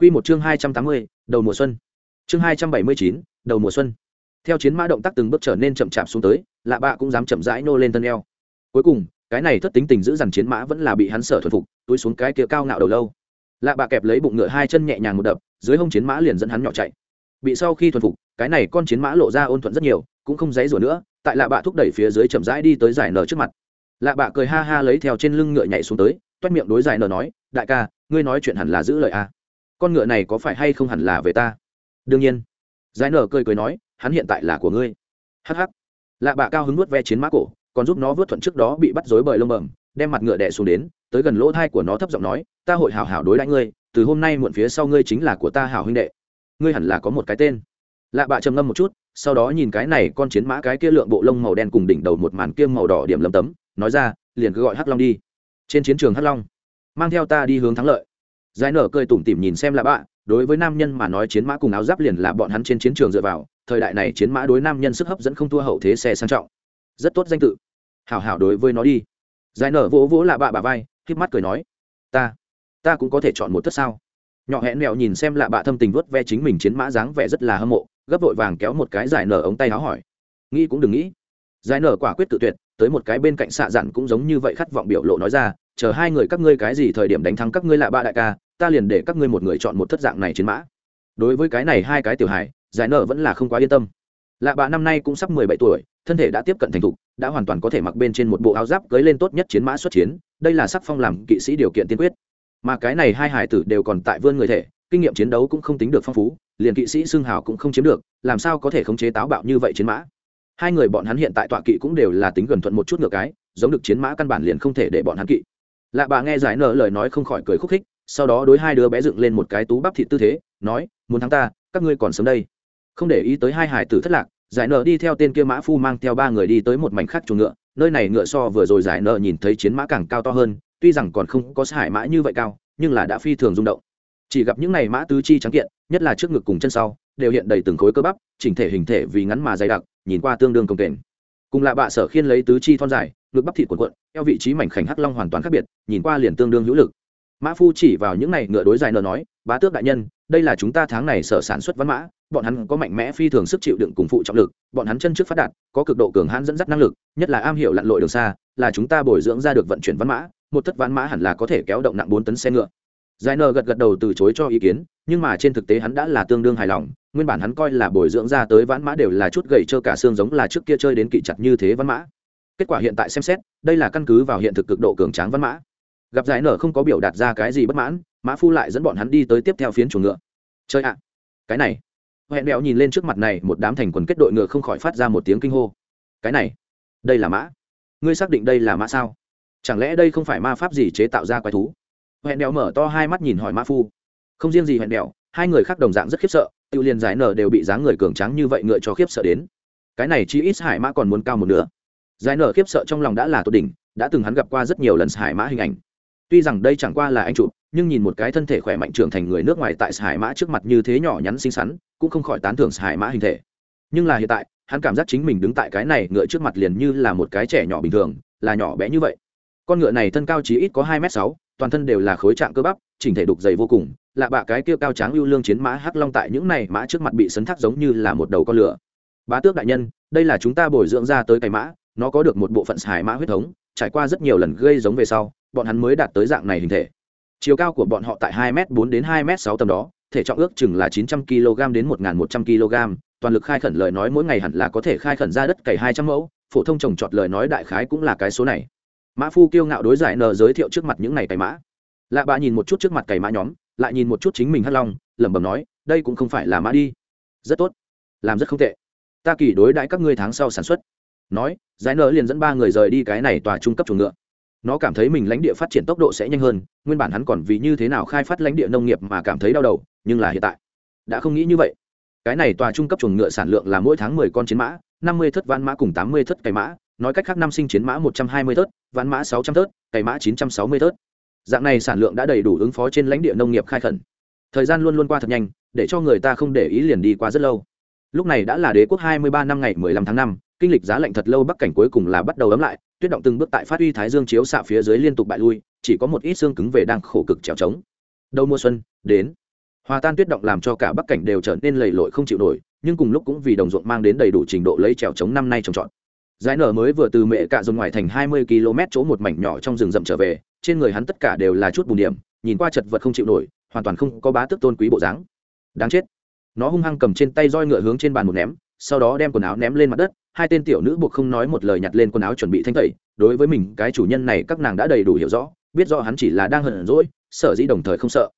Quy một chương 280, đầu mùa xuân. Chương 279, đầu mùa xuân. Theo chiến mã động tác từng bước trở nên chậm chạp xuống tới, lạ bạ cũng dám chậm rãi nô lên thân eo. Cuối cùng, cái này thất tính tình giữ dằn chiến mã vẫn là bị hắn sở thuần phục, túi xuống cái kia cao ngạo đầu lâu. Lạ bạ kẹp lấy bụng ngựa hai chân nhẹ nhàng một đập, dưới hông chiến mã liền dẫn hắn nhỏ chạy. Bị sau khi thuần phục, cái này con chiến mã lộ ra ôn thuận rất nhiều, cũng không giãy giụa nữa, tại lạ bạ thúc đẩy phía dưới chậm rãi đi tới giải nở trước mặt. Lạ bạ cười ha ha lấy theo trên lưng ngựa nhảy xuống tới, toét miệng đối giải nở nói, đại ca, ngươi nói chuyện hẳn là giữ lời a con ngựa này có phải hay không hẳn là về ta? Đương nhiên. Giải nở cười cười nói, hắn hiện tại là của ngươi. Hh lạ bạ cao hứng nuốt ve chiến mã cổ, còn giúp nó vớt thuận trước đó bị bắt dối bởi lông bẩm, đem mặt ngựa đẻ xuống đến, tới gần lỗ thai của nó thấp giọng nói, ta hội hảo hảo đối đãi ngươi, từ hôm nay muộn phía sau ngươi chính là của ta hảo huynh đệ. Ngươi hẳn là có một cái tên. Lạ bạ trầm ngâm một chút, sau đó nhìn cái này con chiến mã cái kia lượng bộ lông màu đen cùng đỉnh đầu một màn kiêm màu đỏ điểm lấm tấm, nói ra, liền cứ gọi hắc long đi. Trên chiến trường hắc long, mang theo ta đi hướng thắng lợi giải nở cười tủm tỉm nhìn xem là bạ, đối với nam nhân mà nói chiến mã cùng áo giáp liền là bọn hắn trên chiến trường dựa vào, thời đại này chiến mã đối nam nhân sức hấp dẫn không thua hậu thế xe sang trọng. Rất tốt danh tự. Hảo hảo đối với nó đi. Giải nở vỗ vỗ lạ bạ bà vai k mắt cười nói, ta ta cũng có thể chọn một thất sao? Nhỏ hẹn mẹo nhìn xem lạ bạ thâm tình vớt ve chính mình chiến mã dáng vẻ rất là hâm mộ, gấp vội vàng kéo một cái giải nở ống tay áo hỏi, nghĩ cũng đừng nghĩ. Giải nở quả quyết tự tuyệt, tới một cái bên cạnh xạ dặn cũng giống như vậy khát vọng biểu lộ nói ra, chờ hai người các ngươi cái gì thời điểm đánh thắng các ngươi lạ bạ đại ca ta liền để các ngươi một người chọn một thất dạng này chiến mã. Đối với cái này hai cái tiểu hài, giải nợ vẫn là không quá yên tâm. Lạ bạ năm nay cũng sắp mười bảy tuổi, thân thể đã tiếp cận thành thục, đã hoàn toàn có thể mặc bên trên một bộ áo giáp cưới lên tốt nhất chiến mã xuất chiến, đây là sắc phong làm kỵ sĩ điều kiện tiên quyết. Mà cái này hai hải tử đều còn tại vươn người thể, kinh nghiệm chiến đấu cũng không tính được phong phú, liền kỵ sĩ xương hào cũng không chiếm được, làm sao có thể khống chế táo bạo như vậy chiến mã? Hai người bọn hắn hiện tại tọa kỵ cũng đều là tính gần thuận một chút ngược cái, giống được chiến mã căn bản liền không thể để bọn hắn kỵ. Lạ bà nghe giải nợ lời nói không khỏi cười khúc khích sau đó đối hai đứa bé dựng lên một cái tú bắp thịt tư thế, nói, muốn thắng ta, các ngươi còn sớm đây. Không để ý tới hai hải tử thất lạc, giải nợ đi theo tên kia mã phu mang theo ba người đi tới một mảnh khác chuồng ngựa, nơi này ngựa so vừa rồi giải nợ nhìn thấy chiến mã càng cao to hơn, tuy rằng còn không có hải mã như vậy cao, nhưng là đã phi thường rung động. Chỉ gặp những này mã tứ chi trắng kiện, nhất là trước ngực cùng chân sau, đều hiện đầy từng khối cơ bắp, chỉnh thể hình thể vì ngắn mà dày đặc, nhìn qua tương đương công kềnh. Cùng là bạ sở khiên lấy tứ chi thon dài, ngực bắp thịt cuộn cuộn, eo vị trí mảnh khảnh hắc long hoàn toàn khác biệt, nhìn qua liền tương đương hữu lực mã phu chỉ vào những này ngựa đối dài nờ nói, bá tước đại nhân, đây là chúng ta tháng này sở sản xuất văn mã, bọn hắn có mạnh mẽ phi thường sức chịu đựng cùng phụ trọng lực, bọn hắn chân trước phát đạt, có cực độ cường hãn dẫn dắt năng lực, nhất là am hiểu lặn lội đường xa, là chúng ta bồi dưỡng ra được vận chuyển văn mã, một thất văn mã hẳn là có thể kéo động nặng bốn tấn xe ngựa. Giải nờ gật gật đầu từ chối cho ý kiến, nhưng mà trên thực tế hắn đã là tương đương hài lòng, nguyên bản hắn coi là bồi dưỡng ra tới vãn mã đều là chút gậy trơ cả xương giống là trước kia chơi đến kỵ chặt như thế văn mã. Kết quả hiện tại xem xét, đây là căn cứ vào hiện thực cực độ cường tráng văn mã gặp giải nở không có biểu đạt ra cái gì bất mãn, mã phu lại dẫn bọn hắn đi tới tiếp theo phiến chuồng ngựa. Chơi ạ. Cái này. Hẹn đẹo nhìn lên trước mặt này, một đám thành quần kết đội ngựa không khỏi phát ra một tiếng kinh hô. Cái này. Đây là mã. Ngươi xác định đây là mã sao? Chẳng lẽ đây không phải ma pháp gì chế tạo ra quái thú? Hẹn đẹo mở to hai mắt nhìn hỏi mã phu. Không riêng gì hẹn đẹo hai người khác đồng dạng rất khiếp sợ, tự liền giải nở đều bị dáng người cường tráng như vậy ngựa cho khiếp sợ đến. Cái này chi ít hải mã còn muốn cao một nửa. Giải nở khiếp sợ trong lòng đã là tốt đỉnh, đã từng hắn gặp qua rất nhiều lần hải mã hình ảnh tuy rằng đây chẳng qua là anh chụp, nhưng nhìn một cái thân thể khỏe mạnh trưởng thành người nước ngoài tại hải mã trước mặt như thế nhỏ nhắn xinh xắn, cũng không khỏi tán thưởng hải mã hình thể. Nhưng là hiện tại, hắn cảm giác chính mình đứng tại cái này ngựa trước mặt liền như là một cái trẻ nhỏ bình thường, là nhỏ bé như vậy. Con ngựa này thân cao chỉ ít có hai m sáu, toàn thân đều là khối trạng cơ bắp, chỉnh thể đục dày vô cùng, lạ bạ cái kia cao tráng ưu lương chiến mã hắc long tại những này mã trước mặt bị sấn thác giống như là một đầu con lửa. Bá tước đại nhân, đây là chúng ta bồi dưỡng ra tới cày mã, nó có được một bộ phận hải mã huyết thống trải qua rất nhiều lần gây giống về sau, bọn hắn mới đạt tới dạng này hình thể. Chiều cao của bọn họ tại 2 m 4 đến 2 m 6 tầm đó, thể trọng ước chừng là 900 kg đến 1.100 kg toàn lực khai khẩn lời nói mỗi ngày hẳn là có thể khai khẩn ra đất cày 200 mẫu, phổ thông trồng trọt lời nói đại khái cũng là cái số này. Mã phu kiêu ngạo đối giải nờ giới thiệu trước mặt những này cày mã. Lạ bà nhìn một chút trước mặt cày mã nhóm, lại nhìn một chút chính mình hắt long, lẩm bẩm nói, đây cũng không phải là mã đi. Rất tốt. Làm rất không tệ. Ta kỳ đối đãi các ngươi tháng sau sản xuất nói, giải nợ liền dẫn ba người rời đi cái này tòa trung cấp chuồng ngựa. Nó cảm thấy mình lãnh địa phát triển tốc độ sẽ nhanh hơn, nguyên bản hắn còn vì như thế nào khai phát lãnh địa nông nghiệp mà cảm thấy đau đầu, nhưng là hiện tại, đã không nghĩ như vậy. Cái này tòa trung cấp chuồng ngựa sản lượng là mỗi tháng mười con chiến mã, năm mươi thất ván mã cùng tám mươi thất cày mã, nói cách khác năm sinh chiến mã một trăm hai mươi thớt ván mã sáu trăm thớt, cày mã chín trăm sáu mươi thớt. Dạng này sản lượng đã đầy đủ ứng phó trên lãnh địa nông nghiệp khai khẩn. Thời gian luôn luôn qua thật nhanh, để cho người ta không để ý liền đi qua rất lâu lúc này đã là đế quốc hai mươi ba năm ngày mười lăm tháng năm, kinh lịch giá lạnh thật lâu, bắc cảnh cuối cùng là bắt đầu ấm lại, tuyết động từng bước tại phát uy thái dương chiếu xạ phía dưới liên tục bại lui, chỉ có một ít xương cứng về đang khổ cực trèo trống. Đầu mùa xuân, đến. Hòa tan tuyết động làm cho cả bắc cảnh đều trở nên lầy lội không chịu nổi, nhưng cùng lúc cũng vì đồng ruộng mang đến đầy đủ trình độ lấy trèo trống năm nay trồng trọt. Giải nở mới vừa từ mẹ cạ dồn ngoài thành hai mươi km chỗ một mảnh nhỏ trong rừng rậm trở về, trên người hắn tất cả đều là chút bùn điểm, nhìn qua chật vật không chịu nổi, hoàn toàn không có bá tước tôn quý bộ dáng. Đáng chết nó hung hăng cầm trên tay roi ngựa hướng trên bàn một ném, sau đó đem quần áo ném lên mặt đất. Hai tên tiểu nữ buộc không nói một lời nhặt lên quần áo chuẩn bị thanh tẩy. Đối với mình, cái chủ nhân này các nàng đã đầy đủ hiểu rõ, biết rõ hắn chỉ là đang hận rỗi sở dĩ đồng thời không sợ.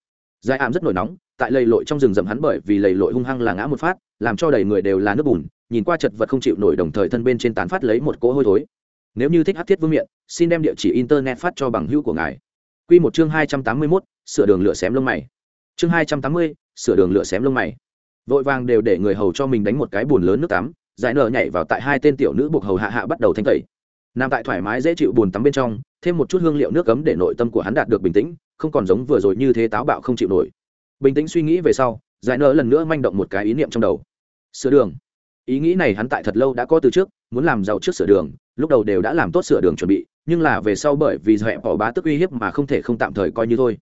Dài ảm rất nổi nóng, tại lầy lội trong rừng rậm hắn bởi vì lầy lội hung hăng là ngã một phát, làm cho đầy người đều là nước bùn, nhìn qua chật vật không chịu nổi đồng thời thân bên trên tán phát lấy một cỗ hôi thối. Nếu như thích hát thiết vương miện, xin đem địa chỉ internet phát cho bằng hữu của ngài. Q một chương hai trăm tám mươi mốt, sửa đường lửa xém lông mày. Chương hai trăm tám mươi, sửa đường lửa xém lông mày vội vàng đều để người hầu cho mình đánh một cái bùn lớn nước tắm, giải nở nhảy vào tại hai tên tiểu nữ buộc hầu hạ hạ bắt đầu thanh tẩy. Nằm tại thoải mái dễ chịu bùn tắm bên trong, thêm một chút hương liệu nước cấm để nội tâm của hắn đạt được bình tĩnh, không còn giống vừa rồi như thế táo bạo không chịu nổi. Bình tĩnh suy nghĩ về sau, giải nở lần nữa manh động một cái ý niệm trong đầu. Sửa đường. Ý nghĩ này hắn tại thật lâu đã có từ trước, muốn làm giàu trước sửa đường, lúc đầu đều đã làm tốt sửa đường chuẩn bị, nhưng là về sau bởi vì dẹp bỏ bá tức uy hiếp mà không thể không tạm thời coi như thôi.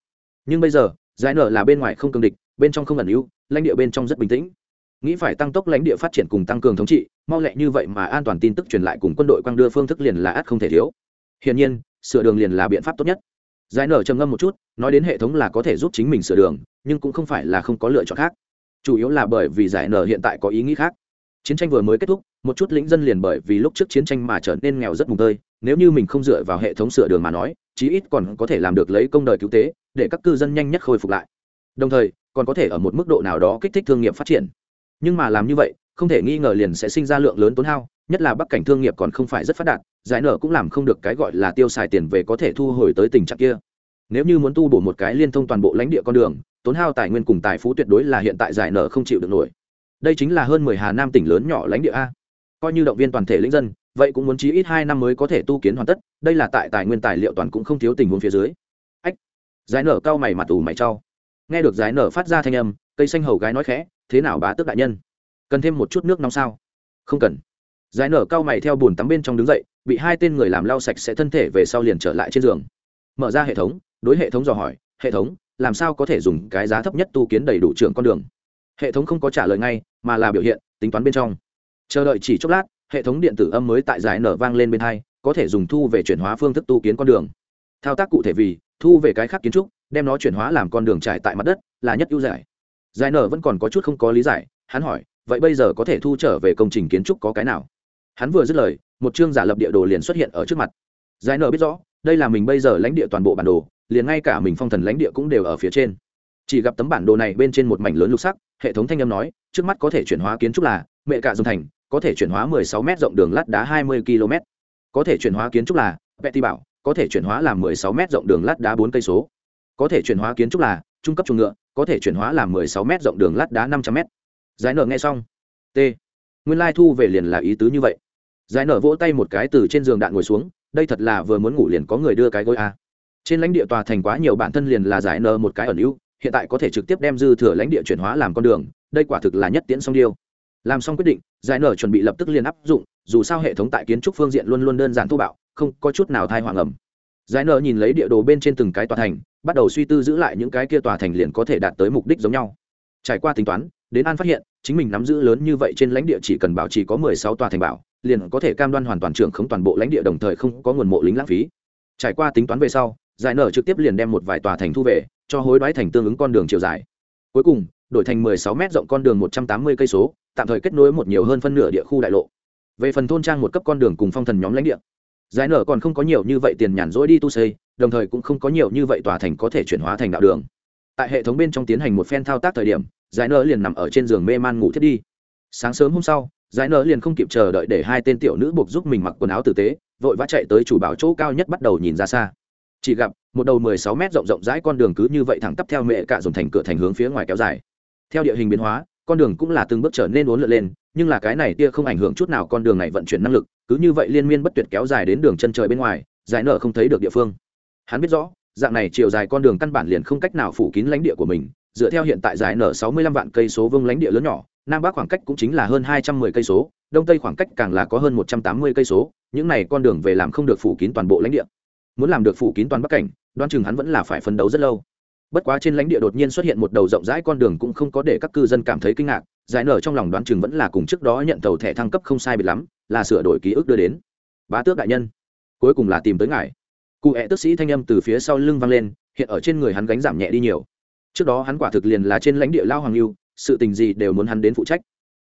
Nhưng bây giờ, giải nở là bên ngoài không cương địch bên trong không ẩn ưu, lãnh địa bên trong rất bình tĩnh. Nghĩ phải tăng tốc lãnh địa phát triển cùng tăng cường thống trị, mau lẹ như vậy mà an toàn tin tức truyền lại cùng quân đội quang đưa phương thức liền là ắt không thể thiếu. Hiển nhiên, sửa đường liền là biện pháp tốt nhất. Giải nở trầm ngâm một chút, nói đến hệ thống là có thể giúp chính mình sửa đường, nhưng cũng không phải là không có lựa chọn khác. Chủ yếu là bởi vì giải nở hiện tại có ý nghĩ khác. Chiến tranh vừa mới kết thúc, một chút lĩnh dân liền bởi vì lúc trước chiến tranh mà trở nên nghèo rất mùng tơi, nếu như mình không dựa vào hệ thống sửa đường mà nói, chí ít còn có thể làm được lấy công đời cứu tế, để các cư dân nhanh nhất khôi phục lại. Đồng thời còn có thể ở một mức độ nào đó kích thích thương nghiệp phát triển. Nhưng mà làm như vậy, không thể nghi ngờ liền sẽ sinh ra lượng lớn tốn hao, nhất là bắc cảnh thương nghiệp còn không phải rất phát đạt, giải nở cũng làm không được cái gọi là tiêu xài tiền về có thể thu hồi tới tình trạng kia. Nếu như muốn tu bổ một cái liên thông toàn bộ lãnh địa con đường, tốn hao tài nguyên cùng tài phú tuyệt đối là hiện tại giải nở không chịu được nổi. Đây chính là hơn mười hà nam tỉnh lớn nhỏ lãnh địa a. Coi như động viên toàn thể lĩnh dân, vậy cũng muốn chí ít hai năm mới có thể tu kiến hoàn tất, đây là tại tài nguyên tài liệu toàn cũng không thiếu tình huống phía dưới. Ách, giải nở cao mày mặt ủ mày trau nghe được giải nở phát ra thanh âm, cây xanh hầu gái nói khẽ, thế nào bá tước đại nhân? Cần thêm một chút nước nóng sao? Không cần. Giải nở cao mày theo bùn tắm bên trong đứng dậy, bị hai tên người làm lau sạch sẽ thân thể về sau liền trở lại trên giường. Mở ra hệ thống, đối hệ thống dò hỏi, hệ thống, làm sao có thể dùng cái giá thấp nhất tu kiến đầy đủ trường con đường? Hệ thống không có trả lời ngay, mà là biểu hiện, tính toán bên trong. Chờ đợi chỉ chốc lát, hệ thống điện tử âm mới tại giải nở vang lên bên hai, có thể dùng thu về chuyển hóa phương thức tu kiến con đường. Thao tác cụ thể vì, thu về cái khác kiến trúc đem nó chuyển hóa làm con đường trải tại mặt đất, là nhất ưu giải. Giải nở vẫn còn có chút không có lý giải, hắn hỏi, vậy bây giờ có thể thu trở về công trình kiến trúc có cái nào? Hắn vừa dứt lời, một chương giả lập địa đồ liền xuất hiện ở trước mặt. Giải nở biết rõ, đây là mình bây giờ lãnh địa toàn bộ bản đồ, liền ngay cả mình phong thần lãnh địa cũng đều ở phía trên. Chỉ gặp tấm bản đồ này bên trên một mảnh lớn lục sắc, hệ thống thanh âm nói, trước mắt có thể chuyển hóa kiến trúc là, mẹ cả dùng thành, có thể chuyển hóa 16 m rộng đường lát đá 20 km có thể chuyển hóa kiến trúc là vẹt ti bảo, có thể chuyển hóa làm 16 m rộng đường lát đá 4 cây số có thể chuyển hóa kiến trúc là trung cấp chuồng ngựa, có thể chuyển hóa làm 16 m rộng đường lát đá 500 m giải nở nghe xong. T. Nguyên lai thu về liền là ý tứ như vậy. Giải nở vỗ tay một cái từ trên giường đạn ngồi xuống, đây thật là vừa muốn ngủ liền có người đưa cái gối a. Trên lãnh địa tòa thành quá nhiều bản thân liền là giải nở một cái ẩn ưu hiện tại có thể trực tiếp đem dư thừa lãnh địa chuyển hóa làm con đường, đây quả thực là nhất tiễn song điêu. Làm xong quyết định, giải nở chuẩn bị lập tức liền áp dụng, dù sao hệ thống tại kiến trúc phương diện luôn luôn đơn giản thô bạo, không có chút nào thai hoàng ẩm. Giải nở nhìn lấy địa đồ bên trên từng cái tòa thành bắt đầu suy tư giữ lại những cái kia tòa thành liền có thể đạt tới mục đích giống nhau. Trải qua tính toán, đến an phát hiện, chính mình nắm giữ lớn như vậy trên lãnh địa chỉ cần bảo trì có mười sáu tòa thành bảo, liền có thể cam đoan hoàn toàn trưởng không toàn bộ lãnh địa đồng thời không có nguồn mộ lính lãng phí. Trải qua tính toán về sau, giải nở trực tiếp liền đem một vài tòa thành thu về, cho hối đoái thành tương ứng con đường chiều dài. Cuối cùng, đổi thành 16 m rộng con đường 180 cây số, tạm thời kết nối một nhiều hơn phân nửa địa khu đại lộ. Về phần thôn trang một cấp con đường cùng phong thần nhóm lãnh địa, giải nở còn không có nhiều như vậy tiền nhàn rỗi đi tu xây đồng thời cũng không có nhiều như vậy tòa thành có thể chuyển hóa thành đạo đường. Tại hệ thống bên trong tiến hành một phen thao tác thời điểm, giải nở liền nằm ở trên giường mê man ngủ thiết đi. Sáng sớm hôm sau, giải nở liền không kịp chờ đợi để hai tên tiểu nữ buộc giúp mình mặc quần áo tử tế, vội vã chạy tới chủ bảo chỗ cao nhất bắt đầu nhìn ra xa. Chỉ gặp, một đầu 16 mét rộng rộng rãi con đường cứ như vậy thẳng tắp theo mẹ cả dồn thành cửa thành hướng phía ngoài kéo dài. Theo địa hình biến hóa, con đường cũng là từng bước trở nên uốn lượn lên, nhưng là cái này tia không ảnh hưởng chút nào con đường này vận chuyển năng lực, cứ như vậy liên miên bất tuyệt kéo dài đến đường chân trời bên ngoài, giải nở không thấy được địa phương hắn biết rõ, dạng này chiều dài con đường căn bản liền không cách nào phủ kín lãnh địa của mình. Dựa theo hiện tại dài nở 65 vạn cây số vương lãnh địa lớn nhỏ, nam bắc khoảng cách cũng chính là hơn 210 cây số, đông tây khoảng cách càng là có hơn 180 cây số. Những này con đường về làm không được phủ kín toàn bộ lãnh địa. Muốn làm được phủ kín toàn bắc cảnh đoan chừng hắn vẫn là phải phấn đấu rất lâu. Bất quá trên lãnh địa đột nhiên xuất hiện một đầu rộng rãi con đường cũng không có để các cư dân cảm thấy kinh ngạc, giải nở trong lòng đoán chừng vẫn là cùng trước đó nhận tàu thẻ thăng cấp không sai biệt lắm, là sửa đổi ký ức đưa đến. Bá tước đại nhân, cuối cùng là tìm tới ngài cụ hẹ tức sĩ thanh âm từ phía sau lưng vang lên, hiện ở trên người hắn gánh giảm nhẹ đi nhiều. Trước đó hắn quả thực liền là trên lãnh địa lao hoàng lưu sự tình gì đều muốn hắn đến phụ trách.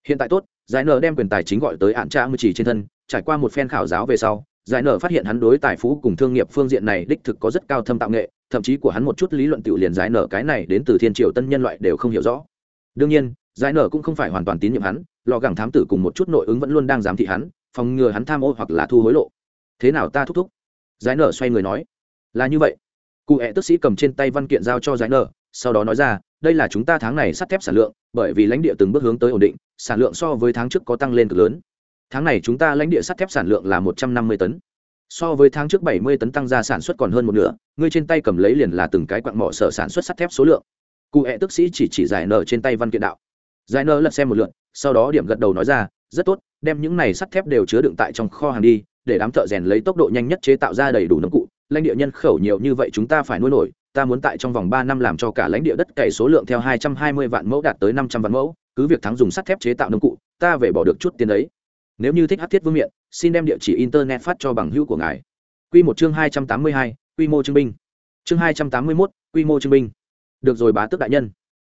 Hiện tại tốt, giải nở đem quyền tài chính gọi tới ạn cha mưu chỉ trên thân, trải qua một phen khảo giáo về sau, giải nở phát hiện hắn đối tài phú cùng thương nghiệp phương diện này đích thực có rất cao thâm tạo nghệ, thậm chí của hắn một chút lý luận tự liền giải nở cái này đến từ thiên triều tân nhân loại đều không hiểu rõ. Đương nhiên, giải nở cũng không phải hoàn toàn tín nhiệm hắn, lò gẳng thám tử cùng một chút nội ứng vẫn luôn đang giám thị hắn, phòng ngừa hắn tham ô hoặc là thu hối lộ. Thế nào ta thúc thúc? Giải nở xoay người nói, là như vậy. Cụ hẹ tức sĩ cầm trên tay văn kiện giao cho giải nở, sau đó nói ra, đây là chúng ta tháng này sắt thép sản lượng, bởi vì lãnh địa từng bước hướng tới ổn định, sản lượng so với tháng trước có tăng lên cực lớn. Tháng này chúng ta lãnh địa sắt thép sản lượng là một trăm năm mươi tấn. So với tháng trước bảy mươi tấn tăng ra sản xuất còn hơn một nửa, ngươi trên tay cầm lấy liền là từng cái quặng mỏ sở sản xuất sắt thép số lượng. Cụ hẹ tức sĩ chỉ chỉ giải nở trên tay văn kiện đạo. Giải nở lật xem một lượn sau đó điểm gật đầu nói ra, rất tốt, đem những này sắt thép đều chứa đựng tại trong kho hàng đi để đám thợ rèn lấy tốc độ nhanh nhất chế tạo ra đầy đủ nông cụ. Lãnh địa nhân khẩu nhiều như vậy chúng ta phải nuôi nổi, ta muốn tại trong vòng ba năm làm cho cả lãnh địa đất cày số lượng theo hai trăm hai mươi vạn mẫu đạt tới năm trăm vạn mẫu, cứ việc thắng dùng sắt thép chế tạo nông cụ, ta về bỏ được chút tiền ấy. Nếu như thích hát thiết vương miện, xin đem địa chỉ internet phát cho bằng hữu của ngài. Q một chương hai trăm tám mươi hai, quy mô trưng binh chương hai trăm tám mươi mốt, quy mô trưng binh được rồi bá tước đại nhân.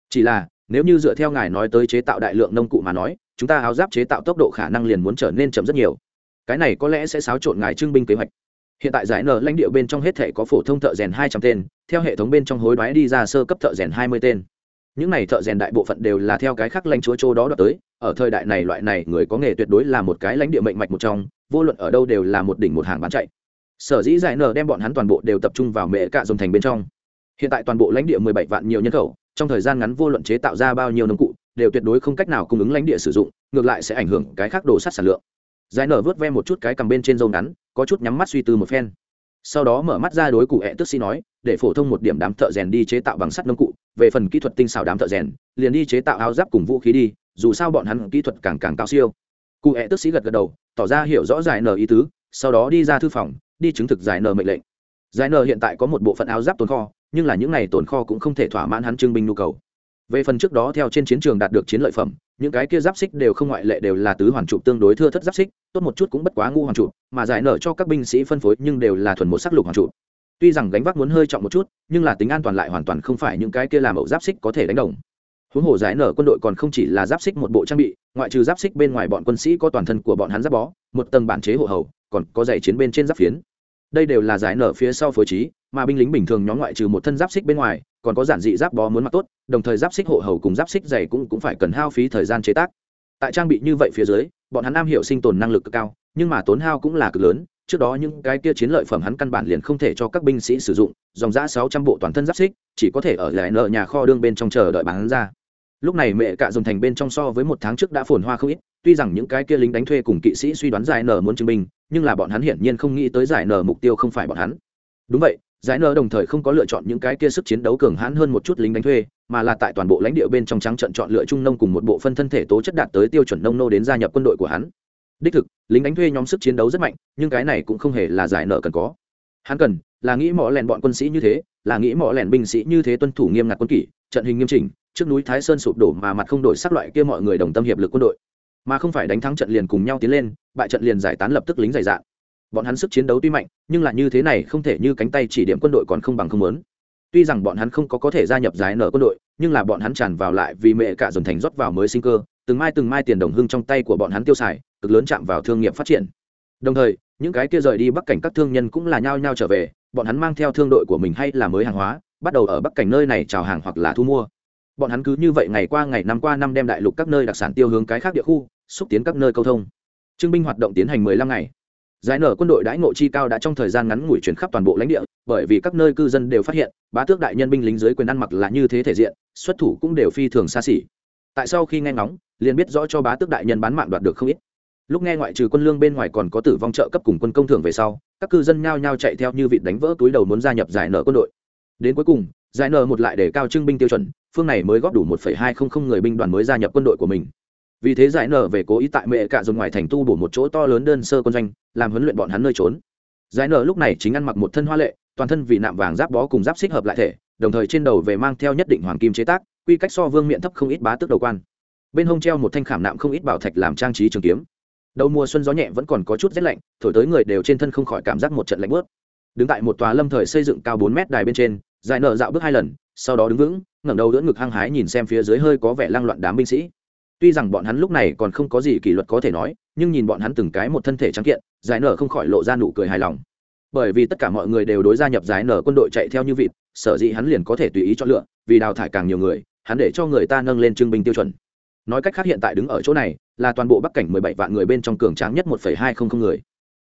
Chỉ là, nếu như dựa theo ngài nói tới chế tạo đại lượng nông cụ mà nói, chúng ta áo giáp chế tạo tốc độ khả năng liền muốn trở nên chậm rất nhiều cái này có lẽ sẽ xáo trộn ngài trưng binh kế hoạch. Hiện tại giải nở lãnh địa bên trong hết thể có phổ thông thợ rèn hai trăm tên, theo hệ thống bên trong hối đoái đi ra sơ cấp thợ rèn hai mươi tên. Những này thợ rèn đại bộ phận đều là theo cái khác lãnh chúa châu đó đoạt tới, ở thời đại này loại này người có nghề tuyệt đối là một cái lãnh địa mệnh mạch một trong, vô luận ở đâu đều là một đỉnh một hàng bán chạy. Sở dĩ giải nở đem bọn hắn toàn bộ đều tập trung vào mẹ cạ dùng thành bên trong. Hiện tại toàn bộ lãnh địa mười bảy vạn nhiều nhân khẩu, trong thời gian ngắn vô luận chế tạo ra bao nhiêu nông cụ, đều tuyệt đối không cách nào cung ứng lãnh địa sử dụng, ngược lại sẽ ảnh hưởng cái khác đồ sắt sản lượng giải nở vớt ve một chút cái cầm bên trên râu ngắn, có chút nhắm mắt suy tư một phen. Sau đó mở mắt ra đối cụ hẹ tức sĩ nói, để phổ thông một điểm đám thợ rèn đi chế tạo bằng sắt nông cụ, về phần kỹ thuật tinh xảo đám thợ rèn, liền đi chế tạo áo giáp cùng vũ khí đi, dù sao bọn hắn kỹ thuật càng càng cao siêu. Cụ hẹ tức sĩ gật gật đầu, tỏ ra hiểu rõ giải nở ý tứ, sau đó đi ra thư phòng, đi chứng thực giải nở mệnh lệnh. Giải nở hiện tại có một bộ phận áo giáp tồn kho, nhưng là những này tồn kho cũng không thể thỏa mãn hắn trưng binh nhu cầu về phần trước đó theo trên chiến trường đạt được chiến lợi phẩm, những cái kia giáp xích đều không ngoại lệ đều là tứ hoàn trụ tương đối thưa thất giáp xích, tốt một chút cũng bất quá ngu hoàn trụ, mà giải nở cho các binh sĩ phân phối nhưng đều là thuần một sắc lục hoàn trụ. Tuy rằng gánh vác muốn hơi trọng một chút, nhưng là tính an toàn lại hoàn toàn không phải những cái kia làm ẩu giáp xích có thể đánh đồng. Huống hồ giải nở quân đội còn không chỉ là giáp xích một bộ trang bị, ngoại trừ giáp xích bên ngoài bọn quân sĩ có toàn thân của bọn hắn giáp bó, một tầng bản chế hộ hầu, còn có giày chiến bên trên giáp phiến. Đây đều là giải nở phía sau phối trí, mà binh lính bình thường nhóm ngoại trừ một thân giáp xích bên ngoài còn có giản dị giáp bó muốn mặc tốt, đồng thời giáp xích hộ hầu cùng giáp xích dày cũng cũng phải cần hao phí thời gian chế tác. Tại trang bị như vậy phía dưới, bọn hắn am hiểu sinh tồn năng lực cực cao, nhưng mà tốn hao cũng là cực lớn, trước đó những cái kia chiến lợi phẩm hắn căn bản liền không thể cho các binh sĩ sử dụng, dòng giã sáu trăm bộ toàn thân giáp xích, chỉ có thể ở lại nợ nhà kho đương bên trong chờ đợi bán ra. Lúc này mẹ cạ dồn thành bên trong so với một tháng trước đã phồn hoa không ít, tuy rằng những cái kia lính đánh thuê cùng kỵ sĩ suy đoán giải nở muốn chứng minh, nhưng là bọn hắn hiển nhiên không nghĩ tới giải nở mục tiêu không phải bọn hắn. Đúng vậy giải nở đồng thời không có lựa chọn những cái kia sức chiến đấu cường hãn hơn một chút lính đánh thuê, mà là tại toàn bộ lãnh địa bên trong trắng trận chọn lựa trung nông cùng một bộ phân thân thể tố chất đạt tới tiêu chuẩn nông nô đến gia nhập quân đội của hắn. Đích thực, lính đánh thuê nhóm sức chiến đấu rất mạnh, nhưng cái này cũng không hề là giải nợ cần có. Hắn cần, là nghĩ mỏ lèn bọn quân sĩ như thế, là nghĩ mỏ lèn binh sĩ như thế tuân thủ nghiêm ngặt quân kỷ, trận hình nghiêm chỉnh, trước núi thái sơn sụp đổ mà mặt không đổi sắc loại kia mọi người đồng tâm hiệp lực quân đội. Mà không phải đánh thắng trận liền cùng nhau tiến lên, bại trận liền giải tán lập tức lính dày dạn bọn hắn sức chiến đấu tuy mạnh, nhưng là như thế này không thể như cánh tay chỉ điểm quân đội còn không bằng không lớn tuy rằng bọn hắn không có có thể gia nhập giải nở quân đội, nhưng là bọn hắn tràn vào lại vì mẹ cả dồn thành rót vào mới sinh cơ, từng mai từng mai tiền đồng hưng trong tay của bọn hắn tiêu xài, cực lớn chạm vào thương nghiệp phát triển. Đồng thời, những cái kia rời đi bắc cảnh các thương nhân cũng là nhao nhao trở về, bọn hắn mang theo thương đội của mình hay là mới hàng hóa, bắt đầu ở bắc cảnh nơi này chào hàng hoặc là thu mua. Bọn hắn cứ như vậy ngày qua ngày năm qua năm đem đại lục các nơi đặc sản tiêu hướng cái khác địa khu, xúc tiến các nơi câu thông. Trưng binh hoạt động tiến hành mười lăm ngày giải nở quân đội đãi ngộ chi cao đã trong thời gian ngắn ngủi chuyển khắp toàn bộ lãnh địa, bởi vì các nơi cư dân đều phát hiện, bá tước đại nhân binh lính dưới quyền ăn mặc là như thế thể diện, xuất thủ cũng đều phi thường xa xỉ. Tại sau khi nghe ngóng, liền biết rõ cho bá tước đại nhân bán mạng đoạt được không ít. Lúc nghe ngoại trừ quân lương bên ngoài còn có tử vong trợ cấp cùng quân công thưởng về sau, các cư dân nhao nhao chạy theo như vịt đánh vỡ túi đầu muốn gia nhập giải nở quân đội. Đến cuối cùng, giải nở một lại để cao trưng binh tiêu chuẩn, phương này mới góp đủ một hai không không người binh đoàn mới gia nhập quân đội của mình vì thế giải nở về cố ý tại mẹ cả dồn ngoài thành tu bổ một chỗ to lớn đơn sơ quân doanh, làm huấn luyện bọn hắn nơi trốn. Giải nở lúc này chính ăn mặc một thân hoa lệ, toàn thân vì nạm vàng giáp bó cùng giáp xích hợp lại thể, đồng thời trên đầu về mang theo nhất định hoàng kim chế tác, quy cách so vương miện thấp không ít bá tước đầu quan. Bên hông treo một thanh khảm nạm không ít bảo thạch làm trang trí trường kiếm. Đầu mùa xuân gió nhẹ vẫn còn có chút rét lạnh, thổi tới người đều trên thân không khỏi cảm giác một trận lạnh bớt đứng tại một tòa lâm thời xây dựng cao bốn mét đài bên trên, giải nở dạo bước hai lần, sau đó đứng vững, ngẩng đầu đỡ ngực hăng hái nhìn xem phía dưới hơi có vẻ lăng loạn đám binh sĩ tuy rằng bọn hắn lúc này còn không có gì kỷ luật có thể nói, nhưng nhìn bọn hắn từng cái một thân thể trắng kiện, giải nở không khỏi lộ ra nụ cười hài lòng. Bởi vì tất cả mọi người đều đối gia nhập giải nở quân đội chạy theo như vịt, sở dĩ hắn liền có thể tùy ý chọn lựa, vì đào thải càng nhiều người, hắn để cho người ta nâng lên trưng binh tiêu chuẩn. Nói cách khác hiện tại đứng ở chỗ này, là toàn bộ bắc cảnh mười bảy vạn người bên trong cường tráng nhất một phẩy hai không không người.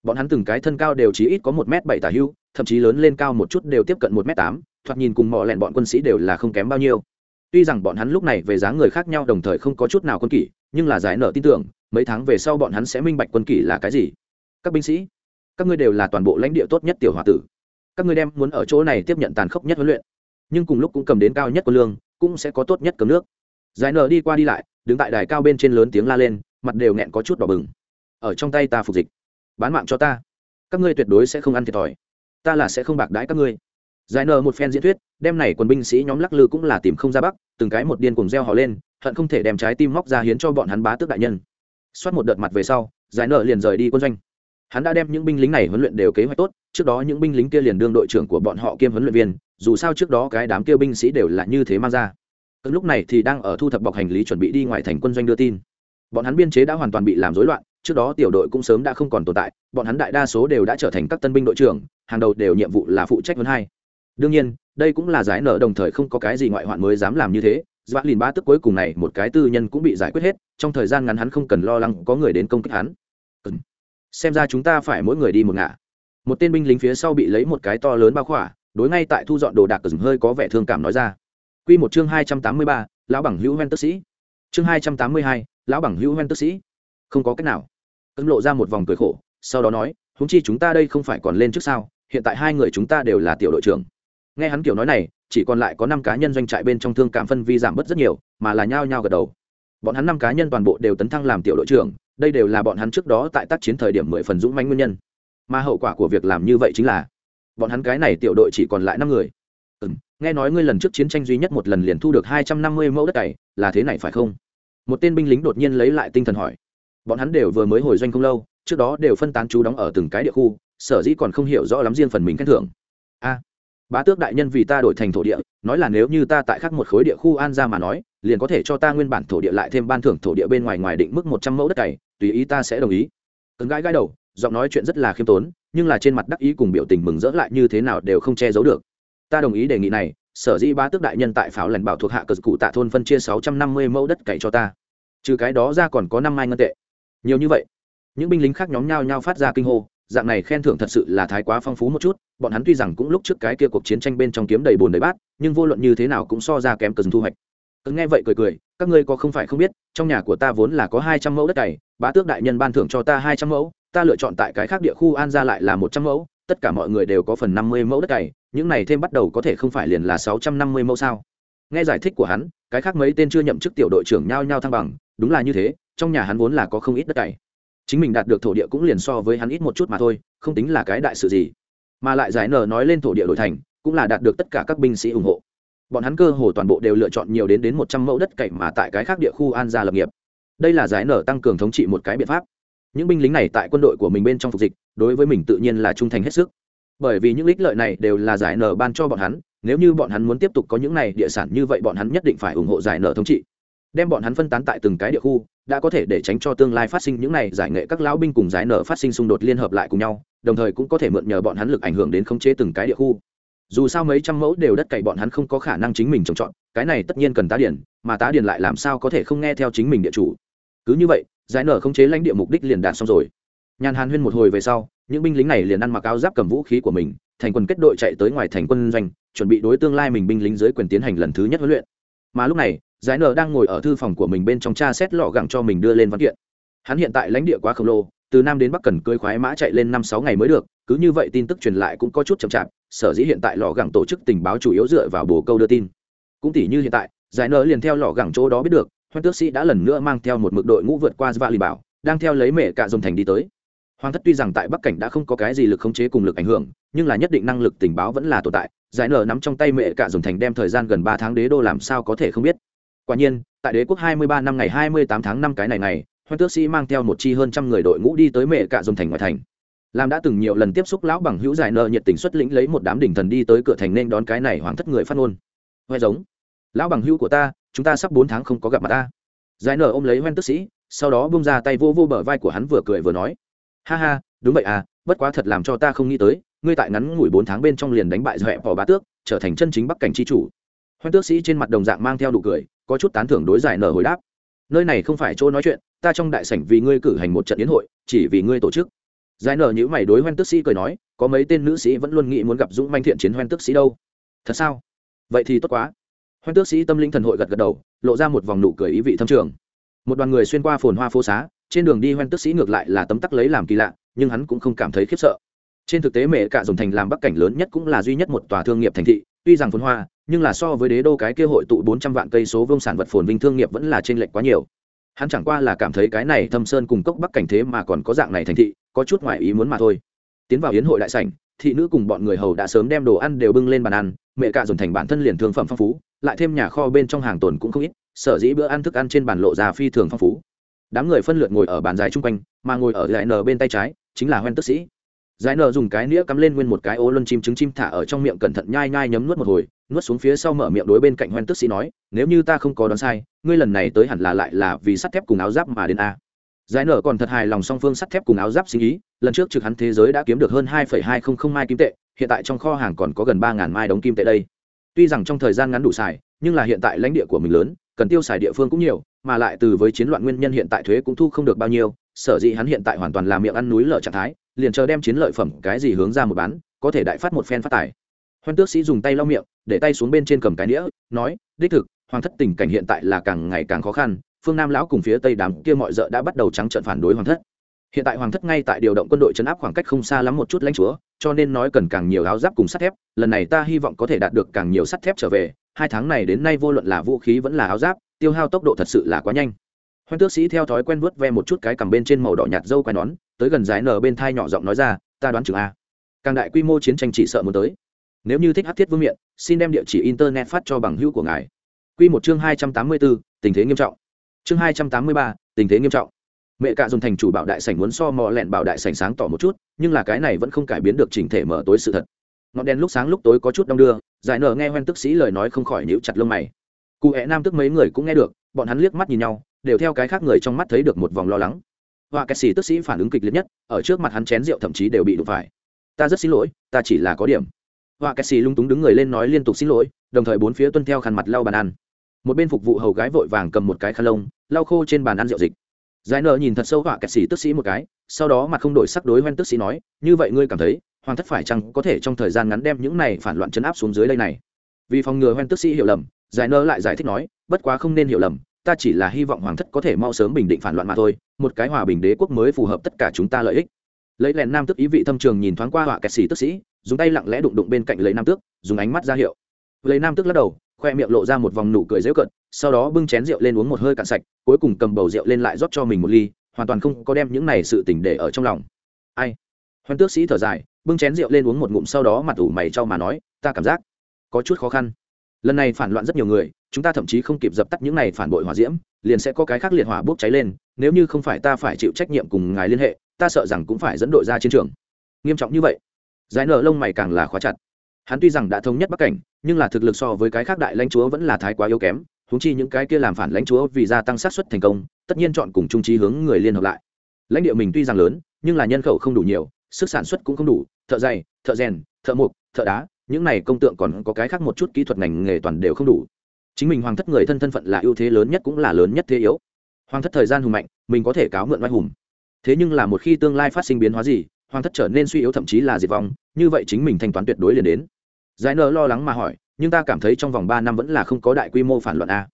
Bọn hắn từng cái thân cao đều chỉ ít có một m bảy tả hưu, thậm chí lớn lên cao một chút đều tiếp cận một m tám, thoạt nhìn cùng mò lẹn bọn quân sĩ đều là không kém bao nhiêu tuy rằng bọn hắn lúc này về dáng người khác nhau đồng thời không có chút nào quân kỷ, nhưng là giải nợ tin tưởng, mấy tháng về sau bọn hắn sẽ minh bạch quân kỷ là cái gì. Các binh sĩ, các ngươi đều là toàn bộ lãnh địa tốt nhất tiểu h tử. Các ngươi đem muốn ở chỗ này tiếp nhận tàn khốc nhất huấn luyện. Nhưng cùng lúc cũng cầm đến cao nhất quân lương, cũng sẽ có tốt nhất cầm nước. Giải nợ đi qua đi lại, đứng tại đài cao bên trên lớn tiếng la lên, mặt đều nghẹn có chút đỏ bừng. Ở trong tay ta phục dịch. Bán mạng cho ta. Các ngươi tuyệt đối sẽ không ăn thiệt thòi. Ta là sẽ không bạc đãi các ngươi giải nờ một phen diễn thuyết, đem này quân binh sĩ nhóm lắc lư cũng là tìm không ra bắc, từng cái một điên cùng reo hò lên, hận không thể đem trái tim móc ra hiến cho bọn hắn bá tước đại nhân. Xoát một đợt mặt về sau, giải nợ liền rời đi quân doanh. Hắn đã đem những binh lính này huấn luyện đều kế hoạch tốt, trước đó những binh lính kia liền đương đội trưởng của bọn họ kiêm huấn luyện viên, dù sao trước đó cái đám kia binh sĩ đều là như thế mang ra. Lúc này thì đang ở thu thập bọc hành lý chuẩn bị đi ngoài thành quân doanh đưa tin. Bọn hắn biên chế đã hoàn toàn bị làm rối loạn, trước đó tiểu đội cũng sớm đã không còn tồn tại, bọn hắn đại đa số đều đã trở thành các tân binh đội trưởng, hàng đầu đều nhiệm vụ là phụ trách huấn hai đương nhiên đây cũng là giải nợ đồng thời không có cái gì ngoại hoạn mới dám làm như thế dọa lìn ba tức cuối cùng này một cái tư nhân cũng bị giải quyết hết trong thời gian ngắn hắn không cần lo lắng có người đến công kích hắn xem ra chúng ta phải mỗi người đi một ngả một tên binh lính phía sau bị lấy một cái to lớn bao khỏa đối ngay tại thu dọn đồ đạc cờ hơi có vẻ thương cảm nói ra Quy một chương hai trăm tám mươi ba, lão bằng hữu hoen tức sĩ. Chương hai trăm tám mươi hai, lão bằng hữu hoen tức sĩ. Không có cách nào. cấm lộ ra một vòng cười khổ, sau đó nói, huống chi chúng ta đây không phải còn lên trước sao? Hiện tại hai người chúng ta đều là tiểu đội trưởng. Nghe hắn kiểu nói này, chỉ còn lại có năm cá nhân doanh trại bên trong thương cảm phân vi giảm bớt rất nhiều, mà là nhao nhao gật đầu. Bọn hắn năm cá nhân toàn bộ đều tấn thăng làm tiểu đội trưởng, đây đều là bọn hắn trước đó tại tác chiến thời điểm mười phần dũng mãnh nguyên nhân. Mà hậu quả của việc làm như vậy chính là, bọn hắn cái này tiểu đội chỉ còn lại năm người. ừ, nghe nói ngươi lần trước chiến tranh duy nhất một lần liền thu được hai trăm năm mươi mẫu đất cày là thế này phải không một tên binh lính đột nhiên lấy lại tinh thần hỏi bọn hắn đều vừa mới hồi doanh không lâu trước đó đều phân tán chú đóng ở từng cái địa khu sở dĩ còn không hiểu rõ lắm riêng phần mình khen thưởng a bá tước đại nhân vì ta đổi thành thổ địa, nói là nếu như ta tại khắc một khối địa khu an ra mà nói, liền có thể cho ta nguyên bản thổ địa lại thêm ban thưởng thổ địa bên ngoài ngoài định mức một trăm mẫu đất cày, tùy ý ta sẽ đồng ý. Cấn gãi gãi đầu, giọng nói chuyện rất là khiêm tốn, nhưng là trên mặt đắc ý cùng biểu tình mừng rỡ lại như thế nào đều không che giấu được. Ta đồng ý đề nghị này, sở dĩ Bá tước đại nhân tại pháo lần bảo thuộc hạ cờ cụ tạ thôn phân chia sáu trăm năm mươi mẫu đất cày cho ta. Trừ cái đó ra còn có năm mai ngân tệ. Nhiều như vậy. Những binh lính khác nhóm nhau nhau phát ra kinh hô dạng này khen thưởng thật sự là thái quá phong phú một chút, bọn hắn tuy rằng cũng lúc trước cái kia cuộc chiến tranh bên trong kiếm đầy bồn đầy bát, nhưng vô luận như thế nào cũng so ra kém cần thu hoạch. Cứ nghe vậy cười cười, các ngươi có không phải không biết, trong nhà của ta vốn là có hai trăm mẫu đất cày, bá tước đại nhân ban thưởng cho ta hai trăm mẫu, ta lựa chọn tại cái khác địa khu an ra lại là một trăm mẫu, tất cả mọi người đều có phần năm mươi mẫu đất cày, những này thêm bắt đầu có thể không phải liền là sáu trăm năm mươi mẫu sao? Nghe giải thích của hắn, cái khác mấy tên chưa nhậm chức tiểu đội trưởng nhao nhao thăng bằng, đúng là như thế, trong nhà hắn vốn là có không ít đất cày chính mình đạt được thổ địa cũng liền so với hắn ít một chút mà thôi, không tính là cái đại sự gì. Mà lại giải nở nói lên thổ địa đổi thành, cũng là đạt được tất cả các binh sĩ ủng hộ. Bọn hắn cơ hồ toàn bộ đều lựa chọn nhiều đến đến một trăm mẫu đất cày mà tại cái khác địa khu an gia lập nghiệp. Đây là giải nở tăng cường thống trị một cái biện pháp. Những binh lính này tại quân đội của mình bên trong phục dịch, đối với mình tự nhiên là trung thành hết sức. Bởi vì những ích lợi này đều là giải nở ban cho bọn hắn, nếu như bọn hắn muốn tiếp tục có những này địa sản như vậy, bọn hắn nhất định phải ủng hộ giải nở thống trị. Đem bọn hắn phân tán tại từng cái địa khu đã có thể để tránh cho tương lai phát sinh những này giải nghệ các lão binh cùng giải nở phát sinh xung đột liên hợp lại cùng nhau, đồng thời cũng có thể mượn nhờ bọn hắn lực ảnh hưởng đến khống chế từng cái địa khu. Dù sao mấy trăm mẫu đều đất cày bọn hắn không có khả năng chính mình trồng trọt, cái này tất nhiên cần tá điển, mà tá điển lại làm sao có thể không nghe theo chính mình địa chủ. Cứ như vậy, giải nở khống chế lãnh địa mục đích liền đạt xong rồi. Nhàn hàn huyên một hồi về sau, những binh lính này liền ăn mặc áo giáp cầm vũ khí của mình, thành quân kết đội chạy tới ngoài thành quân doanh, chuẩn bị đối tương lai mình binh lính dưới quyền tiến hành lần thứ nhất huấn luyện. Mà lúc này giải nở đang ngồi ở thư phòng của mình bên trong cha xét lọ gẳng cho mình đưa lên văn kiện. Hắn hiện tại lãnh địa quá khổng lồ, từ nam đến bắc cần cưới khoái mã chạy lên năm sáu ngày mới được, cứ như vậy tin tức truyền lại cũng có chút chậm chạp, sở dĩ hiện tại lò gẳng tổ chức tình báo chủ yếu dựa vào bồ câu đưa tin. Cũng tỷ như hiện tại, giải nở liền theo lò gẳng chỗ đó biết được, hoan tước sĩ đã lần nữa mang theo một mực đội ngũ vượt qua và lì bảo, đang theo lấy mẹ cạ dòng thành đi tới. Hoàng thất tuy rằng tại bắc cảnh đã không có cái gì lực khống chế cùng lực ảnh hưởng, nhưng là nhất định năng lực tình báo vẫn là tồn tại, giải nở nắm trong tay mẹ cả dùng thành đem thời gian gần ba tháng đế đô làm sao có thể không biết quả nhiên tại đế quốc hai mươi ba năm ngày hai mươi tám tháng năm cái này ngày, hoan tước sĩ mang theo một chi hơn trăm người đội ngũ đi tới mẹ cả dùng thành ngoài thành. Làm đã từng nhiều lần tiếp xúc lão bằng hữu giải nợ nhiệt tình xuất lĩnh lấy một đám đỉnh thần đi tới cửa thành nên đón cái này hoàng thất người phát ngôn. Hoe giống lão bằng hữu của ta chúng ta sắp bốn tháng không có gặp mặt ta. Giải nợ ôm lấy hoan Tước sĩ sau đó bung ra tay vô vô bờ vai của hắn vừa cười vừa nói. Ha ha đúng vậy à bất quá thật làm cho ta không nghĩ tới ngươi tại ngắn ngủi bốn tháng bên trong liền đánh bại dọa vỏ bá tước trở thành chân chính bắc cảnh chi chủ hoan tước sĩ trên mặt đồng dạng mang theo đủ cười, có chút tán thưởng đối giải nở hồi đáp. Nơi này không phải chỗ nói chuyện, ta trong đại sảnh vì ngươi cử hành một trận yến hội, chỉ vì ngươi tổ chức. Giải nở nhữ mày đối hoan tước sĩ cười nói, có mấy tên nữ sĩ vẫn luôn nghĩ muốn gặp dũng manh thiện chiến hoan tước sĩ đâu. Thật sao? Vậy thì tốt quá. Hoan tước sĩ tâm linh thần hội gật gật đầu, lộ ra một vòng nụ cười ý vị thâm trường. Một đoàn người xuyên qua phồn hoa phố xá, trên đường đi hoan tước sĩ ngược lại là tấm tắc lấy làm kỳ lạ, nhưng hắn cũng không cảm thấy khiếp sợ. Trên thực tế mẹ cả dòng thành làm bắc cảnh lớn nhất cũng là duy nhất một tòa thương nghiệp thành thị tuy rằng phồn hoa, nhưng là so với đế đô cái kia hội tụ bốn trăm vạn cây số vương sản vật phồn vinh thương nghiệp vẫn là trên lệch quá nhiều. Hắn chẳng qua là cảm thấy cái này thâm sơn cùng cốc bắc cảnh thế mà còn có dạng này thành thị, có chút ngoài ý muốn mà thôi. Tiến vào hiến hội đại sảnh, thị nữ cùng bọn người hầu đã sớm đem đồ ăn đều bưng lên bàn ăn, mẹ cả dồn thành bản thân liền thương phẩm phong phú, lại thêm nhà kho bên trong hàng tồn cũng không ít, sở dĩ bữa ăn thức ăn trên bàn lộ ra phi thường phong phú. Đám người phân lượt ngồi ở bàn dài chung quanh, mà ngồi ở lại nờ bên tay trái, chính là hoen tức sĩ giải nở dùng cái nĩa cắm lên nguyên một cái ô luân chim trứng chim thả ở trong miệng cẩn thận nhai nhai nhấm nuốt một hồi, nuốt xuống phía sau mở miệng đối bên cạnh hoen tức sĩ nói, nếu như ta không có đoán sai, ngươi lần này tới hẳn là lại là vì sắt thép cùng áo giáp mà đến a. Giải nở còn thật hài lòng song phương sắt thép cùng áo giáp sinh ý, lần trước trực hắn thế giới đã kiếm được hơn hai hai không không mai kim tệ, hiện tại trong kho hàng còn có gần ba ngàn mai đống kim tệ đây. Tuy rằng trong thời gian ngắn đủ xài, nhưng là hiện tại lãnh địa của mình lớn, cần tiêu xài địa phương cũng nhiều, mà lại từ với chiến loạn nguyên nhân hiện tại thuế cũng thu không được bao nhiêu, sở dĩ hắn hiện tại hoàn toàn là miệng ăn núi lở trạng thái liền chờ đem chiến lợi phẩm cái gì hướng ra một bán, có thể đại phát một phen phát tài. Hoan tước sĩ dùng tay lau miệng, để tay xuống bên trên cầm cái đĩa, nói, đích thực, hoàng thất tình cảnh hiện tại là càng ngày càng khó khăn, phương nam lão cùng phía tây đám kia mọi rợ đã bắt đầu trắng trợn phản đối hoàng thất. Hiện tại hoàng thất ngay tại điều động quân đội chấn áp khoảng cách không xa lắm một chút lãnh chúa, cho nên nói cần càng nhiều áo giáp cùng sắt thép, lần này ta hy vọng có thể đạt được càng nhiều sắt thép trở về, hai tháng này đến nay vô luận là vũ khí vẫn là áo giáp, tiêu hao tốc độ thật sự là quá nhanh. Hoan tước sĩ theo thói quen vớt ve một chút cái cầm bên trên màu đỏ nhạt dâu quai nón tới gần giải nở bên thai nhỏ giọng nói ra, ta đoán chừng a. Càng đại quy mô chiến tranh chỉ sợ muốn tới. Nếu như thích hát thiết vương miện, xin đem địa chỉ internet phát cho bằng hữu của ngài. Q một chương hai trăm tám mươi bốn tình thế nghiêm trọng. Chương hai trăm tám mươi ba, tình thế nghiêm trọng. Mẹ cạ dùng thành chủ bảo đại sảnh muốn so mò lẹn bảo đại sảnh sáng tỏ một chút, nhưng là cái này vẫn không cải biến được chỉnh thể mở tối sự thật. Ngọn đèn lúc sáng lúc tối có chút đong đưa, giải nở nghe hoen tức sĩ lời nói không khỏi nhíu chặt lông mày. Cụ hẹ nam tức mấy người cũng nghe được, bọn hắn liếc mắt nhìn nhau, đều theo cái khác người trong mắt thấy được một vòng lo lắng họa kẹt xì tức sĩ phản ứng kịch liệt nhất, ở trước mặt hắn chén rượu thậm chí đều bị đụng phải. Ta rất xin lỗi, ta chỉ là có điểm. Họa kẹt xì lung túng đứng người lên nói liên tục xin lỗi. Đồng thời bốn phía tuân theo khăn mặt lau bàn ăn. Một bên phục vụ hầu gái vội vàng cầm một cái khăn lông, lau khô trên bàn ăn rượu dịch. Giải nợ nhìn thật sâu họa kẹt xì tức sĩ một cái, sau đó mặt không đổi sắc đối hoen tức sĩ nói, như vậy ngươi cảm thấy, hoàng thất phải chăng có thể trong thời gian ngắn đem những này phản loạn chấn áp xuống dưới đây này? Vì phòng ngừa hoen tức sĩ hiểu lầm, giải nợ lại giải thích nói, bất quá không nên hiểu lầm ta chỉ là hy vọng hoàng thất có thể mau sớm bình định phản loạn mà thôi, một cái hòa bình đế quốc mới phù hợp tất cả chúng ta lợi ích. Lấy lèn nam tức ý vị thâm trường nhìn thoáng qua họa kẹt xì tức sĩ, dùng tay lặng lẽ đụng đụng bên cạnh lấy nam tước, dùng ánh mắt ra hiệu. Lấy nam tước lắc đầu, khoe miệng lộ ra một vòng nụ cười dễu cận sau đó bưng chén rượu lên uống một hơi cạn sạch, cuối cùng cầm bầu rượu lên lại rót cho mình một ly, hoàn toàn không có đem những này sự tỉnh để ở trong lòng. Ai? Hoan tước sĩ thở dài, bưng chén rượu lên uống một ngụm sau đó mặt ủ mày cho mà nói, ta cảm giác có chút khó khăn. Lần này phản loạn rất nhiều người chúng ta thậm chí không kịp dập tắt những này phản bội hỏa diễm, liền sẽ có cái khác liệt hỏa bốc cháy lên, nếu như không phải ta phải chịu trách nhiệm cùng ngài liên hệ, ta sợ rằng cũng phải dẫn đội ra chiến trường. Nghiêm trọng như vậy, giải nở lông mày càng là khóa chặt. Hắn tuy rằng đã thống nhất bắc cảnh, nhưng là thực lực so với cái khác đại lãnh chúa vẫn là thái quá yếu kém húng chi những cái kia làm phản lãnh chúa vì gia tăng sát xuất thành công, tất nhiên chọn cùng trung trí hướng người liên hợp lại. Lãnh địa mình tuy rằng lớn, nhưng là nhân khẩu không đủ nhiều, sức sản xuất cũng không đủ, thợ dày, thợ rèn, thợ mộc, thợ đá, những này công tượng còn có cái khác một chút kỹ thuật ngành nghề toàn đều không đủ chính mình hoàng thất người thân thân phận là ưu thế lớn nhất cũng là lớn nhất thế yếu. Hoàng thất thời gian hùng mạnh, mình có thể cáo mượn oai hùng. Thế nhưng là một khi tương lai phát sinh biến hóa gì, hoàng thất trở nên suy yếu thậm chí là diệt vong, như vậy chính mình thanh toán tuyệt đối liền đến. Giải nợ lo lắng mà hỏi, nhưng ta cảm thấy trong vòng ba năm vẫn là không có đại quy mô phản loạn a.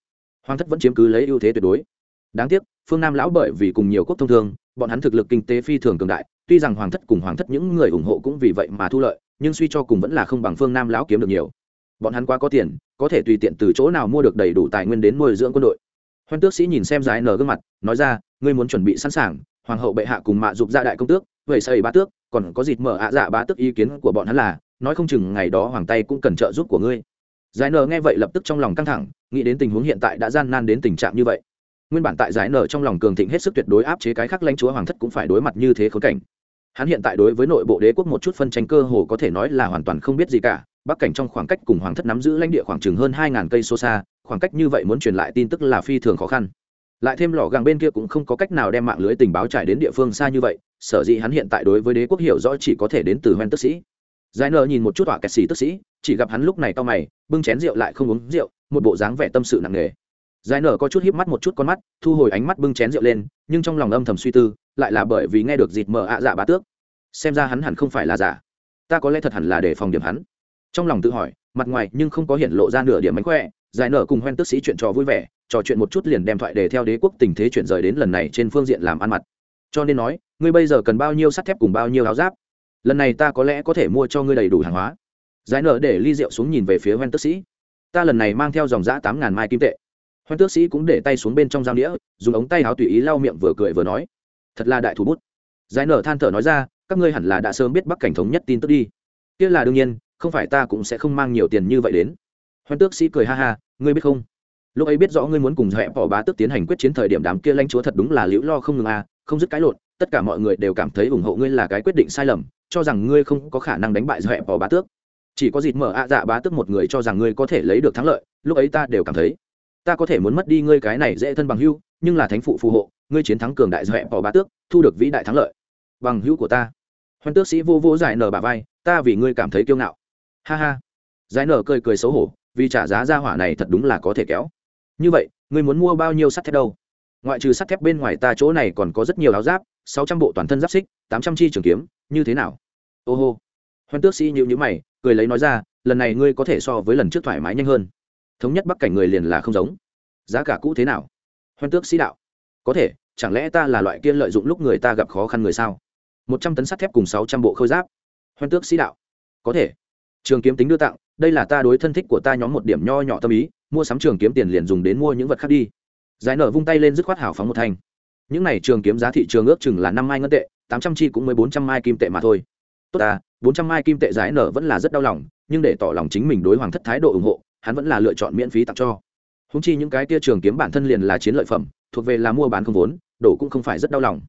Hoàng thất vẫn chiếm cứ lấy ưu thế tuyệt đối. Đáng tiếc, phương nam lão bởi vì cùng nhiều quốc thông thương, bọn hắn thực lực kinh tế phi thường cường đại, tuy rằng hoàng thất cùng hoàng thất những người ủng hộ cũng vì vậy mà thu lợi, nhưng suy cho cùng vẫn là không bằng phương nam lão kiếm được nhiều bọn hắn quá có tiền, có thể tùy tiện từ chỗ nào mua được đầy đủ tài nguyên đến nuôi dưỡng quân đội. Hoan tước sĩ nhìn xem giải nở gương mặt, nói ra, ngươi muốn chuẩn bị sẵn sàng, hoàng hậu bệ hạ cùng mạ dục gia đại công tước, vậy xây bá tước, còn có dịp mở ạ dạ bá tước ý kiến của bọn hắn là, nói không chừng ngày đó hoàng tay cũng cần trợ giúp của ngươi. Giải nở nghe vậy lập tức trong lòng căng thẳng, nghĩ đến tình huống hiện tại đã gian nan đến tình trạng như vậy. Nguyên bản tại giải nở trong lòng cường thịnh hết sức tuyệt đối áp chế cái khác lãnh chúa hoàng thất cũng phải đối mặt như thế khốn cảnh. Hắn hiện tại đối với nội bộ đế quốc một chút phân tranh cơ hồ có thể nói là hoàn toàn không biết gì cả bắc cảnh trong khoảng cách cùng hoàng thất nắm giữ lãnh địa khoảng chừng hơn hai ngàn cây số xa, khoảng cách như vậy muốn truyền lại tin tức là phi thường khó khăn. Lại thêm lò gàng bên kia cũng không có cách nào đem mạng lưới tình báo trải đến địa phương xa như vậy, sở dĩ hắn hiện tại đối với đế quốc hiểu rõ chỉ có thể đến từ hoen tức sĩ. Giải nợ nhìn một chút tỏa kẹt xì tức sĩ, chỉ gặp hắn lúc này to mày, bưng chén rượu lại không uống rượu, một bộ dáng vẻ tâm sự nặng nề. Giải nở có chút híp mắt một chút con mắt, thu hồi ánh mắt bưng chén rượu lên, nhưng trong lòng âm thầm suy tư, lại là bởi vì nghe được dịt mờ ạ dạ bá tước. Xem ra hắn hẳn không phải là giả. Ta có lẽ thật hẳn là để phòng điểm hắn trong lòng tự hỏi, mặt ngoài nhưng không có hiện lộ ra nửa điểm mánh khỏe, giải nở cùng hoen tức sĩ chuyện trò vui vẻ, trò chuyện một chút liền đem thoại để theo đế quốc tình thế chuyển rời đến lần này trên phương diện làm ăn mặt. Cho nên nói, ngươi bây giờ cần bao nhiêu sắt thép cùng bao nhiêu áo giáp? Lần này ta có lẽ có thể mua cho ngươi đầy đủ hàng hóa. Giải nở để ly rượu xuống nhìn về phía hoen tức sĩ. Ta lần này mang theo dòng giã tám ngàn mai kim tệ. Hoen tước sĩ cũng để tay xuống bên trong giao đĩa dùng ống tay áo tùy ý lau miệng vừa cười vừa nói, thật là đại thủ bút. Giải nở than thở nói ra, các ngươi hẳn là đã sớm biết bắc cảnh thống nhất tin tức đi. Kia là đương nhiên không phải ta cũng sẽ không mang nhiều tiền như vậy đến. Hoan tước sĩ cười ha ha, ngươi biết không? Lúc ấy biết rõ ngươi muốn cùng hẹp bỏ bá tước tiến hành quyết chiến thời điểm đám kia lanh chúa thật đúng là liễu lo không ngừng à không dứt cái lộn, tất cả mọi người đều cảm thấy ủng hộ ngươi là cái quyết định sai lầm, cho rằng ngươi không có khả năng đánh bại hẹp bỏ bá tước. Chỉ có dịp mở ạ dạ bá tước một người cho rằng ngươi có thể lấy được thắng lợi, lúc ấy ta đều cảm thấy, ta có thể muốn mất đi ngươi cái này dễ thân bằng hưu nhưng là thánh phụ phù hộ, ngươi chiến thắng cường đại hẹp bỏ bá tước, thu được vĩ đại thắng lợi. Bằng hữu của ta. Hoan tước sĩ vô vô giải nở bà vai, ta vì ngươi cảm thấy kiêu ngạo ha ha. Giải nở cười cười xấu hổ, vì trả giá ra hỏa này thật đúng là có thể kéo. Như vậy, ngươi muốn mua bao nhiêu sắt thép đâu? Ngoại trừ sắt thép bên ngoài ta chỗ này còn có rất nhiều áo giáp, sáu trăm bộ toàn thân giáp xích, tám trăm chi trường kiếm, như thế nào? Ô hô. Hoan tước sĩ nhịu nhữ mày, cười lấy nói ra, lần này ngươi có thể so với lần trước thoải mái nhanh hơn. Thống nhất bắc cảnh người liền là không giống. Giá cả cũ thế nào? Hoan tước sĩ đạo. Có thể, chẳng lẽ ta là loại kia lợi dụng lúc người ta gặp khó khăn người sao? Một trăm tấn sắt thép cùng sáu trăm bộ khôi giáp. Hoan tước sĩ đạo. Có thể trường kiếm tính đưa tặng, đây là ta đối thân thích của ta nhóm một điểm nho nhỏ tâm ý, mua sắm trường kiếm tiền liền dùng đến mua những vật khác đi. Giải nở vung tay lên dứt khoát hào phóng một thành những này trường kiếm giá thị trường ước chừng là năm mai ngân tệ, tám trăm chi cũng mới bốn trăm mai kim tệ mà thôi. Tốt à bốn trăm mai kim tệ giải nở vẫn là rất đau lòng, nhưng để tỏ lòng chính mình đối hoàng thất thái độ ủng hộ, hắn vẫn là lựa chọn miễn phí tặng cho. Húng chi những cái tia trường kiếm bản thân liền là chiến lợi phẩm, thuộc về là mua bán không vốn đổ cũng không phải rất đau lòng.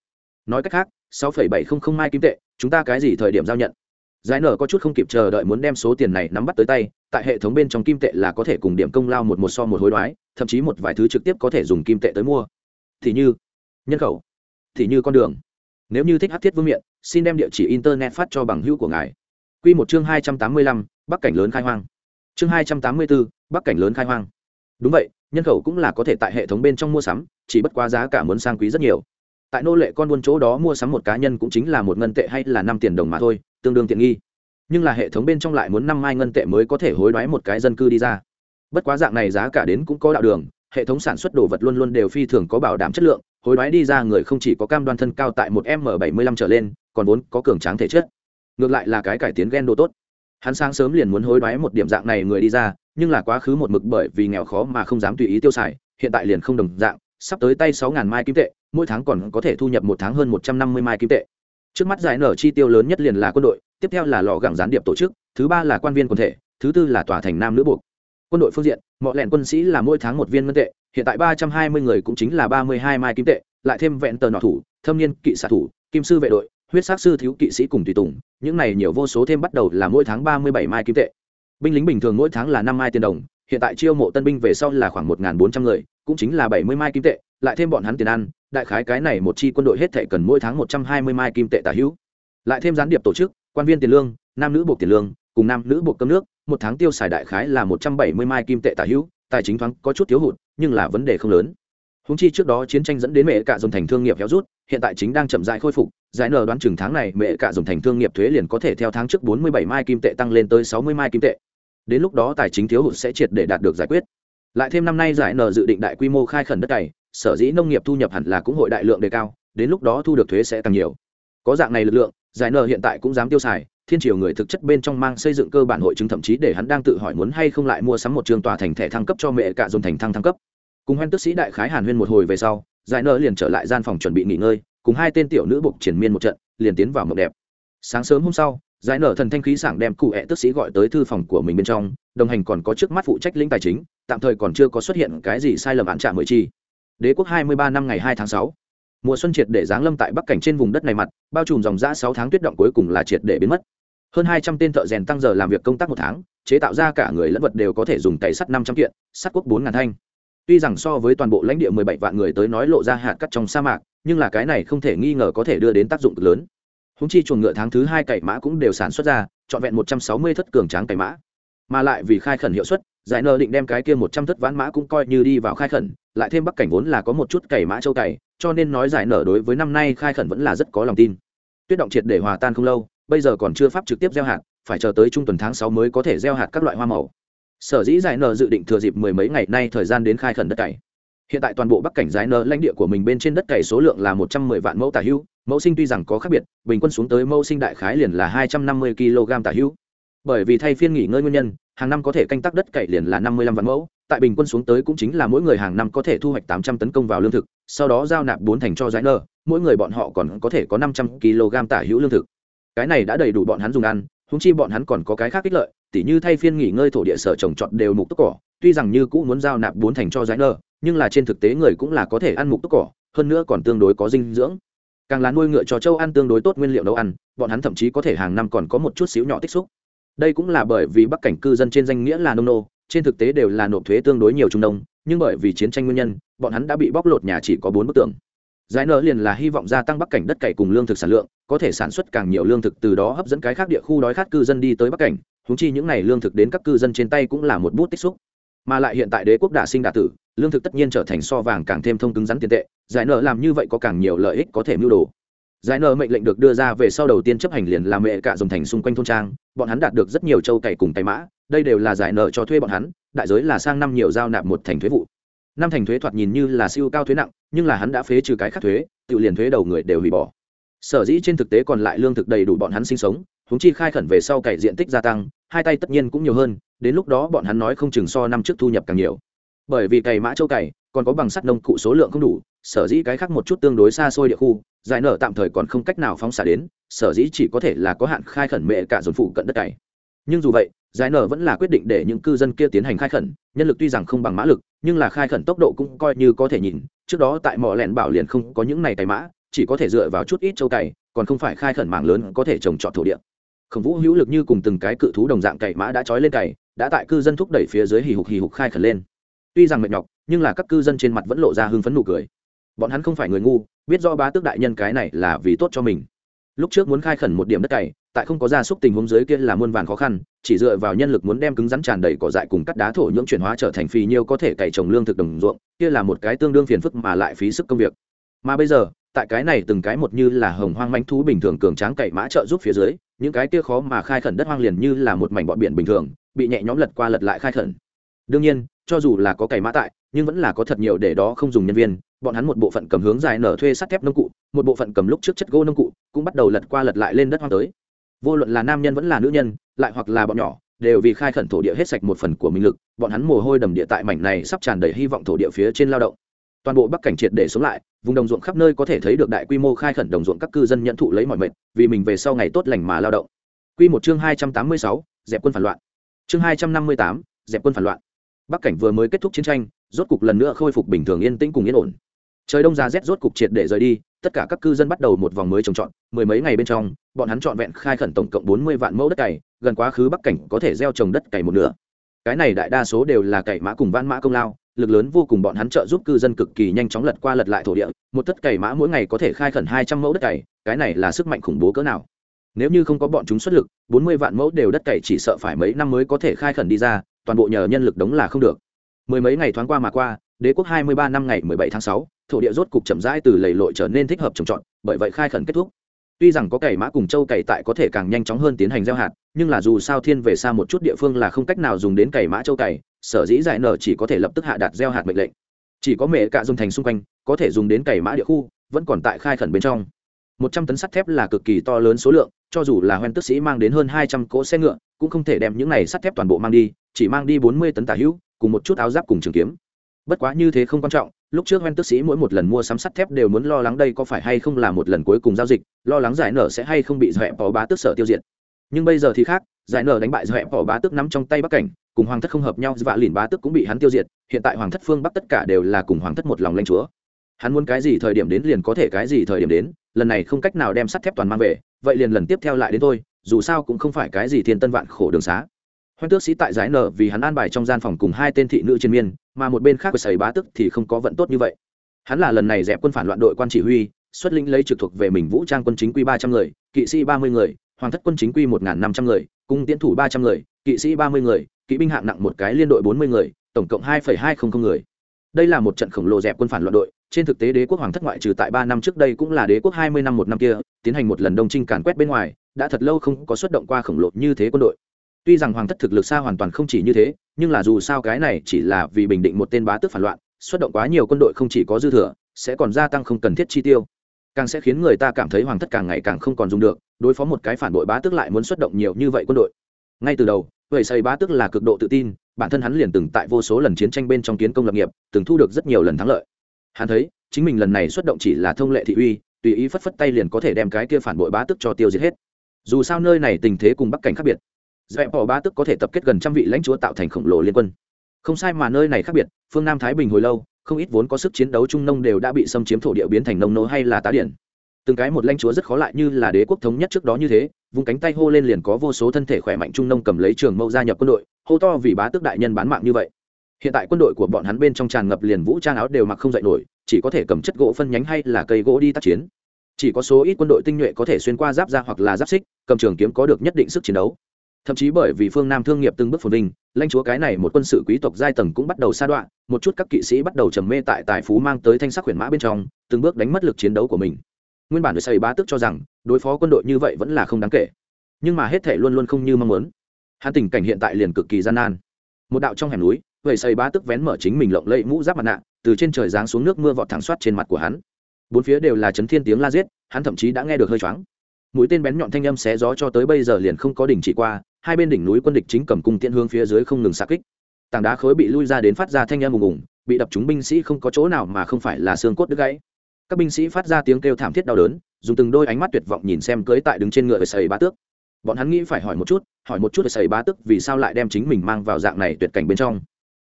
Nói cách khác, sáu phẩy bảy không không mai kim tệ, chúng ta cái gì thời điểm giao nhận? Giải nở có chút không kịp chờ đợi muốn đem số tiền này nắm bắt tới tay, tại hệ thống bên trong kim tệ là có thể cùng điểm công lao một một so một hối đoái, thậm chí một vài thứ trực tiếp có thể dùng kim tệ tới mua. Thì như, nhân khẩu, thì như con đường. Nếu như thích hát thiết vương miện, xin đem địa chỉ internet phát cho bằng hữu của ngài. Q một chương hai trăm tám mươi lăm, bắc cảnh lớn khai hoang. Chương hai trăm tám mươi bốn bắc cảnh lớn khai hoang. Đúng vậy, nhân khẩu cũng là có thể tại hệ thống bên trong mua sắm, chỉ bất quá giá cả muốn sang quý rất nhiều tại nô lệ con buôn chỗ đó mua sắm một cá nhân cũng chính là một ngân tệ hay là năm tiền đồng mà thôi, tương đương tiện nghi. Nhưng là hệ thống bên trong lại muốn năm mai ngân tệ mới có thể hối đoái một cái dân cư đi ra. Bất quá dạng này giá cả đến cũng có đạo đường, hệ thống sản xuất đồ vật luôn luôn đều phi thường có bảo đảm chất lượng, hối đoái đi ra người không chỉ có cam đoan thân cao tại một m bảy mươi lăm trở lên, còn vốn có cường tráng thể chất. Ngược lại là cái cải tiến gen đồ tốt. Hắn sáng sớm liền muốn hối đoái một điểm dạng này người đi ra, nhưng là quá khứ một mực bởi vì nghèo khó mà không dám tùy ý tiêu xài, hiện tại liền không đồng dạng, sắp tới tay sáu ngàn mai kim tệ mỗi tháng còn có thể thu nhập một tháng hơn một trăm năm mươi mai kim tệ. Trước mắt giải nở chi tiêu lớn nhất liền là quân đội, tiếp theo là lò gẳng gián điệp tổ chức, thứ ba là quan viên quần thể, thứ tư là tòa thành nam nữ buộc. Quân đội phương diện, mọi lẹn quân sĩ là mỗi tháng một viên ngân tệ, hiện tại ba trăm hai mươi người cũng chính là ba mươi hai mai kim tệ, lại thêm vẹn tờ nọ thủ, thâm niên kỵ xạ thủ, kim sư vệ đội, huyết sát sư thiếu kỵ sĩ cùng tùy tùng, những này nhiều vô số thêm bắt đầu là mỗi tháng ba mươi bảy mai kim tệ. Binh lính bình thường mỗi tháng là năm mai tiền đồng, hiện tại chiêu mộ tân binh về sau là khoảng một bốn trăm người, cũng chính là bảy mươi mai kim tệ, lại thêm bọn hắn tiền ăn đại khái cái này một chi quân đội hết thể cần mỗi tháng một trăm hai mươi mai kim tệ tả hữu. Lại thêm gián điệp tổ chức, quan viên tiền lương, nam nữ buộc tiền lương, cùng nam nữ buộc cơm nước, một tháng tiêu xài đại khái là một trăm bảy mươi mai kim tệ tả hữu, tài chính thoáng có chút thiếu hụt, nhưng là vấn đề không lớn. Húng chi trước đó chiến tranh dẫn đến mẹ cả dòng thành thương nghiệp héo rút, hiện tại chính đang chậm dại khôi phục, giải nở đoán chừng tháng này mẹ cả dòng thành thương nghiệp thuế liền có thể theo tháng trước bốn mươi bảy mai kim tệ tăng lên tới sáu mươi mai kim tệ. Đến lúc đó tài chính thiếu hụt sẽ triệt để đạt được giải quyết. Lại thêm năm nay giải nở dự định đại quy mô khai khẩn đất này sở dĩ nông nghiệp thu nhập hẳn là cũng hội đại lượng đề cao, đến lúc đó thu được thuế sẽ tăng nhiều. Có dạng này lực lượng, giải nợ hiện tại cũng dám tiêu xài, thiên triều người thực chất bên trong mang xây dựng cơ bản hội chứng thậm chí để hắn đang tự hỏi muốn hay không lại mua sắm một trường tòa thành thẻ thăng cấp cho mẹ cả dồn thành thăng thăng cấp. Cùng hoen tức sĩ đại khái hàn huyên một hồi về sau, giải nợ liền trở lại gian phòng chuẩn bị nghỉ ngơi, cùng hai tên tiểu nữ buộc triển miên một trận, liền tiến vào mộng đẹp. Sáng sớm hôm sau, giải nợ thần thanh khí sảng đem cụ hẹ tức sĩ gọi tới thư phòng của mình bên trong, đồng hành còn có trước mắt phụ trách lĩnh tài chính, tạm thời còn chưa có xuất hiện cái gì sai lầm án trả mười chi đế quốc hai mươi ba năm ngày hai tháng sáu. Mùa xuân triệt để giáng lâm tại bắc cảnh trên vùng đất này mặt, bao trùm dòng giã sáu tháng tuyết động cuối cùng là triệt để biến mất. Hơn hai trăm tên thợ rèn tăng giờ làm việc công tác một tháng, chế tạo ra cả người lẫn vật đều có thể dùng cày sắt năm trăm kiện, sắt quốc bốn ngàn thanh. Tuy rằng so với toàn bộ lãnh địa mười bảy vạn người tới nói lộ ra hạt cắt trong sa mạc, nhưng là cái này không thể nghi ngờ có thể đưa đến tác dụng lớn. Húng chi chuồng ngựa tháng thứ hai cày mã cũng đều sản xuất ra, trọn vẹn một trăm sáu mươi thất cường tráng cày mã. Mà lại vì khai khẩn hiệu suất giải nợ định đem cái kia một trăm thất ván mã cũng coi như đi vào khai khẩn, lại thêm bắc cảnh vốn là có một chút cày mã châu cày, cho nên nói giải nở đối với năm nay khai khẩn vẫn là rất có lòng tin. Tuyết động triệt để hòa tan không lâu, bây giờ còn chưa pháp trực tiếp gieo hạt, phải chờ tới trung tuần tháng sáu mới có thể gieo hạt các loại hoa màu. Sở dĩ giải nở dự định thừa dịp mười mấy ngày nay thời gian đến khai khẩn đất cày. Hiện tại toàn bộ bắc cảnh giải nở lãnh địa của mình bên trên đất cày số lượng là một trăm mười vạn mẫu tả hữu mẫu sinh tuy rằng có khác biệt, bình quân xuống tới mẫu sinh đại khái liền là hai trăm năm mươi kg tả hữu bởi vì thay phiên nghỉ ngơi nguyên nhân, hàng năm có thể canh tác đất cày liền là năm mươi lăm vạn mẫu, tại bình quân xuống tới cũng chính là mỗi người hàng năm có thể thu hoạch tám trăm tấn công vào lương thực, sau đó giao nạp bốn thành cho giải nơ mỗi người bọn họ còn có thể có năm trăm kg tả hữu lương thực. Cái này đã đầy đủ bọn hắn dùng ăn húng chi bọn hắn còn có cái khác ích lợi, tỉ như thay phiên nghỉ ngơi thổ địa sở trồng trọt đều mục tốc cỏ, tuy rằng như cũ muốn giao nạp bốn thành cho giải nơ nhưng là trên thực tế người cũng là có thể ăn mục tốc cỏ, hơn nữa còn tương đối có dinh dưỡng. Càng là nuôi ngựa cho châu ăn tương đối tốt nguyên liệu nấu ăn, bọn hắn thậm chí có thể hàng năm còn có một chút xíu nhỏ tích xúc đây cũng là bởi vì bắc cảnh cư dân trên danh nghĩa là nông nô, trên thực tế đều là nộp thuế tương đối nhiều trung đông, nhưng bởi vì chiến tranh nguyên nhân, bọn hắn đã bị bóc lột nhà chỉ có bốn bức tường. Giải nợ liền là hy vọng gia tăng bắc cảnh đất cày cùng lương thực sản lượng, có thể sản xuất càng nhiều lương thực từ đó hấp dẫn cái khác địa khu đói khát cư dân đi tới bắc cảnh húng chi những n à y lương thực đến các cư dân trên tay cũng là một bút tích xúc. Mà lại hiện tại đế quốc đả sinh đả tử, lương thực tất nhiên trở thành so vàng càng thêm thông cứng rắn tiền tệ, giải nợ làm như vậy có càng nhiều lợi ích có thể mưu đồ giải nợ mệnh lệnh được đưa ra về sau đầu tiên chấp hành liền làm mẹ cả dòng thành xung quanh thôn trang, bọn hắn đạt được rất nhiều châu cày cùng tay mã, đây đều là giải nợ cho thuê bọn hắn, đại giới là sang năm nhiều giao nạp một thành thuế vụ. Năm thành thuế thoạt nhìn như là siêu cao thuế nặng, nhưng là hắn đã phế trừ cái khác thuế, tự liền thuế đầu người đều hủy bỏ. Sở dĩ trên thực tế còn lại lương thực đầy đủ bọn hắn sinh sống húng chi khai khẩn về sau cày diện tích gia tăng, hai tay tất nhiên cũng nhiều hơn, đến lúc đó bọn hắn nói không chừng so năm trước thu nhập càng nhiều. Bởi vì cày mã châu cày, còn có bằng sắt nông cụ số lượng không đủ sở dĩ cái khác một chút tương đối xa xôi địa khu, giải nở tạm thời còn không cách nào phóng xả đến, sở dĩ chỉ có thể là có hạn khai khẩn mẹ cả dồn phụ cận đất cày nhưng dù vậy, giải nở vẫn là quyết định để những cư dân kia tiến hành khai khẩn, nhân lực tuy rằng không bằng mã lực, nhưng là khai khẩn tốc độ cũng coi như có thể nhìn, trước đó tại mỏ lẹn bảo liền không có những này cày mã, chỉ có thể dựa vào chút ít châu cày, còn không phải khai khẩn mạng lớn có thể trồng trọt thổ địa. Khổng vũ hữu lực như cùng từng cái cự thú đồng dạng cày mã đã trói lên cày, đã tại cư dân thúc đẩy phía dưới hì hục hì hục khai khẩn lên. Tuy rằng mệt nhọc, nhưng là các cư dân trên mặt vẫn lộ ra hưng phấn nụ cười bọn hắn không phải người ngu, biết do bá tước đại nhân cái này là vì tốt cho mình. Lúc trước muốn khai khẩn một điểm đất cày, tại không có gia súc tình huống dưới kia là muôn vàn khó khăn, chỉ dựa vào nhân lực muốn đem cứng rắn tràn đầy cỏ dại cùng cắt đá thổ nhưỡng chuyển hóa trở thành phì nhiêu có thể cày trồng lương thực đồng ruộng, kia là một cái tương đương phiền phức mà lại phí sức công việc. Mà bây giờ, tại cái này từng cái một như là hồng hoang manh thú bình thường cường tráng cày mã trợ giúp phía dưới, những cái kia khó mà khai khẩn đất hoang liền như là một mảnh bọn biển bình thường, bị nhẹ nhõm lật qua lật lại khai khẩn. Đương nhiên, cho dù là có cày mã tại, nhưng vẫn là có thật nhiều để đó không dùng nhân viên bọn hắn một bộ phận cầm hướng dài nở thuê sắt thép nông cụ một bộ phận cầm lúc trước chất gỗ nông cụ cũng bắt đầu lật qua lật lại lên đất hoang tới vô luận là nam nhân vẫn là nữ nhân lại hoặc là bọn nhỏ đều vì khai khẩn thổ địa hết sạch một phần của mình lực bọn hắn mồ hôi đầm địa tại mảnh này sắp tràn đầy hy vọng thổ địa phía trên lao động toàn bộ bắc cảnh triệt để sống lại vùng đồng ruộng khắp nơi có thể thấy được đại quy mô khai khẩn đồng ruộng các cư dân nhận thụ lấy mọi mệt vì mình về sau ngày tốt lành mà lao động Quy một chương hai trăm tám mươi sáu, dẹp quân phản loạn. Chương hai trăm năm mươi tám, dẹp quân phản loạn. Bắc cảnh vừa mới kết thúc chiến tranh, rốt cục lần nữa khôi phục bình thường yên tĩnh cùng yên ổn. Trời đông giá rét rốt cục triệt để rời đi, tất cả các cư dân bắt đầu một vòng mới trồng trọt, mười mấy ngày bên trong, bọn hắn trọn vẹn khai khẩn tổng cộng bốn mươi vạn mẫu đất cày, gần quá khứ Bắc cảnh có thể gieo trồng đất cày một nửa. Cái này đại đa số đều là cày mã cùng van mã công lao, lực lớn vô cùng bọn hắn trợ giúp cư dân cực kỳ nhanh chóng lật qua lật lại thổ địa, một tất cày mã mỗi ngày có thể khai khẩn hai trăm mẫu đất cày, cái này là sức mạnh khủng bố cỡ nào. Nếu như không có bọn chúng xuất lực, bốn mươi vạn mẫu đều đất cày chỉ sợ phải mấy năm mới có thể khai khẩn đi ra, toàn bộ nhờ nhân lực đống là không được. Mười mấy ngày thoáng qua mà qua, đế quốc hai mươi ba năm ngày mười bảy tháng sáu, thổ địa rốt cục chậm rãi từ lầy lội trở nên thích hợp trồng trọt, bởi vậy khai khẩn kết thúc. Tuy rằng có cày mã cùng châu cày tại có thể càng nhanh chóng hơn tiến hành gieo hạt, nhưng là dù sao thiên về xa một chút địa phương là không cách nào dùng đến cày mã châu cày, sở dĩ giải nở chỉ có thể lập tức hạ đạt gieo hạt mệnh lệnh. Chỉ có mẹ cạ dùng thành xung quanh, có thể dùng đến cày mã địa khu, vẫn còn tại khai khẩn bên trong. Một trăm tấn sắt thép là cực kỳ to lớn số lượng, cho dù là hoen tức sĩ mang đến hơn hai trăm cỗ xe ngựa, cũng không thể đem những này sắt thép toàn bộ mang đi, chỉ mang đi bốn mươi tấn tả hữu, cùng một chút áo giáp cùng trường kiếm. Bất quá như thế không quan trọng lúc trước hoen tước sĩ mỗi một lần mua sắm sắt thép đều muốn lo lắng đây có phải hay không là một lần cuối cùng giao dịch lo lắng giải nở sẽ hay không bị dẹp bỏ bá tức sở tiêu diệt. Nhưng bây giờ thì khác giải nở đánh bại dẹp bỏ bá tức nắm trong tay bắc cảnh cùng hoàng thất không hợp nhau và lìn bá tức cũng bị hắn tiêu diệt hiện tại hoàng thất phương bắc tất cả đều là cùng hoàng thất một lòng lanh chúa. Hắn muốn cái gì thời điểm đến liền có thể cái gì thời điểm đến lần này không cách nào đem sắt thép toàn mang về vậy liền lần tiếp theo lại đến thôi dù sao cũng không phải cái gì thiên tân vạn khổ đường xá hoan tước sĩ tại giải nở vì hắn an bài trong gian phòng cùng hai tên thị nữ trên miên, mà một bên khác của sầy bá tức thì không có vận tốt như vậy. Hắn là lần này dẹp quân phản loạn đội quan chỉ huy, xuất lĩnh lấy trực thuộc về mình vũ trang quân chính quy ba trăm người, kỵ sĩ ba mươi người, hoàng thất quân chính quy một năm trăm người, cung tiến thủ ba trăm người, kỵ sĩ ba mươi người, kỵ binh hạng nặng một cái liên đội bốn mươi người, tổng cộng hai hai không không người. Đây là một trận khổng lồ dẹp quân phản loạn đội, trên thực tế đế quốc hoàng thất ngoại trừ tại ba năm trước đây cũng là đế quốc hai mươi năm một năm kia, tiến hành một lần đông trinh càn quét bên ngoài, đã thật lâu không có xuất động qua khổng lồ như thế quân đội tuy rằng hoàng thất thực lực xa hoàn toàn không chỉ như thế, nhưng là dù sao cái này chỉ là vì bình định một tên bá tước phản loạn, xuất động quá nhiều quân đội không chỉ có dư thừa, sẽ còn gia tăng không cần thiết chi tiêu. Càng sẽ khiến người ta cảm thấy hoàng thất càng ngày càng không còn dùng được, đối phó một cái phản bội bá tước lại muốn xuất động nhiều như vậy quân đội. Ngay từ đầu vậy xây bá tước là cực độ tự tin, bản thân hắn liền từng tại vô số lần chiến tranh bên trong kiến công lập nghiệp, từng thu được rất nhiều lần thắng lợi. Hắn thấy, chính mình lần này xuất động chỉ là thông lệ thị uy, tùy ý phất phất tay liền có thể đem cái kia phản bội bá tước cho tiêu diệt hết. Dù sao nơi này tình thế cùng bắc cảnh khác biệt dẹp bỏ ba tức có thể tập kết gần trăm vị lãnh chúa tạo thành khổng lồ liên quân. Không sai mà nơi này khác biệt, phương nam thái bình hồi lâu, không ít vốn có sức chiến đấu trung nông đều đã bị xâm chiếm thổ địa biến thành nông nô hay là tá điển. Từng cái một lãnh chúa rất khó lại như là đế quốc thống nhất trước đó như thế vùng cánh tay hô lên liền có vô số thân thể khỏe mạnh trung nông cầm lấy trường mâu gia nhập quân đội, hô to vì bá tước đại nhân bán mạng như vậy. Hiện tại quân đội của bọn hắn bên trong tràn ngập liền vũ trang áo đều mặc không dậy nổi, chỉ có thể cầm chất gỗ phân nhánh hay là cây gỗ đi tác chiến. Chỉ có số ít quân đội tinh nhuệ có thể xuyên qua giáp ra hoặc là giáp xích, cầm trường kiếm có được nhất định sức chiến đấu thậm chí bởi vì phương nam thương nghiệp từng bước phồn vinh, lãnh chúa cái này một quân sự quý tộc giai tầng cũng bắt đầu sa đoạn một chút các kỵ sĩ bắt đầu trầm mê tại tài phú mang tới thanh sắc huyền mã bên trong, từng bước đánh mất lực chiến đấu của mình. Nguyên bản được xây bá tức cho rằng, đối phó quân đội như vậy vẫn là không đáng kể. Nhưng mà hết thể luôn luôn không như mong muốn. Hắn tình cảnh hiện tại liền cực kỳ gian nan. Một đạo trong hẻm núi, vậy xây bá tức vén mở chính mình lộng lẫy mũ giáp mặt nạ, từ trên trời giáng xuống nước mưa vọt thẳng soát trên mặt của hắn. Bốn phía đều là chấn thiên tiếng la giết, hắn thậm chí đã nghe được hơi choáng. Mũi tên bén nhọn thanh âm xé gió cho tới bây giờ liền không có đình chỉ qua hai bên đỉnh núi quân địch chính cầm cung tiễn hướng phía dưới không ngừng xạ kích. Tảng đá khối bị lui ra đến phát ra thanh âm ùng ùng, bị đập chúng binh sĩ không có chỗ nào mà không phải là xương cốt đứt gãy. Các binh sĩ phát ra tiếng kêu thảm thiết đau đớn, dùng từng đôi ánh mắt tuyệt vọng nhìn xem cưới tại đứng trên ngựa về sầy bá tước. Bọn hắn nghĩ phải hỏi một chút, hỏi một chút về sầy bá tước vì sao lại đem chính mình mang vào dạng này tuyệt cảnh bên trong.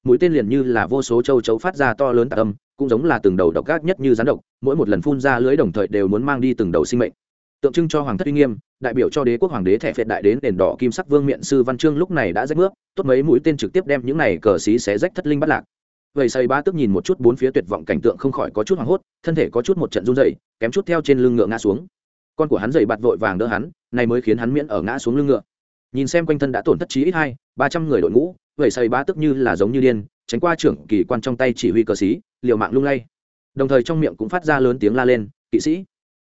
Mũi tên liền như là vô số châu chấu phát ra to lớn tạc âm, cũng giống là từng đầu độc gác nhất như rắn độc, mỗi một lần phun ra lưới đồng thời đều muốn mang đi từng đầu sinh mệnh tượng trưng cho hoàng thất uy nghiêm, đại biểu cho đế quốc hoàng đế thẻ phệt đại đến đền đỏ kim sắc vương miện sư văn chương lúc này đã rách nước, tốt mấy mũi tên trực tiếp đem những này cờ xí xé rách thất linh bắt lạc. Vậy xây ba tức nhìn một chút bốn phía tuyệt vọng cảnh tượng không khỏi có chút hoảng hốt, thân thể có chút một trận run dày kém chút theo trên lưng ngựa ngã xuống. Con của hắn dày bạt vội vàng đỡ hắn, này mới khiến hắn miễn ở ngã xuống lưng ngựa. Nhìn xem quanh thân đã tổn thất chí ít hai, ba trăm người đội ngũ vậy xây ba tức như là giống như điên, tránh qua trưởng kỳ quan trong tay chỉ huy cờ xí liều mạng lung lay. Đồng thời trong miệng cũng phát ra lớn tiếng la lên, kỵ sĩ,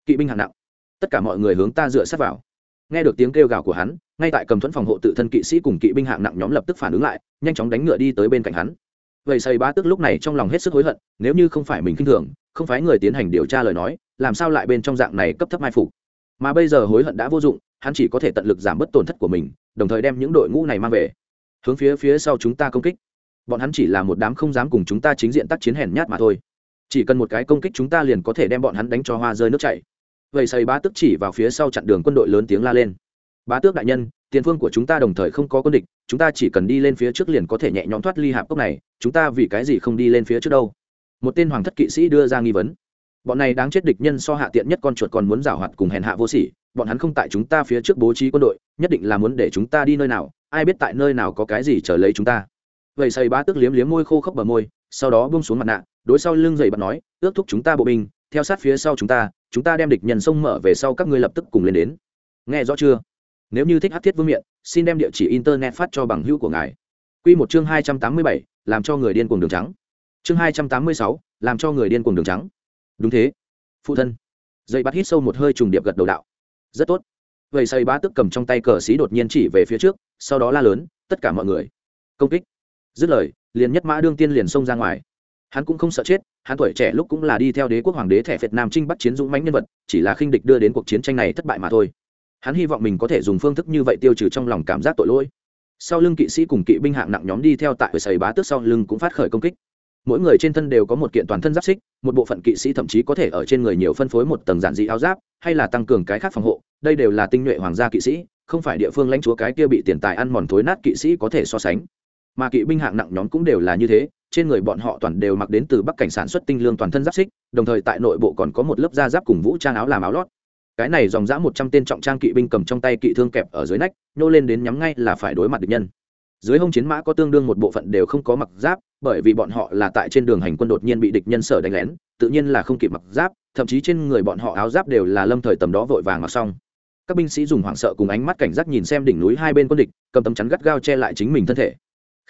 kỵ binh hạng nặng tất cả mọi người hướng ta dựa sát vào. Nghe được tiếng kêu gào của hắn, ngay tại cầm thuẫn phòng hộ tự thân kỵ sĩ cùng kỵ binh hạng nặng nhóm lập tức phản ứng lại, nhanh chóng đánh ngựa đi tới bên cạnh hắn. Vậy xây ba tức lúc này trong lòng hết sức hối hận, nếu như không phải mình k i n h thường, không phải người tiến hành điều tra lời nói, làm sao lại bên trong dạng này cấp thấp mai phục? Mà bây giờ hối hận đã vô dụng, hắn chỉ có thể tận lực giảm bớt tổn thất của mình, đồng thời đem những đội ngũ này mang về. Hướng phía phía sau chúng ta công kích. Bọn hắn chỉ là một đám không dám cùng chúng ta chính diện tác chiến hèn nhát mà thôi. Chỉ cần một cái công kích chúng ta liền có thể đem bọn hắn đánh cho hoa rơi nước chảy vậy xây bá tước chỉ vào phía sau chặn đường quân đội lớn tiếng la lên. Bá tước đại nhân, tiền phương của chúng ta đồng thời không có quân địch, chúng ta chỉ cần đi lên phía trước liền có thể nhẹ nhõm thoát ly hạp cốc này, chúng ta vì cái gì không đi lên phía trước đâu? Một tên hoàng thất kỵ sĩ đưa ra nghi vấn. Bọn này đáng chết địch nhân so hạ tiện nhất con chuột còn muốn giảo hoạt cùng hèn hạ vô sỉ, bọn hắn không tại chúng ta phía trước bố trí quân đội, nhất định là muốn để chúng ta đi nơi nào, ai biết tại nơi nào có cái gì chờ lấy chúng ta. Vậy xây bá tước liếm liếm môi khô khốc bờ môi, sau đó buông xuống mặt nạ, đối sau lưng dậy bật nói, ước thúc chúng ta bộ binh, theo sát phía sau chúng ta chúng ta đem địch nhân sông mở về sau các ngươi lập tức cùng lên đến. Nghe rõ chưa? Nếu như thích hát thiết vương miện, xin đem địa chỉ internet phát cho bằng hữu của ngài. Q một chương hai trăm tám mươi bảy, làm cho người điên cuồng đường trắng. Chương hai trăm tám mươi sáu, làm cho người điên cuồng đường trắng. Đúng thế. Phụ thân. Dây bắt hít sâu một hơi trùng điệp gật đầu đạo. Rất tốt. Vậy xây bá tức cầm trong tay cờ xí đột nhiên chỉ về phía trước, sau đó la lớn, tất cả mọi người. Công kích. Dứt lời, liền nhất mã đương tiên liền xông ra ngoài hắn cũng không sợ chết, hắn tuổi trẻ lúc cũng là đi theo đế quốc hoàng đế thẻ việt nam trinh bắt chiến dũng mãnh nhân vật, chỉ là khinh địch đưa đến cuộc chiến tranh này thất bại mà thôi. Hắn hy vọng mình có thể dùng phương thức như vậy tiêu trừ trong lòng cảm giác tội lỗi. Sau lưng kỵ sĩ cùng kỵ binh hạng nặng nhóm đi theo tại sầy bá tước sau lưng cũng phát khởi công kích. Mỗi người trên thân đều có một kiện toàn thân giáp xích, một bộ phận kỵ sĩ thậm chí có thể ở trên người nhiều phân phối một tầng giản dị áo giáp, hay là tăng cường cái khác phòng hộ. Đây đều là tinh nhuệ hoàng gia kỵ sĩ, không phải địa phương lãnh chúa cái kia bị tiền tài ăn mòn thối nát kỵ sĩ có thể so sánh. Mà kỵ binh hạng nặng nhóm cũng đều là như thế trên người bọn họ toàn đều mặc đến từ bắc cảnh sản xuất tinh lương toàn thân giáp xích, đồng thời tại nội bộ còn có một lớp da giáp cùng vũ trang áo làm áo lót. Cái này dòng dã một trăm tên trọng trang kỵ binh cầm trong tay kỵ thương kẹp ở dưới nách, nhô lên đến nhắm ngay là phải đối mặt địch nhân. Dưới hông chiến mã có tương đương một bộ phận đều không có mặc giáp, bởi vì bọn họ là tại trên đường hành quân đột nhiên bị địch nhân sở đánh lén, tự nhiên là không kịp mặc giáp, thậm chí trên người bọn họ áo giáp đều là lâm thời tầm đó vội vàng mặc xong. Các binh sĩ dùng hoảng sợ cùng ánh mắt cảnh giác nhìn xem đỉnh núi hai bên quân địch, cầm tấm chắn gắt gao che lại chính mình thân thể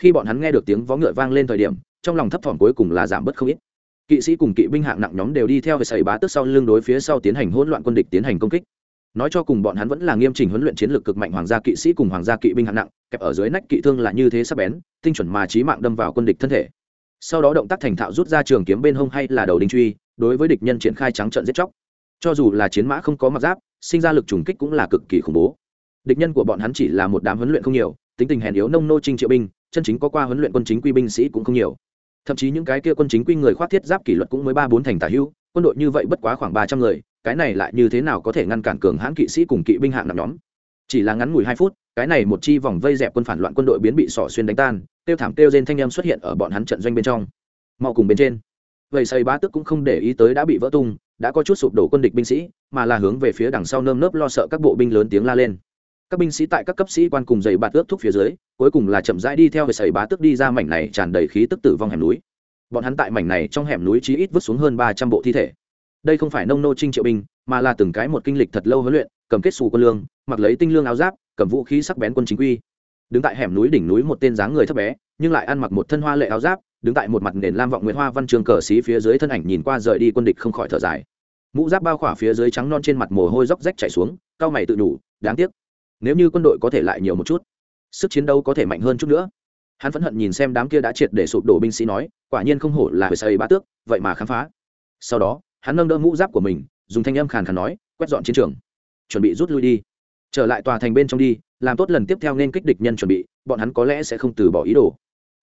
khi bọn hắn nghe được tiếng vó ngựa vang lên thời điểm, trong lòng thấp thỏm cuối cùng là giảm bớt không ít. Kỵ sĩ cùng kỵ binh hạng nặng nhóm đều đi theo về sầy bá tức sau lưng đối phía sau tiến hành hỗn loạn quân địch tiến hành công kích. Nói cho cùng bọn hắn vẫn là nghiêm chỉnh huấn luyện chiến lược cực mạnh hoàng gia kỵ sĩ cùng hoàng gia kỵ binh hạng nặng, kẹp ở dưới nách kỵ thương là như thế sắp bén, tinh chuẩn mà trí mạng đâm vào quân địch thân thể. Sau đó động tác thành thạo rút ra trường kiếm bên hông hay là đầu đinh truy, đối với địch nhân triển khai trắng trận giết chóc. Cho dù là chiến mã không có mặc giáp, sinh ra lực trùng kích cũng là cực kỳ khủng bố. Địch nhân của bọn hắn chỉ là một đám huấn luyện không nhiều, tính tình hèn yếu nông nô trinh triệu binh chân chính có qua huấn luyện quân chính quy binh sĩ cũng không nhiều. Thậm chí những cái kia quân chính quy người khoác thiết giáp kỷ luật cũng mới ba bốn thành tả hữu, quân đội như vậy bất quá khoảng ba trăm người, cái này lại như thế nào có thể ngăn cản cường hãn kỵ sĩ cùng kỵ binh hạng nặng nhóm? Chỉ là ngắn ngủi hai phút, cái này một chi vòng vây dẹp quân phản loạn quân đội biến bị sỏ xuyên đánh tan tiêu thảm tiêu trên thanh em xuất hiện ở bọn hắn trận doanh bên trong. Mau cùng bên trên. Vậy xây bá tức cũng không để ý tới đã bị vỡ tung, đã có chút sụp đổ quân địch binh sĩ, mà là hướng về phía đằng sau nơm nớp lo sợ các bộ binh lớn tiếng la lên các binh sĩ tại các cấp sĩ quan cùng dày bạt ước thúc phía dưới, cuối cùng là chậm rãi đi theo về sầy bá tước đi ra mảnh này tràn đầy khí tức tử vong hẻm núi. Bọn hắn tại mảnh này trong hẻm núi chí ít vứt xuống hơn ba trăm bộ thi thể. Đây không phải nông nô trinh triệu binh, mà là từng cái một kinh lịch thật lâu huấn luyện, cầm kết xù quân lương, mặc lấy tinh lương áo giáp, cầm vũ khí sắc bén quân chính quy. Đứng tại hẻm núi đỉnh núi một tên dáng người thấp bé, nhưng lại ăn mặc một thân hoa lệ áo giáp, đứng tại một mặt nền lam vọng nguyễn hoa văn trường cờ xí phía dưới thân ảnh nhìn qua rời đi quân địch không khỏi thở dài. Mũ giáp bao khỏa phía dưới trắng non trên mặt mồ hôi róc rách chảy xuống, cao mày tự đủ đáng tiếc nếu như quân đội có thể lại nhiều một chút, sức chiến đấu có thể mạnh hơn chút nữa. Hắn phẫn hận nhìn xem đám kia đã triệt để sụp đổ binh sĩ nói, quả nhiên không hổ là hồi xây bá tước, vậy mà khám phá. Sau đó, hắn nâng đỡ mũ giáp của mình, dùng thanh âm khàn khàn nói, quét dọn chiến trường, chuẩn bị rút lui đi. Trở lại tòa thành bên trong đi, làm tốt lần tiếp theo nên kích địch nhân chuẩn bị, bọn hắn có lẽ sẽ không từ bỏ ý đồ.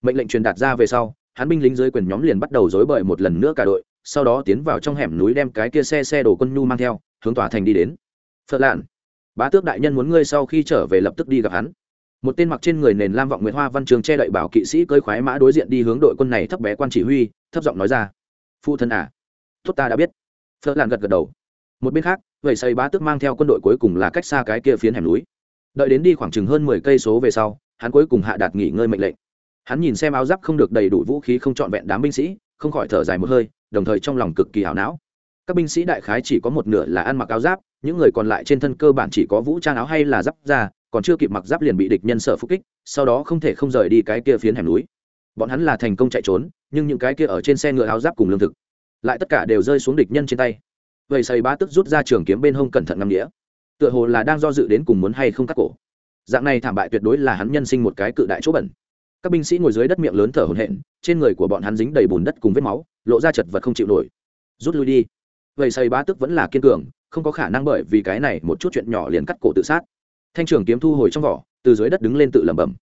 Mệnh lệnh truyền đạt ra về sau, hắn binh lính dưới quyền nhóm liền bắt đầu dối bời một lần nữa cả đội, sau đó tiến vào trong hẻm núi đem cái kia xe xe đổ quân nhu mang theo, hướng tòa thành đi đến. Phật lạn bá tước đại nhân muốn ngươi sau khi trở về lập tức đi gặp hắn. Một tên mặc trên người nền lam vọng nguyễn hoa văn trường che đậy bảo kỵ sĩ cơi khoái mã đối diện đi hướng đội quân này thấp bé quan chỉ huy, thấp giọng nói ra. Phụ thân à tốt ta đã biết. Phở làn gật gật đầu. Một bên khác vậy xây bá tước mang theo quân đội cuối cùng là cách xa cái kia phiến hẻm núi. Đợi đến đi khoảng chừng hơn mười cây số về sau, hắn cuối cùng hạ đạt nghỉ ngơi mệnh lệnh. Hắn nhìn xem áo giáp không được đầy đủ vũ khí không trọn vẹn đám binh sĩ, không khỏi thở dài một hơi, đồng thời trong lòng cực kỳ hảo não. Các binh sĩ đại khái chỉ có một nửa là ăn mặc áo giáp những người còn lại trên thân cơ bản chỉ có vũ trang áo hay là giáp da, còn chưa kịp mặc giáp liền bị địch nhân sợ phục kích, sau đó không thể không rời đi cái kia phiến hẻm núi. Bọn hắn là thành công chạy trốn, nhưng những cái kia ở trên xe ngựa áo giáp cùng lương thực, lại tất cả đều rơi xuống địch nhân trên tay. Vậy xây bá tức rút ra trường kiếm bên hông cẩn thận ngắm đĩa tựa hồ là đang do dự đến cùng muốn hay không cắt cổ. Dạng này thảm bại tuyệt đối là hắn nhân sinh một cái cự đại chỗ bẩn. Các binh sĩ ngồi dưới đất miệng lớn thở hổn hển, trên người của bọn hắn dính đầy bùn đất cùng vết máu, lộ ra chật vật không chịu nổi. Rút lui đi. Vậy xây bá tức vẫn là kiên cường không có khả năng bởi vì cái này một chút chuyện nhỏ liền cắt cổ tự sát. Thanh trường kiếm thu hồi trong vỏ, từ dưới đất đứng lên tự lẩm bẩm.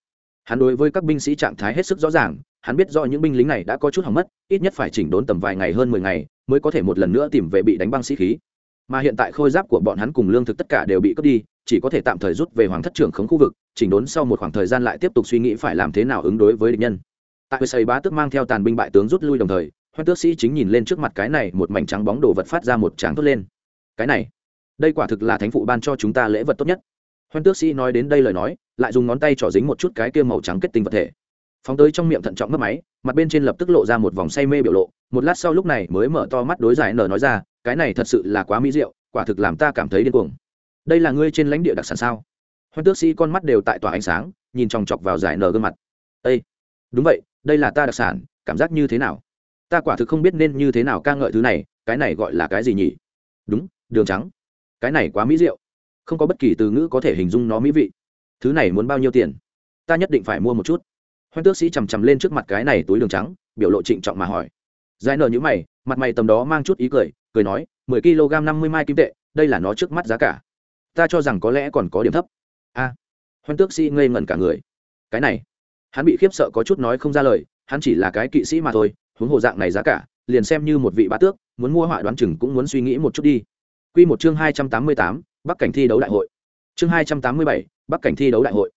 Hắn đối với các binh sĩ trạng thái hết sức rõ ràng, hắn biết do những binh lính này đã có chút hỏng mất, ít nhất phải chỉnh đốn tầm vài ngày hơn mười ngày mới có thể một lần nữa tìm về bị đánh băng sĩ khí. Mà hiện tại khôi giáp của bọn hắn cùng lương thực tất cả đều bị cướp đi, chỉ có thể tạm thời rút về hoàng thất trưởng khống khu vực, chỉnh đốn sau một khoảng thời gian lại tiếp tục suy nghĩ phải làm thế nào ứng đối với địch nhân. Tại xây bá tước mang theo tàn binh bại tướng rút lui đồng thời, hoan tước sĩ chính nhìn lên trước mặt cái này một mảnh trắng bóng đồ vật phát ra một tráng tốt lên cái này, đây quả thực là thánh phụ ban cho chúng ta lễ vật tốt nhất. Hoan tước sĩ nói đến đây lời nói, lại dùng ngón tay trỏ dính một chút cái kia màu trắng kết tinh vật thể. Phóng tới trong miệng thận trọng mất máy, mặt bên trên lập tức lộ ra một vòng say mê biểu lộ, một lát sau lúc này mới mở to mắt đối giải nở nói ra, cái này thật sự là quá mỹ diệu, quả thực làm ta cảm thấy điên cuồng. Đây là ngươi trên lãnh địa đặc sản sao? Hoan tước sĩ con mắt đều tại tỏa ánh sáng, nhìn chòng chọc vào giải nở gương mặt. Ây đúng vậy, đây là ta đặc sản, cảm giác như thế nào? Ta quả thực không biết nên như thế nào ca ngợi thứ này, cái này gọi là cái gì nhỉ? Đúng đường trắng. Cái này quá mỹ diệu. Không có bất kỳ từ ngữ có thể hình dung nó mỹ vị. Thứ này muốn bao nhiêu tiền? Ta nhất định phải mua một chút. Hoan tước sĩ chằm chằm lên trước mặt cái này túi đường trắng biểu lộ trịnh trọng mà hỏi. Giải nở nhữ mày mặt mày tầm đó mang chút ý cười cười nói mười kg năm mươi mai kim tệ đây là nó trước mắt giá cả. Ta cho rằng có lẽ còn có điểm thấp. A. À, hoan tước sĩ ngây ngẩn cả người. Cái này hắn bị khiếp sợ có chút nói không ra lời hắn chỉ là cái kỵ sĩ mà thôi huống hồ dạng này giá cả liền xem như một vị bá tước muốn mua họa đoán chừng cũng muốn suy nghĩ một chút đi. Quy một chương hai trăm tám mươi tám, bắc cảnh thi đấu đại hội. Chương hai trăm tám mươi bảy, bắc cảnh thi đấu đại hội.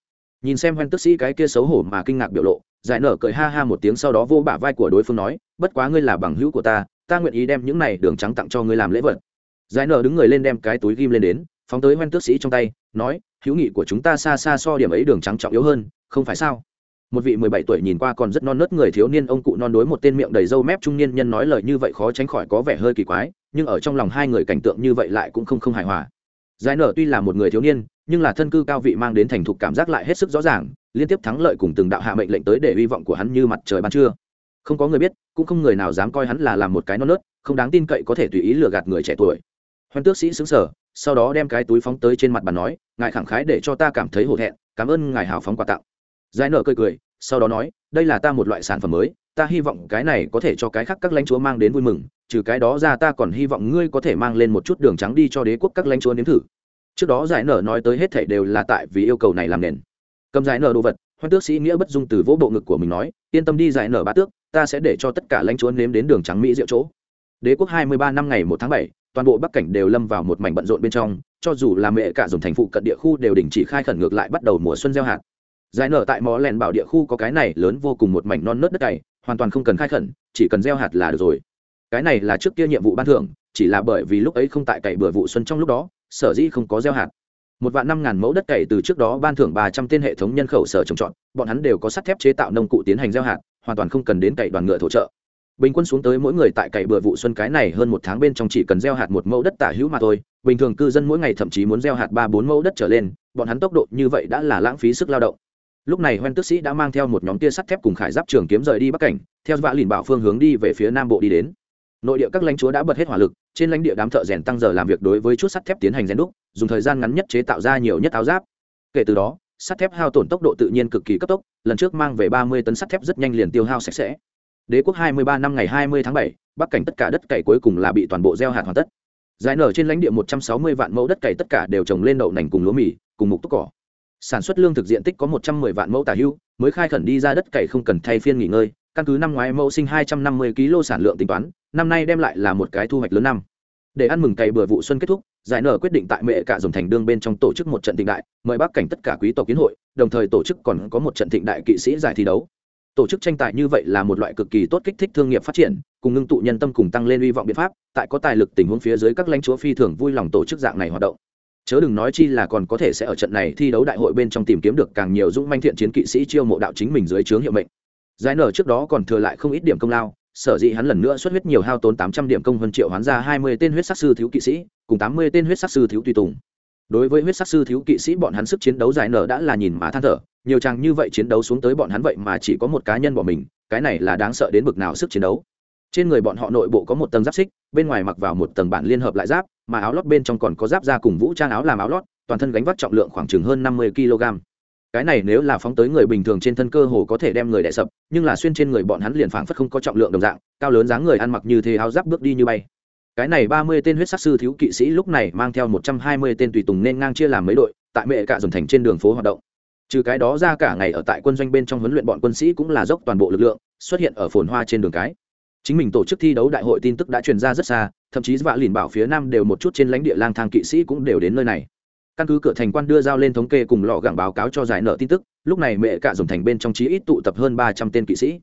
Nhìn xem hoen tức sĩ cái kia xấu hổ mà kinh ngạc biểu lộ, giải nở cười ha ha một tiếng sau đó vô bả vai của đối phương nói, bất quá ngươi là bằng hữu của ta ta nguyện ý đem những này đường trắng tặng cho ngươi làm lễ vật. Giải nở đứng người lên đem cái túi ghim lên đến, phóng tới hoen tước sĩ trong tay, nói, hữu nghị của chúng ta xa xa so điểm ấy đường trắng trọng yếu hơn, không phải sao? Một vị mười bảy tuổi nhìn qua còn rất non nớt người thiếu niên ông cụ non đối một tên miệng đầy râu mép trung niên nhân nói lời như vậy khó tránh khỏi có vẻ hơi kỳ quái nhưng ở trong lòng hai người cảnh tượng như vậy lại cũng không không hài hòa. Giải nở tuy là một người thiếu niên, nhưng là thân cư cao vị mang đến thành thục cảm giác lại hết sức rõ ràng, liên tiếp thắng lợi cùng từng đạo hạ mệnh lệnh tới để hy vọng của hắn như mặt trời ban trưa. Không có người biết, cũng không người nào dám coi hắn là làm một cái non nớt, không đáng tin cậy có thể tùy ý lừa gạt người trẻ tuổi. Hoan tước sĩ xứng sở, sau đó đem cái túi phóng tới trên mặt bàn nói, ngài khẳng khái để cho ta cảm thấy hổ thẹn, cảm ơn ngài hào phóng quà tặng. Giải nở cười cười, sau đó nói, đây là ta một loại sản phẩm mới, ta hy vọng cái này có thể cho cái khác các lãnh chúa mang đến vui mừng trừ cái đó ra ta còn hy vọng ngươi có thể mang lên một chút đường trắng đi cho đế quốc các lãnh chúa nếm thử. Trước đó giải nở nói tới hết thảy đều là tại vì yêu cầu này làm nền. Cầm giải nở đồ vật, hoan tước sĩ nghĩa bất dung từ vỗ bộ ngực của mình nói, yên tâm đi giải nở bá tước, ta sẽ để cho tất cả lãnh chúa nếm đến đường trắng mỹ rượu chỗ. Đế quốc hai mươi ba năm ngày một tháng bảy, toàn bộ bắc cảnh đều lâm vào một mảnh bận rộn bên trong, cho dù là mẹ cả dùng thành phụ cận địa khu đều đình chỉ khai khẩn ngược lại bắt đầu mùa xuân gieo hạt. Giải nở tại mỏ lèn bảo địa khu có cái này lớn vô cùng một mảnh non nớt đất cày, hoàn toàn không cần khai khẩn, chỉ cần gieo hạt là được rồi cái này là trước kia nhiệm vụ ban thưởng, chỉ là bởi vì lúc ấy không tại cày bừa vụ xuân trong lúc đó, sở dĩ không có gieo hạt. Một vạn năm ngàn mẫu đất cày từ trước đó ban thưởng ba trăm tên hệ thống nhân khẩu sở trồng trọt, bọn hắn đều có sắt thép chế tạo nông cụ tiến hành gieo hạt, hoàn toàn không cần đến cày đoàn ngựa thổ trợ. Bình quân xuống tới mỗi người tại cày bừa vụ xuân cái này hơn một tháng bên trong chỉ cần gieo hạt một mẫu đất tả hữu mà thôi, bình thường cư dân mỗi ngày thậm chí muốn gieo hạt ba bốn mẫu đất trở lên, bọn hắn tốc độ như vậy đã là lãng phí sức lao động. Lúc này hoen tước sĩ đã mang theo một nhóm tia sắt thép cùng khải giáp trường kiếm rời đi bắc cảnh, theo vã lìn bảo phương hướng đi về phía nam bộ đi đến nội địa các lãnh chúa đã bật hết hỏa lực, trên lãnh địa đám thợ rèn tăng giờ làm việc đối với chút sắt thép tiến hành rèn đúc, dùng thời gian ngắn nhất chế tạo ra nhiều nhất áo giáp. Kể từ đó, sắt thép hao tổn tốc độ tự nhiên cực kỳ cấp tốc, lần trước mang về ba mươi tấn sắt thép rất nhanh liền tiêu hao sạch sẽ. Đế quốc hai mươi ba năm ngày hai mươi tháng bảy, bắc cảnh tất cả đất cày cuối cùng là bị toàn bộ gieo hạt hoàn tất. Giải nở trên lãnh địa một trăm sáu mươi vạn mẫu đất cày tất cả đều trồng lên đậu nành cùng lúa mì, cùng mục túc cỏ. Sản xuất lương thực diện tích có một trăm mười vạn mẫu tả hưu, mới khai khẩn đi ra đất cày không cần thay phiên nghỉ ngơi căn cứ năm ngoái mẫu sinh hai trăm năm mươi kg sản lượng tính toán, năm nay đem lại là một cái thu hoạch lớn năm. Để ăn mừng cày bừa vụ xuân kết thúc, giải nở quyết định tại mẹ cả dòng thành đương bên trong tổ chức một trận thịnh đại, mời bắc cảnh tất cả quý tộc kiến hội, đồng thời tổ chức còn có một trận thịnh đại kỵ sĩ giải thi đấu. Tổ chức tranh tài như vậy là một loại cực kỳ tốt kích thích thương nghiệp phát triển, cùng ngưng tụ nhân tâm cùng tăng lên hy vọng biện pháp, tại có tài lực tình huống phía dưới các lãnh chúa phi thường vui lòng tổ chức dạng này hoạt động. Chớ đừng nói chi là còn có thể sẽ ở trận này thi đấu đại hội bên trong tìm kiếm được càng nhiều dũng manh thiện chiến kỵ sĩ chiêu mộ đạo chính mình dưới trướng hiệu mệnh giải nở trước đó còn thừa lại không ít điểm công lao, sở dĩ hắn lần nữa xuất huyết nhiều hao tốn tám trăm điểm công hơn triệu hoán ra hai mươi tên huyết sắc sư thiếu kỵ sĩ, cùng tám mươi tên huyết sắc sư thiếu tùy tùng. Đối với huyết sắc sư thiếu kỵ sĩ bọn hắn sức chiến đấu giải nở đã là nhìn mà than thở, nhiều chàng như vậy chiến đấu xuống tới bọn hắn vậy mà chỉ có một cá nhân bỏ mình, cái này là đáng sợ đến bực nào sức chiến đấu. Trên người bọn họ nội bộ có một tầng giáp xích, bên ngoài mặc vào một tầng bản liên hợp lại giáp, mà áo lót bên trong còn có giáp ra cùng vũ trang áo làm áo lót, toàn thân gánh vác trọng lượng khoảng chừng hơn năm mươi kg cái này nếu là phóng tới người bình thường trên thân cơ hồ có thể đem người đè sập, nhưng là xuyên trên người bọn hắn liền phảng phất không có trọng lượng đồng dạng, cao lớn dáng người ăn mặc như thế áo giáp bước đi như bay. Cái này ba mươi tên huyết sắc sư thiếu kỵ sĩ lúc này mang theo một trăm hai mươi tên tùy tùng nên ngang chia làm mấy đội, tại mẹ cả dồn thành trên đường phố hoạt động. Trừ cái đó ra cả ngày ở tại quân doanh bên trong huấn luyện bọn quân sĩ cũng là dốc toàn bộ lực lượng, xuất hiện ở phồn hoa trên đường cái. Chính mình tổ chức thi đấu đại hội tin tức đã truyền ra rất xa, thậm chí vạ lìn bảo phía nam đều một chút trên lãnh địa lang thang kỵ sĩ cũng đều đến nơi này căn cứ cửa thành quan đưa giao lên thống kê cùng lọ gẳng báo cáo cho giải nợ tin tức, lúc này mẹ cả dùng thành bên trong trí ít tụ tập hơn ba trăm tên kỵ sĩ.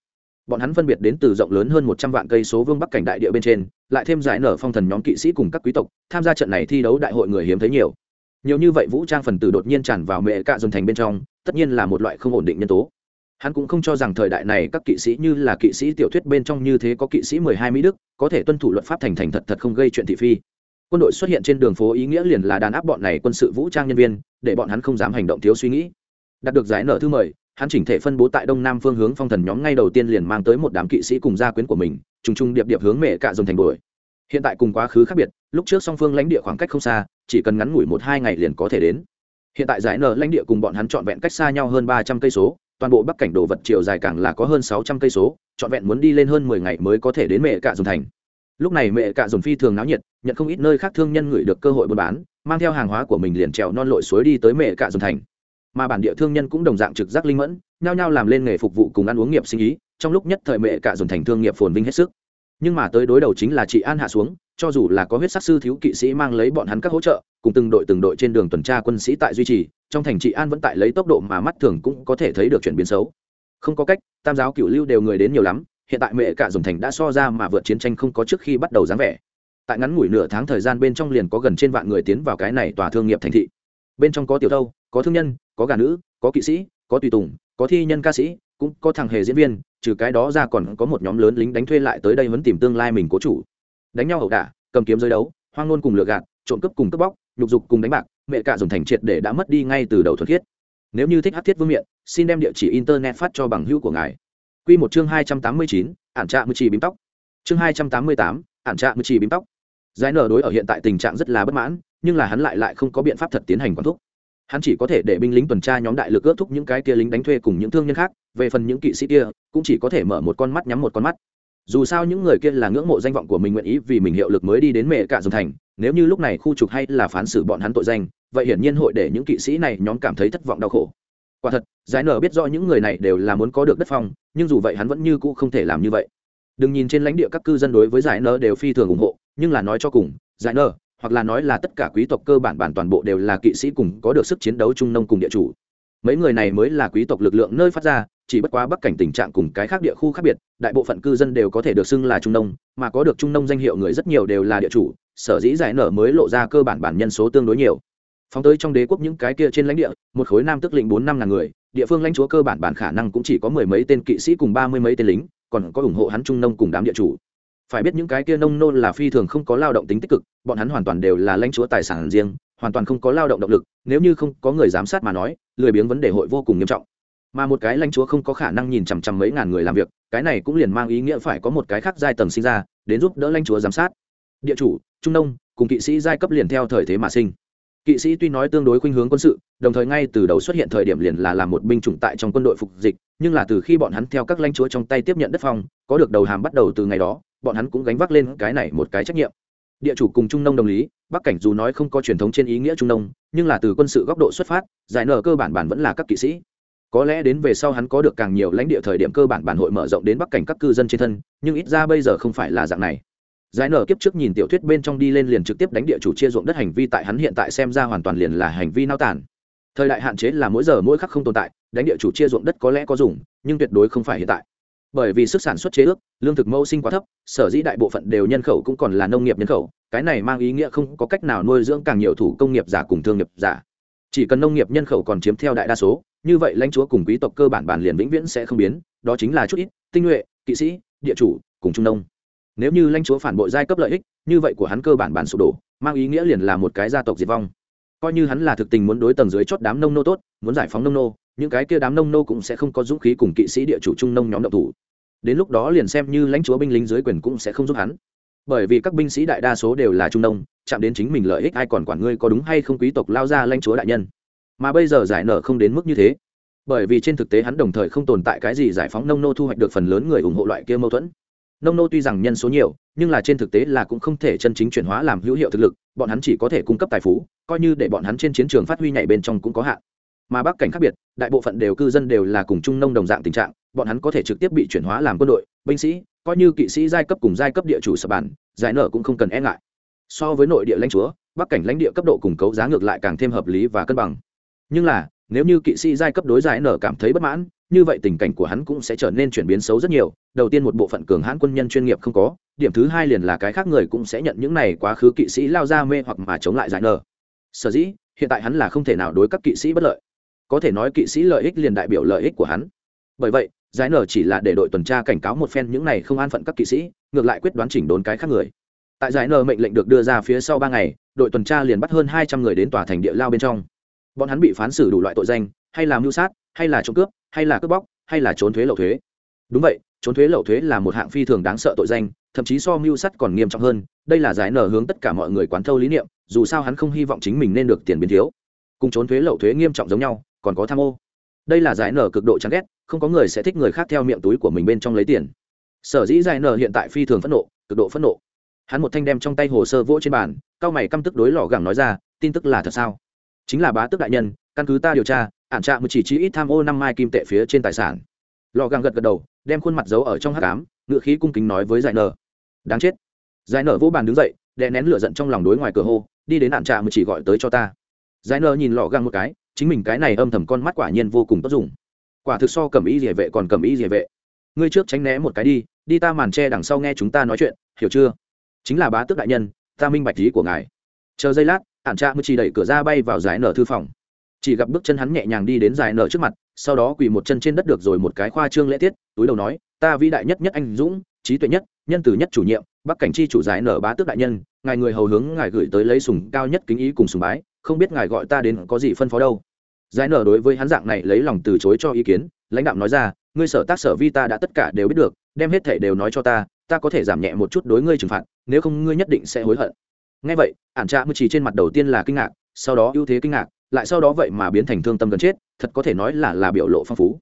Bọn hắn phân biệt đến từ rộng lớn hơn một trăm vạn cây số vương bắc cảnh đại địa bên trên, lại thêm giải nở phong thần nhóm kỵ sĩ cùng các quý tộc, tham gia trận này thi đấu đại hội người hiếm thấy nhiều. Nhiều như vậy vũ trang phần tử đột nhiên tràn vào mẹ cạ dùng thành bên trong, tất nhiên là một loại không ổn định nhân tố. Hắn cũng không cho rằng thời đại này các kỵ sĩ như là kỵ sĩ tiểu thuyết bên trong như thế có kỵ sĩ mười hai mỹ đức, có thể tuân thủ luật pháp thành thành thật thật không gây chuyện thị phi quân đội xuất hiện trên đường phố ý nghĩa liền là đàn áp bọn này quân sự vũ trang nhân viên, để bọn hắn không dám hành động thiếu suy nghĩ. Đạt được giải nở thư mời, hắn chỉnh thể phân bố tại đông nam phương hướng phong thần nhóm ngay đầu tiên liền mang tới một đám kỵ sĩ cùng gia quyến của mình, trùng trùng điệp điệp hướng mẹ cạ dồn thành đuổi. Hiện tại cùng quá khứ khác biệt, lúc trước song phương lãnh địa khoảng cách không xa, chỉ cần ngắn ngủi một hai ngày liền có thể đến. Hiện tại giải nở lãnh địa cùng bọn hắn trọn vẹn cách xa nhau hơn ba trăm cây số, toàn bộ bắc cảnh đồ vật chiều dài càng là có hơn sáu trăm cây số, trọn vẹn muốn đi lên hơn mười ngày mới có thể đến mẹ cạ dồn thành. Lúc này mẹ cạ dồn phi thường náo nhiệt nhận không ít nơi khác thương nhân gửi được cơ hội buôn bán, mang theo hàng hóa của mình liền trèo non lội suối đi tới mẹ cạ dồn thành. Mà bản địa thương nhân cũng đồng dạng trực giác linh mẫn, nhao nhao làm lên nghề phục vụ cùng ăn uống nghiệp sinh ý, trong lúc nhất thời mẹ cả dồn thành thương nghiệp phồn vinh hết sức. Nhưng mà tới đối đầu chính là chị an hạ xuống, cho dù là có huyết sắc sư thiếu kỵ sĩ mang lấy bọn hắn các hỗ trợ, cùng từng đội từng đội trên đường tuần tra quân sĩ tại duy trì, trong thành trị an vẫn tại lấy tốc độ mà mắt thường cũng có thể thấy được chuyển biến xấu. Không có cách, tam giáo cựu lưu đều người đến nhiều lắm, hiện tại mẹ cả dùng thành đã so ra mà vượt chiến tranh không có trước khi bắt đầu dáng vẻ tại ngắn ngủi nửa tháng thời gian bên trong liền có gần trên vạn người tiến vào cái này tòa thương nghiệp thành thị. Bên trong có tiểu thâu, có thương nhân, có gà nữ, có kỵ sĩ, có tùy tùng, có thi nhân ca sĩ, cũng có thằng hề diễn viên, trừ cái đó ra còn có một nhóm lớn lính đánh thuê lại tới đây vẫn tìm tương lai mình cố chủ. Đánh nhau ẩu đả, cầm kiếm giới đấu, hoang ngôn cùng lừa gạt, trộm cướp cùng cướp bóc, nhục dục cùng đánh bạc, mẹ cả dùng thành triệt để đã mất đi ngay từ đầu thuần khiết. Nếu như thích hát thiết vương miện, xin đem địa chỉ internet phát cho bằng hữu của ngài. Q một chương hai trăm tám mươi chín, ản trạ mười trì bím tóc. Chương hai trăm tám mươi tám, ản trạ mười trì bím tóc giải nở đối ở hiện tại tình trạng rất là bất mãn, nhưng là hắn lại lại không có biện pháp thật tiến hành quản thúc. Hắn chỉ có thể để binh lính tuần tra nhóm đại lực ước thúc những cái kia lính đánh thuê cùng những thương nhân khác, về phần những kỵ sĩ kia, cũng chỉ có thể mở một con mắt nhắm một con mắt. Dù sao những người kia là ngưỡng mộ danh vọng của mình nguyện ý vì mình hiệu lực mới đi đến mẹ cả dòng thành, nếu như lúc này khu trục hay là phán xử bọn hắn tội danh, vậy hiển nhiên hội để những kỵ sĩ này nhóm cảm thấy thất vọng đau khổ. Quả thật, giải nở biết rõ những người này đều là muốn có được đất phong, nhưng dù vậy hắn vẫn như cũ không thể làm như vậy. Đừng nhìn trên lãnh địa các cư dân đối với giải nở đều phi thường ủng hộ nhưng là nói cho cùng, giải nở, hoặc là nói là tất cả quý tộc cơ bản bản toàn bộ đều là kỵ sĩ cùng có được sức chiến đấu trung nông cùng địa chủ. Mấy người này mới là quý tộc lực lượng nơi phát ra, chỉ bất quá bắc cảnh tình trạng cùng cái khác địa khu khác biệt, đại bộ phận cư dân đều có thể được xưng là trung nông, mà có được trung nông danh hiệu người rất nhiều đều là địa chủ, sở dĩ giải nở mới lộ ra cơ bản bản nhân số tương đối nhiều. Phóng tới trong đế quốc những cái kia trên lãnh địa, một khối nam tức lĩnh bốn năm ngàn người, địa phương lãnh chúa cơ bản bản khả năng cũng chỉ có mười mấy tên kỵ sĩ cùng ba mươi mấy tên lính, còn có ủng hộ hắn trung nông cùng đám địa chủ phải biết những cái kia nông nôn là phi thường không có lao động tính tích cực, bọn hắn hoàn toàn đều là lãnh chúa tài sản riêng, hoàn toàn không có lao động động lực, nếu như không có người giám sát mà nói, lười biếng vấn đề hội vô cùng nghiêm trọng. Mà một cái lãnh chúa không có khả năng nhìn chằm chằm mấy ngàn người làm việc, cái này cũng liền mang ý nghĩa phải có một cái khác giai tầng sinh ra, đến giúp đỡ lãnh chúa giám sát. Địa chủ, trung nông, cùng kỵ sĩ giai cấp liền theo thời thế mà sinh. Kỵ sĩ tuy nói tương đối khuynh hướng quân sự, đồng thời ngay từ đầu xuất hiện thời điểm liền là làm một binh chủng tại trong quân đội phục dịch, nhưng là từ khi bọn hắn theo các lãnh chúa trong tay tiếp nhận đất phong, có được đầu hàm bắt đầu từ ngày đó bọn hắn cũng gánh vác lên cái này một cái trách nhiệm. Địa chủ cùng trung nông đồng lý, bắc cảnh dù nói không có truyền thống trên ý nghĩa trung nông, nhưng là từ quân sự góc độ xuất phát, giải nở cơ bản bản vẫn là các kỵ sĩ. Có lẽ đến về sau hắn có được càng nhiều lãnh địa thời điểm cơ bản bản hội mở rộng đến bắc cảnh các cư dân trên thân, nhưng ít ra bây giờ không phải là dạng này. Giải nở kiếp trước nhìn tiểu thuyết bên trong đi lên liền trực tiếp đánh địa chủ chia ruộng đất hành vi tại hắn hiện tại xem ra hoàn toàn liền là hành vi nao tản thời đại hạn chế là mỗi giờ mỗi khắc không tồn tại, đánh địa chủ chia ruộng đất có lẽ có dùng, nhưng tuyệt đối không phải hiện tại bởi vì sức sản xuất chế ước, lương thực mẫu sinh quá thấp, sở dĩ đại bộ phận đều nhân khẩu cũng còn là nông nghiệp nhân khẩu, cái này mang ý nghĩa không có cách nào nuôi dưỡng càng nhiều thủ công nghiệp giả cùng thương nghiệp giả. Chỉ cần nông nghiệp nhân khẩu còn chiếm theo đại đa số, như vậy lãnh chúa cùng quý tộc cơ bản bản liền vĩnh viễn sẽ không biến, đó chính là chút ít, tinh nhuệ, kỵ sĩ, địa chủ, cùng trung nông. Nếu như lãnh chúa phản bội giai cấp lợi ích, như vậy của hắn cơ bản bản sụp đổ, mang ý nghĩa liền là một cái gia tộc diệt vong. Coi như hắn là thực tình muốn đối tầng dưới chót đám nông nô tốt, muốn giải phóng nông nô những cái kia đám nông nô cũng sẽ không có dũng khí cùng kỵ sĩ địa chủ trung nông nhóm động thủ. Đến lúc đó liền xem như lãnh chúa binh lính dưới quyền cũng sẽ không giúp hắn. Bởi vì các binh sĩ đại đa số đều là trung nông, chạm đến chính mình lợi ích ai còn quản ngươi có đúng hay không quý tộc lao ra lãnh chúa đại nhân. Mà bây giờ giải nợ không đến mức như thế. Bởi vì trên thực tế hắn đồng thời không tồn tại cái gì giải phóng nông nô thu hoạch được phần lớn người ủng hộ loại kia mâu thuẫn. Nông nô tuy rằng nhân số nhiều, nhưng là trên thực tế là cũng không thể chân chính chuyển hóa làm hữu hiệu thực lực, bọn hắn chỉ có thể cung cấp tài phú, coi như để bọn hắn trên chiến trường phát huy nhảy bên trong cũng có hạn mà bắc cảnh khác biệt, đại bộ phận đều cư dân đều là cùng trung nông đồng dạng tình trạng, bọn hắn có thể trực tiếp bị chuyển hóa làm quân đội, binh sĩ, coi như kỵ sĩ giai cấp cùng giai cấp địa chủ sập bản, giải nở cũng không cần e ngại. So với nội địa lãnh chúa bắc cảnh lãnh địa cấp độ cùng cấu giá ngược lại càng thêm hợp lý và cân bằng. Nhưng là, nếu như kỵ sĩ giai cấp đối giải nở cảm thấy bất mãn, như vậy tình cảnh của hắn cũng sẽ trở nên chuyển biến xấu rất nhiều. Đầu tiên một bộ phận cường hãn quân nhân chuyên nghiệp không có, điểm thứ hai liền là cái khác người cũng sẽ nhận những này quá khứ kỵ sĩ lao ra mê hoặc mà chống lại giải nở sở dĩ, hiện tại hắn là không thể nào đối các kỵ sĩ bất lợi có thể nói kỵ sĩ lợi ích liền đại biểu lợi ích của hắn. Bởi vậy, giải nở chỉ là để đội tuần tra cảnh cáo một phen những này không an phận các kỵ sĩ, ngược lại quyết đoán chỉnh đốn cái khác người. Tại giải nở mệnh lệnh được đưa ra phía sau ba ngày, đội tuần tra liền bắt hơn hai trăm người đến tòa thành địa lao bên trong. Bọn hắn bị phán xử đủ loại tội danh, hay là mưu sát, hay là trộm cướp, hay là cướp bóc, hay là trốn thuế lậu thuế. Đúng vậy, trốn thuế lậu thuế là một hạng phi thường đáng sợ tội danh, thậm chí so mưu sắt còn nghiêm trọng hơn, đây là giải nở hướng tất cả mọi người quán thâu lý niệm, dù sao hắn không hy vọng chính mình nên được tiền biến thiếu. Cùng trốn thuế lậu thuế nghiêm trọng giống nhau còn có tham ô. Đây là giải nở cực độ chán ghét, không có người sẽ thích người khác theo miệng túi của mình bên trong lấy tiền. Sở dĩ giải nở hiện tại phi thường phẫn nộ, cực độ phẫn nộ. Hắn một thanh đem trong tay hồ sơ vỗ trên bàn, cao mày căm tức đối lò gẳng nói ra, tin tức là thật sao? Chính là bá tước đại nhân, căn cứ ta điều tra, ản trạm một chỉ chi ít tham ô năm mai kim tệ phía trên tài sản. Lò gẳng gật gật đầu, đem khuôn mặt giấu ở trong hát cám ngựa khí cung kính nói với giải nở. Đáng chết. Giải nở vỗ bàn đứng dậy, đè nén lửa giận trong lòng đối ngoài cửa hô, đi đến ản trà một chỉ gọi tới cho ta. Giải nở nhìn lọ gẳng một cái chính mình cái này âm thầm con mắt quả nhiên vô cùng tốt dùng. Quả thực so cầm ý địa vệ còn cầm ý địa vệ. Ngươi trước tránh né một cái đi đi ta màn tre đằng sau nghe chúng ta nói chuyện, hiểu chưa? Chính là bá tước đại nhân, ta minh bạch lý của ngài. Chờ giây lát ạn trà mới chỉ đẩy cửa ra bay vào giải nở thư phòng. Chỉ gặp bước chân hắn nhẹ nhàng đi đến giải nở trước mặt, sau đó quỳ một chân trên đất được rồi một cái khoa trương lễ tiết, túi đầu nói, ta vĩ đại nhất nhất anh dũng, trí tuệ nhất, nhân từ nhất chủ nhiệm, bắc cảnh chi chủ giải nở bá tước đại nhân, ngài người hầu hướng ngài gửi tới lấy sùng cao nhất kính ý cùng sùng bái không biết ngài gọi ta đến có gì phân phó đâu. Giải nở đối với hắn dạng này lấy lòng từ chối cho ý kiến, lãnh đạo nói ra, ngươi sở tác sở vi ta đã tất cả đều biết được, đem hết thể đều nói cho ta ta có thể giảm nhẹ một chút đối ngươi trừng phạt, nếu không ngươi nhất định sẽ hối hận. Ngay vậy, ản trạ mưu trì trên mặt đầu tiên là kinh ngạc, sau đó ưu thế kinh ngạc, lại sau đó vậy mà biến thành thương tâm gần chết, thật có thể nói là là biểu lộ phong phú.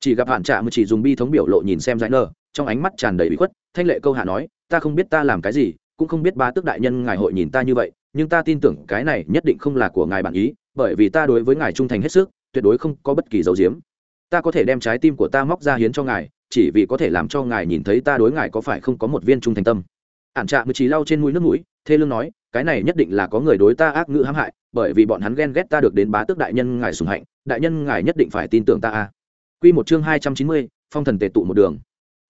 Chỉ gặp hạn trạ mưu chỉ dùng bi thống biểu lộ nhìn xem giải nở, trong ánh mắt tràn đầy bị khuất, thanh lệ câu hạ nói, ta không biết ta làm cái gì, cũng không biết ba tước đại nhân ngài hội nhìn ta như vậy nhưng ta tin tưởng cái này nhất định không là của ngài bản ý bởi vì ta đối với ngài trung thành hết sức tuyệt đối không có bất kỳ dấu diếm ta có thể đem trái tim của ta móc ra hiến cho ngài chỉ vì có thể làm cho ngài nhìn thấy ta đối ngài có phải không có một viên trung thành tâm ản trạ mới chỉ lau trên mũi nước mũi thê lương nói cái này nhất định là có người đối ta ác ngữ hãm hại bởi vì bọn hắn ghen ghét ta được đến bá tước đại nhân ngài sùng hạnh đại nhân ngài nhất định phải tin tưởng ta a Quy một chương hai trăm chín mươi, phong thần tề tụ một đường.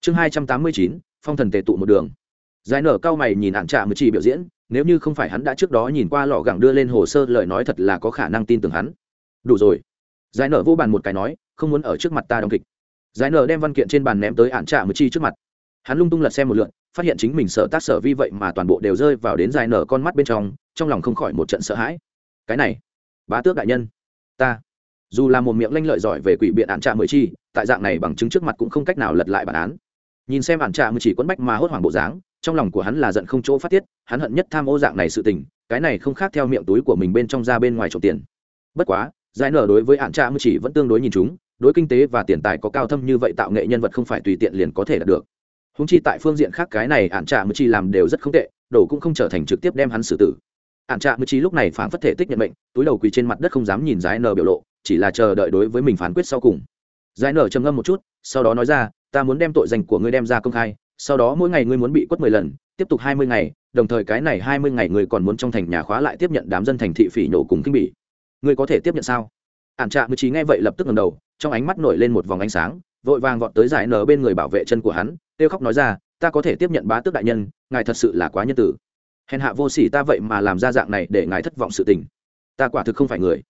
Chương hai trăm tám mươi chín, phong thần tề tụ một đường. Giải nở cao mày nhìn ản trạ mới chỉ biểu diễn, nếu như không phải hắn đã trước đó nhìn qua lọ gẳng đưa lên hồ sơ lời nói thật là có khả năng tin tưởng hắn. Đủ rồi. Giải nở vô bàn một cái nói, không muốn ở trước mặt ta đóng kịch. Giải nở đem văn kiện trên bàn ném tới ản trạ mười chi trước mặt. Hắn lung tung lật xem một lượt, phát hiện chính mình sợ tác sở vi vậy mà toàn bộ đều rơi vào đến giải nở con mắt bên trong, trong lòng không khỏi một trận sợ hãi. Cái này, bá tước đại nhân, ta dù là một miệng lanh lợi giỏi về quỷ biện ạn trạ mười chi tại dạng này bằng chứng trước mặt cũng không cách nào lật lại bản án nhìn xem ạn trạ mười chỉ quấn bách mà hốt hoảng bộ dáng trong lòng của hắn là giận không chỗ phát tiết, hắn hận nhất tham ô dạng này sự tình, cái này không khác theo miệng túi của mình bên trong ra bên ngoài trộm tiền. Bất quá, giải nở đối với hạn trạ mới chỉ vẫn tương đối nhìn chúng, đối kinh tế và tiền tài có cao thâm như vậy tạo nghệ nhân vật không phải tùy tiện liền có thể đạt được. Húng chi tại phương diện khác cái này hạn trạ mới chỉ làm đều rất không tệ đổ cũng không trở thành trực tiếp đem hắn xử tử. Hạn trạ mới chỉ lúc này phản phất thể tích nhận mệnh, túi đầu quỳ trên mặt đất không dám nhìn giải nở biểu lộ, chỉ là chờ đợi đối với mình phán quyết sau cùng. Giải nở trầm ngâm một chút, sau đó nói ra, ta muốn đem tội danh của ngươi đem ra công khai sau đó mỗi ngày ngươi muốn bị quất mười lần, tiếp tục hai mươi ngày, đồng thời cái này hai mươi ngày ngươi còn muốn trong thành nhà khóa lại tiếp nhận đám dân thành thị phỉ nhổ cùng kinh bỉ. Ngươi có thể tiếp nhận sao? Ản trạ mười trí nghe vậy lập tức ngầm đầu, trong ánh mắt nổi lên một vòng ánh sáng, vội vàng vọt tới giải nở bên người bảo vệ chân của hắn, kêu khóc nói ra, ta có thể tiếp nhận bá tước đại nhân, ngài thật sự là quá nhân tử. Hèn hạ vô sỉ ta vậy mà làm ra dạng này để ngài thất vọng sự tình. Ta quả thực không phải người.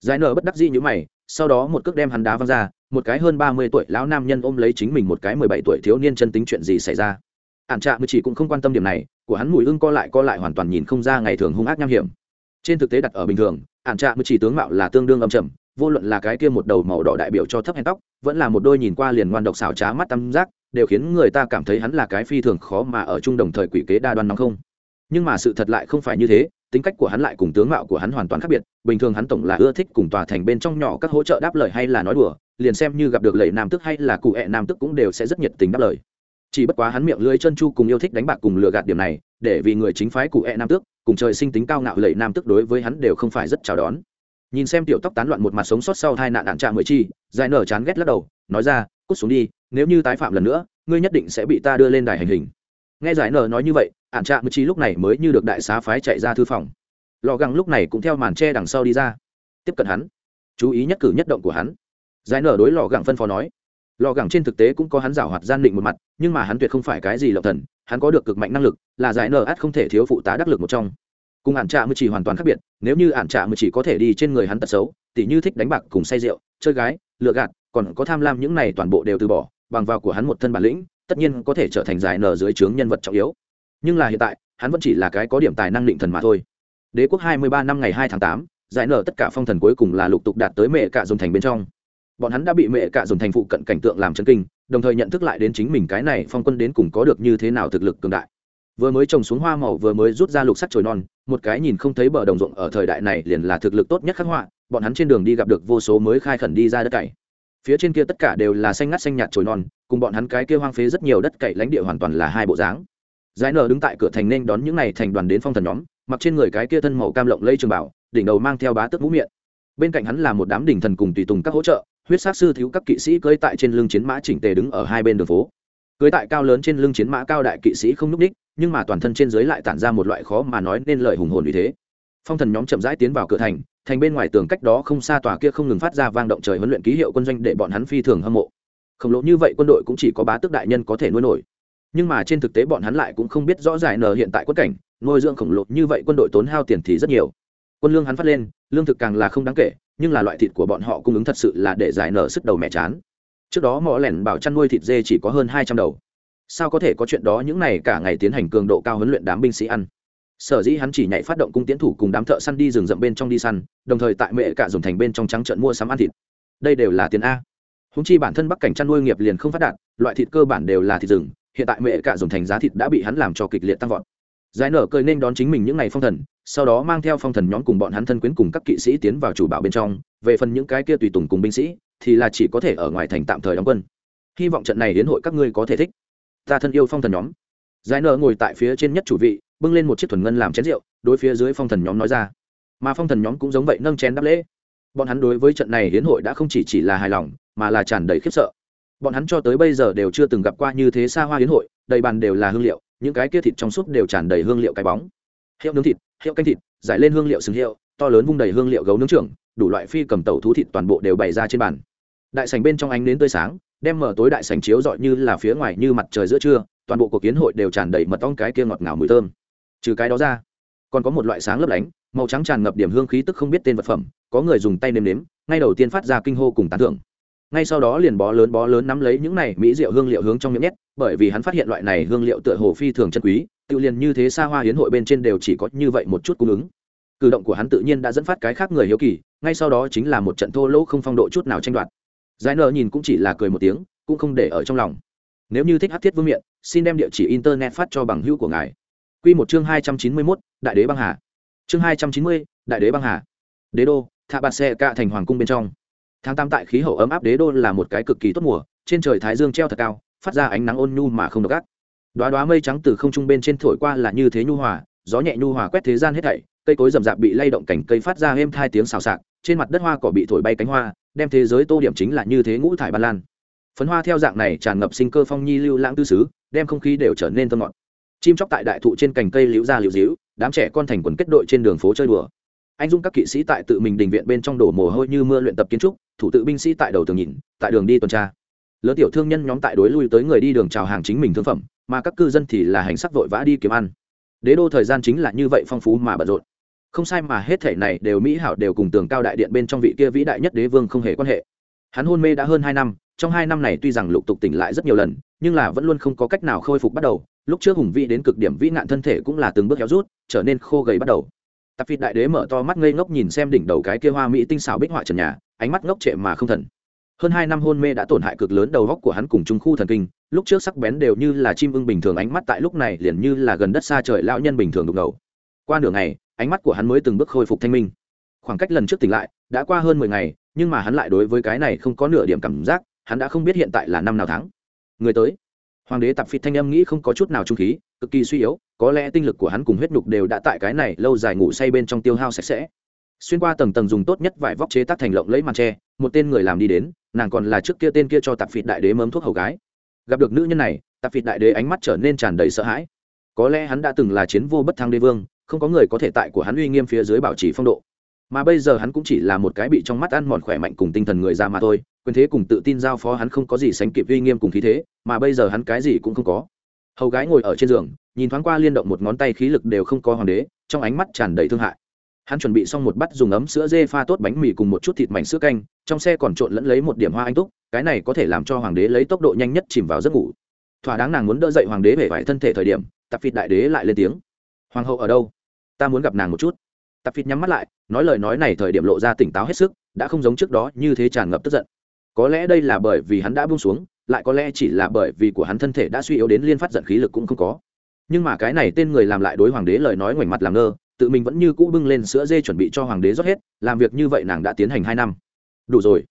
Giải nở bất đắc dĩ như mày sau đó một cước đem hắn đá văng ra, một cái hơn ba mươi tuổi lão nam nhân ôm lấy chính mình một cái mười bảy tuổi thiếu niên chân tính chuyện gì xảy ra. Ản trạ mười chỉ cũng không quan tâm điểm này, của hắn mùi ưng co lại co lại hoàn toàn nhìn không ra ngày thường hung ác nham hiểm. Trên thực tế đặt ở bình thường, ản trạ mười chỉ tướng mạo là tương đương âm trầm, vô luận là cái kia một đầu màu đỏ đại biểu cho thấp hèn tóc, vẫn là một đôi nhìn qua liền ngoan độc xảo trá mắt tăm giác, đều khiến người ta cảm thấy hắn là cái phi thường khó mà ở chung đồng thời quỷ kế đa đoan nóng không. Nhưng mà sự thật lại không phải như thế tính cách của hắn lại cùng tướng mạo của hắn hoàn toàn khác biệt, bình thường hắn tổng là ưa thích cùng tòa thành bên trong nhỏ các hỗ trợ đáp lời hay là nói đùa, liền xem như gặp được lầy nam tức hay là cụ hẹ nam tức cũng đều sẽ rất nhiệt tình đáp lời. Chỉ bất quá hắn miệng lưỡi chân chu cùng yêu thích đánh bạc cùng lừa gạt điểm này, để vì người chính phái cụ hẹ nam tước cùng trời sinh tính cao ngạo lầy nam tức đối với hắn đều không phải rất chào đón. Nhìn xem tiểu tóc tán loạn một mặt sống sót sau hai nạn đạn trạ mười chi dài nở chán ghét lắc đầu, nói ra, cút xuống đi, nếu như tái phạm lần nữa, ngươi nhất định sẽ bị ta đưa lên đài hành hình. Nghe giải nở nói như vậy ạn trạ mưu chi lúc này mới như được đại xá phái chạy ra thư phòng. Lò găng lúc này cũng theo màn tre đằng sau đi ra. Tiếp cận hắn. Chú ý nhất cử nhất động của hắn. Giải nở đối lò gẳng phân phó nói. Lò gẳng trên thực tế cũng có hắn giảo hoạt gian định một mặt, nhưng mà hắn tuyệt không phải cái gì lộng thần, hắn có được cực mạnh năng lực, là giải nở át không thể thiếu phụ tá đắc lực một trong. Cùng ản trạ mười chỉ hoàn toàn khác biệt, nếu như ản trạ mười chỉ có thể đi trên người hắn tật xấu, tỉ như thích đánh bạc, cùng say rượu, chơi gái lựa gạt, còn có tham lam những này toàn bộ đều từ bỏ, bằng vào của hắn một thân bản lĩnh, tất nhiên có thể trở thành giải nở dưới trướng nhân vật trọng yếu nhưng là hiện tại, hắn vẫn chỉ là cái có điểm tài năng định thần mà thôi. Đế quốc hai mươi ba năm ngày hai tháng tám, giải nở tất cả phong thần cuối cùng là lục tục đạt tới mẹ cạ dồn thành bên trong. Bọn hắn đã bị mẹ cạ dồn thành phụ cận cảnh tượng làm chấn kinh, đồng thời nhận thức lại đến chính mình cái này phong quân đến cùng có được như thế nào thực lực cường đại. Vừa mới trồng xuống hoa màu, vừa mới rút ra lục sắc trồi non, một cái nhìn không thấy bờ đồng ruộng ở thời đại này liền là thực lực tốt nhất khắc họa, bọn hắn trên đường đi gặp được vô số mới khai khẩn đi ra đất cày. Phía trên kia tất cả đều là xanh ngắt xanh nhạt trồi non, cùng bọn hắn cái kia hoang phế rất nhiều đất cày lãnh địa hoàn toàn là hai bộ dáng giải nở đứng tại cửa thành nên đón những n à y thành đoàn đến phong thần nhóm, mặc trên người cái kia thân màu cam lộng lây trường bảo, đỉnh đầu mang theo bá tước mũ miệng. Bên cạnh hắn là một đám đỉnh thần cùng tùy tùng các hỗ trợ, huyết sát sư thiếu các kỵ sĩ cưỡi tại trên lưng chiến mã chỉnh tề đứng ở hai bên đường phố. Cưỡi tại cao lớn trên lưng chiến mã cao đại kỵ sĩ không n ú c ních, nhưng mà toàn thân trên dưới lại tản ra một loại khó mà nói nên lời hùng hồn vì thế. Phong thần nhóm chậm rãi tiến vào cửa thành thành bên ngoài tường cách đó không xa tòa kia không ngừng phát ra vang động trời huấn luyện ký hiệu quân doanh để bọn hắn phi thường hâm mộ. Khổng lồ như vậy quân đội cũng chỉ có bá tước đại nhân có thể nuôi nổi nhưng mà trên thực tế bọn hắn lại cũng không biết rõ giải nờ hiện tại quân cảnh, nuôi dưỡng khổng lồ như vậy quân đội tốn hao tiền thì rất nhiều. Quân lương hắn phát lên, lương thực càng là không đáng kể, nhưng là loại thịt của bọn họ cung ứng thật sự là để giải nở sức đầu mẹ chán. Trước đó mỏ lẻn bảo chăn nuôi thịt dê chỉ có hơn hai trăm đầu. Sao có thể có chuyện đó những này cả ngày tiến hành cường độ cao huấn luyện đám binh sĩ ăn? Sở dĩ hắn chỉ nhảy phát động cung tiến thủ cùng đám thợ săn đi rừng rậm bên trong đi săn, đồng thời tại mẹ cả dùng thành bên trong trắng trận mua sắm ăn thịt. Đây đều là tiền a. Húng chi bản thân bắc cảnh chăn nuôi nghiệp liền không phát đạt, loại thịt cơ bản đều là thịt rừng hiện tại mẹ cả dùng thành giá thịt đã bị hắn làm cho kịch liệt tăng vọt. Giải nở cười nên đón chính mình những ngày phong thần, sau đó mang theo phong thần nhóm cùng bọn hắn thân quyến cùng các kỵ sĩ tiến vào chủ bảo bên trong. Về phần những cái kia tùy tùng cùng binh sĩ, thì là chỉ có thể ở ngoài thành tạm thời đóng quân. Hy vọng trận này đến hội các ngươi có thể thích. Ta thân yêu phong thần nhóm. Giải nở ngồi tại phía trên nhất chủ vị, bưng lên một chiếc thuần ngân làm chén rượu, đối phía dưới phong thần nhóm nói ra. Mà phong thần nhóm cũng giống vậy nâng chén đáp lễ. Bọn hắn đối với trận này hiến hội đã không chỉ chỉ là hài lòng, mà là tràn đầy khiếp sợ bọn hắn cho tới bây giờ đều chưa từng gặp qua như thế xa hoa hiến hội, đầy bàn đều là hương liệu, những cái kia thịt trong súp đều tràn đầy hương liệu cái bóng. Hiệu nướng thịt, hiệu canh thịt, giải lên hương liệu sừng hiệu, to lớn vung đầy hương liệu gấu nướng trưởng, đủ loại phi cầm tàu thú thịt toàn bộ đều bày ra trên bàn. Đại sành bên trong ánh đến tươi sáng, đem mở tối đại sành chiếu rọi như là phía ngoài như mặt trời giữa trưa, toàn bộ cuộc kiến hội đều tràn đầy mật ong cái kia ngọt ngào mùi thơm. Trừ cái đó ra, còn có một loại sáng lấp lánh, màu trắng tràn ngập điểm hương khí tức không biết tên vật phẩm, có người dùng tay nêm nếm, ngay đầu tiên phát ra kinh hô cùng tán thưởng ngay sau đó liền bó lớn bó lớn nắm lấy những này mỹ rượu hương liệu hướng trong miệng nhét, bởi vì hắn phát hiện loại này hương liệu tựa hồ phi thường chân quý, tự liền như thế xa hoa hiến hội bên trên đều chỉ có như vậy một chút cung ứng. Cử động của hắn tự nhiên đã dẫn phát cái khác người hiếu kỳ, ngay sau đó chính là một trận thô lỗ không phong độ chút nào tranh đoạt. Giải nợ nhìn cũng chỉ là cười một tiếng, cũng không để ở trong lòng. Nếu như thích hát thiết vương miện, xin đem địa chỉ internet phát cho bằng hữu của ngài. Q một chương hai trăm chín mươi mốt, đại đế băng hà. Chương hai trăm chín mươi, đại đế băng hà. Đế đô, thạ bạt xe cạ thành hoàng cung bên trong tháng tám tại khí hậu ấm áp đế đô là một cái cực kỳ tốt mùa, trên trời thái dương treo thật cao, phát ra ánh nắng ôn nhu mà không độc ác. Đoá đoá mây trắng từ không trung bên trên thổi qua là như thế nhu hòa, gió nhẹ nhu hòa quét thế gian hết thảy, cây cối rậm rạp bị lay động cảnh cây phát ra êm hai tiếng xào xạc, trên mặt đất hoa cỏ bị thổi bay cánh hoa, đem thế giới tô điểm chính là như thế ngũ thải ban lan. Phấn hoa theo dạng này tràn ngập sinh cơ phong nhi lưu lãng tư xứ, đem không khí đều trở nên thơ ngọt. Chim chóc tại đại thụ trên cành cây liễu ra liễu díu, đám trẻ con thành quần kết đội trên đường phố chơi đùa anh dung các kỵ sĩ tại tự mình đình viện bên trong đổ mồ hôi như mưa luyện tập kiến trúc, thủ tự binh sĩ tại đầu tường nhìn, tại đường đi tuần tra. Lớn tiểu thương nhân nhóm tại đối lui tới người đi đường chào hàng chính mình thương phẩm, mà các cư dân thì là hành sắc vội vã đi kiếm ăn. Đế đô thời gian chính là như vậy phong phú mà bận rộn. Không sai mà hết thể này đều mỹ hảo đều cùng tường cao đại điện bên trong vị kia vĩ đại nhất đế vương không hề quan hệ. Hắn hôn mê đã hơn hai năm, trong hai năm này tuy rằng lục tục tỉnh lại rất nhiều lần, nhưng là vẫn luôn không có cách nào khôi phục bắt đầu, lúc trước hùng vĩ đến cực điểm vĩ nạn thân thể cũng là từng bước héo rút, trở nên khô gầy bắt đầu tạp phịt đại đế mở to mắt ngây ngốc nhìn xem đỉnh đầu cái kia hoa mỹ tinh xảo bích họa trần nhà, ánh mắt ngốc trệ mà không thần. Hơn hai năm hôn mê đã tổn hại cực lớn đầu góc của hắn cùng trung khu thần kinh, lúc trước sắc bén đều như là chim ưng bình thường ánh mắt tại lúc này liền như là gần đất xa trời lão nhân bình thường đục ngầu. Qua nửa ngày, ánh mắt của hắn mới từng bước khôi phục thanh minh. Khoảng cách lần trước tỉnh lại, đã qua hơn mười ngày, nhưng mà hắn lại đối với cái này không có nửa điểm cảm giác, hắn đã không biết hiện tại là năm nào tháng. Người tới. Hoàng đế tạp phịt thanh âm nghĩ không có chút nào trung khí, cực kỳ suy yếu có lẽ tinh lực của hắn cùng huyết nhục đều đã tại cái này lâu dài ngủ say bên trong tiêu hao sạch sẽ. Xuyên qua tầng tầng dùng tốt nhất vải vóc chế tác thành lộng lấy màn tre, một tên người làm đi đến, nàng còn là trước kia tên kia cho tạp phịt đại đế mớm thuốc hầu gái. Gặp được nữ nhân này, tạp phịt đại đế ánh mắt trở nên tràn đầy sợ hãi. Có lẽ hắn đã từng là chiến vô bất thăng đế vương, không có người có thể tại của hắn uy nghiêm phía dưới bảo trì phong độ. Mà bây giờ hắn cũng chỉ là một cái bị trong mắt ăn mòn khỏe mạnh cùng tinh thần người già mà thôi, quyền thế cùng tự tin giao phó hắn không có gì sánh kịp uy nghiêm cùng khí thế, mà bây giờ hắn cái gì cũng không có hầu gái ngồi ở trên giường, nhìn thoáng qua liên động một ngón tay khí lực đều không có hoàng đế, trong ánh mắt tràn đầy thương hại. Hắn chuẩn bị xong một bát dùng ấm sữa dê pha tốt bánh mì cùng một chút thịt mảnh sữa canh, trong xe còn trộn lẫn lấy một điểm hoa anh túc, cái này có thể làm cho hoàng đế lấy tốc độ nhanh nhất chìm vào giấc ngủ. Thỏa đáng nàng muốn đỡ dậy hoàng đế về vải thân thể thời điểm, tạp phịt đại đế lại lên tiếng. Hoàng hậu ở đâu? Ta muốn gặp nàng một chút. Tạp phịt nhắm mắt lại, nói lời nói này thời điểm lộ ra tỉnh táo hết sức, đã không giống trước đó như thế tràn ngập tức giận. Có lẽ đây là bởi vì hắn đã buông xuống lại có lẽ chỉ là bởi vì của hắn thân thể đã suy yếu đến liên phát giận khí lực cũng không có. Nhưng mà cái này tên người làm lại đối hoàng đế lời nói ngoảnh mặt làm ngơ, tự mình vẫn như cũ bưng lên sữa dê chuẩn bị cho hoàng đế rót hết, làm việc như vậy nàng đã tiến hành hai năm. Đủ rồi.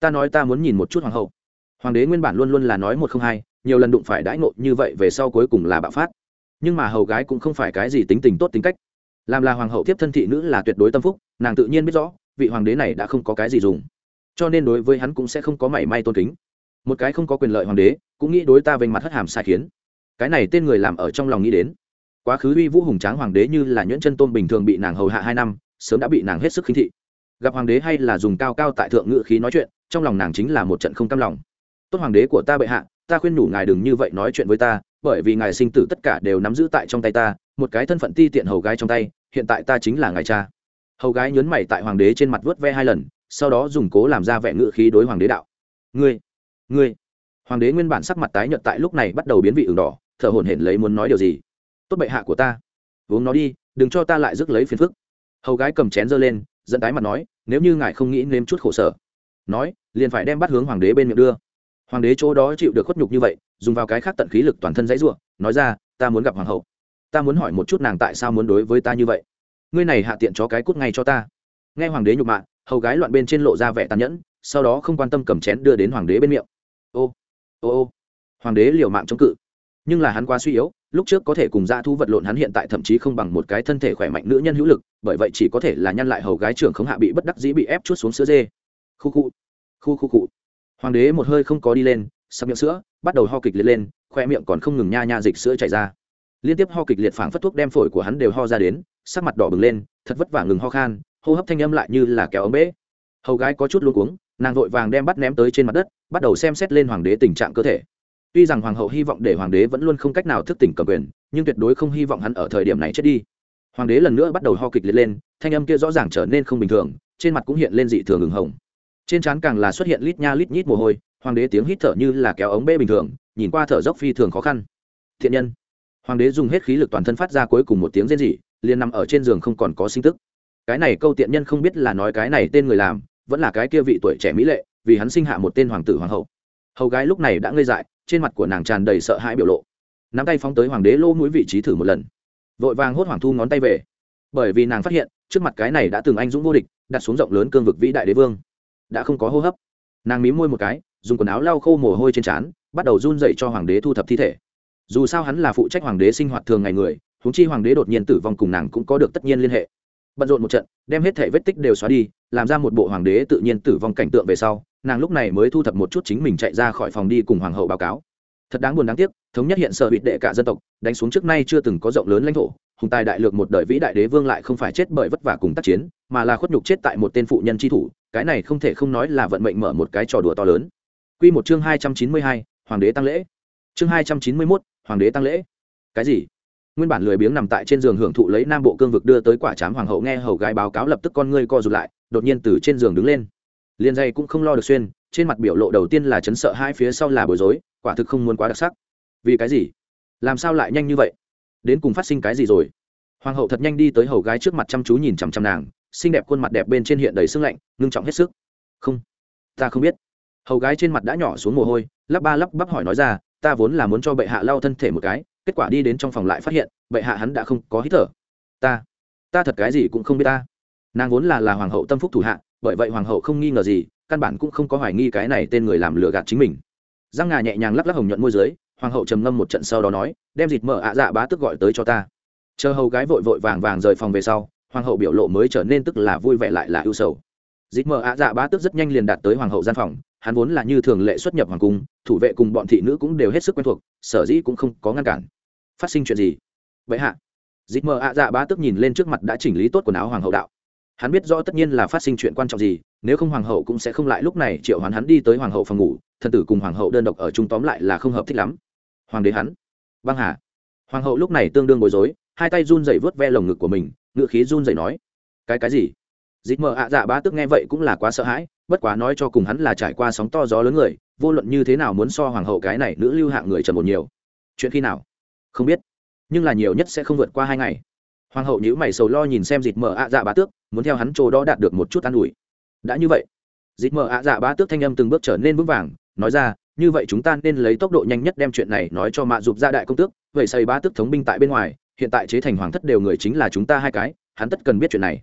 Ta nói ta muốn nhìn một chút hoàng hậu. Hoàng đế nguyên bản luôn luôn là nói một không hai, nhiều lần đụng phải đãi ngộ như vậy về sau cuối cùng là bạo phát. Nhưng mà hầu gái cũng không phải cái gì tính tình tốt tính cách. Làm là hoàng hậu tiếp thân thị nữ là tuyệt đối tâm phúc, nàng tự nhiên biết rõ, vị hoàng đế này đã không có cái gì dùng. Cho nên đối với hắn cũng sẽ không có mảy may tôn kính một cái không có quyền lợi hoàng đế cũng nghĩ đối ta vênh mặt hất hàm sai khiến. Cái này tên người làm ở trong lòng nghĩ đến. Quá khứ uy vũ hùng tráng hoàng đế như là nhuyễn chân tôn bình thường bị nàng hầu hạ hai năm, sớm đã bị nàng hết sức khinh thị. Gặp hoàng đế hay là dùng cao cao tại thượng ngự khí nói chuyện, trong lòng nàng chính là một trận không cam lòng. Tốt hoàng đế của ta bệ hạ, ta khuyên nhủ ngài đừng như vậy nói chuyện với ta, bởi vì ngài sinh tử tất cả đều nắm giữ tại trong tay ta, một cái thân phận ti tiện hầu gái trong tay, hiện tại ta chính là ngài cha. Hầu gái nhấn mày tại hoàng đế trên mặt vớt ve hai lần, sau đó dùng cố làm ra vẻ ngự khí đối hoàng đế đạo. Ngươi ngươi. Hoàng đế nguyên bản sắc mặt tái nhợt tại lúc này bắt đầu biến vị ửng đỏ, thở hổn hển lấy muốn nói điều gì. Tốt bệ hạ của ta. Uống nó đi, đừng cho ta lại rước lấy phiền phức. Hầu gái cầm chén giơ lên dẫn tái mặt nói, nếu như ngài không nghĩ nếm chút khổ sở. Nói, liền phải đem bắt hướng hoàng đế bên miệng đưa. Hoàng đế chỗ đó chịu được khuất nhục như vậy, dùng vào cái khác tận khí lực toàn thân dãy ruộng nói ra, ta muốn gặp hoàng hậu. Ta muốn hỏi một chút nàng tại sao muốn đối với ta như vậy. Ngươi này hạ tiện cho cái cút ngay cho ta. Nghe hoàng đế nhục mạ, hầu gái loạn bên trên lộ ra vẻ tàn nhẫn, sau đó không quan tâm cầm chén đưa đến hoàng đế bên miệng ô ô ô. Hoàng đế liều mạng chống cự. Nhưng là hắn quá suy yếu, lúc trước có thể cùng ra thu vật lộn hắn hiện tại thậm chí không bằng một cái thân thể khỏe mạnh nữ nhân hữu lực, bởi vậy chỉ có thể là nhăn lại hầu gái trưởng khống hạ bị bất đắc dĩ bị ép chút xuống sữa dê. Khu khu khu khu cụ hoàng đế một hơi không có đi lên, sắp miệng sữa, bắt đầu ho kịch liệt lên, khoe miệng còn không ngừng nha nha dịch sữa chảy ra. Liên tiếp ho kịch liệt phảng phất thuốc đem phổi của hắn đều ho ra đến, sắc mặt đỏ bừng lên, thật vất vả ngừng ho khan, hô hấp thanh âm lại như là kéo ấm bể hầu gái có chút luôn cuống nàng vội vàng đem bắt ném tới trên mặt đất, bắt đầu xem xét lên hoàng đế tình trạng cơ thể. Tuy rằng hoàng hậu hy vọng để hoàng đế vẫn luôn không cách nào thức tỉnh cầm quyền, nhưng tuyệt đối không hy vọng hắn ở thời điểm này chết đi. Hoàng đế lần nữa bắt đầu ho kịch liệt lên, thanh âm kia rõ ràng trở nên không bình thường, trên mặt cũng hiện lên dị thường ửng hồng. Trên trán càng là xuất hiện lít nha lít nhít mồ hôi, hoàng đế tiếng hít thở như là kéo ống bê bình thường, nhìn qua thở dốc phi thường khó khăn. Thiện nhân. Hoàng đế dùng hết khí lực toàn thân phát ra cuối cùng một tiếng rên rỉ, liền nằm ở trên giường không còn có sinh tức. Cái này câu tiện nhân không biết là nói cái này tên người làm vẫn là cái kia vị tuổi trẻ mỹ lệ, vì hắn sinh hạ một tên hoàng tử hoàng hậu. Hầu gái lúc này đã ngây dại, trên mặt của nàng tràn đầy sợ hãi biểu lộ. Nắm tay phóng tới hoàng đế lô mũi vị trí thử một lần. Vội vàng hốt hoàng thu ngón tay về. Bởi vì nàng phát hiện, trước mặt cái này đã từng anh dũng vô địch, đặt xuống rộng lớn cương vực vĩ đại đế vương. Đã không có hô hấp. Nàng mí môi một cái, dùng quần áo lau khô mồ hôi trên trán, bắt đầu run dậy cho hoàng đế thu thập thi thể. Dù sao hắn là phụ trách hoàng đế sinh hoạt thường ngày người húng chi hoàng đế đột nhiên tử vong cùng nàng cũng có được tất nhiên liên hệ. Bận rộn một trận, đem hết thể vết tích đều xóa đi làm ra một bộ hoàng đế tự nhiên tử vong cảnh tượng về sau nàng lúc này mới thu thập một chút chính mình chạy ra khỏi phòng đi cùng hoàng hậu báo cáo. Thật đáng buồn đáng tiếc thống nhất hiện sở hụt đệ cả dân tộc đánh xuống trước nay chưa từng có rộng lớn lãnh thổ hùng tài đại lược một đời vĩ đại đế vương lại không phải chết bởi vất vả cùng tác chiến mà là khuất nhục chết tại một tên phụ nhân tri thủ cái này không thể không nói là vận mệnh mở một cái trò đùa to lớn. Quy một chương hai trăm chín mươi hai, hoàng đế tăng lễ. Chương hai trăm chín mươi 291, hoàng đế tăng lễ. Cái gì? Nguyên bản lười biếng nằm tại trên giường hưởng thụ lấy nam bộ cương vực đưa tới quả chám hoàng hậu nghe hầu gái báo cáo lập tức con ngươi co rụt lại, đột nhiên từ trên giường đứng lên. Liền dây cũng không lo được xuyên, trên mặt biểu lộ đầu tiên là chấn sợ hai phía sau là bối rối, quả thực không muốn quá đặc sắc. Vì cái gì? Làm sao lại nhanh như vậy? Đến cùng phát sinh cái gì rồi? Hoàng hậu thật nhanh đi tới hầu gái trước mặt chăm chú nhìn chằm chằm nàng, xinh đẹp khuôn mặt đẹp bên trên hiện đầy sưng lạnh, ngưng trọng hết sức. Không, ta không biết. Hầu gái trên mặt đã nhỏ xuống mồ hôi, lắp ba lắp bắp hỏi nói ra, ta vốn là muốn cho bệ hạ lau thân thể một cái kết quả đi đến trong phòng lại phát hiện, bệ hạ hắn đã không có hít thở. Ta ta thật cái gì cũng không biết ta. Nàng vốn là là hoàng hậu tâm phúc thủ hạ, bởi vậy hoàng hậu không nghi ngờ gì, căn bản cũng không có hoài nghi cái này tên người làm lừa gạt chính mình. Giang ngà nhẹ nhàng lắc lắc hồng nhuận môi dưới, hoàng hậu trầm ngâm một trận sau đó nói, đem dịt mở ạ dạ bá tức gọi tới cho ta. Chờ hầu gái vội vội vàng vàng rời phòng về sau, hoàng hậu biểu lộ mới trở nên tức là vui vẻ lại là ưu sầu. Dịt mở ạ dạ bá tức rất nhanh liền đạt tới hoàng hậu gian phòng, hắn vốn là như thường lệ xuất nhập hoàng cung, thủ vệ cùng bọn thị nữ cũng đều hết sức quen thuộc, sở dĩ cũng không có ngăn cản phát sinh chuyện gì? Vậy hạ. Dịp mờ ạ dạ bá tức nhìn lên trước mặt đã chỉnh lý tốt quần áo hoàng hậu đạo. Hắn biết rõ tất nhiên là phát sinh chuyện quan trọng gì, nếu không hoàng hậu cũng sẽ không lại lúc này triệu hoán hắn đi tới hoàng hậu phòng ngủ, thần tử cùng hoàng hậu đơn độc ở chung tóm lại là không hợp thích lắm. Hoàng đế hắn. Băng hà. Hoàng hậu lúc này tương đương bối rối, hai tay run dậy vớt ve lồng ngực của mình ngự khí run dậy nói, cái cái gì? Dịp mờ ạ dạ bá tức nghe vậy cũng là quá sợ hãi, bất quá nói cho cùng hắn là trải qua sóng to gió lớn người, vô luận như thế nào muốn so hoàng hậu cái này nữ lưu hạng người trần một nhiều. Chuyện khi nào? Không biết. Nhưng là nhiều nhất sẽ không vượt qua hai ngày. Hoàng hậu nhữ mày sầu lo nhìn xem dịt Mở ạ dạ bá tước, muốn theo hắn chỗ đó đạt được một chút an ủi. Đã như vậy dịt Mở ạ dạ bá tước thanh âm từng bước trở nên vững vàng, nói ra, như vậy chúng ta nên lấy tốc độ nhanh nhất đem chuyện này nói cho mạ dục gia đại công tước, vậy xây bá tước thống binh tại bên ngoài, hiện tại chế thành hoàng thất đều người chính là chúng ta hai cái, hắn tất cần biết chuyện này.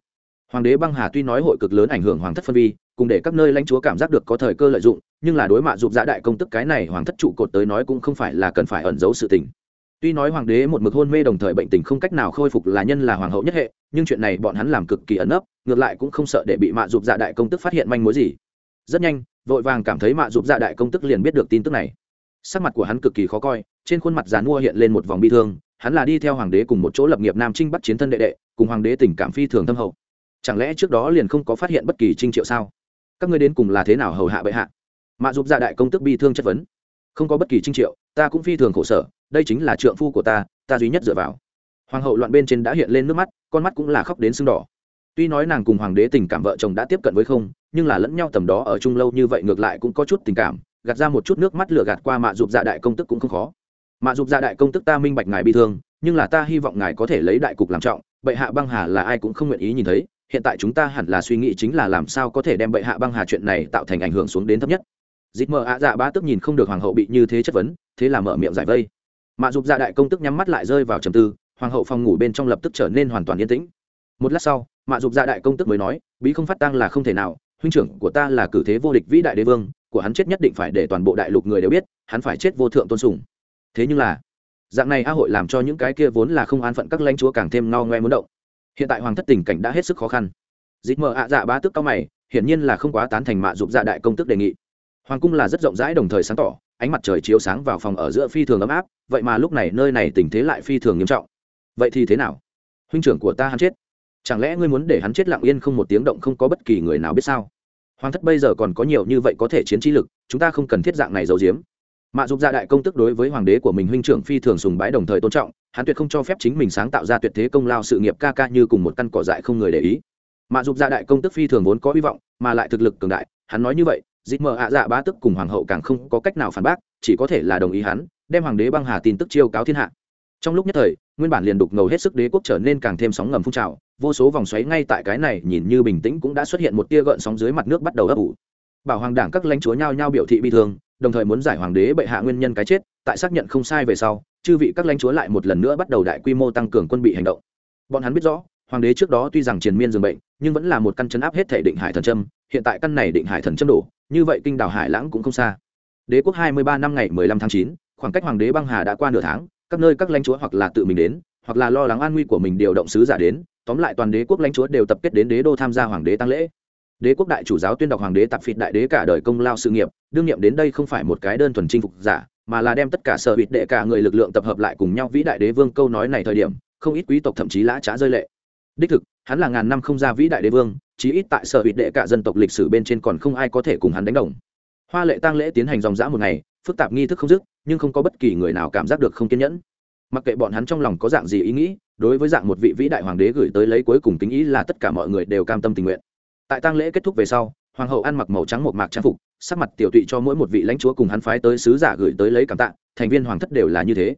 Hoàng đế băng hà tuy nói hội cực lớn ảnh hưởng hoàng thất phân vi, cùng để các nơi lãnh chúa cảm giác được có thời cơ lợi dụng, nhưng là đối mạ dục gia đại công tức cái này hoàng thất trụ cột tới nói cũng không phải là cần phải ẩn giấu sự tình tuy nói hoàng đế một mực hôn mê đồng thời bệnh tình không cách nào khôi phục là nhân là hoàng hậu nhất hệ, nhưng chuyện này bọn hắn làm cực kỳ ẩn ấp ngược lại cũng không sợ để bị mạ dục dạ đại công tức phát hiện manh mối gì. Rất nhanh, vội vàng cảm thấy mạ dục dạ đại công tức liền biết được tin tức này. Sắc mặt của hắn cực kỳ khó coi, trên khuôn mặt dàn mua hiện lên một vòng bi thương, hắn là đi theo hoàng đế cùng một chỗ lập nghiệp nam trinh bắt chiến thân đệ đệ, cùng hoàng đế tình cảm phi thường thâm hậu. Chẳng lẽ trước đó liền không có phát hiện bất kỳ trinh triệu sao? Các ngươi đến cùng là thế nào hầu hạ bệ hạ? Mạ dục dạ đại công tức bi thương chất vấn không có bất kỳ trinh triệu, ta cũng phi thường khổ sở, đây chính là trượng phu của ta ta duy nhất dựa vào. Hoàng hậu loạn bên trên đã hiện lên nước mắt, con mắt cũng là khóc đến sưng đỏ. Tuy nói nàng cùng hoàng đế tình cảm vợ chồng đã tiếp cận với không, nhưng là lẫn nhau tầm đó ở chung lâu như vậy ngược lại cũng có chút tình cảm, gạt ra một chút nước mắt lửa gạt qua mạ dục dạ đại công tức cũng không khó. Mạ dục dạ đại công tức ta minh bạch ngài bị thương, nhưng là ta hy vọng ngài có thể lấy đại cục làm trọng, bệ hạ băng hà là ai cũng không nguyện ý nhìn thấy, hiện tại chúng ta hẳn là suy nghĩ chính là làm sao có thể đem bệ hạ băng hà chuyện này tạo thành ảnh hưởng xuống đến thấp nhất dịp mờ ạ dạ bá tức nhìn không được hoàng hậu bị như thế chất vấn, thế là mở miệng giải vây. Mạ dục dạ đại công tức nhắm mắt lại rơi vào trầm tư, hoàng hậu phòng ngủ bên trong lập tức trở nên hoàn toàn yên tĩnh. Một lát sau, mạ dục dạ đại công tức mới nói, bí không phát tăng là không thể nào, huynh trưởng của ta là cử thế vô địch vĩ đại đế vương, của hắn chết nhất định phải để toàn bộ đại lục người đều biết, hắn phải chết vô thượng tôn sùng. Thế nhưng là, dạng này a hội làm cho những cái kia vốn là không an phận các lãnh chúa càng thêm no ngoe muốn động. Hiện tại hoàng thất tình cảnh đã hết sức khó khăn. Dịp mờ ạ dạ bá tức cao mày, hiển nhiên là không quá tán thành mạ dục dạ đại công tức đề nghị hoàng cung là rất rộng rãi đồng thời sáng tỏ, ánh mặt trời chiếu sáng vào phòng ở giữa phi thường ấm áp, vậy mà lúc này nơi này tình thế lại phi thường nghiêm trọng. Vậy thì thế nào? Huynh trưởng của ta hắn chết. Chẳng lẽ ngươi muốn để hắn chết lặng yên không một tiếng động không có bất kỳ người nào biết sao? Hoàng thất bây giờ còn có nhiều như vậy có thể chiến trí lực, chúng ta không cần thiết dạng này giấu giếm. Mạ dục gia đại công tức đối với hoàng đế của mình huynh trưởng phi thường sùng bái đồng thời tôn trọng, hắn tuyệt không cho phép chính mình sáng tạo ra tuyệt thế công lao sự nghiệp ca ca như cùng một căn cỏ dại không người để ý. Mạ dục gia đại công tức phi thường vốn có hy vọng, mà lại thực lực cường đại, hắn nói như vậy dịp mờ ạ dạ bá tức cùng hoàng hậu càng không có cách nào phản bác, chỉ có thể là đồng ý hắn, đem hoàng đế băng hà tin tức chiêu cáo thiên hạ. Trong lúc nhất thời, nguyên bản liền đục ngầu hết sức đế quốc trở nên càng thêm sóng ngầm phun trào, vô số vòng xoáy ngay tại cái này nhìn như bình tĩnh cũng đã xuất hiện một tia gợn sóng dưới mặt nước bắt đầu ấp ủ. Bảo hoàng đảng các lãnh chúa nhao nhao biểu thị bi thương, đồng thời muốn giải hoàng đế bệ hạ nguyên nhân cái chết, tại xác nhận không sai về sau, chư vị các lãnh chúa lại một lần nữa bắt đầu đại quy mô tăng cường quân bị hành động. Bọn hắn biết rõ, hoàng đế trước đó tuy rằng triền miên dường bệnh nhưng vẫn là một căn chấn áp hết thể định hải thần trâm hiện tại căn này định hải thần châm đổ, như vậy kinh đảo hải lãng cũng không xa. Đế quốc hai mươi ba năm ngày mười lăm tháng chín, khoảng cách hoàng đế băng hà đã qua nửa tháng, các nơi các lãnh chúa hoặc là tự mình đến, hoặc là lo lắng an nguy của mình điều động sứ giả đến, tóm lại toàn đế quốc lãnh chúa đều tập kết đến đế đô tham gia hoàng đế tăng lễ. Đế quốc đại chủ giáo tuyên đọc hoàng đế tạp phịt đại đế cả đời công lao sự nghiệp, đương nhiệm đến đây không phải một cái đơn thuần chinh phục giả, mà là đem tất cả sở bịt đệ cả người lực lượng tập hợp lại cùng nhau vĩ đại đế vương câu nói này thời điểm, không ít quý tộc thậm chí lã trá rơi lệ. Đích thực hắn là ngàn năm không ra vĩ đại đế vương, chí ít tại sở bịt đệ cả dân tộc lịch sử bên trên còn không ai có thể cùng hắn đánh đồng. Hoa lệ tăng lễ tiến hành dòng dã một ngày, phức tạp nghi thức không dứt, nhưng không có bất kỳ người nào cảm giác được không kiên nhẫn. Mặc kệ bọn hắn trong lòng có dạng gì ý nghĩ, đối với dạng một vị vĩ đại hoàng đế gửi tới lấy cuối cùng tính ý là tất cả mọi người đều cam tâm tình nguyện. Tại tang lễ kết thúc về sau, hoàng hậu ăn mặc màu trắng một mạc trang phục, sắc mặt tiểu tụy cho mỗi một vị lãnh chúa cùng hắn phái tới sứ giả gửi tới lấy cảm tạ, thành viên hoàng thất đều là như thế.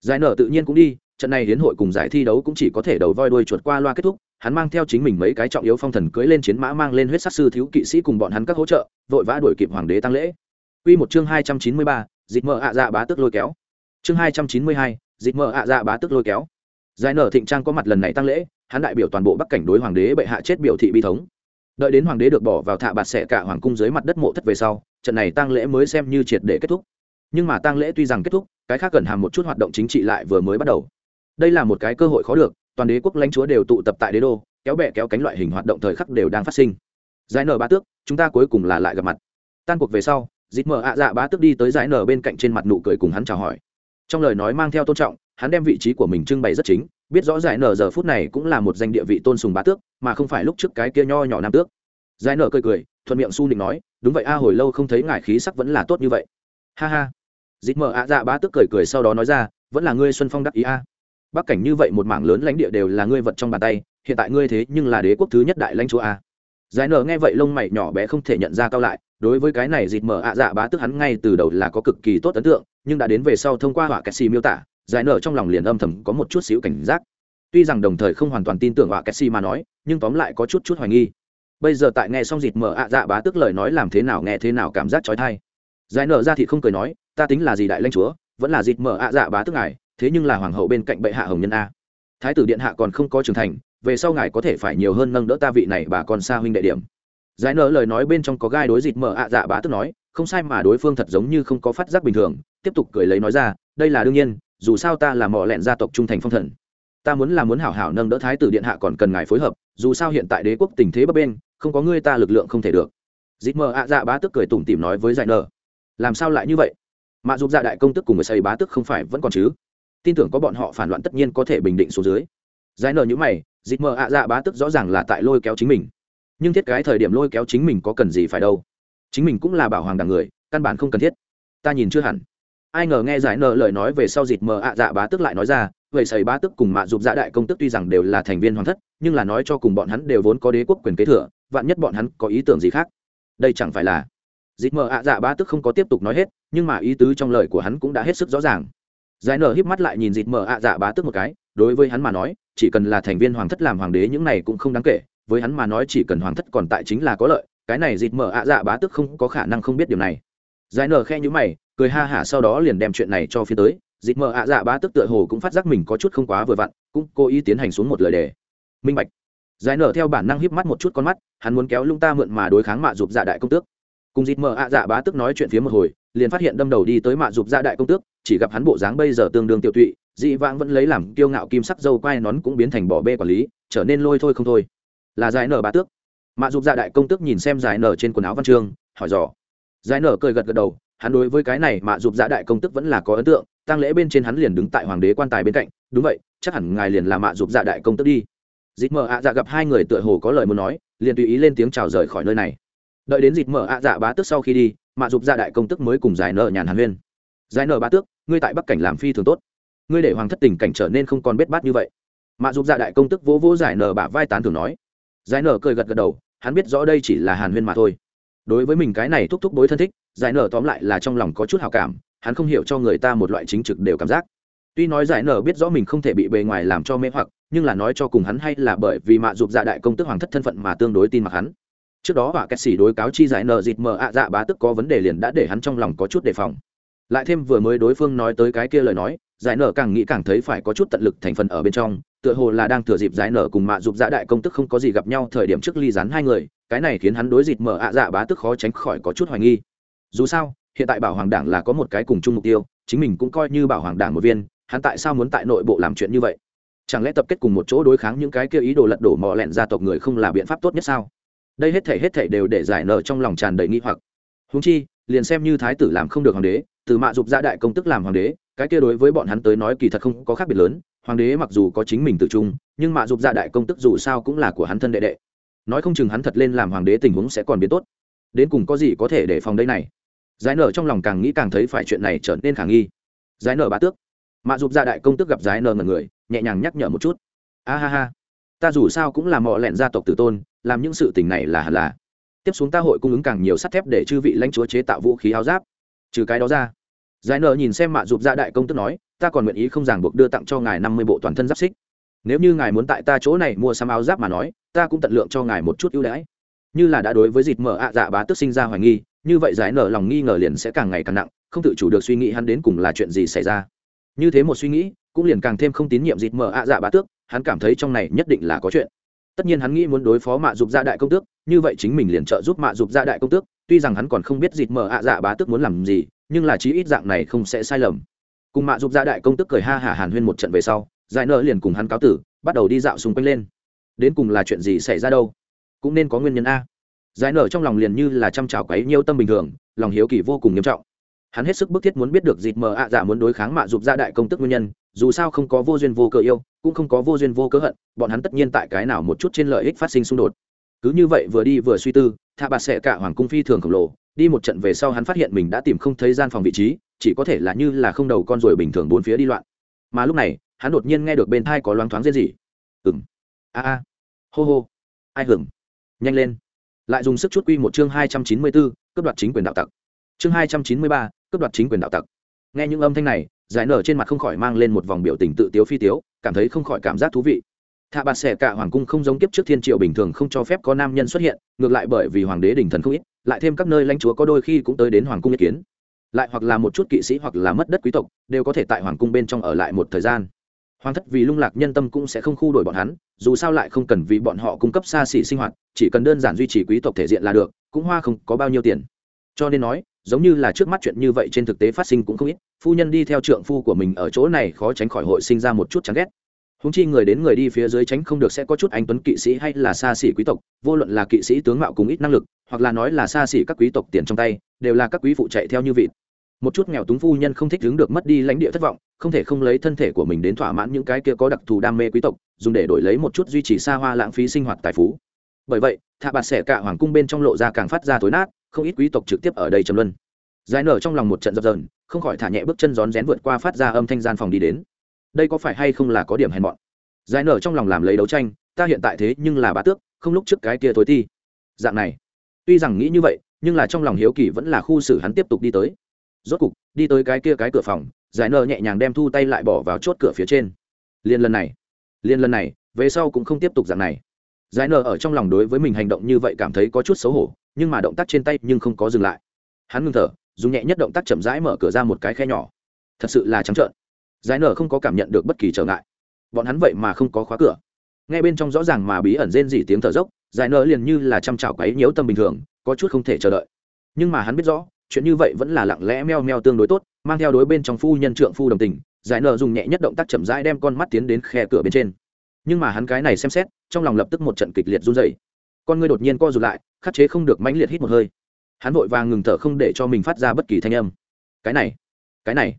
Giải nở tự nhiên cũng đi, trận này hiến hội cùng giải thi đấu cũng chỉ có thể đầu voi đuôi chuột qua loa kết thúc hắn mang theo chính mình mấy cái trọng yếu phong thần cưới lên chiến mã mang lên huyết sát sư thiếu kỵ sĩ cùng bọn hắn các hỗ trợ vội vã đuổi kịp hoàng đế tăng lễ Quy một chương hai trăm chín mươi ba, dịch mở ạ dạ bá tức lôi kéo. Chương hai trăm chín mươi hai, dịch mở ạ dạ bá tức lôi kéo. Giải nở thịnh trang có mặt lần này tăng lễ, hắn đại biểu toàn bộ Bắc cảnh đối hoàng đế bệ hạ chết biểu thị bi thống. Đợi đến hoàng đế được bỏ vào thạ bạt sẽ cả hoàng cung dưới mặt đất mộ thất về sau, trận này tăng lễ mới xem như triệt để kết thúc. Nhưng mà tăng lễ tuy rằng kết thúc, cái khác cần hàm một chút hoạt động chính trị lại vừa mới bắt đầu. Đây là một cái cơ hội khó được, toàn đế quốc lãnh chúa đều tụ tập tại đế đô, kéo bè kéo cánh loại hình hoạt động thời khắc đều đang phát sinh. Giải nở bá tước, chúng ta cuối cùng là lại gặp mặt. Tan cuộc về sau, dịp mở ạ dạ bá tước đi tới giải nở bên cạnh trên mặt nụ cười cùng hắn chào hỏi. Trong lời nói mang theo tôn trọng hắn đem vị trí của mình trưng bày rất chính biết rõ giải nở giờ phút này cũng là một danh địa vị tôn sùng bá tước mà không phải lúc trước cái kia nho nhỏ nam tước. Giải nở cười cười thuận miệng su nịnh nói đúng vậy a hồi lâu không thấy ngài khí sắc vẫn là tốt như vậy. Ha ha. Dịp mở ạ dạ bá tước cười cười sau đó nói ra vẫn là ngươi xuân phong đắc ý a bắc cảnh như vậy một mảng lớn lãnh địa đều là ngươi vật trong bàn tay, hiện tại ngươi thế nhưng là đế quốc thứ nhất đại lãnh chúa a. Giải nở nghe vậy lông mày nhỏ bé không thể nhận ra cao lại, đối với cái này dịt mở ạ dạ bá tức hắn ngay từ đầu là có cực kỳ tốt ấn tượng, nhưng đã đến về sau thông qua họa cassi miêu tả, giải nở trong lòng liền âm thầm có một chút xíu cảnh giác. Tuy rằng đồng thời không hoàn toàn tin tưởng họa cassi mà nói, nhưng tóm lại có chút chút hoài nghi. Bây giờ tại nghe xong dịt mở ạ dạ bá tức lời nói làm thế nào nghe thế nào cảm giác trói thai giải nở ra thì không cười nói, ta tính là gì đại lãnh chúa, vẫn là dịt mở ạ dạ bá tức ngài thế nhưng là hoàng hậu bên cạnh bệ hạ hồng nhân a. Thái tử điện hạ còn không có trưởng thành, về sau ngài có thể phải nhiều hơn nâng đỡ ta vị này bà con xa huynh đệ điểm. Giải nở lời nói bên trong có gai đối dịt mở ạ dạ bá tức nói, không sai mà đối phương thật giống như không có phát giác bình thường, tiếp tục cười lấy nói ra, đây là đương nhiên, dù sao ta là mỏ lẹn gia tộc trung thành phong thần. Ta muốn là muốn hảo hảo nâng đỡ thái tử điện hạ còn cần ngài phối hợp, dù sao hiện tại đế quốc tình thế bấp bên không có ngươi ta lực lượng không thể được. Dịp mở ạ dạ bá tức cười tủm tỉm nói với giải nở, làm sao lại như vậy? Mà giúp dạ đại công tức cùng người xây bá tức không phải vẫn còn chứ? Tin tưởng có bọn họ phản loạn tất nhiên có thể bình định xuống dưới. Giải nở như mày dịp mờ ạ dạ bá tức rõ ràng là tại lôi kéo chính mình. Nhưng thiết cái thời điểm lôi kéo chính mình có cần gì phải đâu. Chính mình cũng là bảo hoàng đảng người, căn bản không cần thiết. Ta nhìn chưa hẳn. Ai ngờ nghe giải nợ lời nói về sau dịp mờ ạ dạ bá tức lại nói ra, vậy sầy bá tức cùng mạ dục dạ đại công tức tuy rằng đều là thành viên hoàng thất, nhưng là nói cho cùng bọn hắn đều vốn có đế quốc quyền kế thừa, vạn nhất bọn hắn có ý tưởng gì khác? Đây chẳng phải là dịp mờ ạ dạ bá tức không có tiếp tục nói hết, nhưng mà ý tứ trong lời của hắn cũng đã hết sức rõ ràng giải nở híp mắt lại nhìn dịt mở ạ dạ bá tức một cái, đối với hắn mà nói, chỉ cần là thành viên hoàng thất làm hoàng đế những này cũng không đáng kể, với hắn mà nói chỉ cần hoàng thất còn tại chính là có lợi, cái này dịt mở ạ dạ bá tức không có khả năng không biết điều này. Giải nở khe nhữ mày, cười ha hả sau đó liền đem chuyện này cho phía tới. Dịt mở ạ dạ bá tức tựa hồ cũng phát giác mình có chút không quá vừa vặn, cũng cố ý tiến hành xuống một lời đề. Minh bạch. Giải nở theo bản năng híp mắt một chút con mắt, hắn muốn kéo lung ta mượn mà đối kháng mạ giục dạ đại công tước. Cùng dịt mở ạ dạ bá tức nói chuyện phía một hồi, liền phát hiện đâm đầu đi tới mạ giục dạ đại công tước chỉ gặp hắn bộ dáng bây giờ tương đương tiêu tụy, dị vãng vẫn lấy làm kiêu ngạo kim sắc dâu quai nón cũng biến thành bỏ bê quản lý, trở nên lôi thôi không thôi. Là giải nở bá tước. Mạ dục dạ đại công tước nhìn xem giải nở trên quần áo văn chương, hỏi dò. Giải nở cười gật gật đầu, hắn đối với cái này mạ dục dạ đại công tước vẫn là có ấn tượng tăng lễ bên trên hắn liền đứng tại hoàng đế quan tài bên cạnh, đúng vậy, chắc hẳn ngài liền là mạ dục dạ đại công tước đi. Dịp mở ạ dạ gặp hai người tựa hồ có lời muốn nói, liền tùy ý lên tiếng chào rời khỏi nơi này. Đợi đến dịp mở ạ dạ bá tước sau khi đi, mạ dục dạ đại công tước mới cùng giải nở nhàn hàn huyên giải nở bá tước, ngươi tại bắc cảnh làm phi thường tốt. Ngươi để hoàng thất tình cảnh trở nên không còn bết bát như vậy. Mạ dục dạ đại công tước vỗ vỗ giải nở bả vai tán thường nói. Giải nở cười gật gật đầu, hắn biết rõ đây chỉ là hàn huyên mà thôi. Đối với mình cái này thúc thúc bối thân thích, giải nở tóm lại là trong lòng có chút hào cảm, hắn không hiểu cho người ta một loại chính trực đều cảm giác. Tuy nói giải nở biết rõ mình không thể bị bề ngoài làm cho mê hoặc, nhưng là nói cho cùng hắn hay là bởi vì mạ dục dạ đại công tức hoàng thất thân phận mà tương đối tin mặc hắn. Trước đó họa kẹt xỉ đối cáo chi giải nở dịt mờ ạ dạ bá tức có vấn đề liền đã để hắn trong lòng có chút đề phòng lại thêm vừa mới đối phương nói tới cái kia lời nói, giải nở càng nghĩ càng thấy phải có chút tận lực thành phần ở bên trong, tựa hồ là đang thừa dịp giải nở cùng mạ dục dạ đại công tức không có gì gặp nhau thời điểm trước ly rán hai người, cái này khiến hắn đối dịt mở ạ dạ bá tức khó tránh khỏi có chút hoài nghi. Dù sao, hiện tại bảo hoàng đảng là có một cái cùng chung mục tiêu, chính mình cũng coi như bảo hoàng đảng một viên, hắn tại sao muốn tại nội bộ làm chuyện như vậy? Chẳng lẽ tập kết cùng một chỗ đối kháng những cái kia ý đồ lật đổ mò lẹn gia tộc người không là biện pháp tốt nhất sao? Đây hết thể hết thể đều để giải nở trong lòng tràn đầy nghi hoặc. Húng chi liền xem như thái tử làm không được hoàng đế, từ mạ dục gia đại công tức làm hoàng đế, cái kia đối với bọn hắn tới nói kỳ thật không có khác biệt lớn, hoàng đế mặc dù có chính mình tự trung, nhưng mạ dục gia đại công tức dù sao cũng là của hắn thân đệ đệ. Nói không chừng hắn thật lên làm hoàng đế tình huống sẽ còn biến tốt. Đến cùng có gì có thể để phòng đây này? Giải nở trong lòng càng nghĩ càng thấy phải chuyện này trở nên khả nghi. Giải nở bá tước. Mạ dục gia đại công tức gặp giải nở ngần người, nhẹ nhàng nhắc nhở một chút. A ha ha. Ta dù sao cũng là mọ lẹn gia tộc tử tôn, làm những sự tình này là hẳn là tiếp xuống ta hội cung ứng càng nhiều sắt thép để chư vị lãnh chúa chế tạo vũ khí áo giáp. Trừ cái đó ra, giải nợ nhìn xem mạ dục ra đại công tức nói, ta còn nguyện ý không ràng buộc đưa tặng cho ngài năm mươi bộ toàn thân giáp xích. Nếu như ngài muốn tại ta chỗ này mua sắm áo giáp mà nói, ta cũng tận lượng cho ngài một chút ưu đãi. Như là đã đối với dịt mở ạ dạ bá tức sinh ra hoài nghi, như vậy giải nở lòng nghi ngờ liền sẽ càng ngày càng nặng, không tự chủ được suy nghĩ hắn đến cùng là chuyện gì xảy ra. Như thế một suy nghĩ, cũng liền càng thêm không tín nhiệm dịt mở ạ dạ bá tước, hắn cảm thấy trong này nhất định là có chuyện. Tất nhiên hắn nghĩ muốn đối phó mạ dục gia đại công tước như vậy chính mình liền trợ giúp mạ dục gia đại công tước, tuy rằng hắn còn không biết dịt mở ạ dạ bá tước muốn làm gì, nhưng là chí ít dạng này không sẽ sai lầm. Cùng mạ dục gia đại công tước cười ha hả hàn huyên một trận về sau, giải nở liền cùng hắn cáo tử, bắt đầu đi dạo xung quanh lên. Đến cùng là chuyện gì xảy ra đâu? Cũng nên có nguyên nhân a. Giải nở trong lòng liền như là chăm chào quấy nhiêu tâm bình thường, lòng hiếu kỳ vô cùng nghiêm trọng. Hắn hết sức bức thiết muốn biết được dịt mờ ạ dạ muốn đối kháng mạ dục gia đại công tức nguyên nhân, dù sao không có vô duyên vô cớ yêu, cũng không có vô duyên vô cớ hận, bọn hắn tất nhiên tại cái nào một chút trên lợi ích phát sinh xung đột cứ như vậy vừa đi vừa suy tư, thạ bạt sẽ cả hoàng cung phi thường khổng lồ, đi một trận về sau hắn phát hiện mình đã tìm không thấy gian phòng vị trí, chỉ có thể là như là không đầu con ruồi bình thường bốn phía đi loạn. Mà lúc này, hắn đột nhiên nghe được bên thai có loáng thoáng riêng gì ừng a a. Hô hô. Ai hưởng nhanh lên. Lại dùng sức chút quy một chương hai trăm chín mươi bốn cấp đoạt chính quyền đạo tặc. Chương hai trăm chín mươi ba cấp đoạt chính quyền đạo tặc. Nghe những âm thanh này, giải nở trên mặt không khỏi mang lên một vòng biểu tình tự tiếu phi tiếu, cảm thấy không khỏi cảm giác thú vị thạ bạt xẻ cả hoàng cung không giống kiếp trước thiên triệu bình thường không cho phép có nam nhân xuất hiện, ngược lại bởi vì hoàng đế đình thần không ít, lại thêm các nơi lãnh chúa có đôi khi cũng tới đến hoàng cung ý kiến. Lại hoặc là một chút kỵ sĩ hoặc là mất đất quý tộc, đều có thể tại hoàng cung bên trong ở lại một thời gian. Hoàng thất vì lung lạc nhân tâm cũng sẽ không khu đổi bọn hắn, dù sao lại không cần vì bọn họ cung cấp xa xỉ sinh hoạt, chỉ cần đơn giản duy trì quý tộc thể diện là được, cũng hoa không có bao nhiêu tiền. Cho nên nói, giống như là trước mắt chuyện như vậy trên thực tế phát sinh cũng không ít, phu nhân đi theo trượng phu của mình ở chỗ này khó tránh khỏi hội sinh ra một chút chán ghét húng chi người đến người đi phía dưới tránh không được sẽ có chút anh tuấn kỵ sĩ hay là xa xỉ quý tộc, vô luận là kỵ sĩ tướng mạo cùng ít năng lực, hoặc là nói là xa xỉ các quý tộc tiền trong tay, đều là các quý phụ chạy theo như vịt. Một chút nghèo túng phu nhân không thích đứng được mất đi lãnh địa thất vọng, không thể không lấy thân thể của mình đến thỏa mãn những cái kia có đặc thù đam mê quý tộc, dùng để đổi lấy một chút duy trì xa hoa lãng phí sinh hoạt tài phú. Bởi vậy, thạ bạt xẻ cả hoàng cung bên trong lộ ra càng phát ra tối nát, không ít quý tộc trực tiếp ở đây trầm luân. Giải nở trong lòng một trận dập dờn, không khỏi thả nhẹ bước chân rón rén vượt qua phát ra âm thanh gian phòng đi đến đây có phải hay không là có điểm hèn mọn? Giải nở trong lòng làm lấy đấu tranh, ta hiện tại thế nhưng là bá tước, không lúc trước cái kia tối thi dạng này. Tuy rằng nghĩ như vậy, nhưng là trong lòng hiếu kỳ vẫn là khu xử hắn tiếp tục đi tới. Rốt cục, đi tới cái kia cái cửa phòng, giải nở nhẹ nhàng đem thu tay lại bỏ vào chốt cửa phía trên. Liên lần này, liên lần này, về sau cũng không tiếp tục dạng này. Giải nở ở trong lòng đối với mình hành động như vậy cảm thấy có chút xấu hổ, nhưng mà động tác trên tay nhưng không có dừng lại. Hắn ngừng thở, dùng nhẹ nhất động tác chậm rãi mở cửa ra một cái khe nhỏ. Thật sự là trắng trợn giải nở không có cảm nhận được bất kỳ trở ngại. Bọn hắn vậy mà không có khóa cửa. Ngay bên trong rõ ràng mà bí ẩn rên dỉ tiếng thở dốc, giải nở liền như là chăm chảo quấy nhiễu tâm bình thường, có chút không thể chờ đợi. Nhưng mà hắn biết rõ, chuyện như vậy vẫn là lặng lẽ meo meo tương đối tốt, mang theo đối bên trong phu nhân trượng phu đồng tình, giải nở dùng nhẹ nhất động tác chậm rãi đem con mắt tiến đến khe cửa bên trên. Nhưng mà hắn cái này xem xét, trong lòng lập tức một trận kịch liệt run dày con ngươi đột nhiên co rụt lại, khắc chế không được mãnh liệt hít một hơi. Hắn vội vàng ngừng thở không để cho mình phát ra bất kỳ thanh âm. Cái này cái này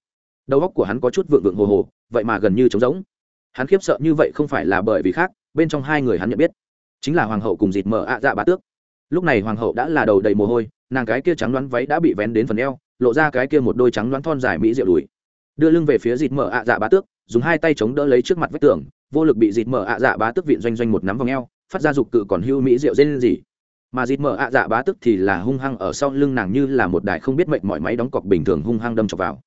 đầu óc của hắn có chút vượng vượng hồ hồ, vậy mà gần như trống rỗng. Hắn khiếp sợ như vậy không phải là bởi vì khác, bên trong hai người hắn nhận biết, chính là hoàng hậu cùng dịt mở ạ dạ bá tước. Lúc này hoàng hậu đã là đầu đầy mồ hôi, nàng cái kia trắng đoán váy đã bị vén đến phần eo, lộ ra cái kia một đôi trắng đoán thon dài mỹ rượu đùi. Đưa lưng về phía dịt mở ạ dạ bá tước, dùng hai tay chống đỡ lấy trước mặt vách tường, vô lực bị dịt mở ạ dạ bá tước viện doanh doanh một nắm vòng eo, phát ra dục cự còn hưu mỹ rượu dê lên gì mà dịt mở ạ dạ bá tước thì là hung hăng ở sau lưng nàng như là một đài không biết mệnh mọi máy đóng cọc bình thường hung hăng đâm chọc vào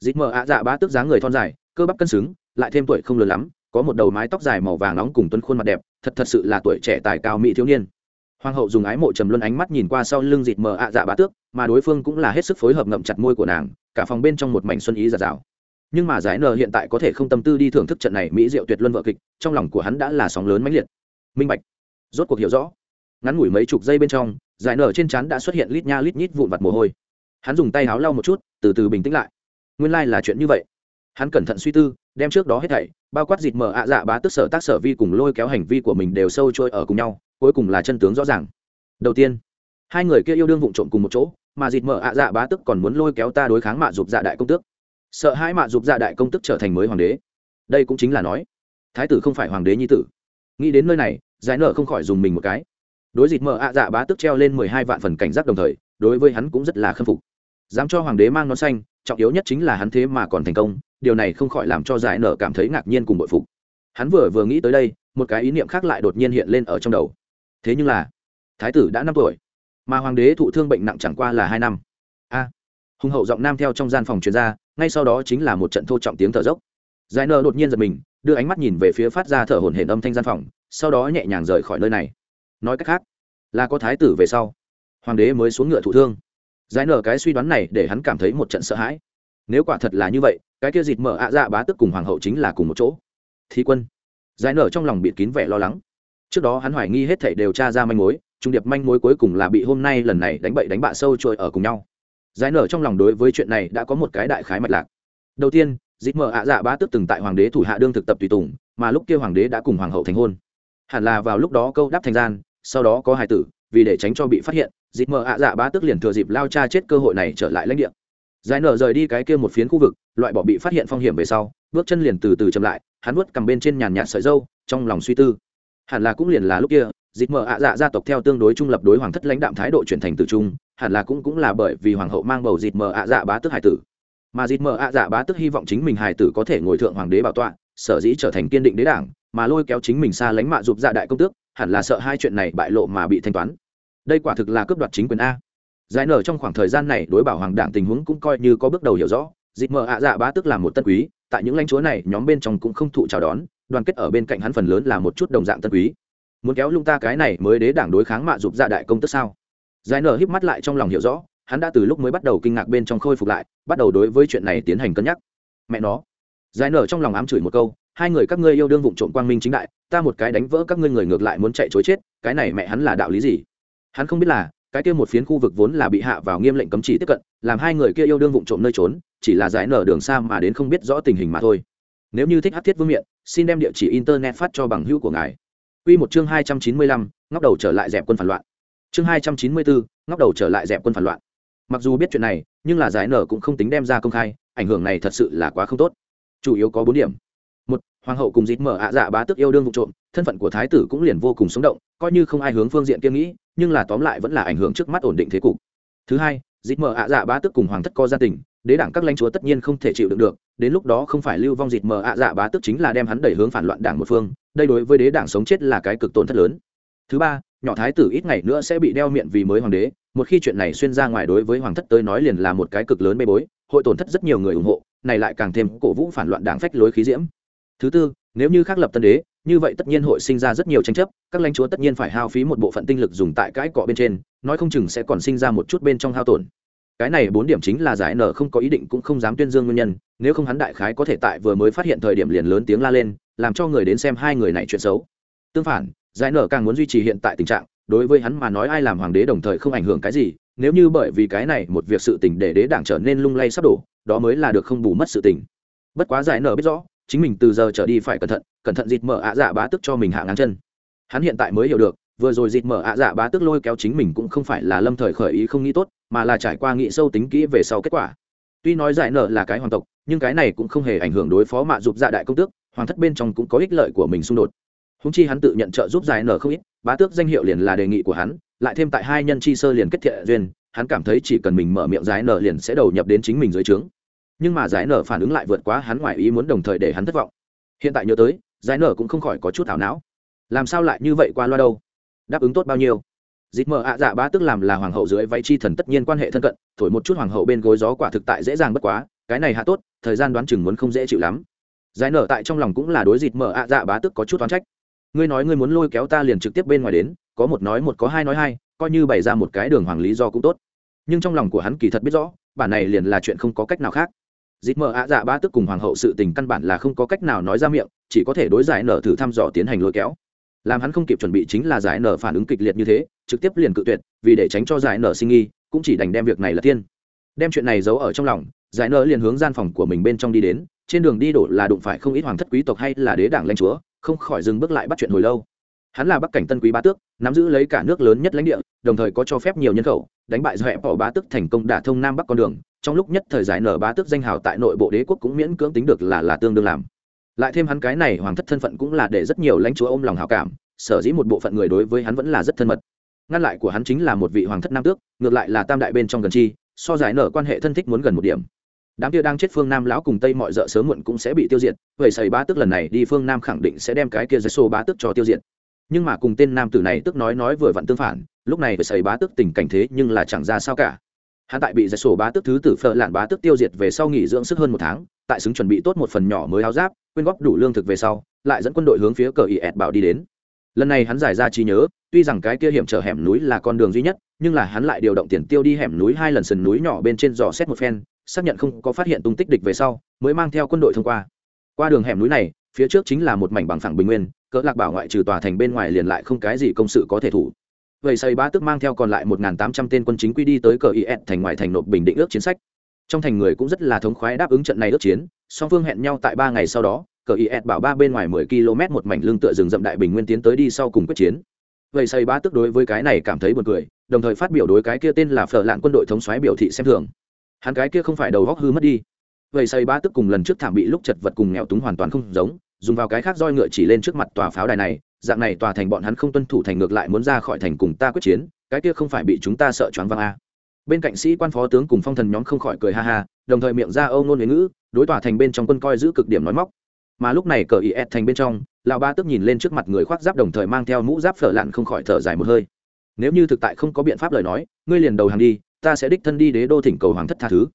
dịt mờ ạ dạ bá tức dáng người thon dài, cơ bắp cân xứng, lại thêm tuổi không lớn lắm, có một đầu mái tóc dài màu vàng nóng cùng tuấn khuôn mặt đẹp, thật thật sự là tuổi trẻ tài cao mỹ thiếu niên. Hoàng hậu dùng ái mộ trầm luân ánh mắt nhìn qua sau lưng dịt mờ ạ dạ bá tước, mà đối phương cũng là hết sức phối hợp ngậm chặt môi của nàng, cả phòng bên trong một mảnh xuân ý giạt rào. Nhưng mà giải nờ hiện tại có thể không tâm tư đi thưởng thức trận này mỹ diệu tuyệt luân vợ kịch, trong lòng của hắn đã là sóng lớn mãnh liệt. Minh bạch. Rốt cuộc hiểu rõ. Ngắn ngủi mấy chục giây bên trong, giải Nờ trên trán đã xuất hiện lít nha lít nhít vụn vặt mồ hôi. Hắn dùng tay háo lau một chút, từ từ bình tĩnh lại nguyên lai、like、là chuyện như vậy. Hắn cẩn thận suy tư, đem trước đó hết thảy, bao quát dịt mở ạ dạ bá tức sở tác sở vi cùng lôi kéo hành vi của mình đều sâu trôi ở cùng nhau, cuối cùng là chân tướng rõ ràng. Đầu tiên, hai người kia yêu đương vụng trộm cùng một chỗ, mà dịt mở ạ dạ bá tức còn muốn lôi kéo ta đối kháng mạ dục dạ đại công tước. Sợ hai mạ dục dạ đại công tức trở thành mới hoàng đế. Đây cũng chính là nói, thái tử không phải hoàng đế nhi tử. Nghĩ đến nơi này, giải nở không khỏi dùng mình một cái. Đối dịt mở ạ dạ bá tức treo lên mười hai vạn phần cảnh giác đồng thời, đối với hắn cũng rất là khâm phục. Dám cho hoàng đế mang nón xanh trọng yếu nhất chính là hắn thế mà còn thành công, điều này không khỏi làm cho giải nở cảm thấy ngạc nhiên cùng bội phục. Hắn vừa vừa nghĩ tới đây, một cái ý niệm khác lại đột nhiên hiện lên ở trong đầu. Thế nhưng là, thái tử đã năm tuổi, mà hoàng đế thụ thương bệnh nặng chẳng qua là hai năm. A, hùng hậu giọng nam theo trong gian phòng chuyên gia ngay sau đó chính là một trận thô trọng tiếng thở dốc. Giải nở đột nhiên giật mình, đưa ánh mắt nhìn về phía phát ra thở hổn hển âm thanh gian phòng, sau đó nhẹ nhàng rời khỏi nơi này. Nói cách khác, là có thái tử về sau, hoàng đế mới xuống ngựa thụ thương giải nở cái suy đoán này để hắn cảm thấy một trận sợ hãi. Nếu quả thật là như vậy, cái kia dịt mở ạ dạ bá tức cùng hoàng hậu chính là cùng một chỗ. Thi quân. Giải nở trong lòng bịt kín vẻ lo lắng. Trước đó hắn hoài nghi hết thảy đều tra ra manh mối, trung điệp manh mối cuối cùng là bị hôm nay lần này đánh bậy đánh bạ sâu trôi ở cùng nhau. Giải nở trong lòng đối với chuyện này đã có một cái đại khái mạch lạc. Đầu tiên, dịt mở ạ dạ bá tức từng tại hoàng đế thủ hạ đương thực tập tùy tùng, mà lúc kia hoàng đế đã cùng hoàng hậu thành hôn. Hẳn là vào lúc đó câu đáp thành gian, sau đó có hài tử, vì để tránh cho bị phát hiện dịp mở ạ dạ bá tức liền thừa dịp lao cha chết cơ hội này trở lại lãnh địa. Giải nở rời đi cái kia một phiến khu vực, loại bỏ bị phát hiện phong hiểm về sau, bước chân liền từ từ chậm lại, hắn vuốt cầm bên trên nhàn nhạt sợi dâu, trong lòng suy tư. Hẳn là cũng liền là lúc kia, dịp mở ạ dạ gia tộc theo tương đối trung lập đối hoàng thất lãnh đạm thái độ chuyển thành từ trung, hẳn là cũng cũng là bởi vì hoàng hậu mang bầu dịp mở ạ dạ bá tức hải tử. Mà dịp mở ạ dạ bá tức hy vọng chính mình hải tử có thể ngồi thượng hoàng đế bảo tọa, sở dĩ trở thành kiên định đế đảng, mà lôi kéo chính mình xa lánh mạ dục dạ đại công tước, hẳn là sợ hai chuyện này bại lộ mà bị thanh toán đây quả thực là cướp đoạt chính quyền a. Giải nở trong khoảng thời gian này đối bảo hoàng đảng tình huống cũng coi như có bước đầu hiểu rõ. Dịp mở ạ dạ bá tức là một tân quý, tại những lãnh chúa này, nhóm bên trong cũng không thụ chào đón, đoàn kết ở bên cạnh hắn phần lớn là một chút đồng dạng tân quý. Muốn kéo lung ta cái này mới đế đảng đối kháng mạ dục dạ đại công tức sao? Giải nở híp mắt lại trong lòng hiểu rõ, hắn đã từ lúc mới bắt đầu kinh ngạc bên trong khôi phục lại, bắt đầu đối với chuyện này tiến hành cân nhắc. Mẹ nó. Giải nở trong lòng ám chửi một câu, hai người các ngươi yêu đương vụng trộm quang minh chính đại, ta một cái đánh vỡ các ngươi người ngược lại muốn chạy chối chết, cái này mẹ hắn là đạo lý gì? Hắn không biết là cái kia một phiến khu vực vốn là bị hạ vào nghiêm lệnh cấm chỉ tiếp cận làm hai người kia yêu đương vụng trộm nơi trốn chỉ là giải nở đường xa mà đến không biết rõ tình hình mà thôi nếu như thích hát thiết vương miện xin đem địa chỉ internet phát cho bằng hữu của ngài Quy một chương hai trăm chín mươi lăm, ngóc đầu trở lại dẹp quân phản loạn. Chương hai trăm chín mươi bốn, ngóc đầu trở lại dẹp quân phản loạn. Mặc dù biết chuyện này, nhưng là giải nở cũng không tính đem ra công khai, ảnh hưởng này thật sự là quá không tốt. Chủ yếu có bốn điểm. Hoàng hậu cùng dít mở ạ dạ bá tức yêu đương vụ trộm, thân phận của thái tử cũng liền vô cùng sống động, coi như không ai hướng phương diện kia nghĩ, nhưng là tóm lại vẫn là ảnh hưởng trước mắt ổn định thế cục. Thứ hai, dít mở ạ dạ bá tức cùng hoàng thất co gia tình, đế đảng các lãnh chúa tất nhiên không thể chịu đựng được đến lúc đó không phải lưu vong dịt mờ ạ dạ bá tức chính là đem hắn đẩy hướng phản loạn đảng một phương đây đối với đế đảng sống chết là cái cực tổn thất lớn thứ ba nhỏ thái tử ít ngày nữa sẽ bị đeo miệng vì mới hoàng đế một khi chuyện này xuyên ra ngoài đối với hoàng thất tới nói liền là một cái cực lớn bê bối hội tổn thất rất nhiều người ủng hộ này lại càng thêm cổ vũ phản loạn đảng phách lối khí diễm thứ tư, nếu như khác lập tân đế, như vậy tất nhiên hội sinh ra rất nhiều tranh chấp, các lãnh chúa tất nhiên phải hao phí một bộ phận tinh lực dùng tại cãi cọ bên trên, nói không chừng sẽ còn sinh ra một chút bên trong hao tổn. Cái này bốn điểm chính là giải nở không có ý định cũng không dám tuyên dương nguyên nhân, nếu không hắn đại khái có thể tại vừa mới phát hiện thời điểm liền lớn tiếng la lên, làm cho người đến xem hai người này chuyện xấu. Tương phản, giải nở càng muốn duy trì hiện tại tình trạng, đối với hắn mà nói ai làm hoàng đế đồng thời không ảnh hưởng cái gì, nếu như bởi vì cái này một việc sự tình để đế đảng trở nên lung lay sắp đổ, đó mới là được không bù mất sự tình. Bất quá giải nở biết rõ chính mình từ giờ trở đi phải cẩn thận cẩn thận dịt mở ạ dạ bá tức cho mình hạ ngang chân. Hắn hiện tại mới hiểu được, vừa rồi dịt mở ạ dạ bá tức lôi kéo chính mình cũng không phải là lâm thời khởi ý không nghĩ tốt, mà là trải qua nghĩ sâu tính kỹ về sau kết quả. Tuy nói giải nợ là cái hoàng tộc, nhưng cái này cũng không hề ảnh hưởng đối phó mạ dục dạ đại công tước, hoàng thất bên trong cũng có ích lợi của mình xung đột. Húng chi hắn tự nhận trợ giúp giải nợ không ít, bá tước danh hiệu liền là đề nghị của hắn, lại thêm tại hai nhân chi sơ liền kết thiện duyên, hắn cảm thấy chỉ cần mình mở miệng giải nợ liền sẽ đầu nhập đến chính mình dưới trướng nhưng mà giải nở phản ứng lại vượt quá hắn ngoài ý muốn đồng thời để hắn thất vọng. Hiện tại nhớ tới, giải nở cũng không khỏi có chút thảo não. Làm sao lại như vậy qua loa đâu? Đáp ứng tốt bao nhiêu? Dịp mờ ạ dạ bá tức làm là hoàng hậu dưới váy chi thần tất nhiên quan hệ thân cận, thổi một chút hoàng hậu bên gối gió quả thực tại dễ dàng bất quá, cái này hạ tốt, thời gian đoán chừng muốn không dễ chịu lắm. Giải nở tại trong lòng cũng là đối dịp mờ ạ dạ bá tức có chút toán trách. Ngươi nói ngươi muốn lôi kéo ta liền trực tiếp bên ngoài đến, có một nói một, có hai nói hai, coi như bày ra một cái đường hoàng lý do cũng tốt. Nhưng trong lòng của hắn kỳ thật biết rõ, bản này liền là chuyện không có cách nào khác dịp mờ ạ dạ ba tức cùng hoàng hậu sự tình căn bản là không có cách nào nói ra miệng, chỉ có thể đối giải nở thử thăm dò tiến hành lôi kéo. Làm hắn không kịp chuẩn bị chính là giải nở phản ứng kịch liệt như thế, trực tiếp liền cự tuyệt, vì để tránh cho giải nở sinh nghi, cũng chỉ đành đem việc này là tiên. Đem chuyện này giấu ở trong lòng, giải nở liền hướng gian phòng của mình bên trong đi đến, trên đường đi đổ là đụng phải không ít hoàng thất quý tộc hay là đế đảng lãnh chúa, không khỏi dừng bước lại bắt chuyện hồi lâu. Hắn là bắc cảnh tân quý bá tước, nắm giữ lấy cả nước lớn nhất lãnh địa, đồng thời có cho phép nhiều nhân khẩu, đánh bại dọa bỏ bá tước thành công đả thông nam bắc con đường trong lúc nhất thời giải nở bá tước danh hào tại nội bộ đế quốc cũng miễn cưỡng tính được là là tương đương làm. Lại thêm hắn cái này hoàng thất thân phận cũng là để rất nhiều lãnh chúa ôm lòng hảo cảm, sở dĩ một bộ phận người đối với hắn vẫn là rất thân mật. Ngăn lại của hắn chính là một vị hoàng thất nam tước, ngược lại là tam đại bên trong gần chi, so giải nở quan hệ thân thích muốn gần một điểm. Đám kia đang chết phương nam lão cùng tây mọi d sớm muộn cũng sẽ bị tiêu diệt, vậy xảy bá tước lần này đi phương nam khẳng định sẽ đem cái kia giải xô bá tước cho tiêu diệt. Nhưng mà cùng tên nam tử này tức nói nói vừa vặn tương phản, lúc này vậy xảy bá tước tình cảnh thế nhưng là chẳng ra sao cả hắn tại bị giải sổ bá tức thứ tử phở lạn bá tức tiêu diệt về sau nghỉ dưỡng sức hơn một tháng, tại xứng chuẩn bị tốt một phần nhỏ mới áo giáp, quyên góp đủ lương thực về sau, lại dẫn quân đội hướng phía cờ ý ẹt bảo đi đến. Lần này hắn giải ra trí nhớ, tuy rằng cái kia hiểm trở hẻm núi là con đường duy nhất, nhưng là hắn lại điều động tiền tiêu đi hẻm núi hai lần sườn núi nhỏ bên trên dò xét một phen, xác nhận không có phát hiện tung tích địch về sau, mới mang theo quân đội thông qua. Qua đường hẻm núi này, phía trước chính là một mảnh bằng phẳng bình nguyên, cỡ lạc bảo ngoại trừ tòa thành bên ngoài liền lại không cái gì công sự có thể thủ vậy xây ba tức mang theo còn lại một tám trăm tên quân chính quy đi tới cờ is thành ngoài thành nộp bình định ước chiến sách. Trong thành người cũng rất là thống khoái đáp ứng trận này ước chiến, song phương hẹn nhau tại ba ngày sau đó, cờ is bảo ba bên ngoài mười km một mảnh lưng tựa rừng rậm đại bình nguyên tiến tới đi sau cùng quyết chiến. Vậy xây ba tức đối với cái này cảm thấy buồn cười, đồng thời phát biểu đối cái kia tên là phở lạn quân đội thống xoáy biểu thị xem thường. Hắn cái kia không phải đầu góc hư mất đi. Vậy xây ba tức cùng lần trước thảm bị lúc chật vật cùng nghèo túng hoàn toàn không giống, dùng vào cái khác roi ngựa chỉ lên trước mặt tòa pháo đài này dạng này tòa thành bọn hắn không tuân thủ thành ngược lại muốn ra khỏi thành cùng ta quyết chiến, cái kia không phải bị chúng ta sợ choáng văng a à. bên cạnh sĩ quan phó tướng cùng phong thần nhóm không khỏi cười ha ha, đồng thời miệng ra âu nôn ngữ, đối tòa thành bên trong quân coi giữ cực điểm nói móc. Mà lúc này cờ ý ẹt thành bên trong, lão ba tức nhìn lên trước mặt người khoác giáp đồng thời mang theo mũ giáp phở lặn không khỏi thở dài một hơi. Nếu như thực tại không có biện pháp lời nói, ngươi liền đầu hàng đi, ta sẽ đích thân đi đế đô thỉnh cầu hoàng thất tha thứ.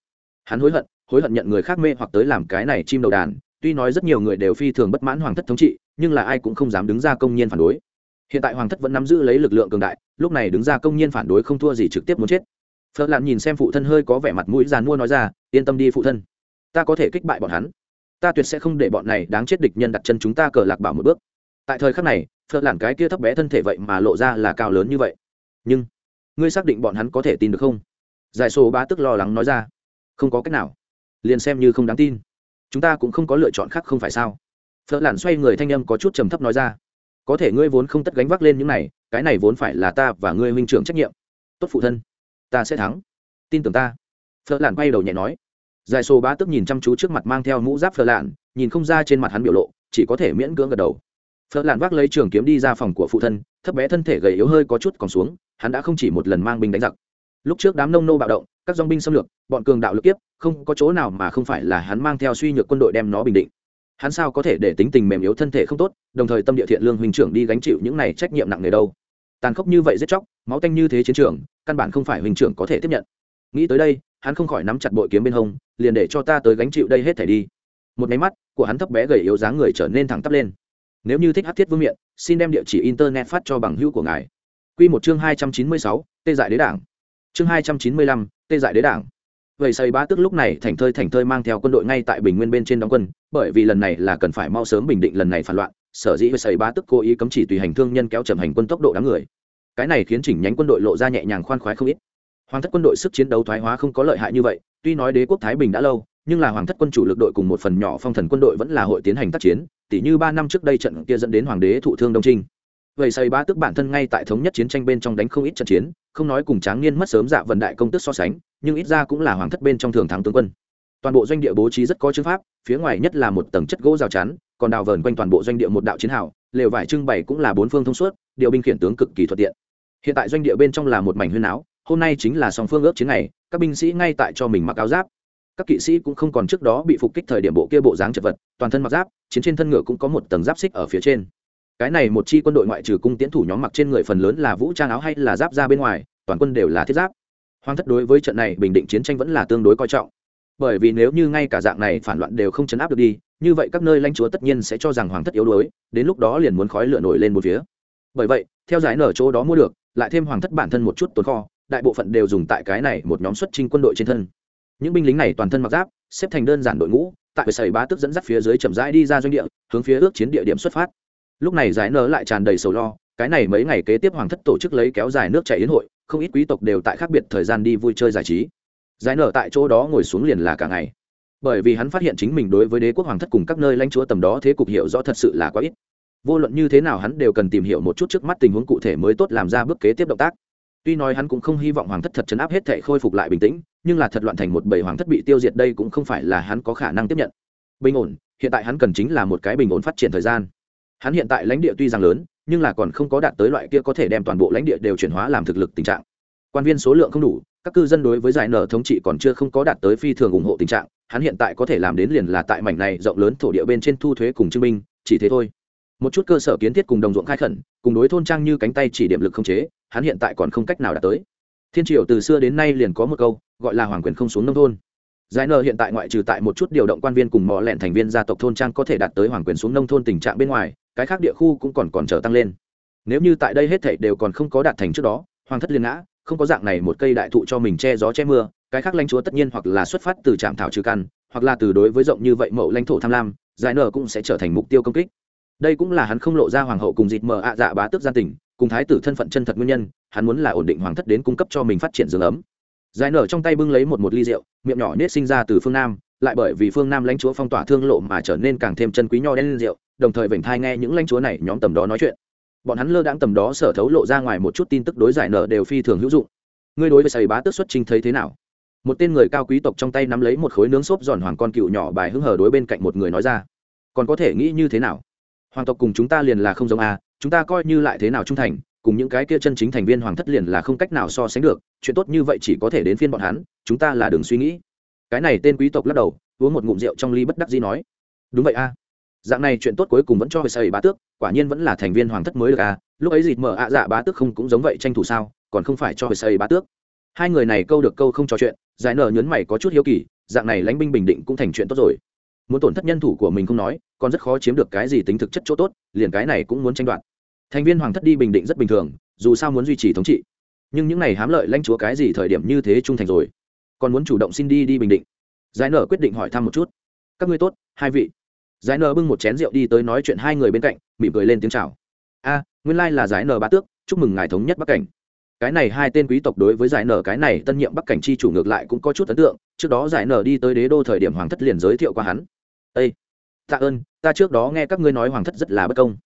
Hắn hối hận hối hận nhận người khác mê hoặc tới làm cái này chim đầu đàn, tuy nói rất nhiều người đều phi thường bất mãn hoàng thất thống trị nhưng là ai cũng không dám đứng ra công nhiên phản đối. Hiện tại hoàng thất vẫn nắm giữ lấy lực lượng cường đại, lúc này đứng ra công nhiên phản đối không thua gì trực tiếp muốn chết. Phật lặn nhìn xem phụ thân hơi có vẻ mặt mũi giàn mua nói ra, yên tâm đi phụ thân, ta có thể kích bại bọn hắn. Ta tuyệt sẽ không để bọn này đáng chết địch nhân đặt chân chúng ta cờ lạc bảo một bước. Tại thời khắc này phật lặn cái kia thấp bé thân thể vậy mà lộ ra là cao lớn như vậy. Nhưng, ngươi xác định bọn hắn có thể tin được không? Giải số bá tức lo lắng nói ra. Không có cách nào. Liền xem như không đáng tin, chúng ta cũng không có lựa chọn khác không phải sao? Phở làn xoay người thanh âm có chút trầm thấp nói ra. Có thể ngươi vốn không tất gánh vác lên những này, cái này vốn phải là ta và ngươi huynh trưởng trách nhiệm. Tốt phụ thân, ta sẽ thắng. Tin tưởng ta. Phở làn quay đầu nhẹ nói. Giải Sô bá tức nhìn chăm chú trước mặt mang theo mũ giáp phở làn nhìn không ra trên mặt hắn biểu lộ, chỉ có thể miễn cưỡng gật đầu. Phở Lạn vác lấy trường kiếm đi ra phòng của phụ thân, thấp bé thân thể gầy yếu hơi có chút còn xuống, hắn đã không chỉ một lần mang binh đánh giặc. Lúc trước đám nông nô bạo động, các dong binh xâm lược, bọn cường đạo lực tiếp không có chỗ nào mà không phải là hắn mang theo suy nhược quân đội đem nó bình định hắn sao có thể để tính tình mềm yếu thân thể không tốt, đồng thời tâm địa thiện lương huynh trưởng đi gánh chịu những này trách nhiệm nặng nề đâu? Tàn khốc như vậy giết chóc, máu tanh như thế chiến trường, căn bản không phải huynh trưởng có thể tiếp nhận. Nghĩ tới đây, hắn không khỏi nắm chặt bội kiếm bên hông, liền để cho ta tới gánh chịu đây hết thể đi. Một máy mắt của hắn thấp bé gầy yếu dáng người trở nên thẳng tắp lên. Nếu như thích hát thiết vương miện, xin đem địa chỉ internet phát cho bằng hữu của ngài. Q một chương hai trăm chín mươi sáu, tê dại đế đảng. Chương hai trăm chín mươi lăm, tê dại đế đảng vậy xây bá tức lúc này thành thơi thành thơi mang theo quân đội ngay tại bình nguyên bên trên đóng quân, bởi vì lần này là cần phải mau sớm bình định lần này phản loạn, sở dĩ vậy xây bá tức cố ý cấm chỉ tùy hành thương nhân kéo chậm hành quân tốc độ đám người. Cái này khiến chỉnh nhánh quân đội lộ ra nhẹ nhàng khoan khoái không ít. Hoàng thất quân đội sức chiến đấu thoái hóa không có lợi hại như vậy, tuy nói đế quốc thái bình đã lâu, nhưng là hoàng thất quân chủ lực đội cùng một phần nhỏ phong thần quân đội vẫn là hội tiến hành tác chiến tỷ như ba năm trước đây trận kia dẫn đến hoàng đế thụ thương đông trinh vậy xây ba tức bản thân ngay tại thống nhất chiến tranh bên trong đánh không ít trận chiến, không nói cùng tráng niên mất sớm dạ vận đại công tức so sánh, nhưng ít ra cũng là hoàng thất bên trong thường thắng tướng quân. Toàn bộ doanh địa bố trí rất có chứng pháp, phía ngoài nhất là một tầng chất gỗ rào chắn, còn đào vờn quanh toàn bộ doanh địa một đạo chiến hào, lều vải trưng bày cũng là bốn phương thông suốt, điều binh khiển tướng cực kỳ thuận tiện. Hiện tại doanh địa bên trong là một mảnh huyên áo, hôm nay chính là song phương ước chiến này các binh sĩ ngay tại cho mình mặc áo giáp. Các kỵ sĩ cũng không còn trước đó bị phục kích thời điểm bộ kia bộ dáng chật vật, toàn thân mặc giáp, chiến trên thân ngựa cũng có một tầng giáp xích ở phía trên cái này một chi quân đội ngoại trừ cung tiến thủ nhóm mặc trên người phần lớn là vũ trang áo hay là giáp ra bên ngoài, toàn quân đều là thiết giáp. Hoàng thất đối với trận này bình định chiến tranh vẫn là tương đối coi trọng. Bởi vì nếu như ngay cả dạng này phản loạn đều không chấn áp được đi, như vậy các nơi lãnh chúa tất nhiên sẽ cho rằng hoàng thất yếu đuối, đến lúc đó liền muốn khói lửa nổi lên một phía. Bởi vậy, theo giải nở chỗ đó mua được, lại thêm hoàng thất bản thân một chút tồn kho, đại bộ phận đều dùng tại cái này một nhóm xuất trinh quân đội trên thân. Những binh lính này toàn thân mặc giáp, xếp thành đơn giản đội ngũ, tại sầy bá tức dẫn dắt phía dưới chậm rãi đi ra doanh địa, hướng phía ước chiến địa điểm xuất phát lúc này giải nở lại tràn đầy sầu lo, cái này mấy ngày kế tiếp hoàng thất tổ chức lấy kéo dài nước chảy yến hội, không ít quý tộc đều tại khác biệt thời gian đi vui chơi giải trí. Giải nở tại chỗ đó ngồi xuống liền là cả ngày. Bởi vì hắn phát hiện chính mình đối với đế quốc hoàng thất cùng các nơi lãnh chúa tầm đó thế cục hiểu rõ thật sự là quá ít. Vô luận như thế nào hắn đều cần tìm hiểu một chút trước mắt tình huống cụ thể mới tốt làm ra bước kế tiếp động tác. Tuy nói hắn cũng không hy vọng hoàng thất thật chấn áp hết thể khôi phục lại bình tĩnh, nhưng là thật loạn thành một bầy hoàng thất bị tiêu diệt đây cũng không phải là hắn có khả năng tiếp nhận. Bình ổn, hiện tại hắn cần chính là một cái bình ổn phát triển thời gian hắn hiện tại lãnh địa tuy rằng lớn, nhưng là còn không có đạt tới loại kia có thể đem toàn bộ lãnh địa đều chuyển hóa làm thực lực tình trạng. Quan viên số lượng không đủ, các cư dân đối với giải nở thống trị còn chưa không có đạt tới phi thường ủng hộ tình trạng, hắn hiện tại có thể làm đến liền là tại mảnh này rộng lớn thổ địa bên trên thu thuế cùng chứng minh, chỉ thế thôi. Một chút cơ sở kiến thiết cùng đồng ruộng khai khẩn, cùng đối thôn trang như cánh tay chỉ điểm lực không chế, hắn hiện tại còn không cách nào đạt tới. Thiên triều từ xưa đến nay liền có một câu, gọi là hoàng quyền không xuống nông thôn. Giải nợ hiện tại ngoại trừ tại một chút điều động quan viên cùng mò lẹn thành viên gia tộc thôn trang có thể đạt tới hoàng quyền xuống nông thôn tình trạng bên ngoài cái khác địa khu cũng còn còn trở tăng lên. Nếu như tại đây hết thảy đều còn không có đạt thành trước đó, hoàng thất liên ngã, không có dạng này một cây đại thụ cho mình che gió che mưa, cái khác lãnh chúa tất nhiên hoặc là xuất phát từ trạm thảo trừ căn, hoặc là từ đối với rộng như vậy mậu lãnh thổ tham lam, giải nở cũng sẽ trở thành mục tiêu công kích. Đây cũng là hắn không lộ ra hoàng hậu cùng dịt mờ ạ dạ bá tước gian tình, cùng thái tử thân phận chân thật nguyên nhân, hắn muốn là ổn định hoàng thất đến cung cấp cho mình phát triển dương ấm. Giải nở trong tay bưng lấy một một ly rượu, miệng nhỏ nết sinh ra từ phương nam, lại bởi vì phương nam lãnh chúa phong tỏa thương lộ mà trở nên càng thêm chân quý nho đen rượu đồng thời vểnh thai nghe những lãnh chúa này nhóm tầm đó nói chuyện. Bọn hắn lơ đãng tầm đó sở thấu lộ ra ngoài một chút tin tức đối giải nở đều phi thường hữu dụng. Ngươi đối với sầy bá tước xuất trình thấy thế nào? Một tên người cao quý tộc trong tay nắm lấy một khối nướng xốp giòn hoàng con cựu nhỏ bài hứng hờ đối bên cạnh một người nói ra. Còn có thể nghĩ như thế nào? Hoàng tộc cùng chúng ta liền là không giống a chúng ta coi như lại thế nào trung thành, cùng những cái kia chân chính thành viên hoàng thất liền là không cách nào so sánh được, chuyện tốt như vậy chỉ có thể đến phiên bọn hắn, chúng ta là đừng suy nghĩ. Cái này tên quý tộc lắc đầu, uống một ngụm rượu trong ly bất đắc dĩ nói. Đúng vậy a dạng này chuyện tốt cuối cùng vẫn cho hơi xây bá tước, quả nhiên vẫn là thành viên hoàng thất mới được à? lúc ấy dịt mở ạ dạ bá tước không cũng giống vậy tranh thủ sao, còn không phải cho hơi xây bá tước. Hai người này câu được câu không trò chuyện, giải nở nhấn mày có chút hiếu kỳ, dạng này lãnh binh bình định cũng thành chuyện tốt rồi. Muốn tổn thất nhân thủ của mình không nói, còn rất khó chiếm được cái gì tính thực chất chỗ tốt, liền cái này cũng muốn tranh đoạt. Thành viên hoàng thất đi bình định rất bình thường, dù sao muốn duy trì thống trị. Nhưng những này hám lợi lãnh chúa cái gì thời điểm như thế trung thành rồi. Còn muốn chủ động xin đi đi bình định. Giải nở quyết định hỏi thăm một chút. Các ngươi tốt, hai vị giải nở bưng một chén rượu đi tới nói chuyện hai người bên cạnh, mỉm cười lên tiếng chào. A, nguyên lai là giải nở bá tước, chúc mừng ngài thống nhất bắc cảnh. Cái này hai tên quý tộc đối với giải nở cái này tân nhiệm bắc cảnh chi chủ ngược lại cũng có chút ấn tượng, trước đó giải nở đi tới đế đô thời điểm hoàng thất liền giới thiệu qua hắn. Ây tạ ơn, ta trước đó nghe các ngươi nói hoàng thất rất là bất công.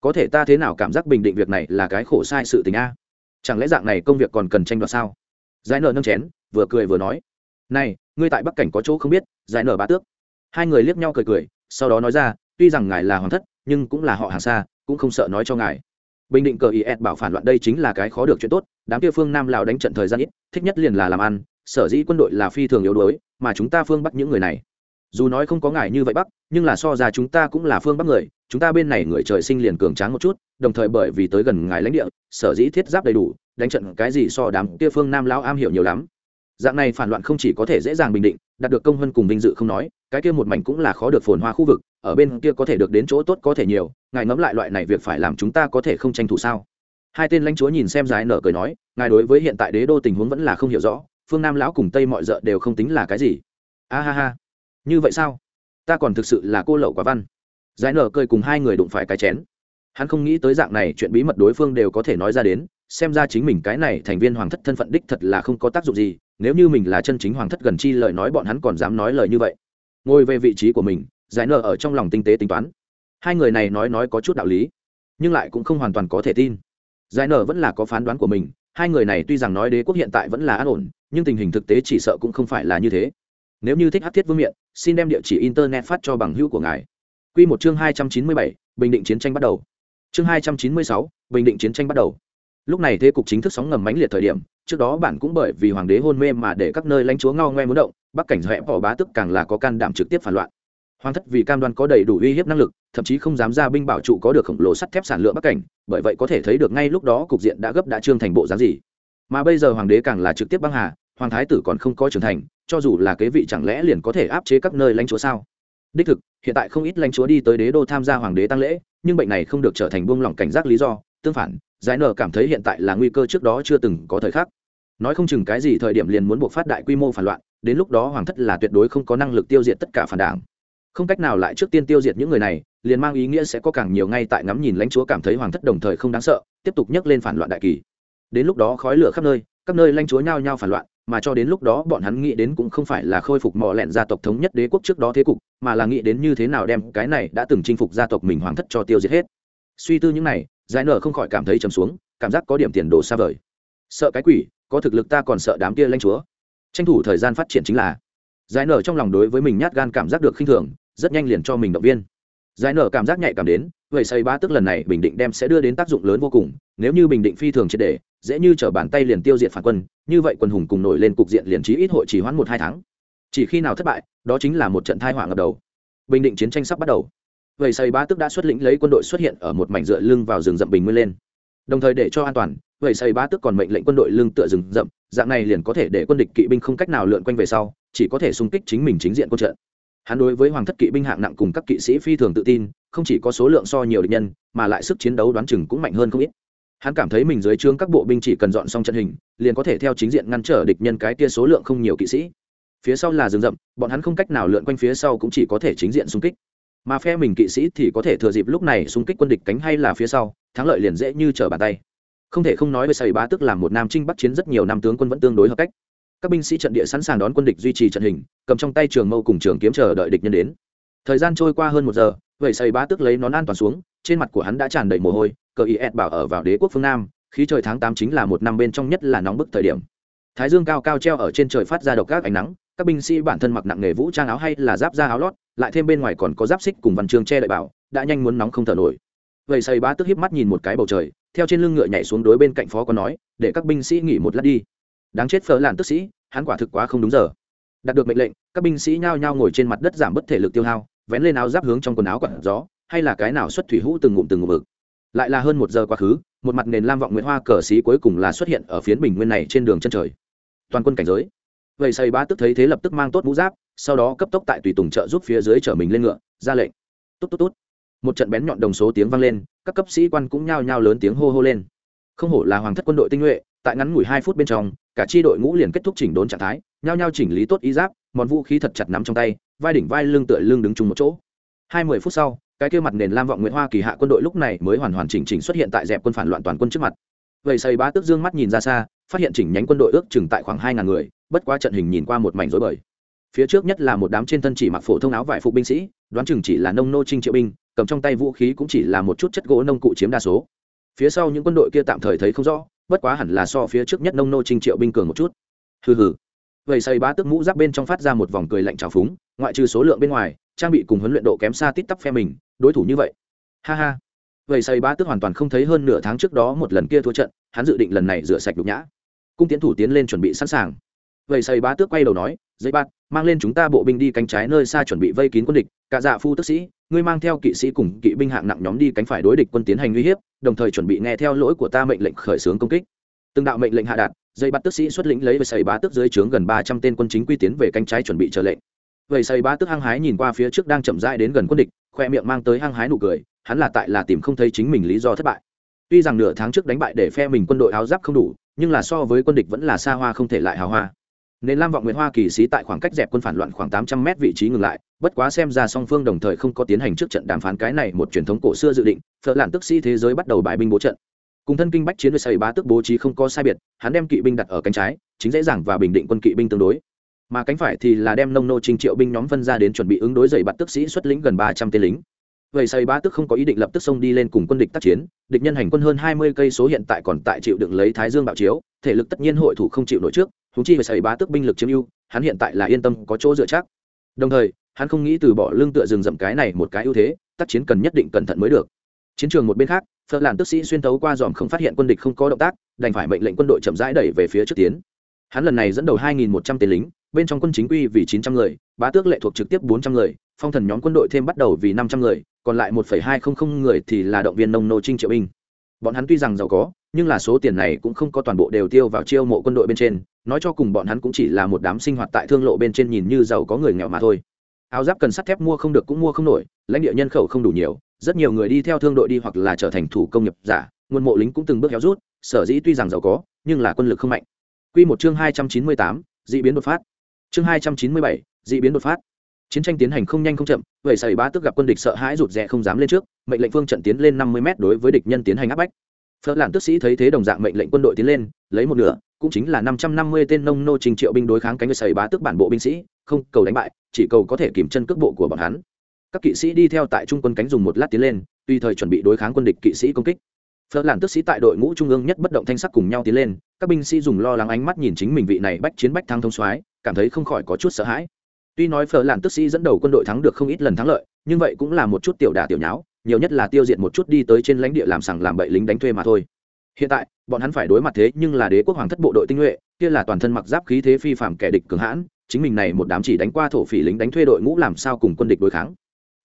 Có thể ta thế nào cảm giác bình định việc này là cái khổ sai sự tình a? Chẳng lẽ dạng này công việc còn cần tranh đoạt sao? Giải nờ nâng chén, vừa cười vừa nói. Này, ngươi tại bắc cảnh có chỗ không biết, giải nờ bá tước. Hai người liếc nhau cười cười sau đó nói ra, tuy rằng ngài là hoàng thất, nhưng cũng là họ hàng xa, cũng không sợ nói cho ngài. Bình định cờ ý ed bảo phản loạn đây chính là cái khó được chuyện tốt, đám kia phương nam lào đánh trận thời gian ít, thích nhất liền là làm ăn, sở dĩ quân đội là phi thường yếu đuối, mà chúng ta phương bắc những người này. Dù nói không có ngài như vậy bắc, nhưng là so ra chúng ta cũng là phương bắc người, chúng ta bên này người trời sinh liền cường tráng một chút, đồng thời bởi vì tới gần ngài lãnh địa, sở dĩ thiết giáp đầy đủ, đánh trận cái gì so đám kia phương nam lão am hiểu nhiều lắm dạng này phản loạn không chỉ có thể dễ dàng bình định, đạt được công hơn cùng vinh dự không nói, cái kia một mảnh cũng là khó được phồn hoa khu vực, ở bên kia có thể được đến chỗ tốt có thể nhiều, ngài ngẫm lại loại này việc phải làm chúng ta có thể không tranh thủ sao? Hai tên lãnh chúa nhìn xem giải nở cười nói, ngài đối với hiện tại đế đô tình huống vẫn là không hiểu rõ, phương nam lão cùng tây mọi d đều không tính là cái gì. A ha ha. Như vậy sao? Ta còn thực sự là cô lậu quả văn. Giải nở cười cùng hai người đụng phải cái chén. Hắn không nghĩ tới dạng này chuyện bí mật đối phương đều có thể nói ra đến, xem ra chính mình cái này thành viên hoàng thất thân phận đích thật là không có tác dụng gì nếu như mình là chân chính hoàng thất gần chi lời nói, bọn hắn còn dám nói lời như vậy. Ngồi về vị trí của mình, giải nở ở trong lòng tinh tế tính toán. Hai người này nói nói có chút đạo lý, nhưng lại cũng không hoàn toàn có thể tin. Giải nở vẫn là có phán đoán của mình, hai người này tuy rằng nói đế quốc hiện tại vẫn là an ổn, nhưng tình hình thực tế chỉ sợ cũng không phải là như thế. Nếu như thích hát thiết vương miện, xin đem địa chỉ internet phát cho bằng hữu của ngài. Q một chương hai trăm chín mươi bảy, bình định chiến tranh bắt đầu. Chương hai trăm chín mươi sáu, bình định chiến tranh bắt đầu lúc này thế cục chính thức sóng ngầm mãnh liệt thời điểm, trước đó bản cũng bởi vì hoàng đế hôn mê mà để các nơi lãnh chúa ngao ngoe muốn động, bắc cảnh huệ bỏ bá tức càng là có can đảm trực tiếp phản loạn. Hoàng thất vì cam đoan có đầy đủ uy hiếp năng lực, thậm chí không dám ra binh bảo trụ có được khổng lồ sắt thép sản lượng bắc cảnh, bởi vậy có thể thấy được ngay lúc đó cục diện đã gấp đã trương thành bộ dáng gì. Mà bây giờ hoàng đế càng là trực tiếp băng hà, hoàng thái tử còn không có trưởng thành, cho dù là kế vị chẳng lẽ liền có thể áp chế các nơi lãnh chúa sao? Đích thực, hiện tại không ít lãnh chúa đi tới đế đô tham gia hoàng đế tăng lễ, nhưng bệnh này không được trở thành buông lỏng cảnh giác lý do, tương phản giải nở cảm thấy hiện tại là nguy cơ trước đó chưa từng có thời khắc. Nói không chừng cái gì thời điểm liền muốn buộc phát đại quy mô phản loạn, đến lúc đó hoàng thất là tuyệt đối không có năng lực tiêu diệt tất cả phản đảng. Không cách nào lại trước tiên tiêu diệt những người này, liền mang ý nghĩa sẽ có càng nhiều ngay tại ngắm nhìn lãnh chúa cảm thấy hoàng thất đồng thời không đáng sợ, tiếp tục nhấc lên phản loạn đại kỳ. Đến lúc đó khói lửa khắp nơi, các nơi lãnh chúa nhao nhao phản loạn, mà cho đến lúc đó bọn hắn nghĩ đến cũng không phải là khôi phục mỏ lẹn gia tộc thống nhất đế quốc trước đó thế cục, mà là nghĩ đến như thế nào đem cái này đã từng chinh phục gia tộc mình hoàng thất cho tiêu diệt hết. Suy tư những này giải nở không khỏi cảm thấy trầm xuống cảm giác có điểm tiền đồ xa vời. Sợ cái quỷ có thực lực ta còn sợ đám kia lãnh chúa. Tranh thủ thời gian phát triển chính là. Giải nở trong lòng đối với mình nhát gan cảm giác được khinh thường rất nhanh liền cho mình động viên. Giải nở cảm giác nhạy cảm đến vậy xây ba tức lần này bình định đem sẽ đưa đến tác dụng lớn vô cùng nếu như bình định phi thường triệt đề, dễ như t bàn tay liền tiêu diệt phản quân như vậy quân hùng cùng nổi lên cục diện liền trí ít hội chỉ hoãn một hai tháng. Chỉ khi nào thất bại đó chính là một trận thai hỏa ngập đầu. Bình định chiến tranh sắp bắt đầu vậy xây ba tức đã xuất lĩnh lấy quân đội xuất hiện ở một mảnh dựa lưng vào rừng rậm bình nguyên lên. Đồng thời để cho an toàn vậy xây ba tức còn mệnh lệnh quân đội lưng tựa rừng rậm, dạng này liền có thể để quân địch kỵ binh không cách nào lượn quanh về sau, chỉ có thể xung kích chính mình chính diện quân trận. Hắn đối với hoàng thất kỵ binh hạng nặng cùng các kỵ sĩ phi thường tự tin, không chỉ có số lượng so nhiều địch nhân, mà lại sức chiến đấu đoán chừng cũng mạnh hơn không ít. Hắn cảm thấy mình dưới trướng các bộ binh chỉ cần dọn xong trận hình, liền có thể theo chính diện ngăn trở địch nhân cái kia số lượng không nhiều kỵ sĩ. Phía sau là rừng rậm, bọn hắn không cách nào lượn quanh phía sau cũng chỉ có thể chính diện xung kích mà phe mình kỵ sĩ thì có thể thừa dịp lúc này xung kích quân địch cánh hay là phía sau, thắng lợi liền dễ như trở bàn tay. Không thể không nói với sầy bá tức là một nam trinh bắc chiến rất nhiều năm tướng quân vẫn tương đối hợp cách. Các binh sĩ trận địa sẵn sàng đón quân địch duy trì trận hình, cầm trong tay trường mâu cùng trường kiếm chờ đợi địch nhân đến. Thời gian trôi qua hơn một giờ, vậy sầy bá tức lấy nón an toàn xuống, trên mặt của hắn đã tràn đầy mồ hôi, cờ ý ẹt bảo ở vào đế quốc phương nam, khí trời tháng tám chính là một năm bên trong nhất là nóng bức thời điểm. Thái dương cao cao treo ở trên trời phát ra độc các ánh nắng các binh sĩ bản thân mặc nặng nghề vũ trang áo hay là giáp da áo lót, lại thêm bên ngoài còn có giáp xích cùng văn chương che đậy bảo, đã nhanh muốn nóng không thở nổi. Vậy xây bá tức hiếp mắt nhìn một cái bầu trời, theo trên lưng ngựa nhảy xuống đối bên cạnh phó có nói, để các binh sĩ nghỉ một lát đi. Đáng chết phở làn tức sĩ, hắn quả thực quá không đúng giờ. Đạt được mệnh lệnh, các binh sĩ nhao nhao ngồi trên mặt đất giảm bất thể lực tiêu hao, vén lên áo giáp hướng trong quần áo quặn gió, hay là cái nào xuất thủy hũ từng ngụm từng ngụm vực. Lại là hơn một giờ quá khứ, một mặt nền lam vọng nguyễn hoa cờ xí cuối cùng là xuất hiện ở phiến bình nguyên này trên đường chân trời. Toàn quân cảnh giới vậy xây bá tức thấy thế lập tức mang tốt mũ giáp, sau đó cấp tốc tại tùy tùng trợ giúp phía dưới chở mình lên ngựa, ra lệnh. Tốt tốt tốt một trận bén nhọn đồng số tiếng vang lên, các cấp sĩ quan cũng nhao nhao lớn tiếng hô hô lên. Không hổ là hoàng thất quân đội tinh nhuệ, tại ngắn ngủi hai phút bên trong, cả chi đội ngũ liền kết thúc chỉnh đốn trạng thái, nhao nhao chỉnh lý tốt y giáp món vũ khí thật chặt nắm trong tay, vai đỉnh vai lưng tựa lưng đứng chung một chỗ. Hai mươi phút sau, cái kia mặt nền lam vọng nguyễn hoa kỳ hạ quân đội lúc này mới hoàn hoàn chỉnh chỉnh xuất hiện tại dẹp quân phản loạn toàn quân trước mặt. Vậy xây bá tước dương mắt nhìn ra xa phát hiện chỉnh nhánh quân đội ước chừng tại khoảng hai ngàn người, bất quá trận hình nhìn qua một mảnh rối bời. Phía trước nhất là một đám trên thân chỉ mặc phổ thông áo vải phục binh sĩ, đoán chừng chỉ là nông nô trinh triệu binh, cầm trong tay vũ khí cũng chỉ là một chút chất gỗ nông cụ chiếm đa số. Phía sau những quân đội kia tạm thời thấy không rõ, bất quá hẳn là so phía trước nhất nông nô trinh triệu binh cường một chút. Hừ hừ. Vậy xây bá tức mũ giáp bên trong phát ra một vòng cười lạnh trào phúng, ngoại trừ số lượng bên ngoài, trang bị cùng huấn luyện độ kém xa tít tắp phe mình, đối thủ như vậy. Ha ha. Vậy xây bá tức hoàn toàn không thấy hơn nửa tháng trước đó một lần kia thua trận, hắn dự định lần này rửa sạch nhục nhã cung tiến thủ tiến lên chuẩn bị sẵn sàng. Vậy xây bá tước quay đầu nói, dây bát mang lên chúng ta bộ binh đi cánh trái nơi xa chuẩn bị vây kín quân địch, cả dạ phu tức sĩ, ngươi mang theo kỵ sĩ cùng kỵ binh hạng nặng nhóm đi cánh phải đối địch quân tiến hành uy hiếp, đồng thời chuẩn bị nghe theo lỗi của ta mệnh lệnh khởi xướng công kích. Từng đạo mệnh lệnh hạ đạt, dây bạt tức sĩ xuất lĩnh lấy và xây bá tước dưới trướng gần ba trăm tên quân chính quy tiến về cánh trái chuẩn bị chờ lệnh. Vậy xây bá tước hăng hái nhìn qua phía trước đang chậm rãi đến gần quân địch, khoe miệng mang tới hăng hái nụ cười, hắn là tại là tìm không thấy chính mình lý do thất bại. Tuy rằng nửa tháng trước đánh bại để phe mình quân đội áo giáp không đủ nhưng là so với quân địch vẫn là xa hoa không thể lại hào hoa. Nên lam vọng nguyệt hoa kỳ sĩ tại khoảng cách dẹp quân phản loạn khoảng tám trăm mét vị trí ngừng lại, bất quá xem ra song phương đồng thời không có tiến hành trước trận đàm phán cái này một truyền thống cổ xưa dự định thợ lạn tức sĩ thế giới bắt đầu bài binh bố trận. Cùng thân kinh bách chiến với xây bá tức bố trí không có sai biệt, hắn đem kỵ binh đặt ở cánh trái, chính dễ dàng và bình định quân kỵ binh tương đối. Mà cánh phải thì là đem nông nô trình triệu binh nhóm phân ra đến chuẩn bị ứng đối dậy bắt tức sĩ xuất lĩnh gần ba trăm tên lính vậy xây bá tức không có ý định lập tức xông đi lên cùng quân địch tác chiến, địch nhân hành quân hơn hai mươi cây số hiện tại còn tại chịu đựng lấy thái dương bạo chiếu, thể lực tất nhiên hội thủ không chịu nổi trước thú chi về xây bá tức binh lực chiếm ưu, hắn hiện tại là yên tâm, có chỗ dựa chắc. Đồng thời, hắn không nghĩ từ bỏ lương tựa rừng rậm cái này một cái ưu thế, tác chiến cần nhất định cẩn thận mới được. Chiến trường một bên khác, phật làn tức sĩ xuyên tấu qua dòm không phát hiện quân địch không có động tác, đành phải mệnh lệnh quân đội chậm rãi đẩy về phía trước tiến. Hắn lần này dẫn đầu 2.100 tên lính, bên trong quân chính quy vì 900 người, bá tước lệ thuộc trực tiếp 400 người, phong thần nhóm quân đội thêm bắt đầu vì 500 người còn lại 1,200 người thì là động viên nông nô trinh triệu binh bọn hắn tuy rằng giàu có nhưng là số tiền này cũng không có toàn bộ đều tiêu vào chiêu mộ quân đội bên trên nói cho cùng bọn hắn cũng chỉ là một đám sinh hoạt tại thương lộ bên trên nhìn như giàu có người nghèo mà thôi áo giáp cần sắt thép mua không được cũng mua không nổi lãnh địa nhân khẩu không đủ nhiều rất nhiều người đi theo thương đội đi hoặc là trở thành thủ công nghiệp giả nguồn mộ lính cũng từng bước héo rút sở dĩ tuy rằng giàu có nhưng là quân lực không mạnh Quy một chương hai trăm chín mươi tám, dị biến đột phát. Chương hai trăm chín mươi bảy, dị biến đột phát. Chiến tranh tiến hành không nhanh không chậm, vậy xảy bá tức gặp quân địch sợ hãi rụt rè không dám lên trước, mệnh lệnh phương trận tiến lên năm mươi m đối với địch nhân tiến hành áp bách. Phở Lạn tức sĩ thấy thế đồng dạng mệnh lệnh quân đội tiến lên, lấy một nửa, cũng chính là năm trăm năm mươi tên nông nô trình triệu binh đối kháng cánh người sẩy bá tức bản bộ binh sĩ, không cầu đánh bại, chỉ cầu có thể kìm chân cước bộ của bọn hắn. Các kỵ sĩ đi theo tại trung quân cánh dùng một lát tiến lên, tùy thời chuẩn bị đối kháng quân địch kỵ sĩ công kích. Phở Lạn tức sĩ tại đội ngũ trung ương nhất bất động thanh sắc cùng nhau tiến lên, các binh sĩ dùng lo lắng ánh mắt nhìn chính mình vị này bách chiến bách thắng thông soái, cảm thấy không khỏi có chút sợ hãi. Tuy nói Phở Lạn tức sĩ dẫn đầu quân đội thắng được không ít lần thắng lợi, nhưng vậy cũng là một chút tiểu đả tiểu nháo, nhiều nhất là tiêu diệt một chút đi tới trên lãnh địa làm sằng làm bậy lính đánh thuê mà thôi. Hiện tại bọn hắn phải đối mặt thế nhưng là đế quốc hoàng thất bộ đội tinh nhuệ kia là toàn thân mặc giáp khí thế phi phạm kẻ địch cường hãn chính mình này một đám chỉ đánh qua thổ phỉ lính đánh thuê đội ngũ làm sao cùng quân địch đối kháng.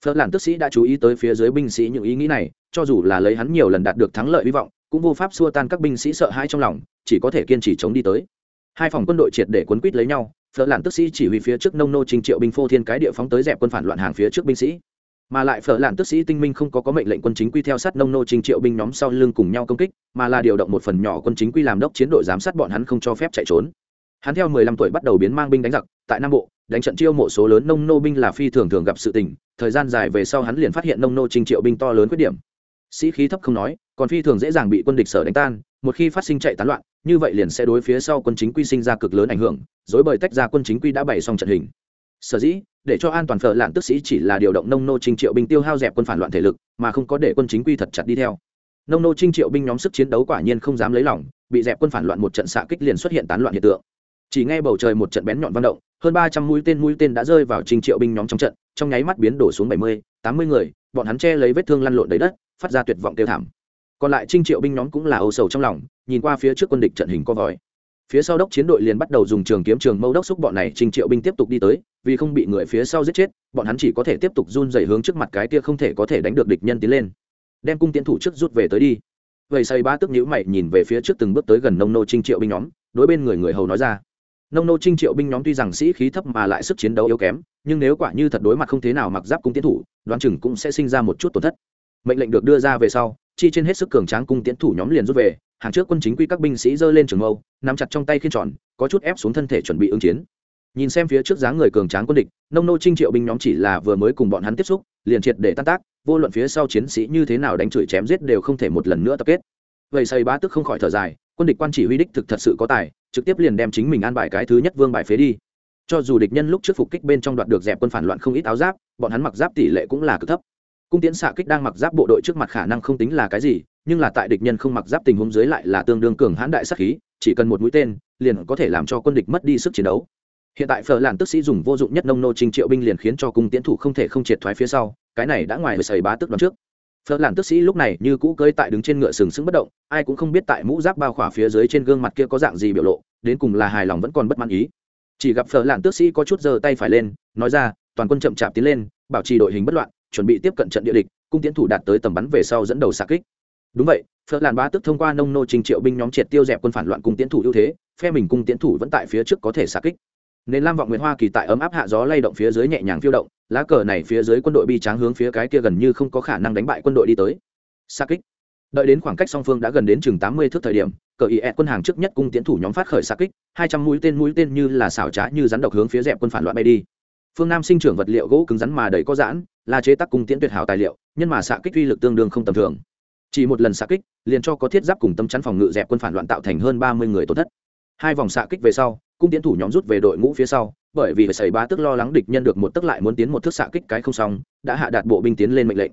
Phở lạn tức sĩ đã chú ý tới phía dưới binh sĩ những ý nghĩ này cho dù là lấy hắn nhiều lần đạt được thắng lợi hy vọng cũng vô pháp xua tan các binh sĩ sợ hãi trong lòng chỉ có thể kiên trì chống đi tới. Hai phòng quân đội triệt để quấn quýt lấy nhau phở lạn tức sĩ chỉ huy phía trước nông nô trình triệu binh phô thiên cái địa phóng tới dẹp quân phản loạn hàng phía trước binh sĩ. Mà lại phở lạn tức sĩ tinh minh không có có mệnh lệnh quân chính quy theo sát nông nô trình triệu binh nhóm sau lưng cùng nhau công kích, mà là điều động một phần nhỏ quân chính quy làm đốc chiến đội giám sát bọn hắn không cho phép chạy trốn. Hắn theo mười lăm tuổi bắt đầu biến mang binh đánh giặc, tại nam bộ, đánh trận chiêu mộ số lớn nông nô binh là phi thường thường gặp sự tình, thời gian dài về sau hắn liền phát hiện nông nô trình triệu binh to lớn khuyết điểm. Sĩ khí thấp không nói còn phi thường dễ dàng bị quân địch sở đánh tan, một khi phát sinh chạy tán loạn, như vậy liền sẽ đối phía sau quân chính quy sinh ra cực lớn ảnh hưởng, dối bời tách ra quân chính quy đã bày xong trận hình. Sở dĩ, để cho an toàn phở lạn tức sĩ chỉ là điều động nông nô trinh triệu binh tiêu hao dẹp quân phản loạn thể lực, mà không có để quân chính quy thật chặt đi theo. Nông nô trinh triệu binh nhóm sức chiến đấu quả nhiên không dám lấy lỏng bị dẹp quân phản loạn một trận xạ kích liền xuất hiện tán loạn hiện tượng. Chỉ nghe bầu trời một trận bén nhọn vang động, hơn ba trăm mũi tên mũi tên đã rơi vào trinh triệu binh nhóm trong trận, trong nháy mắt biến đổ xuống bảy mươi, tám mươi người, bọn hắn che lấy vết thương lăn lộn đầy đất, phát ra tuyệt vọng kêu thảm còn lại trinh triệu binh nhóm cũng là âu sầu trong lòng, nhìn qua phía trước quân địch trận hình co vòi phía sau đốc chiến đội liền bắt đầu dùng trường kiếm trường mâu đốc xúc bọn này, trinh triệu binh tiếp tục đi tới, vì không bị người phía sau giết chết, bọn hắn chỉ có thể tiếp tục run dày hướng trước mặt cái kia không thể có thể đánh được địch nhân tiến lên. Đem cung tiến thủ trước rút về tới đi. Vậy xây ba tức nhữ mày nhìn về phía trước từng bước tới gần nông nô trinh triệu binh nhóm, đối bên người người hầu nói ra. Nông nô trinh triệu binh nhóm tuy rằng sĩ khí thấp mà lại sức chiến đấu yếu kém, nhưng nếu quả như thật đối mặt không thế nào mặc giáp cung tiến thủ, đoán chừng cũng sẽ sinh ra một chút tổn thất. Mệnh lệnh được đưa ra về sau chi trên hết sức cường tráng cung tiến thủ nhóm liền rút về, hàng trước quân chính quy các binh sĩ giơ lên trường mâu, nắm chặt trong tay khiên tròn, có chút ép xuống thân thể chuẩn bị ứng chiến. Nhìn xem phía trước dáng người cường tráng quân địch, nông nô trinh triệu binh nhóm chỉ là vừa mới cùng bọn hắn tiếp xúc, liền triệt để tan tác, vô luận phía sau chiến sĩ như thế nào đánh chửi chém giết đều không thể một lần nữa tập kết. Vậy xây bá tức không khỏi thở dài, quân địch quan chỉ huy đích thực thật sự có tài, trực tiếp liền đem chính mình an bài cái thứ nhất vương bài phế đi. Cho dù địch nhân lúc trước phục kích bên trong đoạt được dẹp quân phản loạn không ít áo giáp, bọn hắn mặc giáp tỷ lệ cũng là cực thấp cung tiễn xạ kích đang mặc giáp bộ đội trước mặt khả năng không tính là cái gì, nhưng là tại địch nhân không mặc giáp tình huống dưới lại là tương đương cường hãn đại sắc khí, chỉ cần một mũi tên, liền có thể làm cho quân địch mất đi sức chiến đấu. Hiện tại phở làn tức sĩ dùng vô dụng nhất nông nô trình triệu binh liền khiến cho cung tiễn thủ không thể không triệt thoái phía sau, cái này đã ngoài sầy bá tức đoán trước. Phở làn tức sĩ lúc này như cũ cơi tại đứng trên ngựa sừng sững bất động, ai cũng không biết tại mũ giáp bao khỏa phía dưới trên gương mặt kia có dạng gì biểu lộ, đến cùng là hài lòng vẫn còn bất mãn ý. Chỉ gặp phở làn tước sĩ có chút giơ tay phải lên, nói ra, toàn quân chậm chạp tiến lên, bảo trì đội hình bất loạn chuẩn bị tiếp cận trận địa địch, cung tiến thủ đạt tới tầm bắn về sau dẫn đầu xạ kích. Đúng vậy phở làn ba tức thông qua nông nô trình triệu binh nhóm triệt tiêu dẹp quân phản loạn cung tiến thủ ưu thế, phe mình cung tiến thủ vẫn tại phía trước có thể xạ kích. Nên lam vọng nguyệt hoa kỳ tại ấm áp hạ gió lay động phía dưới nhẹ nhàng phiêu động, lá cờ này phía dưới quân đội bi tráng hướng phía cái kia gần như không có khả năng đánh bại quân đội đi tới. Xạ kích. Đợi đến khoảng cách song phương đã gần đến chừng tám mươi thước thời điểm, cờ ý ẹt quân hàng trước nhất cung tiến thủ nhóm phát khởi xạ kích, hai trăm mũi tên mũi tên như là xảo trá như rắn độc hướng phía dẹp quân phản loạn bay đi phương nam sinh trưởng vật liệu gỗ cứng rắn mà đầy có giãn, là chế tác cung tiễn tuyệt hảo tài liệu, nhân mà xạ kích uy lực tương đương không tầm thường. Chỉ một lần xạ kích, liền cho có thiết giáp cùng tâm chắn phòng ngự dẹp quân phản loạn tạo thành hơn ba mươi người tổn thất. Hai vòng xạ kích về sau, cung tiến thủ nhóm rút về đội ngũ phía sau, bởi vì phải xảy ba tức lo lắng địch nhân được một tức lại muốn tiến một thước xạ kích cái không xong, đã hạ đạt bộ binh tiến lên mệnh lệnh.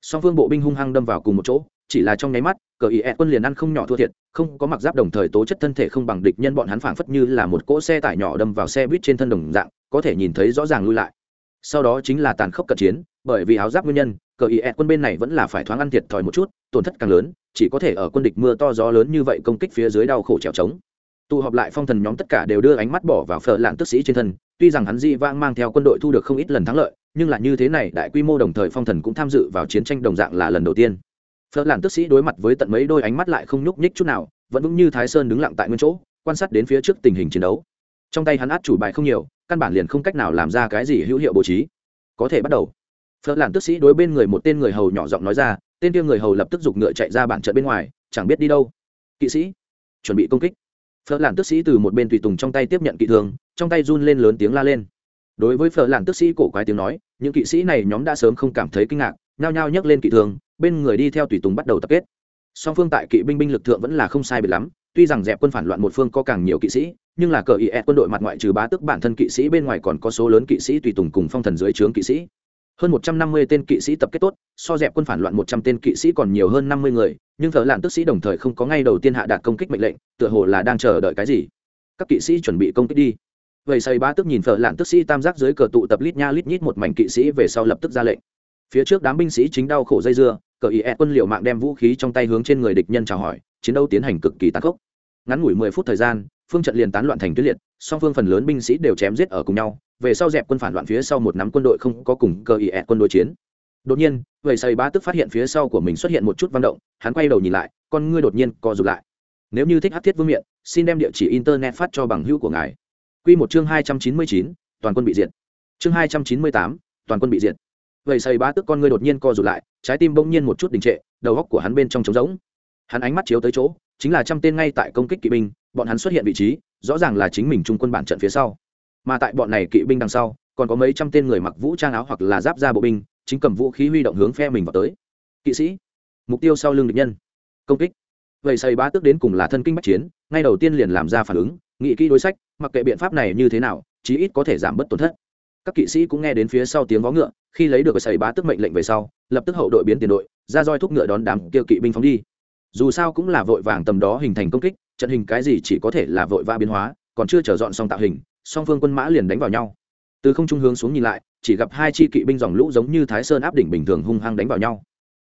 Song phương bộ binh hung hăng đâm vào cùng một chỗ chỉ là trong nháy mắt, cờ ý ed quân liền ăn không nhỏ thua thiệt, không có mặc giáp đồng thời tố chất thân thể không bằng địch nhân bọn hắn phảng phất như là một cỗ xe tải nhỏ đâm vào xe buýt trên thân đồng dạng, có thể nhìn thấy rõ ràng lui lại. Sau đó chính là tàn khốc cận chiến, bởi vì áo giáp nguyên nhân, cờ ý ed quân bên này vẫn là phải thoáng ăn thiệt thòi một chút, tổn thất càng lớn, chỉ có thể ở quân địch mưa to gió lớn như vậy công kích phía dưới đau khổ trèo trống. Tụ họp lại phong thần nhóm tất cả đều đưa ánh mắt bỏ vào phở lạn tức sĩ trên thân, tuy rằng hắn di vang mang theo quân đội thu được không ít lần thắng lợi, nhưng là như thế này đại quy mô đồng thời phong thần cũng tham dự vào chiến tranh đồng dạng là lần đầu tiên phở lạn tức sĩ đối mặt với tận mấy đôi ánh mắt lại không nhúc nhích chút nào vẫn vững như thái sơn đứng lặng tại nguyên chỗ quan sát đến phía trước tình hình chiến đấu. Trong tay hắn át chủ bài không nhiều căn bản liền không cách nào làm ra cái gì hữu hiệu bố trí. Có thể bắt đầu. Phở lạn tức sĩ đối bên người một tên người hầu nhỏ giọng nói ra tên kia người hầu lập tức giục ngựa chạy ra bản trận bên ngoài chẳng biết đi đâu. Kỵ sĩ chuẩn bị công kích. Phở lạn tức sĩ từ một bên tùy tùng trong tay tiếp nhận kỵ thường, trong tay run lên lớn tiếng la lên. Đối với phở lạn tức sĩ cổ quái tiếng nói những kỵ sĩ này nhóm đã sớm không cảm thấy kinh ngạc nhao nhao nhấc lên kỵ thường bên người đi theo tùy tùng bắt đầu tập kết. Song phương tại kỵ binh binh lực thượng vẫn là không sai biệt lắm, tuy rằng dẹp quân phản loạn một phương có càng nhiều kỵ sĩ, nhưng là cờ ý ẹ e quân đội mặt ngoại trừ bá tức bản thân kỵ sĩ bên ngoài còn có số lớn kỵ sĩ tùy tùng cùng phong thần dưới trướng kỵ sĩ. Hơn một trăm năm mươi tên kỵ sĩ tập kết tốt, so dẹp quân phản loạn một trăm tên kỵ sĩ còn nhiều hơn năm mươi người, nhưng thợ lạn tức sĩ đồng thời không có ngay đầu tiên hạ đạt công kích mệnh lệnh, tựa hồ là đang chờ đợi cái gì. Các kỵ sĩ chuẩn bị công kích đi. Vậy xây bá tức nhìn thợ lạn tức sĩ tam giác dưới cờ tụ tập lít nha lít nhít một mảnh kỵ sĩ về sau lập tức ra lệnh phía trước đám binh sĩ chính đau khổ dây dưa, cờ ý ẹ e quân liệu mạng đem vũ khí trong tay hướng trên người địch nhân chào hỏi, chiến đấu tiến hành cực kỳ tàn khốc. Ngắn ngủi mười phút thời gian, phương trận liền tán loạn thành tuyết liệt, song phương phần lớn binh sĩ đều chém giết ở cùng nhau, về sau dẹp quân phản loạn phía sau một nắm quân đội không có cùng cờ ý ẹ e quân đối chiến. Đột nhiên vậy xây ba tức phát hiện phía sau của mình xuất hiện một chút văn động, hắn quay đầu nhìn lại, con ngươi đột nhiên co rụt lại. Nếu như thích hát thiết vương miện, xin đem địa chỉ internet phát cho bằng hữu của ngài. Q một chương hai trăm chín mươi chín, toàn quân bị diệt. Chương hai trăm chín mươi tám, toàn quân bị diệt vậy xây bá tức con ngươi đột nhiên co rụt lại, trái tim bỗng nhiên một chút đình trệ, đầu góc của hắn bên trong trống rỗng. Hắn ánh mắt chiếu tới chỗ, chính là trăm tên ngay tại công kích kỵ binh, bọn hắn xuất hiện vị trí, rõ ràng là chính mình trung quân bản trận phía sau. Mà tại bọn này kỵ binh đằng sau, còn có mấy trăm tên người mặc vũ trang áo hoặc là giáp ra bộ binh, chính cầm vũ khí huy động hướng phe mình vào tới. Kỵ sĩ, mục tiêu sau lưng địch nhân. Công kích. Vậy xây bá tức đến cùng là thân kinh bách chiến, ngay đầu tiên liền làm ra phản ứng nghị kỹ đối sách, mặc kệ biện pháp này như thế nào, chí ít có thể giảm bớt tổn thất. Các kỵ sĩ cũng nghe đến phía sau tiếng vó ngựa khi lấy được xây bá tức mệnh lệnh về sau, lập tức hậu đội biến tiền đội, ra roi thúc ngựa đón đám kêu kỵ binh phóng đi. Dù sao cũng là vội vàng tầm đó hình thành công kích, trận hình cái gì chỉ có thể là vội va biến hóa, còn chưa trở dọn xong tạo hình, song phương quân mã liền đánh vào nhau. Từ không trung hướng xuống nhìn lại, chỉ gặp hai chi kỵ binh dòng lũ giống như thái sơn áp đỉnh bình thường hung hăng đánh vào nhau.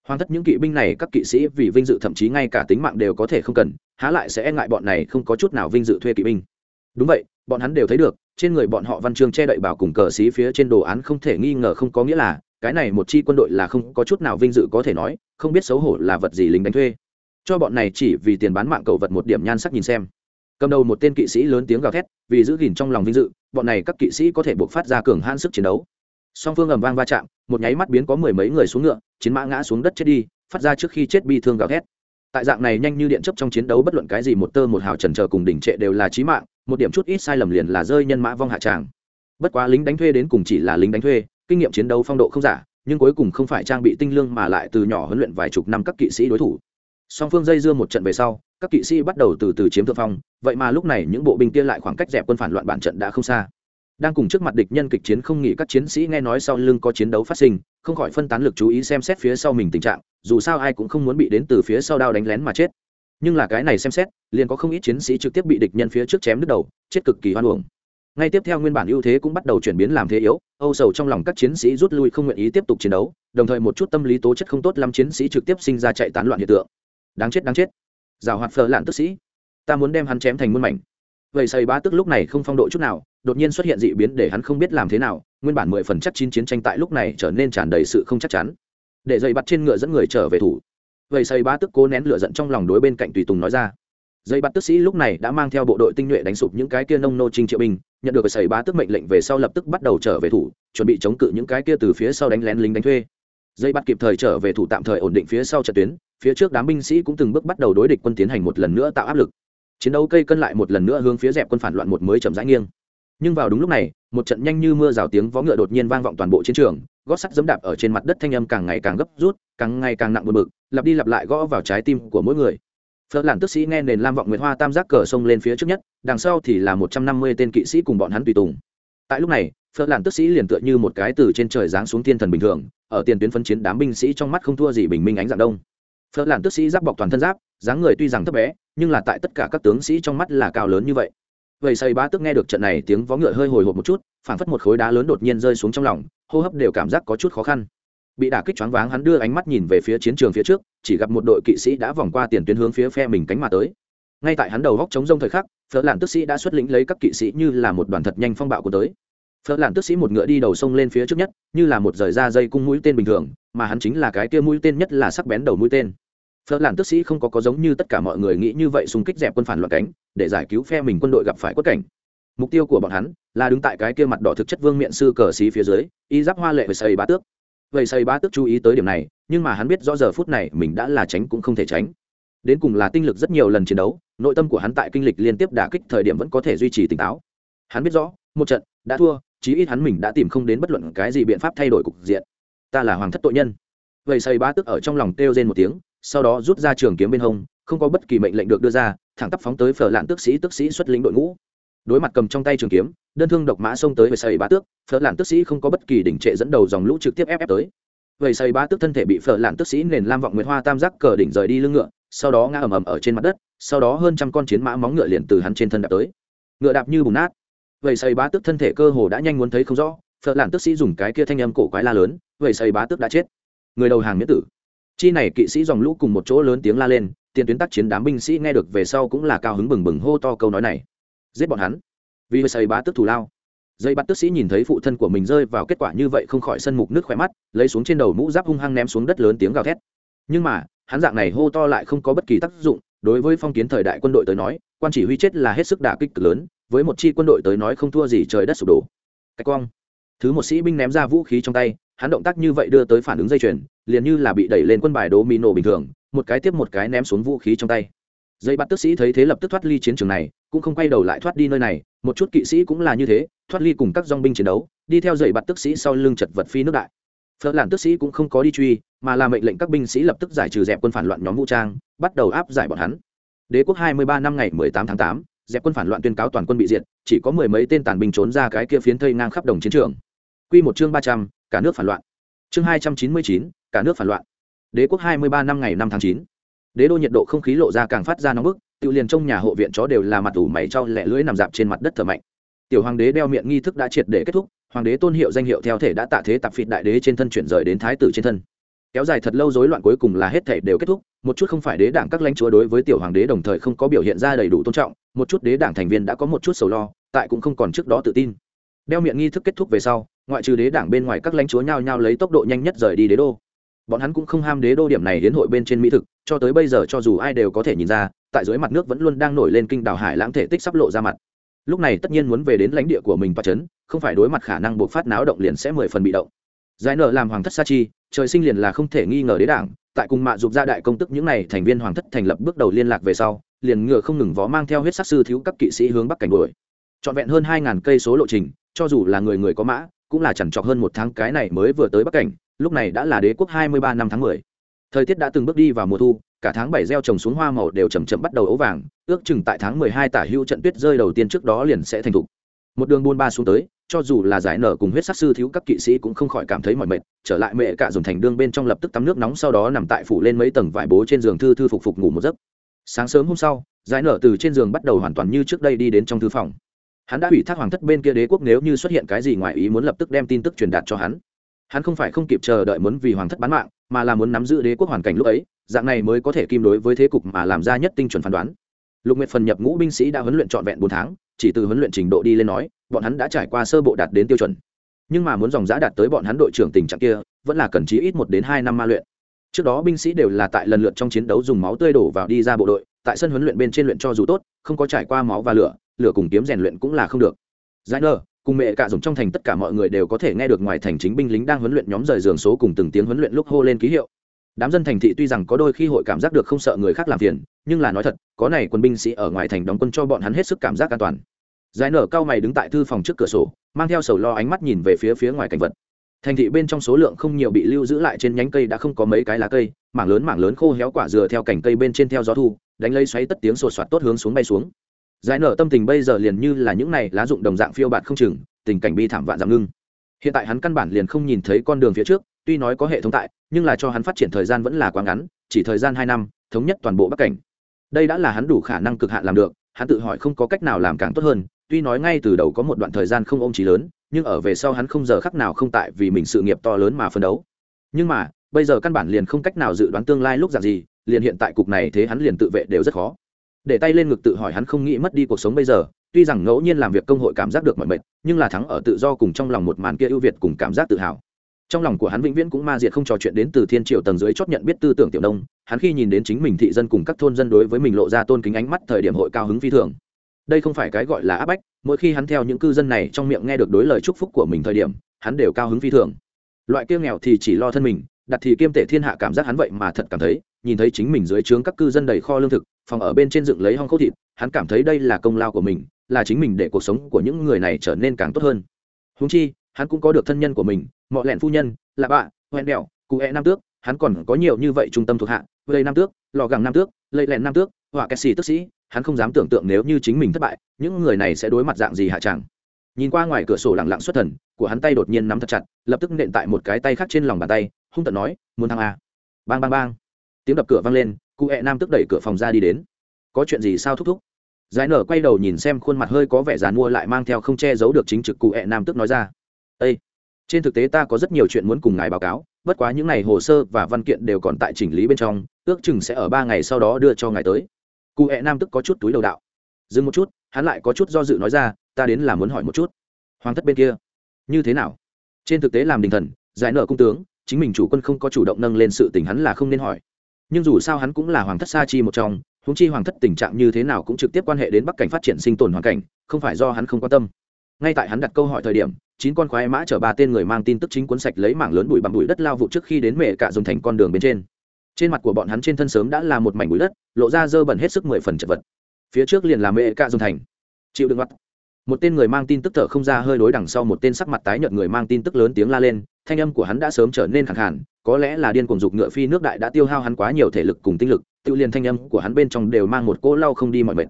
Hoàn tất những kỵ binh này, các kỵ sĩ vì vinh dự thậm chí ngay cả tính mạng đều có thể không cần, há lại sẽ e ngại bọn này không có chút nào vinh dự thuê kỵ binh. Đúng vậy, bọn hắn đều thấy được trên người bọn họ văn chương che đậy bảo cùng cờ xí phía trên đồ án không thể nghi ngờ không có nghĩa là, cái này một chi quân đội là không có chút nào vinh dự có thể nói, không biết xấu hổ là vật gì lính đánh thuê. Cho bọn này chỉ vì tiền bán mạng cầu vật một điểm nhan sắc nhìn xem. Cầm đầu một tên kỵ sĩ lớn tiếng gào thét, vì giữ gìn trong lòng vinh dự, bọn này các kỵ sĩ có thể buộc phát ra cường hãn sức chiến đấu. Song phương ầm vang va chạm, một nháy mắt biến có mười mấy người xuống ngựa, chiến mã ngã xuống đất chết đi, phát ra trước khi chết bi thương gào thét tại dạng này nhanh như điện chấp trong chiến đấu bất luận cái gì một tơ một hào trần chờ cùng đỉnh trệ đều là chí mạng, một điểm chút ít sai lầm liền là rơi nhân mã vong hạ tràng. Bất quá lính đánh thuê đến cùng chỉ là lính đánh thuê, kinh nghiệm chiến đấu phong độ không giả, nhưng cuối cùng không phải trang bị tinh lương mà lại từ nhỏ huấn luyện vài chục năm các kỵ sĩ đối thủ. Song phương dây dưa một trận về sau, các kỵ sĩ bắt đầu từ từ chiếm thượng phong, vậy mà lúc này những bộ binh kia lại khoảng cách dẹp quân phản loạn bản trận đã không xa đang cùng trước mặt địch nhân kịch chiến không nghỉ các chiến sĩ nghe nói sau lưng có chiến đấu phát sinh, không khỏi phân tán lực chú ý xem xét phía sau mình tình trạng, dù sao ai cũng không muốn bị đến từ phía sau đao đánh lén mà chết. Nhưng là cái này xem xét, liền có không ít chiến sĩ trực tiếp bị địch nhân phía trước chém đứt đầu, chết cực kỳ hoan hồng ngay tiếp theo nguyên bản ưu thế cũng bắt đầu chuyển biến làm thế yếu, âu sầu trong lòng các chiến sĩ rút lui không nguyện ý tiếp tục chiến đấu, đồng thời một chút tâm lý tố chất không tốt lắm chiến sĩ trực tiếp sinh ra chạy tán loạn hiện tượng. Đáng chết đáng chết. Rào hoạt phờ lạn tức sĩ. Ta muốn đem hắn chém thành muôn mảnh. Vậy xây ba tức lúc này không phong độ chút nào đột nhiên xuất hiện dị biến để hắn không biết làm thế nào, nguyên bản mười phần chắc chín chiến tranh tại lúc này trở nên tràn đầy sự không chắc chắn. Để dây bắt trên ngựa dẫn người trở về thủ. Vậy xây ba tức cố nén lửa giận trong lòng đối bên cạnh tùy tùng nói ra. Dây bắt tức sĩ lúc này đã mang theo bộ đội tinh nhuệ đánh sụp những cái kia nông nô trinh triệu binh, nhận được xảy bá tức mệnh lệnh về sau lập tức bắt đầu trở về thủ, chuẩn bị chống cự những cái kia từ phía sau đánh lén lính đánh thuê. Dây bắt kịp thời trở về thủ tạm thời ổn định phía sau trận tuyến, phía trước đám binh sĩ cũng từng bước bắt đầu đối địch quân tiến hành một lần nữa tạo áp lực. Chiến đấu cây cân lại một lần nữa hướng phía dẹp quân phản loạn một mới chậm rãi nghiêng nhưng vào đúng lúc này, một trận nhanh như mưa rào tiếng vó ngựa đột nhiên vang vọng toàn bộ chiến trường, gót sắt dẫm đạp ở trên mặt đất thanh âm càng ngày càng gấp rút, càng ngày càng nặng buồn bực, lặp đi lặp lại gõ vào trái tim của mỗi người. Phớt làn tức sĩ nghe nền lam vọng nguyệt hoa tam giác cờ sông lên phía trước nhất, đằng sau thì là một trăm năm mươi tên kỵ sĩ cùng bọn hắn tùy tùng. Tại lúc này, phớt làn tức sĩ liền tựa như một cái từ trên trời giáng xuống thiên thần bình thường, ở tiền tuyến phân chiến đám binh sĩ trong mắt không thua gì bình minh ánh dạng đông. Phớt làn tức sĩ giáp bọc toàn thân giáp, dáng người tuy rằng thấp bé, nhưng là tại tất cả các tướng sĩ trong mắt là cao lớn như vậy vậy xây bá tức nghe được trận này tiếng vó ngựa hơi hồi hộp một chút, phảng phất một khối đá lớn đột nhiên rơi xuống trong lòng, hô hấp đều cảm giác có chút khó khăn. Bị đả kích choáng váng, hắn đưa ánh mắt nhìn về phía chiến trường phía trước, chỉ gặp một đội kỵ sĩ đã vòng qua tiền tuyến hướng phía phe mình cánh mà tới. Ngay tại hắn đầu góc chống rông thời khắc, phở làn tức sĩ đã xuất lĩnh lấy các kỵ sĩ như là một đoàn thật nhanh phong bạo của tới. Phở làn tức sĩ một ngựa đi đầu sông lên phía trước nhất, như là một rời da dây cung mũi tên bình thường, mà hắn chính là cái kia mũi tên nhất là sắc bén đầu mũi tên phở làn tức sĩ không có có giống như tất cả mọi người nghĩ như vậy xung kích dẹp quân phản loạn cánh, để giải cứu phe mình quân đội gặp phải quất cảnh. Mục tiêu của bọn hắn là đứng tại cái kia mặt đỏ thực chất vương miện sư cờ xí phía dưới, y giáp hoa lệ về xây bá tước. Vậy xây bá tước chú ý tới điểm này, nhưng mà hắn biết rõ giờ phút này mình đã là tránh cũng không thể tránh. Đến cùng là tinh lực rất nhiều lần chiến đấu, nội tâm của hắn tại kinh lịch liên tiếp đả kích thời điểm vẫn có thể duy trì tỉnh táo. Hắn biết rõ, một trận đã thua, chí ít hắn mình đã tìm không đến bất luận cái gì biện pháp thay đổi cục diện. Ta là hoàng thất tội nhân. Vậy xây bá tức ở trong lòng kêu rên một tiếng sau đó rút ra trường kiếm bên hông, không có bất kỳ mệnh lệnh được đưa ra, thẳng tắp phóng tới phở lạn tước sĩ tước sĩ xuất lĩnh đội ngũ. Đối mặt cầm trong tay trường kiếm, đơn thương độc mã xông tới về xây bá tước, phở lạn tước sĩ không có bất kỳ đỉnh trệ dẫn đầu dòng lũ trực tiếp ép ép tới. Vậy xây bá tước thân thể bị phở lạn tước sĩ nền lam vọng nguyệt hoa tam giác cờ đỉnh rời đi lưng ngựa, sau đó ngã ầm ầm ở trên mặt đất, sau đó hơn trăm con chiến mã móng ngựa liền từ hắn trên thân đạp tới. Ngựa đạp như bùn nát. Vậy xây bá tước thân thể cơ hồ đã nhanh muốn thấy không rõ, phở lạn tước sĩ dùng cái kia thanh âm cổ quái la lớn vậy xây bá tước đã chết. Người đầu hàng miễn tử chi này kỵ sĩ dòng lũ cùng một chỗ lớn tiếng la lên, tiền tuyến tác chiến đám binh sĩ nghe được về sau cũng là cao hứng bừng bừng hô to câu nói này. Giết bọn hắn. Vì xây bá tức thủ lao. Dây bắt tức sĩ nhìn thấy phụ thân của mình rơi vào kết quả như vậy không khỏi sân mục nước khỏe mắt, lấy xuống trên đầu mũ giáp hung hăng ném xuống đất lớn tiếng gào thét. Nhưng mà, hắn dạng này hô to lại không có bất kỳ tác dụng, đối với phong kiến thời đại quân đội tới nói, quan chỉ huy chết là hết sức đả kích cực lớn, với một chi quân đội tới nói không thua gì trời đất sụp đổ. Cách quang. Thứ một sĩ binh ném ra vũ khí trong tay hắn động tác như vậy đưa tới phản ứng dây chuyền, liền như là bị đẩy lên quân bài đố mì nổ bình thường, một cái tiếp một cái ném xuống vũ khí trong tay. Dây bắt tức sĩ thấy thế lập tức thoát ly chiến trường này, cũng không quay đầu lại thoát đi nơi này, một chút kỵ sĩ cũng là như thế, thoát ly cùng các dong binh chiến đấu, đi theo dây bắt tức sĩ sau lưng chật vật phi nước đại. Phớt làn tức sĩ cũng không có đi truy, mà là mệnh lệnh các binh sĩ lập tức giải trừ dẹp quân phản loạn nhóm vũ trang, bắt đầu áp giải bọn hắn. Đế quốc hai mươi ba năm ngày mười tám tháng tám, dẹp quân phản loạn tuyên cáo toàn quân bị diệt, chỉ có mười mấy tên tàn binh trốn ra cái kia phiến thây ngang khắp đồng chiến trường. Quy một chương ba trăm cả nước phản loạn. Chương hai trăm chín mươi chín, cả nước phản loạn. Đế quốc hai mươi ba năm ngày năm tháng chín. Đế đô nhiệt độ không khí lộ ra càng phát ra nóng bức, tự liền trong nhà hộ viện chó đều là mặt ủ mày trao lẻ lưỡi nằm dạp trên mặt đất thở mạnh. Tiểu hoàng đế đeo miệng nghi thức đã triệt để kết thúc, hoàng đế tôn hiệu danh hiệu theo thể đã tạ thế tạp phịt đại đế trên thân chuyển rời đến thái tử trên thân. Kéo dài thật lâu rối loạn cuối cùng là hết thể đều kết thúc, một chút không phải đế đảng các lãnh chúa đối với tiểu hoàng đế đồng thời không có biểu hiện ra đầy đủ tôn trọng, một chút đế đảng thành viên đã có một chút sầu lo, tại cũng không còn trước đó tự tin. Đeo miệng nghi thức kết thúc về sau ngoại trừ đế đảng bên ngoài các lãnh chúa nhao nhao lấy tốc độ nhanh nhất rời đi đế đô. Bọn hắn cũng không ham đế đô điểm này đến hội bên trên mỹ thực, cho tới bây giờ cho dù ai đều có thể nhìn ra, tại dưới mặt nước vẫn luôn đang nổi lên kinh đảo hải lãng thể tích sắp lộ ra mặt. Lúc này tất nhiên muốn về đến lãnh địa của mình và chấn, không phải đối mặt khả năng buộc phát náo động liền sẽ mười phần bị động. Giải nợ làm hoàng thất sa chi, trời sinh liền là không thể nghi ngờ đế đảng, tại cùng mạ dục gia đại công tức những n à y thành viên hoàng thất thành lập bước đầu liên lạc về sau, liền ngựa không ngừng vó mang theo huyết sắc sư thiếu các kỵ sĩ hướng bắc cảnh đuổi. Trọn vẹn hơn hai ngàn cây số lộ trình, cho dù là người người có mã cũng là chẳng chọc hơn một tháng cái này mới vừa tới bắc cảnh, lúc này đã là đế quốc hai mươi ba năm tháng mười. Thời tiết đã từng bước đi vào mùa thu, cả tháng bảy gieo trồng xuống hoa màu đều chầm chậm bắt đầu ấu vàng, ước chừng tại tháng mười hai tả hữu trận tuyết rơi đầu tiên trước đó liền sẽ thành thục. Một đường buôn ba xuống tới, cho dù là giải nở cùng huyết sắc sư thiếu các kỵ sĩ cũng không khỏi cảm thấy mỏi mệt, trở lại mẹ cả dùng thành đương bên trong lập tức tắm nước nóng sau đó nằm tại phủ lên mấy tầng vải bố trên giường thư thư phục phục ngủ một giấc. Sáng sớm hôm sau, giải nở từ trên giường bắt đầu hoàn toàn như trước đây đi đến trong thư phòng hắn đã ủy thác hoàng thất bên kia đế quốc nếu như xuất hiện cái gì ngoài ý muốn lập tức đem tin tức truyền đạt cho hắn. Hắn không phải không kịp chờ đợi muốn vì hoàng thất bán mạng, mà là muốn nắm giữ đế quốc hoàn cảnh lúc ấy, dạng này mới có thể kim đối với thế cục mà làm ra nhất tinh chuẩn phán đoán. Lục nguyệt phần nhập ngũ binh sĩ đã huấn luyện trọn vẹn bốn tháng, chỉ từ huấn luyện trình độ đi lên nói, bọn hắn đã trải qua sơ bộ đạt đến tiêu chuẩn. Nhưng mà muốn dòng giã đạt tới bọn hắn đội trưởng tình trạng kia, vẫn là cần chí ít một đến hai năm ma luyện. Trước đó binh sĩ đều là tại lần lượt trong chiến đấu dùng máu tươi đổ vào đi ra bộ đội, tại sân huấn luyện bên trên luyện cho dù tốt, không có trải qua máu và lửa lửa cùng kiếm rèn luyện cũng là không được. Giải nơ cùng mẹ cả dùng trong thành tất cả mọi người đều có thể nghe được ngoài thành chính binh lính đang huấn luyện nhóm rời giường số cùng từng tiếng huấn luyện lúc hô lên ký hiệu. Đám dân thành thị tuy rằng có đôi khi hội cảm giác được không sợ người khác làm phiền, nhưng là nói thật, có này quân binh sĩ ở ngoài thành đóng quân cho bọn hắn hết sức cảm giác an toàn. Giải nở cao mày đứng tại thư phòng trước cửa sổ, mang theo sầu lo ánh mắt nhìn về phía phía ngoài cảnh vật. Thành thị bên trong số lượng không nhiều bị lưu giữ lại trên nhánh cây đã không có mấy cái lá cây, mảng lớn mảng lớn khô héo quả dừa theo cành cây bên trên theo gió thu, đánh lấy xoáy tất tiếng sột soạt tốt hướng xuống bay xuống giải nở tâm tình bây giờ liền như là những này lá dụng đồng dạng phiêu bạt không chừng, tình cảnh bi thảm vạn giảm ngưng. Hiện tại hắn căn bản liền không nhìn thấy con đường phía trước, tuy nói có hệ thống tại, nhưng là cho hắn phát triển thời gian vẫn là quá ngắn, chỉ thời gian hai năm, thống nhất toàn bộ bắc cảnh. Đây đã là hắn đủ khả năng cực hạn làm được, hắn tự hỏi không có cách nào làm càng tốt hơn, tuy nói ngay từ đầu có một đoạn thời gian không ôm trí lớn, nhưng ở về sau hắn không giờ khắc nào không tại vì mình sự nghiệp to lớn mà phấn đấu. Nhưng mà, bây giờ căn bản liền không cách nào dự đoán tương lai lúc dạng gì, liền hiện tại cục này thế hắn liền tự vệ đều rất khó để tay lên ngực tự hỏi hắn không nghĩ mất đi cuộc sống bây giờ, tuy rằng ngẫu nhiên làm việc công hội cảm giác được mọi mệt, nhưng là thắng ở tự do cùng trong lòng một màn kia ưu việt cùng cảm giác tự hào. Trong lòng của hắn vĩnh viễn cũng ma diệt không trò chuyện đến từ thiên triệu tầng dưới chót nhận biết tư tưởng tiểu đông hắn khi nhìn đến chính mình thị dân cùng các thôn dân đối với mình lộ ra tôn kính ánh mắt thời điểm hội cao hứng phi thường. Đây không phải cái gọi là áp bách, mỗi khi hắn theo những cư dân này trong miệng nghe được đối lời chúc phúc của mình thời điểm, hắn đều cao hứng phi thường. Loại kia nghèo thì chỉ lo thân mình đặt thì kiêm tể thiên hạ cảm giác hắn vậy mà thật cảm thấy, nhìn thấy chính mình dưới trướng các cư dân đầy kho lương thực, phòng ở bên trên dựng lấy hong khô thịt, hắn cảm thấy đây là công lao của mình, là chính mình để cuộc sống của những người này trở nên càng tốt hơn. Húng chi, hắn cũng có được thân nhân của mình mọi lẹn phu nhân, lạ bạ hoen đèo cụ hẹ nam tước, hắn còn có nhiều như vậy trung tâm thuộc hạ lây nam tước lò gẳng nam tước lây lẹn nam tước, họa kẹt xì tức sĩ, hắn không dám tưởng tượng nếu như chính mình thất bại, những người này sẽ đối mặt dạng gì hạ chẳng nhìn qua ngoài cửa sổ lẳng lặng xuất thần, của hắn tay đột nhiên nắm thật chặt, lập tức nện tại một cái tay khác trên lòng bàn tay, hung tận nói, muốn thăng a à? bang bang bang. Tiếng đập cửa vang lên, cụ hẹ nam tức đẩy cửa phòng ra đi đến. Có chuyện gì sao thúc thúc? Giải nở quay đầu nhìn xem khuôn mặt hơi có vẻ dàn mua lại mang theo không che giấu được chính trực cụ hẹ nam tức nói ra. Ây trên thực tế ta có rất nhiều chuyện muốn cùng ngài báo cáo, bất quá những n à y hồ sơ và văn kiện đều còn tại chỉnh lý bên trong, ước chừng sẽ ở ba ngày sau đó đưa cho ngài tới. Cụ hẹ nam tức có chút túi đầu đạo. Dừng một chút hắn lại có chút do dự nói ra, ta đến là muốn hỏi một chút, hoàng thất bên kia, như thế nào? Trên thực tế làm đình thần, giải nợ cung tướng, chính mình chủ quân không có chủ động nâng lên sự tình hắn là không nên hỏi. Nhưng dù sao hắn cũng là hoàng thất sa chi một trong húng chi hoàng thất tình trạng như thế nào cũng trực tiếp quan hệ đến bắc cảnh phát triển sinh tồn hoàn cảnh, không phải do hắn không quan tâm. Ngay tại hắn đặt câu hỏi thời điểm, chín con khoái mã chở ba tên người mang tin tức chính cuốn sạch lấy mảng lớn bụi bằng bụi đất lao vụ trước khi đến mẹ cả dùng thành con đường bên trên. Trên mặt của bọn hắn trên thân sớm đã là một mảnh bụi đất, lộ ra dơ bẩn hết sức mười phần chật vật phía trước liền là mẹ cạ dùng thành. Chịu đựng mặt. Một tên người mang tin tức thở không ra hơi đối đằng sau một tên sắc mặt tái nhợt người mang tin tức lớn tiếng la lên, thanh âm của hắn đã sớm trở nên khẳng hẳn có lẽ là điên cuồng dục ngựa phi nước đại đã tiêu hao hắn quá nhiều thể lực cùng tinh lực, tự liền thanh âm của hắn bên trong đều mang một cỗ lau không đi mọi mệt.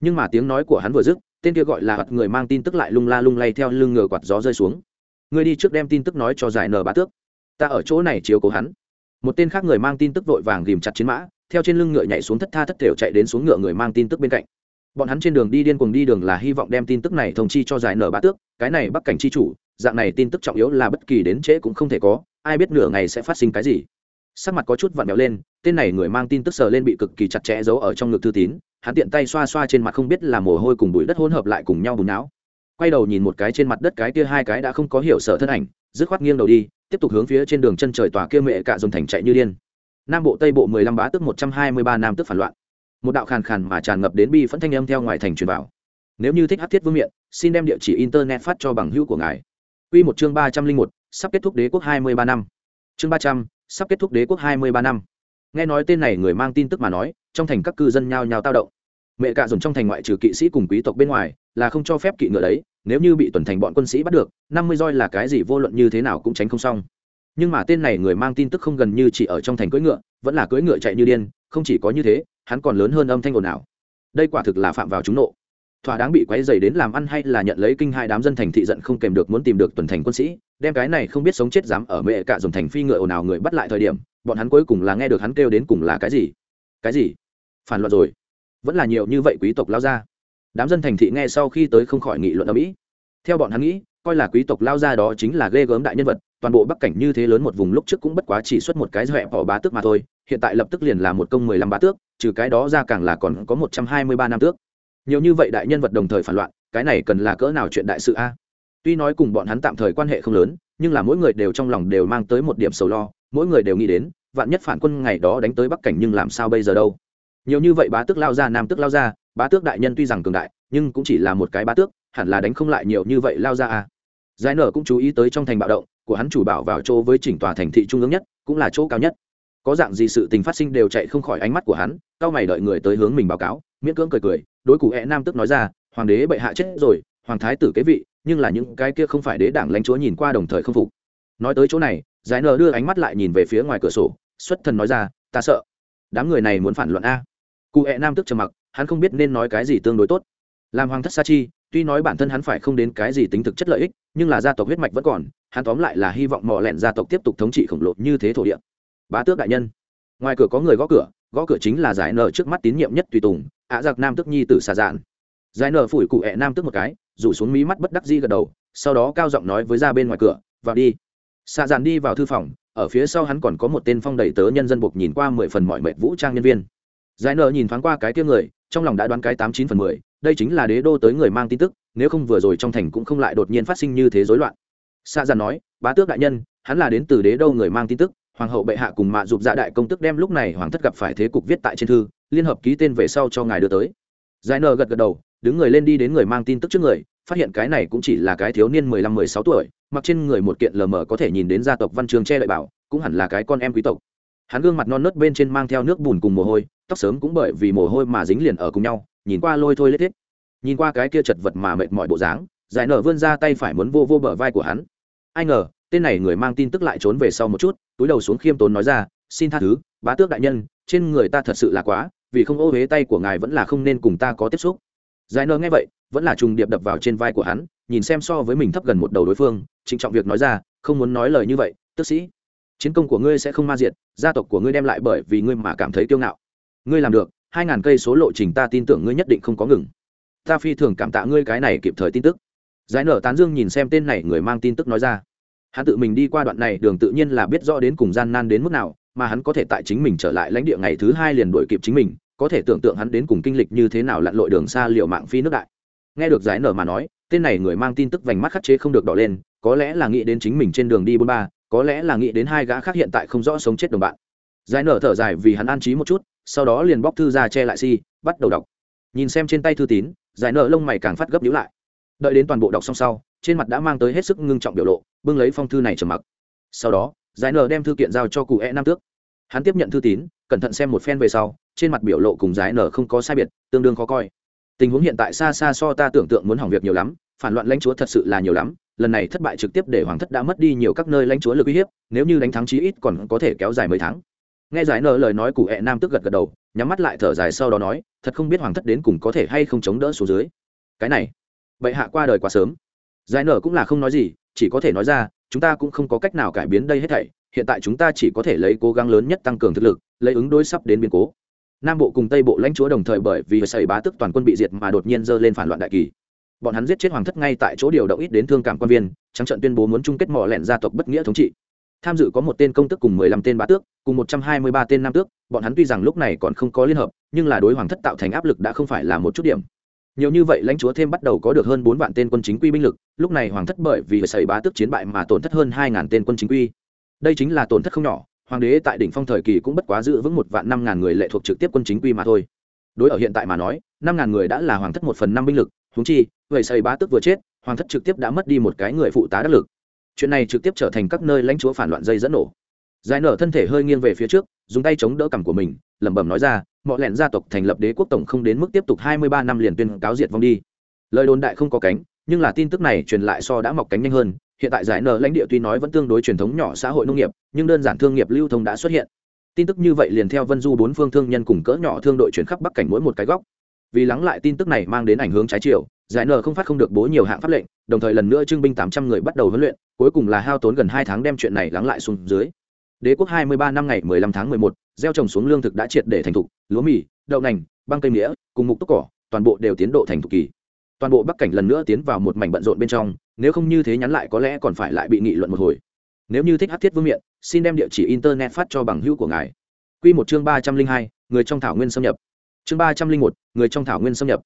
Nhưng mà tiếng nói của hắn vừa dứt, tên kia gọi là người mang tin tức lại lung la lung lay theo lưng ngựa quạt gió rơi xuống. Người đi trước đem tin tức nói cho giải nở bá tước. Ta ở chỗ này chiếu cố hắn. Một tên khác người mang tin tức vội vàng ghìm chặt chiến mã theo trên lưng ngựa nhảy xuống thất tha thất thểu chạy đến xuống ngựa người mang tin tức bên cạnh. Bọn hắn trên đường đi điên cuồng đi đường là hy vọng đem tin tức này thông chi cho giải nở bá tước, cái này bắc cảnh chi chủ, dạng này tin tức trọng yếu là bất kỳ đến trễ cũng không thể có, ai biết nửa ngày sẽ phát sinh cái gì. Sắc mặt có chút vặn vẹo lên, tên này người mang tin tức sờ lên bị cực kỳ chặt chẽ giấu ở trong ngực thư tín, hắn tiện tay xoa xoa trên mặt không biết là mồ hôi cùng bụi đất hỗn hợp lại cùng nhau bùn não. Quay đầu nhìn một cái trên mặt đất cái kia hai cái đã không có hiểu sợ thân ảnh, dứt khoát nghiêng đầu đi, tiếp tục hướng phía trên đường chân trời tòa kia mẹ cạ dồn thành chạy như điên nam bộ tây bộ mười lăm bá tức một trăm hai mươi ba nam tức phản loạn. Một đạo khàn khàn mà tràn ngập đến bi phẫn thanh âm theo ngoài thành truyền vào. Nếu như thích hát thiết vương miện, xin đem địa chỉ internet phát cho bằng hữu của ngài. Quy một chương ba trăm linh một, sắp kết thúc đế quốc hai mươi ba năm. Chương ba trăm, sắp kết thúc đế quốc hai mươi ba năm. Nghe nói tên này người mang tin tức mà nói, trong thành các cư dân nhao nhao tao động. Mẹ cạ dùng trong thành ngoại trừ kỵ sĩ cùng quý tộc bên ngoài, là không cho phép kỵ ngựa đấy, nếu như bị tuần thành bọn quân sĩ bắt được, năm mươi roi là cái gì vô luận như thế nào cũng tránh không xong nhưng mà tên này người mang tin tức không gần như chỉ ở trong thành cưỡi ngựa, vẫn là cưỡi ngựa chạy như điên, không chỉ có như thế, hắn còn lớn hơn âm thanh ồn ào. Đây quả thực là phạm vào chúng nộ. Thỏa đáng bị quấy dày đến làm ăn hay là nhận lấy kinh hai đám dân thành thị giận không kèm được muốn tìm được tuần thành quân sĩ, đem cái này không biết sống chết dám ở mẹ cả dòng thành phi ngựa ồn ào người bắt lại thời điểm, bọn hắn cuối cùng là nghe được hắn kêu đến cùng là cái gì? Cái gì? Phản loạn rồi. Vẫn là nhiều như vậy quý tộc lao ra. Đám dân thành thị nghe sau khi tới không khỏi nghị luận ở mỹ theo bọn hắn nghĩ, coi là quý tộc lao ra đó chính là ghê gớm đại nhân vật toàn bộ bắc cảnh như thế lớn một vùng lúc trước cũng bất quá chỉ xuất một cái dọa bỏ bá tước mà thôi, hiện tại lập tức liền là một công mười lăm bá tước, trừ cái đó ra càng là còn có một trăm hai mươi ba năm tước. Nhiều như vậy đại nhân vật đồng thời phản loạn, cái này cần là cỡ nào chuyện đại sự a? Tuy nói cùng bọn hắn tạm thời quan hệ không lớn, nhưng là mỗi người đều trong lòng đều mang tới một điểm sầu lo, mỗi người đều nghĩ đến, vạn nhất phản quân ngày đó đánh tới bắc cảnh nhưng làm sao bây giờ đâu? Nhiều như vậy bá tước lao ra, nam tước lao ra, bá tước đại nhân tuy rằng cường đại, nhưng cũng chỉ là một cái bá tước, hẳn là đánh không lại nhiều như vậy lao ra à giải nở cũng chú ý tới trong thành bạo động của hắn chủ bảo vào chỗ với chỉnh tòa thành thị trung ương nhất, cũng là chỗ cao nhất. Có dạng gì sự tình phát sinh đều chạy không khỏi ánh mắt của hắn, cao mày đợi người tới hướng mình báo cáo, miễn cưỡng cười cười, đối cụ hẹ nam tức nói ra, hoàng đế bệ hạ chết rồi, hoàng thái tử kế vị, nhưng là những cái kia không phải đế đảng lãnh chúa nhìn qua đồng thời không phục. Nói tới chỗ này, giải nở đưa ánh mắt lại nhìn về phía ngoài cửa sổ, xuất thần nói ra, ta sợ, đám người này muốn phản luận a. Cụ hẹ nam tức trầm mặc, hắn không biết nên nói cái gì tương đối tốt làm hoàng thất sa chi, tuy nói bản thân hắn phải không đến cái gì tính thực chất lợi ích, nhưng là gia tộc huyết mạch vẫn còn, hắn tóm lại là hy vọng mò lẹn gia tộc tiếp tục thống trị khổng lồ như thế thổ địa. Bá tước đại nhân. Ngoài cửa có người gõ cửa gõ cửa chính là giải nở trước mắt tín nhiệm nhất tùy tùng, ạ giặc nam tức nhi tử xà dạn. Giải nở phủi cụ ẹ nam tức một cái, rủ xuống mí mắt bất đắc di gật đầu, sau đó cao giọng nói với ra bên ngoài cửa, vào đi. Xà dạn đi vào thư phòng, ở phía sau hắn còn có một tên phong đầy tớ nhân dân buộc nhìn qua mười phần mọi mệt vũ trang nhân viên. Giải nở nhìn thoáng qua cái kia người, trong lòng đã đoán cái tám chín phần mười đây chính là đế đô tới người mang tin tức, nếu không vừa rồi trong thành cũng không lại đột nhiên phát sinh như thế rối loạn. Xa dàn nói, bá tước đại nhân, hắn là đến từ đế đô người mang tin tức, hoàng hậu bệ hạ cùng mạ dục dạ đại công tức đem lúc này hoàng thất gặp phải thế cục viết tại trên thư, liên hợp ký tên về sau cho ngài đưa tới. Giải nờ gật gật đầu, đứng người lên đi đến người mang tin tức trước người, phát hiện cái này cũng chỉ là cái thiếu niên mười lăm, mười sáu tuổi, mặc trên người một kiện lờ mờ có thể nhìn đến gia tộc văn trường che lợi bảo, cũng hẳn là cái con em quý tộc. Hắn gương mặt non nớt bên trên mang theo nước bùn cùng mồ hôi, tóc sớm cũng bởi vì mồ hôi mà dính liền ở cùng nhau nhìn qua lôi thôi lết hết nhìn qua cái kia chật vật mà mệt mỏi bộ dáng, giải nở vươn ra tay phải muốn vô vô bờ vai của hắn. Ai ngờ, tên này người mang tin tức lại trốn về sau một chút, túi đầu xuống khiêm tốn nói ra, xin tha thứ, bá tước đại nhân, trên người ta thật sự là quá, vì không ô huế tay của ngài vẫn là không nên cùng ta có tiếp xúc. Giải nở nghe vậy, vẫn là trùng điệp đập vào trên vai của hắn, nhìn xem so với mình thấp gần một đầu đối phương, trịnh trọng việc nói ra, không muốn nói lời như vậy tức sĩ. Chiến công của ngươi sẽ không ma diệt, gia tộc của ngươi đem lại bởi vì ngươi mà cảm thấy kiêu ngạo. Ngươi làm được hai ngàn cây số lộ trình ta tin tưởng ngươi nhất định không có ngừng. Ta phi thường cảm tạ ngươi cái này kịp thời tin tức. Giải nở tán dương nhìn xem tên này người mang tin tức nói ra. Hắn tự mình đi qua đoạn này, đường tự nhiên là biết rõ đến cùng gian nan đến mức nào, mà hắn có thể tại chính mình trở lại lãnh địa ngày thứ hai liền đổi kịp chính mình, có thể tưởng tượng hắn đến cùng kinh lịch như thế nào lặn lội đường xa liệu mạng phi nước đại. Nghe được giải nở mà nói, tên này người mang tin tức vành mắt khắc chế không được đỏ lên, có lẽ là nghĩ đến chính mình trên đường đi bốn ba, có lẽ là nghĩ đến hai gã khác hiện tại không rõ sống chết đồng bạn. Giải nở thở dài vì hắn an trí một chút sau đó liền bóc thư ra che lại si, bắt đầu đọc. Nhìn xem trên tay thư tín, giải nở lông mày càng phát gấp nhữ lại. Đợi đến toàn bộ đọc xong sau, trên mặt đã mang tới hết sức ngưng trọng biểu lộ, bưng lấy phong thư này trầm mặc. Sau đó, giải nở đem thư kiện giao cho cụ e nam tước. Hắn tiếp nhận thư tín, cẩn thận xem một phen về sau, trên mặt biểu lộ cùng giải nở không có sai biệt, tương đương khó coi. Tình huống hiện tại xa xa so ta tưởng tượng muốn hỏng việc nhiều lắm, phản loạn lãnh chúa thật sự là nhiều lắm, lần này thất bại trực tiếp để hoàng thất đã mất đi nhiều các nơi lãnh chúa lực uy hiếp, nếu như đánh thắng chí ít còn có thể kéo dài mấy tháng nghe giải nở lời nói cụ hẹ nam tức gật gật đầu, nhắm mắt lại thở dài sau đó nói, thật không biết hoàng thất đến cùng có thể hay không chống đỡ xuống dưới. Cái này, bệ hạ qua đời quá sớm. Giải nở cũng là không nói gì, chỉ có thể nói ra, chúng ta cũng không có cách nào cải biến đây hết thảy, hiện tại chúng ta chỉ có thể lấy cố gắng lớn nhất tăng cường thực lực, lấy ứng đối sắp đến biến cố. Nam bộ cùng tây bộ lãnh chúa đồng thời bởi vì xảy bá tức toàn quân bị diệt mà đột nhiên dơ lên phản loạn đại kỳ. Bọn hắn giết chết hoàng thất ngay tại chỗ điều động ít đến thương cảm quan viên, trắng trận tuyên bố muốn chung kết mỏ lẹn gia tộc bất nghĩa thống trị tham dự có một tên công tước cùng mười lăm tên bá tước, cùng một trăm hai mươi ba tên nam tước, bọn hắn tuy rằng lúc này còn không có liên hợp, nhưng là đối hoàng thất tạo thành áp lực đã không phải là một chút điểm. Nhiều như vậy lãnh chúa thêm bắt đầu có được hơn bốn vạn tên quân chính quy binh lực, lúc này hoàng thất bởi vì xảy bá tước chiến bại mà tổn thất hơn hai ngàn tên quân chính quy. Đây chính là tổn thất không nhỏ, hoàng đế tại đỉnh phong thời kỳ cũng bất quá giữ vững một vạn năm ngàn người lệ thuộc trực tiếp quân chính quy mà thôi. Đối ở hiện tại mà nói, năm ngàn người đã là hoàng thất một phần năm binh lực húng chi, vậy xây bá tước vừa chết, hoàng thất trực tiếp đã mất đi một cái người phụ tá đắc lực chuyện này trực tiếp trở thành các nơi lãnh chúa phản loạn dây dẫn nổ. Giải nở thân thể hơi nghiêng về phía trước, dùng tay chống đỡ cằm của mình, lẩm bẩm nói ra mọi lẹn gia tộc thành lập đế quốc tổng không đến mức tiếp tục hai mươi ba năm liền tuyên cáo diệt vong đi. Lời đồn đại không có cánh, nhưng là tin tức này truyền lại so đã mọc cánh nhanh hơn, hiện tại giải nở lãnh địa tuy nói vẫn tương đối truyền thống nhỏ xã hội nông nghiệp, nhưng đơn giản thương nghiệp lưu thông đã xuất hiện. Tin tức như vậy liền theo vân du bốn phương thương nhân cùng cỡ nhỏ thương đội chuyển khắp bắc cảnh mỗi một cái góc. Vì lắng lại tin tức này mang đến ảnh hướng trái chiều giải nở không phát không được bố nhiều hạng pháp lệnh đồng thời lần nữa trưng binh tám trăm người bắt đầu huấn luyện cuối cùng là hao tốn gần hai tháng đem chuyện này lắng lại xuống dưới. Đế quốc hai mươi ba năm ngày mười lăm tháng mười một gieo trồng xuống lương thực đã triệt để thành thục lúa mì đậu nành băng cây nghĩa, cùng mục tốc cỏ toàn bộ đều tiến độ thành thục kỳ. Toàn bộ bắc cảnh lần nữa tiến vào một mảnh bận rộn bên trong nếu không như thế nhắn lại có lẽ còn phải lại bị nghị luận một hồi. Nếu như thích hát thiết vương miện xin đem địa chỉ internet phát cho bằng hữu của ngài. Q một chương ba trăm linh hai người trong thảo nguyên xâm nhập. Chương ba trăm linh một người trong thảo nguyên xâm nhập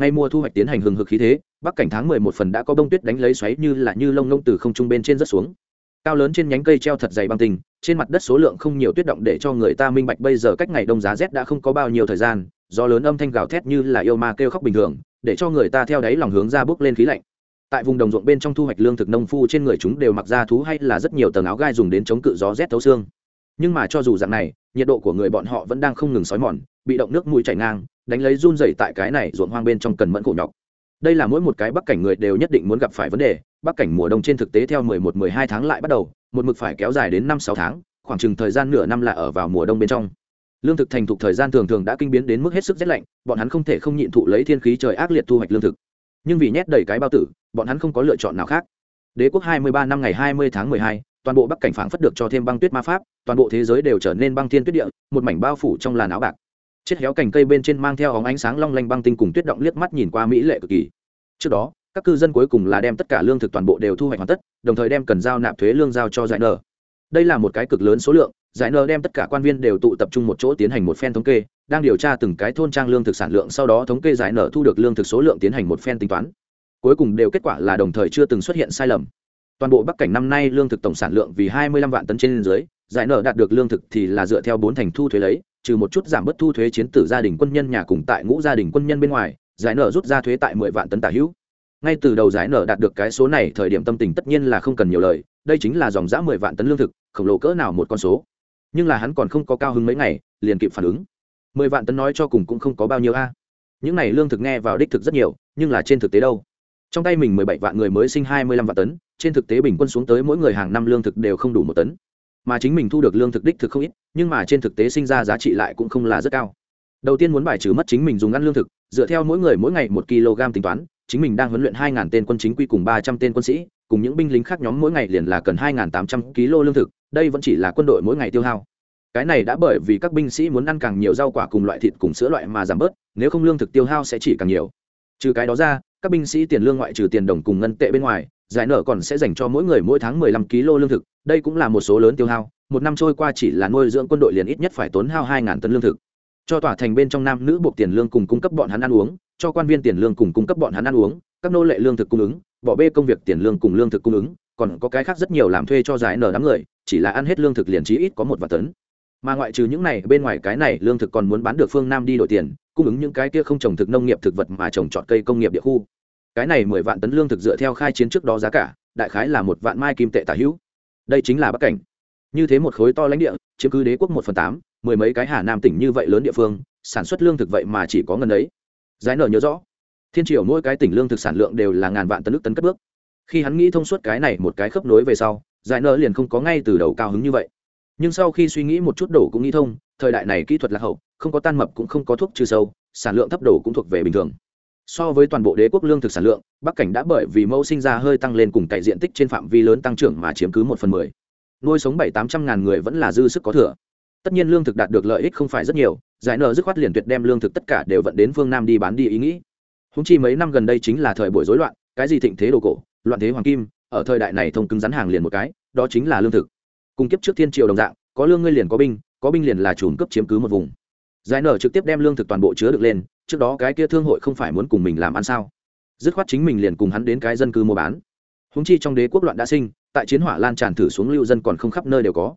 ngay mùa thu hoạch tiến hành hừng hực khí thế, bắc cảnh tháng mười một phần đã có bông tuyết đánh lấy xoáy như là như lông lông từ không trung bên trên rất xuống. Cao lớn trên nhánh cây treo thật dày băng tình, trên mặt đất số lượng không nhiều tuyết động để cho người ta minh bạch bây giờ cách ngày đông giá rét đã không có bao nhiêu thời gian do lớn âm thanh gào thét như là yêu ma kêu khóc bình thường, để cho người ta theo đáy lòng hướng ra bước lên khí lạnh. Tại vùng đồng ruộng bên trong thu hoạch lương thực nông phu trên người chúng đều mặc ra thú hay là rất nhiều tầng áo gai dùng đến chống cự gió rét thấu xương nhưng mà cho dù dạng này nhiệt độ của người bọn họ vẫn đang không ngừng xói mòn bị động nước mũi chảy ngang đánh lấy run dày tại cái này ruộng hoang bên trong cần mẫn khổ nhọc. Đây là mỗi một cái bắc cảnh người đều nhất định muốn gặp phải vấn đề bắc cảnh mùa đông trên thực tế theo 11-12 tháng lại bắt đầu một mực phải kéo dài đến 5-6 tháng khoảng chừng thời gian nửa năm là ở vào mùa đông bên trong. Lương thực thành thục thời gian thường thường đã kinh biến đến mức hết sức rét lạnh bọn hắn không thể không nhịn thụ lấy thiên khí trời ác liệt thu hoạch lương thực. Nhưng vì nhét đầy cái bao tử bọn hắn không có lựa chọn nào khác. Đế quốc 23 năm ngày 20 tháng 12, toàn bộ bắc cảnh phảng phất được cho thêm băng tuyết ma pháp, toàn bộ thế giới đều trở nên băng thiên tuyết địa, một mảnh bao phủ trong làn áo bạc. Chết héo cành cây bên trên mang theo óng ánh sáng long lanh băng tinh cùng tuyết động liếc mắt nhìn qua mỹ lệ cực kỳ. Trước đó, các cư dân cuối cùng là đem tất cả lương thực toàn bộ đều thu hoạch hoàn tất, đồng thời đem cần giao nạp thuế lương giao cho giải nợ. Đây là một cái cực lớn số lượng, giải nợ đem tất cả quan viên đều tụ tập trung một chỗ tiến hành một phen thống kê, đang điều tra từng cái thôn trang lương thực sản lượng, sau đó thống kê giải nợ thu được lương thực số lượng tiến hành một phen tính toán. Cuối cùng đều kết quả là đồng thời chưa từng xuất hiện sai lầm toàn bộ bắc cảnh năm nay lương thực tổng sản lượng vì hai mươi lăm vạn tấn trên dưới, giải nợ đạt được lương thực thì là dựa theo bốn thành thu thuế lấy, trừ một chút giảm bớt thu thuế chiến tử gia đình quân nhân nhà cùng tại ngũ gia đình quân nhân bên ngoài, giải nợ rút ra thuế tại mười vạn tấn tả hữu. Ngay từ đầu giải nợ đạt được cái số này, thời điểm tâm tình tất nhiên là không cần nhiều lời, đây chính là dòng giã mười vạn tấn lương thực, khổng lồ cỡ nào một con số. Nhưng là hắn còn không có cao hứng mấy ngày, liền kịp phản ứng. Mười vạn tấn nói cho cùng cũng không có bao nhiêu a. Những này lương thực nghe vào đích thực rất nhiều, nhưng là trên thực tế đâu? Trong tay mình mười bảy vạn người mới sinh hai mươi lăm vạn tấn, trên thực tế bình quân xuống tới mỗi người hàng năm lương thực đều không đủ một tấn. Mà chính mình thu được lương thực đích thực không ít, nhưng mà trên thực tế sinh ra giá trị lại cũng không là rất cao. Đầu tiên muốn bài trừ mất chính mình dùng ăn lương thực, dựa theo mỗi người mỗi ngày một kg tính toán, chính mình đang huấn luyện hai tên quân chính quy cùng ba trăm tên quân sĩ, cùng những binh lính khác nhóm mỗi ngày liền là cần hai tám trăm kg lương thực, đây vẫn chỉ là quân đội mỗi ngày tiêu hao. Cái này đã bởi vì các binh sĩ muốn ăn càng nhiều rau quả cùng loại thịt cùng sữa loại mà giảm bớt, nếu không lương thực tiêu hao sẽ chỉ càng nhiều. Trừ cái đó ra các binh sĩ tiền lương ngoại trừ tiền đồng cùng ngân tệ bên ngoài, giải nợ còn sẽ dành cho mỗi người mỗi tháng 15 kg lương thực. Đây cũng là một số lớn tiêu hao. Một năm trôi qua chỉ là nuôi dưỡng quân đội liền ít nhất phải tốn hao 2.000 tấn lương thực. Cho tòa thành bên trong nam nữ buộc tiền lương cùng cung cấp bọn hắn ăn uống, cho quan viên tiền lương cùng cung cấp bọn hắn ăn uống, các nô lệ lương thực cung ứng, bỏ bê công việc tiền lương cùng lương thực cung ứng, còn có cái khác rất nhiều làm thuê cho giải nở đám người, chỉ là ăn hết lương thực liền chí ít có một vạn tấn mà ngoại trừ những này, bên ngoài cái này, lương thực còn muốn bán được phương nam đi đổi tiền, cung ứng những cái kia không trồng thực nông nghiệp thực vật mà trồng trọt cây công nghiệp địa khu. Cái này mười vạn tấn lương thực dựa theo khai chiến trước đó giá cả, đại khái là một vạn mai kim tệ tả hữu. Đây chính là bắc cảnh. Như thế một khối to lãnh địa, chiếm cứ đế quốc một phần tám, mười mấy cái hà nam tỉnh như vậy lớn địa phương, sản xuất lương thực vậy mà chỉ có ngân ấy. Giải nở nhớ rõ, thiên triều mỗi cái tỉnh lương thực sản lượng đều là ngàn vạn tấn nước tấn cất bước. Khi hắn nghĩ thông suốt cái này một cái khớp nối về sau, giải nở liền không có ngay từ đầu cao hứng như vậy nhưng sau khi suy nghĩ một chút đổ cũng nghĩ thông, thời đại này kỹ thuật lạc hậu, không có tan mập cũng không có thuốc trừ sâu, sản lượng thấp đổ cũng thuộc về bình thường. So với toàn bộ đế quốc lương thực sản lượng, bắc cảnh đã bởi vì mẫu sinh ra hơi tăng lên cùng cậy diện tích trên phạm vi lớn tăng trưởng mà chiếm cứ một phần mười. Nuôi sống bảy tám trăm ngàn người vẫn là dư sức có thừa. Tất nhiên lương thực đạt được lợi ích không phải rất nhiều, giải nợ dứt khoát liền tuyệt đem lương thực tất cả đều vận đến phương nam đi bán đi ý nghĩ. Húng chi mấy năm gần đây chính là thời buổi rối loạn, cái gì thịnh thế đồ cổ, loạn thế hoàng kim, ở thời đại này thông cứng rắn hàng liền một cái, đó chính là lương thực cùng kiếp trước thiên triều đồng dạng, có lương ngươi liền có binh có binh liền là chùm cấp chiếm cứ một vùng. Giải nở trực tiếp đem lương thực toàn bộ chứa được lên, trước đó cái kia thương hội không phải muốn cùng mình làm ăn sao? Dứt khoát chính mình liền cùng hắn đến cái dân cư mua bán. Húng chi trong đế quốc loạn đã sinh, tại chiến hỏa lan tràn thử xuống lưu dân còn không khắp nơi đều có.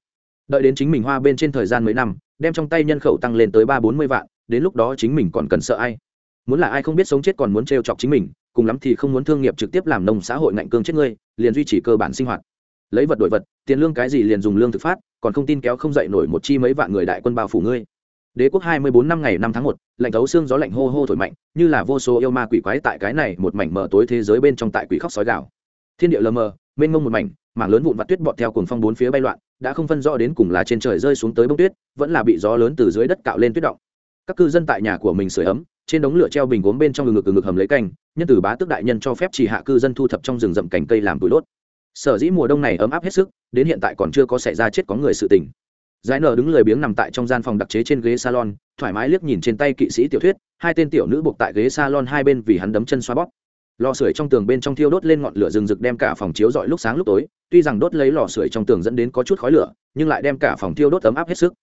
Đợi đến chính mình hoa bên trên thời gian mấy năm, đem trong tay nhân khẩu tăng lên tới ba bốn mươi vạn, đến lúc đó chính mình còn cần sợ ai? Muốn là ai không biết sống chết còn muốn trêu chọc chính mình, cùng lắm thì không muốn thương nghiệp trực tiếp làm nông xã hội ngạnh cương chết ngươi, liền duy trì cơ bản sinh hoạt lấy vật đổi vật, tiền lương cái gì liền dùng lương thực phát, còn không tin kéo không dậy nổi một chi mấy vạn người đại quân bao phủ ngươi. Đế quốc hai mươi bốn năm ngày năm tháng một, lạnh thấu xương gió lạnh hô hô thổi mạnh, như là vô số yêu ma quỷ quái tại cái này một mảnh mờ tối thế giới bên trong tại quỷ khóc sói gạo thiên địa lờ mờ, mênh mông một mảnh, mảng lớn vụn vặt tuyết bọt theo cuồng phong bốn phía bay loạn, đã không phân rõ đến cùng là trên trời rơi xuống tới bông tuyết, vẫn là bị gió lớn từ dưới đất cạo lên tuyết động. Các cư dân tại nhà của mình sửa ấm, trên đống lửa treo bình gốm bên trong ngực ngực ngực hầm lấy canh nhân từ bá tước đại nhân cho phép chỉ hạ cư dân thu thập trong rừng rậm cành cây làm bụi đốt sở dĩ mùa đông này ấm áp hết sức, đến hiện tại còn chưa có xảy ra chết có người sự tình. Giải nở đứng lười biếng nằm tại trong gian phòng đặc chế trên ghế salon, thoải mái liếc nhìn trên tay kỵ sĩ tiểu thuyết, hai tên tiểu nữ buộc tại ghế salon hai bên vì hắn đấm chân xoa bóp. Lò sưởi trong tường bên trong thiêu đốt lên ngọn lửa rừng rực đem cả phòng chiếu rọi lúc sáng lúc tối, tuy rằng đốt lấy lò sưởi trong tường dẫn đến có chút khói lửa, nhưng lại đem cả phòng thiêu đốt ấm áp hết sức.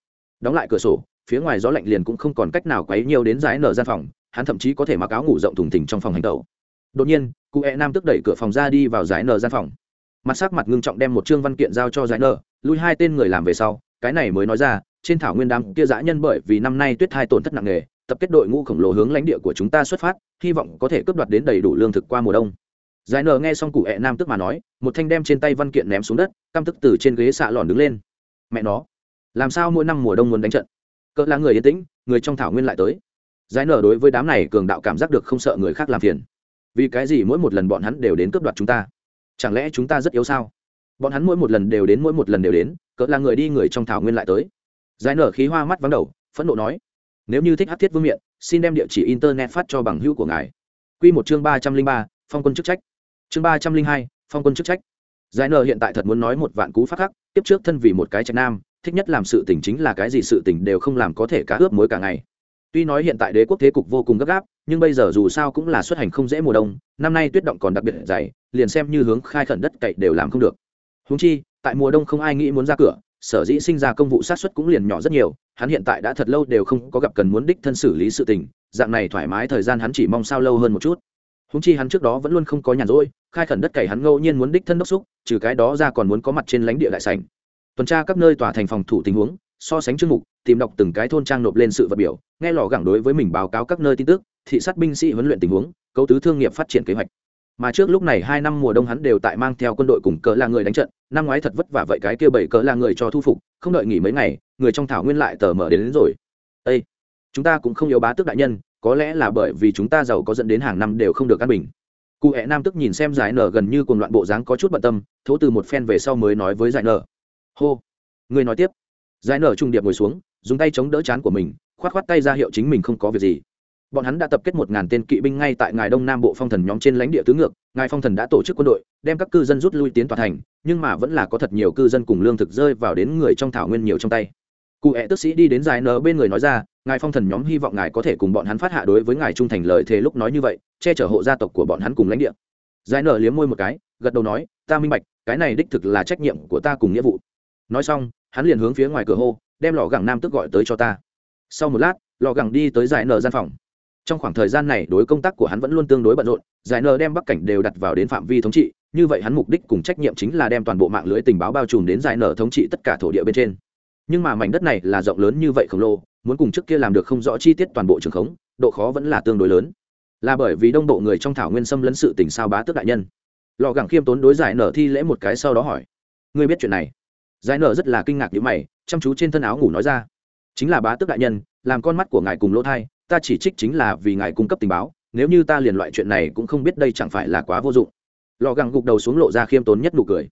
Đóng lại cửa sổ, phía ngoài gió lạnh liền cũng không còn cách nào quấy nhiều đến giải nở gian phòng, hắn thậm chí có thể mặc áo ngủ rộng thùng thình trong phòng hành tẩu. Đột nhiên, cụ e nam tức đẩy cửa phòng ra đi vào giải nở gian phòng mặt sắc mặt ngưng trọng đem một chương văn kiện giao cho giải nở lui hai tên người làm về sau, cái này mới nói ra, trên thảo nguyên đám kia dã nhân bởi vì năm nay tuyết hai tổn thất nặng nề, tập kết đội ngũ khổng lồ hướng lãnh địa của chúng ta xuất phát, hy vọng có thể cướp đoạt đến đầy đủ lương thực qua mùa đông. Giải nở nghe xong cụ hẹ nam tức mà nói, một thanh đem trên tay văn kiện ném xuống đất, căm tức từ trên ghế xạ lòn đứng lên. Mẹ nó, làm sao mỗi năm mùa đông muốn đánh trận? Cỡ là người yên tĩnh, người trong thảo nguyên lại tới. Giải nở đối với đám này cường đạo cảm giác được không sợ người khác làm phiền. Vì cái gì mỗi một lần bọn hắn đều đến cướp đoạt chúng ta? Chẳng lẽ chúng ta rất yếu sao? Bọn hắn mỗi một lần đều đến, mỗi một lần đều đến, cỡ là người đi người trong thảo nguyên lại tới. Giải nở khí hoa mắt vắng đầu, phẫn nộ nói, nếu như thích hát thiết vương miện, xin đem địa chỉ internet phát cho bằng hữu của ngài. Q một chương ba trăm linh ba, phong quân chức trách. Chương ba trăm linh hai, phong quân chức trách. Giải nở hiện tại thật muốn nói một vạn cú phát khắc, tiếp trước thân vì một cái trạch nam, thích nhất làm sự tình chính là cái gì sự tình đều không làm có thể cá ướp mối cả ngày. Tuy nói hiện tại đế quốc thế cục vô cùng gấp gáp, nhưng bây giờ dù sao cũng là xuất hành không dễ mùa đông, năm nay tuyết động còn đặc biệt dày liền xem như hướng khai khẩn đất cậy đều làm không được. Húng chi, tại mùa đông không ai nghĩ muốn ra cửa, sở dĩ sinh ra công vụ sát xuất cũng liền nhỏ rất nhiều, hắn hiện tại đã thật lâu đều không có gặp cần muốn đích thân xử lý sự tình, dạng này thoải mái thời gian hắn chỉ mong sao lâu hơn một chút. Húng chi hắn trước đó vẫn luôn không có nhàn rỗi, khai khẩn đất cày hắn ngẫu nhiên muốn đích thân đốc xúc, trừ cái đó ra còn muốn có mặt trên lãnh địa đại sảnh. Tuần tra các nơi tòa thành phòng thủ tình huống, so sánh chương mục, tìm đọc từng cái thôn trang nộp lên sự vật biểu, nghe lò gẳng đối với mình báo cáo các nơi tin tức, thị sát binh sĩ huấn luyện tình huống, cấu tứ thương nghiệp phát triển kế hoạch mà trước lúc này hai năm mùa đông hắn đều tại mang theo quân đội cùng cỡ là người đánh trận năm ngoái thật vất vả vậy cái kia bảy cỡ là người cho thu phục không đợi nghỉ mấy ngày người trong thảo nguyên lại tờ mở đến, đến rồi. Ê! chúng ta cũng không yếu bá tước đại nhân có lẽ là bởi vì chúng ta giàu có dẫn đến hàng năm đều không được căn bình. Cụ hẹ nam tức nhìn xem giải nở gần như cùng loạn bộ dáng có chút bận tâm thố từ một phen về sau mới nói với giải nở. Hô người nói tiếp. Giải nở trung điệp ngồi xuống dùng tay chống đỡ chán của mình khoát khoát tay ra hiệu chính mình không có việc gì bọn hắn đã tập kết một ngàn tên kỵ binh ngay tại ngài đông nam bộ phong thần nhóm trên lãnh địa tứ ngược, ngài phong thần đã tổ chức quân đội, đem các cư dân rút lui tiến tòa thành, nhưng mà vẫn là có thật nhiều cư dân cùng lương thực rơi vào đến người trong thảo nguyên nhiều trong tay. Cụ hẹ tức sĩ đi đến dài nở bên người nói ra, ngài phong thần nhóm hy vọng ngài có thể cùng bọn hắn phát hạ đối với ngài trung thành lời thề lúc nói như vậy, che chở hộ gia tộc của bọn hắn cùng lãnh địa. Dài nở liếm môi một cái, gật đầu nói, ta minh bạch, cái này đích thực là trách nhiệm của ta cùng nghĩa vụ. Nói xong, hắn liền hướng phía ngoài cửa hô, đem lò gẳng nam tức gọi tới cho ta. Sau một lát, lò gẳng đi tới giải nở gian phòng trong khoảng thời gian này, đối công tác của hắn vẫn luôn tương đối bận rộn, giải nở đem bắc cảnh đều đặt vào đến phạm vi thống trị, như vậy hắn mục đích cùng trách nhiệm chính là đem toàn bộ mạng lưới tình báo bao trùm đến giải nở thống trị tất cả thổ địa bên trên. Nhưng mà mảnh đất này là rộng lớn như vậy khổng lồ, muốn cùng trước kia làm được không rõ chi tiết toàn bộ trường khống, độ khó vẫn là tương đối lớn. Là bởi vì đông bộ người trong thảo nguyên xâm lấn sự tình sao bá tước đại nhân. Lò gẳng khiêm tốn đối giải nở thi lễ một cái sau đó hỏi, ngươi biết chuyện này? Giải nở rất là kinh ngạc như mày, chăm chú trên thân áo ngủ nói ra, chính là bá tước đại nhân, làm con mắt của ngài cùng lỗ thai ta chỉ trích chính là vì ngài cung cấp tình báo, nếu như ta liền loại chuyện này cũng không biết đây chẳng phải là quá vô dụng. Lò gẳng gục đầu xuống lộ ra khiêm tốn nhất nụ cười.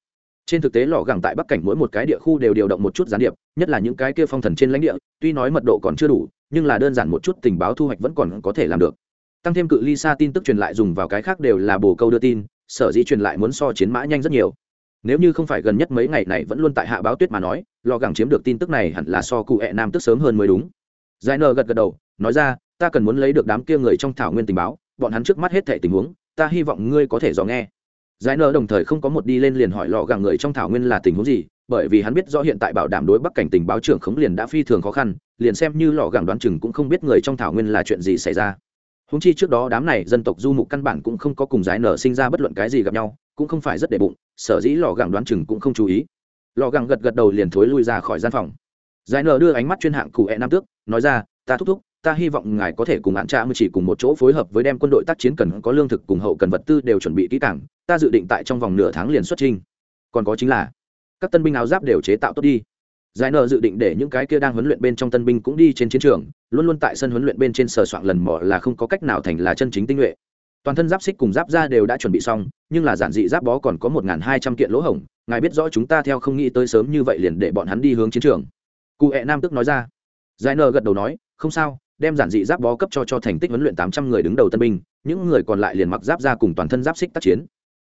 Trên thực tế lò gẳng tại bắc cảnh mỗi một cái địa khu đều điều động một chút gián điệp, nhất là những cái kia phong thần trên lãnh địa, tuy nói mật độ còn chưa đủ, nhưng là đơn giản một chút tình báo thu hoạch vẫn còn có thể làm được. Tăng thêm cự ly xa tin tức truyền lại dùng vào cái khác đều là bồ câu đưa tin, sở dĩ truyền lại muốn so chiến mã nhanh rất nhiều. Nếu như không phải gần nhất mấy ngày này vẫn luôn tại hạ báo tuyết mà nói lò gẳng chiếm được tin tức này hẳn là so cụ hẹ nam tức sớm hơn mới đúng. Giải nờ gật gật đầu, nói ra ta cần muốn lấy được đám kia người trong thảo nguyên tình báo, bọn hắn trước mắt hết thệ tình huống, ta hy vọng ngươi có thể dò nghe. Giải nợ đồng thời không có một đi lên liền hỏi lò gà người trong thảo nguyên là tình huống gì, bởi vì hắn biết rõ hiện tại bảo đảm đối bắc cảnh tình báo trưởng khống liền đã phi thường khó khăn, liền xem như lò gàng đoán chừng cũng không biết người trong thảo nguyên là chuyện gì xảy ra. Húng chi trước đó đám này dân tộc du mục căn bản cũng không có cùng giải nở sinh ra bất luận cái gì gặp nhau, cũng không phải rất để bụng, sở dĩ lò gàng đoán chừng cũng không chú ý. Lò gàng gật gật đầu liền thối lui ra khỏi gian phòng. Giải nở đưa ánh mắt chuyên hạng cụ hẹ nam tước, nói ra, ta thúc thúc ta hy vọng ngài có thể cùng hạn trạ mới chỉ cùng một chỗ phối hợp với đem quân đội tác chiến cần có lương thực cùng hậu cần vật tư đều chuẩn bị kỹ càng, ta dự định tại trong vòng nửa tháng liền xuất trình còn có chính là, các tân binh áo giáp đều chế tạo tốt đi. Giải nợ dự định để những cái kia đang huấn luyện bên trong tân binh cũng đi trên chiến trường, luôn luôn tại sân huấn luyện bên trên sờ soạn lần mỏ là không có cách nào thành là chân chính tinh nhuệ. Toàn thân giáp xích cùng giáp da đều đã chuẩn bị xong, nhưng là giản dị giáp bó còn có một hai trăm kiện lỗ hổng, ngài biết rõ chúng ta theo không nghĩ tới sớm như vậy liền để bọn hắn đi hướng chiến trường. Cụ hẹ nam tức nói ra. Giải nợ gật đầu nói, không sao đem giản dị giáp bó cấp cho cho thành tích huấn luyện tám trăm người đứng đầu tân binh, những người còn lại liền mặc giáp ra cùng toàn thân giáp xích tác chiến.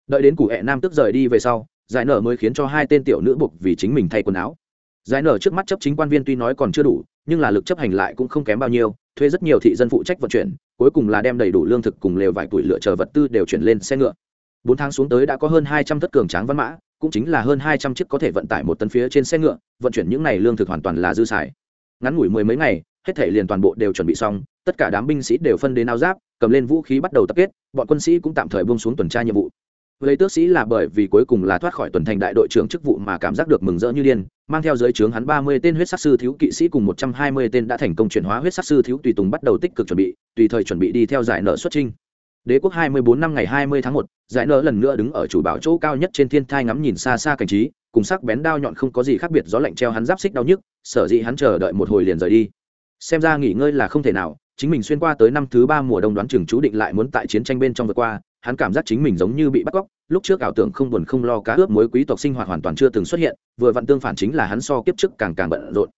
Đợi đến cụ hẹ nam tức rời đi về sau, giải nở mới khiến cho hai tên tiểu nữ buộc vì chính mình thay quần áo. Giải nở trước mắt chấp chính quan viên tuy nói còn chưa đủ, nhưng là lực chấp hành lại cũng không kém bao nhiêu, thuê rất nhiều thị dân phụ trách vận chuyển, cuối cùng là đem đầy đủ lương thực cùng lều vài tuổi lựa chờ vật tư đều chuyển lên xe ngựa. Bốn tháng xuống tới đã có hơn hai trăm thất cường tráng văn mã, cũng chính là hơn hai trăm chiếc có thể vận tải một tấn phía trên xe ngựa, vận chuyển những này lương thực hoàn toàn là dư xài. Ngắn ngủi mười mấy ngày hết thể liền toàn bộ đều chuẩn bị xong, tất cả đám binh sĩ đều phân đến áo giáp, cầm lên vũ khí bắt đầu tập kết, bọn quân sĩ cũng tạm thời buông xuống tuần tra nhiệm vụ. Lấy tước sĩ là bởi vì cuối cùng là thoát khỏi tuần thành đại đội trưởng chức vụ mà cảm giác được mừng rỡ như điên, mang theo giới trướng hắn ba mươi tên huyết sắc sư thiếu kỵ sĩ cùng một trăm hai mươi tên đã thành công chuyển hóa huyết sắc sư thiếu tùy tùng bắt đầu tích cực chuẩn bị, tùy thời chuẩn bị đi theo giải nợ xuất trinh. Đế quốc hai mươi bốn năm ngày hai mươi tháng một, giải nợ lần nữa đứng ở chủ bảo chỗ cao nhất trên thiên thai ngắm nhìn xa xa cảnh trí, cùng sắc bén đao nhọn không có gì khác biệt, gió lạnh treo hắn giáp xích đau nhức, sở dĩ hắn chờ đợi một hồi liền rời đi xem ra nghỉ ngơi là không thể nào, chính mình xuyên qua tới năm thứ ba mùa đông đoán chừng chú định lại muốn tại chiến tranh bên trong vượt qua, hắn cảm giác chính mình giống như bị bắt cóc, lúc trước ảo tưởng không buồn không lo cá ướp mối quý tộc sinh hoạt hoàn toàn chưa từng xuất hiện, vừa vặn tương phản chính là hắn so kiếp trước càng càng bận rộn.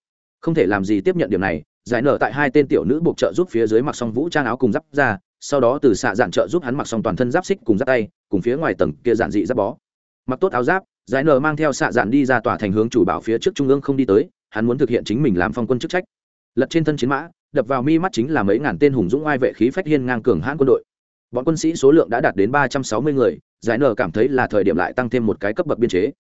Không thể làm gì tiếp nhận điểm này, giải nở tại hai tên tiểu nữ buộc trợ giúp phía dưới mặc xong vũ trang áo cùng giáp ra, sau đó từ xạ dạn trợ giúp hắn mặc xong toàn thân giáp xích cùng giáp tay, cùng phía ngoài tầng kia giản dị giáp bó. Mặc tốt áo giáp, giải nở mang theo xạ dạn đi ra tòa thành hướng chủ bảo phía trước trung ương không đi tới, hắn muốn thực hiện chính mình làm phong quân chức trách lật trên thân chiến mã, đập vào mi mắt chính là mấy ngàn tên hùng dũng oai vệ khí phách hiên ngang cường hãn quân đội. Bọn quân sĩ số lượng đã đạt đến ba trăm sáu mươi người, giải nở cảm thấy là thời điểm lại tăng thêm một cái cấp bậc biên chế.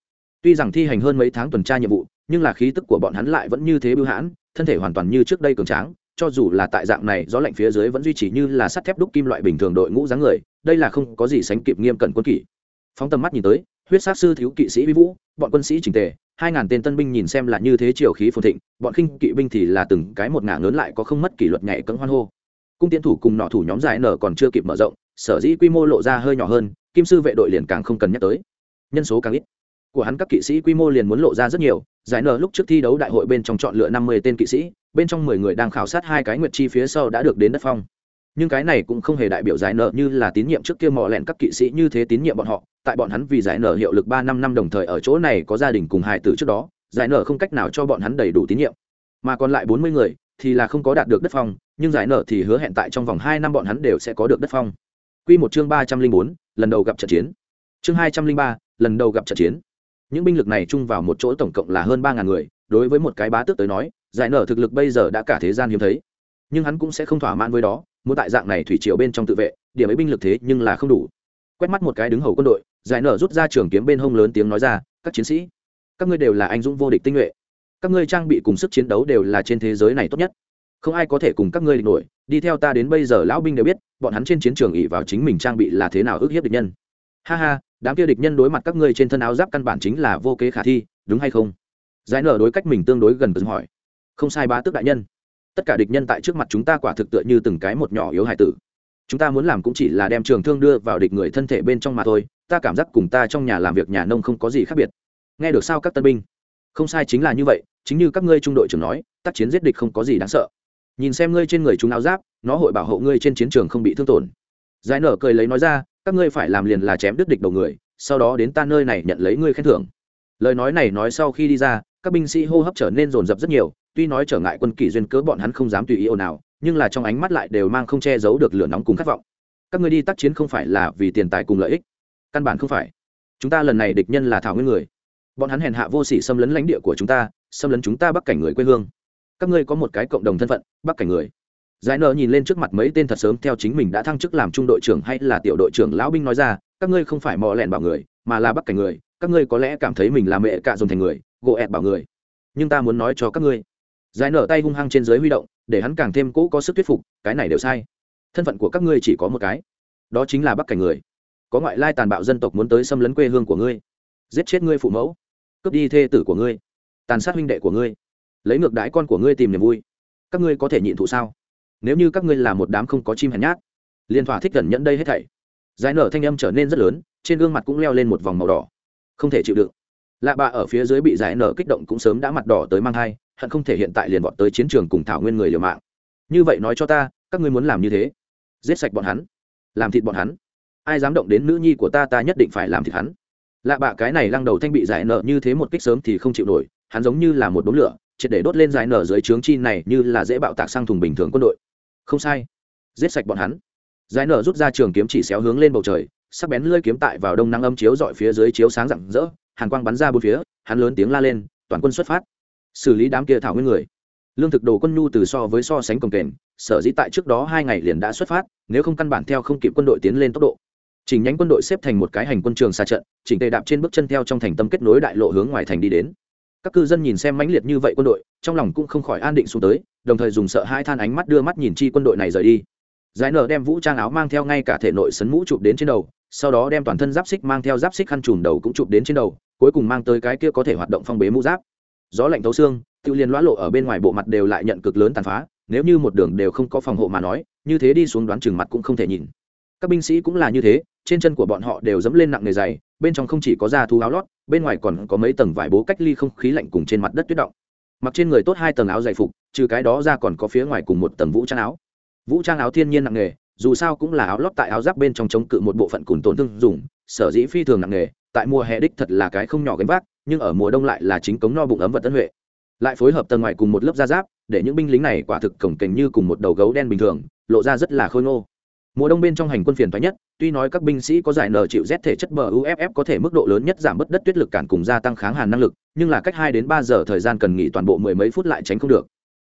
Tuy rằng thi hành hơn mấy tháng tuần tra nhiệm vụ, nhưng là khí tức của bọn hắn lại vẫn như thế bưu hãn, thân thể hoàn toàn như trước đây cường tráng, cho dù là tại dạng này, gió lạnh phía dưới vẫn duy trì như là sắt thép đúc kim loại bình thường đội ngũ dáng người, đây là không có gì sánh kịp nghiêm cẩn quân kỷ. Phóng tầm mắt nhìn tới, huyết sát sư thiếu kỵ sĩ vi vũ, bọn quân sĩ trình tề hai ngàn tên tân binh nhìn xem là như thế triều khí phồn thịnh, bọn khinh kỵ binh thì là từng cái một ngả lớn lại có không mất kỷ luật nhảy cấm hoan hô. Cung tiến thủ cùng nọ thủ nhóm giải nở còn chưa kịp mở rộng, sở dĩ quy mô lộ ra hơi nhỏ hơn, kim sư vệ đội liền càng không cần nhắc tới. Nhân số càng ít. Của hắn các kỵ sĩ quy mô liền muốn lộ ra rất nhiều, giải nở lúc trước thi đấu đại hội bên trong chọn lựa năm mươi tên kỵ sĩ, bên trong mười người đang khảo sát hai cái nguyệt chi phía sau đã được đến đất phong nhưng cái này cũng không hề đại biểu giải nợ như là tín nhiệm trước kia mò lẹn các kỵ sĩ như thế tín nhiệm bọn họ. Tại bọn hắn vì giải nợ hiệu lực ba năm năm đồng thời ở chỗ này có gia đình cùng hài tử trước đó, giải nợ không cách nào cho bọn hắn đầy đủ tín nhiệm. Mà còn lại bốn mươi người thì là không có đạt được đất phong, nhưng giải nợ thì hứa hẹn tại trong vòng hai năm bọn hắn đều sẽ có được đất phong. Quy một chương ba trăm linh bốn, lần đầu gặp trận chiến. Chương hai trăm linh ba, lần đầu gặp trận chiến. Những binh lực này chung vào một chỗ tổng cộng là hơn ba ngàn người, đối với một cái bá tước tới nói, giải nở thực lực bây giờ đã cả thế gian hiếm thấy. Nhưng hắn cũng sẽ không thỏa mãn với đó muốn tại dạng này thủy triều bên trong tự vệ, điểm ấy binh lực thế nhưng là không đủ. Quét mắt một cái đứng hầu quân đội, giải nở rút ra trường kiếm bên hông lớn tiếng nói ra, các chiến sĩ, các ngươi đều là anh dũng vô địch tinh nhuệ. Các ngươi trang bị cùng sức chiến đấu đều là trên thế giới này tốt nhất. Không ai có thể cùng các ngươi địch nổi. Đi theo ta đến bây giờ lão binh đều biết, bọn hắn trên chiến trường ỉ vào chính mình trang bị là thế nào ức hiếp địch nhân. Ha ha, đám kia địch nhân đối mặt các ngươi trên thân áo giáp căn bản chính là vô kế khả thi, đúng hay không? Giải nở đối cách mình tương đối gần từng hỏi. Không sai bá tước đại nhân tất cả địch nhân tại trước mặt chúng ta quả thực tựa như từng cái một nhỏ yếu hài tử. Chúng ta muốn làm cũng chỉ là đem trường thương đưa vào địch người thân thể bên trong mà thôi, ta cảm giác cùng ta trong nhà làm việc nhà nông không có gì khác biệt. Nghe được sao các tân binh? Không sai chính là như vậy, chính như các ngươi trung đội trưởng nói, tác chiến giết địch không có gì đáng sợ. Nhìn xem ngươi trên người chúng áo giáp, nó hội bảo hộ ngươi trên chiến trường không bị thương tổn. Giải nở cười lấy nói ra, các ngươi phải làm liền là chém đứt địch đầu người, sau đó đến ta nơi này nhận lấy ngươi khen thưởng. Lời nói này nói sau khi đi ra, các binh sĩ hô hấp trở nên rồn rập rất nhiều tuy nói trở ngại quân kỷ duyên cớ bọn hắn không dám tùy ý ồn nào nhưng là trong ánh mắt lại đều mang không che giấu được lửa nóng cùng khát vọng. Các ngươi đi tác chiến không phải là vì tiền tài cùng lợi ích. Căn bản không phải. Chúng ta lần này địch nhân là thảo nguyên người. Bọn hắn hèn hạ vô sỉ xâm lấn lãnh địa của chúng ta, xâm lấn chúng ta bắc cảnh người quê hương. Các ngươi có một cái cộng đồng thân phận, bắc cảnh người. Giải nợ nhìn lên trước mặt mấy tên thật sớm theo chính mình đã thăng chức làm trung đội trưởng hay là tiểu đội trưởng lão binh nói ra, các ngươi không phải mò lẹn bảo người, mà là bắc cảnh người, các ngươi có lẽ cảm thấy mình là mẹ cạ dùng thành người, gỗ ẹt bảo người. Nhưng ta muốn nói cho các ngươi giải nở tay hung hăng trên dưới huy động, để hắn càng thêm cũ có sức thuyết phục, cái này đều sai. Thân phận của các ngươi chỉ có một cái. Đó chính là bắc cảnh người. Có ngoại lai tàn bạo dân tộc muốn tới xâm lấn quê hương của ngươi. Giết chết ngươi phụ mẫu. Cướp đi thê tử của ngươi. Tàn sát huynh đệ của ngươi. Lấy ngược đái con của ngươi tìm niềm vui. Các ngươi có thể nhịn thụ sao? Nếu như các ngươi là một đám không có chim hèn nhát, liên thỏa thích gần nhẫn đây hết thảy. Giải nở thanh âm trở nên rất lớn, trên gương mặt cũng leo lên một vòng màu đỏ. Không thể chịu đựng. Lạ bạ ở phía dưới bị giải nở kích động cũng sớm đã mặt đỏ tới mang thai hận không thể hiện tại liền vọt tới chiến trường cùng thảo nguyên người liều mạng. Như vậy nói cho ta, các ngươi muốn làm như thế? Giết sạch bọn hắn. Làm thịt bọn hắn. Ai dám động đến nữ nhi của ta ta nhất định phải làm thịt hắn. Lạ bạ cái này lăng đầu thanh bị giải nở như thế một kích sớm thì không chịu nổi, hắn giống như là một đốm lửa, triệt để đốt lên giải nở dưới trướng chi này như là dễ bạo tạc sang thùng bình thường quân đội. Không sai. Giết sạch bọn hắn. Giải nở rút ra trường kiếm chỉ xéo hướng lên bầu trời, sắc bén lưỡi kiếm tại vào đông nắng âm chiếu dọi phía dưới chiếu sáng rạng rỡ, hàn quang bắn ra bốn phía, hắn lớn tiếng la lên, toàn quân xuất phát xử lý đám kia thảo nguyên người. Lương thực đồ quân nhu từ so với so sánh cồng kềnh, sở dĩ tại trước đó hai ngày liền đã xuất phát, nếu không căn bản theo không kịp quân đội tiến lên tốc độ. Chỉnh nhánh quân đội xếp thành một cái hành quân trường xa trận, chỉnh tề đạp trên bước chân theo trong thành tâm kết nối đại lộ hướng ngoài thành đi đến. Các cư dân nhìn xem mãnh liệt như vậy quân đội, trong lòng cũng không khỏi an định xuống tới, đồng thời dùng sợ hai than ánh mắt đưa mắt nhìn chi quân đội này rời đi. Giải nở đem vũ trang áo mang theo ngay cả thể nội sấn mũ chụp đến trên đầu, sau đó đem toàn thân giáp xích mang theo giáp xích khăn trùm đầu cũng chụp đến trên đầu, cuối cùng mang tới cái kia có thể hoạt động phong bế mũ giáp gió lạnh thấu xương tự liền lõa lộ ở bên ngoài bộ mặt đều lại nhận cực lớn tàn phá, nếu như một đường đều không có phòng hộ mà nói, như thế đi xuống đoán chừng mặt cũng không thể nhìn. Các binh sĩ cũng là như thế, trên chân của bọn họ đều dẫm lên nặng nề dày, bên trong không chỉ có da thú áo lót, bên ngoài còn có mấy tầng vải bố cách ly không khí lạnh cùng trên mặt đất tuyết động. Mặc trên người tốt hai tầng áo dày phục, trừ cái đó ra còn có phía ngoài cùng một tầng vũ trang áo. Vũ trang áo thiên nhiên nặng nề, dù sao cũng là áo lót tại áo giáp bên trong chống cự một bộ phận cùng tổn thương dùng, sở dĩ phi thường nặng nề, tại mùa hè đích thật là cái không nhỏ gánh vác nhưng ở mùa đông lại là chính cống no bụng ấm vật tân huệ. Lại phối hợp tầng ngoài cùng một lớp da giáp, để những binh lính này quả thực cổng kềnh như cùng một đầu gấu đen bình thường, lộ ra rất là khôi ngô. Mùa đông bên trong hành quân phiền thoái nhất, tuy nói các binh sĩ có giải nở chịu rét thể chất bờ uff có thể mức độ lớn nhất giảm bớt đất tuyết lực cản cùng gia tăng kháng hàn năng lực, nhưng là cách hai đến ba giờ thời gian cần nghỉ toàn bộ mười mấy phút lại tránh không được.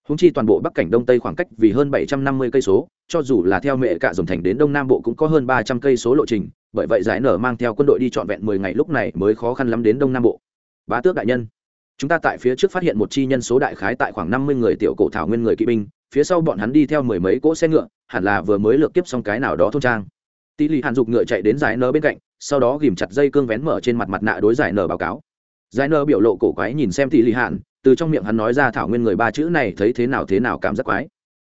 Húng chi toàn bộ bắc cảnh đông tây khoảng cách vì hơn bảy trăm năm mươi cây số, cho dù là theo mẹ cả dòng thành đến đông nam bộ cũng có hơn ba trăm cây số lộ trình, bởi vậy giải nở mang theo quân đội đi trọn vẹn mười ngày lúc này mới khó khăn lắm đến đông nam bộ bá tước đại nhân. Chúng ta tại phía trước phát hiện một chi nhân số đại khái tại khoảng năm mươi người tiểu cổ thảo nguyên người kỵ binh, phía sau bọn hắn đi theo mười mấy cỗ xe ngựa, hẳn là vừa mới lược tiếp xong cái nào đó thôn trang. Tỷ lệ hàn dục ngựa chạy đến giải nơ bên cạnh, sau đó ghìm chặt dây cương vén mở trên mặt mặt nạ đối giải nơ báo cáo. Giải nơ biểu lộ cổ quái nhìn xem tỷ lệ hàn, từ trong miệng hắn nói ra thảo nguyên người ba chữ này thấy thế nào thế nào cảm giác quái.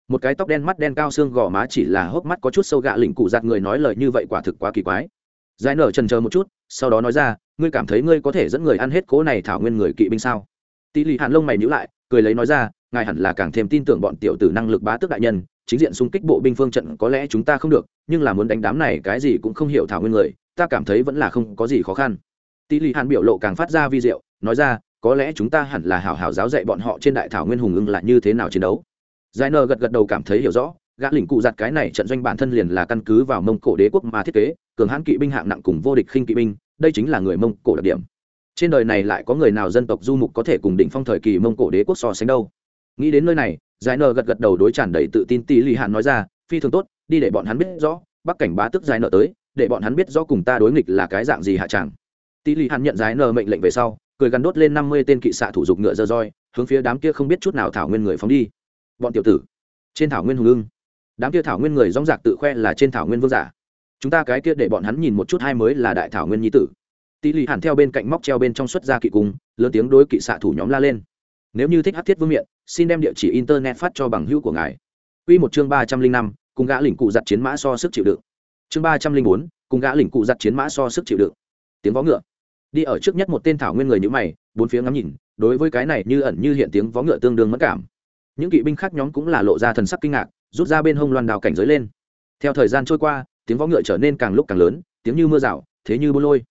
Một cái tóc đen mắt đen cao xương gò má chỉ là hốc mắt có chút sâu gạ lỉnh cụ giặt người nói lời như vậy quả thực quá kỳ quái. Giải nở trần chờ một chút, sau đó nói ra ngươi cảm thấy ngươi có thể dẫn người ăn hết cố này thảo nguyên người kỵ binh sao? Tỷ lệ hàn lông mày nhữ lại, cười lấy nói ra, ngài hẳn là càng thêm tin tưởng bọn tiểu tử năng lực bá tước đại nhân, chính diện xung kích bộ binh phương trận có lẽ chúng ta không được, nhưng là muốn đánh đám này cái gì cũng không hiểu thảo nguyên người, ta cảm thấy vẫn là không có gì khó khăn. Tỷ lệ hàn biểu lộ càng phát ra vi diệu, nói ra, có lẽ chúng ta hẳn là hảo hảo giáo dạy bọn họ trên đại thảo nguyên hùng ưng là như thế nào chiến đấu. Giải nờ gật gật đầu cảm thấy hiểu rõ gã lỉnh cụ giặt cái này trận doanh bản thân liền là căn cứ vào mông cổ đế quốc mà thiết kế, cường hãn kỵ binh hạng nặng cùng vô địch khinh kỵ binh, đây chính là người mông cổ đặc điểm. Trên đời này lại có người nào dân tộc du mục có thể cùng đỉnh phong thời kỳ mông cổ đế quốc so sánh đâu? Nghĩ đến nơi này, giải nờ gật gật đầu đối tràn đầy tự tin tỷ lì hạn nói ra, phi thường tốt, đi để bọn hắn biết rõ, bắc cảnh bá tức giải nợ tới, để bọn hắn biết rõ cùng ta đối nghịch là cái dạng gì hạ tràng tỷ lì hạn nhận giải nờ mệnh lệnh về sau, cười gắn đốt lên năm mươi tên kỵ xạ thủ dục ngựa dơ roi, hướng phía đám kia không biết chút nào thảo nguyên người phóng đi. Bọn tiểu tử. Trên thảo nguyên hùng ưng đám kia thảo nguyên người rong dạc tự khoe là trên thảo nguyên vương giả. Chúng ta cái kia để bọn hắn nhìn một chút hai mới là đại thảo nguyên nhi tử. Tỷ lì hẳn theo bên cạnh móc treo bên trong xuất ra kỵ cung, lớn tiếng đối kỵ xạ thủ nhóm la lên. Nếu như thích hát thiết vương miện, xin đem địa chỉ internet phát cho bằng hữu của ngài. Quy một chương ba trăm linh năm, cùng gã lĩnh cụ giặt chiến mã so sức chịu đựng. Chương ba trăm linh bốn, cùng gã lĩnh cụ giặt chiến mã so sức chịu đựng. Tiếng vó ngựa. Đi ở trước nhất một tên thảo nguyên người như mày, bốn phía ngắm nhìn, đối với cái này như ẩn như hiện tiếng vó ngựa tương đương mất cảm. Những kỵ binh khác nhóm cũng là lộ ra thần sắc kinh ngạc rút ra bên hông loan đào cảnh giới lên. Theo thời gian trôi qua, tiếng vó ngựa trở nên càng lúc càng lớn, tiếng như mưa rào, thế như bô lôi.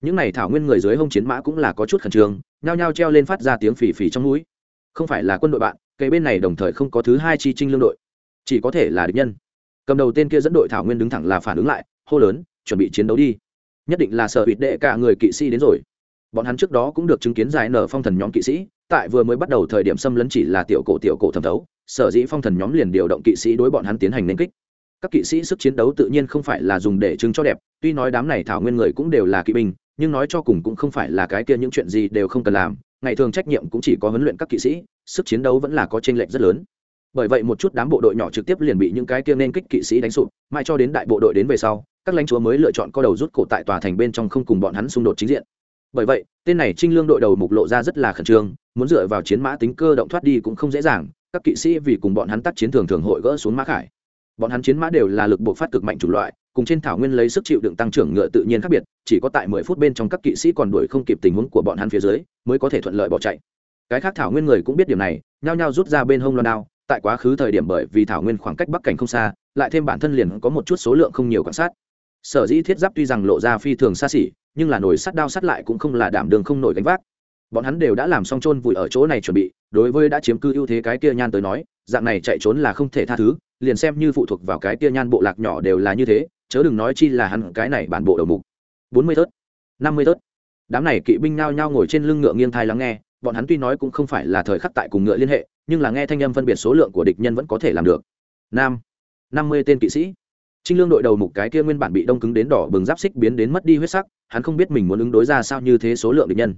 Những n à y thảo nguyên người dưới hông chiến mã cũng là có chút khẩn trương, nhao nhao treo lên phát ra tiếng phì phì trong núi. Không phải là quân đội bạn cây bên này đồng thời không có thứ hai chi trinh lương đội. Chỉ có thể là địch nhân. Cầm đầu tên kia dẫn đội thảo nguyên đứng thẳng là phản ứng lại, hô lớn, chuẩn bị chiến đấu đi. Nhất định là sợ hụt đệ cả người kỵ sĩ đến rồi. Bọn hắn trước đó cũng được chứng kiến giải nở phong thần nhóm kỵ sĩ tại vừa mới bắt đầu thời điểm xâm lấn chỉ là tiểu cổ tiểu cổ thẩm thấu, sở dĩ phong thần nhóm liền điều động kỵ sĩ đối bọn hắn tiến hành nên kích. Các kỵ sĩ sức chiến đấu tự nhiên không phải là dùng để chứng cho đẹp, tuy nói đám này thảo nguyên người cũng đều là kỵ binh, nhưng nói cho cùng cũng không phải là cái kia những chuyện gì đều không cần làm, ngày thường trách nhiệm cũng chỉ có huấn luyện các kỵ sĩ, sức chiến đấu vẫn là có tranh lệch rất lớn. Bởi vậy một chút đám bộ đội nhỏ trực tiếp liền bị những cái kia nên kích kỵ sĩ đánh sụp, mãi cho đến đại bộ đội đến về sau, các lãnh chúa mới lựa chọn co đầu rút cổ tại tòa thành bên trong không cùng bọn hắn xung đột chính diện bởi vậy, tên này trinh lương đội đầu mục lộ ra rất là khẩn trương, muốn dựa vào chiến mã tính cơ động thoát đi cũng không dễ dàng, các kỵ sĩ vì cùng bọn hắn tác chiến thường thường hội gỡ xuống mã khải. Bọn hắn chiến mã đều là lực buộc phát cực mạnh chủ loại, cùng trên thảo nguyên lấy sức chịu đựng tăng trưởng ngựa tự nhiên khác biệt, chỉ có tại mười phút bên trong các kỵ sĩ còn đuổi không kịp tình huống của bọn hắn phía dưới, mới có thể thuận lợi bỏ chạy. Cái khác thảo nguyên người cũng biết điểm này, nhao nhao rút ra bên hông loan đao, tại quá khứ thời điểm bởi vì thảo nguyên khoảng cách bắc cảnh không xa, lại thêm bản thân liền có một chút số lượng không nhiều quan sát. Sở dĩ thiết giáp tuy rằng lộ ra phi thường xa xỉ nhưng là nồi sắt đao sắt lại cũng không là đảm đường không nổi gánh vác. Bọn hắn đều đã làm xong chôn vùi ở chỗ này chuẩn bị, đối với đã chiếm cư ưu thế cái kia nhan tới nói, dạng này chạy trốn là không thể tha thứ, liền xem như phụ thuộc vào cái kia nhan bộ lạc nhỏ đều là như thế, chớ đừng nói chi là hắn cái này bản bộ đầu mục. Bốn mươi tớt năm mươi tớt đám này kỵ binh nao nhao ngồi trên lưng ngựa nghiêng thai lắng nghe, bọn hắn tuy nói cũng không phải là thời khắc tại cùng ngựa liên hệ, nhưng là nghe thanh âm phân biệt số lượng của địch nhân vẫn có thể làm được. Nam, năm mươi tên kỵ sĩ trinh lương đội đầu mục cái kia nguyên bản bị đông cứng đến đỏ bừng giáp xích biến đến mất đi huyết sắc, hắn không biết mình muốn ứng đối ra sao như thế số lượng địch nhân.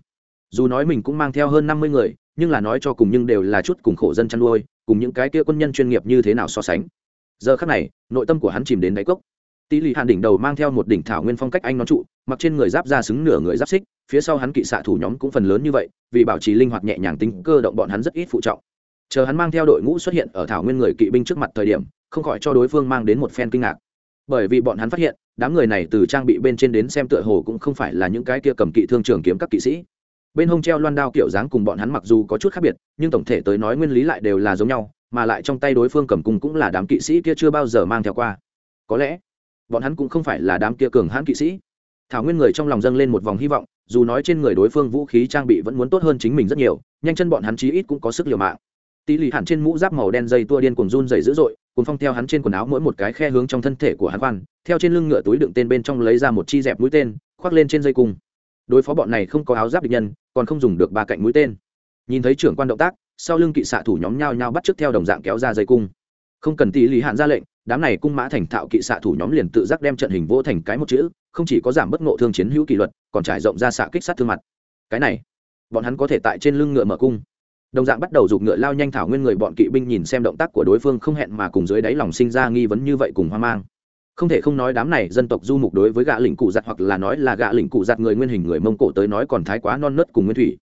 Dù nói mình cũng mang theo hơn năm mươi người, nhưng là nói cho cùng nhưng đều là chút cùng khổ dân chăn nuôi, cùng những cái kia quân nhân chuyên nghiệp như thế nào so sánh. Giờ khắc này, nội tâm của hắn chìm đến đáy cốc. Tỷ lệ hàn đỉnh đầu mang theo một đỉnh thảo nguyên phong cách anh nó trụ, mặc trên người giáp ra xứng nửa người giáp xích, phía sau hắn kỵ xạ thủ nhóm cũng phần lớn như vậy, vì bảo trì linh hoạt nhẹ nhàng tính cơ động bọn hắn rất ít phụ trọng. Chờ hắn mang theo đội ngũ xuất hiện ở thảo nguyên người kỵ binh trước mặt thời điểm, không khỏi cho đối phương mang đến một phen kinh ngạc bởi vì bọn hắn phát hiện, đám người này từ trang bị bên trên đến xem tựa hồ cũng không phải là những cái kia cầm kỵ thương trường kiếm các kỵ sĩ. Bên hông treo loan đao kiểu dáng cùng bọn hắn mặc dù có chút khác biệt, nhưng tổng thể tới nói nguyên lý lại đều là giống nhau, mà lại trong tay đối phương cầm cung cũng là đám kỵ sĩ kia chưa bao giờ mang theo qua. Có lẽ, bọn hắn cũng không phải là đám kia cường hãn kỵ sĩ. Thảo nguyên người trong lòng dâng lên một vòng hy vọng, dù nói trên người đối phương vũ khí trang bị vẫn muốn tốt hơn chính mình rất nhiều, nhanh chân bọn hắn chí ít cũng có sức liều mạng. Tỷ lì hẳn trên mũ giáp màu đen dây tua điên cuồng run dày dữ dội cuốn phong theo hắn trên quần áo mỗi một cái khe hướng trong thân thể của hắn khoan, theo trên lưng ngựa túi đựng tên bên trong lấy ra một chi dẹp mũi tên, khoác lên trên dây cung. Đối phó bọn này không có áo giáp địch nhân, còn không dùng được ba cạnh mũi tên. Nhìn thấy trưởng quan động tác, sau lưng kỵ xạ thủ nhóm nhau nhau bắt trước theo đồng dạng kéo ra dây cung. Không cần tỷ lý hạn ra lệnh, đám này cung mã thành thạo kỵ xạ thủ nhóm liền tự giác đem trận hình vô thành cái một chữ, không chỉ có giảm bất ngộ thương chiến hữu kỷ luật, còn trải rộng ra xạ kích sát thương mặt. Cái này, bọn hắn có thể tại trên lưng ngựa mở cung đồng dạng bắt đầu giục ngựa lao nhanh thảo nguyên người bọn kỵ binh nhìn xem động tác của đối phương không hẹn mà cùng dưới đáy lòng sinh ra nghi vấn như vậy cùng hoang mang. Không thể không nói đám này dân tộc du mục đối với gạ lĩnh cụ giặt hoặc là nói là gạ lĩnh cụ giặt người nguyên hình người mông cổ tới nói còn thái quá non nớt cùng nguyên thủy.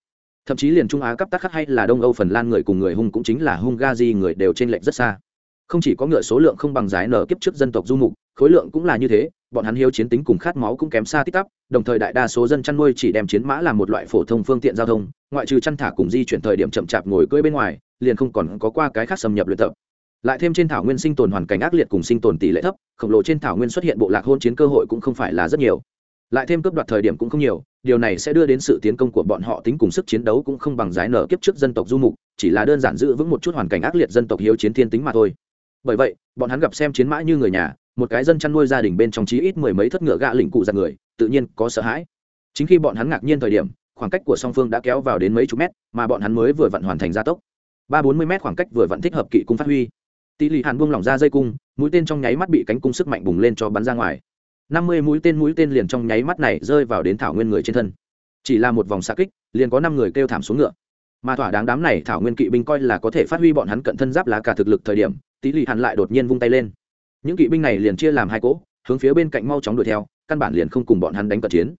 Thậm chí liền trung á cấp tác khắc hay là đông âu phần lan người cùng người hung cũng chính là hung ga di người đều trên lệnh rất xa không chỉ có ngựa số lượng không bằng giải nở kiếp trước dân tộc du mục, khối lượng cũng là như thế, bọn hắn hiếu chiến tính cùng khát máu cũng kém xa tích tắp, đồng thời đại đa số dân chăn nuôi chỉ đem chiến mã làm một loại phổ thông phương tiện giao thông, ngoại trừ chăn thả cùng di chuyển thời điểm chậm chạp ngồi cưỡi bên ngoài, liền không còn có qua cái khác xâm nhập luyện tập. Lại thêm trên thảo nguyên sinh tồn hoàn cảnh ác liệt cùng sinh tồn tỷ lệ thấp, khổng lồ trên thảo nguyên xuất hiện bộ lạc hôn chiến cơ hội cũng không phải là rất nhiều. Lại thêm cướp đoạt thời điểm cũng không nhiều, điều này sẽ đưa đến sự tiến công của bọn họ tính cùng sức chiến đấu cũng không bằng giải nở kiếp trước dân tộc du mục, chỉ là đơn giản giữ vững một chút hoàn cảnh ác liệt dân tộc hiếu chiến thiên tính mà thôi bởi vậy, bọn hắn gặp xem chiến mã như người nhà, một cái dân chăn nuôi gia đình bên trong chí ít mười mấy thất ngựa gạ lĩnh cụ giặc người, tự nhiên có sợ hãi. Chính khi bọn hắn ngạc nhiên thời điểm, khoảng cách của song phương đã kéo vào đến mấy chục mét, mà bọn hắn mới vừa vặn hoàn thành gia tốc. Ba bốn mươi mét khoảng cách vừa vặn thích hợp kỵ cung phát huy. Tỷ lệ hàn buông lỏng ra dây cung, mũi tên trong nháy mắt bị cánh cung sức mạnh bùng lên cho bắn ra ngoài. Năm mươi mũi tên mũi tên liền trong nháy mắt này rơi vào đến thảo nguyên người trên thân. Chỉ là một vòng xa kích, liền có năm người kêu thảm xuống ngựa mà thỏa đáng đám này thảo nguyên kỵ binh coi là có thể phát huy bọn hắn cận thân giáp lá cả thực lực thời điểm tỷ lệ hắn lại đột nhiên vung tay lên. Những kỵ binh này liền chia làm hai cỗ, hướng phía bên cạnh mau chóng đuổi theo, căn bản liền không cùng bọn hắn đánh cận chiến.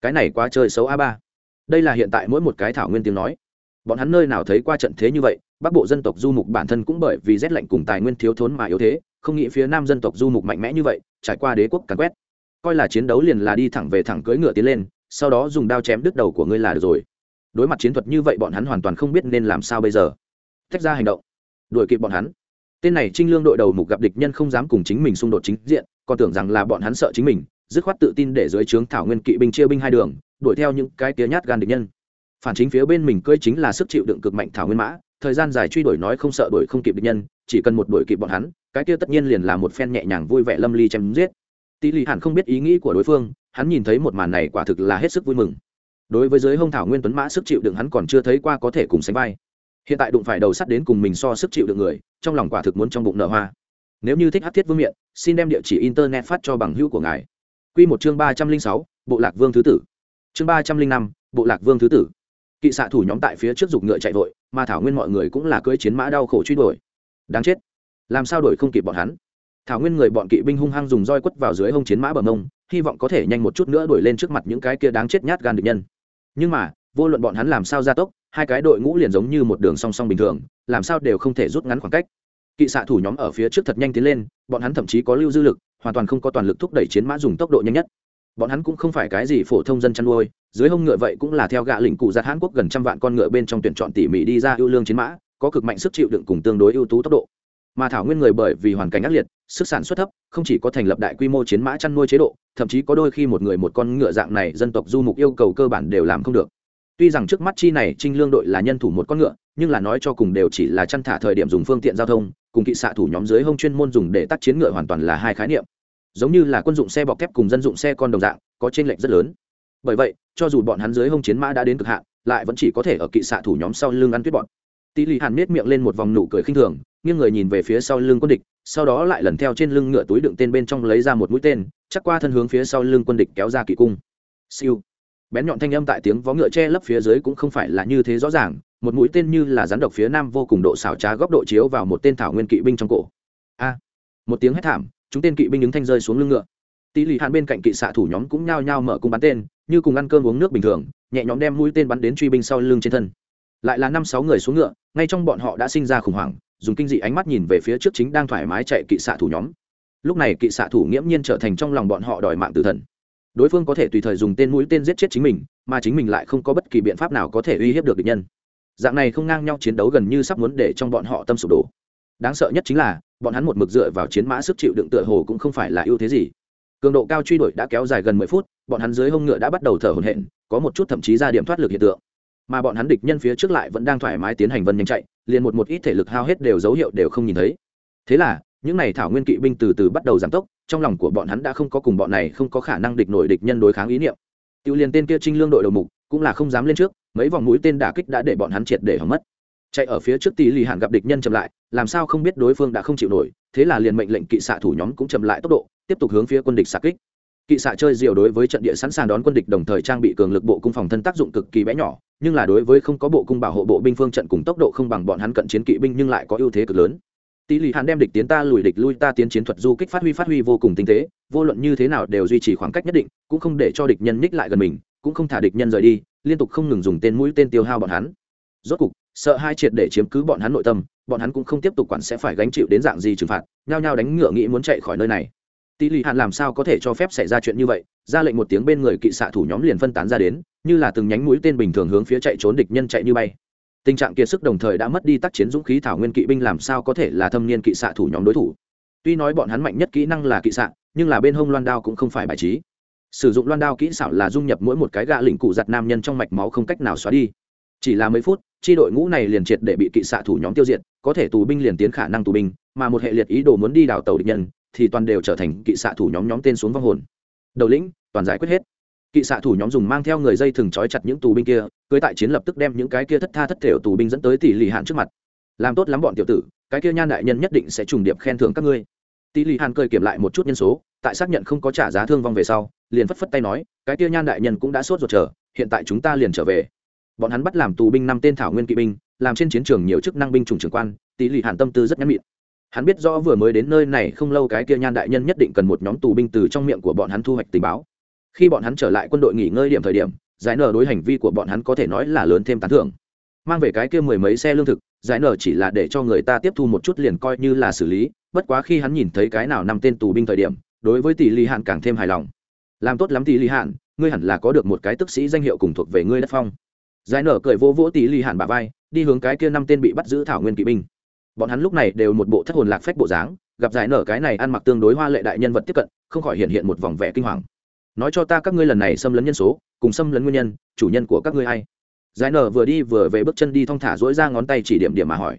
Cái này quá chơi xấu a ba. Đây là hiện tại mỗi một cái thảo nguyên tiếng nói. Bọn hắn nơi nào thấy qua trận thế như vậy, bắc bộ dân tộc du mục bản thân cũng bởi vì rét lạnh cùng tài nguyên thiếu thốn mà yếu thế, không nghĩ phía nam dân tộc du mục mạnh mẽ như vậy, trải qua đế quốc càn quét. Coi là chiến đấu liền là đi thẳng về thẳng cưỡi ngựa tiến lên, sau đó dùng đao chém đứt đầu của ngươi là được rồi đối mặt chiến thuật như vậy bọn hắn hoàn toàn không biết nên làm sao bây giờ. Tách ra hành động. Đuổi kịp bọn hắn. Tên này trinh lương đội đầu mục gặp địch nhân không dám cùng chính mình xung đột chính diện, còn tưởng rằng là bọn hắn sợ chính mình, dứt khoát tự tin để dưới trướng thảo nguyên kỵ binh chia binh hai đường, đuổi theo những cái tía nhát gan địch nhân. Phản chính phía bên mình cưỡi chính là sức chịu đựng cực mạnh thảo nguyên mã, thời gian dài truy đuổi nói không sợ đuổi không kịp địch nhân, chỉ cần một đuổi kịp bọn hắn, cái kia tất nhiên liền là một phen nhẹ nhàng vui vẻ lâm ly chém giết. Tỷ lì hẳn không biết ý nghĩ của đối phương, hắn nhìn thấy một màn này quả thực là hết sức vui mừng đối với giới hông thảo nguyên tuấn mã sức chịu đựng hắn còn chưa thấy qua có thể cùng sánh vai. Hiện tại đụng phải đầu sắt đến cùng mình so sức chịu đựng người, trong lòng quả thực muốn trong bụng nở hoa. Nếu như thích hát thiết vương miện, xin đem địa chỉ internet phát cho bằng hữu của ngài. Q một chương ba trăm linh sáu, bộ lạc vương thứ tử. Chương ba trăm linh năm, bộ lạc vương thứ tử. Kỵ xạ thủ nhóm tại phía trước giục ngựa chạy vội, mà thảo nguyên mọi người cũng là cưỡi chiến mã đau khổ truy đuổi. Đáng chết. Làm sao đuổi không kịp bọn hắn? Thảo nguyên người bọn kỵ binh hung hăng dùng roi quất vào dưới hông chiến mã bờ mông, hy vọng có thể nhanh một chút nữa đuổi lên trước mặt những cái kia đáng chết nhát gan được nhân nhưng mà, vô luận bọn hắn làm sao gia tốc, hai cái đội ngũ liền giống như một đường song song bình thường, làm sao đều không thể rút ngắn khoảng cách. Kỵ xạ thủ nhóm ở phía trước thật nhanh tiến lên, bọn hắn thậm chí có lưu dư lực, hoàn toàn không có toàn lực thúc đẩy chiến mã dùng tốc độ nhanh nhất. Bọn hắn cũng không phải cái gì phổ thông dân chăn nuôi, dưới hông ngựa vậy cũng là theo gạ lĩnh cụ giặt hàn quốc gần trăm vạn con ngựa bên trong tuyển chọn tỉ mỉ đi ra ưu lương chiến mã, có cực mạnh sức chịu đựng cùng tương đối ưu tú tốc độ. Mà thảo nguyên người bởi vì hoàn cảnh ác liệt sức sản xuất thấp, không chỉ có thành lập đại quy mô chiến mã chăn nuôi chế độ, thậm chí có đôi khi một người một con ngựa dạng này dân tộc du mục yêu cầu cơ bản đều làm không được. Tuy rằng trước mắt chi này trinh lương đội là nhân thủ một con ngựa, nhưng là nói cho cùng đều chỉ là chăn thả thời điểm dùng phương tiện giao thông, cùng kỵ xạ thủ nhóm dưới hông chuyên môn dùng để tác chiến ngựa hoàn toàn là hai khái niệm. Giống như là quân dụng xe bọc thép cùng dân dụng xe con đồng dạng, có trên lệch rất lớn. Bởi vậy, cho dù bọn hắn dưới hông chiến mã đã đến cực hạn, lại vẫn chỉ có thể ở kỵ xạ thủ nhóm sau lưng ăn tuyết bọn tỷ lì hàn nết miệng lên một vòng nụ cười khinh thường, nghiêng người nhìn về phía sau lưng quân địch, sau đó lại lần theo trên lưng ngựa túi đựng tên bên trong lấy ra một mũi tên, chắc qua thân hướng phía sau lưng quân địch kéo ra kỵ cung. Siêu. Bén nhọn thanh âm tại tiếng vó ngựa che lấp phía dưới cũng không phải là như thế rõ ràng, một mũi tên như là rắn độc phía nam vô cùng độ xảo trá góc độ chiếu vào một tên thảo nguyên kỵ binh trong cổ. A. Một tiếng hét thảm, chúng tên kỵ binh ứng thanh rơi xuống lưng ngựa. Tỷ lì hàn bên cạnh kỵ xạ thủ nhóm cũng nhao nhao mở cung bắn tên, như cùng ăn cơm uống nước bình thường, nhẹ nhõm đem mũi tên bắn đến truy binh sau lưng trên thân lại là năm sáu người xuống ngựa, ngay trong bọn họ đã sinh ra khủng hoảng, dùng kinh dị ánh mắt nhìn về phía trước chính đang thoải mái chạy kỵ xạ thủ nhóm. Lúc này kỵ xạ thủ nghiễm nhiên trở thành trong lòng bọn họ đòi mạng tử thần. Đối phương có thể tùy thời dùng tên mũi tên giết chết chính mình, mà chính mình lại không có bất kỳ biện pháp nào có thể uy hiếp được địch nhân. Dạng này không ngang nhau chiến đấu gần như sắp muốn để trong bọn họ tâm sụp đổ. Đáng sợ nhất chính là, bọn hắn một mực dựa vào chiến mã sức chịu đựng tựa hồ cũng không phải là ưu thế gì. Cường độ cao truy đuổi đã kéo dài gần mười phút, bọn hắn dưới hông ngựa đã bắt đầu thở hổn hển, có một chút thậm chí ra điểm thoát lực hiện tượng mà bọn hắn địch nhân phía trước lại vẫn đang thoải mái tiến hành vân nhanh chạy, liền một một ít thể lực hao hết đều dấu hiệu đều không nhìn thấy. Thế là, những n à y thảo nguyên kỵ binh từ từ bắt đầu giảm tốc, trong lòng của bọn hắn đã không có cùng bọn này không có khả năng địch nổi địch nhân đối kháng ý niệm. Tiêu liền tên kia trinh lương đội đầu mục, cũng là không dám lên trước, mấy vòng mũi tên đả kích đã để bọn hắn triệt để hỏng mất. Chạy ở phía trước tỷ lì hạn gặp địch nhân chậm lại, làm sao không biết đối phương đã không chịu nổi, thế là liền mệnh lệnh kỵ xạ thủ nhóm cũng chậm lại tốc độ, tiếp tục hướng phía quân địch xạ kích kỵ xạ chơi diều đối với trận địa sẵn sàng đón quân địch đồng thời trang bị cường lực bộ cung phòng thân tác dụng cực kỳ bé nhỏ, nhưng là đối với không có bộ cung bảo hộ bộ binh phương trận cùng tốc độ không bằng bọn hắn cận chiến kỵ binh nhưng lại có ưu thế cực lớn. Tỷ lì hàn đem địch tiến ta lùi địch lui ta tiến chiến thuật du kích phát huy phát huy vô cùng tinh tế, vô luận như thế nào đều duy trì khoảng cách nhất định, cũng không để cho địch nhân ních lại gần mình, cũng không thả địch nhân rời đi, liên tục không ngừng dùng tên mũi tên tiêu hao bọn hắn. Rốt cục, sợ hai triệt để chiếm cứ bọn hắn nội tâm, bọn hắn cũng không tiếp tục quản sẽ phải gánh chịu đến dạng gì trừng phạt, nhao nhao đánh ngựa nghĩ muốn chạy khỏi nơi này tỷ lì hạn làm sao có thể cho phép xảy ra chuyện như vậy? Ra lệnh một tiếng bên người kỵ xạ thủ nhóm liền phân tán ra đến, như là từng nhánh mũi tên bình thường hướng phía chạy trốn địch nhân chạy như bay. Tình trạng kiệt sức đồng thời đã mất đi tác chiến dũng khí, thảo nguyên kỵ binh làm sao có thể là thâm niên kỵ xạ thủ nhóm đối thủ? Tuy nói bọn hắn mạnh nhất kỹ năng là kỵ xạ, nhưng là bên hông loan đao cũng không phải bài trí. Sử dụng loan đao kỹ xảo là dung nhập mỗi một cái gạ lĩnh cụ giặt nam nhân trong mạch máu không cách nào xóa đi. Chỉ là mấy phút, chi đội ngũ này liền triệt để bị kỵ xạ thủ nhóm tiêu diệt, có thể tù binh liền tiến khả năng tù binh, mà một hệ liệt ý đồ muốn đi đào tàu địch nhân thì toàn đều trở thành kỵ xạ thủ nhóm nhóm tên xuống vong hồn. Đầu lĩnh, toàn giải quyết hết. Kỵ xạ thủ nhóm dùng mang theo người dây thừng trói chặt những tù binh kia, cưới tại chiến lập tức đem những cái kia thất tha thất thể tù binh dẫn tới tỷ lì hạn trước mặt. Làm tốt lắm bọn tiểu tử, cái kia nhan đại nhân nhất định sẽ trùng điệp khen thưởng các ngươi. Tỷ lì hạn cười kiểm lại một chút nhân số, tại xác nhận không có trả giá thương vong về sau, liền phất phất tay nói, cái kia nhan đại nhân cũng đã sốt ruột chờ, hiện tại chúng ta liền trở về. Bọn hắn bắt làm tù binh năm tên thảo nguyên kỵ binh, làm trên chiến trường nhiều chức năng binh chủng trưởng quan, tỷ lì hạn tâm tư rất nhắn mịn hắn biết rõ vừa mới đến nơi này không lâu cái kia nhan đại nhân nhất định cần một nhóm tù binh từ trong miệng của bọn hắn thu hoạch tình báo. Khi bọn hắn trở lại quân đội nghỉ ngơi điểm thời điểm, giải nở đối hành vi của bọn hắn có thể nói là lớn thêm tán thưởng. Mang về cái kia mười mấy xe lương thực, giải nở chỉ là để cho người ta tiếp thu một chút liền coi như là xử lý, bất quá khi hắn nhìn thấy cái nào nằm tên tù binh thời điểm, đối với tỷ ly hạn càng thêm hài lòng. Làm tốt lắm tỷ ly hạn ngươi hẳn là có được một cái tức sĩ danh hiệu cùng thuộc về ngươi đất phong. Giải nở cười vô vỗ tỷ ly hạn bà vai, đi hướng cái kia năm tên bị bắt giữ thảo nguyên kỵ binh bọn hắn lúc này đều một bộ thất hồn lạc phách bộ dáng, gặp giải nở cái này ăn mặc tương đối hoa lệ đại nhân vật tiếp cận, không khỏi hiện hiện một vòng vẻ kinh hoàng. Nói cho ta các ngươi lần này xâm lấn nhân số, cùng xâm lấn nguyên nhân, chủ nhân của các ngươi hay giải nở vừa đi vừa về bước chân đi thong thả dỗi ra ngón tay chỉ điểm điểm mà hỏi.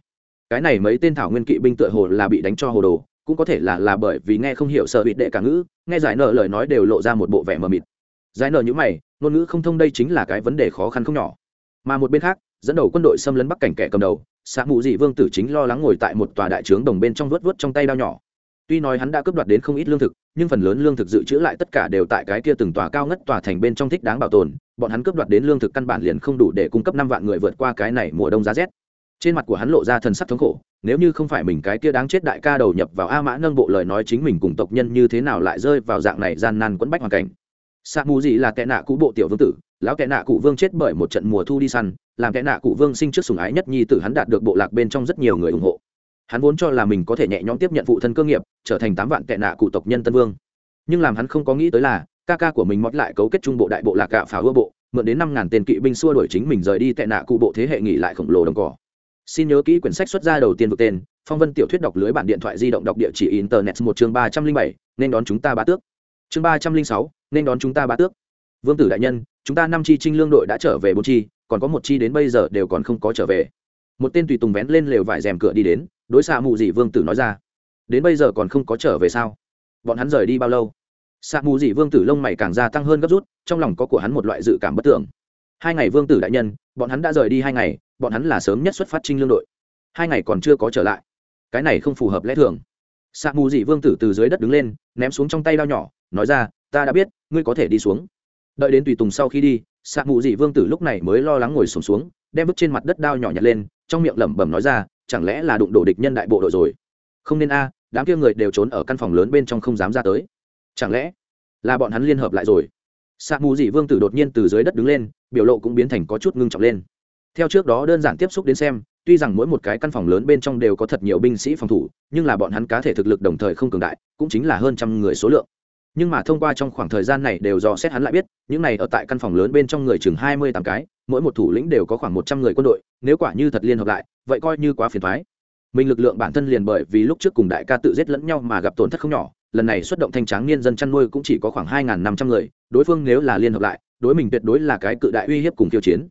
Cái này mấy tên thảo nguyên kỵ binh tựa hồ là bị đánh cho hồ đồ, cũng có thể là là bởi vì nghe không hiểu sợ bị đệ cả ngữ, nghe giải nở lời nói đều lộ ra một bộ vẻ mờ mịt. Giải nở như mày, ngôn ngữ không thông đây chính là cái vấn đề khó khăn không nhỏ. Mà một bên khác, dẫn đầu quân đội xâm lấn bắc cảnh kẻ cầm đầu xã mù dị vương tử chính lo lắng ngồi tại một tòa đại trướng đồng bên trong vớt vớt trong tay đao nhỏ. Tuy nói hắn đã cướp đoạt đến không ít lương thực, nhưng phần lớn lương thực dự trữ lại tất cả đều tại cái kia từng tòa cao ngất tòa thành bên trong thích đáng bảo tồn. Bọn hắn cướp đoạt đến lương thực căn bản liền không đủ để cung cấp năm vạn người vượt qua cái này mùa đông giá rét. Trên mặt của hắn lộ ra thần sắc thống khổ, nếu như không phải mình cái kia đáng chết đại ca đầu nhập vào a mã nâng bộ lời nói chính mình cùng tộc nhân như thế nào lại rơi vào dạng này gian nan quẫn bách hoàn cảnh sa mù gì là tệ nạ cũ bộ tiểu vương tử, lão tệ nạ cụ vương chết bởi một trận mùa thu đi săn, làm tệ nạ cụ vương sinh trước sùng ái nhất nhi tử hắn đạt được bộ lạc bên trong rất nhiều người ủng hộ. Hắn vốn cho là mình có thể nhẹ nhõm tiếp nhận phụ thân cơ nghiệp, trở thành tám vạn tệ nạ cụ tộc nhân tân vương. Nhưng làm hắn không có nghĩ tới là, ca ca của mình mót lại cấu kết trung bộ đại bộ lạc gạo phá ưa bộ, mượn đến năm ngàn tên kỵ binh xua đuổi chính mình rời đi tệ nạ cụ bộ thế hệ nghỉ lại khổng lồ đồng cỏ. Xin nhớ kỹ quyển sách xuất ra đầu tiên vực tên, phong vân tiểu thuyết đọc lưới bản điện thoại di động đọc địa chỉ internet một chương ba trăm linh bảy, nên đón chúng ta ba tước. Chương ba trăm linh sáu nên đón chúng ta ba tước. Vương tử đại nhân, chúng ta năm chi trinh lương đội đã trở về bốn chi, còn có một chi đến bây giờ đều còn không có trở về. Một tên tùy tùng vén lên lều vải rèm cửa đi đến, đối xạ mù dị vương tử nói ra, đến bây giờ còn không có trở về sao? Bọn hắn rời đi bao lâu? Xạ mù dị vương tử lông mày càng gia tăng hơn gấp rút, trong lòng có của hắn một loại dự cảm bất tưởng hai ngày vương tử đại nhân, bọn hắn đã rời đi hai ngày, bọn hắn là sớm nhất xuất phát trinh lương đội. Hai ngày còn chưa có trở lại. Cái này không phù hợp lẽ thường. Xạ mù dị vương tử từ dưới đất đứng lên, ném xuống trong tay đao nhỏ, nói ra ta đã biết ngươi có thể đi xuống. Đợi đến tùy tùng sau khi đi sạc mù dị vương tử lúc này mới lo lắng ngồi sùng xuống, xuống đem vứt trên mặt đất đao nhỏ nhặt lên trong miệng lẩm bẩm nói ra chẳng lẽ là đụng đổ địch nhân đại bộ đội rồi? Không nên a đám kia người đều trốn ở căn phòng lớn bên trong không dám ra tới. Chẳng lẽ là bọn hắn liên hợp lại rồi? Sạc mù dị vương tử đột nhiên từ dưới đất đứng lên biểu lộ cũng biến thành có chút ngưng trọng lên. Theo trước đó đơn giản tiếp xúc đến xem tuy rằng mỗi một cái căn phòng lớn bên trong đều có thật nhiều binh sĩ phòng thủ nhưng là bọn hắn cá thể thực lực đồng thời không cường đại cũng chính là hơn trăm người số lượng nhưng mà thông qua trong khoảng thời gian này đều dò xét hắn lại biết, những này ở tại căn phòng lớn bên trong người chừng hai mươi tám cái, mỗi một thủ lĩnh đều có khoảng một trăm người quân đội, nếu quả như thật liên hợp lại, vậy coi như quá phiền thoái mình lực lượng bản thân liền bởi vì lúc trước cùng đại ca tự giết lẫn nhau mà gặp tổn thất không nhỏ, lần này xuất động thanh tráng niên dân chăn nuôi cũng chỉ có khoảng hai năm trăm người, đối phương nếu là liên hợp lại, đối mình tuyệt đối là cái cự đại uy hiếp cùng tiêu chiến.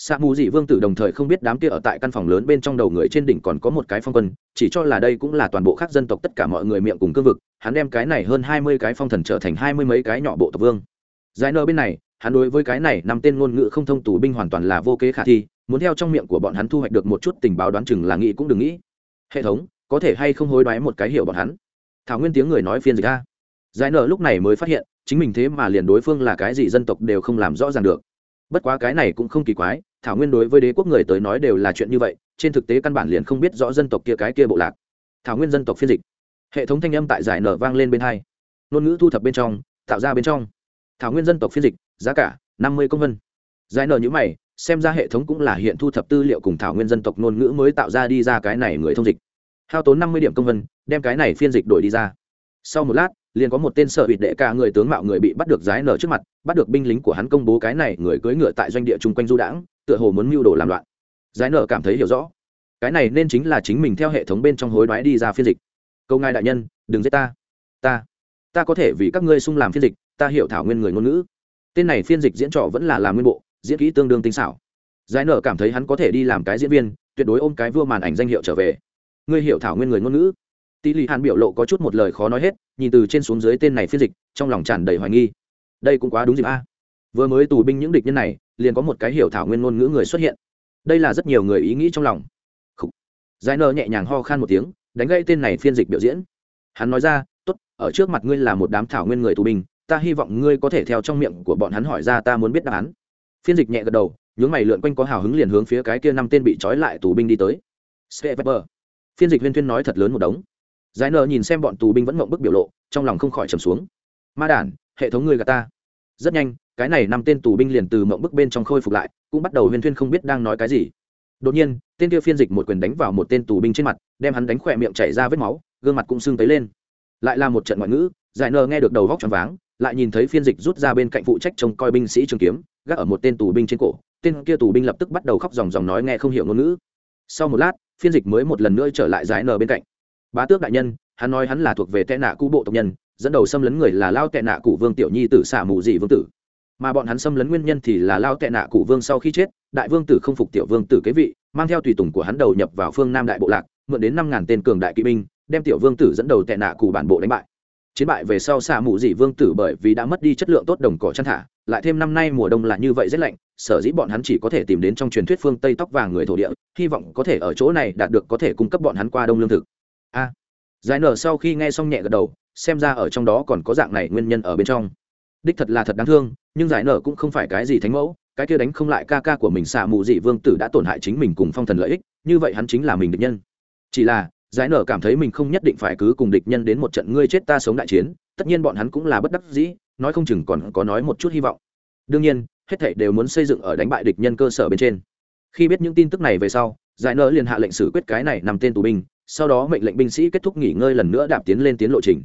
Sa mù dị vương tử đồng thời không biết đám kia ở tại căn phòng lớn bên trong đầu người trên đỉnh còn có một cái phong quân, chỉ cho là đây cũng là toàn bộ các dân tộc tất cả mọi người miệng cùng cương vực, hắn đem cái này hơn hai mươi cái phong thần trở thành hai mươi mấy cái nhỏ bộ tộc vương. Giải nơ bên này, hắn đối với cái này năm tên ngôn ngữ không thông tù binh hoàn toàn là vô kế khả thi, muốn theo trong miệng của bọn hắn thu hoạch được một chút tình báo đoán chừng là nghĩ cũng đừng nghĩ. Hệ thống, có thể hay không hối đoái một cái hiểu bọn hắn? Thảo nguyên tiếng người nói phiên dịch ra giải nơ lúc này mới phát hiện, chính mình thế mà liền đối phương là cái gì dân tộc đều không làm rõ ràng được bất quá cái này cũng không kỳ quái, thảo nguyên đối với đế quốc người tới nói đều là chuyện như vậy, trên thực tế căn bản liền không biết rõ dân tộc kia cái kia bộ lạc. Thảo nguyên dân tộc phiên dịch. Hệ thống thanh âm tại giải nở vang lên bên hai. Ngôn ngữ thu thập bên trong, tạo ra bên trong. Thảo nguyên dân tộc phiên dịch, giá cả, năm mươi công vân. Giải nở nhữ mày, xem ra hệ thống cũng là hiện thu thập tư liệu cùng thảo nguyên dân tộc ngôn ngữ mới tạo ra đi ra cái này người thông dịch. Hao tốn năm mươi điểm công vân, đem cái này phiên dịch đổi đi ra. Sau một lát liền có một tên sở hụt đệ cả người tướng mạo người bị bắt được giái nở trước mặt, bắt được binh lính của hắn công bố cái này người cưỡi ngựa tại doanh địa chung quanh du đãng, tựa hồ muốn mưu đồ làm loạn. Giái nở cảm thấy hiểu rõ. Cái này nên chính là chính mình theo hệ thống bên trong hối đoái đi ra phiên dịch. Câu ngài đại nhân, đừng giết ta. Ta ta có thể vì các ngươi xung làm phiên dịch, ta hiểu thảo nguyên người ngôn ngữ. Tên này phiên dịch diễn trò vẫn là làm nguyên bộ, diễn kỹ tương đương tinh xảo. Giải nở cảm thấy hắn có thể đi làm cái diễn viên, tuyệt đối ôm cái vua màn ảnh danh hiệu trở về. Ngươi hiểu thảo nguyên người ngôn ngữ tỷ lệ hàn biểu lộ có chút một lời khó nói hết, nhìn từ trên xuống dưới tên này phiên dịch, trong lòng tràn đầy hoài nghi. Đây cũng quá đúng dịp a. Vừa mới tù binh những địch nhân này, liền có một cái hiểu thảo nguyên ngôn ngữ người xuất hiện. Đây là rất nhiều người ý nghĩ trong lòng. Giải nở nhẹ nhàng ho khan một tiếng, đánh gãy tên này phiên dịch biểu diễn. Hắn nói ra, tốt, ở trước mặt ngươi là một đám thảo nguyên người tù binh, ta hy vọng ngươi có thể theo trong miệng của bọn hắn hỏi ra ta muốn biết đáp án. Phiên dịch nhẹ gật đầu, nhướng mày lượn quanh có hào hứng liền hướng phía cái kia năm tên bị trói lại tù binh đi tới. Sveber. phiên dịch huyên thuyên nói thật lớn một đống giải nợ nhìn xem bọn tù binh vẫn mộng bức biểu lộ, trong lòng không khỏi trầm xuống. Ma đản, hệ thống người gà ta. Rất nhanh, cái này năm tên tù binh liền từ mộng bức bên trong khôi phục lại, cũng bắt đầu huyên thuyên không biết đang nói cái gì. Đột nhiên, tên kia phiên dịch một quyền đánh vào một tên tù binh trên mặt, đem hắn đánh khỏe miệng chảy ra vết máu, gương mặt cũng sưng tấy lên. Lại là một trận ngoại ngữ, giải nờ nghe được đầu vóc tròn váng, lại nhìn thấy phiên dịch rút ra bên cạnh phụ trách trông coi binh sĩ trường kiếm, gác ở một tên tù binh trên cổ, tên kia tù binh lập tức bắt đầu khóc dòng dòng nói nghe không hiểu ngôn ngữ. Sau một lát, phiên dịch mới một lần nữa trở lại giải nờ bên cạnh bá tước đại nhân, hắn nói hắn là thuộc về tệ nạ cũ bộ tộc nhân, dẫn đầu xâm lấn người là lao tệ nạ cụ vương tiểu nhi tử xả mù dị vương tử. Mà bọn hắn xâm lấn nguyên nhân thì là lao tệ nạ cụ vương sau khi chết, đại vương tử không phục tiểu vương tử kế vị, mang theo tùy tùng của hắn đầu nhập vào phương nam đại bộ lạc, mượn đến năm ngàn tên cường đại kỵ binh, đem tiểu vương tử dẫn đầu tệ nạ cụ bản bộ đánh bại. Chiến bại về sau xả mù dị vương tử bởi vì đã mất đi chất lượng tốt đồng cỏ chăn thả, lại thêm năm nay mùa đông là như vậy rất lạnh, sở dĩ bọn hắn chỉ có thể tìm đến trong truyền thuyết phương tây tóc vàng người thổ địa, hy vọng có thể ở chỗ này đạt được có thể cung cấp bọn hắn qua đông lương thực a. Giải nở sau khi nghe xong nhẹ gật đầu, xem ra ở trong đó còn có dạng này nguyên nhân ở bên trong. Đích thật là thật đáng thương, nhưng giải nở cũng không phải cái gì thánh mẫu, cái kia đánh không lại ca ca của mình xạ mù dị vương tử đã tổn hại chính mình cùng phong thần lợi ích, như vậy hắn chính là mình địch nhân. Chỉ là, giải nở cảm thấy mình không nhất định phải cứ cùng địch nhân đến một trận ngươi chết ta sống đại chiến, tất nhiên bọn hắn cũng là bất đắc dĩ, nói không chừng còn có nói một chút hy vọng. Đương nhiên, hết thảy đều muốn xây dựng ở đánh bại địch nhân cơ sở bên trên. Khi biết những tin tức này về sau, giải nở liền hạ lệnh xử quyết cái này nằm tên tù binh sau đó mệnh lệnh binh sĩ kết thúc nghỉ ngơi lần nữa đạp tiến lên tiến lộ trình.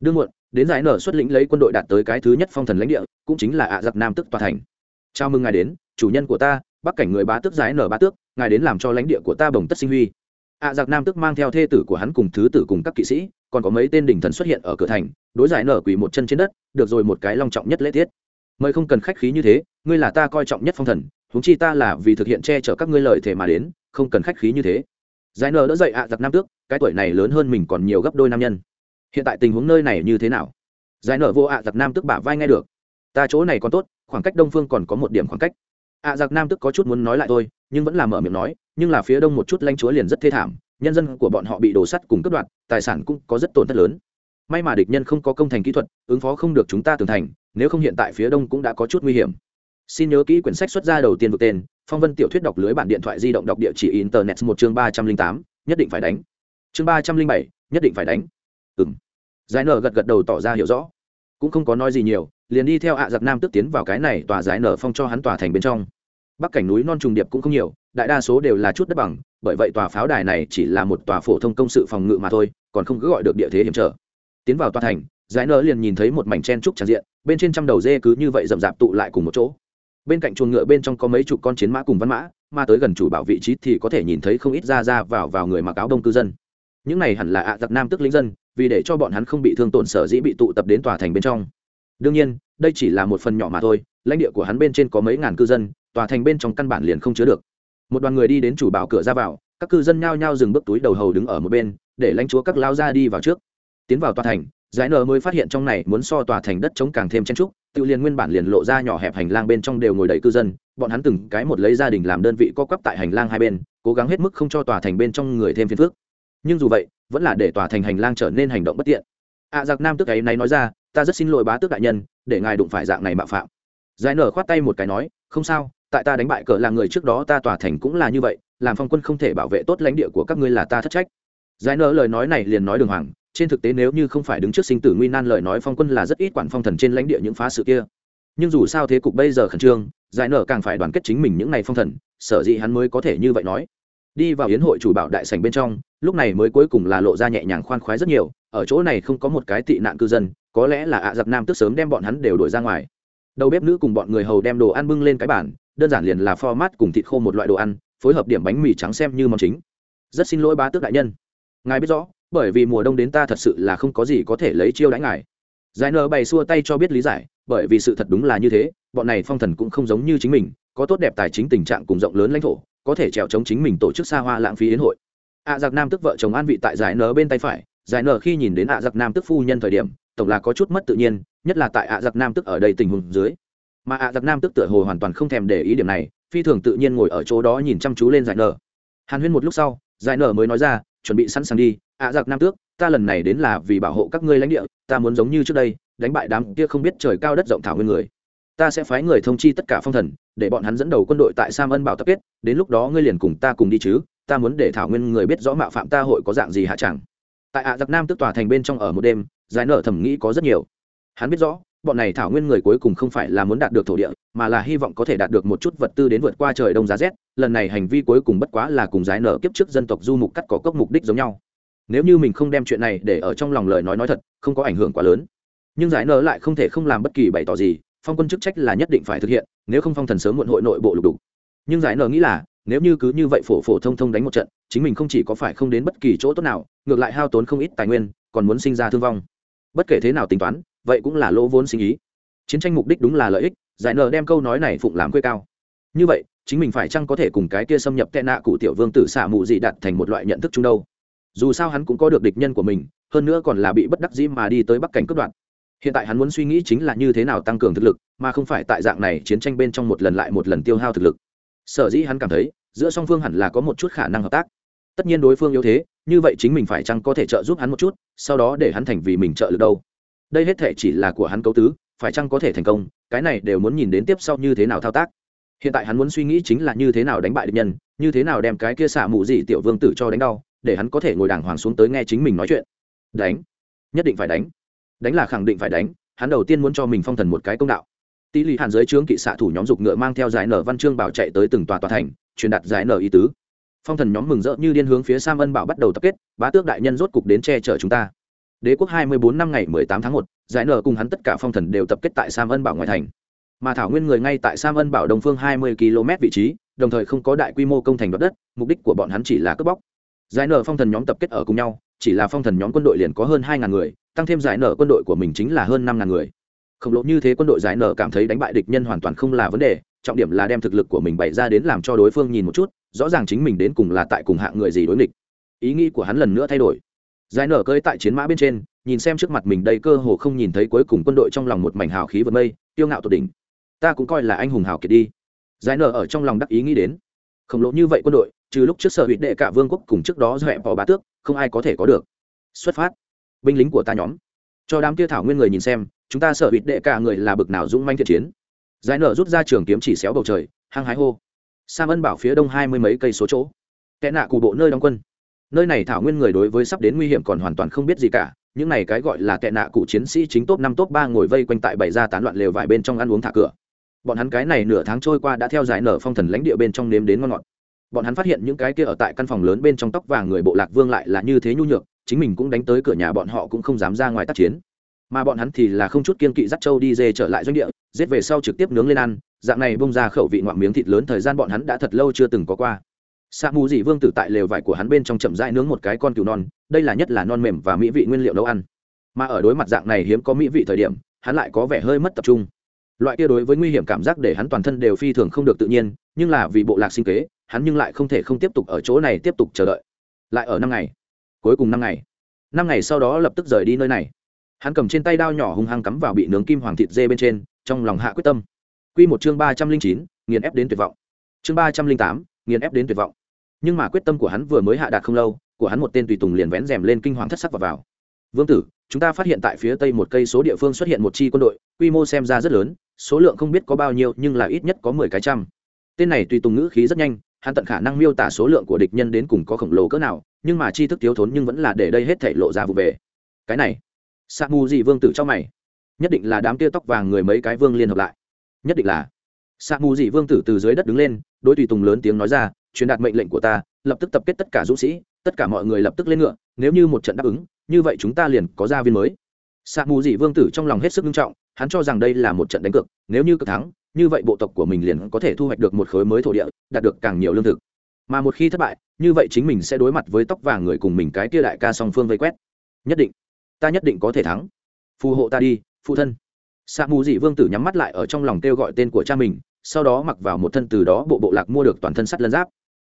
Đương muộn, đến giải nở xuất lĩnh lấy quân đội đạt tới cái thứ nhất phong thần lãnh địa, cũng chính là ạ giặc nam tức tòa thành. Chào mừng ngài đến, chủ nhân của ta, bắc cảnh người bá tước giải nở bá tước, ngài đến làm cho lãnh địa của ta bồng tất sinh huy. Ạ giặc nam tức mang theo thê tử của hắn cùng thứ tử cùng các kỵ sĩ, còn có mấy tên đỉnh thần xuất hiện ở cửa thành, đối giải nở quỳ một chân trên đất, được rồi một cái long trọng nhất lễ tiết. Mời không cần khách khí như thế, ngươi là ta coi trọng nhất phong thần, huống chi ta là vì thực hiện che chở các ngươi lời thể mà đến, không cần khách khí như thế giải nở đỡ dậy ạ, giặc nam tước, cái tuổi này lớn hơn mình còn nhiều gấp đôi nam nhân. Hiện tại tình huống nơi này như thế nào? Giải nở vô ạ, giặc nam tước bả vai nghe được. Ta chỗ này còn tốt, khoảng cách đông phương còn có một điểm khoảng cách. Ạ, giặc nam Tước có chút muốn nói lại thôi, nhưng vẫn là mở miệng nói, nhưng là phía đông một chút lãnh chúa liền rất thê thảm, nhân dân của bọn họ bị đổ sắt cùng cướp đoạt, tài sản cũng có rất tổn thất lớn. May mà địch nhân không có công thành kỹ thuật, ứng phó không được chúng ta tường thành, nếu không hiện tại phía đông cũng đã có chút nguy hiểm xin nhớ kỹ quyển sách xuất ra đầu tiên vực tên, phong vân tiểu thuyết đọc lưới bản điện thoại di động đọc địa chỉ internet một chương ba trăm linh tám, nhất định phải đánh. Chương ba trăm linh bảy, nhất định phải đánh. Ừ m giải nở gật gật đầu tỏ ra hiểu rõ. Cũng không có nói gì nhiều, liền đi theo ạ giặc nam tức tiến vào cái này tòa giải nở phong cho hắn tòa thành bên trong. Bắc cảnh núi non trùng điệp cũng không nhiều, đại đa số đều là chút đất bằng, bởi vậy tòa pháo đài này chỉ là một tòa phổ thông công sự phòng ngự mà thôi, còn không cứ gọi được địa thế hiểm trở. Tiến vào tòa thành, giải nở liền nhìn thấy một mảnh chen trúc tràn diện, bên trên trăm đầu dê cứ như vậy rậm rạp tụ lại cùng một chỗ bên cạnh chuồng ngựa bên trong có mấy chục con chiến mã cùng văn mã, mà tới gần chủ bảo vị trí thì có thể nhìn thấy không ít ra ra vào vào người mặc áo đông cư dân. Những này hẳn là ạ giặc nam tức lính dân, vì để cho bọn hắn không bị thương tổn sở dĩ bị tụ tập đến tòa thành bên trong. Đương nhiên, đây chỉ là một phần nhỏ mà thôi, lãnh địa của hắn bên trên có mấy ngàn cư dân, tòa thành bên trong căn bản liền không chứa được. Một đoàn người đi đến chủ bảo cửa ra vào, các cư dân nhao nhao dừng bước túi đầu hầu đứng ở một bên, để lãnh chúa các lao ra đi vào trước. Tiến vào tòa thành, giải nờ mới phát hiện trong này muốn so tòa thành đất chống càng thêm chen trúc tự liền nguyên bản liền lộ ra nhỏ hẹp hành lang bên trong đều ngồi đầy cư dân bọn hắn từng cái một lấy gia đình làm đơn vị co quắp tại hành lang hai bên cố gắng hết mức không cho tòa thành bên trong người thêm phiền phức. Nhưng dù vậy vẫn là để tòa thành hành lang trở nên hành động bất tiện. Ạ à, giặc nam tức ấy này nói ra ta rất xin lỗi bá tước đại nhân để ngài đụng phải dạng này mạo phạm. Giải nở khoát tay một cái nói không sao tại ta đánh bại cờ là người trước đó ta tòa thành cũng là như vậy làm phong quân không thể bảo vệ tốt lãnh địa của các ngươi là ta thất trách. Giải nở lời nói này liền nói đường hoàng trên thực tế nếu như không phải đứng trước sinh tử nguy nan lời nói phong quân là rất ít quản phong thần trên lãnh địa những phá sự kia. Nhưng dù sao thế cục bây giờ khẩn trương, giải nở càng phải đoàn kết chính mình những ngày phong thần, sở dĩ hắn mới có thể như vậy nói. Đi vào yến hội chủ bảo đại sảnh bên trong, lúc này mới cuối cùng là lộ ra nhẹ nhàng khoan khoái rất nhiều, ở chỗ này không có một cái tị nạn cư dân, có lẽ là ạ giặc nam tức sớm đem bọn hắn đều đuổi ra ngoài. Đầu bếp nữ cùng bọn người hầu đem đồ ăn bưng lên cái bản đơn giản liền là format cùng thịt khô một loại đồ ăn, phối hợp điểm bánh mì trắng xem như món chính. Rất xin lỗi ba tước đại nhân. Ngài biết rõ bởi vì mùa đông đến ta thật sự là không có gì có thể lấy chiêu đãi ngài. Giải nở bày xua tay cho biết lý giải, bởi vì sự thật đúng là như thế, bọn này phong thần cũng không giống như chính mình, có tốt đẹp tài chính tình trạng cùng rộng lớn lãnh thổ, có thể trèo chống chính mình tổ chức xa hoa lãng phí yến hội. Ạ giặc nam tức vợ chồng an vị tại giải nở bên tay phải, giải nở khi nhìn đến ạ giặc nam tức phu nhân thời điểm, tổng là có chút mất tự nhiên, nhất là tại ạ giặc nam tức ở đây tình huống dưới. Mà ạ giặc nam tức tựa hồ hoàn toàn không thèm để ý điểm này, phi thường tự nhiên ngồi ở chỗ đó nhìn chăm chú lên giải nở. Hàn huyên một lúc sau, giải nở mới nói ra, chuẩn bị sẵn sàng đi ạ giặc nam tước, ta lần này đến là vì bảo hộ các ngươi lãnh địa, ta muốn giống như trước đây, đánh bại đám kia không biết trời cao đất rộng thảo nguyên người. Ta sẽ phái người thông chi tất cả phong thần, để bọn hắn dẫn đầu quân đội tại sam ân bảo tập kết, đến lúc đó ngươi liền cùng ta cùng đi chứ, ta muốn để thảo nguyên người biết rõ mạo phạm ta hội có dạng gì hạ chẳng. Tại ạ giặc nam Tước tòa thành bên trong ở một đêm, giải nợ thẩm nghĩ có rất nhiều. Hắn biết rõ, bọn này thảo nguyên người cuối cùng không phải là muốn đạt được thổ địa, mà là hy vọng có thể đạt được một chút vật tư đến vượt qua trời đông giá rét, lần này hành vi cuối cùng bất quá là cùng giải nở kiếp trước dân tộc du mục cắt cỏ cốc mục đích giống nhau nếu như mình không đem chuyện này để ở trong lòng lời nói nói thật, không có ảnh hưởng quá lớn. Nhưng giải nở lại không thể không làm bất kỳ bày tỏ gì, phong quân chức trách là nhất định phải thực hiện, nếu không phong thần sớm muộn hội nội bộ lục đục. Nhưng giải nở nghĩ là, nếu như cứ như vậy phổ phổ thông thông đánh một trận, chính mình không chỉ có phải không đến bất kỳ chỗ tốt nào, ngược lại hao tốn không ít tài nguyên, còn muốn sinh ra thương vong. Bất kể thế nào tính toán, vậy cũng là lỗ vốn sinh ý. Chiến tranh mục đích đúng là lợi ích, giải nở đem câu nói này phụng làm quê cao. Như vậy, chính mình phải chăng có thể cùng cái kia xâm nhập tệ nạ cụ tiểu vương tử xạ mù dị đặt thành một loại nhận thức chung đâu? Dù sao hắn cũng có được địch nhân của mình, hơn nữa còn là bị bất đắc dĩ mà đi tới bắc cảnh cướp đoạt. hiện tại hắn muốn suy nghĩ chính là như thế nào tăng cường thực lực, mà không phải tại dạng này chiến tranh bên trong một lần lại một lần tiêu hao thực lực. Sở dĩ hắn cảm thấy, giữa song phương hẳn là có một chút khả năng hợp tác. Tất nhiên đối phương yếu thế, như vậy chính mình phải chăng có thể trợ giúp hắn một chút, sau đó để hắn thành vì mình trợ lực đâu. Đây hết thể chỉ là của hắn cấu tứ, phải chăng có thể thành công, cái này đều muốn nhìn đến tiếp sau như thế nào thao tác. Hiện tại hắn muốn suy nghĩ chính là như thế nào đánh bại địch nhân, như thế nào đem cái kia xả mù dị tiểu vương tử cho đánh đau để hắn có thể ngồi đàng hoàng xuống tới nghe chính mình nói chuyện. Đánh. Nhất định phải đánh. Đánh là khẳng định phải đánh, hắn đầu tiên muốn cho mình phong thần một cái công đạo. Tỷ lệ hàn dưới trướng kỵ xạ thủ nhóm dục ngựa mang theo giải nở văn chương bảo chạy tới từng tòa tòa thành, truyền đạt giải nở ý tứ. Phong thần nhóm mừng rỡ như điên hướng phía sam ân bảo bắt đầu tập kết, bá tước đại nhân rốt cục đến che chở chúng ta. Đế quốc hai mươi bốn năm ngày mười tám tháng một, giải nở cùng hắn tất cả phong thần đều tập kết tại sam ân bảo ngoại thành. Mà thảo nguyên người ngay tại sam ân bảo đông phương hai mươi km vị trí, đồng thời không có đại quy mô công thành đoạt đất, mục đích của bọn hắn chỉ là cướp bóc giải nở phong thần nhóm tập kết ở cùng nhau, chỉ là phong thần nhóm quân đội liền có hơn hai ngàn người, tăng thêm giải nở quân đội của mình chính là hơn năm ngàn người. Khổng lồ như thế quân đội giải nở cảm thấy đánh bại địch nhân hoàn toàn không là vấn đề, trọng điểm là đem thực lực của mình bày ra đến làm cho đối phương nhìn một chút, rõ ràng chính mình đến cùng là tại cùng hạng người gì đối nghịch. Ý nghĩ của hắn lần nữa thay đổi. Giải nở cơi tại chiến mã bên trên, nhìn xem trước mặt mình đây cơ hồ không nhìn thấy cuối cùng quân đội trong lòng một mảnh hào khí vượt mây tiêu ngạo tột đỉnh. Ta cũng coi là anh hùng hào kiệt đi. Giải nở ở trong lòng đắc ý nghĩ đến. Khổng lồ như vậy quân đội trừ lúc trước sở hữu đệ cả vương quốc cùng trước đó do bỏ bá tước, không ai có thể có được. Xuất phát. Binh lính của ta nhóm. Cho đám kia thảo nguyên người nhìn xem, chúng ta sở hữu đệ cả người là bực nào dũng manh thiện chiến. Giải nở rút ra trường kiếm chỉ xéo bầu trời, hăng hái hô. Sam ân bảo phía đông hai mươi mấy cây số chỗ. Kẽ nạ cụ bộ nơi đóng quân. Nơi này thảo nguyên người đối với sắp đến nguy hiểm còn hoàn toàn không biết gì cả. Những này cái gọi là tệ nạ cụ chiến sĩ chính top năm top ba ngồi vây quanh tại bảy ra tán loạn lều vải bên trong ăn uống thả cửa. Bọn hắn cái này nửa tháng trôi qua đã theo giải nở phong thần lãnh địa bên trong nếm đến ngon ngọt bọn hắn phát hiện những cái kia ở tại căn phòng lớn bên trong tóc vàng người bộ lạc vương lại là như thế nhu nhược, chính mình cũng đánh tới cửa nhà bọn họ cũng không dám ra ngoài tác chiến. Mà bọn hắn thì là không chút kiên kỵ dắt trâu đi dê trở lại doanh địa, giết về sau trực tiếp nướng lên ăn, dạng này bông ra khẩu vị ngoạm miếng thịt lớn thời gian bọn hắn đã thật lâu chưa từng có qua. Sa mù dị vương tử tại lều vải của hắn bên trong chậm rãi nướng một cái con cừu non, đây là nhất là non mềm và mỹ vị nguyên liệu nấu ăn. Mà ở đối mặt dạng này hiếm có mỹ vị thời điểm, hắn lại có vẻ hơi mất tập trung. Loại kia đối với nguy hiểm cảm giác để hắn toàn thân đều phi thường không được tự nhiên, nhưng là vì bộ lạc sinh kế hắn nhưng lại không thể không tiếp tục ở chỗ này tiếp tục chờ đợi. Lại ở năm ngày. Cuối cùng năm ngày. Năm ngày sau đó lập tức rời đi nơi này. Hắn cầm trên tay đao nhỏ hung hăng cắm vào bị nướng kim hoàng thịt dê bên trên, trong lòng hạ quyết tâm. Q một chương ba trăm linh chín, nghiền ép đến tuyệt vọng. Chương ba trăm linh tám, nghiền ép đến tuyệt vọng. Nhưng mà quyết tâm của hắn vừa mới hạ đạt không lâu, của hắn một tên tùy tùng liền vén rèm lên kinh hoàng thất sắc và vào. Vương tử, chúng ta phát hiện tại phía tây một cây số địa phương xuất hiện một chi quân đội, quy mô xem ra rất lớn, số lượng không biết có bao nhiêu, nhưng là ít nhất có mười cái trăm. Tên này tùy tùng ngữ khí rất nhanh hắn tận khả năng miêu tả số lượng của địch nhân đến cùng có khổng lồ cỡ nào, nhưng mà chi thức thiếu thốn nhưng vẫn là để đây hết thể lộ ra vụ về. Cái này sa mu di vương tử cho mày. Nhất định là đám tia tóc vàng người mấy cái vương liên hợp lại. Nhất định là. Sa mu dị vương tử từ dưới đất đứng lên, đối tùy tùng lớn tiếng nói ra, truyền đạt mệnh lệnh của ta, lập tức tập kết tất cả dũng sĩ, tất cả mọi người lập tức lên ngựa, nếu như một trận đáp ứng, như vậy chúng ta liền có gia viên mới. Sa mù dị vương tử trong lòng hết sức nghiêm trọng, hắn cho rằng đây là một trận đánh cược, nếu như cực thắng như vậy bộ tộc của mình liền có thể thu hoạch được một khối mới thổ địa, đạt được càng nhiều lương thực. Mà một khi thất bại, như vậy chính mình sẽ đối mặt với tóc vàng người cùng mình cái kia đại ca song phương vây quét. Nhất định, ta nhất định có thể thắng. Phù hộ ta đi, phụ thân. Sa mù dị vương tử nhắm mắt lại ở trong lòng kêu gọi tên của cha mình, sau đó mặc vào một thân từ đó bộ bộ lạc mua được toàn thân sắt lân giáp.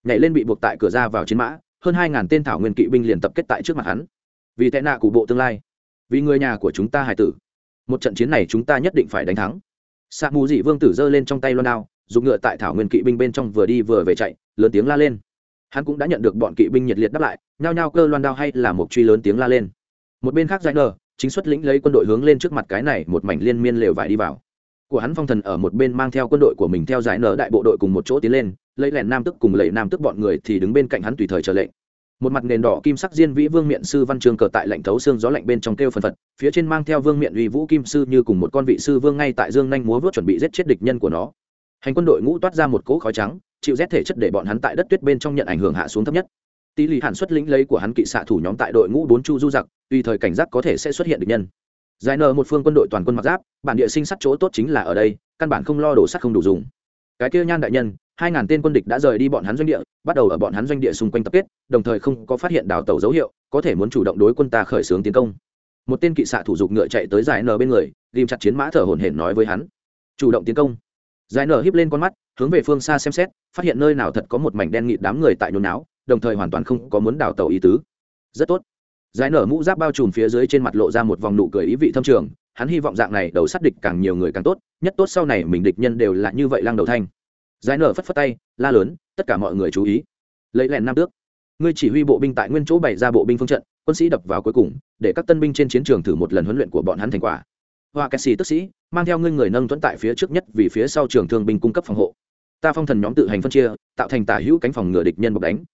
Nhảy lên bị buộc tại cửa ra vào chiến mã, hơn hai ngàn tên thảo nguyên kỵ binh liền tập kết tại trước mặt hắn. Vì tệ nạ của bộ tương lai, vì người nhà của chúng ta hải tử. Một trận chiến này chúng ta nhất định phải đánh thắng sa mù dị vương tử giơ lên trong tay loan đao, dùng ngựa tại thảo nguyên kỵ binh bên trong vừa đi vừa về chạy, lớn tiếng la lên. Hắn cũng đã nhận được bọn kỵ binh nhiệt liệt đáp lại, nhao nhao cơ loan đao hay là một truy lớn tiếng la lên. Một bên khác giải nờ chính xuất lĩnh lấy quân đội hướng lên trước mặt cái này một mảnh liên miên lều vải đi vào. Của hắn phong thần ở một bên mang theo quân đội của mình theo giải nở đại bộ đội cùng một chỗ tiến lên, lấy lẻn nam tức cùng lầy nam tức bọn người thì đứng bên cạnh hắn tùy thời chờ lệnh một mặt nền đỏ kim sắc diên vĩ vương miện sư văn trường cờ tại lạnh thấu xương gió lạnh bên trong kêu phần phật, phía trên mang theo vương miện uy vũ kim sư như cùng một con vị sư vương ngay tại dương nhanh múa vớt chuẩn bị giết chết địch nhân của nó. Hành quân đội ngũ toát ra một cỗ khói trắng, chịu rét thể chất để bọn hắn tại đất tuyết bên trong nhận ảnh hưởng hạ xuống thấp nhất. Tỷ lì hạn xuất lĩnh lấy của hắn kỵ xạ thủ nhóm tại đội ngũ bốn chu du giặc, tùy thời cảnh giác có thể sẽ xuất hiện địch nhân. Giải nờ một phương quân đội toàn quân mặc giáp, bản địa sinh sắt chỗ tốt chính là ở đây, căn bản không lo đồ sắt không đủ dùng. Cái kia nhan đại nhân hai ngàn tên quân địch đã rời đi bọn hắn doanh địa bắt đầu ở bọn hắn doanh địa xung quanh tập kết đồng thời không có phát hiện đào tàu dấu hiệu có thể muốn chủ động đối quân ta khởi xướng tiến công. Một tên kỵ xạ thủ dục ngựa chạy tới giải Nở bên người ghim chặt chiến mã thở hổn hển nói với hắn. Chủ động tiến công. Giải Nở híp lên con mắt hướng về phương xa xem xét phát hiện nơi nào thật có một mảnh đen nghịt đám người tại nhốn não, đồng thời hoàn toàn không có muốn đào tàu ý tứ. Rất tốt. Giải nở mũ giáp bao trùm phía dưới trên mặt lộ ra một vòng nụ cười ý vị thâm trường hắn hy vọng dạng này đầu sát địch càng nhiều người càng tốt nhất tốt sau này mình địch nhân đều là như vậy lăng đầu thanh giải nở phất phất tay, la lớn, tất cả mọi người chú ý. Lấy lẹn nam tước. Ngươi chỉ huy bộ binh tại nguyên chỗ bày ra bộ binh phương trận, quân sĩ đập vào cuối cùng, để các tân binh trên chiến trường thử một lần huấn luyện của bọn hắn thành quả. Hoa kẹt xì tức sĩ, mang theo ngươi người nâng tuấn tại phía trước nhất vì phía sau trường thương binh cung cấp phòng hộ. Ta phong thần nhóm tự hành phân chia, tạo thành tả hữu cánh phòng ngừa địch nhân bọc đánh.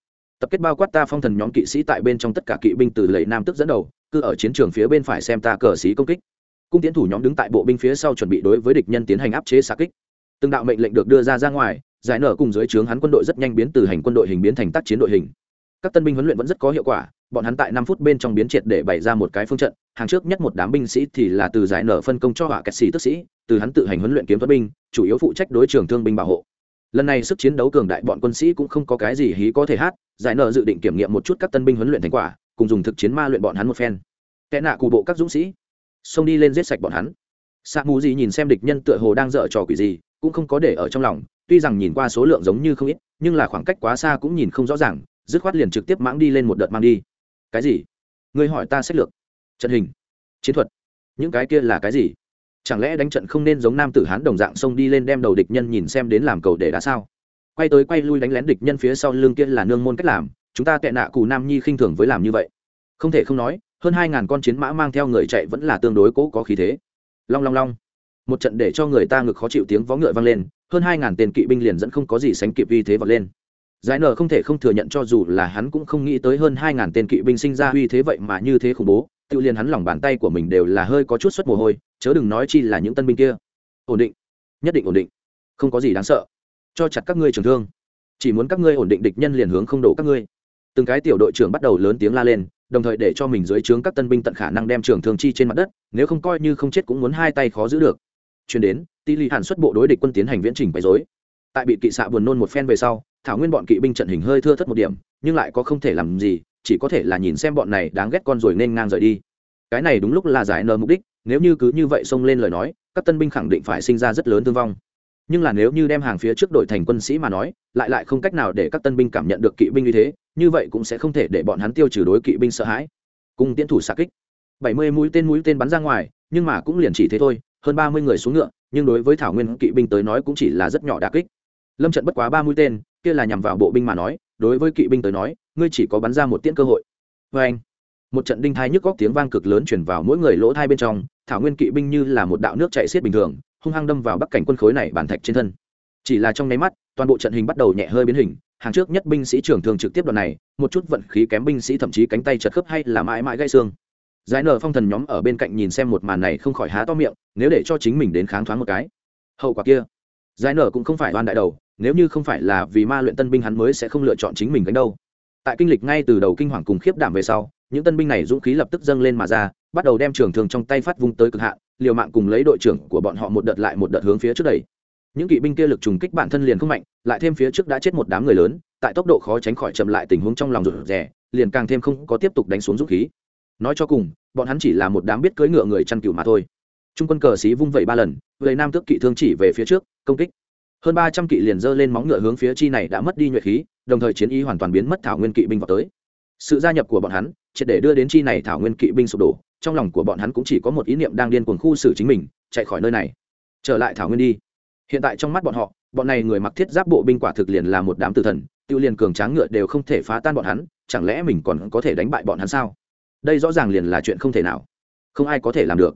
Tập kết bao quát ta phong thần nhóm kỵ sĩ tại bên trong tất cả kỵ binh từ lầy nam tức dẫn đầu cứ ở chiến trường phía bên phải xem ta cờ sĩ công kích. Cung tiến thủ nhóm đứng tại bộ binh phía sau chuẩn bị đối với địch nhân tiến hành áp chế xa kích từng đạo mệnh lệnh được đưa ra ra ngoài, giải nở cùng dưới trướng hắn quân đội rất nhanh biến từ hành quân đội hình biến thành tác chiến đội hình. Các tân binh huấn luyện vẫn rất có hiệu quả, bọn hắn tại năm phút bên trong biến triệt để bày ra một cái phương trận, hàng trước nhất một đám binh sĩ thì là từ giải nở phân công cho họa kẹt sĩ tức sĩ, từ hắn tự hành huấn luyện kiếm thuật binh, chủ yếu phụ trách đối trường thương binh bảo hộ. Lần này sức chiến đấu cường đại bọn quân sĩ cũng không có cái gì hí có thể hát, giải nở dự định kiểm nghiệm một chút các tân binh huấn luyện thành quả, cùng dùng thực chiến ma luyện bọn hắn một phen. Tệ nạ cụ bộ các dũng sĩ, xông đi lên giết sạch bọn hắn. Sa mù gì nhìn xem địch nhân tựa hồ đang dở trò quỷ gì cũng không có để ở trong lòng, tuy rằng nhìn qua số lượng giống như không ít, nhưng là khoảng cách quá xa cũng nhìn không rõ ràng, dứt khoát liền trực tiếp mãng đi lên một đợt mang đi. Cái gì? Ngươi hỏi ta sách lược. Trận hình. Chiến thuật. Những cái kia là cái gì? Chẳng lẽ đánh trận không nên giống nam tử hán đồng dạng xông đi lên đem đầu địch nhân nhìn xem đến làm cầu để đá sao? Quay tới quay lui đánh lén địch nhân phía sau lưng kia là nương môn cách làm, chúng ta tệ nạ cù nam nhi khinh thường với làm như vậy. Không thể không nói, hơn hai ngàn con chiến mã mang theo người chạy vẫn là tương đối cố có khí thế. Long long long một trận để cho người ta ngực khó chịu tiếng vó ngựa vang lên, hơn hai ngàn tên kỵ binh liền dẫn không có gì sánh kịp uy thế vọt lên. Giải nở không thể không thừa nhận cho dù là hắn cũng không nghĩ tới hơn hai ngàn tên kỵ binh sinh ra uy thế vậy mà như thế khủng bố, tự liền hắn lòng bàn tay của mình đều là hơi có chút suất mồ hôi, chớ đừng nói chi là những tân binh kia. Ổn định. Nhất định ổn định. Không có gì đáng sợ. Cho chặt các ngươi trường thương. Chỉ muốn các ngươi ổn định địch nhân liền hướng không đổ các ngươi. Từng cái tiểu đội trưởng bắt đầu lớn tiếng la lên, đồng thời để cho mình dưới trướng các tân binh tận khả năng đem trường thương chi trên mặt đất, nếu không coi như không chết cũng muốn hai tay khó giữ được chuyển đến tỷ lệ hàn xuất bộ đối địch quân tiến hành viễn trình bày dối tại bị kỵ xạ buồn nôn một phen về sau, thảo nguyên bọn kỵ binh trận hình hơi thưa thất một điểm, nhưng lại có không thể làm gì, chỉ có thể là nhìn xem bọn này đáng ghét con rồi nên ngang rời đi. Cái này đúng lúc là giải nờ mục đích, nếu như cứ như vậy xông lên lời nói, các tân binh khẳng định phải sinh ra rất lớn thương vong. Nhưng là nếu như đem hàng phía trước đội thành quân sĩ mà nói, lại lại không cách nào để các tân binh cảm nhận được kỵ binh như thế, như vậy cũng sẽ không thể để bọn hắn tiêu trừ đối kỵ binh sợ hãi. Cùng tiến thủ xạ kích. Bảy mươi mũi tên mũi tên bắn ra ngoài, nhưng mà cũng liền chỉ thế thôi hơn ba mươi người xuống ngựa, nhưng đối với thảo nguyên kỵ binh tới nói cũng chỉ là rất nhỏ đà kích. Lâm trận bất quá ba mũi tên, kia là nhằm vào bộ binh mà nói, đối với kỵ binh tới nói, ngươi chỉ có bắn ra một tiễn cơ hội. Vê anh, một trận đinh thai nhức góc tiếng vang cực lớn chuyển vào mỗi người lỗ thai bên trong, thảo nguyên kỵ binh như là một đạo nước chạy xiết bình thường, hung hăng đâm vào bắc cảnh quân khối này bản thạch trên thân. Chỉ là trong nháy mắt, toàn bộ trận hình bắt đầu nhẹ hơi biến hình, hàng trước nhất binh sĩ trưởng thường trực tiếp đoạn này, một chút vận khí kém binh sĩ thậm chí cánh tay chật khớp hay là mãi mãi gãy xương giải nở phong thần nhóm ở bên cạnh nhìn xem một màn này không khỏi há to miệng, nếu để cho chính mình đến kháng thoáng một cái. Hậu quả kia, giải nở cũng không phải oan đại đầu, nếu như không phải là vì ma luyện tân binh hắn mới sẽ không lựa chọn chính mình gánh đâu. Tại kinh lịch ngay từ đầu kinh hoàng cùng khiếp đảm về sau, những tân binh này dũng khí lập tức dâng lên mà ra, bắt đầu đem trường thường trong tay phát vung tới cực hạn, liều mạng cùng lấy đội trưởng của bọn họ một đợt lại một đợt hướng phía trước đẩy. Những kỵ binh kia lực trùng kích bản thân liền không mạnh, lại thêm phía trước đã chết một đám người lớn, tại tốc độ khó tránh khỏi chậm lại tình huống trong lòng rụt rè, liền càng thêm không có tiếp tục đánh xuống dũng khí nói cho cùng, bọn hắn chỉ là một đám biết cưỡi ngựa người chăn cừu mà thôi. Trung quân cờ xí vung vẩy ba lần người nam tước kỵ thương chỉ về phía trước, công kích. Hơn ba trăm kỵ liền dơ lên móng ngựa hướng phía chi này đã mất đi nhuệ khí, đồng thời chiến ý hoàn toàn biến mất thảo nguyên kỵ binh vào tới. Sự gia nhập của bọn hắn, triệt để đưa đến chi này thảo nguyên kỵ binh sụp đổ, trong lòng của bọn hắn cũng chỉ có một ý niệm đang điên cuồng khu xử chính mình, chạy khỏi nơi này. Trở lại thảo nguyên đi. Hiện tại trong mắt bọn họ, bọn này người mặc thiết giáp bộ binh quả thực liền là một đám tử thần, tiêu liền cường tráng ngựa đều không thể phá tan bọn hắn, chẳng lẽ mình còn có thể đánh bại bọn hắn sao? Đây rõ ràng liền là chuyện không thể nào. Không ai có thể làm được.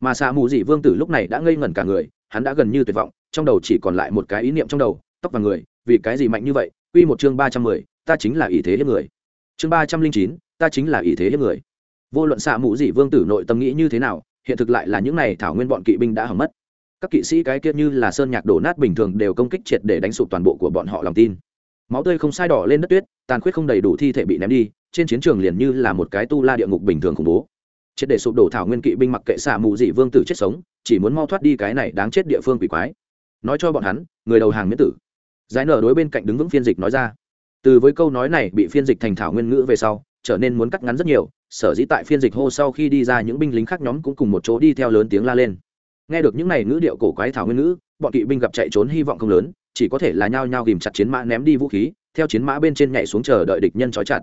Mà xạ mù dị vương tử lúc này đã ngây ngẩn cả người, hắn đã gần như tuyệt vọng, trong đầu chỉ còn lại một cái ý niệm trong đầu, tóc và người, vì cái gì mạnh như vậy? Quy một chương ba trăm mười, ta chính là ý thế hiếp người. Chương ba trăm linh chín, ta chính là ý thế hiếp người. Vô luận xạ mù dị vương tử nội tâm nghĩ như thế nào, hiện thực lại là những này thảo nguyên bọn kỵ binh đã hỏng mất. Các kỵ sĩ cái kia như là sơn nhạc đổ nát bình thường đều công kích triệt để đánh sụp toàn bộ của bọn họ lòng tin. Máu tươi không sai đỏ lên đất tuyết, tàn khuyết không đầy đủ thi thể bị ném đi trên chiến trường liền như là một cái tu la địa ngục bình thường khủng bố. Triệt để sụp đổ thảo nguyên kỵ binh mặc kệ xả mù dị vương tử chết sống, chỉ muốn mau thoát đi cái này đáng chết địa phương quỷ quái. Nói cho bọn hắn, người đầu hàng miễn tử. Giải nở đối bên cạnh đứng vững phiên dịch nói ra. Từ với câu nói này bị phiên dịch thành thảo nguyên ngữ về sau, trở nên muốn cắt ngắn rất nhiều, sở dĩ tại phiên dịch hô sau khi đi ra những binh lính khác nhóm cũng cùng một chỗ đi theo lớn tiếng la lên. Nghe được những này ngữ điệu cổ quái thảo nguyên ngữ, bọn kỵ binh gặp chạy trốn hy vọng không lớn, chỉ có thể là nhao nhao ghìm chặt chiến mã ném đi vũ khí, theo chiến mã bên trên nhảy xuống chờ đợi địch nhân trói chặt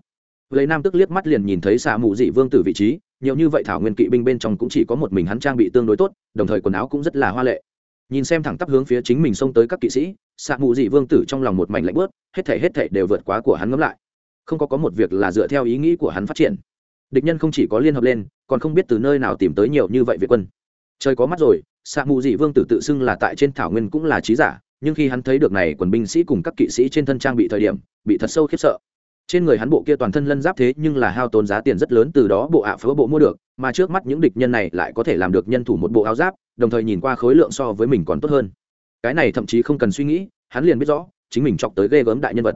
lấy nam tức liếc mắt liền nhìn thấy xạ mù dị vương tử vị trí, nhiều như vậy thảo nguyên kỵ binh bên trong cũng chỉ có một mình hắn trang bị tương đối tốt, đồng thời quần áo cũng rất là hoa lệ. Nhìn xem thẳng tắp hướng phía chính mình xông tới các kỵ sĩ, xạ mù dị vương tử trong lòng một mảnh lạnh bớt, hết thể hết thể đều vượt quá của hắn ngấm lại. Không có có một việc là dựa theo ý nghĩ của hắn phát triển. Địch nhân không chỉ có liên hợp lên, còn không biết từ nơi nào tìm tới nhiều như vậy việt quân. Trời có mắt rồi, xạ mù dị vương tử tự xưng là tại trên thảo nguyên cũng là trí giả, nhưng khi hắn thấy được này quần binh sĩ cùng các kỵ sĩ trên thân trang bị thời điểm, bị thật sâu khiếp sợ trên người hắn bộ kia toàn thân lân giáp thế nhưng là hao tốn giá tiền rất lớn, từ đó bộ ạ phớ bộ mua được, mà trước mắt những địch nhân này lại có thể làm được nhân thủ một bộ áo giáp, đồng thời nhìn qua khối lượng so với mình còn tốt hơn. Cái này thậm chí không cần suy nghĩ, hắn liền biết rõ, chính mình chọc tới ghê gớm đại nhân vật.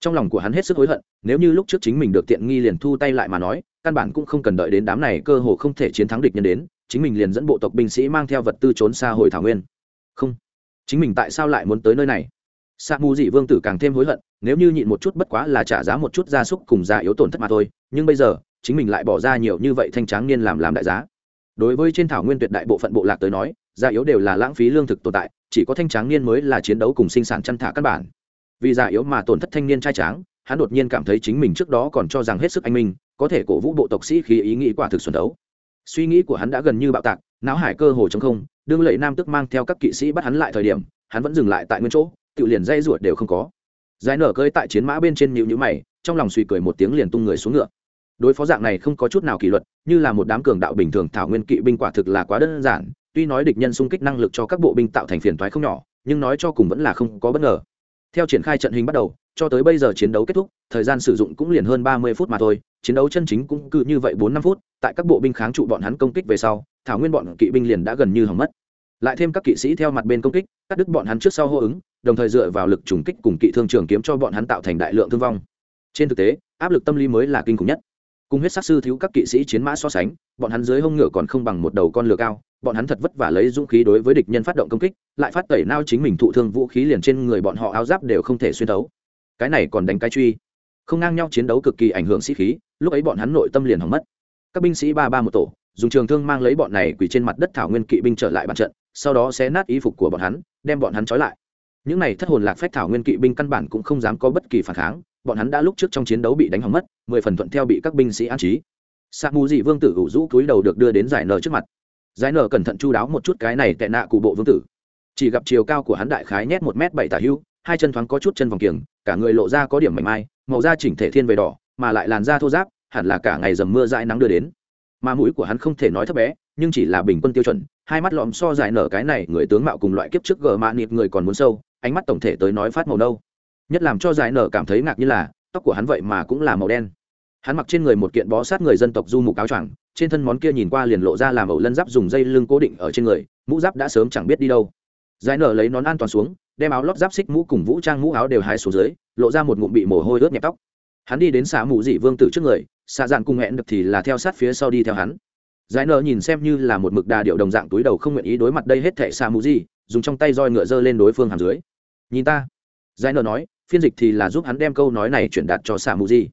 Trong lòng của hắn hết sức hối hận, nếu như lúc trước chính mình được tiện nghi liền thu tay lại mà nói, căn bản cũng không cần đợi đến đám này cơ hồ không thể chiến thắng địch nhân đến, chính mình liền dẫn bộ tộc binh sĩ mang theo vật tư trốn xa hồi thảo nguyên. Không, chính mình tại sao lại muốn tới nơi này? Sạ mù dị vương tử càng thêm hối hận, nếu như nhịn một chút bất quá là trả giá một chút gia súc cùng gia yếu tổn thất mà thôi, nhưng bây giờ, chính mình lại bỏ ra nhiều như vậy thanh tráng niên làm làm đại giá. Đối với trên thảo nguyên tuyệt đại bộ phận bộ lạc tới nói gia yếu đều là lãng phí lương thực tồn tại, chỉ có thanh tráng niên mới là chiến đấu cùng sinh sản chăn thả căn bản. Vì già yếu mà tổn thất thanh niên trai tráng, hắn đột nhiên cảm thấy chính mình trước đó còn cho rằng hết sức anh minh, có thể cổ vũ bộ tộc sĩ khi ý nghĩ quả thực xuân đấu. Suy nghĩ của hắn đã gần như bạo tạc, não hải cơ hồ chống không, đương lệ nam tức mang theo các kỵ sĩ bắt hắn lại thời điểm, hắn vẫn dừng lại tại nguyên chỗ tự liền dây ruột đều không có. Giải nở cơi tại chiến mã bên trên nhịu nhữ mày, trong lòng suy cười một tiếng liền tung người xuống ngựa. Đối phó dạng này không có chút nào kỷ luật, như là một đám cường đạo bình thường thảo nguyên kỵ binh quả thực là quá đơn giản, tuy nói địch nhân xung kích năng lực cho các bộ binh tạo thành phiền toái không nhỏ, nhưng nói cho cùng vẫn là không có bất ngờ. Theo triển khai trận hình bắt đầu, cho tới bây giờ chiến đấu kết thúc, thời gian sử dụng cũng liền hơn ba mươi phút mà thôi, chiến đấu chân chính cũng cứ như vậy bốn năm phút, tại các bộ binh kháng trụ bọn hắn công kích về sau, thảo nguyên bọn kỵ binh liền đã gần như hỏng mất. Lại thêm các kỵ sĩ theo mặt bên công kích, cắt đứt bọn hắn trước sau hô ứng đồng thời dựa vào lực trùng kích cùng kỵ thương trường kiếm cho bọn hắn tạo thành đại lượng thương vong. Trên thực tế, áp lực tâm lý mới là kinh khủng nhất. Cùng huyết sắc sư thiếu các kỵ sĩ chiến mã so sánh, bọn hắn dưới hông ngựa còn không bằng một đầu con lừa cao, bọn hắn thật vất vả lấy dũng khí đối với địch nhân phát động công kích, lại phát tẩy nao chính mình thụ thương vũ khí liền trên người bọn họ áo giáp đều không thể xuyên đấu cái này còn đánh cái truy. Không ngang nhau chiến đấu cực kỳ ảnh hưởng sĩ khí, lúc ấy bọn hắn nội tâm liền hỏng mất. Các binh sĩ ba ba một tổ, dùng trường thương mang lấy bọn này quỳ trên mặt đất thảo nguyên kỵ binh trở lại bàn trận, sau đó sẽ nát y phục của bọn hắn, đem bọn hắn trói lại những này thất hồn lạc phách thảo nguyên kỵ binh căn bản cũng không dám có bất kỳ phản kháng, bọn hắn đã lúc trước trong chiến đấu bị đánh hỏng mất, mười phần thuận theo bị các binh sĩ an trí. Sa mù dị vương tử ủ rũ cúi đầu được đưa đến giải nở trước mặt. Giải nở cẩn thận chu đáo một chút cái này tệ nạ cụ bộ vương tử. Chỉ gặp chiều cao của hắn đại khái nhét một m bảy tả hưu, hai chân thoáng có chút chân vòng kiềng, cả người lộ ra có điểm mảnh mai, màu da chỉnh thể thiên về đỏ, mà lại làn da thô giáp hẳn là cả ngày dầm mưa dãi nắng đưa đến. Mà mũi của hắn không thể nói thấp bé, nhưng chỉ là bình quân tiêu chuẩn, hai mắt lọm so dài nở cái này người tướng mạo cùng loại kiếp trước gờ mạ nịt người còn muốn sâu ánh mắt tổng thể tới nói phát màu nâu. Nhất làm cho giải nở cảm thấy ngạc như là, tóc của hắn vậy mà cũng là màu đen. Hắn mặc trên người một kiện bó sát người dân tộc du mục áo choàng, trên thân món kia nhìn qua liền lộ ra làm ẩu lân giáp dùng dây lưng cố định ở trên người, mũ giáp đã sớm chẳng biết đi đâu. Giải nở lấy nón an toàn xuống, đem áo lót giáp xích mũ cùng vũ trang mũ áo đều hái xuống dưới, lộ ra một ngụm bị mồ hôi ướt nhẹp tóc. Hắn đi đến xả mũ dị vương tử trước người, xạ dạn cùng hẹn được thì là theo sát phía sau đi theo hắn. Giải nở nhìn xem như là một mực đà điệu đồng dạng túi đầu không nguyện ý đối mặt đây hết thệ xả mũ dị, dùng trong tay roi ngựa dơ lên đối phương hàm dưới nhìn ta. Giải nở nói, phiên dịch thì là giúp hắn đem câu nói này chuyển đạt cho xả mù dị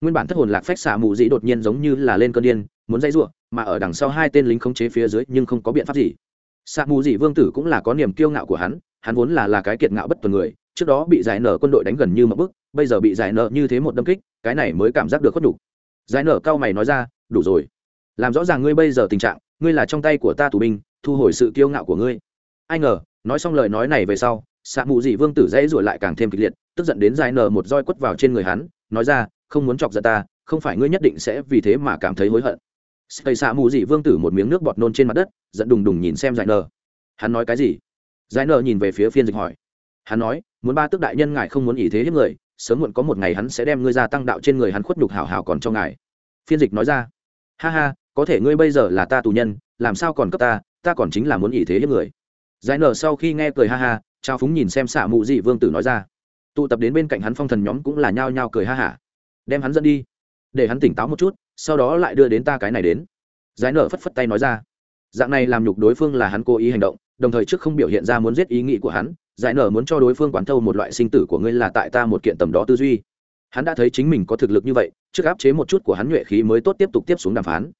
nguyên bản thất hồn lạc phách xả mù dị đột nhiên giống như là lên cơn điên, muốn dây giụa mà ở đằng sau hai tên lính khống chế phía dưới nhưng không có biện pháp gì. Xạ mù dị vương tử cũng là có niềm kiêu ngạo của hắn hắn vốn là là cái kiệt ngạo bất tuần người, trước đó bị giải nở quân đội đánh gần như một bước, bây giờ bị giải nở như thế một đâm kích, cái này mới cảm giác được khuất đủ giải nở cao mày nói ra, đủ rồi. Làm rõ ràng ngươi bây giờ tình trạng, ngươi là trong tay của ta tù binh, thu hồi sự kiêu ngạo của ngươi. Ai ngờ, nói xong lời nói này về sau xạ mù dị vương tử dãy rủa lại càng thêm kịch liệt, tức giận đến dài nở một roi quất vào trên người hắn, nói ra, không muốn chọc giận ta, không phải ngươi nhất định sẽ vì thế mà cảm thấy hối hận. Tây xạ mù dị vương tử một miếng nước bọt nôn trên mặt đất, giận đùng đùng nhìn xem dài nở. Hắn nói cái gì? Dài nở nhìn về phía phiên dịch hỏi. Hắn nói, muốn ba tước đại nhân ngài không muốn ý thế hiếp người, sớm muộn có một ngày hắn sẽ đem ngươi ra tăng đạo trên người hắn khuất nhục hảo hảo còn cho ngài. Phiên dịch nói ra, ha ha, có thể ngươi bây giờ là ta tù nhân, làm sao còn cấp ta ta còn chính là muốn ý thế hiếp người. Giải nở sau khi nghe cười ha ha trao phúng nhìn xem xạ mù dị vương tử nói ra. Tụ tập đến bên cạnh hắn phong thần nhóm cũng là nhao nhao cười ha hả. Đem hắn dẫn đi. Để hắn tỉnh táo một chút, sau đó lại đưa đến ta cái này đến. Giải nở phất phất tay nói ra. Dạng này làm nhục đối phương là hắn cố ý hành động, đồng thời trước không biểu hiện ra muốn giết ý nghĩ của hắn, giải nở muốn cho đối phương quán thâu một loại sinh tử của ngươi là tại ta một kiện tầm đó tư duy. Hắn đã thấy chính mình có thực lực như vậy, trước áp chế một chút của hắn nhuệ khí mới tốt tiếp tục tiếp xuống đàm phán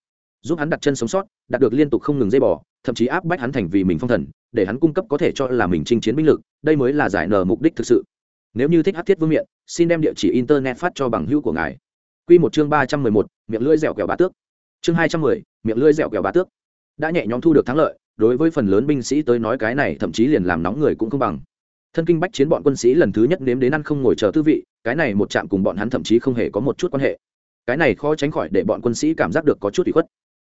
giúp hắn đặt chân sống sót, đạt được liên tục không ngừng dây bỏ thậm chí áp bách hắn thành vì mình phong thần, để hắn cung cấp có thể cho là mình chinh chiến binh lực, đây mới là giải nở mục đích thực sự. Nếu như thích hát thiết vương miện, xin đem địa chỉ internet phát cho bằng hữu của ngài. Quy một chương ba trăm mười một, miệng lưỡi dẻo kẹo bá tước. Chương hai trăm mười, miệng lưỡi dẻo kẹo bá tước. Đã nhẹ nhõm thu được thắng lợi, đối với phần lớn binh sĩ tới nói cái này thậm chí liền làm nóng người cũng không bằng. Thân kinh bách chiến bọn quân sĩ lần thứ nhất nếm đến ăn không ngồi chờ tư vị, cái này một chạm cùng bọn hắn thậm chí không hề có một chút quan hệ. Cái này khó tránh khỏi để bọn quân sĩ cảm giác được có chút ủy khuất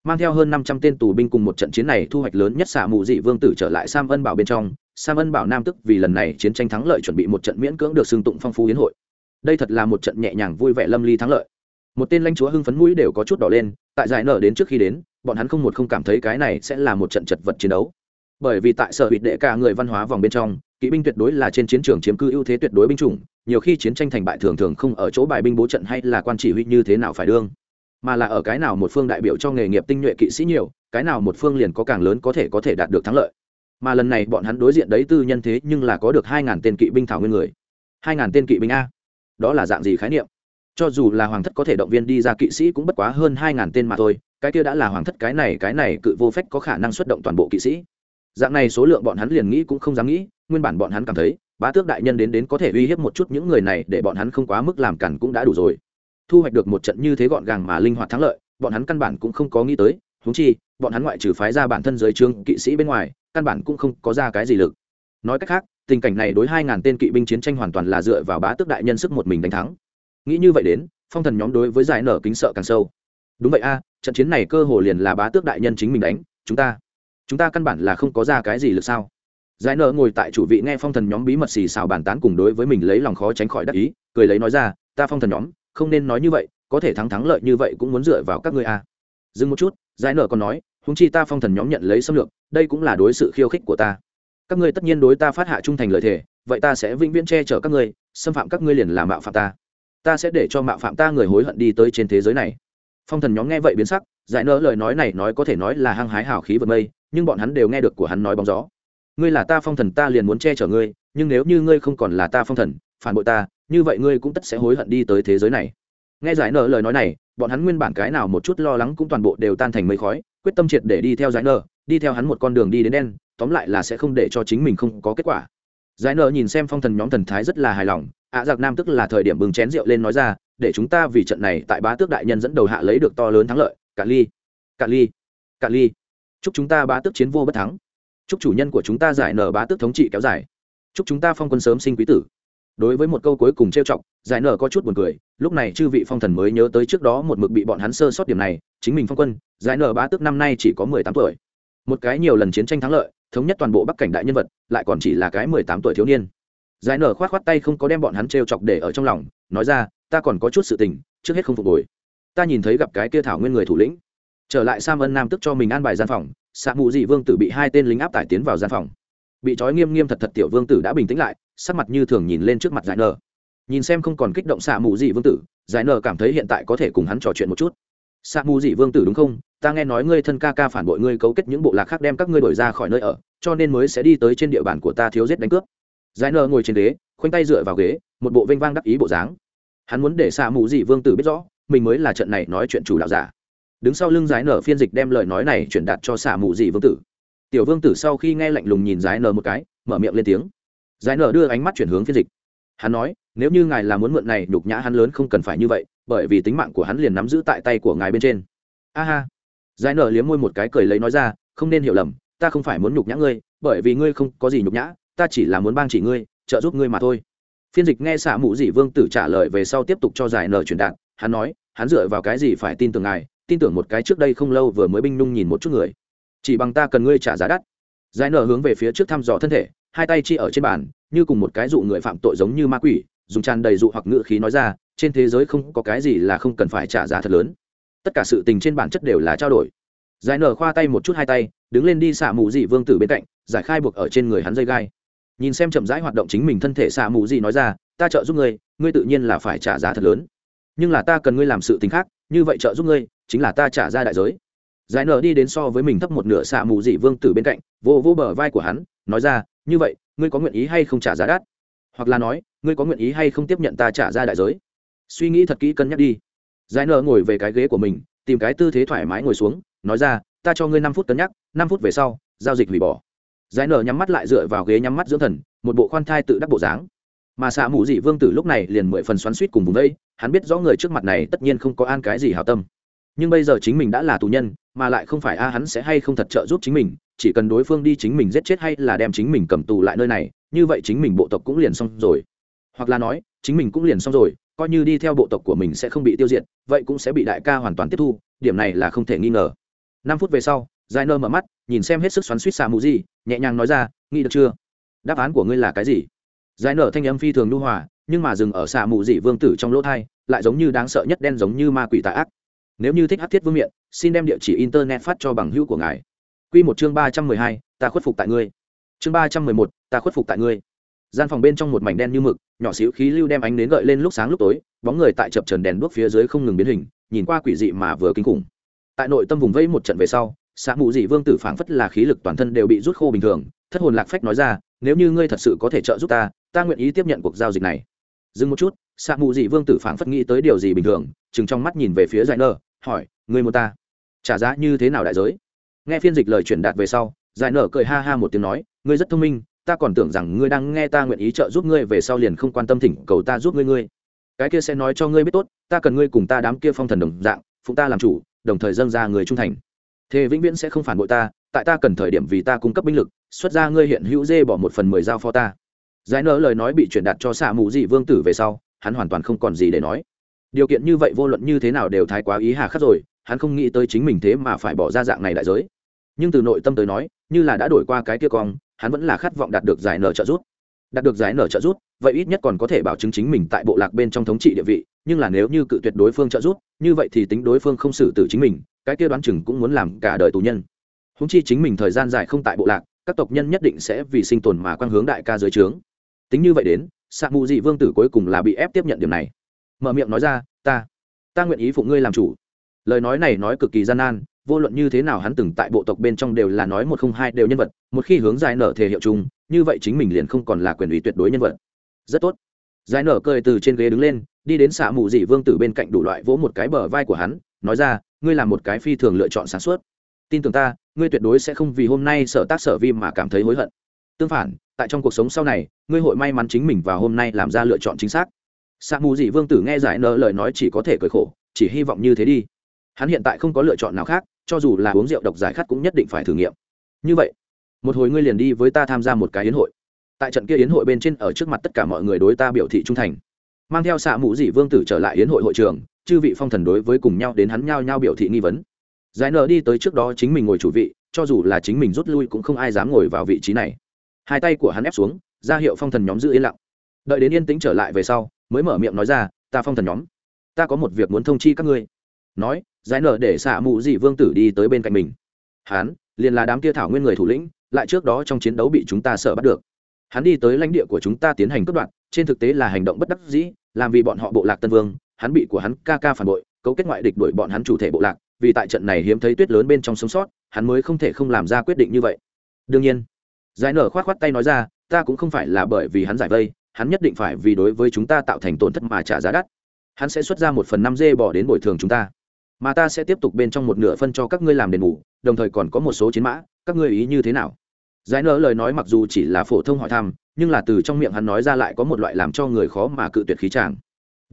mang theo hơn năm trăm tên tù binh cùng một trận chiến này thu hoạch lớn nhất xả mù dị vương tử trở lại sam ân bảo bên trong. Sam ân bảo nam tức vì lần này chiến tranh thắng lợi chuẩn bị một trận miễn cưỡng được xưng tụng phong phú hiến hội. Đây thật là một trận nhẹ nhàng vui vẻ lâm ly thắng lợi. Một tên lãnh chúa hưng phấn mũi đều có chút đỏ lên, tại giải nở đến trước khi đến, bọn hắn không một không cảm thấy cái này sẽ là một trận chật vật chiến đấu. Bởi vì tại sở hụt đệ cả người văn hóa vòng bên trong, kỵ binh tuyệt đối là trên chiến trường chiếm cư ưu thế tuyệt đối binh chủng, nhiều khi chiến tranh thành bại thường thường không ở chỗ bài binh bố trận hay là quan chỉ huy như thế nào phải đương mà là ở cái nào một phương đại biểu cho nghề nghiệp tinh nhuệ kỵ sĩ nhiều, cái nào một phương liền có càng lớn có thể có thể đạt được thắng lợi. Mà lần này bọn hắn đối diện đấy tư nhân thế nhưng là có được hai ngàn tên kỵ binh thảo nguyên người. hai ngàn tên kỵ binh a. Đó là dạng gì khái niệm? Cho dù là hoàng thất có thể động viên đi ra kỵ sĩ cũng bất quá hơn hai ngàn tên mà thôi, cái kia đã là hoàng thất cái này cái này cự vô phách có khả năng xuất động toàn bộ kỵ sĩ. Dạng này số lượng bọn hắn liền nghĩ cũng không dám nghĩ, nguyên bản bọn hắn cảm thấy, bá tước đại nhân đến đến có thể uy hiếp một chút những người này để bọn hắn không quá mức làm cản cũng đã đủ rồi thu hoạch được một trận như thế gọn gàng mà linh hoạt thắng lợi, bọn hắn căn bản cũng không có nghĩ tới húng chi, bọn hắn ngoại trừ phái ra bản thân giới trương kỵ sĩ bên ngoài, căn bản cũng không có ra cái gì lực. Nói cách khác, tình cảnh này đối hai ngàn tên kỵ binh chiến tranh hoàn toàn là dựa vào bá tước đại nhân sức một mình đánh thắng. Nghĩ như vậy đến, phong thần nhóm đối với giải nở kính sợ càng sâu. Đúng vậy a, trận chiến này cơ hồ liền là bá tước đại nhân chính mình đánh, chúng ta chúng ta căn bản là không có ra cái gì lực sao? Giải nở ngồi tại chủ vị nghe phong thần nhóm bí mật xì xào bàn tán cùng đối với mình lấy lòng khó tránh khỏi đắc ý, cười lấy nói ra, ta phong thần nhóm không nên nói như vậy, có thể thắng thắng lợi như vậy cũng muốn dựa vào các ngươi a. Dừng một chút, giải nở còn nói húng chi ta phong thần nhóm nhận lấy xâm lược, đây cũng là đối sự khiêu khích của ta. Các ngươi tất nhiên đối ta phát hạ trung thành lợi thể vậy ta sẽ vĩnh viễn che chở các ngươi, xâm phạm các ngươi liền làm mạo phạm ta. Ta sẽ để cho mạo phạm ta người hối hận đi tới trên thế giới này. Phong thần nhóm nghe vậy biến sắc, giải nở lời nói này nói có thể nói là hăng hái hào khí vượt mây, nhưng bọn hắn đều nghe được của hắn nói bóng gió. Ngươi là ta phong thần ta liền muốn che chở ngươi, nhưng nếu như ngươi không còn là ta phong thần phản bội ta, như vậy ngươi cũng tất sẽ hối hận đi tới thế giới này. Nghe giải nở lời nói này, bọn hắn nguyên bản cái nào một chút lo lắng cũng toàn bộ đều tan thành mây khói, quyết tâm triệt để đi theo giải nở, đi theo hắn một con đường đi đến đen, tóm lại là sẽ không để cho chính mình không có kết quả. Giải nở nhìn xem phong thần nhóm thần thái rất là hài lòng, ạ giặc nam tức là thời điểm bừng chén rượu lên nói ra, để chúng ta vì trận này tại bá tước đại nhân dẫn đầu hạ lấy được to lớn thắng lợi cả ly cả ly cả ly. Chúc chúng ta bá tước chiến vô bất thắng. Chúc chủ nhân của chúng ta giải nở bá tước thống trị kéo dài. Chúc chúng ta phong quân sớm sinh quý tử đối với một câu cuối cùng trêu chọc, giải nở có chút buồn cười, lúc này chư vị phong thần mới nhớ tới trước đó một mực bị bọn hắn sơ sót điểm này, chính mình phong quân, giải nở bá tước năm nay chỉ có mười tám tuổi. Một cái nhiều lần chiến tranh thắng lợi, thống nhất toàn bộ bắc cảnh đại nhân vật, lại còn chỉ là cái mười tám tuổi thiếu niên. Giải nở khoát khoát tay không có đem bọn hắn trêu chọc để ở trong lòng, nói ra, ta còn có chút sự tình, trước hết không phục hồi. Ta nhìn thấy gặp cái kia thảo nguyên người thủ lĩnh. Trở lại sam ân nam tức cho mình an bài gian phòng xạ mù dị vương tử bị hai tên lính áp tải tiến vào gian phòng bị trói nghiêm nghiêm thật thật tiểu vương tử đã bình tĩnh lại, sắc mặt như thường nhìn lên trước mặt giải nở nhìn xem không còn kích động xạ mù dị vương tử, giải nở cảm thấy hiện tại có thể cùng hắn trò chuyện một chút. Xạ mù dị vương tử đúng không? Ta nghe nói ngươi thân ca ca phản bội ngươi cấu kết những bộ lạc khác đem các ngươi đổi ra khỏi nơi ở, cho nên mới sẽ đi tới trên địa bàn của ta thiếu giết đánh cướp. Giải nở ngồi trên ghế, khoanh tay dựa vào ghế, một bộ vênh vang đắc ý bộ dáng. Hắn muốn để xạ mù dị vương tử biết rõ, mình mới là trận này nói chuyện chủ đạo giả. Đứng sau lưng giải nở phiên dịch đem lời nói này truyền đạt cho xạ mù dị vương tử tiểu vương tử sau khi nghe lạnh lùng nhìn giải nở một cái, mở miệng lên tiếng. Giải nở đưa ánh mắt chuyển hướng phiên dịch. Hắn nói, nếu như ngài là muốn mượn này nhục nhã hắn lớn không cần phải như vậy, bởi vì tính mạng của hắn liền nắm giữ tại tay của ngài bên trên. A ha. Giải nở liếm môi một cái cười lấy nói ra, không nên hiểu lầm, ta không phải muốn nhục nhã ngươi, bởi vì ngươi không có gì nhục nhã, ta chỉ là muốn bang chỉ ngươi, trợ giúp ngươi mà thôi. Phiên dịch nghe xạ mụ dị vương tử trả lời về sau tiếp tục cho giải nở truyền đạt, hắn nói, hắn dựa vào cái gì phải tin tưởng ngài, tin tưởng một cái trước đây không lâu vừa mới binh nung nhìn một chút người chỉ bằng ta cần ngươi trả giá đắt. Giải nở hướng về phía trước thăm dò thân thể, hai tay chi ở trên bàn, như cùng một cái dụ người phạm tội giống như ma quỷ, dùng tràn đầy dụ hoặc ngự khí nói ra, trên thế giới không có cái gì là không cần phải trả giá thật lớn. Tất cả sự tình trên bản chất đều là trao đổi. Giải nở khoa tay một chút hai tay, đứng lên đi xạ mù dị vương tử bên cạnh, giải khai buộc ở trên người hắn dây gai. Nhìn xem chậm rãi hoạt động chính mình thân thể xạ mù dị nói ra, ta trợ giúp ngươi ngươi tự nhiên là phải trả giá thật lớn. Nhưng là ta cần ngươi làm sự t khác, như vậy trợ giúp ngươi, chính là ta trả ra đại giới giải nở đi đến so với mình thấp một nửa xạ mù dị vương tử bên cạnh, vô vô bờ vai của hắn, nói ra, như vậy, ngươi có nguyện ý hay không trả giá đắt? Hoặc là nói, ngươi có nguyện ý hay không tiếp nhận ta trả ra đại giới? Suy nghĩ thật kỹ cân nhắc đi. Giải nở ngồi về cái ghế của mình, tìm cái tư thế thoải mái ngồi xuống, nói ra, ta cho ngươi năm phút cân nhắc, năm phút về sau, giao dịch hủy bỏ. Giải nở nhắm mắt lại dựa vào ghế nhắm mắt dưỡng thần, một bộ khoan thai tự đắc bộ dáng. Mà xạ mù dị vương tử lúc này liền mười phần xoắn suýt cùng vùng đây, hắn biết rõ người trước mặt này tất nhiên không có an cái gì hào tâm nhưng bây giờ chính mình đã là tù nhân, mà lại không phải a hắn sẽ hay không thật trợ giúp chính mình, chỉ cần đối phương đi chính mình giết chết hay là đem chính mình cầm tù lại nơi này, như vậy chính mình bộ tộc cũng liền xong rồi. Hoặc là nói, chính mình cũng liền xong rồi, coi như đi theo bộ tộc của mình sẽ không bị tiêu diệt, vậy cũng sẽ bị đại ca hoàn toàn tiếp thu, điểm này là không thể nghi ngờ. Năm phút về sau giải nơ mở mắt, nhìn xem hết sức xoắn suýt xà mù gì nhẹ nhàng nói ra, nghĩ được chưa? Đáp án của ngươi là cái gì? Giải nở thanh âm phi thường nhu hòa, nhưng mà dừng ở xà mù dị vương tử trong lỗ thai, lại giống như đáng sợ nhất đen giống như ma quỷ tà ác nếu như thích hát thiết vương miện, xin đem địa chỉ internet phát cho bằng hữu của ngài. Q một chương ba trăm mười hai, ta khuất phục tại ngươi. Chương ba trăm mười một, ta khuất phục tại ngươi. Gian phòng bên trong một mảnh đen như mực, nhỏ xíu khí lưu đem ánh đến gợi lên lúc sáng lúc tối, bóng người tại chập trần đèn đuốc phía dưới không ngừng biến hình, nhìn qua quỷ dị mà vừa kinh khủng. Tại nội tâm vùng vây một trận về sau xã mù dị vương tử phảng phất là khí lực toàn thân đều bị rút khô bình thường, thất hồn lạc phách nói ra, nếu như ngươi thật sự có thể trợ giúp ta ta nguyện ý tiếp nhận cuộc giao dịch này. Dừng một chút Sạ mù dị vương tử phảng phất nghĩ tới điều gì bình thường, chừng trong mắt nhìn về phía giải nơ, hỏi người muốn ta trả giá như thế nào đại giới? Nghe phiên dịch lời truyền đạt về sau, giải nở cười ha ha một tiếng nói, ngươi rất thông minh, ta còn tưởng rằng ngươi đang nghe ta nguyện ý trợ giúp ngươi về sau liền không quan tâm thỉnh cầu ta giúp ngươi ngươi. Cái kia sẽ nói cho ngươi biết tốt, ta cần ngươi cùng ta đám kia phong thần đồng dạng phụng ta làm chủ, đồng thời dâng ra người trung thành. Thế vĩnh viễn sẽ không phản bội ta, tại ta cần thời điểm vì ta cung cấp binh lực, xuất ra ngươi hiện hữu dê bỏ một phần mười giao phó ta. Giải nở lời nói bị truyền đạt cho xạ mù dị vương tử về sau hắn hoàn toàn không còn gì để nói. Điều kiện như vậy vô luận như thế nào đều thái quá ý hà khắc rồi, hắn không nghĩ tới chính mình thế mà phải bỏ ra dạng này đại giới. Nhưng từ nội tâm tới nói, như là đã đổi qua cái kia cong, hắn vẫn là khát vọng đạt được giải nở trợ rút đạt được giải nở trợ rút vậy ít nhất còn có thể bảo chứng chính mình tại bộ lạc bên trong thống trị địa vị, nhưng là nếu như cự tuyệt đối phương trợ rút như vậy thì tính đối phương không xử tử chính mình, cái kia đoán chừng cũng muốn làm cả đời tù nhân. Húng chi chính mình thời gian dài không tại bộ lạc, các tộc nhân nhất định sẽ vì sinh tồn mà quan hướng đại ca dưới trướng. Tính như vậy đến xạ mù dị vương tử cuối cùng là bị ép tiếp nhận điểm này. Mở miệng nói ra, ta ta nguyện ý phụng ngươi làm chủ. Lời nói này nói cực kỳ gian nan, vô luận như thế nào hắn từng tại bộ tộc bên trong đều là nói một không hai đều nhân vật, một khi hướng giải nở thể hiệu chung, như vậy chính mình liền không còn là quyền ủy tuyệt đối nhân vật. Rất tốt. Giải nở cười từ trên ghế đứng lên, đi đến xạ mù dị vương tử bên cạnh đủ loại vỗ một cái bờ vai của hắn, nói ra, ngươi là một cái phi thường lựa chọn sáng suốt. Tin tưởng ta, ngươi tuyệt đối sẽ không vì hôm nay sở tác sở vi mà cảm thấy hối hận tương phản, tại trong cuộc sống sau này, ngươi hội may mắn chính mình và hôm nay làm ra lựa chọn chính xác. Sa mù dị vương tử nghe giải nợ lời nói chỉ có thể cười khổ, chỉ hy vọng như thế đi. Hắn hiện tại không có lựa chọn nào khác, cho dù là uống rượu độc giải khát cũng nhất định phải thử nghiệm. Như vậy, một hồi ngươi liền đi với ta tham gia một cái yến hội. Tại trận kia yến hội bên trên ở trước mặt tất cả mọi người đối ta biểu thị trung thành. Mang theo xạ mũ dị vương tử trở lại yến hội hội trường, chư vị phong thần đối với cùng nhau đến hắn nhao nhao biểu thị nghi vấn. Giải nợ đi tới trước đó chính mình ngồi chủ vị, cho dù là chính mình rút lui cũng không ai dám ngồi vào vị trí này hai tay của hắn ép xuống, ra hiệu phong thần nhóm giữ yên lặng. Đợi đến yên tĩnh trở lại về sau, mới mở miệng nói ra, ta phong thần nhóm, ta có một việc muốn thông chi các ngươi. Nói, giải nở để xạ mụ dị vương tử đi tới bên cạnh mình. Hắn, liền là đám kia thảo nguyên người thủ lĩnh, lại trước đó trong chiến đấu bị chúng ta sợ bắt được. Hắn đi tới lãnh địa của chúng ta tiến hành cướp đoạt, trên thực tế là hành động bất đắc dĩ, làm vì bọn họ bộ lạc tân vương, hắn bị của hắn ca ca phản bội, cấu kết ngoại địch đuổi bọn hắn chủ thể bộ lạc, vì tại trận này hiếm thấy tuyết lớn bên trong sống sót, hắn mới không thể không làm ra quyết định như vậy. Đương nhiên giải nở khoát khoát tay nói ra, ta cũng không phải là bởi vì hắn giải vây, hắn nhất định phải vì đối với chúng ta tạo thành tổn thất mà trả giá đắt. Hắn sẽ xuất ra một phần năm dê bỏ đến bồi thường chúng ta. Mà ta sẽ tiếp tục bên trong một nửa phân cho các ngươi làm đền bù, đồng thời còn có một số chiến mã, các ngươi ý như thế nào? Giải nở lời nói mặc dù chỉ là phổ thông hỏi thăm, nhưng là từ trong miệng hắn nói ra lại có một loại làm cho người khó mà cự tuyệt khí tràng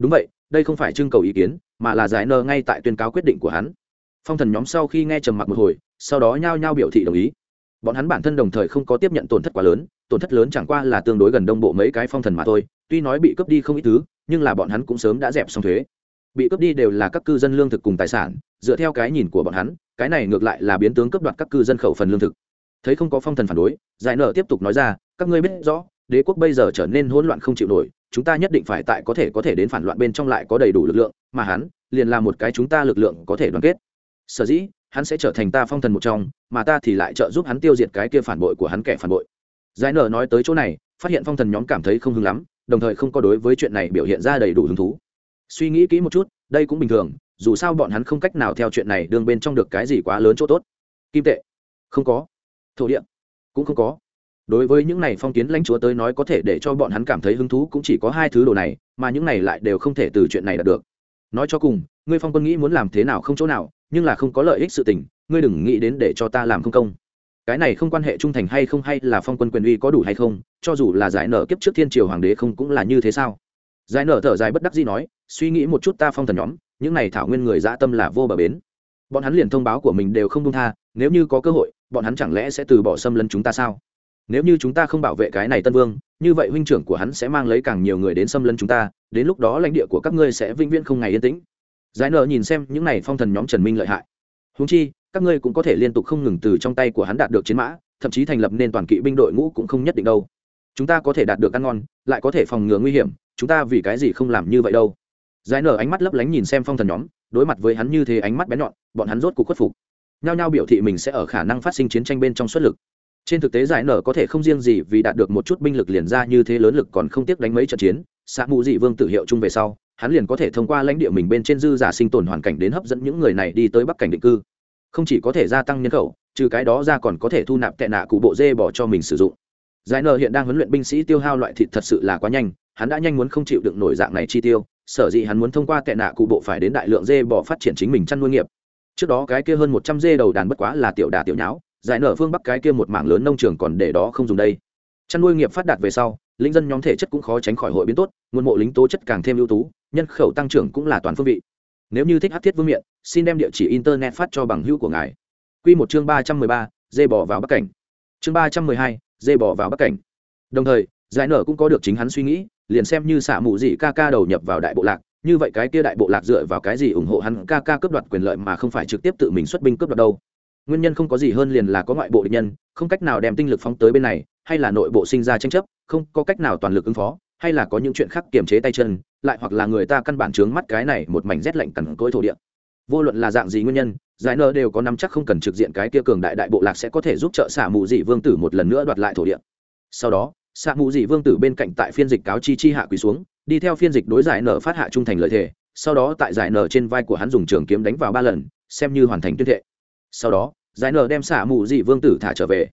đúng vậy, đây không phải trưng cầu ý kiến, mà là giải nở ngay tại tuyên cáo quyết định của hắn. Phong thần nhóm sau khi nghe trầm mặc một hồi, sau đó nhao nhao biểu thị đồng ý bọn hắn bản thân đồng thời không có tiếp nhận tổn thất quá lớn, tổn thất lớn chẳng qua là tương đối gần đông bộ mấy cái phong thần mà thôi, tuy nói bị cướp đi không ít thứ, nhưng là bọn hắn cũng sớm đã dẹp xong thuế. Bị cướp đi đều là các cư dân lương thực cùng tài sản, dựa theo cái nhìn của bọn hắn, cái này ngược lại là biến tướng cướp đoạt các cư dân khẩu phần lương thực. Thấy không có phong thần phản đối, giải nở tiếp tục nói ra, các ngươi biết rõ, đế quốc bây giờ trở nên hỗn loạn không chịu nổi, chúng ta nhất định phải tại có thể có thể đến phản loạn bên trong lại có đầy đủ lực lượng, mà hắn liền là một cái chúng ta lực lượng có thể đoàn kết. Sở dĩ hắn sẽ trở thành ta phong thần một trong, mà ta thì lại trợ giúp hắn tiêu diệt cái kia phản bội của hắn kẻ phản bội. Giải nở nói tới chỗ này, phát hiện phong thần nhóm cảm thấy không hứng lắm, đồng thời không có đối với chuyện này biểu hiện ra đầy đủ hứng thú. Suy nghĩ kỹ một chút, đây cũng bình thường, dù sao bọn hắn không cách nào theo chuyện này đương bên trong được cái gì quá lớn chỗ tốt. Kim tệ, không có. Thổ địa, cũng không có. Đối với những này phong kiến lãnh chúa tới nói có thể để cho bọn hắn cảm thấy hứng thú cũng chỉ có hai thứ đồ này, mà những này lại đều không thể từ chuyện này đạt được. Nói cho cùng, ngươi phong quân nghĩ muốn làm thế nào không chỗ nào nhưng là không có lợi ích sự tình, ngươi đừng nghĩ đến để cho ta làm không công. Cái này không quan hệ trung thành hay không hay là phong quân quyền uy có đủ hay không, cho dù là giải nở kiếp trước thiên triều hoàng đế không cũng là như thế sao? Giải nở thở dài bất đắc dĩ nói, suy nghĩ một chút ta phong thần nhóm, những này thảo nguyên người dã tâm là vô bờ bến. Bọn hắn liền thông báo của mình đều không công tha, nếu như có cơ hội, bọn hắn chẳng lẽ sẽ từ bỏ xâm lấn chúng ta sao? Nếu như chúng ta không bảo vệ cái này tân vương, như vậy huynh trưởng của hắn sẽ mang lấy càng nhiều người đến xâm lấn chúng ta, đến lúc đó lãnh địa của các ngươi sẽ vĩnh viễn không ngày yên tĩnh giải nở nhìn xem những này phong thần nhóm trần minh lợi hại. Húng chi, các ngươi cũng có thể liên tục không ngừng từ trong tay của hắn đạt được chiến mã, thậm chí thành lập nên toàn kỵ binh đội ngũ cũng không nhất định đâu. Chúng ta có thể đạt được ăn ngon, lại có thể phòng ngừa nguy hiểm, chúng ta vì cái gì không làm như vậy đâu? Giải nở ánh mắt lấp lánh nhìn xem phong thần nhóm, đối mặt với hắn như thế ánh mắt bén nhọn, bọn hắn rốt cuộc khuất phục. Nhao nhao biểu thị mình sẽ ở khả năng phát sinh chiến tranh bên trong xuất lực. Trên thực tế giải nở có thể không riêng gì vì đạt được một chút binh lực liền ra như thế lớn lực còn không tiếc đánh mấy trận chiến xã mù dị vương tự hiệu chung về sau hắn liền có thể thông qua lãnh địa mình bên trên dư giả sinh tồn hoàn cảnh đến hấp dẫn những người này đi tới bắc cảnh định cư. Không chỉ có thể gia tăng nhân khẩu, trừ cái đó ra còn có thể thu nạp tệ nạ cụ bộ dê bỏ cho mình sử dụng. Giải nở hiện đang huấn luyện binh sĩ tiêu hao loại thịt thật sự là quá nhanh, hắn đã nhanh muốn không chịu đựng nổi dạng này chi tiêu, sở dĩ hắn muốn thông qua tệ nạ cụ bộ phải đến đại lượng dê bỏ phát triển chính mình chăn nuôi nghiệp. Trước đó cái kia hơn một trăm dê đầu đàn bất quá là tiểu đà tiểu nháo, giải nở phương bắc cái kia một mảng lớn nông trường còn để đó không dùng đây. Chăn nuôi nghiệp phát đạt về sau lính dân nhóm thể chất cũng khó tránh khỏi hội biến tốt, nguồn mộ lính tố chất càng thêm ưu tú nhân khẩu tăng trưởng cũng là toàn phương vị. Nếu như thích hát thiết vương miện, xin đem địa chỉ internet phát cho bằng hữu của ngài. Q một chương ba trăm mười ba, dê bỏ vào bắc cảnh. Chương ba trăm mười hai, dê bỏ vào bắc cảnh. Đồng thời, giải nở cũng có được chính hắn suy nghĩ, liền xem như xả mù gì ca ca đầu nhập vào đại bộ lạc, như vậy cái kia đại bộ lạc dựa vào cái gì ủng hộ hắn ca ca cướp đoạt quyền lợi mà không phải trực tiếp tự mình xuất binh cướp đoạt đâu. Nguyên nhân không có gì hơn liền là có ngoại bộ địch nhân, không cách nào đem tinh lực phóng tới bên này, hay là nội bộ sinh ra tranh chấp, không có cách nào toàn lực ứng phó hay là có những chuyện khác kiềm chế tay chân, lại hoặc là người ta căn bản trướng mắt cái này một mảnh rét lạnh cằn cỗi thổ địa. Vô luận là dạng gì nguyên nhân, giải nơ đều có nắm chắc không cần trực diện cái kia cường đại đại bộ lạc sẽ có thể giúp trợ xả mù dị vương tử một lần nữa đoạt lại thổ địa. Sau đó, xạ mù dị vương tử bên cạnh tại phiên dịch cáo chi chi hạ quỳ xuống, đi theo phiên dịch đối giải nở phát hạ trung thành lợi thể, sau đó tại giải nở trên vai của hắn dùng trường kiếm đánh vào ba lần, xem như hoàn thành tuyên thệ. Sau đó, giải nở đem xạ mù dị vương tử thả trở về.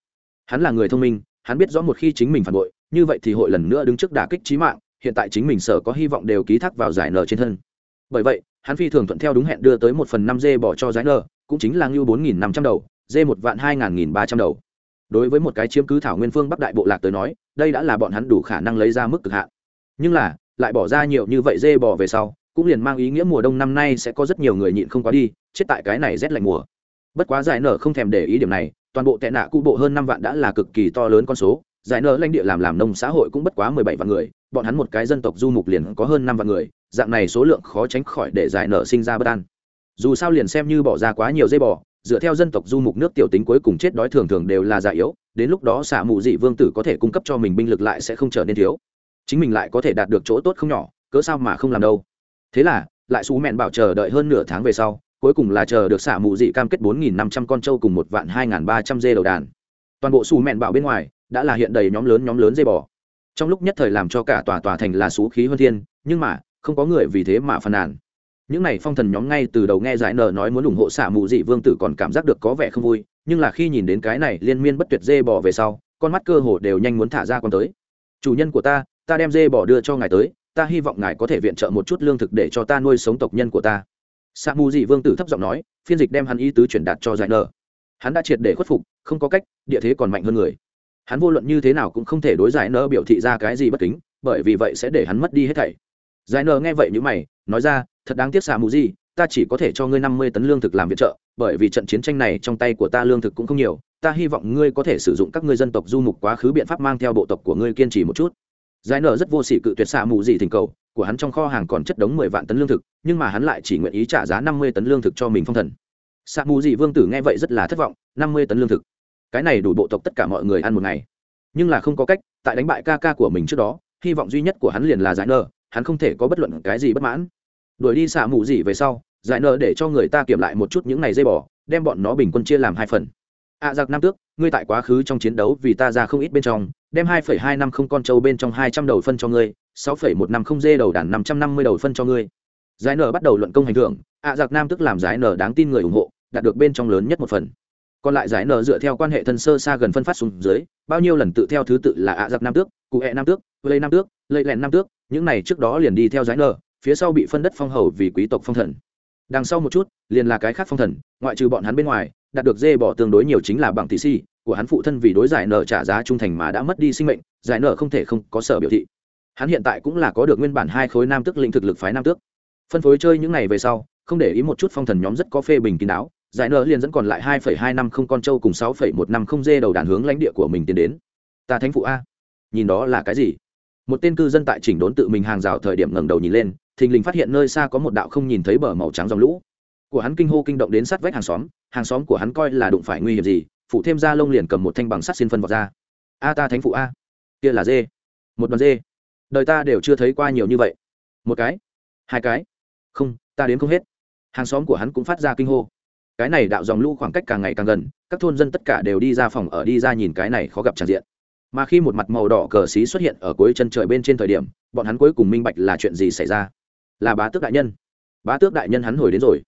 Hắn là người thông minh, hắn biết rõ một khi chính mình phản bội như vậy thì hội lần nữa đứng trước đả kích trí mạng, hiện tại chính mình sở có hy vọng đều ký thác vào giải nở trên thân. Bởi vậy, hắn phi thường thuận theo đúng hẹn đưa tới một phần năm dê bỏ cho giải nở cũng chính là ngưu bốn nghìn năm trăm đầu, dê một vạn hai nghìn ba trăm đầu. Đối với một cái chiếm cứ thảo nguyên phương bắc đại bộ lạc tới nói, đây đã là bọn hắn đủ khả năng lấy ra mức cực hạn. Nhưng là, lại bỏ ra nhiều như vậy dê bỏ về sau, cũng liền mang ý nghĩa mùa đông năm nay sẽ có rất nhiều người nhịn không quá đi, chết tại cái này rét lạnh mùa. Bất quá giải nở không thèm để ý điểm này, toàn bộ tệ nạ cụ bộ hơn năm vạn đã là cực kỳ to lớn con số giải nở lãnh địa làm làm nông xã hội cũng bất quá mười bảy vạn người, bọn hắn một cái dân tộc du mục liền có hơn năm vạn người, dạng này số lượng khó tránh khỏi để giải nở sinh ra bất an. Dù sao liền xem như bỏ ra quá nhiều dây bò, dựa theo dân tộc du mục nước tiểu tính cuối cùng chết đói thường thường đều là già yếu, đến lúc đó xả mù dị vương tử có thể cung cấp cho mình binh lực lại sẽ không trở nên thiếu. Chính mình lại có thể đạt được chỗ tốt không nhỏ, cớ sao mà không làm đâu. Thế là, lại xú mẹn bảo chờ đợi hơn nửa tháng về sau, cuối cùng là chờ được xả mù dị cam kết bốn nghìn năm trăm con trâu cùng một vạn hai nghìn ba trăm dê đầu đàn. Toàn bộ xù mẹn bảo bên ngoài đã là hiện đầy nhóm lớn nhóm lớn dây bò. Trong lúc nhất thời làm cho cả tòa tòa thành là xú khí hơn thiên, nhưng mà, không có người vì thế mà phàn nàn. Những này phong thần nhóm ngay từ đầu nghe giải nở nói muốn ủng hộ xả mù dị vương tử còn cảm giác được có vẻ không vui, nhưng là khi nhìn đến cái này liên miên bất tuyệt dê bò về sau, con mắt cơ hồ đều nhanh muốn thả ra con tới. Chủ nhân của ta ta đem dê bò đưa cho ngài tới, ta hy vọng ngài có thể viện trợ một chút lương thực để cho ta nuôi sống tộc nhân của ta. Xả mù dị vương tử thấp giọng nói, phiên dịch đem hắn ý tứ truyền đạt cho giải nở hắn đã triệt để khuất phục, không có cách, địa thế còn mạnh hơn người hắn vô luận như thế nào cũng không thể đối giải nơ biểu thị ra cái gì bất kính, bởi vì vậy sẽ để hắn mất đi hết thảy. Giải nơ nghe vậy như mày, nói ra, thật đáng tiếc xạ mù gì, ta chỉ có thể cho ngươi năm mươi tấn lương thực làm viện trợ, bởi vì trận chiến tranh này trong tay của ta lương thực cũng không nhiều, ta hy vọng ngươi có thể sử dụng các ngươi dân tộc du mục quá khứ biện pháp mang theo bộ tộc của ngươi kiên trì một chút. Giải nơ rất vô sỉ cự tuyệt xạ mù gì thỉnh cầu, của hắn trong kho hàng còn chất đống mười vạn tấn lương thực, nhưng mà hắn lại chỉ nguyện ý trả giá năm mươi tấn lương thực cho mình phong thần. Xạ mù gì vương tử nghe vậy rất là thất vọng, năm mươi tấn lương thực? Cái này đủ bộ tộc tất cả mọi người ăn một ngày. Nhưng là không có cách tại đánh bại ca ca của mình trước đó hy vọng duy nhất của hắn liền là giải nờ hắn không thể có bất luận cái gì bất mãn. Đuổi đi xạ mù gì về sau giải nợ để cho người ta kiểm lại một chút những ngày dây bỏ đem bọn nó bình quân chia làm hai phần. Ạ à, giặc nam tước ngươi tại quá khứ trong chiến đấu vì ta ra không ít bên trong đem hai phẩy hai năm không con trâu bên trong hai trăm đầu phân cho ngươi sáu phẩy một năm không dê đầu đàn năm trăm năm mươi đầu phân cho ngươi. Giải nợ bắt đầu luận công hành thưởng ạ à, giặc nam tức làm giải nợ đáng tin người ủng hộ đạt được bên trong lớn nhất một phần còn lại giải nợ dựa theo quan hệ thân sơ xa gần phân phát xuống dưới, bao nhiêu lần tự theo thứ tự là ạ giặc nam tước, cụ hẹ nam tước lây nam tước lây lẹn nam tước, những này trước đó liền đi theo giải nợ phía sau bị phân đất phong hầu vì quý tộc phong thần. Đằng sau một chút, liền là cái khác phong thần, ngoại trừ bọn hắn bên ngoài, đạt được dê bỏ tương đối nhiều chính là bằng tỷ si, của hắn phụ thân vì đối giải nợ trả giá trung thành mà đã mất đi sinh mệnh, giải nợ không thể không có sở biểu thị. Hắn hiện tại cũng là có được nguyên bản hai khối nam tước lĩnh thực lực phái nam tước. Phân phối chơi những ngày về sau, không để ý một chút phong thần nhóm rất có phê bình kín đáo giải nợ liền dẫn còn lại hai phẩy hai năm không con trâu cùng sáu phẩy một năm không dê đầu đàn hướng lãnh địa của mình tiến đến. Ta thánh phụ a. Nhìn đó là cái gì? Một tên cư dân tại chỉnh đốn tự mình hàng rào thời điểm ngẩng đầu nhìn lên, thình lình phát hiện nơi xa có một đạo không nhìn thấy bờ màu trắng dòng lũ. Của hắn kinh hô kinh động đến sát vách hàng xóm hàng xóm của hắn coi là đụng phải nguy hiểm gì, phụ thêm ra lông liền cầm một thanh bằng sắt xin phân vọt ra. A ta thánh phụ a. Kia là dê. Một đoàn dê. Đời ta đều chưa thấy qua nhiều như vậy. Một cái. Hai cái. Không, ta đến không hết. Hàng xóm của hắn cũng phát ra kinh hô cái này đạo dòng lũ khoảng cách càng ngày càng gần, các thôn dân tất cả đều đi ra phòng ở đi ra nhìn cái này khó gặp tràn diện. Mà khi một mặt màu đỏ cờ xí xuất hiện ở cuối chân trời bên trên thời điểm, bọn hắn cuối cùng minh bạch là chuyện gì xảy ra. Là bá tước đại nhân. Bá tước đại nhân hắn hồi đến rồi.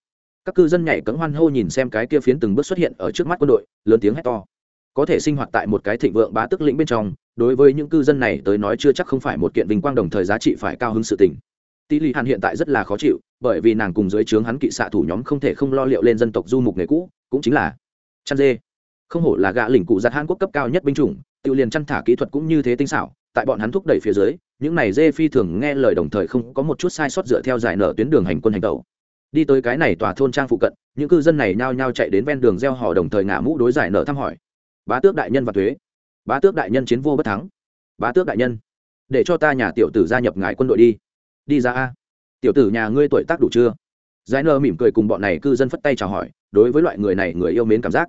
Các cư dân nhảy cấm hoan hô nhìn xem cái kia phiến từng bước xuất hiện ở trước mắt quân đội, lớn tiếng hét to. Có thể sinh hoạt tại một cái thịnh vượng bá tước lĩnh bên trong, đối với những cư dân này tới nói chưa chắc không phải một kiện vinh quang đồng thời giá trị phải cao hứng sự tình tỷ lệ hàn hiện tại rất là khó chịu, bởi vì nàng cùng dưới trướng hắn kỵ xạ thủ nhóm không thể không lo liệu lên dân tộc du mục nghề cũ, cũng chính là chăn dê. Không hổ là gã lỉnh cụ giặt hàn quốc cấp cao nhất binh chủng, tự liền chăn thả kỹ thuật cũng như thế tinh xảo, tại bọn hắn thúc đẩy phía dưới, những này dê phi thường nghe lời đồng thời không có một chút sai sót dựa theo giải nở tuyến đường hành quân hành tẩu. Đi tới cái này tòa thôn trang phụ cận, những cư dân này nhao nhao chạy đến ven đường gieo họ đồng thời ngả mũ đối giải nở thăm hỏi. Bá tước đại nhân và thuế. Bá tước đại nhân chiến vô bất thắng. Bá tước đại nhân, để cho ta nhà tiểu tử gia nhập ngài quân đội đi đi ra a. Tiểu tử nhà ngươi tuổi tác đủ chưa? Giải nở mỉm cười cùng bọn này cư dân phất tay chào hỏi, đối với loại người này người yêu mến cảm giác.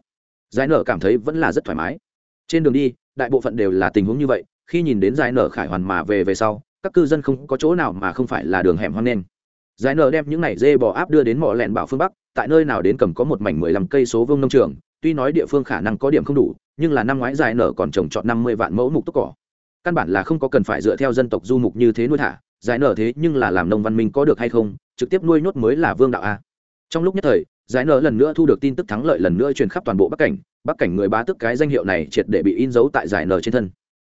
Giải nở cảm thấy vẫn là rất thoải mái. Trên đường đi, đại bộ phận đều là tình huống như vậy, khi nhìn đến giải nở khải hoàn mà về về sau, các cư dân không có chỗ nào mà không phải là đường hẻm hoang nên giải nở đem những này dê bò áp đưa đến mỏ lẹn bảo phương bắc, tại nơi nào đến cầm có một mảnh mười lăm cây số vương nông trường, tuy nói địa phương khả năng có điểm không đủ, nhưng là năm ngoái giải nở còn trồng trọt năm mươi vạn mẫu mục tốc cỏ. Căn bản là không có cần phải dựa theo dân tộc du mục như thế nuôi thả giải nở thế nhưng là làm nông văn minh có được hay không, trực tiếp nuôi nhốt mới là vương đạo a. Trong lúc nhất thời, giải nở lần nữa thu được tin tức thắng lợi lần nữa truyền khắp toàn bộ bắc cảnh bắc cảnh người bá tức cái danh hiệu này triệt để bị in dấu tại giải nở trên thân.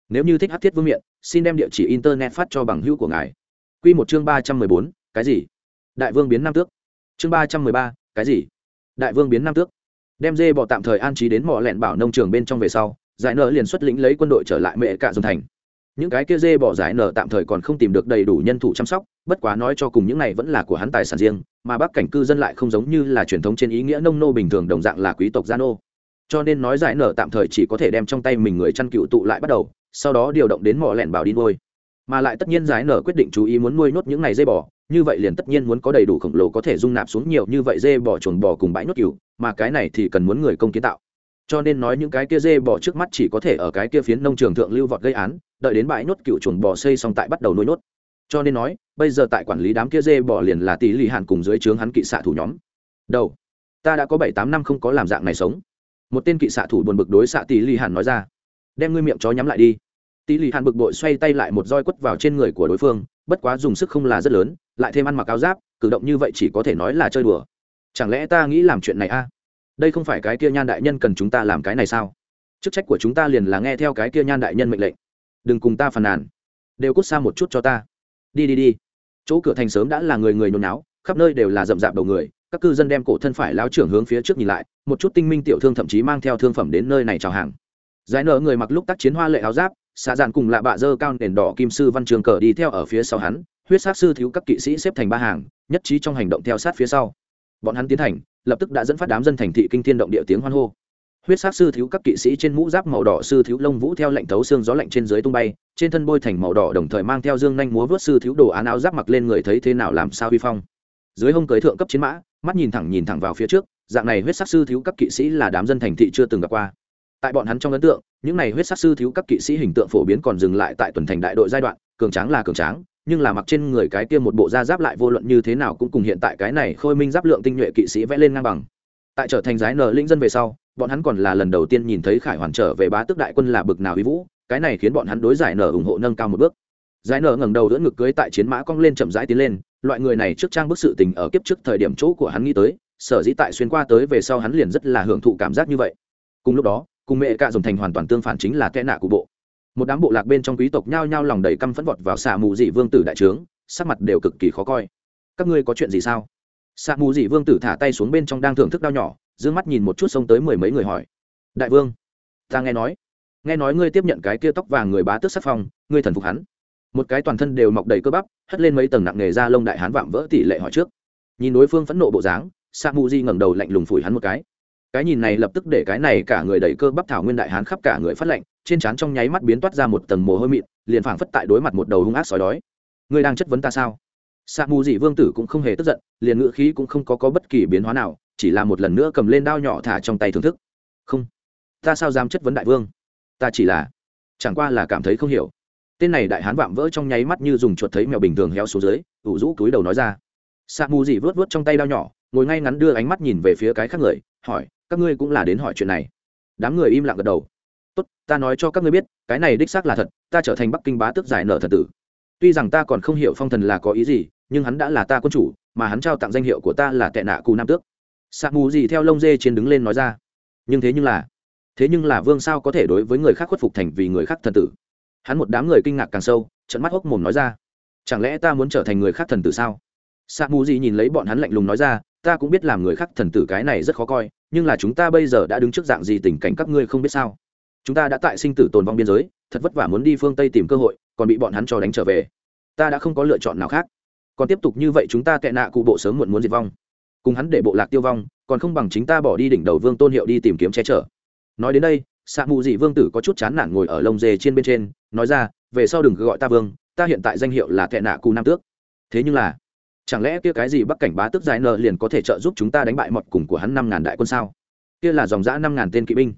Nếu như thích hát thiết vương miện, xin đem địa chỉ internet phát cho bằng hữu của ngài. Q một chương ba trăm mười bốn, cái gì? Đại vương biến nam tước. Chương ba trăm mười ba, cái gì? Đại vương biến nam tước. Đem dê bỏ tạm thời an trí đến mỏ lẹn bảo nông trường bên trong về sau, giải nở liền xuất lĩnh lấy quân đội trở lại mẹ cạ dùng thành những cái kia dê bỏ giải nở tạm thời còn không tìm được đầy đủ nhân thủ chăm sóc, bất quá nói cho cùng những này vẫn là của hắn tài sản riêng, mà bắc cảnh cư dân lại không giống như là truyền thống trên ý nghĩa nông nô bình thường đồng dạng là quý tộc gia nô. Cho nên nói giải nở tạm thời chỉ có thể đem trong tay mình người chăn cựu tụ lại bắt đầu, sau đó điều động đến mỏ lẹn bảo đi nuôi. Mà lại tất nhiên giải nở quyết định chú ý muốn nuôi nốt những này dê bò, như vậy liền tất nhiên muốn có đầy đủ khổng lồ có thể dung nạp xuống nhiều như vậy dê bò chuồng bò cùng bãi nốt cừu, mà cái này thì cần muốn người công kiến tạo cho nên nói những cái kia dê bỏ trước mắt chỉ có thể ở cái kia phiến nông trường thượng lưu vọt gây án, đợi đến bãi nhốt cựu chuồng bò xây xong tại bắt đầu nuôi nhốt. Cho nên nói, bây giờ tại quản lý đám kia dê bỏ liền là tỷ lì hàn cùng dưới trướng hắn kỵ xạ thủ nhóm. Đầu, ta đã có bảy tám năm không có làm dạng này sống. Một tên kỵ xạ thủ buồn bực đối xạ tỷ lì hàn nói ra, đem ngươi miệng chó nhắm lại đi. Tỷ lì hàn bực bội xoay tay lại một roi quất vào trên người của đối phương, bất quá dùng sức không là rất lớn, lại thêm ăn mặc áo giáp, cử động như vậy chỉ có thể nói là chơi đùa. Chẳng lẽ ta nghĩ làm chuyện này a? Đây không phải cái kia nhan đại nhân cần chúng ta làm cái này sao? Chức trách của chúng ta liền là nghe theo cái kia nhan đại nhân mệnh lệnh. Đừng cùng ta phàn nàn. Đều cút xa một chút cho ta. Đi đi đi. Chỗ cửa thành sớm đã là người người nhốn náo, khắp nơi đều là rậm rạp đầu người. Các cư dân đem cổ thân phải lao trưởng hướng phía trước nhìn lại, một chút tinh minh tiểu thương thậm chí mang theo thương phẩm đến nơi này chào hàng. Giải nở người mặc lúc tác chiến hoa lệ áo giáp, xạ dạn cùng lạ bạ dơ cao nền đỏ kim sư văn trường cờ đi theo ở phía sau hắn, huyết sát sư thiếu các kỵ sĩ xếp thành ba hàng, nhất trí trong hành động theo sát phía sau. Bọn hắn tiến hành lập tức đã dẫn phát đám dân thành thị kinh thiên động địa tiếng hoan hô. Huyết sát sư thiếu các kỵ sĩ trên mũ giáp màu đỏ, sư thiếu lông vũ theo lạnh thấu xương gió lạnh trên dưới tung bay, trên thân bôi thành màu đỏ đồng thời mang theo dương nhanh múa vớt sư thiếu đồ án áo giáp mặc lên người thấy thế nào làm sao vi phong. Dưới hông cưới thượng cấp chiến mã, mắt nhìn thẳng nhìn thẳng vào phía trước, dạng này huyết sát sư thiếu các kỵ sĩ là đám dân thành thị chưa từng gặp qua. Tại bọn hắn trong ấn tượng, những này huyết sát sư thiếu các kỵ sĩ hình tượng phổ biến còn dừng lại tại tuần thành đại đội giai đoạn, cường tráng là cường tráng nhưng là mặc trên người cái kia một bộ da giáp lại vô luận như thế nào cũng cùng hiện tại cái này khôi minh giáp lượng tinh nhuệ kỵ sĩ vẽ lên ngang bằng. Tại trở thành giái nở linh dân về sau, bọn hắn còn là lần đầu tiên nhìn thấy khải hoàn trở về bá tước đại quân là bực nào uy vũ, cái này khiến bọn hắn đối giải nở ủng hộ nâng cao một bước. Giải nở ngẩng đầu đỡ ngực cưới tại chiến mã cong lên chậm rãi tiến lên, loại người này trước trang bức sự tình ở kiếp trước thời điểm chỗ của hắn nghĩ tới, sở dĩ tại xuyên qua tới về sau hắn liền rất là hưởng thụ cảm giác như vậy. Cùng lúc đó, cùng mẹ cạ dòng thành hoàn toàn tương phản chính là kẽ nạ của bộ một đám bộ lạc bên trong quý tộc nhao nhao lòng đầy căm phẫn vọt vào xạ mù dị vương tử đại trướng, sắc mặt đều cực kỳ khó coi. Các ngươi có chuyện gì sao? Xạ mù dị vương tử thả tay xuống bên trong đang thưởng thức đau nhỏ d mắt nhìn một chút xông tới mười mấy người hỏi. Đại vương, ta nghe nói nghe nói ngươi tiếp nhận cái kia tóc vàng người bá tước sắc phong, ngươi thần phục hắn. Một cái toàn thân đều mọc đầy cơ bắp, hất lên mấy tầng nặng nghề ra lông đại hán vạm vỡ tỷ lệ hỏi trước. Nhìn đối phương phẫn nộ bộ dáng sa mu di ngẩng đầu lạnh lùng phủi hắn một cái. Cái nhìn này lập tức để cái này cả người đầy cơ bắp thảo nguyên đại hán khắp cả người phát lạnh trên trán trong nháy mắt biến toát ra một tầng mồ hôi mịn liền phảng phất tại đối mặt một đầu hung ác sói đói. Ngươi đang chất vấn ta sao? Sa mu dị vương tử cũng không hề tức giận liền ngữ khí cũng không có, có bất kỳ biến hóa nào chỉ là một lần nữa cầm lên đao nhỏ thả trong tay thưởng thức. Không ta sao dám chất vấn đại vương? Ta chỉ là chẳng qua là cảm thấy không hiểu. Tên này đại hán vạm vỡ trong nháy mắt như dùng chuột thấy mèo bình thường héo xuống dưới ủ rũ túi đầu nói ra. Sa mù dị vớt vớt trong tay đao nhỏ ngồi ngay ngắn đưa ánh mắt nhìn về phía cái khác người hỏi các ngươi cũng là đến hỏi chuyện này. Đám người im lặng gật đầu tốt, ta nói cho các ngươi biết, cái này đích xác là thật, ta trở thành bắc kinh bá tước giải nợ thần tử. Tuy rằng ta còn không hiểu phong thần là có ý gì, nhưng hắn đã là ta quân chủ, mà hắn trao tặng danh hiệu của ta là tệ nạ cù nam tước. Sạc mù gì theo lông dê trên đứng lên nói ra. Nhưng thế nhưng là, thế nhưng là vương sao có thể đối với người khác khuất phục thành vì người khác thần tử? Hắn một đám người kinh ngạc càng sâu trận mắt hốc mồm nói ra. Chẳng lẽ ta muốn trở thành người khác thần tử sao? Sạc mù gì nhìn lấy bọn hắn lạnh lùng nói ra. Ta cũng biết làm người khác thần tử cái này rất khó coi, nhưng là chúng ta bây giờ đã đứng trước dạng gì tình cảnh các ngươi không biết sao? Chúng ta đã tại sinh tử tồn vong biên giới, thật vất vả muốn đi phương tây tìm cơ hội, còn bị bọn hắn cho đánh trở về. Ta đã không có lựa chọn nào khác. Còn tiếp tục như vậy chúng ta tệ nạ cụ bộ sớm muộn muốn diệt vong. Cùng hắn để bộ lạc tiêu vong, còn không bằng chính ta bỏ đi đỉnh đầu vương tôn hiệu đi tìm kiếm che chở. Nói đến đây xạ mù dị vương tử có chút chán nản ngồi ở lông dê trên bên trên, nói ra, về sau đừng gọi ta vương, ta hiện tại danh hiệu là tệ nạ cụ nam tước. Thế nhưng là, chẳng lẽ kia cái gì bắc cảnh bá tước dài nợ liền có thể trợ giúp chúng ta đánh bại mọt cùng của hắn năm ngàn đại quân sao? Kia là dòng giã năm ngàn tên kỵ binh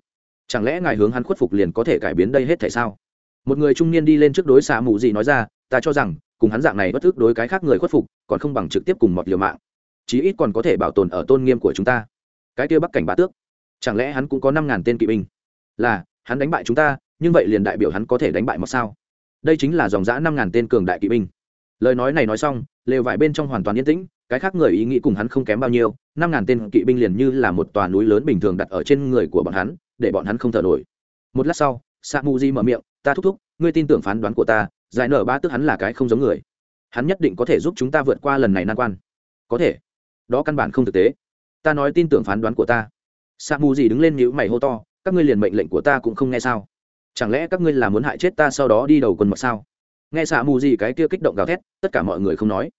chẳng lẽ ngài hướng hắn khuất phục liền có thể cải biến đây hết thể sao? Một người trung niên đi lên trước đối xạ mù gì nói ra, ta cho rằng, cùng hắn dạng này bất thức đối cái khác người khuất phục, còn không bằng trực tiếp cùng mọt liều mạng. Chí ít còn có thể bảo tồn ở tôn nghiêm của chúng ta. Cái kia bắc cảnh bá tước, chẳng lẽ hắn cũng có năm ngàn tên kỵ binh? Là, hắn đánh bại chúng ta, nhưng vậy liền đại biểu hắn có thể đánh bại mọt sao? Đây chính là dòng giã năm ngàn tên cường đại kỵ binh. Lời nói này nói xong, lều vải bên trong hoàn toàn yên tĩnh, cái khác người ý nghĩ cùng hắn không kém bao nhiêu, năm ngàn tên kỵ binh liền như là một tòa núi lớn bình thường đặt ở trên người của bọn hắn để bọn hắn không thở nổi. Một lát sau sa mu di mở miệng, ta thúc thúc, ngươi tin tưởng phán đoán của ta, giải nở ba tức hắn là cái không giống người. Hắn nhất định có thể giúp chúng ta vượt qua lần này nan quan. Có thể. Đó căn bản không thực tế. Ta nói tin tưởng phán đoán của ta. Sa mu di đứng lên nhíu mày hô to, các ngươi liền mệnh lệnh của ta cũng không nghe sao? Chẳng lẽ các ngươi là muốn hại chết ta sau đó đi đầu quân mật sao? Nghe Sa mù gì cái kia kích động gào thét, tất cả mọi người không nói.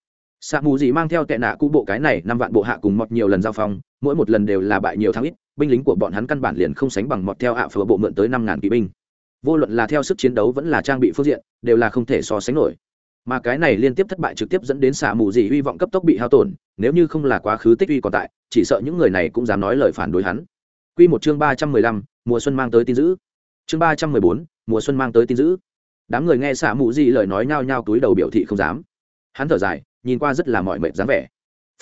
Sa mù gì mang theo tệ nạ cũ bộ cái này, năm vạn bộ hạ cùng mọt nhiều lần giao phong, mỗi một lần đều là bại nhiều thắng ít binh lính của bọn hắn căn bản liền không sánh bằng mọt theo ạ phở bộ mượn tới năm ngàn kỵ binh. Vô luận là theo sức chiến đấu vẫn là trang bị phương diện, đều là không thể so sánh nổi. Mà cái này liên tiếp thất bại trực tiếp dẫn đến xạ mù gì hy vọng cấp tốc bị hao tổn, nếu như không là quá khứ tích uy còn tại, chỉ sợ những người này cũng dám nói lời phản đối hắn. Quy một chương ba trăm mười lăm, mùa xuân mang tới tin dữ. Chương ba trăm mười bốn, mùa xuân mang tới tin dữ. Đám người nghe xạ mù gì lời nói nhao nhao túi đầu biểu thị không dám. Hắn thở dài, nhìn qua rất là mọi mệt dáng vẻ.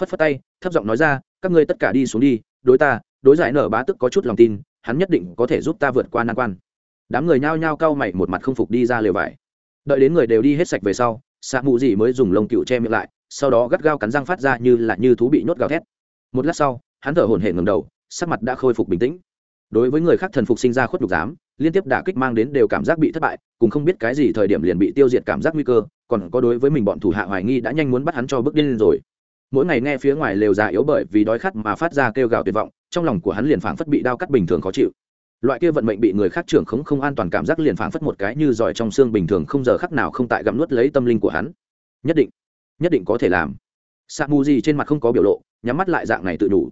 Phất phất tay, thấp giọng nói ra, các ngươi tất cả đi xuống đi, đối ta đối giải nở bá tức có chút lòng tin, hắn nhất định có thể giúp ta vượt qua nan quan. Đám người nhao nhao cau mày một mặt không phục đi ra lều vải. Đợi đến người đều đi hết sạch về sau xạ mù gì mới dùng lông cựu che miệng lại, sau đó gắt gao cắn răng phát ra như là như thú bị nhốt gào thét. Một lát sau, hắn thở hổn hển ngầm đầu, sắc mặt đã khôi phục bình tĩnh. Đối với người khác thần phục sinh ra khuất nhục dám liên tiếp đả kích mang đến đều cảm giác bị thất bại, cùng không biết cái gì thời điểm liền bị tiêu diệt cảm giác nguy cơ, còn có đối với mình bọn thủ hạ hoài nghi đã nhanh muốn bắt hắn cho bước điên lên rồi mỗi ngày nghe phía ngoài lều già yếu bởi vì đói khát mà phát ra kêu gào tuyệt vọng, trong lòng của hắn liền phảng phất bị đau cắt bình thường khó chịu. Loại kia vận mệnh bị người khác trưởng khống không an toàn cảm giác liền phảng phất một cái như giỏi trong xương bình thường không giờ khắc nào không tại gặm nuốt lấy tâm linh của hắn. Nhất định nhất định có thể làm. Sa mu di trên mặt không có biểu lộ, nhắm mắt lại dạng này tự đủ.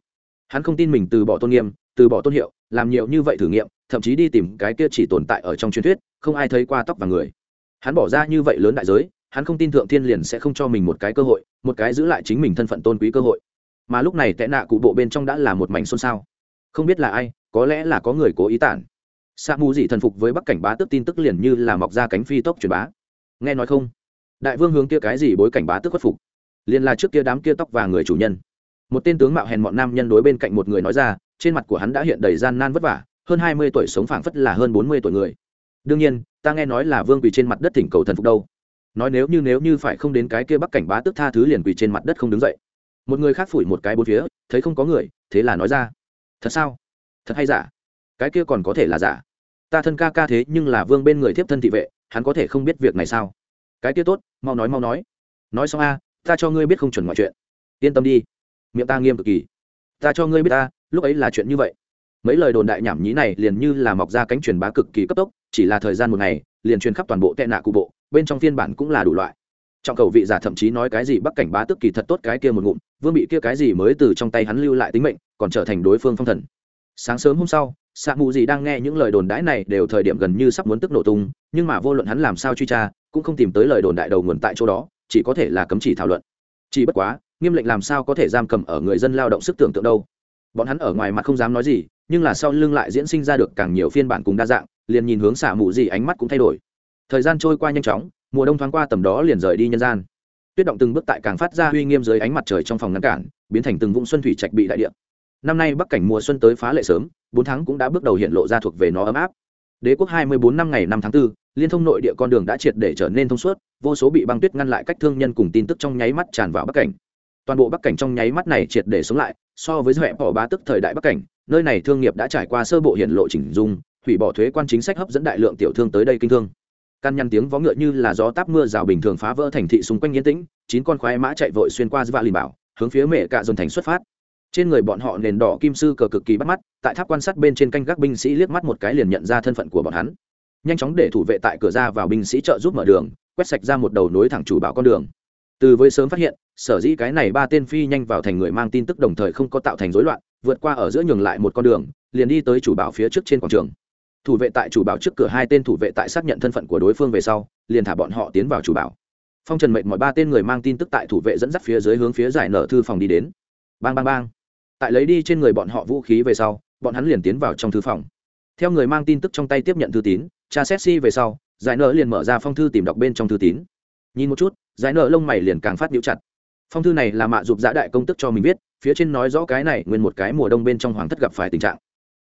Hắn không tin mình từ bỏ tôn nghiêm, từ bỏ tôn hiệu, làm nhiều như vậy thử nghiệm, thậm chí đi tìm cái kia chỉ tồn tại ở trong truyền thuyết, không ai thấy qua tóc và người. Hắn bỏ ra như vậy lớn đại giới hắn không tin thượng thiên liền sẽ không cho mình một cái cơ hội, một cái giữ lại chính mình thân phận tôn quý cơ hội. Mà lúc này tệ nạ cụ bộ bên trong đã là một mảnh xôn xao. Không biết là ai, có lẽ là có người cố ý tản. Sa mù dị thần phục với bắc cảnh bá tức tin tức liền như là mọc ra cánh phi tốc truyền bá. Nghe nói không? Đại vương hướng kia cái gì bối cảnh bá tức khuất phục? Liền là trước kia đám kia tóc và người chủ nhân. Một tên tướng mạo hèn mọn nam nhân đối bên cạnh một người nói ra, trên mặt của hắn đã hiện đầy gian nan vất vả, hơn hai mươi tuổi sống phảng phất là hơn bốn mươi tuổi người. Đương nhiên, ta nghe nói là vương quỳ trên mặt đất thỉnh cầu thần phục đâu nói nếu như nếu như phải không đến cái kia bắc cảnh bá tức tha thứ liền quỳ trên mặt đất không đứng dậy. Một người khác phủi một cái bốn phía, thấy không có người, thế là nói ra, thật sao? Thật hay giả? Cái kia còn có thể là giả? Ta thân ca ca thế nhưng là vương bên người thiếp thân thị vệ, hắn có thể không biết việc này sao? Cái kia tốt, mau nói mau nói. Nói xong a, ta cho ngươi biết không chuẩn mọi chuyện. Yên tâm đi. Miệng ta nghiêm cực kỳ. Ta cho ngươi biết ta, lúc ấy là chuyện như vậy. Mấy lời đồn đại nhảm nhí này liền như là mọc ra cánh truyền bá cực kỳ cấp tốc, chỉ là thời gian một ngày, liền truyền khắp toàn bộ tệ nạ cụ bộ bên trong phiên bản cũng là đủ loại. Trong cầu vị giả thậm chí nói cái gì bắc cảnh bá tức kỳ thật tốt cái kia một ngụm, vương bị kia cái gì mới từ trong tay hắn lưu lại tính mệnh, còn trở thành đối phương phong thần. Sáng sớm hôm sau xạ mù gì đang nghe những lời đồn đãi này đều thời điểm gần như sắp muốn tức nổ tung, nhưng mà vô luận hắn làm sao truy tra, cũng không tìm tới lời đồn đại đầu nguồn tại chỗ đó, chỉ có thể là cấm chỉ thảo luận. Chỉ bất quá, nghiêm lệnh làm sao có thể giam cầm ở người dân lao động sức tưởng tượng đâu. Bọn hắn ở ngoài mặt không dám nói gì, nhưng là sau lưng lại diễn sinh ra được càng nhiều phiên bản cùng đa dạng, liền nhìn hướng xạ mù gì ánh mắt cũng thay đổi thời gian trôi qua nhanh chóng mùa đông thoáng qua tầm đó liền rời đi nhân gian. Tuyết động từng bước tại càng phát ra uy nghiêm dưới ánh mặt trời trong phòng ngăn cản biến thành từng vũng xuân thủy trạch bị đại địa. Năm nay bắc cảnh mùa xuân tới phá lệ sớm bốn tháng cũng đã bước đầu hiện lộ ra thuộc về nó ấm áp. Đế quốc hai mươi bốn năm ngày năm tháng 4, liên thông nội địa con đường đã triệt để trở nên thông suốt vô số bị băng tuyết ngăn lại cách thương nhân cùng tin tức trong nháy mắt tràn vào bắc cảnh. Toàn bộ bắc cảnh trong nháy mắt này triệt để sống lại so với huệ bỏ bá tức thời đại bắc cảnh nơi này thương nghiệp đã trải qua sơ bộ hiện lộ chỉnh dung hủy bỏ thuế quan chính sách hấp dẫn đại lượng tiểu thương tới đây kinh thương căn nhăn tiếng vó ngựa như là gió táp mưa rào bình thường phá vỡ thành thị xung quanh yên tĩnh, chín con khoái mã chạy vội xuyên qua và lìn bảo, hướng phía mẹ cạ dồn thành xuất phát. Trên người bọn họ nền đỏ kim sư cờ cực kỳ bắt mắt, tại tháp quan sát bên trên canh gác binh sĩ liếc mắt một cái liền nhận ra thân phận của bọn hắn. Nhanh chóng để thủ vệ tại cửa ra vào binh sĩ trợ giúp mở đường, quét sạch ra một đầu nối thẳng chủ bảo con đường. Từ với sớm phát hiện, sở dĩ cái này ba tên phi nhanh vào thành người mang tin tức đồng thời không có tạo thành rối loạn, vượt qua ở giữa nhường lại một con đường, liền đi tới chủ bảo phía trước trên quảng trường thủ vệ tại chủ bảo trước cửa hai tên thủ vệ tại xác nhận thân phận của đối phương về sau, liền thả bọn họ tiến vào chủ bảo. Phong trần mệnh mọi ba tên người mang tin tức tại thủ vệ dẫn dắt phía dưới hướng phía giải nở thư phòng đi đến. Bang bang bang. Tại lấy đi trên người bọn họ vũ khí về sau, bọn hắn liền tiến vào trong thư phòng. Theo người mang tin tức trong tay tiếp nhận thư tín cha xét si về sau, giải nở liền mở ra phong thư tìm đọc bên trong thư tín. Nhìn một chút, giải nở lông mày liền càng phát nhũ chặt. Phong thư này là mạ dục giã đại công tức cho mình viết, phía trên nói rõ cái này nguyên một cái mùa đông bên trong hoàng thất gặp phải tình trạng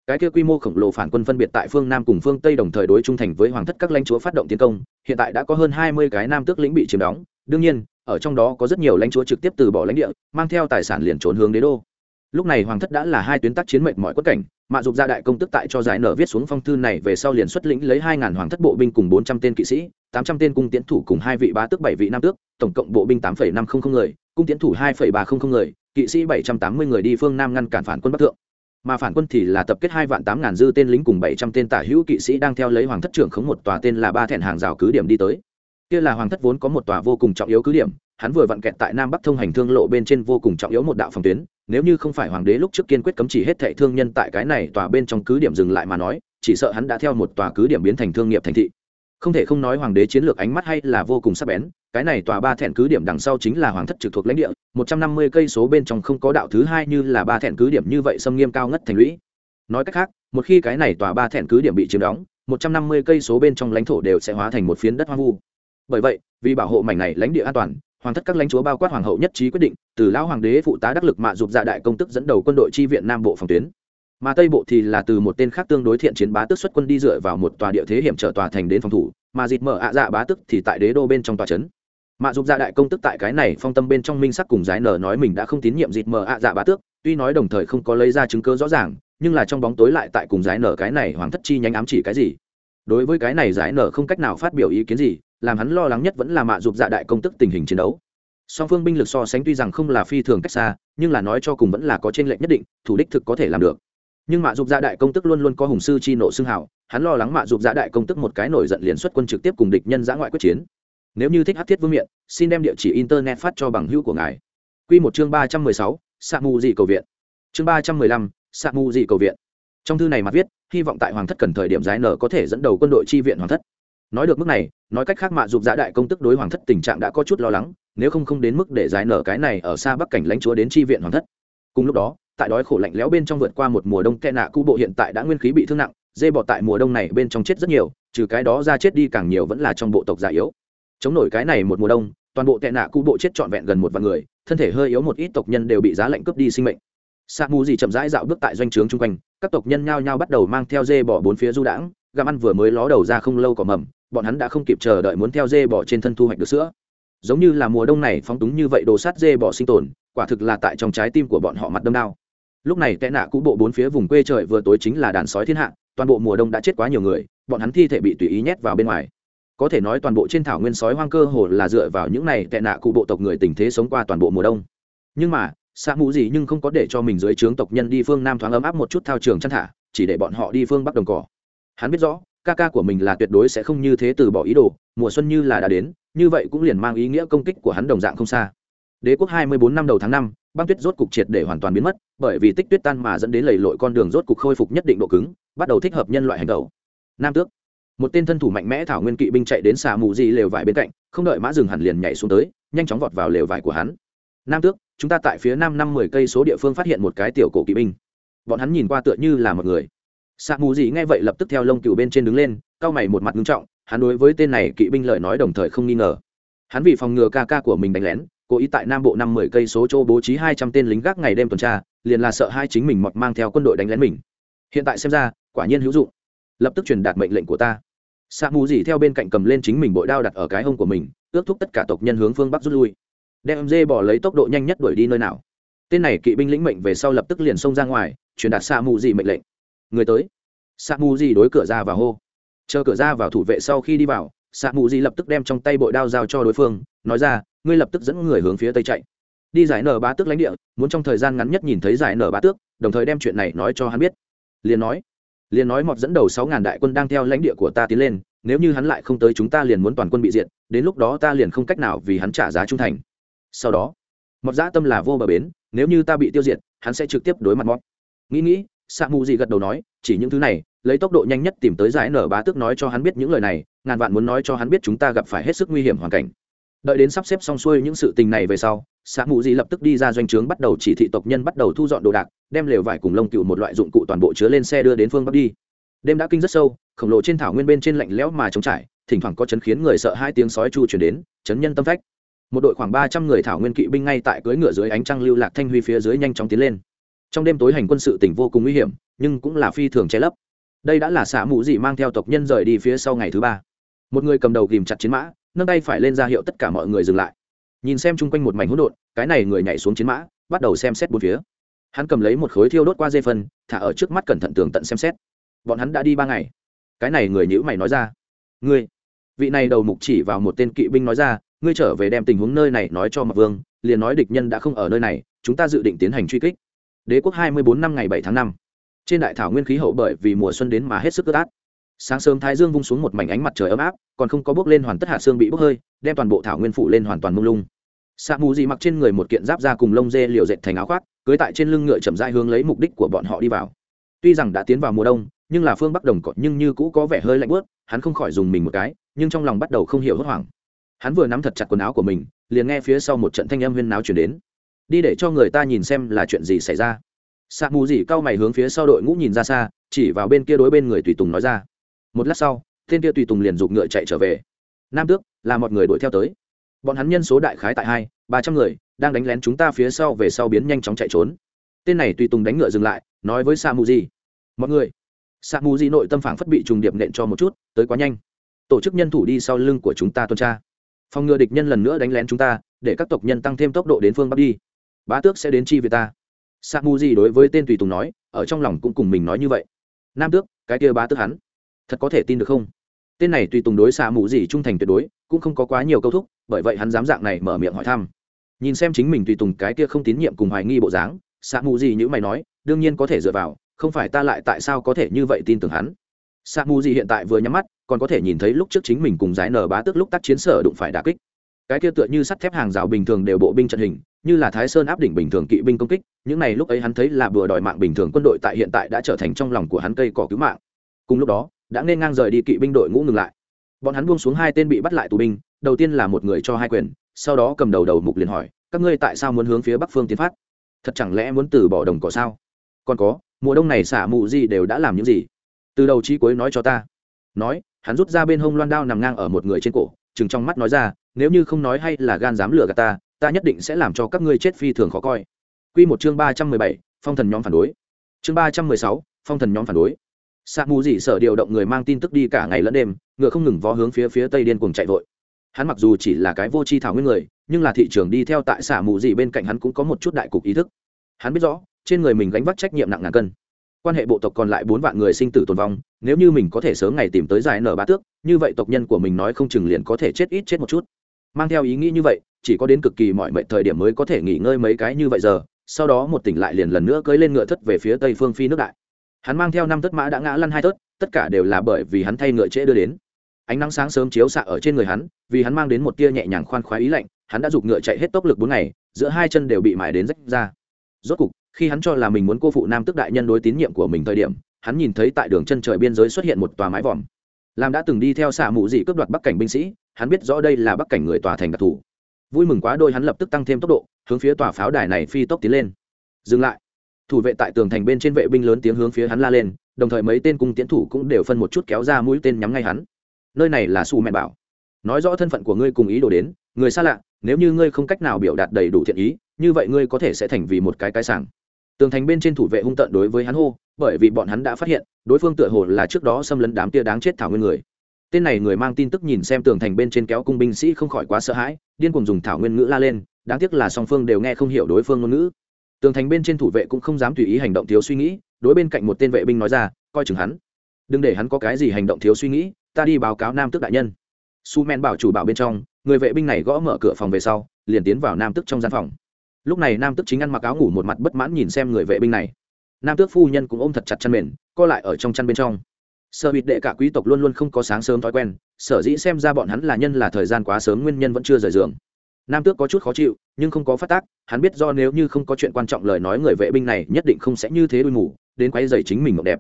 cái kia quy mô khổng lồ phản quân phân biệt tại phương nam cùng phương tây đồng thời đối trung thành với hoàng thất các lãnh chúa phát động tiến công, hiện tại đã có hơn hai mươi cái nam tước lĩnh bị chiếm đóng. Đương nhiên, ở trong đó có rất nhiều lãnh chúa trực tiếp từ bỏ lãnh địa, mang theo tài sản liền trốn hướng đế đô. Lúc này hoàng thất đã là hai tuyến tác chiến mệnh mọi quất cảnh, mạ dục gia đại công tức tại cho giải nở viết xuống phong thư này về sau liền xuất lĩnh lấy hai ngàn hoàng thất bộ binh cùng bốn trăm tên kỵ sĩ, tám trăm tên cung tiến thủ cùng hai vị bá tước, bảy vị nam tước, tổng cộng bộ binh tám phẩy năm không không người, cung tiến thủ hai phẩy ba không không người, kỵ sĩ bảy trăm tám mươi người đi phương nam ngăn cản phản quân bắc thượng mà phản quân thì là tập kết hai vạn tám ngàn dư tên lính cùng bảy trăm tên tả hữu kỵ sĩ đang theo lấy hoàng thất trưởng khống một tòa tên là ba thẹn hàng rào cứ điểm đi tới. Kia là hoàng thất vốn có một tòa vô cùng trọng yếu cứ điểm, hắn vừa vặn kẹt tại nam bắc thông hành thương lộ bên trên vô cùng trọng yếu một đạo phòng tuyến, nếu như không phải hoàng đế lúc trước kiên quyết cấm chỉ hết thệ thương nhân tại cái này tòa bên trong cứ điểm dừng lại mà nói, chỉ sợ hắn đã theo một tòa cứ điểm biến thành thương nghiệp thành thị không thể không nói hoàng đế chiến lược ánh mắt hay là vô cùng sắc bén, cái này tòa ba thẹn cứ điểm đằng sau chính là hoàng thất trực thuộc lãnh địa, một trăm năm mươi cây số bên trong không có đạo thứ hai như là ba thẹn cứ điểm như vậy xâm nghiêm cao ngất thành lũy. Nói cách khác, một khi cái này tòa ba thẹn cứ điểm bị chiếm đóng, một trăm năm mươi cây số bên trong lãnh thổ đều sẽ hóa thành một phiến đất hoang vu. Bởi vậy, vì bảo hộ mảnh này lãnh địa an toàn, hoàng thất các lãnh chúa bao quát hoàng hậu nhất trí quyết định, từ lão hoàng đế phụ tá đắc lực mạ dục dạ đại công tức dẫn đầu quân đội chi viện nam bộ phòng tuyến mà tây bộ thì là từ một tên khác tương đối thiện chiến bá tước xuất quân đi dựa vào một tòa địa thế hiểm trở tòa thành đến phòng thủ, mà dịt mở ạ dạ bá tức thì tại đế đô bên trong tòa trấn. Mạ dục dạ đại công tức tại cái này phong tâm bên trong minh sắc cùng giải nở nói mình đã không tín nhiệm dịt mở ạ dạ bá tước, tuy nói đồng thời không có lấy ra chứng cứ rõ ràng, nhưng là trong bóng tối lại tại cùng giải nở cái này hoàng thất chi nhánh ám chỉ cái gì. Đối với cái này giải nở không cách nào phát biểu ý kiến gì, làm hắn lo lắng nhất vẫn là mạ dục dạ đại công tức tình hình chiến đấu. Song phương binh lực so sánh tuy rằng không là phi thường cách xa, nhưng là nói cho cùng vẫn là có t r ê n lệch nhất định, thủ đích thực có thể làm được nhưng mạ dục dạ đại công tức luôn luôn có hùng sư chi nộ xưng hảo hắn lo lắng mạ dục dạ đại công tức một cái nổi giận liền xuất quân trực tiếp cùng địch nhân giã ngoại quyết chiến. Nếu như thích hát thiết vương miện, xin đem địa chỉ internet phát cho bằng hữu của ngài. Q một chương ba trăm mười sáu sạc mù dị cầu viện. Chương ba trăm mười lăm sạc mù dị cầu viện. Trong thư này mặt viết, hy vọng tại hoàng thất cần thời điểm giải nở có thể dẫn đầu quân đội chi viện hoàng thất. Nói được mức này, nói cách khác mạ dục giã đại công tức đối hoàng thất tình trạng đã có chút lo lắng, nếu không không đến mức để giải nở cái này ở xa bắc cảnh lãnh chúa đến chi viện hoàng thất. Cùng lúc đó tại đói khổ lạnh lẽo bên trong vượt qua một mùa đông tệ nạ cụ bộ hiện tại đã nguyên khí bị thương nặng, dê bọt tại mùa đông này bên trong chết rất nhiều, trừ cái đó ra chết đi càng nhiều vẫn là trong bộ tộc già yếu. Chống nổi cái này một mùa đông, toàn bộ tệ nạ cụ bộ chết trọn vẹn gần một vạn người, thân thể hơi yếu một ít tộc nhân đều bị giá lạnh cướp đi sinh mệnh. Sa mù gì chậm rãi dạo bước tại doanh trướng chung quanh, các tộc nhân nhao nhao bắt đầu mang theo dê bỏ bốn phía du đãng, gặm ăn vừa mới ló đầu ra không lâu cỏ mầm, bọn hắn đã không kịp chờ đợi muốn theo dê bỏ trên thân thu hoạch được sữa. Giống như là mùa đông này phóng túng như vậy đồ sát dê bỏ sinh tồn, quả thực là tại trong trái tim của bọn họ mặt đâm đao lúc này tệ nạ cũ bộ bốn phía vùng quê trời vừa tối chính là đàn sói thiên hạ, toàn bộ mùa đông đã chết quá nhiều người, bọn hắn thi thể bị tùy ý nhét vào bên ngoài. Có thể nói toàn bộ trên thảo nguyên sói hoang cơ hồ là dựa vào những này tệ nạ cụ bộ tộc người tình thế sống qua toàn bộ mùa đông. Nhưng mà xạ mũ gì nhưng không có để cho mình dưới trướng tộc nhân đi phương nam thoáng ấm áp một chút thao trường chăn thả, chỉ để bọn họ đi phương bắc đồng cỏ. Hắn biết rõ, ca ca của mình là tuyệt đối sẽ không như thế từ bỏ ý đồ, mùa xuân như là đã đến, như vậy cũng liền mang ý nghĩa công kích của hắn đồng dạng không xa. Đế quốc hai mươi bốn năm đầu tháng năm băng tuyết rốt cục triệt để hoàn toàn biến mất, bởi vì tích tuyết tan mà dẫn đến lầy lội con đường rốt cục khôi phục nhất định độ cứng, bắt đầu thích hợp nhân loại hành tẩu nam tước. Một tên thân thủ mạnh mẽ thảo nguyên kỵ binh chạy đến xà mù di lều vải bên cạnh, không đợi mã rừng hẳn liền nhảy xuống tới, nhanh chóng vọt vào lều vải của hắn. Nam tước, chúng ta tại phía nam năm mười cây số địa phương phát hiện một cái tiểu cổ kỵ binh. Bọn hắn nhìn qua tựa như là một người. Xạ mù di nghe vậy lập tức theo lông cừu bên trên đứng lên cau mày một mặt ngưng trọng, hắn đối với tên này kỵ binh lời nói đồng thời không nghi ngờ. Hắn vì phòng ngừa ca ca của mình đánh lén cố ý tại nam bộ năm mười cây số chỗ bố trí hai trăm tên lính gác ngày đêm tuần tra, liền là sợ hai chính mình mọt mang theo quân đội đánh lén mình. Hiện tại xem ra, quả nhiên hữu dụng. Lập tức truyền đạt mệnh lệnh của ta. Xạ mù gì theo bên cạnh cầm lên chính mình bội đao đặt ở cái hông của mình, ước thúc tất cả tộc nhân hướng phương bắc rút lui. Đem dê bỏ lấy tốc độ nhanh nhất đuổi đi nơi nào. Tên này kỵ binh lĩnh mệnh về sau lập tức liền xông ra ngoài, truyền đạt xạ mù gì mệnh lệnh. Người tới. Xạ mù gì đối cửa ra và hô. Chờ cửa ra vào thủ vệ sau khi đi vào xạ mù gì lập tức đem trong tay bội đao giao cho đối phương nói ra, ngươi lập tức dẫn người hướng phía tây chạy. Đi giải nở bá tước lãnh địa, muốn trong thời gian ngắn nhất nhìn thấy giải nở bá tước, đồng thời đem chuyện này nói cho hắn biết. Liền nói liền nói mọt dẫn đầu sáu ngàn đại quân đang theo lãnh địa của ta tiến lên, nếu như hắn lại không tới chúng ta liền muốn toàn quân bị diệt, đến lúc đó ta liền không cách nào vì hắn trả giá trung thành. Sau đó, mọt dã tâm là vô bờ bến, nếu như ta bị tiêu diệt, hắn sẽ trực tiếp đối mặt mọt. Nghĩ nghĩ sa mù gì gật đầu nói, chỉ những thứ này, lấy tốc độ nhanh nhất tìm tới giải nở bá tước nói cho hắn biết những lời này, ngàn vạn muốn nói cho hắn biết chúng ta gặp phải hết sức nguy hiểm hoàn cảnh đợi đến sắp xếp xong xuôi những sự tình này về sau xã mù di lập tức đi ra doanh trướng bắt đầu chỉ thị tộc nhân bắt đầu thu dọn đồ đạc, đem lều vải cùng lông cựu một loại dụng cụ toàn bộ chứa lên xe đưa đến phương bắc đi. Đêm đã kinh rất sâu, khổng lồ trên thảo nguyên bên trên lạnh lẽo mà trống trải, thỉnh thoảng có chấn khiến người sợ hai tiếng sói chu chuyển đến, chấn nhân tâm phách. Một đội khoảng ba trăm người thảo nguyên kỵ binh ngay tại cưới ngựa dưới ánh trăng lưu lạc thanh huy phía dưới nhanh chóng tiến lên. Trong đêm tối hành quân sự tỉnh vô cùng nguy hiểm, nhưng cũng là phi thường che lấp. Đây đã là xã mũ dị mang theo tộc nhân rời đi phía sau ngày thứ ba. Một người cầm đầu ghìm chặt chiến mã nâng tay phải lên ra hiệu tất cả mọi người dừng lại. Nhìn xem chung quanh một mảnh hỗn độn, cái này người nhảy xuống chiến mã, bắt đầu xem xét bốn phía. Hắn cầm lấy một khối thiêu đốt qua dây phân, thả ở trước mắt cẩn thận tường tận xem xét. Bọn hắn đã đi ba ngày. Cái này người nhữ mày nói ra, ngươi, vị này đầu mục chỉ vào một tên kỵ binh nói ra, ngươi trở về đem tình huống nơi này nói cho mặc vương, liền nói địch nhân đã không ở nơi này, chúng ta dự định tiến hành truy kích. Đế quốc hai mươi bốn năm ngày bảy tháng năm. Trên đại thảo nguyên khí hậu bởi vì mùa xuân đến mà hết sức ướt át. Sáng sớm thái dương vung xuống một mảnh ánh mặt trời ấm áp còn không có bước lên hoàn tất hạ xương bị bốc hơi, đem toàn bộ thảo nguyên phủ lên hoàn toàn mông lung. Sa mù gì mặc trên người một kiện giáp da cùng lông dê liều dệt thành áo khoác, cưới tại trên lưng ngựa chậm rãi hướng lấy mục đích của bọn họ đi vào. Tuy rằng đã tiến vào mùa đông, nhưng là phương bắc đồng cọ nhưng như cũ có vẻ hơi lạnh bớt hắn không khỏi dùng mình một cái, nhưng trong lòng bắt đầu không hiểu hốt hoảng. Hắn vừa nắm thật chặt quần áo của mình, liền nghe phía sau một trận thanh âm huyên náo chuyển đến. Đi để cho người ta nhìn xem là chuyện gì xảy ra. Sa mù gì cao mày hướng phía sau đội ngũ nhìn ra xa, chỉ vào bên kia đối bên người tùy tùng nói ra. Một lát sau tên kia tùy tùng liền giục ngựa chạy trở về. Nam tước, là một người đuổi theo tới. Bọn hắn nhân số đại khái tại hai, ba trăm người, đang đánh lén chúng ta phía sau về sau biến nhanh chóng chạy trốn. Tên này tùy tùng đánh ngựa dừng lại, nói với sa mù di mọi người sa mù di nội tâm phản phất bị trùng điệp nện cho một chút, tới quá nhanh. Tổ chức nhân thủ đi sau lưng của chúng ta tuần tra. Phòng ngừa địch nhân lần nữa đánh lén chúng ta, để các tộc nhân tăng thêm tốc độ đến phương bắc đi. Bá tước sẽ đến chi về ta. Sa mù di đối với tên tùy tùng nói, ở trong lòng cũng cùng mình nói như vậy. Nam tước, cái kia bá tước hắn, thật có thể tin được không? Tên này tùy tùng đối xạ mù gì trung thành tuyệt đối, cũng không có quá nhiều câu thúc, bởi vậy hắn dám dạng này mở miệng hỏi thăm. Nhìn xem chính mình tùy tùng cái kia không tín nhiệm cùng hoài nghi bộ dáng, xạ mù gì như mày nói, đương nhiên có thể dựa vào, không phải ta lại tại sao có thể như vậy tin tưởng hắn. Xạ mù gì hiện tại vừa nhắm mắt, còn có thể nhìn thấy lúc trước chính mình cùng giải nở bá tước lúc tác chiến sở đụng phải đà kích. Cái kia tựa như sắt thép hàng rào bình thường đều bộ binh trận hình, như là thái sơn áp đỉnh bình thường kỵ binh công kích, những này lúc ấy hắn thấy là bừa đòi mạng bình thường quân đội tại hiện tại đã trở thành trong lòng của hắn cây cỏ cứu mạng. Cùng lúc đó đã nên ngang rời đi kỵ binh đội ngũ ngừng lại. Bọn hắn buông xuống hai tên bị bắt lại tù binh, đầu tiên là một người cho hai quyền, sau đó cầm đầu đầu mục liền hỏi, các ngươi tại sao muốn hướng phía bắc phương tiến phát? Thật chẳng lẽ muốn từ bỏ đồng cỏ sao? Còn có, mùa đông này xả mụ gì đều đã làm những gì? Từ đầu chí cuối nói cho ta. Nói, hắn rút ra bên hông loan đao nằm ngang ở một người trên cổ chừng trong mắt nói ra, nếu như không nói hay là gan dám lừa gạt ta ta nhất định sẽ làm cho các ngươi chết phi thường khó coi. Quy một chương ba trăm mười bảy, phong thần nhóm phản đối. Chương ba trăm mười sáu, phong thần nhóm phản đối. Sạ mù dị sở điều động người mang tin tức đi cả ngày lẫn đêm, ngựa không ngừng vó hướng phía phía tây điên cuồng chạy vội. Hắn mặc dù chỉ là cái vô tri thảo nguyên người, nhưng là thị trường đi theo tại Sạ mù dị bên cạnh hắn cũng có một chút đại cục ý thức. Hắn biết rõ, trên người mình gánh vác trách nhiệm nặng ngàn cân. Quan hệ bộ tộc còn lại bốn vạn người sinh tử tồn vong, nếu như mình có thể sớm ngày tìm tới giải nở bá tước, như vậy tộc nhân của mình nói không chừng liền có thể chết ít chết một chút. Mang theo ý nghĩ như vậy, chỉ có đến cực kỳ mọi mệnh thời điểm mới có thể nghỉ ngơi mấy cái như vậy giờ, sau đó một tỉnh lại liền lần nữa cưỡi lên ngựa thất về phía tây phương phi nước đại hắn mang theo năm tấc mã đã ngã lăn hai tớt tất cả đều là bởi vì hắn thay ngựa trễ đưa đến. Ánh nắng sáng sớm chiếu xạ ở trên người hắn, vì hắn mang đến một tia nhẹ nhàng khoan khoái ý lạnh, hắn đã giục ngựa chạy hết tốc lực bốn ngày, giữa hai chân đều bị mải đến rách ra. Rốt cục, khi hắn cho là mình muốn cô phụ nam tức đại nhân đối tín nhiệm của mình thời điểm, hắn nhìn thấy tại đường chân trời biên giới xuất hiện một tòa mái vòm. Làm đã từng đi theo xạ mụ dị cướp đoạt bắc cảnh binh sĩ, hắn biết rõ đây là bắc cảnh người tòa thành đặc thù. Vui mừng quá đôi hắn lập tức tăng thêm tốc độ, hướng phía tòa pháo đài này phi tốc tiến lên. Dừng lại thủ vệ tại tường thành bên trên vệ binh lớn tiếng hướng phía hắn la lên, đồng thời mấy tên cung tiến thủ cũng đều phân một chút kéo ra mũi tên nhắm ngay hắn. Nơi này là su mẹ bảo. Nói rõ thân phận của ngươi cùng ý đồ đến, người xa lạ, nếu như ngươi không cách nào biểu đạt đầy đủ thiện ý, như vậy ngươi có thể sẽ thành vì một cái cái sảng. Tường thành bên trên thủ vệ hung tợn đối với hắn hô, bởi vì bọn hắn đã phát hiện, đối phương tựa hồ là trước đó xâm lấn đám tia đáng chết thảo nguyên người. Tên này người mang tin tức nhìn xem tường thành bên trên kéo cung binh sĩ không khỏi quá sợ hãi, điên cùng dùng thảo nguyên ngữ la lên, đáng tiếc là song phương đều nghe không hiểu đối phương ngôn ngữ tường thành bên trên thủ vệ cũng không dám tùy ý hành động thiếu suy nghĩ, đối bên cạnh một tên vệ binh nói ra, coi chừng hắn. Đừng để hắn có cái gì hành động thiếu suy nghĩ, ta đi báo cáo nam tước đại nhân. Su men bảo chủ bảo bên trong, người vệ binh này gõ mở cửa phòng về sau, liền tiến vào nam tước trong gian phòng. Lúc này nam tước chính ăn mặc áo ngủ một mặt bất mãn nhìn xem người vệ binh này. Nam tước phu nhân cũng ôm thật chặt chăn mền, co lại ở trong chăn bên trong. Sợ bịt đệ cả quý tộc luôn luôn không có sáng sớm thói quen, sở dĩ xem ra bọn hắn là nhân là thời gian quá sớm nguyên nhân vẫn chưa rời giường nam tước có chút khó chịu, nhưng không có phát tác, hắn biết do nếu như không có chuyện quan trọng lời nói người vệ binh này nhất định không sẽ như thế đuôi ngủ đến quay dày chính mình mộng đẹp.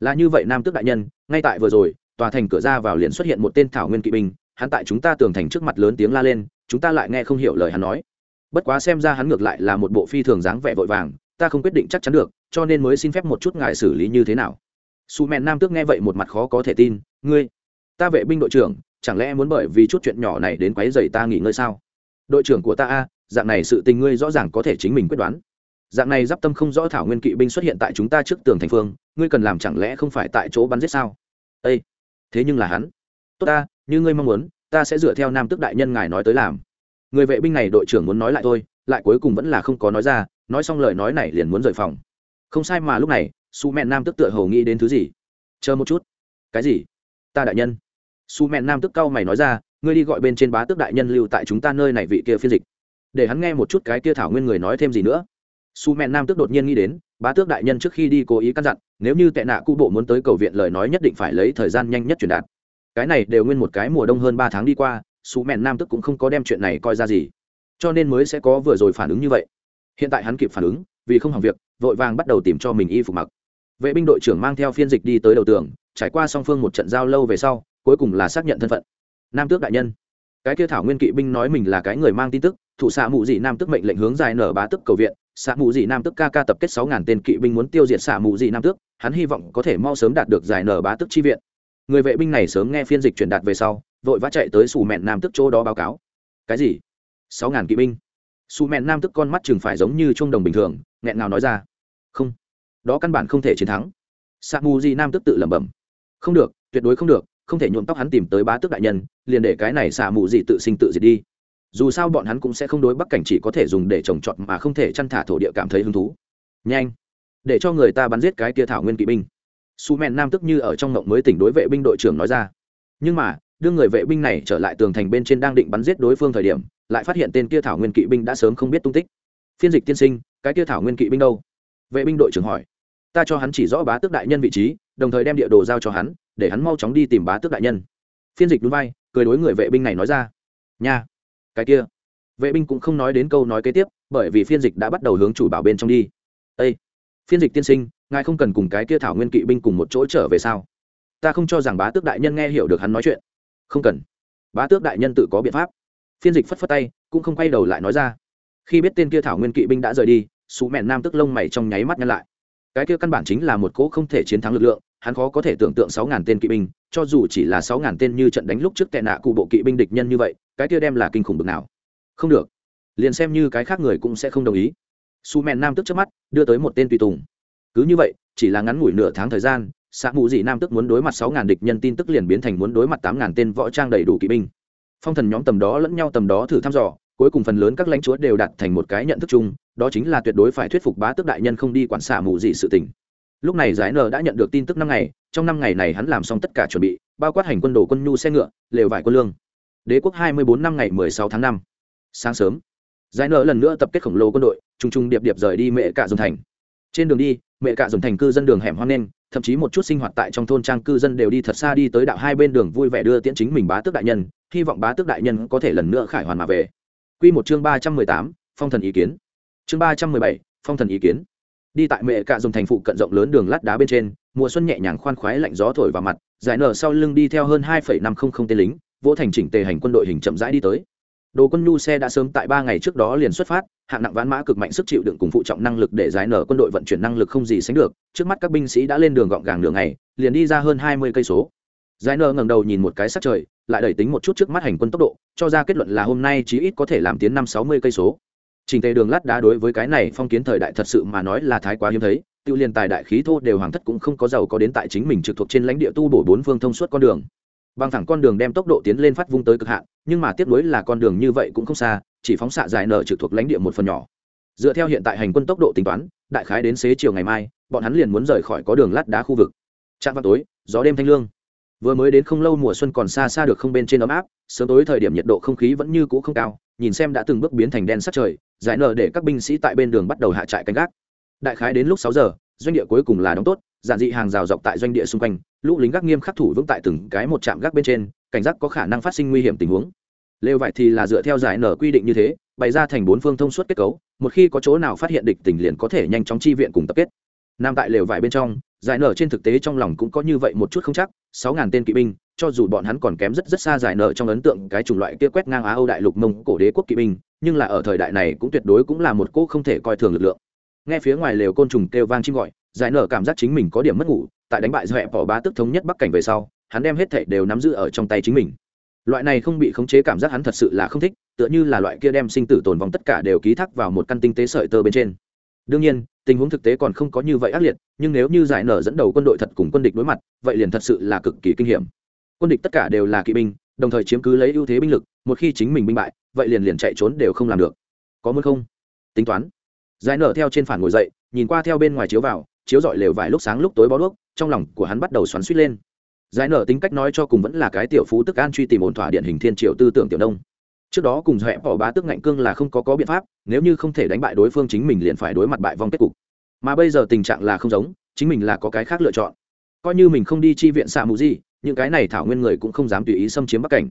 Là như vậy nam tước đại nhân, ngay tại vừa rồi, tòa thành cửa ra vào liền xuất hiện một tên thảo nguyên kỵ binh, hắn tại chúng ta tường thành trước mặt lớn tiếng la lên, chúng ta lại nghe không hiểu lời hắn nói. Bất quá xem ra hắn ngược lại là một bộ phi thường dáng vẻ vội vàng, ta không quyết định chắc chắn được, cho nên mới xin phép một chút ngài xử lý như thế nào. Su mẹn nam tước nghe vậy một mặt khó có thể tin, ngươi, ta vệ binh đội trưởng, chẳng lẽ muốn bởi vì chút chuyện nhỏ này đến quấy dày ta nghỉ ngơi sao? Đội trưởng của ta a, dạng này sự tình ngươi rõ ràng có thể chính mình quyết đoán. Dạng này d i p tâm không rõ thảo nguyên kỵ binh xuất hiện tại chúng ta trước tường thành phương, ngươi cần làm chẳng lẽ không phải tại chỗ bắn giết sao? Â thế nhưng là hắn. Tốt ta, như ngươi mong muốn, ta sẽ dựa theo nam tước đại nhân ngài nói tới làm. Người vệ binh này đội trưởng muốn nói lại thôi, lại cuối cùng vẫn là không có nói ra, nói xong lời nói này liền muốn rời phòng. Không sai mà lúc này, su mẹn nam tức tựa hầu nghĩ đến thứ gì? Chờ một chút. Cái gì? Ta đại nhân. Su mẹn nam tức cau mày nói ra ngươi đi gọi bên trên bá tước đại nhân lưu tại chúng ta nơi này vị kia phiên dịch. Để hắn nghe một chút cái kia thảo nguyên người nói thêm gì nữa. Su mẹn nam tức đột nhiên nghĩ đến, bá tước đại nhân trước khi đi cố ý căn dặn, nếu như tệ nạ cụ bộ muốn tới cầu viện lời nói nhất định phải lấy thời gian nhanh nhất truyền đạt. Cái này đều nguyên một cái mùa đông hơn ba tháng đi qua, su mẹn nam tức cũng không có đem chuyện này coi ra gì. Cho nên mới sẽ có vừa rồi phản ứng như vậy. Hiện tại hắn kịp phản ứng, vì không hỏng việc, vội vàng bắt đầu tìm cho mình y phục mặc. Vệ binh đội trưởng mang theo phiên dịch đi tới đầu tường, trải qua song phương một trận giao lâu về sau, cuối cùng là xác nhận thân phận nam tước đại nhân. Cái kia thảo nguyên kỵ binh nói mình là cái người mang tin tức, thủ xạ mụ dị nam tức mệnh lệnh hướng dài nở bá tức cầu viện, xạ mụ dị nam tức ca ca tập kết sáu ngàn tên kỵ binh muốn tiêu diệt xạ mụ dị nam tước, hắn hy vọng có thể mau sớm đạt được giải nở bá tức chi viện. Người vệ binh này sớm nghe phiên dịch truyền đạt về sau, vội vã chạy tới sủ mẹn nam tức chỗ đó báo cáo. Cái gì? Sáu ngàn kỵ binh? Sủ mẹn nam tức con mắt chừng phải giống như trung đồng bình thường, nghẹn ngào nói ra. Không. Đó căn bản không thể chiến thắng. Sa mù di nam tức tự lẩm bẩm. Không được, tuyệt đối không được không thể nhuộm tóc hắn tìm tới bá tước đại nhân, liền để cái này xả mù gì tự sinh tự diệt đi. Dù sao bọn hắn cũng sẽ không đối bắc cảnh chỉ có thể dùng để trồng trọt mà không thể chăn thả thổ địa cảm thấy hứng thú. Nhanh, để cho người ta bắn giết cái kia thảo nguyên kỵ binh. Su men nam tức như ở trong ngộng mới tỉnh đối vệ binh đội trưởng nói ra. Nhưng mà, đưa người vệ binh này trở lại tường thành bên trên đang định bắn giết đối phương thời điểm, lại phát hiện tên kia thảo nguyên kỵ binh đã sớm không biết tung tích. Phiên dịch tiên sinh, cái kia thảo nguyên kỵ binh đâu? Vệ binh đội trưởng hỏi. Ta cho hắn chỉ rõ bá tước đại nhân vị trí, đồng thời đem địa đồ giao cho hắn để hắn mau chóng đi tìm bá tước đại nhân. Phiên dịch núi vai, cười đối người vệ binh này nói ra. Nha, cái kia. Vệ binh cũng không nói đến câu nói kế tiếp, bởi vì phiên dịch đã bắt đầu hướng chủ bảo bên trong đi. Â phiên dịch tiên sinh, ngài không cần cùng cái kia thảo nguyên kỵ binh cùng một chỗ trở về sao? Ta không cho rằng bá tước đại nhân nghe hiểu được hắn nói chuyện. Không cần. Bá tước đại nhân tự có biện pháp. Phiên dịch phất phất tay, cũng không quay đầu lại nói ra. Khi biết tên kia thảo nguyên kỵ binh đã rời đi sú mẹn nam tức lông mày trong nháy mắt nhăn lại. Cái kia căn bản chính là một cỗ không thể chiến thắng lực lượng hắn khó có thể tưởng tượng sáu ngàn tên kỵ binh, cho dù chỉ là sáu ngàn tên như trận đánh lúc trước tệ nạ cụ bộ kỵ binh địch nhân như vậy, cái kia đem là kinh khủng bực nào. Không được. Liền xem như cái khác người cũng sẽ không đồng ý. Su men nam tức trước mắt, đưa tới một tên tùy tùng. Cứ như vậy, chỉ là ngắn ngủi nửa tháng thời gian xã mù dị nam tức muốn đối mặt sáu ngàn địch nhân tin tức liền biến thành muốn đối mặt tám ngàn tên võ trang đầy đủ kỵ binh. Phong thần nhóm tầm đó lẫn nhau tầm đó thử thăm dò, cuối cùng phần lớn các lãnh chúa đều đặt thành một cái nhận thức chung, đó chính là tuyệt đối phải thuyết phục bá tước đại nhân không đi quản xạ mù dị sự tình lúc này giải nờ đã nhận được tin tức năm ngày, trong năm ngày này hắn làm xong tất cả chuẩn bị, bao quát hành quân đồ quân nhu xe ngựa, lều vải quân lương. Đế quốc hai mươi bốn năm ngày mười sáu tháng năm. Sáng sớm, giải nờ lần nữa tập kết khổng lồ quân đội t r u n g t r u n g điệp điệp rời đi mẹ cạ dồn thành. Trên đường đi mẹ cạ dồn thành cư dân đường hẻm hoang lên thậm chí một chút sinh hoạt tại trong thôn trang cư dân đều đi thật xa đi tới đạo hai bên đường vui vẻ đưa tiễn chính mình bá tước đại nhân, hy vọng bá tước đại nhân có thể lần nữa khải hoàn mà về. Quy một chương ba trăm mười tám, phong thần ý kiến. Chương ba trăm mười bảy, phong thần ý kiến đi tại mẹ cạ dùng thành phụ cận rộng lớn đường lát đá bên trên, mùa xuân nhẹ nhàng khoan khoái lạnh gió thổi vào mặt, giải nở sau lưng đi theo hơn hai phẩy năm không không tên lính, vỗ thành chỉnh tề hành quân đội hình chậm rãi đi tới. Đồ quân nhu xe đã sớm tại ba ngày trước đó liền xuất phát, hạng nặng ván mã cực mạnh sức chịu đựng cùng phụ trọng năng lực để giải nở quân đội vận chuyển năng lực không gì sánh được, trước mắt các binh sĩ đã lên đường gọn gàng đường ngày, liền đi ra hơn hai mươi cây số. Giải nở ngẩng đầu nhìn một cái sắc trời, lại đẩy tính một chút trước mắt hành quân tốc độ, cho ra kết luận là hôm nay chí ít có thể làm tiến năm sáu mươi cây số trình tề đường lát đá đối với cái này phong kiến thời đại thật sự mà nói là thái quá hiếm thấy tiêu liên tài đại khí thô đều hoàng thất cũng không có giàu có đến tại chính mình trực thuộc trên lãnh địa tu bổ bốn phương thông suốt con đường. Bằng thẳng con đường đem tốc độ tiến lên phát vung tới cực hạn, nhưng mà tiếp nối là con đường như vậy cũng không xa, chỉ phóng xạ dài nở trực thuộc lãnh địa một phần nhỏ. Dựa theo hiện tại hành quân tốc độ tính toán, đại khái đến xế chiều ngày mai, bọn hắn liền muốn rời khỏi có đường lát đá khu vực. Trạm vào tối, gió đêm thanh lương. Vừa mới đến không lâu mùa xuân còn xa xa được không bên trên ấm áp, sớm tối thời điểm nhiệt độ không khí vẫn như cũ không cao, nhìn xem đã từng bước biến thành đen sắc trời giải nở để các binh sĩ tại bên đường bắt đầu hạ trại canh gác. Đại khái đến lúc sáu giờ, doanh địa cuối cùng là đóng tốt, giản dị hàng rào dọc tại doanh địa xung quanh, lũ lính gác nghiêm khắc thủ vững tại từng cái một trạm gác bên trên, cảnh giác có khả năng phát sinh nguy hiểm tình huống. Lều vải thì là dựa theo giải nở quy định như thế, bày ra thành bốn phương thông suốt kết cấu, một khi có chỗ nào phát hiện địch tình liền có thể nhanh chóng chi viện cùng tập kết. Nam tại lều vải bên trong giải nở trên thực tế trong lòng cũng có như vậy một chút không chắc, sáu ngàn tên kỵ binh, cho dù bọn hắn còn kém rất rất xa giải nở trong ấn tượng cái chủng loại kia quét ngang á âu đại lục mông cổ đế quốc kỵ binh, nhưng là ở thời đại này cũng tuyệt đối cũng là một cô không thể coi thường lực lượng. Nghe phía ngoài lều côn trùng kêu vang chim gọi, giải nở cảm giác chính mình có điểm mất ngủ, tại đánh bại dọa bỏ ba tức thống nhất bắc cảnh về sau, hắn đem hết thảy đều nắm giữ ở trong tay chính mình. Loại này không bị khống chế cảm giác hắn thật sự là không thích, tựa như là loại kia đem sinh tử tồn vong tất cả đều ký thác vào một căn tinh tế sợi tơ bên trên đương nhiên, tình huống thực tế còn không có như vậy ác liệt, nhưng nếu như giải nở dẫn đầu quân đội thật cùng quân địch đối mặt, vậy liền thật sự là cực kỳ kinh hiểm. Quân địch tất cả đều là kỵ binh, đồng thời chiếm cứ lấy ưu thế binh lực, một khi chính mình binh bại, vậy liền liền chạy trốn đều không làm được. Có muốn không? Tính toán. Giải nở theo trên phản ngồi dậy, nhìn qua theo bên ngoài chiếu vào, chiếu dọi lều vài lúc sáng lúc tối bó đuốc, trong lòng của hắn bắt đầu xoắn suýt lên. Giải nở tính cách nói cho cùng vẫn là cái tiểu phú tức an truy tìm ổn thỏa điện hình thiên triệu tư tưởng tiểu nông trước đó cùng hẹp bỏ bá tức ngạnh cương là không có có biện pháp, nếu như không thể đánh bại đối phương chính mình liền phải đối mặt bại vong kết cục. Mà bây giờ tình trạng là không giống, chính mình là có cái khác lựa chọn. Coi như mình không đi chi viện xạ mù gì, những cái này thảo nguyên người cũng không dám tùy ý xâm chiếm bắc cảnh.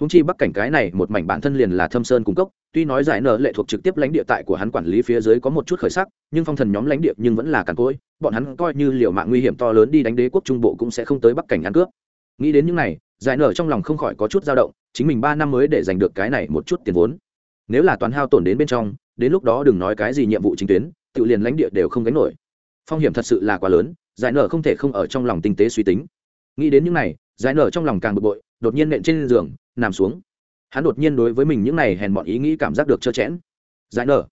Húng chi bắc cảnh cái này một mảnh bản thân liền là thâm sơn cung cấp tuy nói giải nợ lệ thuộc trực tiếp lãnh địa tại của hắn quản lý phía dưới có một chút khởi sắc, nhưng phong thần nhóm lãnh địa nhưng vẫn là càn cối bọn hắn coi như liều mạng nguy hiểm to lớn đi đánh đế quốc trung bộ cũng sẽ không tới bắc cảnh ăn cướp. Nghĩ đến những này giải nở trong lòng không khỏi có chút dao động, chính mình ba năm mới để giành được cái này một chút tiền vốn. Nếu là toàn hao tổn đến bên trong, đến lúc đó đừng nói cái gì nhiệm vụ chính tuyến, tự liền lãnh địa đều không gánh nổi. Phong hiểm thật sự là quá lớn, giải nở không thể không ở trong lòng tinh tế suy tính. Nghĩ đến những này, giải nở trong lòng càng bực bội, đột nhiên nện trên giường, nằm xuống. Hắn đột nhiên đối với mình những này hèn bọn ý nghĩ cảm giác được trơ chẽn. Giải nở,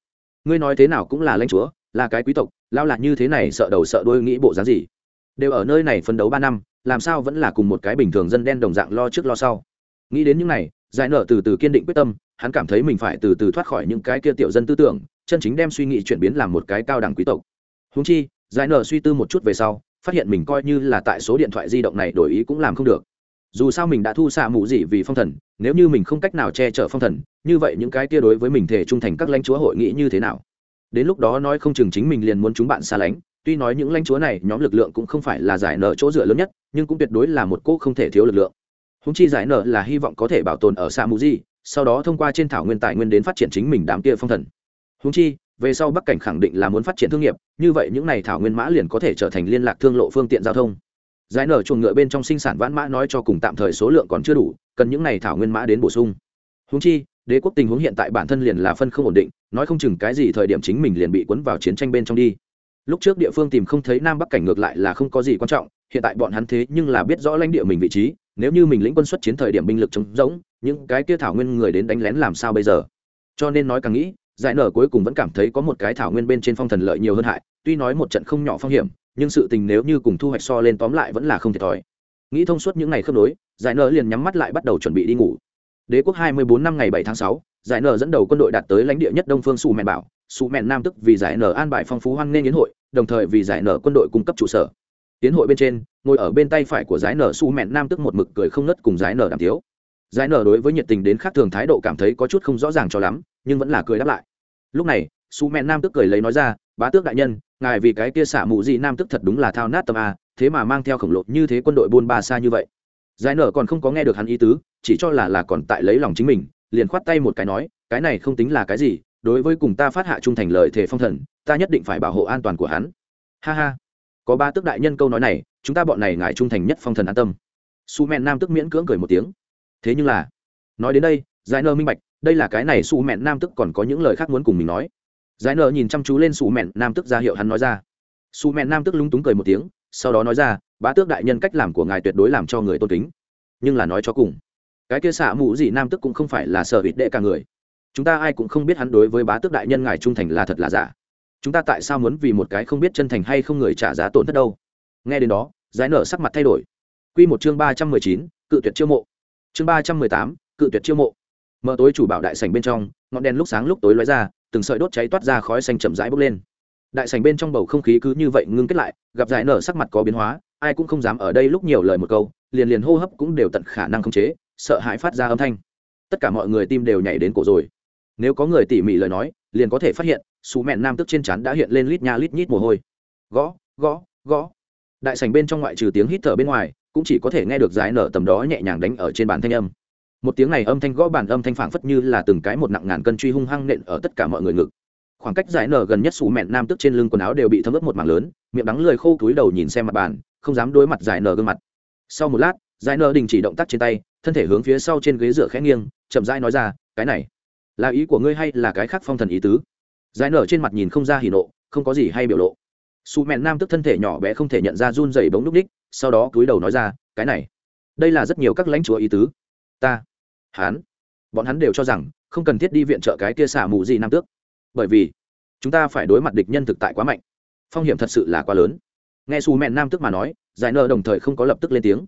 ngươi nói thế nào cũng là lãnh chúa, là cái quý tộc lao lạc như thế này sợ đầu sợ đôi nghĩ bộ dáng gì? Đều ở nơi này phấn đấu ba năm làm sao vẫn là cùng một cái bình thường dân đen đồng dạng lo trước lo sau. Nghĩ đến những này, giải nở từ từ kiên định quyết tâm, hắn cảm thấy mình phải từ từ thoát khỏi những cái kia tiểu dân tư tưởng, chân chính đem suy nghĩ chuyển biến làm một cái cao đẳng quý tộc. Húng chi, giải nở suy tư một chút về sau, phát hiện mình coi như là tại số điện thoại di động này đổi ý cũng làm không được. Dù sao mình đã thu xạ mũ gì vì phong thần, nếu như mình không cách nào che chở phong thần, như vậy những cái kia đối với mình thể trung thành các lãnh chúa hội nghị như thế nào? Đến lúc đó nói không chừng chính mình liền muốn chúng bạn xa lánh tuy nói những lãnh chúa này, nhóm lực lượng cũng không phải là giải nở chỗ dựa lớn nhất, nhưng cũng tuyệt đối là một cô không thể thiếu lực lượng. Húng chi giải nở là hy vọng có thể bảo tồn ở xa mù di sau đó thông qua trên thảo nguyên tài nguyên đến phát triển chính mình đám kia phong thần. Húng chi, về sau bắc cảnh khẳng định là muốn phát triển thương nghiệp, như vậy những n à y thảo nguyên mã liền có thể trở thành liên lạc thương lộ phương tiện giao thông. Giải nở chuồng ngựa bên trong sinh sản vãn mã nói cho cùng tạm thời số lượng còn chưa đủ, cần những n à y thảo nguyên mã đến bổ sung. Húng chi, đế quốc tình huống hiện tại bản thân liền là phân không ổn định, nói không chừng cái gì thời điểm chính mình liền bị cuốn vào chiến tranh bên trong đi lúc trước địa phương tìm không thấy nam bắc cảnh ngược lại là không có gì quan trọng hiện tại bọn hắn thế nhưng là biết rõ lãnh địa mình vị trí nếu như mình lĩnh quân xuất chiến thời điểm binh lực chống rỗng những cái kia thảo nguyên người đến đánh lén làm sao bây giờ? Cho nên nói càng nghĩ giải nở cuối cùng vẫn cảm thấy có một cái thảo nguyên bên trên phong thần lợi nhiều hơn hại tuy nói một trận không nhỏ phong hiểm nhưng sự tình nếu như cùng thu hoạch so lên tóm lại vẫn là không thiệt thòi. Nghĩ thông suốt những ngày khớp nối giải nở liền nhắm mắt lại bắt đầu chuẩn bị đi ngủ. Đế quốc 24 năm ngày 7 tháng 6, giải nở dẫn đầu quân đội đạt tới lãnh địa nhất đông phương sù mẹn bảo. Sù mẹn nam tức vì giải nở an bài phong phú hoan nghênh yến hội đồng thời vì giải nở quân đội cung cấp trụ sở. Tiến hội bên trên, ngồi ở bên tay phải của giải nở Su mẹn nam tức một mực cười không nớt cùng giải nở đàm thiếu giải nở đối với nhiệt tình đến khác thường thái độ cảm thấy có chút không rõ ràng cho lắm, nhưng vẫn là cười đáp lại. Lúc này, su mẹn nam tức cười lấy nói ra, bá tước đại nhân, ngài vì cái kia xả mù gì nam tức thật đúng là thao nát tâm a, thế mà mang theo khổng lồ như thế quân đội buôn ba xa như vậy. Giải nở còn không có nghe được hắn ý tứ, chỉ cho là là còn tại lấy lòng chính mình, liền khoát tay một cái nói, cái này không tính là cái gì, đối với cùng ta phát hạ trung thành lời thể phong thần ta nhất định phải bảo hộ an toàn của hắn. Ha ha. Có ba tước đại nhân câu nói này, chúng ta bọn này ngài trung thành nhất phong thần an tâm. Su mẹn nam tức miễn cưỡng cười một tiếng. Thế nhưng là, nói đến đây, giải nơ minh bạch, đây là cái này su mẹn nam tức còn có những lời khác muốn cùng mình nói. Giải nơ nhìn chăm chú lên su mẹn nam tức ra hiệu hắn nói ra. Su mẹn nam tức lúng túng cười một tiếng, sau đó nói ra, bá tước đại nhân cách làm của ngài tuyệt đối làm cho người tôn kính. Nhưng là nói cho cùng, cái kia xạ mũ gì nam tức cũng không phải là sở hữu đệ cả người. Chúng ta ai cũng không biết hắn đối với bá tước đại nhân ngài trung thành là thật là giả chúng ta tại sao muốn vì một cái không biết chân thành hay không người trả giá tổn thất đâu? Nghe đến đó, giải nở sắc mặt thay đổi. Q một chương ba trăm mười chín, cự tuyệt chiêu mộ. Chương ba trăm mười tám, cự tuyệt chiêu mộ. Mở tối chủ bảo đại sảnh bên trong, ngọn đèn lúc sáng lúc tối lóe ra, từng sợi đốt cháy toát ra khói xanh chậm rãi bốc lên. Đại sảnh bên trong bầu không khí cứ như vậy ngưng kết lại, gặp giải nở sắc mặt có biến hóa, ai cũng không dám ở đây lúc nhiều lời một câu, liền liền hô hấp cũng đều tận khả năng khống chế, sợ hãi phát ra âm thanh. Tất cả mọi người tim đều nhảy đến cổ rồi nếu có người tỉ mỉ lời nói, liền có thể phát hiện xù mẹn nam tức trên chắn đã hiện lên lít nha lít nhít mồ hôi. Gõ gõ gõ. Đại sảnh bên trong ngoại trừ tiếng hít thở bên ngoài, cũng chỉ có thể nghe được giải nở tầm đó nhẹ nhàng đánh ở trên bàn thanh âm. Một tiếng này âm thanh gõ bàn âm thanh phảng phất như là từng cái một nặng ngàn cân truy hung hăng nện ở tất cả mọi người ngực. Khoảng cách giải nở gần nhất xù mẹn nam tức trên lưng quần áo đều bị thấm ướt một mảng lớn, miệng đắng lười khô túi đầu nhìn xem mặt bàn, không dám đối mặt giải nở gương mặt. Sau một lát giải nở đình chỉ động tác trên tay, thân thể hướng phía sau trên ghế dựa khẽ nghiêng, chậm rãi nói ra, cái này là ý của ngươi hay là cái khác phong thần ý tứ? Giải nở trên mặt nhìn không ra hỉ nộ, không có gì hay biểu lộ. Su mẹn nam tức thân thể nhỏ bé không thể nhận ra run dày bóng núc ních, sau đó cúi đầu nói ra, cái này, đây là rất nhiều các lãnh chúa ý tứ. Ta hán bọn hắn đều cho rằng không cần thiết đi viện trợ cái kia xả mù gì nam tước. Bởi vì, chúng ta phải đối mặt địch nhân thực tại quá mạnh. Phong hiểm thật sự là quá lớn. Nghe su mẹn nam tức mà nói, giải nơ đồng thời không có lập tức lên tiếng.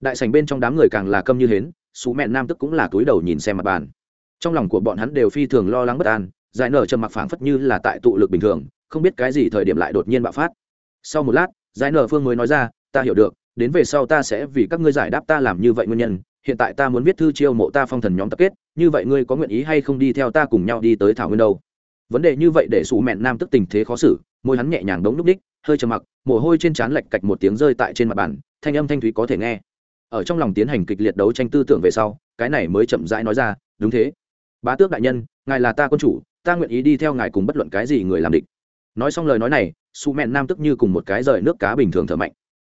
Đại sành bên trong đám người càng là câm như hến su mẹn nam tức cũng là túi đầu nhìn xem mặt bàn trong lòng của bọn hắn đều phi thường lo lắng bất an, giải nở trầm mặc phảng phất như là tại tụ lực bình thường, không biết cái gì thời điểm lại đột nhiên bạo phát. Sau một lát, giải nở phương mới nói ra, ta hiểu được, đến về sau ta sẽ vì các ngươi giải đáp ta làm như vậy nguyên nhân, hiện tại ta muốn viết thư chiêu mộ ta phong thần nhóm tập kết, như vậy ngươi có nguyện ý hay không đi theo ta cùng nhau đi tới thảo nguyên đâu? Vấn đề như vậy để sủ mẹn nam tức tình thế khó xử, môi hắn nhẹ nhàng đống núp đích, hơi trầm mặc, mồ hôi trên trán lạch cạch một tiếng rơi tại trên mặt bàn, thanh âm thanh thúy có thể nghe. Ở trong lòng tiến hành kịch liệt đấu tranh tư tưởng về sau, cái này mới chậm rãi nói ra, đúng thế bá tước đại nhân, ngài là ta quân chủ, ta nguyện ý đi theo ngài cùng bất luận cái gì người làm địch. Nói xong lời nói này, su mẹn nam tức như cùng một cái rời nước cá bình thường thở mạnh.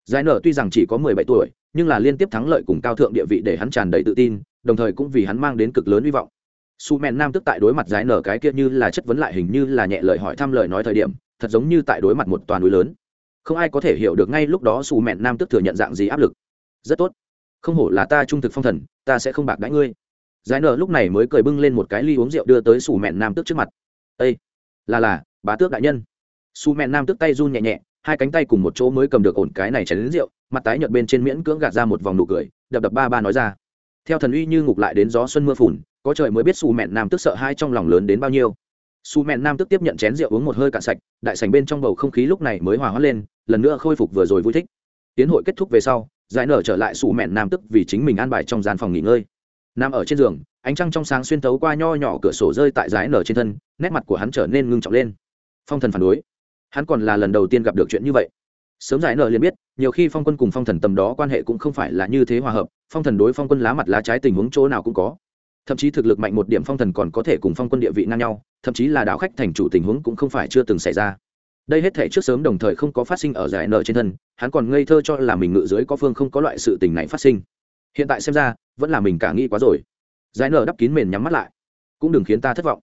Giải nở tuy rằng chỉ có mười bảy tuổi, nhưng là liên tiếp thắng lợi cùng cao thượng địa vị để hắn tràn đầy tự tin, đồng thời cũng vì hắn mang đến cực lớn hy vọng. Su mẹn nam tức tại đối mặt giải nở cái kia như là chất vấn lại hình như là nhẹ lời hỏi thăm lời nói thời điểm, thật giống như tại đối mặt một toàn núi lớn. Không ai có thể hiểu được ngay lúc đó su mẹn nam tức thừa nhận dạng gì áp lực. Rất tốt. Không hổ là ta trung thực phong thần, ta sẽ không bạc đãi ngươi giải nở lúc này mới cười bưng lên một cái ly uống rượu đưa tới sủ mẹn nam tước trước mặt. Ây là là, bá tước đại nhân. Su mẹn nam tước tay run nhẹ nhẹ, hai cánh tay cùng một chỗ mới cầm được ổn cái này chén đến rượu, mặt tái nhợt bên trên miễn cưỡng gạt ra một vòng nụ cười, đập đập ba ba nói ra. Theo thần uy như ngục lại đến gió xuân mưa phùn, có trời mới biết su mẹn nam tước sợ hai trong lòng lớn đến bao nhiêu. Su mẹn nam tước tiếp nhận chén rượu uống một hơi cạn sạch, đại sành bên trong bầu không khí lúc này mới hòa hóa lên, lần nữa khôi phục vừa rồi vui thích. Tiến hội kết thúc về sau, giải nở trở lại su mẹn nam tức vì chính mình an bài trong gian phòng nghỉ ngơi nằm ở trên giường, ánh trăng trong sáng xuyên tấu qua nho nhỏ cửa sổ rơi tại dái nở trên thân, nét mặt của hắn trở nên ngưng trọng lên. Phong thần phản đối. Hắn còn là lần đầu tiên gặp được chuyện như vậy. Sớm giải nở liền biết, nhiều khi phong quân cùng phong thần tầm đó quan hệ cũng không phải là như thế hòa hợp, phong thần đối phong quân lá mặt lá trái tình huống chỗ nào cũng có. Thậm chí thực lực mạnh một điểm phong thần còn có thể cùng phong quân địa vị ngang nhau, thậm chí là đạo khách thành chủ tình huống cũng không phải chưa từng xảy ra. Đây hết thể trước sớm đồng thời không có phát sinh ở giải nở trên thân, hắn còn ngây thơ cho là mình ngự dưới có phương không có loại sự tình này phát sinh. Hiện tại xem ra vẫn là mình cả nghĩ quá rồi. Giải nở đắp kín mền nhắm mắt lại. Cũng đừng khiến ta thất vọng.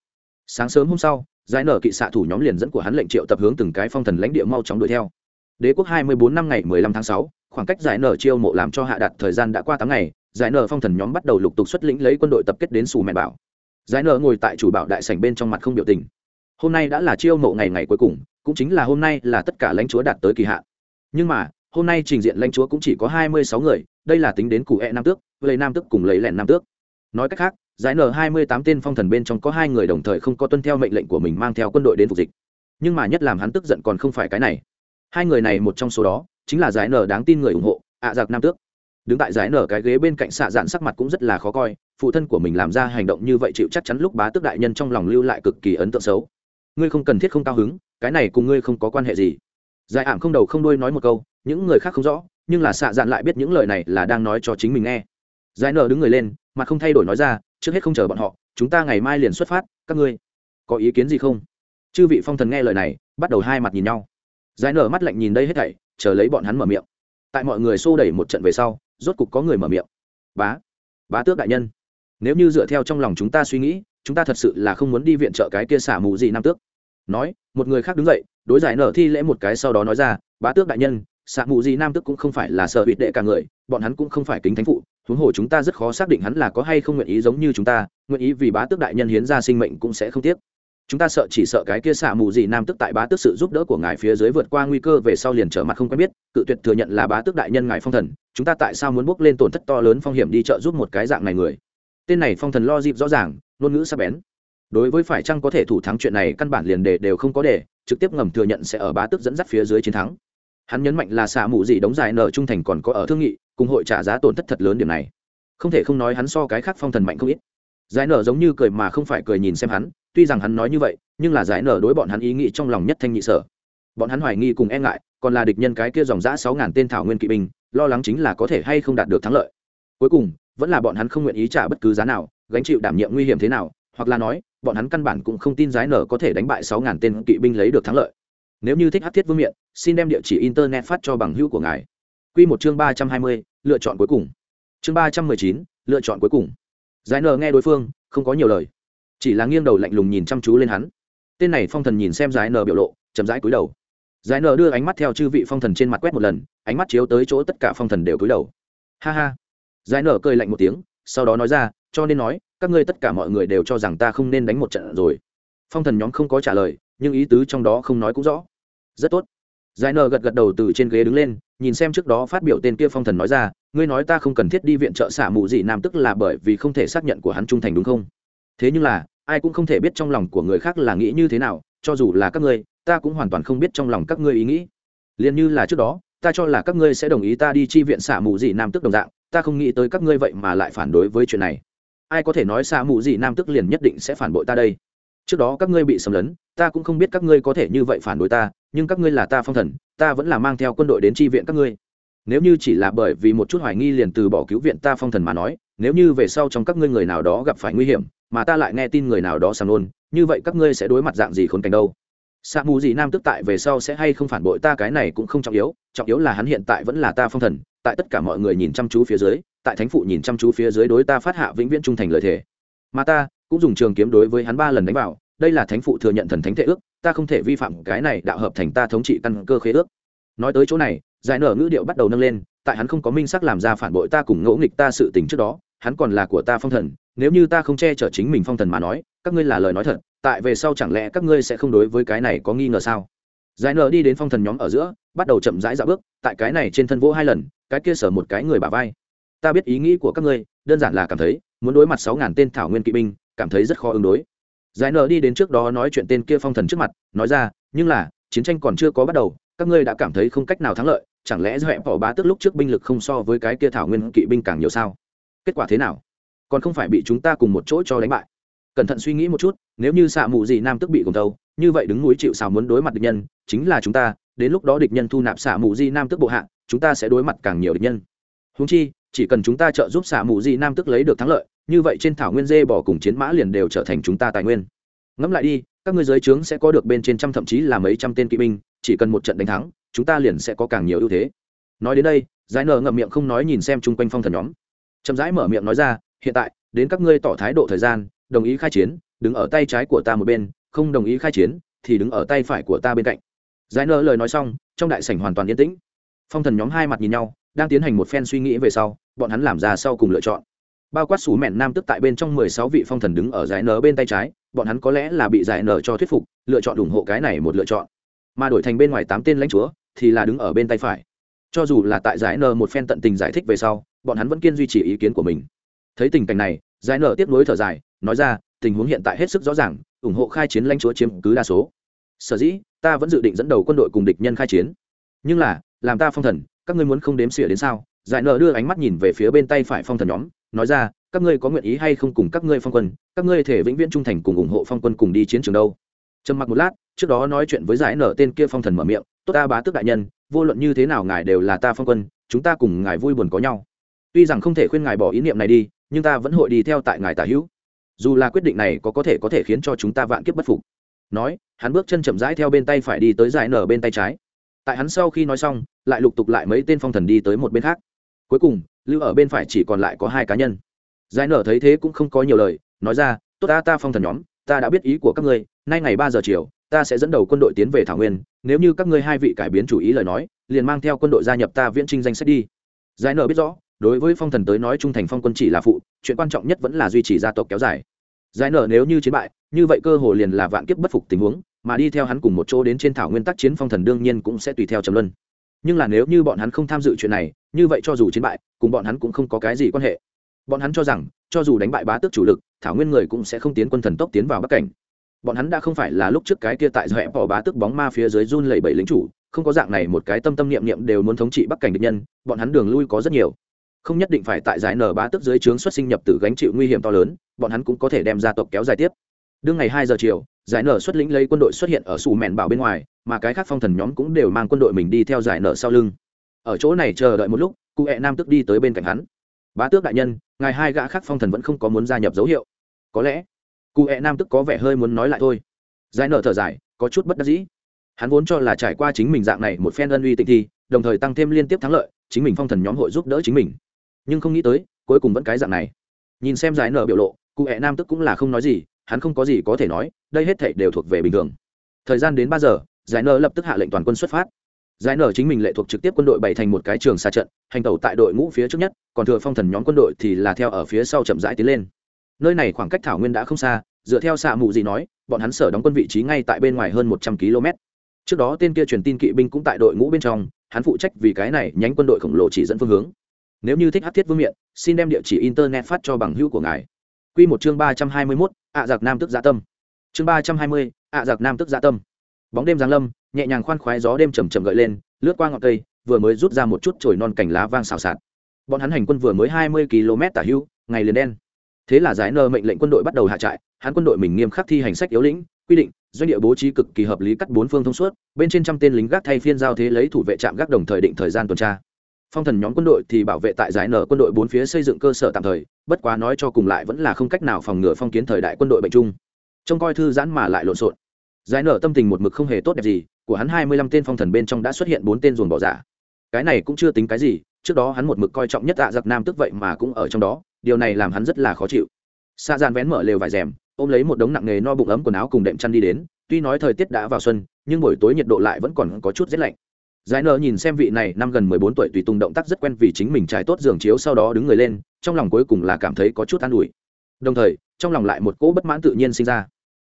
Sáng sớm hôm sau, giải nở kỵ xạ thủ nhóm liền dẫn của hắn lệnh triệu tập hướng từng cái phong thần lãnh địa mau chóng đuổi theo. Đế quốc hai mươi bốn năm ngày mười lăm tháng sáu, khoảng cách giải nở chiêu mộ làm cho hạ đạt thời gian đã qua tám ngày, giải nở phong thần nhóm bắt đầu lục tục xuất lĩnh lấy quân đội tập kết đến xù mẹ bảo. Giải nở ngồi tại chủ bảo đại sảnh bên trong mặt không biểu tình. Hôm nay đã là chiêu mộ ngày ngày cuối cùng, cũng chính là hôm nay là tất cả lãnh chúa đạt tới kỳ hạn. Nhưng mà, hôm nay trình diện lãnh chúa cũng chỉ có hai mươi sáu người, đây là tính đến cụ e nam tước lấy nam tước cùng lấy lẻn nam tước. Nói cách khác, giải n hai mươi tám tên phong thần bên trong có hai người đồng thời không có tuân theo mệnh lệnh của mình mang theo quân đội đến phục dịch. Nhưng mà nhất làm hắn tức giận còn không phải cái này. Hai người này một trong số đó, chính là giải n đáng tin người ủng hộ, ạ giặc nam tước. Đứng tại giải N cái ghế bên cạnh xạ dạn sắc mặt cũng rất là khó coi, phụ thân của mình làm ra hành động như vậy chịu chắc chắn lúc bá tước đại nhân trong lòng lưu lại cực kỳ ấn tượng xấu. Ngươi không cần thiết không cao hứng, cái này cùng ngươi không có quan hệ gì. Giải ảm không đầu không đuôi nói một câu, những người khác không rõ, nhưng là xạ dạn lại biết những lời này là đang nói cho chính mình nghe giải nở đứng người lên mà không thay đổi nói ra, trước hết không chờ bọn họ, chúng ta ngày mai liền xuất phát, các ngươi có ý kiến gì không? Chư vị phong thần nghe lời này, bắt đầu hai mặt nhìn nhau. Giải nở mắt lạnh nhìn đây hết thảy, chờ lấy bọn hắn mở miệng. Tại mọi người xô đẩy một trận về sau, rốt cục có người mở miệng. Bá bá tước đại nhân, nếu như dựa theo trong lòng chúng ta suy nghĩ, chúng ta thật sự là không muốn đi viện trợ cái kia xả mù gì nam tước. Nói, một người khác đứng dậy, đối giải nở thi lễ một cái sau đó nói ra, bá tước đại nhân xạ mù gì nam tước cũng không phải là sợ hụt đệ cả người, bọn hắn cũng không phải kính thánh phụ huống hồ chúng ta rất khó xác định hắn là có hay không nguyện ý giống như chúng ta, nguyện ý vì bá tước đại nhân hiến ra sinh mệnh cũng sẽ không tiếc. Chúng ta sợ chỉ sợ cái kia xạ mù gì nam tức tại bá tước sự giúp đỡ của ngài phía dưới vượt qua nguy cơ về sau liền trở mặt không quen biết, cự tuyệt thừa nhận là bá tước đại nhân ngài phong thần, chúng ta tại sao muốn bước lên tổn thất to lớn phong hiểm đi trợ giúp một cái dạng này người? Tên này phong thần lo dịp rõ ràng, ngôn ngữ sắc bén. Đối với phải chăng có thể thủ thắng chuyện này căn bản liền đề đều không có đề, trực tiếp ngầm thừa nhận sẽ ở bá tước dẫn dắt phía dưới chiến thắng. Hắn nhấn mạnh là xạ mù gì đóng dài nở trung thành còn có ở thương nghị cùng hội trả giá tổn thất thật lớn điểm này. Không thể không nói hắn so cái khác phong thần mạnh không ít. Giải nở giống như cười mà không phải cười nhìn xem hắn, tuy rằng hắn nói như vậy, nhưng là giải nở đối bọn hắn ý nghĩ trong lòng nhất thanh nhị sở. Bọn hắn hoài nghi cùng e ngại, còn là địch nhân cái kia dòng giã sáu ngàn tên thảo nguyên kỵ binh, lo lắng chính là có thể hay không đạt được thắng lợi. Cuối cùng, vẫn là bọn hắn không nguyện ý trả bất cứ giá nào, gánh chịu đảm nhiệm nguy hiểm thế nào, hoặc là nói, bọn hắn căn bản cũng không tin giải nở có thể đánh bại sáu ngàn tên kỵ binh lấy được thắng lợi. Nếu như thích hát thiết vương miện, xin đem địa chỉ internet phát cho bằng hữu của ngài. Quy một chương ba trăm hai mươi, lựa chọn cuối cùng. Chương ba trăm mười chín, lựa chọn cuối cùng. Giải nở nghe đối phương, không có nhiều lời. Chỉ là nghiêng đầu lạnh lùng nhìn chăm chú lên hắn. Tên này phong thần nhìn xem giải nở biểu lộ, chậm rãi cúi đầu. Giải nở đưa ánh mắt theo chư vị phong thần trên mặt quét một lần, ánh mắt chiếu tới chỗ tất cả phong thần đều cúi đầu. Ha ha. Giải nở cười lạnh một tiếng, sau đó nói ra, cho nên nói, các ngươi tất cả mọi người đều cho rằng ta không nên đánh một trận rồi. Phong thần nhóm không có trả lời, nhưng ý tứ trong đó không nói cũng rõ. Rất tốt. Giải nở gật gật đầu từ trên ghế đứng lên nhìn xem trước đó phát biểu tên kia phong thần nói ra, ngươi nói ta không cần thiết đi viện trợ xả mù dị nam tức là bởi vì không thể xác nhận của hắn trung thành đúng không? Thế nhưng là, ai cũng không thể biết trong lòng của người khác là nghĩ như thế nào, cho dù là các ngươi, ta cũng hoàn toàn không biết trong lòng các ngươi ý nghĩ. Liền như là trước đó, ta cho là các ngươi sẽ đồng ý ta đi chi viện xả mù dị nam tức đồng dạng, ta không nghĩ tới các ngươi vậy mà lại phản đối với chuyện này. Ai có thể nói xả mù dị nam tức liền nhất định sẽ phản bội ta đây? Trước đó các ngươi bị xâm lấn, ta cũng không biết các ngươi có thể như vậy phản đối ta, nhưng các ngươi là ta phong thần ta vẫn là mang theo quân đội đến chi viện các ngươi. Nếu như chỉ là bởi vì một chút hoài nghi liền từ bỏ cứu viện ta phong thần mà nói nếu như về sau trong các ngươi người nào đó gặp phải nguy hiểm mà ta lại nghe tin người nào đó sàng nôn như vậy các ngươi sẽ đối mặt dạng gì khốn cảnh đâu? Sa mù gì nam tức tại về sau sẽ hay không phản bội ta cái này cũng không trọng yếu trọng yếu là hắn hiện tại vẫn là ta phong thần tại tất cả mọi người nhìn chăm chú phía dưới tại thánh phụ nhìn chăm chú phía dưới đối ta phát hạ vĩnh viễn trung thành lời thề, mà ta cũng dùng trường kiếm đối với hắn ba lần đánh vào đây là thánh phụ thừa nhận thần thánh thể ước, ta không thể vi phạm cái này đạo hợp thành ta thống trị căn cơ khế ước. Nói tới chỗ này, giải nở ngữ điệu bắt đầu nâng lên, tại hắn không có minh sắc làm ra phản bội ta cùng ngỗ nghịch ta sự tình trước đó, hắn còn là của ta phong thần, nếu như ta không che chở chính mình phong thần mà nói, các ngươi là lời nói thật, tại về sau chẳng lẽ các ngươi sẽ không đối với cái này có nghi ngờ sao? Giải nở đi đến phong thần nhóm ở giữa, bắt đầu chậm rãi dạo bước, tại cái này trên thân vỗ hai lần, cái kia sở một cái người bà vai. Ta biết ý nghĩ của các ngươi, đơn giản là cảm thấy, muốn đối mặt sáu ngàn tên thảo nguyên kỵ binh, cảm thấy rất khó ứng đối giải nở đi đến trước đó nói chuyện tên kia phong thần trước mặt, nói ra, nhưng là, chiến tranh còn chưa có bắt đầu, các ngươi đã cảm thấy không cách nào thắng lợi, chẳng lẽ dọa bỏ bá tức lúc trước binh lực không so với cái kia thảo nguyên kỵ binh càng nhiều sao? Kết quả thế nào? Còn không phải bị chúng ta cùng một chỗ cho đánh bại. Cẩn thận suy nghĩ một chút, nếu như xạ mù gì nam tức bị cùng tâu như vậy đứng núi chịu xào muốn đối mặt địch nhân, chính là chúng ta, đến lúc đó địch nhân thu nạp xạ mù di nam tức bộ hạ, chúng ta sẽ đối mặt càng nhiều địch nhân. Húng chi, chỉ cần chúng ta trợ giúp xạ mù di nam tức lấy được thắng lợi như vậy trên thảo nguyên dê bỏ cùng chiến mã liền đều trở thành chúng ta tài nguyên. Ngẫm lại đi, các ngươi giới trướng sẽ có được bên trên trăm thậm chí là mấy trăm tên kỵ binh, chỉ cần một trận đánh thắng, chúng ta liền sẽ có càng nhiều ưu thế. Nói đến đây, giải nở ngậm miệng không nói nhìn xem chung quanh phong thần nhóm. Chậm rãi mở miệng nói ra, hiện tại, đến các ngươi tỏ thái độ thời gian, đồng ý khai chiến, đứng ở tay trái của ta một bên, không đồng ý khai chiến, thì đứng ở tay phải của ta bên cạnh. Giải nở lời nói xong, trong đại sảnh hoàn toàn yên tĩnh. Phong thần nhóm hai mặt nhìn nhau, đang tiến hành một phen suy nghĩ về sau, bọn hắn làm ra sau cùng lựa chọn bao quát sủ mẹn nam tức tại bên trong mười sáu vị phong thần đứng ở giải nở bên tay trái, bọn hắn có lẽ là bị giải nở cho thuyết phục, lựa chọn ủng hộ cái này một lựa chọn. Mà đổi thành bên ngoài tám tên lãnh chúa, thì là đứng ở bên tay phải. Cho dù là tại giải nở một phen tận tình giải thích về sau, bọn hắn vẫn kiên duy trì ý kiến của mình. Thấy tình cảnh này, giải nở tiếp nối thở dài, nói ra, tình huống hiện tại hết sức rõ ràng, ủng hộ khai chiến lãnh chúa chiếm cứ đa số. Sở dĩ, ta vẫn dự định dẫn đầu quân đội cùng địch nhân khai chiến. Nhưng là, làm ta phong thần, các ngươi muốn không đếm xỉa đến sao? Giải nở đưa ánh mắt nhìn về phía bên tay phải phong thần nhóm nói ra, các ngươi có nguyện ý hay không cùng các ngươi phong quân, các ngươi thể vĩnh viễn trung thành cùng ủng hộ phong quân cùng đi chiến trường đâu? Trầm mặc một lát, trước đó nói chuyện với giải nở tên kia phong thần mở miệng, tốt ta bá tước đại nhân, vô luận như thế nào ngài đều là ta phong quân, chúng ta cùng ngài vui buồn có nhau. Tuy rằng không thể khuyên ngài bỏ ý niệm này đi, nhưng ta vẫn hội đi theo tại ngài tả hữu. Dù là quyết định này có có thể có thể khiến cho chúng ta vạn kiếp bất phục. Nói, hắn bước chân chậm rãi theo bên tay phải đi tới giải nở bên tay trái. Tại hắn sau khi nói xong, lại lục tục lại mấy tên phong thần đi tới một bên khác cuối cùng, lưu ở bên phải chỉ còn lại có hai cá nhân. Giải nở thấy thế cũng không có nhiều lời, nói ra, tốt ta ta phong thần nhóm, ta đã biết ý của các ngươi, nay ngày ba giờ chiều, ta sẽ dẫn đầu quân đội tiến về thảo nguyên, nếu như các ngươi hai vị cải biến chủ ý lời nói, liền mang theo quân đội gia nhập ta viễn trinh danh sách đi. Giải nở biết rõ, đối với phong thần tới nói trung thành phong quân chỉ là phụ, chuyện quan trọng nhất vẫn là duy trì gia tộc kéo dài. Giải nở nếu như chiến bại, như vậy cơ hồ liền là vạn kiếp bất phục tình huống, mà đi theo hắn cùng một chỗ đến trên thảo nguyên tắc chiến phong thần đương nhiên cũng sẽ tùy theo trầm luân nhưng là nếu như bọn hắn không tham dự chuyện này, như vậy cho dù chiến bại, cùng bọn hắn cũng không có cái gì quan hệ. Bọn hắn cho rằng, cho dù đánh bại bá tước chủ lực, thảo nguyên người cũng sẽ không tiến quân thần tốc tiến vào bắc cảnh. Bọn hắn đã không phải là lúc trước cái kia tại dõi bỏ bá tước bóng ma phía dưới run lẩy bẩy lính chủ, không có dạng này một cái tâm tâm niệm niệm đều muốn thống trị bắc cảnh địch nhân, bọn hắn đường lui có rất nhiều. Không nhất định phải tại giải nở bá tước dưới trướng xuất sinh nhập tử gánh chịu nguy hiểm to lớn, bọn hắn cũng có thể đem gia tộc kéo dài tiếp. Đương ngày hai giờ chiều giải nở xuất lĩnh lấy quân đội xuất hiện ở sủ mẹn bảo bên ngoài, mà cái khác phong thần nhóm cũng đều mang quân đội mình đi theo giải nở sau lưng. Ở chỗ này chờ đợi một lúc, cụ hẹ nam tức đi tới bên cạnh hắn. Bá tước đại nhân, ngài hai gã khác phong thần vẫn không có muốn gia nhập dấu hiệu. Có lẽ, cụ hẹ nam tức có vẻ hơi muốn nói lại thôi. Giải nở thở dài, có chút bất đắc dĩ. Hắn vốn cho là trải qua chính mình dạng này một phen ân uy tịnh thi đồng thời tăng thêm liên tiếp thắng lợi, chính mình phong thần nhóm hội giúp đỡ chính mình. Nhưng không nghĩ tới, cuối cùng vẫn cái dạng này. Nhìn xem giải nở biểu lộ, cụ hẹ nam tức cũng là không nói gì hắn không có gì có thể nói, đây hết thảy đều thuộc về bình thường. Thời gian đến ba giờ, giải nở lập tức hạ lệnh toàn quân xuất phát. Giải nở chính mình lệ thuộc trực tiếp quân đội bày thành một cái trường xa trận, hành tẩu tại đội ngũ phía trước nhất, còn thừa phong thần nhóm quân đội thì là theo ở phía sau chậm rãi tiến lên. Nơi này khoảng cách thảo nguyên đã không xa, dựa theo xạ mù gì nói, bọn hắn sở đóng quân vị trí ngay tại bên ngoài hơn một trăm km. Trước đó tên kia truyền tin kỵ binh cũng tại đội ngũ bên trong, hắn phụ trách vì cái này nhánh quân đội khổng lồ chỉ dẫn phương hướng. Nếu như thích hát thiết vương miện, xin đem địa chỉ internet phát cho bằng hữu của ngài. Q một chương ba trăm hai mươi mốt ạ giặc nam tức gia tâm. Chương ba trăm hai mươi, ạ giặc nam tức gia tâm. Bóng đêm giáng lâm, nhẹ nhàng khoan khoái gió đêm chầm chầm gợi lên, lướt qua ngọn cây, vừa mới rút ra một chút chồi non cành lá vang xào xạc. Bọn hắn hành quân vừa mới hai mươi km tả hưu, ngày liền đen. Thế là giải nơ mệnh lệnh quân đội bắt đầu hạ trại, hắn quân đội mình nghiêm khắc thi hành sách yếu lĩnh, quy định, doanh địa bố trí cực kỳ hợp lý cắt bốn phương thông suốt, bên trên trăm tên lính gác thay phiên giao thế lấy thủ vệ trạm gác đồng thời định thời gian tuần tra phong thần nhóm quân đội thì bảo vệ tại giải nở quân đội bốn phía xây dựng cơ sở tạm thời, bất quá nói cho cùng lại vẫn là không cách nào phòng ngừa phong kiến thời đại quân đội bệnh chung. Trông coi thư giãn mà lại lộn xộn. Giải nở tâm tình một mực không hề tốt đẹp gì, của hắn hai mươi lăm tên phong thần bên trong đã xuất hiện bốn tên dồn bỏ giả. Cái này cũng chưa tính cái gì, trước đó hắn một mực coi trọng nhất tạ giặc nam tức vậy mà cũng ở trong đó, điều này làm hắn rất là khó chịu. Xa gian vén mở lều vải rèm, ôm lấy một đống nặng nghề no bụng ấm quần áo cùng đệm chăn đi đến, tuy nói thời tiết đã vào xuân, nhưng buổi tối nhiệt độ lại vẫn còn có chút rét lạnh giải nợ nhìn xem vị này năm gần mười bốn tuổi tùy tùng động tác rất quen vì chính mình trải tốt giường chiếu sau đó đứng người lên, trong lòng cuối cùng là cảm thấy có chút an ủi. Đồng thời, trong lòng lại một cỗ bất mãn tự nhiên sinh ra.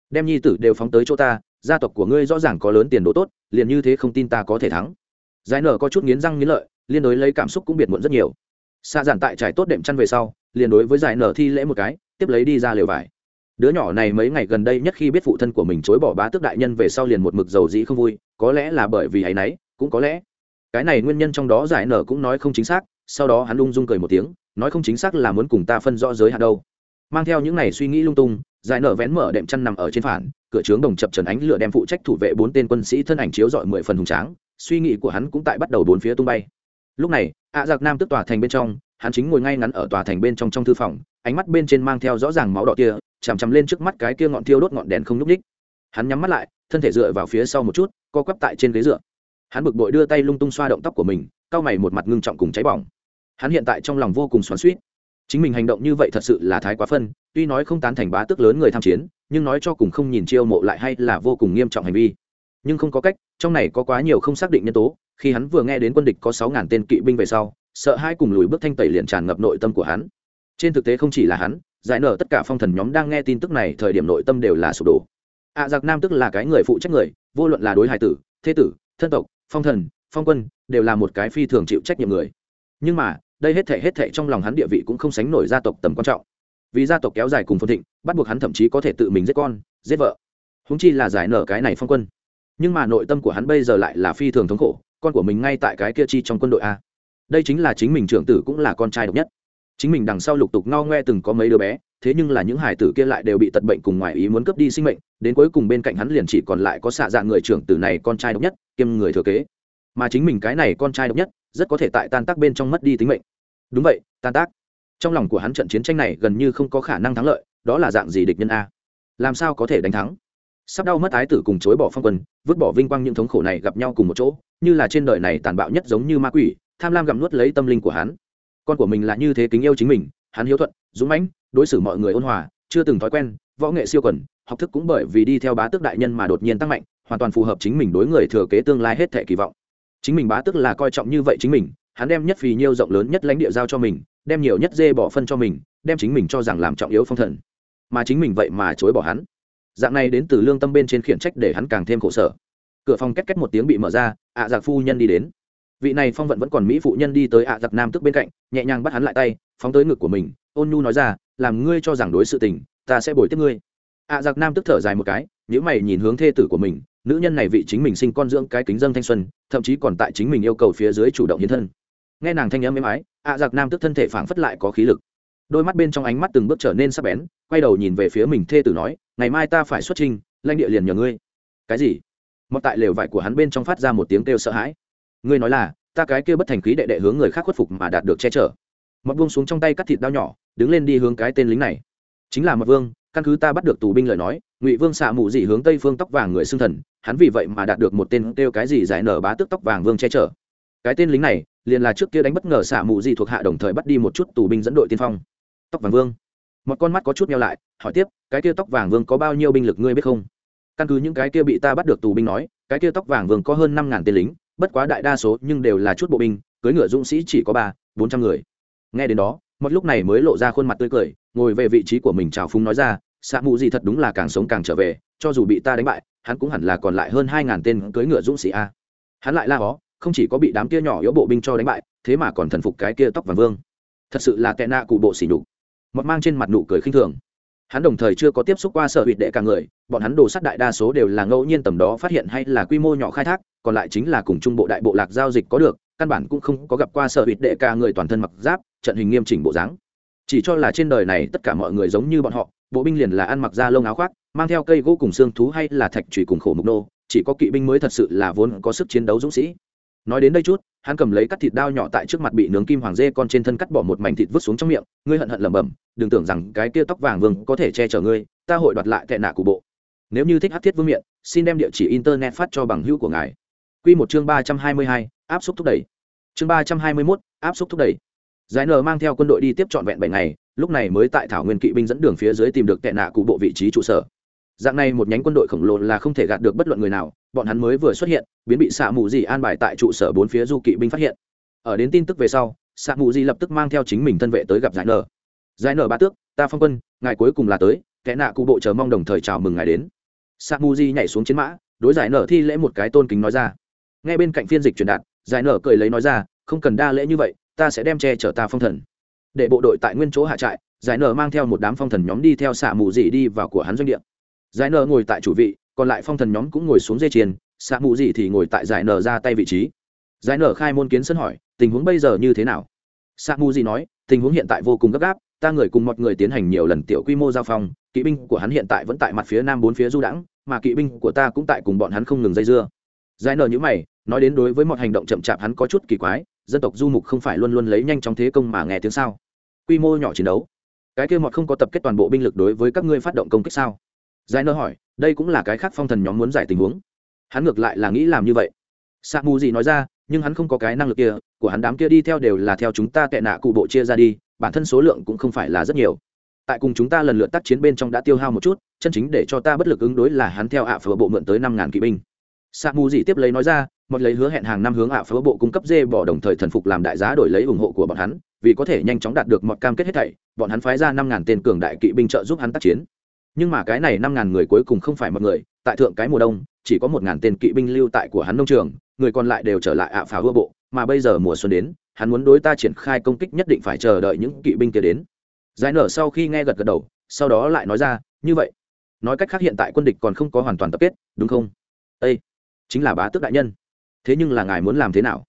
Đem nhi tử đều phóng tới chỗ ta, gia tộc của ngươi rõ ràng có lớn tiền đồ tốt, liền như thế không tin ta có thể thắng. Giải nở có chút nghiến răng nghiến lợi, liên đối lấy cảm xúc cũng biệt muộn rất nhiều. Xa giản tại trải tốt đệm chăn về sau, liền đối với giải nở thi lễ một cái, tiếp lấy đi ra lều vải. Đứa nhỏ này mấy ngày gần đây nhất khi biết phụ thân của mình chối bỏ bá tước đại nhân về sau liền một mực dầu dĩ không vui, có lẽ là bởi vì áy náy cũng có lẽ. Cái này nguyên nhân trong đó giải nở cũng nói không chính xác, sau đó hắn ung dung cười một tiếng, nói không chính xác là muốn cùng ta phân rõ giới hạn đâu. Mang theo những này suy nghĩ lung tung, giải nở vén mở đệm chăn nằm ở trên phản, cửa trướng đồng chập trần ánh lửa đem phụ trách thủ vệ bốn tên quân sĩ thân ảnh chiếu dọi mười phần hùng tráng, suy nghĩ của hắn cũng tại bắt đầu bốn phía tung bay. Lúc này ạ giặc nam tức tòa thành bên trong, hắn chính ngồi ngay ngắn ở tòa thành bên trong trong thư phòng, ánh mắt bên trên mang theo rõ ràng máu đỏ kia, chằm chằm lên trước mắt cái kia ngọn thiêu đốt ngọn đèn không nhúc ních hắn nhắm mắt lại, thân thể dựa vào phía sau một chút, co quắp tại trên ghế dựa hắn bực bội đưa tay lung tung xoa động tóc của mình cau mày một mặt ngưng trọng cùng cháy bỏng. Hắn hiện tại trong lòng vô cùng xoắn suýt chính mình hành động như vậy thật sự là thái quá phân tuy nói không tán thành bá tước lớn người tham chiến nhưng nói cho cùng không nhìn chiêu mộ lại hay là vô cùng nghiêm trọng hành vi. Nhưng không có cách trong này có quá nhiều không xác định nhân tố khi hắn vừa nghe đến quân địch có sáu ngàn tên kỵ binh về sau sợ hai cùng lùi bước thanh tẩy liền tràn ngập nội tâm của hắn. Trên thực tế không chỉ là hắn giải nở tất cả phong thần nhóm đang nghe tin tức này thời điểm nội tâm đều là sụp đổ. Ạ à, giặc nam tức là cái người phụ trách người vô luận là đối hải tử thế tử thân tộc phong thần, phong quân đều là một cái phi thường chịu trách nhiệm người. Nhưng mà, đây hết thể hết thể trong lòng hắn địa vị cũng không sánh nổi gia tộc tầm quan trọng. Vì gia tộc kéo dài cùng phồn thịnh, bắt buộc hắn thậm chí có thể tự mình giết con, giết vợ. Húng chi là giải nở cái này phong quân. Nhưng mà nội tâm của hắn bây giờ lại là phi thường thống khổ, con của mình ngay tại cái kia chi trong quân đội a. Đây chính là chính mình trưởng tử cũng là con trai độc nhất. Chính mình đằng sau lục tục ngao ngoe từng có mấy đứa bé thế nhưng là những hải tử kia lại đều bị tật bệnh cùng ngoài ý muốn cướp đi sinh mệnh, đến cuối cùng bên cạnh hắn liền chỉ còn lại có xạ dạng người trưởng tử này con trai độc nhất, kiêm người thừa kế. Mà chính mình cái này con trai độc nhất, rất có thể tại tan tác bên trong mất đi tính mệnh. Đúng vậy, tan tác. Trong lòng của hắn trận chiến tranh này gần như không có khả năng thắng lợi, đó là dạng gì địch nhân a? Làm sao có thể đánh thắng? Sắp đau mất ái tử cùng chối bỏ phong quân, vứt bỏ vinh quang những thống khổ này gặp nhau cùng một chỗ, như là trên đời này tàn bạo nhất giống như ma quỷ, tham lam gặm nuốt lấy tâm linh của hắn. Con của mình là như thế kính yêu chính mình hắn hiếu thuận, dũng mãnh, đối xử mọi người ôn hòa, chưa từng thói quen, võ nghệ siêu quần, học thức cũng bởi vì đi theo bá tước đại nhân mà đột nhiên tăng mạnh, hoàn toàn phù hợp chính mình đối người thừa kế tương lai hết thể kỳ vọng. Chính mình bá tước là coi trọng như vậy chính mình, hắn đem nhất phì nhiêu rộng lớn nhất lãnh địa giao cho mình, đem nhiều nhất dê bỏ phân cho mình, đem chính mình cho rằng làm trọng yếu phong thần. Mà chính mình vậy mà chối bỏ hắn. Dạng này đến từ lương tâm bên trên khiển trách để hắn càng thêm khổ sở. Cửa phòng két két một tiếng bị mở ra, ạ à giặc phu nhân đi đến vị này phong vận vẫn còn mỹ phụ nhân đi tới ạ à giặc nam tức bên cạnh, nhẹ nhàng bắt hắn lại tay, phóng tới ngực của mình, ôn nhu nói ra, làm ngươi cho rằng đối sự tình, ta sẽ bồi tiếp ngươi. ạ à giặc nam tức thở dài một cái nếu mày nhìn hướng thê tử của mình, nữ nhân này vị chính mình sinh con dưỡng cái kính dân thanh xuân, thậm chí còn tại chính mình yêu cầu phía dưới chủ động hiến thân. Nghe nàng thanh âm êm ái, ạ giặc nam tức thân thể phảng phất lại có khí lực. Đôi mắt bên trong ánh mắt từng bước trở nên sắc bén, quay đầu nhìn về phía mình thê tử nói, ngày mai ta phải xuất trình, lãnh địa liền nhờ ngươi. Cái gì? Mọt tại lều vải của hắn bên trong phát ra một tiếng kêu sợ hãi ngươi nói là, ta cái kia bất thành khí đệ đệ hướng người khác khuất phục mà đạt được che chở. Mọt vương xuống trong tay cắt thịt đao nhỏ, đứng lên đi hướng cái tên lính này. Chính là mọt vương, căn cứ ta bắt được tù binh lời nói, ngụy vương xạ mù dị hướng tây phương tóc vàng người xưng thần, hắn vì vậy mà đạt được một tên kêu cái gì giải nở bá tước tóc vàng vương che chở. Cái tên lính này, liền là trước kia đánh bất ngờ xạ mù dị thuộc hạ đồng thời bắt đi một chút tù binh dẫn đội tiên phong. Tóc vàng vương. Một con mắt có chút nhau lại, hỏi tiếp, cái kia tóc vàng vương có bao nhiêu binh lực ngươi biết không? Căn cứ những cái kia bị ta bắt được tù binh nói, cái kia tóc vàng vương có hơn năm ngàn tên lính bất quá đại đa số nhưng đều là chút bộ binh, cưới ngựa dũng sĩ chỉ có ba, bốn trăm người. Nghe đến đó, một lúc này mới lộ ra khuôn mặt tươi cười, ngồi về vị trí của mình chào phúng nói ra xạ mù gì thật đúng là càng sống càng trở về, cho dù bị ta đánh bại, hắn cũng hẳn là còn lại hơn hai ngàn tên cưới ngựa dũng sĩ a. Hắn lại la hó, không chỉ có bị đám kia nhỏ yếu bộ binh cho đánh bại, thế mà còn thần phục cái kia tóc vàng vương. Thật sự là tệ nạ cụ bộ xỉ nhục. Mọt mang trên mặt nụ cười khinh thường hắn đồng thời chưa có tiếp xúc qua sở hụt đệ cả người, bọn hắn đồ sắt đại đa số đều là ngẫu nhiên tầm đó phát hiện hay là quy mô nhỏ khai thác, còn lại chính là cùng trung bộ đại bộ lạc giao dịch có được, căn bản cũng không có gặp qua sở hụt đệ cả người toàn thân mặc giáp, trận hình nghiêm chỉnh bộ dáng. Chỉ cho là trên đời này tất cả mọi người giống như bọn họ, bộ binh liền là ăn mặc da lông áo khoác, mang theo cây gỗ cùng xương thú hay là thạch trùy cùng khổ mục nô, chỉ có kỵ binh mới thật sự là vốn có sức chiến đấu dũng sĩ. Nói đến đây chút hắn cầm lấy cắt thịt đao nhỏ tại trước mặt bị nướng kim hoàng dê con trên thân cắt bỏ một mảnh thịt vứt xuống trong miệng, ngươi hận hận lẩm bẩm, đừng tưởng rằng cái kia tóc vàng vương có thể che chở ngươi, ta hội đoạt lại tệ nạ của bộ. Nếu như thích hát thiết vương miện, xin đem địa chỉ internet phát cho bằng hữu của ngài. Q một chương ba trăm hai mươi hai, áp suất thúc đẩy. Chương ba trăm hai mươi mốt, áp suất thúc đẩy. Giải nờ mang theo quân đội đi tiếp trọn vẹn bảy ngày, lúc này mới tại thảo nguyên kỵ binh dẫn đường phía dưới tìm được tệ nạ cụ bộ vị trí trụ sở dạng này một nhánh quân đội khổng lồ là không thể gạt được bất luận người nào, bọn hắn mới vừa xuất hiện, biến bị xạ mù Dị an bài tại trụ sở bốn phía du kỵ binh phát hiện. Ở đến tin tức về sau xạ mù Dị lập tức mang theo chính mình thân vệ tới gặp giải nở. Giải nở ba tước, ta phong quân, ngài cuối cùng là tới, kẻ nạ cụ bộ chờ mong đồng thời chào mừng ngài đến. Xạ mù Dị nhảy xuống chiến mã, đối giải nở thi lễ một cái tôn kính nói ra. Ngay bên cạnh phiên dịch truyền đạt, giải nở cười lấy nói ra, không cần đa lễ như vậy, ta sẽ đem che chở ta phong thần. Để bộ đội tại nguyên chỗ hạ trại, giải nở mang theo một đám phong thần nhóm đi theo xạ mù dị đi vào của hắn doanh địa giải nở ngồi tại chủ vị, còn lại phong thần nhóm cũng ngồi xuống dây chiền xạ mù gì thì ngồi tại giải nở ra tay vị trí. Giải nở khai môn kiến sân hỏi, tình huống bây giờ như thế nào? Xạ mù gì nói, tình huống hiện tại vô cùng gấp gáp, ta người cùng một người tiến hành nhiều lần tiểu quy mô giao phong, kỵ binh của hắn hiện tại vẫn tại mặt phía nam bốn phía du đãng, mà kỵ binh của ta cũng tại cùng bọn hắn không ngừng dây dưa. Giải nở nhữ mày, nói đến đối với mọi hành động chậm chạp hắn có chút kỳ quái, dân tộc du mục không phải luôn luôn lấy nhanh chóng thế công mà nghe tiếng sao? Quy mô nhỏ chiến đấu. Cái kia mọt không có tập kết toàn bộ binh lực đối với các ngươi phát động công kích sao? Giải nơ hỏi, đây cũng là cái khác phong thần nhóm muốn giải tình huống. Hắn ngược lại là nghĩ làm như vậy. Sa mù gì nói ra, nhưng hắn không có cái năng lực kia, của hắn đám kia đi theo đều là theo chúng ta tệ nạ cụ bộ chia ra đi, bản thân số lượng cũng không phải là rất nhiều. Tại cùng chúng ta lần lượt tác chiến bên trong đã tiêu hao một chút, chân chính để cho ta bất lực ứng đối là hắn theo ạ phở bộ mượn tới năm ngàn kỵ binh. Sa mù gì tiếp lấy nói ra một lấy hứa hẹn hàng năm hướng ạ phở bộ cung cấp dê bỏ đồng thời thần phục làm đại giá đổi lấy ủng hộ của bọn hắn, vì có thể nhanh chóng đạt được một cam kết hết thảy, bọn hắn phái ra năm ngàn tên cường đại kỵ binh trợ giúp hắn tác chiến nhưng mà cái này năm ngàn người cuối cùng không phải một người, tại thượng cái mùa đông, chỉ có một ngàn tên kỵ binh lưu tại của hắn nông trường, người còn lại đều trở lại ạ phá hưa bộ, mà bây giờ mùa xuân đến, hắn muốn đối ta triển khai công kích nhất định phải chờ đợi những kỵ binh kia đến. Giải nở sau khi nghe gật gật đầu, sau đó lại nói ra, như vậy, nói cách khác hiện tại quân địch còn không có hoàn toàn tập kết, đúng không? Ây chính là bá tước đại nhân. Thế nhưng là ngài muốn làm thế nào?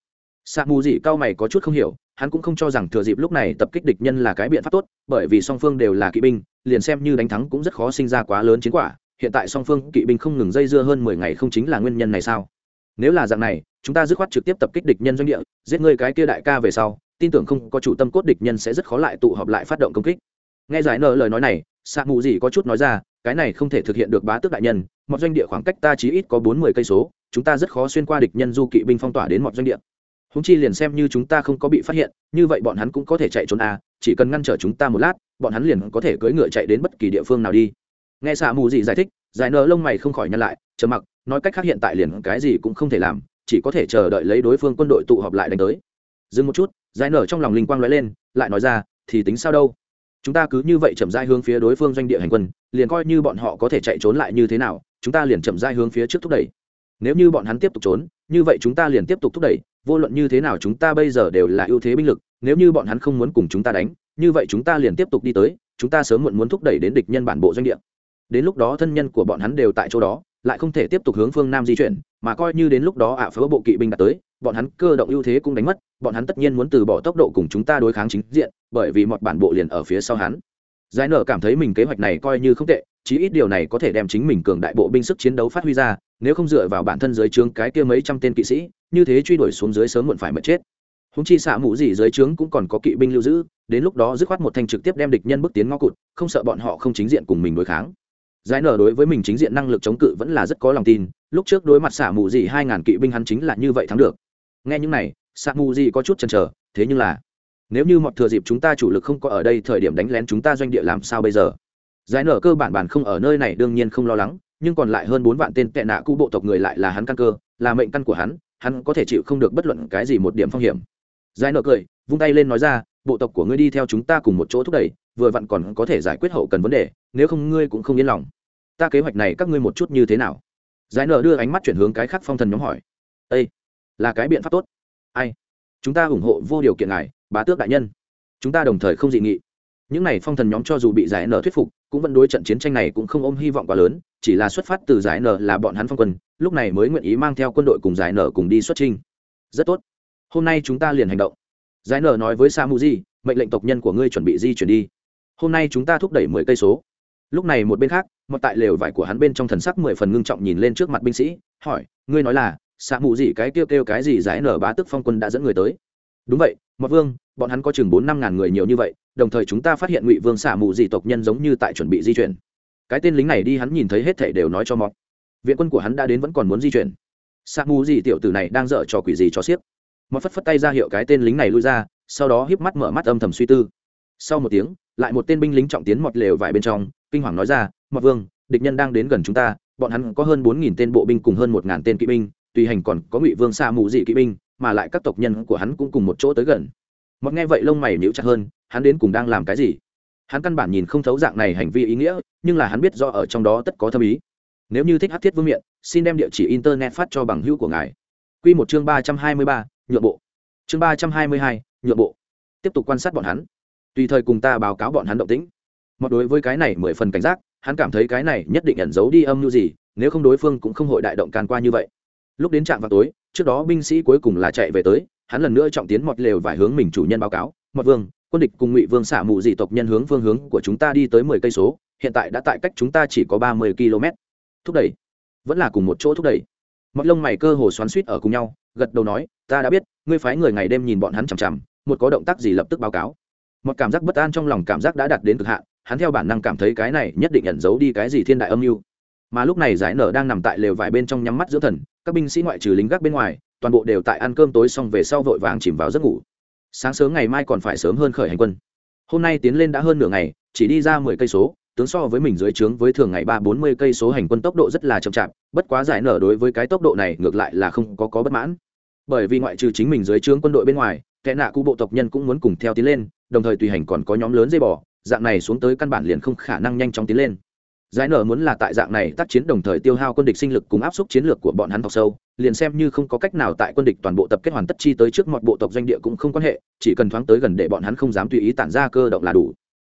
Sa mù dị cao mày có chút không hiểu, hắn cũng không cho rằng thừa dịp lúc này tập kích địch nhân là cái biện pháp tốt, bởi vì song phương đều là kỵ binh liền xem như đánh thắng cũng rất khó sinh ra quá lớn chiến quả, hiện tại song phương kỵ binh không ngừng dây dưa hơn mười ngày không chính là nguyên nhân này sao? Nếu là dạng này, chúng ta dứt khoát trực tiếp tập kích địch nhân doanh địa, giết người cái kia đại ca về sau, tin tưởng không có chủ tâm cốt địch nhân sẽ rất khó lại tụ họp lại phát động công kích. Nghe giải nợ lời nói này xạ mù gì có chút nói ra, cái này không thể thực hiện được bá tước đại nhân, một doanh địa khoảng cách ta chỉ ít có bốn mươi cây số, chúng ta rất khó xuyên qua địch nhân du kỵ binh phong tỏa đến một doanh địa. Húng chi liền xem như chúng ta không có bị phát hiện, như vậy bọn hắn cũng có thể chạy trốn à chỉ cần ngăn trở chúng ta một lát bọn hắn liền có thể cưỡi ngựa chạy đến bất kỳ địa phương nào đi. Nghe xạ mù gì giải thích, giải nở lông mày không khỏi nhăn lại chờ mặc, nói cách khác hiện tại liền cái gì cũng không thể làm, chỉ có thể chờ đợi lấy đối phương quân đội tụ họp lại đánh tới. Dừng một chút, giải nở trong lòng linh quang lóe lên, lại nói ra, thì tính sao đâu? Chúng ta cứ như vậy chậm rãi hướng phía đối phương doanh địa hành quân, liền coi như bọn họ có thể chạy trốn lại như thế nào, chúng ta liền chậm rãi hướng phía trước thúc đẩy. Nếu như bọn hắn tiếp tục trốn, như vậy chúng ta liền tiếp tục thúc đẩy, vô luận như thế nào chúng ta bây giờ đều là ưu thế binh lực, nếu như bọn hắn không muốn cùng chúng ta đánh như vậy chúng ta liền tiếp tục đi tới, chúng ta sớm muộn muốn thúc đẩy đến địch nhân bản bộ doanh địa. Đến lúc đó thân nhân của bọn hắn đều tại chỗ đó, lại không thể tiếp tục hướng phương nam di chuyển, mà coi như đến lúc đó ạ phớ bộ kỵ binh đã tới, bọn hắn cơ động ưu thế cũng đánh mất, bọn hắn tất nhiên muốn từ bỏ tốc độ cùng chúng ta đối kháng chính diện, bởi vì một bản bộ liền ở phía sau hắn. Giải nở cảm thấy mình kế hoạch này coi như không tệ, chí ít điều này có thể đem chính mình cường đại bộ binh sức chiến đấu phát huy ra, nếu không dựa vào bản thân dưới trướng cái kia mấy trăm tên kỵ sĩ, như thế truy đuổi xuống dưới sớm muộn phải mất chết. Húng chi xạ mũ gì dưới trướng cũng còn có kỵ binh lưu giữ đến lúc đó dứt khoát một thanh trực tiếp đem địch nhân bước tiến ngõ cụt, không sợ bọn họ không chính diện cùng mình đối kháng. Giải nở đối với mình chính diện năng lực chống cự vẫn là rất có lòng tin, lúc trước đối mặt xạ mù gì hai ngàn kỵ binh hắn chính là như vậy thắng được. Nghe những này xạ mù gì có chút chần chờ, thế nhưng là, nếu như mọi thừa dịp chúng ta chủ lực không có ở đây thời điểm đánh lén chúng ta doanh địa làm sao bây giờ? Giải nở cơ bản bản không ở nơi này đương nhiên không lo lắng, nhưng còn lại hơn bốn vạn tên tệ nạ cũ bộ tộc người lại là hắn căn cơ, là mệnh căn của hắn hắn có thể chịu không được bất luận cái gì một điểm phong hiểm. Giải nở cười vung tay lên nói ra, bộ tộc của ngươi đi theo chúng ta cùng một chỗ thúc đẩy, vừa vặn còn có thể giải quyết hậu cần vấn đề, nếu không ngươi cũng không yên lòng. Ta kế hoạch này các ngươi một chút như thế nào? Giải nở đưa ánh mắt chuyển hướng cái khác phong thần nhóm hỏi. Ây là cái biện pháp tốt. Ai? Chúng ta ủng hộ vô điều kiện ngài, bá tước đại nhân. Chúng ta đồng thời không dị nghị. Những này phong thần nhóm cho dù bị giải nở thuyết phục, cũng vẫn đối trận chiến tranh này cũng không ôm hy vọng quá lớn, chỉ là xuất phát từ giải nở là bọn hắn phong quân, lúc này mới nguyện ý mang theo quân đội cùng giải nở cùng đi xuất trinh rất tốt. Hôm nay chúng ta liền hành động giải nở nói với sa di mệnh lệnh tộc nhân của ngươi chuẩn bị di chuyển đi. Hôm nay chúng ta thúc đẩy mười cây số. Lúc này một bên khác, một tại lều vải của hắn bên trong thần sắc mười phần ngưng trọng nhìn lên trước mặt binh sĩ, hỏi, ngươi nói là xạ mù gì cái kêu kêu cái gì giải nở bá tức phong quân đã dẫn người tới? Đúng vậy mọt vương, bọn hắn có chừng bốn năm ngàn người nhiều như vậy, đồng thời chúng ta phát hiện ngụy vương xạ mù gì tộc nhân giống như tại chuẩn bị di chuyển. Cái tên lính này đi hắn nhìn thấy hết thảy đều nói cho mọt viện quân của hắn đã đến vẫn còn muốn di chuyển. Xạ mù gì tiểu tử này đang dở trò quỷ gì cho xiếc mọt phất phất tay ra hiệu cái tên lính này lui ra, sau đó híp mắt mở mắt âm thầm suy tư. Sau một tiếng, lại một tên binh lính trọng tiến mọt lều vải bên trong, kinh hoàng nói ra mọt vương, địch nhân đang đến gần chúng ta, bọn hắn có hơn bốn nghìn tên bộ binh cùng hơn một ngàn tên kỵ binh, tùy hành còn có ngụy vương xa mù dị kỵ binh, mà lại các tộc nhân của hắn cũng cùng một chỗ tới gần. Mọt nghe vậy lông mày níu chặt hơn, hắn đến cùng đang làm cái gì? Hắn căn bản nhìn không thấu dạng này hành vi ý nghĩa, nhưng là hắn biết do ở trong đó tất có thâm ý. Nếu như thích hát thiết vương miện, xin đem địa chỉ internet phát cho bằng hữu của ngài. Q một chương ba trăm hai mươi ba nhượng bộ. Chương ba trăm hai mươi hai, nhượng bộ. Tiếp tục quan sát bọn hắn. Tùy thời cùng ta báo cáo bọn hắn động tĩnh. Một đối với cái này mười phần cảnh giác, hắn cảm thấy cái này nhất định ẩn giấu đi âm mưu gì, nếu không đối phương cũng không hội đại động can qua như vậy. Lúc đến trạm vào tối, trước đó binh sĩ cuối cùng là chạy về tới, hắn lần nữa trọng tiến mọt lều vài hướng mình chủ nhân báo cáo, mọt vương, quân địch cùng ngụy vương xả mù dị tộc nhân hướng phương hướng của chúng ta đi tới mười cây số, hiện tại đã tại cách chúng ta chỉ có ba mươi km thúc đẩy. Vẫn là cùng một chỗ thúc đẩy. Mọt lông mày cơ hồ xoắn suýt ở cùng nhau gật đầu nói, ta đã biết, ngươi phái người ngày đêm nhìn bọn hắn chằm chằm, một có động tác gì lập tức báo cáo. Một cảm giác bất an trong lòng cảm giác đã đạt đến cực hạn, hắn theo bản năng cảm thấy cái này nhất định ẩn giấu đi cái gì thiên đại âm mưu. Mà lúc này giải nở đang nằm tại lều vải bên trong nhắm mắt giữa thần, các binh sĩ ngoại trừ lính gác bên ngoài, toàn bộ đều tại ăn cơm tối xong về sau vội vàng chìm vào giấc ngủ. Sáng sớm ngày mai còn phải sớm hơn khởi hành quân. Hôm nay tiến lên đã hơn nửa ngày, chỉ đi ra mười cây số, tướng so với mình dưới trướng với thường ngày ba bốn mươi cây số hành quân tốc độ rất là chậm chạp, bất quá giải nở đối với cái tốc độ này ngược lại là không có có bất mãn bởi vì ngoại trừ chính mình dưới trướng quân đội bên ngoài kẻ nạ cụ bộ tộc nhân cũng muốn cùng theo tiến lên đồng thời tùy hành còn có nhóm lớn dây bỏ, dạng này xuống tới căn bản liền không khả năng nhanh chóng tiến lên. Giải nở muốn là tại dạng này tác chiến đồng thời tiêu hao quân địch sinh lực cùng áp suất chiến lược của bọn hắn học sâu liền xem như không có cách nào tại quân địch toàn bộ tập kết hoàn tất chi tới trước mọi bộ tộc doanh địa cũng không quan hệ chỉ cần thoáng tới gần để bọn hắn không dám tùy ý tản ra cơ động là đủ.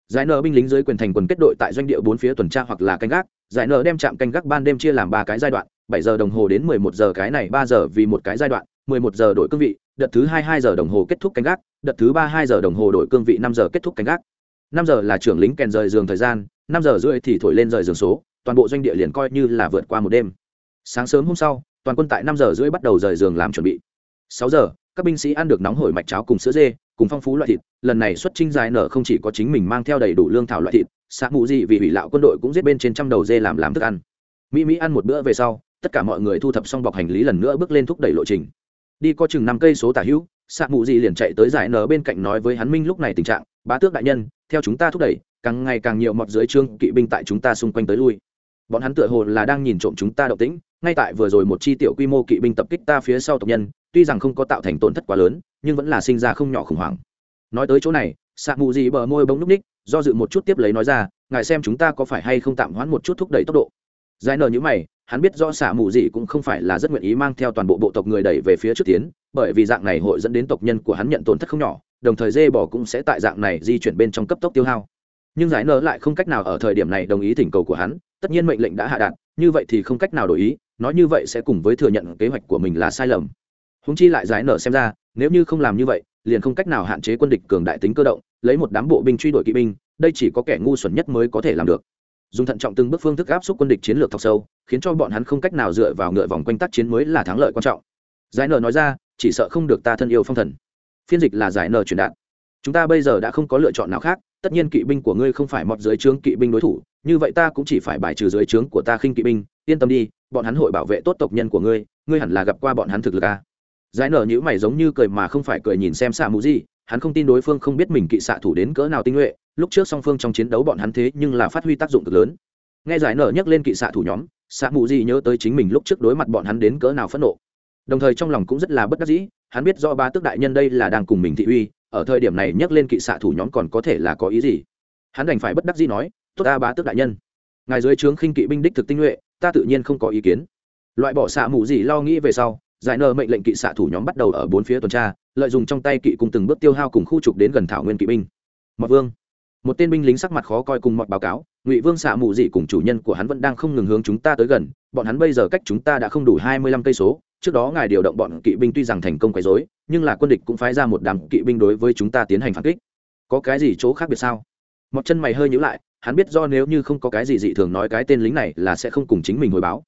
Giải nở binh lính dưới quyền thành quần kết đội tại doanh địa bốn phía tuần tra hoặc là canh gác giải nở đem chạm canh gác ban đêm chia làm ba cái giai đoạn bảy giờ đồng hồ đến mười một giờ, cái này ba giờ vì một cái giai đoạn, mười một giờ đổi cương vị, đợt thứ hai hai giờ đồng hồ kết thúc canh gác, đợt thứ ba, hai giờ đồng hồ đổi cương vị, năm giờ kết thúc canh gác. Năm giờ là trưởng lính kèn rời giường thời gian, năm giờ rưỡi thì thổi lên rời giường số, toàn bộ doanh địa liền coi như là vượt qua một đêm. Sáng sớm hôm sau, toàn quân tại năm giờ rưỡi bắt đầu rời giường làm chuẩn bị. Sáu giờ, các binh sĩ ăn được nóng hổi mạch cháo cùng sữa dê, cùng phong phú loại thịt, lần này xuất chinh dài nở không chỉ có chính mình mang theo đầy đủ lương thảo loại thịt, xã mụ gì vì hủy lão quân đội cũng giết bên trên trăm đầu dê làm làm thức ăn. Mỹ mỹ ăn một bữa về sau tất cả mọi người thu thập xong bọc hành lý lần nữa bước lên thúc đẩy lộ trình. Đi có chừng năm cây số tả hữu xạ mụ gì liền chạy tới giải nở bên cạnh nói với hắn minh lúc này tình trạng, bá tước đại nhân, theo chúng ta thúc đẩy, càng ngày càng nhiều mọt dưới trương kỵ binh tại chúng ta xung quanh tới lui. Bọn hắn tựa hồ là đang nhìn trộm chúng ta động tĩnh, ngay tại vừa rồi một chi tiểu quy mô kỵ binh tập kích ta phía sau tộc nhân, tuy rằng không có tạo thành tổn thất quá lớn, nhưng vẫn là sinh ra không nhỏ khủng hoảng. Nói tới chỗ này xạ mù gì bờ môi bông núp ních, do dự một chút tiếp lấy nói ra, ngài xem chúng ta có phải hay không tạm hoãn một chút thúc đẩy tốc độ? Giải nở như mày hắn biết do xả mù gì cũng không phải là rất nguyện ý mang theo toàn bộ bộ tộc người đẩy về phía trước tiến, bởi vì dạng này hội dẫn đến tộc nhân của hắn nhận tổn thất không nhỏ, đồng thời dê bỏ cũng sẽ tại dạng này di chuyển bên trong cấp tốc tiêu hao. Nhưng giải nở lại không cách nào ở thời điểm này đồng ý thỉnh cầu của hắn, tất nhiên mệnh lệnh đã hạ đạt, như vậy thì không cách nào đổi ý, nói như vậy sẽ cùng với thừa nhận kế hoạch của mình là sai lầm. Húng chi lại giải nở xem ra, nếu như không làm như vậy, liền không cách nào hạn chế quân địch cường đại tính cơ động, lấy một đám bộ binh truy đuổi kỵ binh, đây chỉ có kẻ ngu xuẩn nhất mới có thể làm được dùng thận trọng từng bước phương thức áp suất quân địch chiến lược thọc sâu, khiến cho bọn hắn không cách nào dựa vào ngựa vòng quanh tác chiến mới là thắng lợi quan trọng. Giải nợ nói ra, chỉ sợ không được ta thân yêu phong thần. Phiên dịch là giải nợ truyền đạt. Chúng ta bây giờ đã không có lựa chọn nào khác, tất nhiên kỵ binh của ngươi không phải mọt dưới trướng kỵ binh đối thủ, như vậy ta cũng chỉ phải bài trừ dưới trướng của ta khinh kỵ binh, yên tâm đi, bọn hắn hội bảo vệ tốt tộc nhân của ngươi ngươi hẳn là gặp qua bọn hắn thực lực à. giải nở nhữ mày giống như cười mà không phải cười nhìn xem xạ mù gì hắn không tin đối phương không biết mình kỵ xạ thủ đến cỡ nào tinh nhuệ lúc trước song phương trong chiến đấu bọn hắn thế nhưng là phát huy tác dụng cực lớn. Nghe giải nở nhắc lên kỵ xạ thủ nhóm, xạ mù di nhớ tới chính mình lúc trước đối mặt bọn hắn đến cỡ nào phẫn nộ. Đồng thời trong lòng cũng rất là bất đắc dĩ, hắn biết do ba tước đại nhân đây là đang cùng mình thị uy, ở thời điểm này nhắc lên kỵ xạ thủ nhóm còn có thể là có ý gì? Hắn đành phải bất đắc dĩ nói, tốt ta, ba tước đại nhân. Ngài dưới trướng khinh kỵ binh đích thực tinh nhuệ, ta tự nhiên không có ý kiến. Loại bỏ xạ mù gì lo nghĩ về sau, giải nờ mệnh lệnh kỵ xạ thủ nhóm bắt đầu ở bốn phía tuần tra, lợi dụng trong tay kỵ cùng từng bước tiêu hao cùng khu trục đến gần thảo nguyên kỵ binh. Mật vương một tên binh lính sắc mặt khó coi cùng mọi báo cáo, ngụy vương xạ mù dị cùng chủ nhân của hắn vẫn đang không ngừng hướng chúng ta tới gần, bọn hắn bây giờ cách chúng ta đã không đủ hai mươi lăm cây số, trước đó ngài điều động bọn kỵ binh tuy rằng thành công quấy rối, nhưng là quân địch cũng phái ra một đám kỵ binh đối với chúng ta tiến hành phản kích. Có cái gì chỗ khác biệt sao? Một chân mày hơi nhíu lại, hắn biết do nếu như không có cái gì dị thường nói cái tên lính này là sẽ không cùng chính mình hồi báo.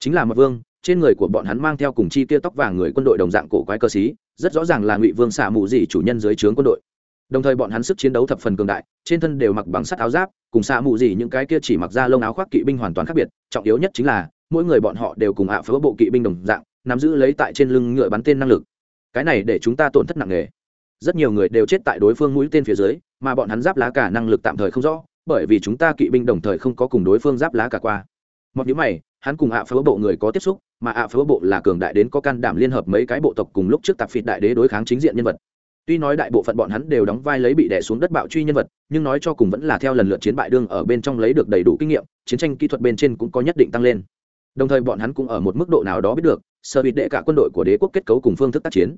Chính là mật vương, trên người của bọn hắn mang theo cùng chi kia tóc vàng người quân đội đồng dạng cổ quái cơ sĩ, rất rõ ràng là ngụy vương xạ mù dị chủ nhân dưới trướng quân đội đồng thời bọn hắn sức chiến đấu thập phần cường đại, trên thân đều mặc bằng sắt áo giáp, cùng xạ mù gì những cái kia chỉ mặc ra lông áo khoác kỵ binh hoàn toàn khác biệt, trọng yếu nhất chính là, mỗi người bọn họ đều cùng ạ phớ bộ kỵ binh đồng dạng, nắm giữ lấy tại trên lưng ngựa bắn tên năng lực. Cái này để chúng ta tổn thất nặng nề. Rất nhiều người đều chết tại đối phương mũi tên phía dưới, mà bọn hắn giáp lá cả năng lực tạm thời không rõ, bởi vì chúng ta kỵ binh đồng thời không có cùng đối phương giáp lá cả qua. Một những mày, hắn cùng ạ phớ bộ người có tiếp xúc, mà ạ phớ bộ là cường đại đến có can đảm liên hợp mấy cái bộ tộc cùng lúc trước tạp phịt đại đế đối kháng chính diện nhân vật tuy nói đại bộ phận bọn hắn đều đóng vai lấy bị đè xuống đất bạo truy nhân vật, nhưng nói cho cùng vẫn là theo lần lượt chiến bại đương ở bên trong lấy được đầy đủ kinh nghiệm, chiến tranh kỹ thuật bên trên cũng có nhất định tăng lên. Đồng thời bọn hắn cũng ở một mức độ nào đó biết được, sở bị đệ cả quân đội của đế quốc kết cấu cùng phương thức tác chiến.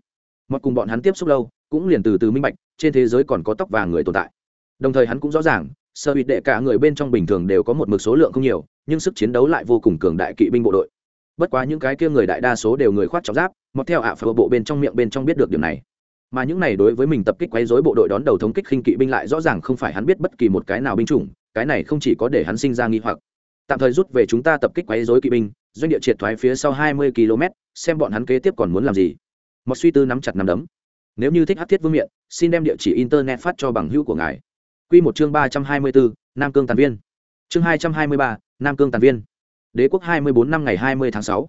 Mặc cùng bọn hắn tiếp xúc lâu, cũng liền từ từ minh bạch, trên thế giới còn có tóc vàng người tồn tại. Đồng thời hắn cũng rõ ràng, sở bị đệ cả người bên trong bình thường đều có một mực số lượng không nhiều, nhưng sức chiến đấu lại vô cùng cường đại kỵ binh bộ đội. Bất quá những cái kia người đại đa số đều người khoát trọng giáp, mặc theo ạ phở bộ bên trong miệng bên trong biết được điểm này mà những này đối với mình tập kích quấy rối bộ đội đón đầu thống kích khinh kỵ binh lại rõ ràng không phải hắn biết bất kỳ một cái nào binh chủng, cái này không chỉ có để hắn sinh ra nghi hoặc. Tạm thời rút về chúng ta tập kích quấy rối kỵ binh, doanh địa triệt thoái phía sau hai mươi km, xem bọn hắn kế tiếp còn muốn làm gì. Một suy tư nắm chặt nắm đấm. Nếu như thích hát thiết vương miện, xin đem địa chỉ internet phát cho bằng hữu của ngài. Q một chương ba trăm hai mươi bốn nam cương tàn viên. Chương hai trăm hai mươi ba, nam cương tàn viên. Đế quốc hai mươi bốn năm ngày hai mươi tháng sáu.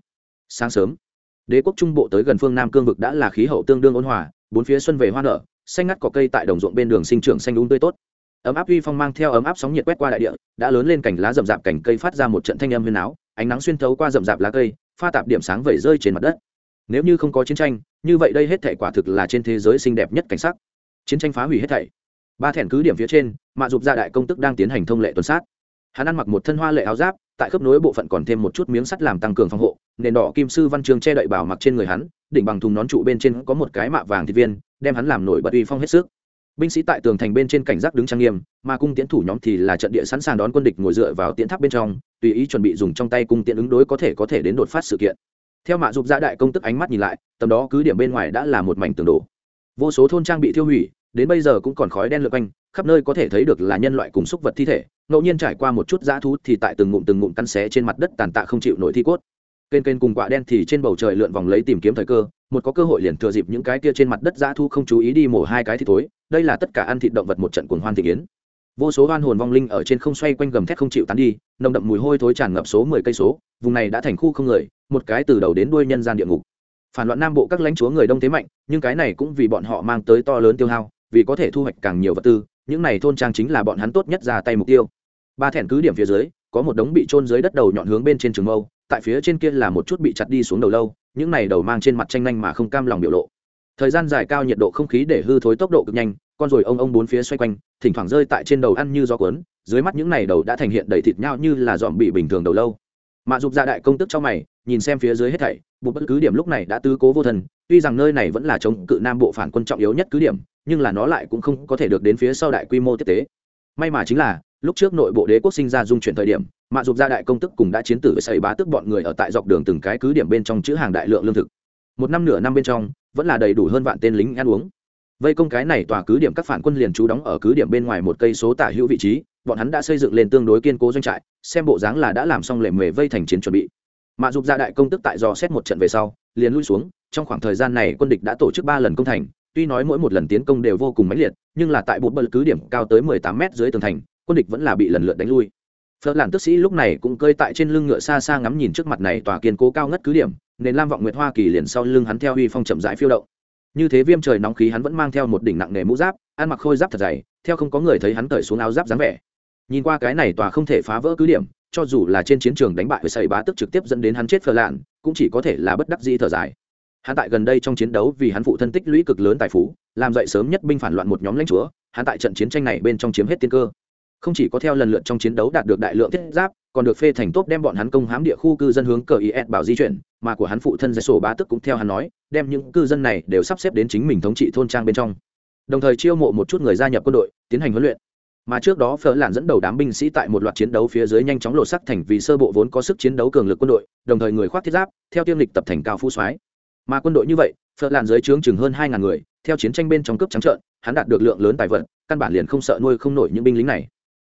Sáng sớm, đế quốc trung bộ tới gần phương nam cương vực đã là khí hậu tương đương ôn hòa bốn phía xuân về hoa nở, xanh ngắt cỏ cây tại đồng ruộng bên đường sinh trưởng xanh đúng tươi tốt. Ấm áp uy phong mang theo ấm áp sóng nhiệt quét qua đại địa, đã lớn lên cành lá rậm rạp cành cây phát ra một trận thanh âm huyền áo ánh nắng xuyên thấu qua rậm rạp lá cây, pha tạp điểm sáng vẩy rơi trên mặt đất. Nếu như không có chiến tranh, như vậy đây hết thể quả thực là trên thế giới xinh đẹp nhất cảnh sắc. Chiến tranh phá hủy hết thảy. Ba thẻn cứ điểm phía trên, mạ dục gia đại công tức đang tiến hành thông lệ tuần sát. Hắn ăn mặc một thân hoa lệ áo giáp, tại khớp nối bộ phận còn thêm một chút miếng sắt làm tăng cường phòng hộ, nền đỏ kim sư văn trường che đậy bảo mặc trên người hắn đỉnh bằng thùng nón trụ bên trên có một cái mạ vàng thịt viên, đem hắn làm nổi bật uy phong hết sức. Binh sĩ tại tường thành bên trên cảnh giác đứng trang nghiêm, mà cung tiến thủ nhóm thì là trận địa sẵn sàng đón quân địch ngồi dựa vào tiến tháp bên trong, tùy ý chuẩn bị dùng trong tay cung tiến ứng đối có thể có thể đến đột phát sự kiện. Theo mạ dục gia đại công tức ánh mắt nhìn lại, tầm đó cứ điểm bên ngoài đã là một mảnh tường đổ. Vô số thôn trang bị thiêu hủy, đến bây giờ cũng còn khói đen lượt quanh, khắp nơi có thể thấy được là nhân loại cùng xúc vật thi thể. Ngẫu nhiên trải qua một chút dã thú thì tại từng ngụm từng ngụm căn xé trên mặt đất tàn tạ không chịu nổi thi cốt kênh kênh cùng quạ đen thì trên bầu trời lượn vòng lấy tìm kiếm thời cơ một có cơ hội liền thừa dịp những cái kia trên mặt đất dã thu không chú ý đi mổ hai cái thì thối, đây là tất cả ăn thịt động vật một trận cuồng hoan thị kiến. Vô số oan hồn vong linh ở trên không xoay quanh gầm thét không chịu tán đi nồng đậm mùi hôi thối tràn ngập số mười cây số vùng này đã thành khu không người một cái từ đầu đến đuôi nhân gian địa ngục. Phản loạn nam bộ các lãnh chúa người đông thế mạnh nhưng cái này cũng vì bọn họ mang tới to lớn tiêu hao vì có thể thu hoạch càng nhiều vật tư những này thôn trang chính là bọn hắn tốt nhất ra tay mục tiêu. Ba thẻn cứ điểm phía dưới có một đống bị trôn dưới đất đầu nhọn hướng bên trên trường mâu tại phía trên kia là một chút bị chặt đi xuống đầu lâu, những này đầu mang trên mặt tranh nhanh mà không cam lòng biểu lộ. Thời gian dài cao nhiệt độ không khí để hư thối tốc độ cực nhanh, con rồi ông ông bốn phía xoay quanh, thỉnh thoảng rơi tại trên đầu ăn như gió cuốn, dưới mắt những này đầu đã thành hiện đầy thịt nhau như là dòm bị bình thường đầu lâu. Mạ dục ra đại công tức cho mày, nhìn xem phía dưới hết thảy buộc bất cứ điểm lúc này đã tư cố vô thần, tuy rằng nơi này vẫn là chống cự nam bộ phản quân trọng yếu nhất cứ điểm, nhưng là nó lại cũng không có thể được đến phía sau đại quy mô tiếp tế. May mà chính là lúc trước nội bộ đế quốc sinh ra dung chuyển thời điểm, mạ dục gia đại công tức cùng đã chiến tử với xây bá tức bọn người ở tại dọc đường từng cái cứ điểm bên trong chữ hàng đại lượng lương thực. Một năm nửa năm bên trong, vẫn là đầy đủ hơn vạn tên lính ăn uống. Vây công cái này tòa cứ điểm các phản quân liền trú đóng ở cứ điểm bên ngoài một cây số tả hữu vị trí, bọn hắn đã xây dựng lên tương đối kiên cố doanh trại, xem bộ dáng là đã làm xong lệ mề vây thành chiến chuẩn bị. Mạ dục gia đại công tức tại do xét một trận về sau, liền lui xuống, trong khoảng thời gian này quân địch đã tổ chức ba lần công thành, tuy nói mỗi một lần tiến công đều vô cùng mãnh liệt, nhưng là tại một bờ cứ điểm cao tới mười tám mét dưới tường thành quân địch vẫn là bị lần lượt đánh lui. Phật làn tức sĩ lúc này cũng cơi tại trên lưng ngựa xa xa ngắm nhìn trước mặt này tòa kiên cố cao ngất cứ điểm nên lam vọng nguyệt hoa kỳ liền sau lưng hắn theo uy phong chậm rãi phiêu động. Như thế viêm trời nóng khí hắn vẫn mang theo một đỉnh nặng nề mũ giáp, ăn mặc khôi giáp thật dày, theo không có người thấy hắn cởi xuống áo giáp dáng vẻ. Nhìn qua cái này tòa không thể phá vỡ cứ điểm, cho dù là trên chiến trường đánh bại với sầy bá tức trực tiếp dẫn đến hắn chết phờ lạn, cũng chỉ có thể là bất đắc dĩ thở dài. Hắn tại gần đây trong chiến đấu vì hắn phụ thân tích lũy cực lớn tài phú, làm dậy sớm nhất binh phản loạn một nhóm lãnh chúa, hắn tại trận chiến tranh này bên trong chiếm hết tiên cơ không chỉ có theo lần lượt trong chiến đấu đạt được đại lượng thiết giáp, còn được phê thành tốt đem bọn hắn công hám địa khu cư dân hướng cờ is bảo di chuyển, mà của hắn phụ thân giải sổ bá tức cũng theo hắn nói, đem những cư dân này đều sắp xếp đến chính mình thống trị thôn trang bên trong. Đồng thời chiêu mộ một chút người gia nhập quân đội, tiến hành huấn luyện. Mà trước đó phở làn dẫn đầu đám binh sĩ tại một loạt chiến đấu phía dưới nhanh chóng lộ sắc thành vì sơ bộ vốn có sức chiến đấu cường lực quân đội, đồng thời người khoác thiết giáp, theo tiêm lịch tập thành cao phu soái. Mà quân đội như vậy, phở làn dưới trướng chừng hơn hai ngàn người, theo chiến tranh bên trong cướp trắng trợn, hắn đạt được lượng lớn tài vật, căn bản liền không sợ nuôi không nổi những binh lính này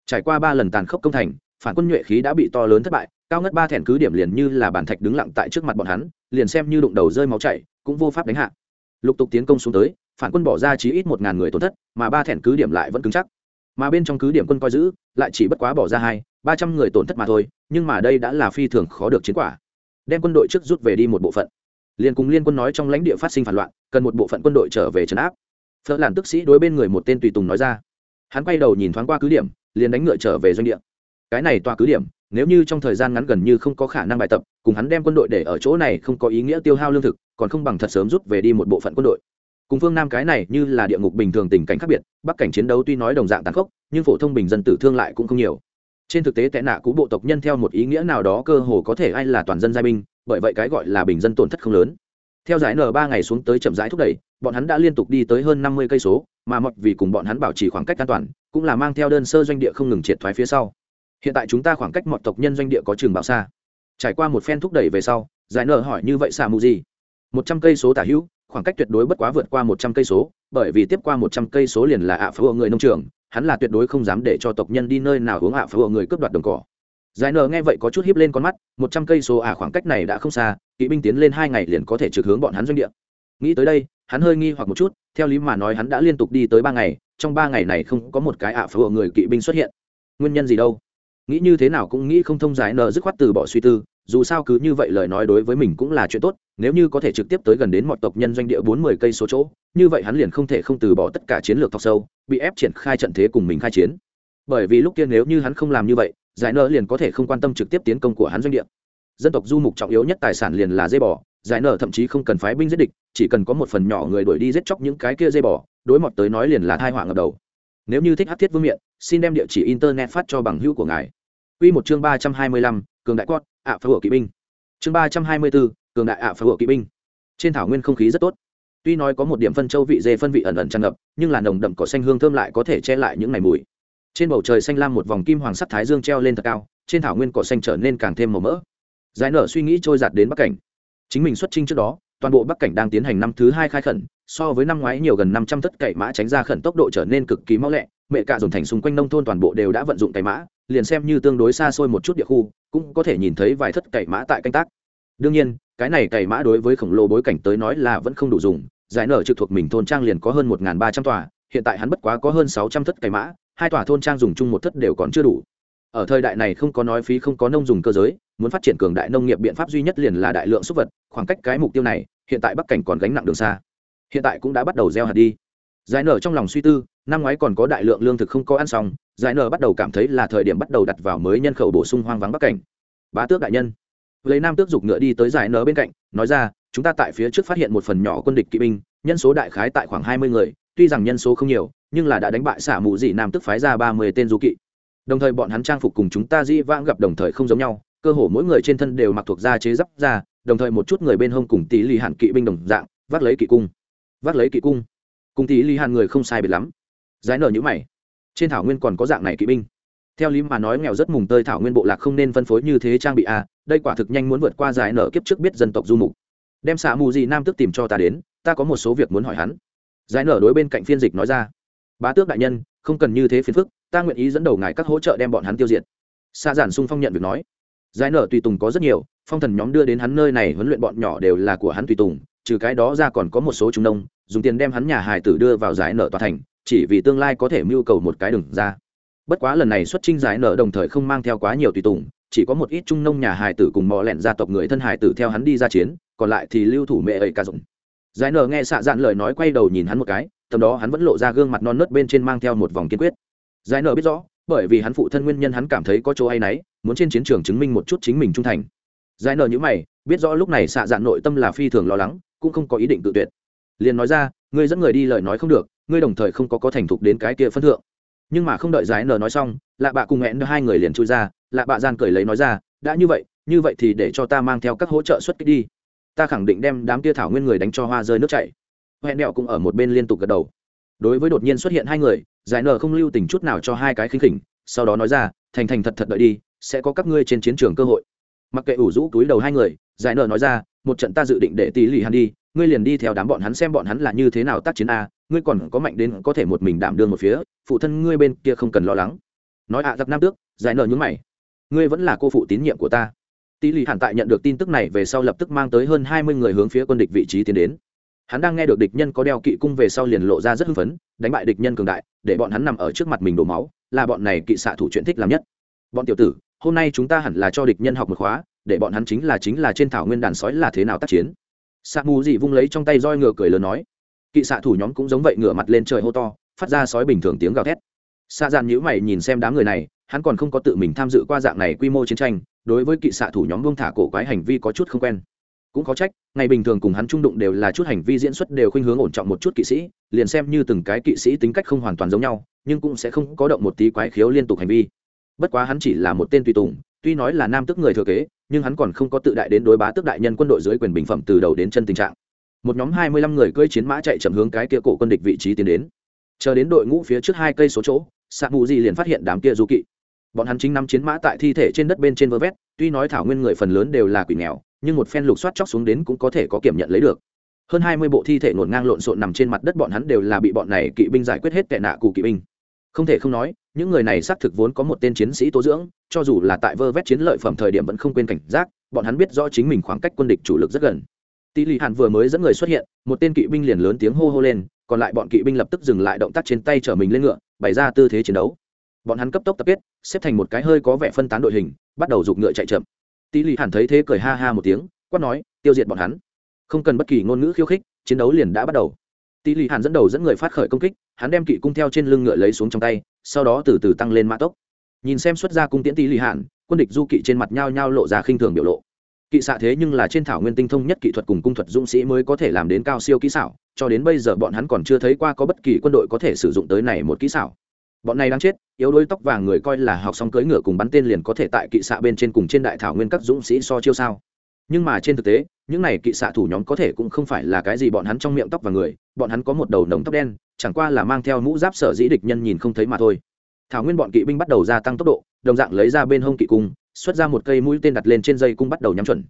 trải qua ba lần tàn khốc công thành, phản quân nhuệ khí đã bị to lớn thất bại, cao ngất ba thẻn cứ điểm liền như là bàn thạch đứng lặng tại trước mặt bọn hắn, liền xem như đụng đầu rơi máu chảy, cũng vô pháp đánh hạ. Lục tục tiến công xuống tới, phản quân bỏ ra chí ít một ngàn người tổn thất, mà ba thẻn cứ điểm lại vẫn cứng chắc. Mà bên trong cứ điểm quân coi giữ, lại chỉ bất quá bỏ ra hai, ba trăm người tổn thất mà thôi, nhưng mà đây đã là phi thường khó được chiến quả. Đem quân đội trước rút về đi một bộ phận. Liền cùng liên quân nói trong lãnh địa phát sinh phản loạn, cần một bộ phận quân đội trở về trấn áp. Phở làm tức sĩ đối bên người một tên tùy tùng nói ra. Hắn quay đầu nhìn thoáng qua cứ điểm liền đánh ngựa trở về doanh địa. Cái này tòa cứ điểm, nếu như trong thời gian ngắn gần như không có khả năng bài tập, cùng hắn đem quân đội để ở chỗ này không có ý nghĩa tiêu hao lương thực, còn không bằng thật sớm rút về đi một bộ phận quân đội. Cùng phương nam cái này như là địa ngục bình thường tình cảnh khác biệt, bắc cảnh chiến đấu tuy nói đồng dạng tàn khốc, nhưng phổ thông bình dân tử thương lại cũng không nhiều. Trên thực tế tệ nạ cũ bộ tộc nhân theo một ý nghĩa nào đó cơ hồ có thể ai là toàn dân giai binh, bởi vậy cái gọi là bình dân tổn thất không lớn. Theo giải n ba ngày xuống tới chậm rãi thúc đẩy bọn hắn đã liên tục đi tới hơn năm mươi cây số, mà mọt vì cùng bọn hắn bảo trì khoảng cách an toàn, cũng là mang theo đơn sơ doanh địa không ngừng triệt thoái phía sau. Hiện tại chúng ta khoảng cách mọi tộc nhân doanh địa có trường bảo xa? Trải qua một phen thúc đẩy về sau, giải nở hỏi như vậy xả mù gì một trăm cây số tả hữu, khoảng cách tuyệt đối bất quá vượt qua một trăm cây số, bởi vì tiếp qua một trăm cây số liền là ạ phá người nông trường, hắn là tuyệt đối không dám để cho tộc nhân đi nơi nào uống ạ phá người cướp đoạt đồng cỏ. Giải nở nghe vậy có chút híp lên con mắt, một trăm cây số à khoảng cách này đã không xa, kỵ binh tiến lên hai ngày liền có thể trực hướng bọn hắn doanh địa. Nghĩ tới đây hắn hơi nghi hoặc một chút, theo lý mà nói hắn đã liên tục đi tới ba ngày, trong ba ngày này không có một cái ạ phở người kỵ binh xuất hiện. Nguyên nhân gì đâu? Nghĩ như thế nào cũng nghĩ không thông giải nờ dứt khoát từ bỏ suy tư, dù sao cứ như vậy lời nói đối với mình cũng là chuyện tốt, nếu như có thể trực tiếp tới gần đến mọi tộc nhân doanh địa bốn mươi cây số chỗ, như vậy hắn liền không thể không từ bỏ tất cả chiến lược thọc sâu, bị ép triển khai trận thế cùng mình khai chiến. Bởi vì lúc kia nếu như hắn không làm như vậy, giải nợ liền có thể không quan tâm trực tiếp tiến công của hắn doanh địa. Dân tộc du mục trọng yếu nhất tài sản liền là dây bò giải nở thậm chí không cần phái binh giết địch chỉ cần có một phần nhỏ người đuổi đi giết chóc những cái kia dây bò đối mọt tới nói liền là thai họa ngập đầu nếu như thích hát thiết vương miện xin đem địa chỉ internet phát cho bằng hữu của ngài Quy một chương ba trăm hai mươi lăm, cường đại quát, ạ phá kỵ binh. Chương ba trăm hai mươi bốn, cường đại ạ phá kỵ binh. Trên thảo nguyên không khí rất tốt. Tuy nói có một điểm phân châu vị dê phân vị ẩn ẩn tràn ngập, nhưng là nồng đậm cỏ xanh hương thơm lại có thể che lại những ngày mùi. Trên bầu trời xanh lam một vòng kim hoàng sắt thái dương treo lên thật cao, trên thảo nguyên cỏ xanh trở nên càng thêm màu mỡ. Giải nở suy nghĩ trôi giạt đến bắc cảnh. Chính mình xuất chinh trước đó, toàn bộ bắc cảnh đang tiến hành năm thứ hai khai khẩn, so với năm ngoái nhiều gần năm trăm tất cậy mã tránh ra khẩn tốc độ trở nên cực kỳ mau lẹ, mẹ cả dồn thành xung quanh nông thôn toàn bộ đều đã vận dụng cày mã, liền xem như tương đối xa xôi một chút địa khu cũng có thể nhìn thấy vài thất cày mã tại canh tác. Đương nhiên cái này cày mã đối với khổng lồ bối cảnh tới nói là vẫn không đủ dùng giải nở trực thuộc mình thôn trang liền có hơn một ba trăm tòa hiện tại hắn bất quá có hơn sáu trăm thất cày mã hai tòa thôn trang dùng chung một thất đều còn chưa đủ. Ở thời đại này không có nói phí không có nông dùng cơ giới muốn phát triển cường đại nông nghiệp biện pháp duy nhất liền là đại lượng súc vật, khoảng cách cái mục tiêu này, hiện tại bắc cảnh còn gánh nặng đường xa. Hiện tại cũng đã bắt đầu gieo hạt đi. Giải nở trong lòng suy tư, năm ngoái còn có đại lượng lương thực không có ăn xong, giải nở bắt đầu cảm thấy là thời điểm bắt đầu đặt vào mới nhân khẩu bổ sung hoang vắng bắc cảnh. Bá tước đại nhân. Lấy nam tước giục ngựa đi tới giải nở bên cạnh, nói ra, chúng ta tại phía trước phát hiện một phần nhỏ quân địch kỵ binh, nhân số đại khái tại khoảng hai mươi người, tuy rằng nhân số không nhiều, nhưng là đã đánh bại xả mù dị nam tức phái ra ba mươi tên du kỵ. Đồng thời bọn hắn trang phục cùng chúng ta di vãng gặp đồng thời không giống nhau cơ hồ mỗi người trên thân đều mặc thuộc da chế giáp ra đồng thời một chút người bên hông cùng tỷ lì hạn kỵ binh đồng dạng, vác lấy kỵ cung. Vác lấy kỵ cung. Cùng tỷ lì hạn người không sai biệt lắm. Giải nở nhữ mày. Trên thảo nguyên còn có dạng này kỵ binh. Theo lý mà nói nghèo rất mùng tơi thảo nguyên bộ lạc không nên phân phối như thế trang bị a đây quả thực nhanh muốn vượt qua giải nở kiếp trước biết dân tộc du mục. Đem xạ mù gì nam tức tìm cho ta đến, ta có một số việc muốn hỏi hắn. Giải nở đối bên cạnh phiên dịch nói ra. Bá tước đại nhân, không cần như thế phiền phức, ta nguyện ý dẫn đầu ngài các hỗ trợ đem bọn hắn tiêu diệt. Xa giản sung phong nhận việc nói giải nở tùy tùng có rất nhiều, phong thần nhóm đưa đến hắn nơi này huấn luyện bọn nhỏ đều là của hắn tùy tùng, trừ cái đó ra còn có một số trung nông, dùng tiền đem hắn nhà hài tử đưa vào giải nở tòa thành, chỉ vì tương lai có thể mưu cầu một cái đường ra. Bất quá lần này xuất trinh giải nở đồng thời không mang theo quá nhiều tùy tùng, chỉ có một ít trung nông nhà hài tử cùng mò lẹn gia tộc người thân hài tử theo hắn đi ra chiến, còn lại thì lưu thủ mẹ ấy ca dụng. Giải nở nghe xạ dạn lời nói quay đầu nhìn hắn một cái, tầm đó hắn vẫn lộ ra gương mặt non nớt bên trên mang theo một vòng kiên quyết. Giải nở biết rõ, bởi vì hắn phụ thân nguyên nhân hắn cảm thấy có chỗ hay náy muốn trên chiến trường chứng minh một chút chính mình trung thành. Giải nở như mày, biết rõ lúc này xạ dạn nội tâm là phi thường lo lắng, cũng không có ý định tự tuyệt. Liền nói ra, ngươi dẫn người đi lời nói không được, ngươi đồng thời không có có thành thục đến cái kia phân thượng. Nhưng mà không đợi giải nở nói xong, lạ bạ cùng hẹn hai người liền chui ra, lạ bạ gian cười lấy nói ra, đã như vậy như vậy thì để cho ta mang theo các hỗ trợ xuất kích đi. Ta khẳng định đem đám kia thảo nguyên người đánh cho hoa rơi nước chảy. Hẹn đẹo cũng ở một bên liên tục gật đầu. Đối với đột nhiên xuất hiện hai người, giải nở không lưu tình chút nào cho hai cái khinh khỉnh, sau đó nói ra, thành thành thật thật đợi đi sẽ có các ngươi trên chiến trường cơ hội. Mặc kệ ủ rũ túi đầu hai người giải nợ nói ra một trận ta dự định để tỷ lì hắn đi ngươi liền đi theo đám bọn hắn xem bọn hắn là như thế nào tác chiến a ngươi còn có mạnh đến có thể một mình đảm đương một phía phụ thân ngươi bên kia không cần lo lắng. Nói ạ à, giặc nam tước giải nợ nhúng mày. Ngươi vẫn là cô phụ tín nhiệm của ta. Tỷ lì hẳn tại nhận được tin tức này về sau lập tức mang tới hơn hai mươi người hướng phía quân địch vị trí tiến đến. Hắn đang nghe được địch nhân có đeo kỵ cung về sau liền lộ ra rất hưng phấn đánh bại địch nhân cường đại để bọn hắn nằm ở trước mặt mình đổ máu là bọn này kỵ xạ thủ chuyện thích làm nhất. Bọn tiểu tử hôm nay chúng ta hẳn là cho địch nhân học một khóa, để bọn hắn chính là chính là trên thảo nguyên đàn sói là thế nào tác chiến. Xạ mù dị vung lấy trong tay roi ngựa cười lớn nói. Kỵ xạ thủ nhóm cũng giống vậy ngửa mặt lên trời hô to, phát ra sói bình thường tiếng gào thét. Xạ dạn nhữ mày nhìn xem đám người này, hắn còn không có tự mình tham dự qua dạng này quy mô chiến tranh, đối với kỵ xạ thủ nhóm buông thả cổ quái hành vi có chút không quen. Cũng có trách, ngày bình thường cùng hắn trung đụng đều là chút hành vi diễn xuất đều khuynh hướng ổn trọng một chút kỵ sĩ, liền xem như từng cái kỵ sĩ tính cách không hoàn toàn giống nhau, nhưng cũng sẽ không có động một tí quái khiếu liên tục hành vi bất quá hắn chỉ là một tên tùy tùng, tuy nói là nam tức người thừa kế, nhưng hắn còn không có tự đại đến đối bá tước đại nhân quân đội dưới quyền bình phẩm từ đầu đến chân tình trạng. Một nhóm hai mươi lăm người cưỡi chiến mã chạy chậm hướng cái kia cổ quân địch vị trí tiến đến. Chờ đến đội ngũ phía trước hai cây số chỗ sạ mù di liền phát hiện đám kia du kỵ. Bọn hắn chính năm chiến mã tại thi thể trên đất bên trên vơ vét, tuy nói thảo nguyên người phần lớn đều là quỷ nghèo, nhưng một phen lục soát chóc xuống đến cũng có thể có kiểm nhận lấy được. Hơn hai mươi bộ thi thể ngổn ngang lộn xộn nằm trên mặt đất bọn hắn đều là bị bọn này kỵ binh giải quyết hết tệ nạ cụ kỵ binh không thể không nói, những người này xác thực vốn có một tên chiến sĩ tố dưỡng, cho dù là tại vơ vét chiến lợi phẩm thời điểm vẫn không quên cảnh giác, bọn hắn biết rõ chính mình khoảng cách quân địch chủ lực rất gần. Tỷ lệ hàn vừa mới dẫn người xuất hiện, một tên kỵ binh liền lớn tiếng hô hô lên, còn lại bọn kỵ binh lập tức dừng lại động tác trên tay chở mình lên ngựa, bày ra tư thế chiến đấu. Bọn hắn cấp tốc tập kết, xếp thành một cái hơi có vẻ phân tán đội hình, bắt đầu giục ngựa chạy chậm. Tỷ lệ hàn thấy thế cười ha ha một tiếng, quát nói, tiêu diệt bọn hắn. Không cần bất kỳ ngôn ngữ khiêu khích, chiến đấu liền đã bắt đầu tỷ lệ hàn dẫn đầu dẫn người phát khởi công kích, hắn đem kỵ cung theo trên lưng ngựa lấy xuống trong tay, sau đó từ từ tăng lên mã tốc. Nhìn xem xuất ra cung tiễn tỷ lệ hàn, quân địch du kỵ trên mặt nhao nhao lộ ra khinh thường biểu lộ. Kỵ xạ thế nhưng là trên thảo nguyên tinh thông nhất kỹ thuật cùng cung thuật dũng sĩ mới có thể làm đến cao siêu kỹ xảo, cho đến bây giờ bọn hắn còn chưa thấy qua có bất kỳ quân đội có thể sử dụng tới này một kỹ xảo. Bọn này đang chết, yếu đuối tóc vàng người coi là học xong cưỡi ngựa cùng bắn tên liền có thể tại kỵ xạ bên trên cùng trên đại thảo nguyên các dũng sĩ so chiêu sao nhưng mà trên thực tế, những này kỵ xạ thủ nhóm có thể cũng không phải là cái gì bọn hắn trong miệng tóc và người, bọn hắn có một đầu nồng tóc đen, chẳng qua là mang theo mũ giáp sở dĩ địch nhân nhìn không thấy mà thôi. Thảo nguyên bọn kỵ binh bắt đầu gia tăng tốc độ, đồng dạng lấy ra bên hông kỵ cung, xuất ra một cây mũi tên đặt lên trên dây cung bắt đầu nhắm chuẩn.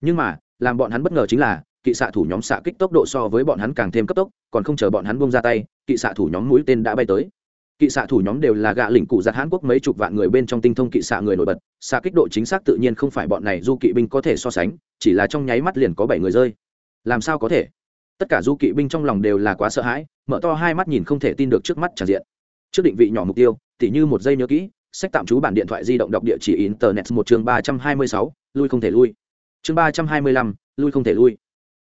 Nhưng mà, làm bọn hắn bất ngờ chính là, kỵ xạ thủ nhóm xạ kích tốc độ so với bọn hắn càng thêm cấp tốc, còn không chờ bọn hắn bông ra tay, kỵ xạ thủ nhóm mũi tên đã bay tới kỵ xạ thủ nhóm đều là gạ lĩnh cụ giặt hàn quốc mấy chục vạn người bên trong tinh thông kỵ xạ người nổi bật, xạ kích độ chính xác tự nhiên không phải bọn này du kỵ binh có thể so sánh, chỉ là trong nháy mắt liền có bảy người rơi. Làm sao có thể? Tất cả du kỵ binh trong lòng đều là quá sợ hãi, mở to hai mắt nhìn không thể tin được trước mắt tràn diện. Trước định vị nhỏ mục tiêu, tỉ như một giây nhớ kỹ, sách tạm trú bản điện thoại di động đọc địa chỉ internet một chương ba trăm hai mươi sáu, lui không thể lui. Chương ba trăm hai mươi lăm, lui không thể lui.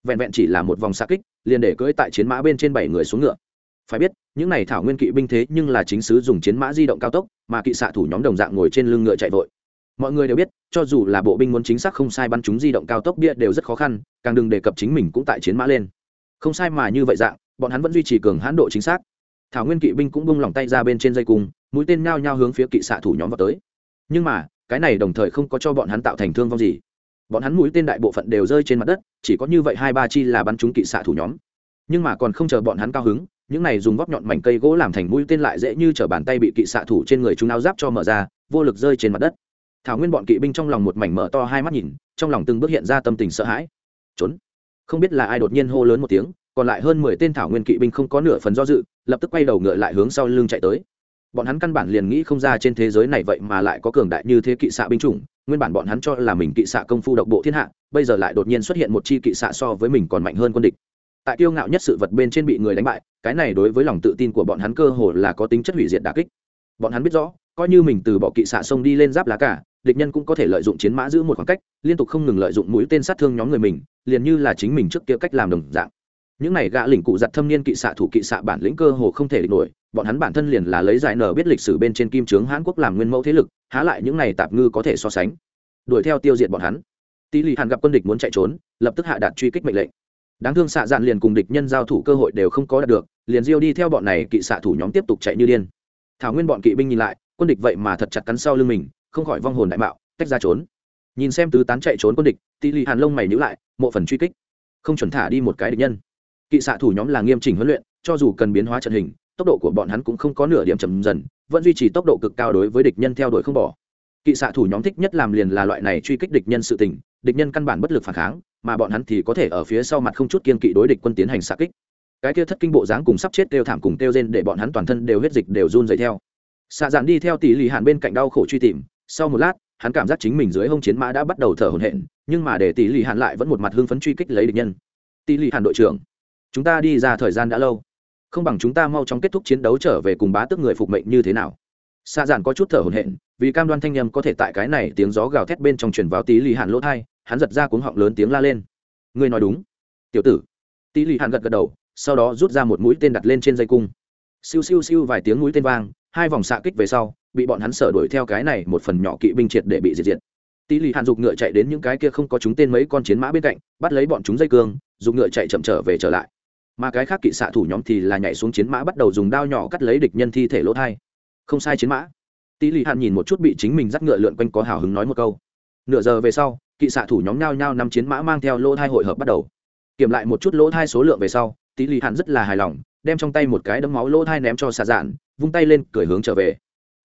Vẹn vẹn chỉ là một vòng xa kích, liền để cưỡi tại chiến mã bên trên bảy người xuống ngựa. Phải biết những này thảo nguyên kỵ binh thế nhưng là chính sứ dùng chiến mã di động cao tốc, mà kỵ xạ thủ nhóm đồng dạng ngồi trên lưng ngựa chạy vội. Mọi người đều biết, cho dù là bộ binh muốn chính xác không sai bắn chúng di động cao tốc bia đều rất khó khăn, càng đừng đề cập chính mình cũng tại chiến mã lên. Không sai mà như vậy dạng, bọn hắn vẫn duy trì cường hãn độ chính xác. Thảo nguyên kỵ binh cũng bung lỏng tay ra bên trên dây cung, mũi tên nhao nhao hướng phía kỵ xạ thủ nhóm vào tới. Nhưng mà, cái này đồng thời không có cho bọn hắn tạo thành thương vong gì. Bọn hắn mũi tên đại bộ phận đều rơi trên mặt đất, chỉ có như vậy hai ba chi là bắn trúng kỵ xạ thủ nhóm. Nhưng mà còn không chờ bọn hắn cao hứng những này dùng vóc nhọn mảnh cây gỗ làm thành mũi tên lại dễ như t bàn tay bị kỵ xạ thủ trên người chúng áo giáp cho mở ra, vô lực rơi trên mặt đất. Thảo nguyên bọn kỵ binh trong lòng một mảnh mở to hai mắt nhìn, trong lòng từng bước hiện ra tâm tình sợ hãi. Trốn. Không biết là ai đột nhiên hô lớn một tiếng, còn lại hơn mười tên thảo nguyên kỵ binh không có nửa phần do dự, lập tức quay đầu ngựa lại hướng sau lưng chạy tới. Bọn hắn căn bản liền nghĩ không ra trên thế giới này vậy mà lại có cường đại như thế kỵ xạ binh chủng, nguyên bản bọn hắn cho là mình kỵ xạ công phu độc bộ thiên hạ, bây giờ lại đột nhiên xuất hiện một chi kỵ xạ so với mình còn mạnh hơn quân địch. Tại kiêu ngạo nhất sự vật bên trên bị người đánh bại cái này đối với lòng tự tin của bọn hắn cơ hồ là có tính chất hủy diệt đà kích. Bọn hắn biết rõ, coi như mình từ bỏ kỵ xạ sông đi lên giáp lá cả, địch nhân cũng có thể lợi dụng chiến mã giữ một khoảng cách, liên tục không ngừng lợi dụng mũi tên sát thương nhóm người mình, liền như là chính mình trước kia cách làm đồng dạng. Những này gã lỉnh cụ giặt thâm niên kỵ xạ thủ kỵ xạ bản lĩnh cơ hồ không thể địch nổi, bọn hắn bản thân liền là lấy giải nở biết lịch sử bên trên kim trướng hãn quốc làm nguyên mẫu thế lực, há lại những này tạp ngư có thể so sánh. Đuổi theo tiêu diệt bọn hắn. Tỷ lì hàn gặp quân địch muốn chạy trốn, lập tức hạ đạt truy kích mệnh lệnh đáng thương xạ dạn liền cùng địch nhân giao thủ cơ hội đều không có đạt được, liền diêu đi theo bọn này kỵ xạ thủ nhóm tiếp tục chạy như điên. Thảo nguyên bọn kỵ binh nhìn lại, quân địch vậy mà thật chặt cắn sau lưng mình, không khỏi vong hồn đại mạo, tách ra trốn. Nhìn xem tứ tán chạy trốn quân địch tỷ lì hàn lông mày nhữ lại, mộ phần truy kích. Không chuẩn thả đi một cái địch nhân. Kỵ xạ thủ nhóm là nghiêm chỉnh huấn luyện, cho dù cần biến hóa trận hình, tốc độ của bọn hắn cũng không có nửa điểm chậm dần, vẫn duy trì tốc độ cực cao đối với địch nhân theo đuổi không bỏ. Kỵ xạ thủ nhóm thích nhất làm liền là loại này truy kích địch nhân sự tình, địch nhân căn bản bất lực phản kháng mà bọn hắn thì có thể ở phía sau mặt không chút kiên kỵ đối địch quân tiến hành xạ kích. Cái kia thất kinh bộ dáng cùng sắp chết đều thảm cùng tiêu rên để bọn hắn toàn thân đều huyết dịch đều run dày theo. Xạ dạn đi theo tỷ lì hàn bên cạnh đau khổ truy tìm, sau một lát, hắn cảm giác chính mình dưới hông chiến mã đã bắt đầu thở hổn hển, nhưng mà để tỷ lì hàn lại vẫn một mặt hưng phấn truy kích lấy địch nhân. Tỷ lì hàn đội trưởng, chúng ta đi ra thời gian đã lâu, không bằng chúng ta mau chóng kết thúc chiến đấu trở về cùng bá tước người phục mệnh như thế nào. Xa dạn có chút thở hổn hển, vì cam đoan thanh â có thể tại cái này tiếng gió gào thét bên trong truyền vào tỷ lì hàn lỗ thai hắn giật ra cuống họng lớn tiếng la lên. Ngươi nói đúng. Tiểu tử. Tỷ lì hàn gật gật đầu, sau đó rút ra một mũi tên đặt lên trên dây cung. Siêu siêu siêu vài tiếng mũi tên vang, hai vòng xạ kích về sau, bị bọn hắn sở đuổi theo cái này một phần nhỏ kỵ binh triệt để bị diệt diệt. Tỷ lì hàn giục ngựa chạy đến những cái kia không có chúng tên mấy con chiến mã bên cạnh, bắt lấy bọn chúng dây cương dùng ngựa chạy chậm trở về trở lại. Mà cái khác kỵ xạ thủ nhóm thì là nhảy xuống chiến mã bắt đầu dùng đao nhỏ cắt lấy địch nhân thi thể lỗ thai. Không sai chiến mã. Tỷ lì hạn nhìn một chút bị chính mình dắt ngựa lượn quanh có hào hứng nói một câu. Nửa giờ về sau kỵ xạ thủ nhóm nhao nhao năm chiến mã mang theo lỗ thai hội hợp bắt đầu. Kiểm lại một chút lỗ thai số lượng về sau tỷ lì hạn rất là hài lòng, đem trong tay một cái đấm máu lỗ thai ném cho xạ dạn, vung tay lên, cười hướng trở về.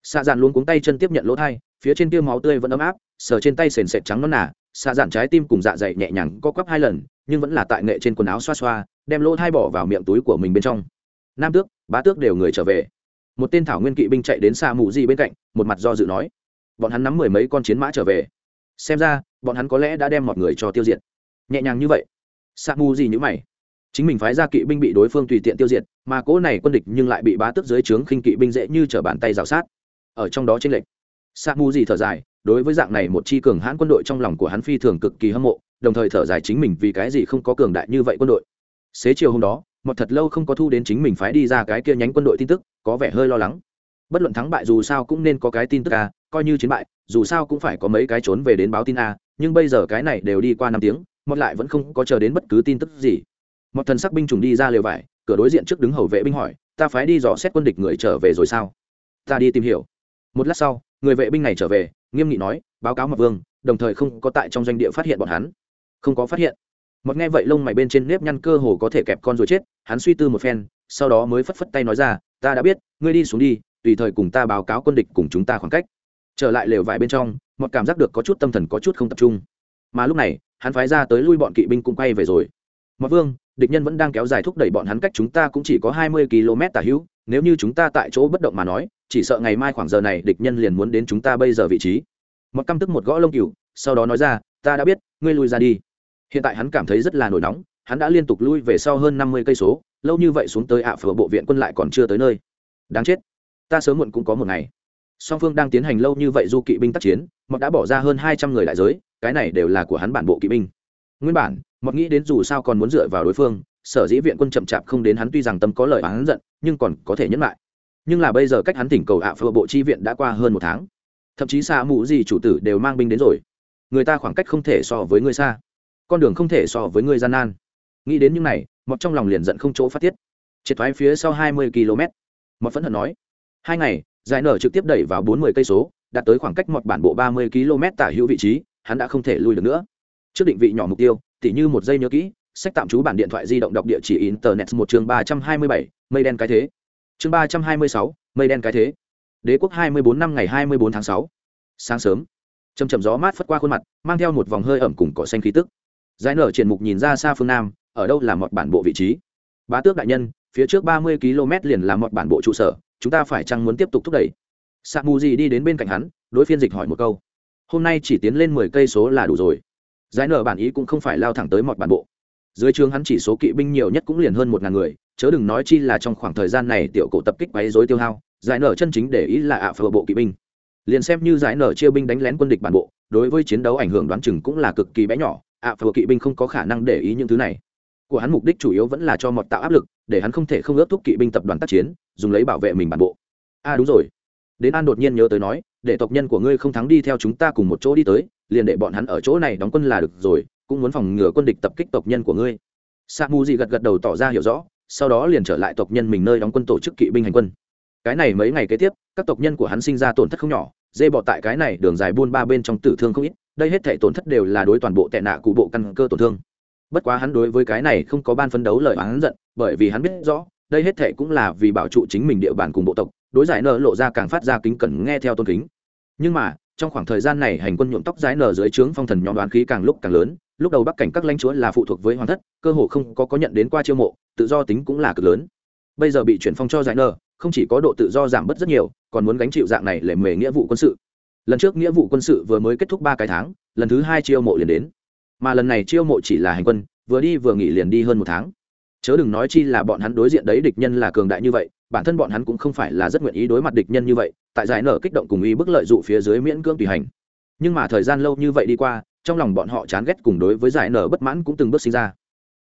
Xạ dạn luôn cuống tay chân tiếp nhận lỗ thai, phía trên kia máu tươi vẫn ấm áp, sờ trên tay sền sệt trắng non nả xạ dạn trái tim cùng dạ dày nhẹ nhàng co quắp hai lần, nhưng vẫn là tại nghệ trên quần áo xoa xoa, đem lỗ thai bỏ vào miệng túi của mình bên trong. Nam tước, bá tước đều người trở về. Một tên thảo nguyên kỵ binh chạy đến xa mù di bên cạnh, một mặt do dự nói. Bọn hắn nắm mười mấy con chiến mã trở về xem ra, bọn hắn có lẽ đã đem mọi người cho tiêu diệt. Nhẹ nhàng như vậy sa mù gì như mày. Chính mình phái ra kỵ binh bị đối phương tùy tiện tiêu diệt, mà cỗ này quân địch nhưng lại bị bá tước dưới trướng khinh kỵ binh dễ như t bàn tay rào sát. Ở trong đó t r ê n lệch. Sa mù gì thở dài, đối với dạng này một chi cường hãn quân đội trong lòng của hắn phi thường cực kỳ hâm mộ, đồng thời thở dài chính mình vì cái gì không có cường đại như vậy quân đội. Xế chiều hôm đó, một thật lâu không có thu đến chính mình phái đi ra cái kia nhánh quân đội tin tức, có vẻ hơi lo lắng. Bất luận thắng bại dù sao cũng nên có cái tin tức à coi như chiến bại dù sao cũng phải có mấy cái trốn về đến báo tin a, nhưng bây giờ cái này đều đi qua năm tiếng một lại vẫn không có chờ đến bất cứ tin tức gì. Một thần sắc binh chủng đi ra lều vải, cửa đối diện trước đứng hầu vệ binh hỏi, ta phái đi dò xét quân địch người trở về rồi sao? Ta đi tìm hiểu. Một lát sau, người vệ binh này trở về, nghiêm nghị nói, báo cáo mật vương, đồng thời không có tại trong doanh địa phát hiện bọn hắn. Không có phát hiện. Một nghe vậy lông mày bên trên nếp nhăn cơ hồ có thể kẹp con rồi chết, hắn suy tư một phen, sau đó mới phất phất tay nói ra, ta đã biết, ngươi đi xuống đi, tùy thời cùng ta báo cáo quân địch cùng chúng ta khoảng cách trở lại lều vải bên trong một cảm giác được có chút tâm thần có chút không tập trung. Mà lúc này, hắn phái ra tới lui bọn kỵ binh cũng quay về rồi. Mọt vương, địch nhân vẫn đang kéo dài thúc đẩy bọn hắn cách chúng ta cũng chỉ có hai mươi km tả hữu, nếu như chúng ta tại chỗ bất động mà nói, chỉ sợ ngày mai khoảng giờ này địch nhân liền muốn đến chúng ta bây giờ vị trí. Một căm tức một gõ lông cừu, sau đó nói ra, ta đã biết, ngươi lui ra đi. Hiện tại hắn cảm thấy rất là nổi nóng, hắn đã liên tục lui về sau hơn năm mươi cây số, lâu như vậy xuống tới ạ phở bộ viện quân lại còn chưa tới nơi. Đáng chết, ta sớm muộn cũng có một ngày song phương đang tiến hành lâu như vậy du kỵ binh tác chiến mọt đã bỏ ra hơn hai trăm người đại giới, cái này đều là của hắn bản bộ kỵ binh. Nguyên bản mọt nghĩ đến dù sao còn muốn dựa vào đối phương, sở dĩ viện quân chậm chạp không đến hắn tuy rằng tâm có lời hắn giận, nhưng còn có thể nhấn lại. Nhưng là bây giờ cách hắn tỉnh cầu ạ phơ bộ chi viện đã qua hơn một tháng. Thậm chí xa mũ gì chủ tử đều mang binh đến rồi. Người ta khoảng cách không thể so với người xa. Con đường không thể so với người gian nan. Nghĩ đến những này mọt trong lòng liền giận không chỗ phát tiết. Triệt thoái phía sau hai mươi km mọt phẫn hận nói, hai ngày giải nở trực tiếp đẩy vào bốn mươi cây số, đạt tới khoảng cách mọt bản bộ ba mươi km tả hữu vị trí, hắn đã không thể lui được nữa. Trước định vị nhỏ mục tiêu, tỉ như một giây nhớ kỹ, sách tạm trú bản điện thoại di động đọc địa chỉ internet một chương ba trăm hai mươi bảy, mây đen cái thế. Chương ba trăm hai mươi sáu, mây đen cái thế. Đế quốc hai mươi bốn năm ngày hai mươi bốn tháng sáu. Sáng sớm chầm chầm gió mát phất qua khuôn mặt, mang theo một vòng hơi ẩm cùng cỏ xanh khí tức. Giải nở triển mục nhìn ra xa phương nam, ở đâu là một bản bộ vị trí? Bá tước đại nhân, phía trước ba mươi km liền là một bản bộ trụ sở chúng ta phải chăng muốn tiếp tục thúc đẩy? Sa mù gì đi đến bên cạnh hắn, đối phiên dịch hỏi một câu. Hôm nay chỉ tiến lên mười cây số là đủ rồi. Giải nở bản ý cũng không phải lao thẳng tới mọi bản bộ. Dưới trường hắn chỉ số kỵ binh nhiều nhất cũng liền hơn một ngàn người, chớ đừng nói chi là trong khoảng thời gian này tiểu cổ tập kích quấy dối tiêu hao, giải nở chân chính để ý là ạ phở bộ kỵ binh. Liền xem như giải nở chia binh đánh lén quân địch bản bộ, đối với chiến đấu ảnh hưởng đoán chừng cũng là cực kỳ bé nhỏ, ạ phở kỵ binh không có khả năng để ý những thứ này. Của hắn mục đích chủ yếu vẫn là cho mọt tạo áp lực, để hắn không thể không ước thúc kỵ binh tập đoàn tác chiến dùng lấy bảo vệ mình bản bộ. A à đúng rồi. Đến an đột nhiên nhớ tới nói, để tộc nhân của ngươi không thắng đi theo chúng ta cùng một chỗ đi tới, liền để bọn hắn ở chỗ này đóng quân là được rồi, cũng muốn phòng ngừa quân địch tập kích tộc nhân của ngươi. Sa mu gì gật gật đầu tỏ ra hiểu rõ, sau đó liền trở lại tộc nhân mình nơi đóng quân tổ chức kỵ binh hành quân. Cái này mấy ngày kế tiếp, các tộc nhân của hắn sinh ra tổn thất không nhỏ, dê bọ tại cái này đường dài buôn ba bên trong tử thương không ít, đây hết thể tổn thất đều là đối toàn bộ tệ nạ cụ bộ căn cơ tổn thương. Bất quá hắn đối với cái này không có ban phấn đấu lời oán giận, bởi vì hắn biết rõ đây hết thệ cũng là vì bảo trụ chính mình địa bàn cùng bộ tộc, đối giải nợ lộ ra càng phát ra kính cẩn nghe theo tôn kính. Nhưng mà, trong khoảng thời gian này hành quân nhuộm tóc giải nở dưới trướng phong thần nhóm đoán khí càng lúc càng lớn, lúc đầu bắc cảnh các lãnh chúa là phụ thuộc với hoàng thất, cơ hồ không có có nhận đến qua chiêu mộ, tự do tính cũng là cực lớn. Bây giờ bị chuyển phong cho giải nở, không chỉ có độ tự do giảm bớt rất nhiều, còn muốn gánh chịu dạng này lệ mề nghĩa vụ quân sự. Lần trước nghĩa vụ quân sự vừa mới kết thúc ba cái tháng, lần thứ hai chiêu mộ liền đến. Mà lần này chiêu mộ chỉ là hành quân, vừa đi vừa nghỉ liền đi hơn một tháng chớ đừng nói chi là bọn hắn đối diện đấy địch nhân là cường đại như vậy, bản thân bọn hắn cũng không phải là rất nguyện ý đối mặt địch nhân như vậy, tại giải nở kích động cùng ý bức lợi dụ phía dưới miễn cưỡng tùy hành. Nhưng mà thời gian lâu như vậy đi qua, trong lòng bọn họ chán ghét cùng đối với giải nở bất mãn cũng từng bước sinh ra.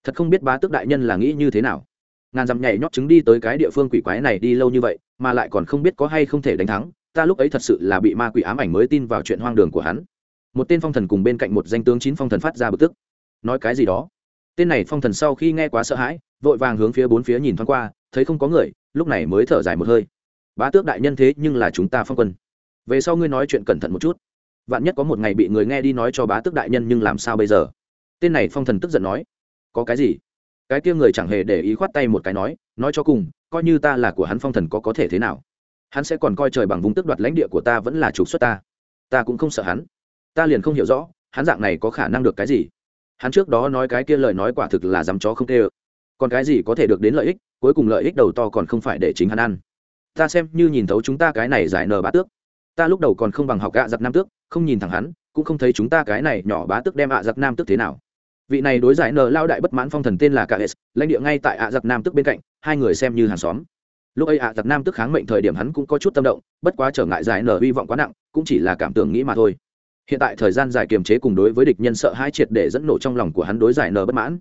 Thật không biết bá tước đại nhân là nghĩ như thế nào. Ngàn dặm nhảy nhót chứng đi tới cái địa phương quỷ quái này đi lâu như vậy, mà lại còn không biết có hay không thể đánh thắng, ta lúc ấy thật sự là bị ma quỷ ám ảnh mới tin vào chuyện hoang đường của hắn. Một tên phong thần cùng bên cạnh một danh tướng chín phong thần phát ra bực tức. Nói cái gì đó? Tên này phong thần sau khi nghe quá sợ hãi, vội vàng hướng phía bốn phía nhìn thoáng qua, thấy không có người, lúc này mới thở dài một hơi. Bá tước đại nhân thế nhưng là chúng ta phong quân. Về sau ngươi nói chuyện cẩn thận một chút. Vạn nhất có một ngày bị người nghe đi nói cho bá tước đại nhân nhưng làm sao bây giờ? Tên này phong thần tức giận nói. Có cái gì? Cái kia người chẳng hề để ý khoát tay một cái nói nói cho cùng, coi như ta là của hắn phong thần có có thể thế nào? Hắn sẽ còn coi trời bằng vùng tức đoạt lãnh địa của ta vẫn là trục xuất ta. Ta cũng không sợ hắn. Ta liền không hiểu rõ, hắn dạng này có khả năng được cái gì? Hắn trước đó nói cái kia lời nói quả thực là dám chó không tê ơ. Còn cái gì có thể được đến lợi ích, cuối cùng lợi ích đầu to còn không phải để chính hắn ăn. Ta xem như nhìn thấu chúng ta cái này giải nờ bá tước. Ta lúc đầu còn không bằng học gạ giặc nam tước, không nhìn thẳng hắn, cũng không thấy chúng ta cái này nhỏ bá tước đem ạ giặc nam tước thế nào. Vị này đối giải nờ lao đại bất mãn phong thần tên là ks lãnh địa ngay tại ạ giặc nam tước bên cạnh, hai người xem như hàng xóm. Lúc ấy ạ giặc nam tước kháng mệnh thời điểm hắn cũng có chút tâm động, bất quá trở ngại giải nờ hy vọng quá nặng, cũng chỉ là cảm tưởng nghĩ mà thôi hiện tại thời gian dài kiềm chế cùng đối với địch nhân sợ hai triệt để dẫn nổ trong lòng của hắn đối giải nờ bất mãn.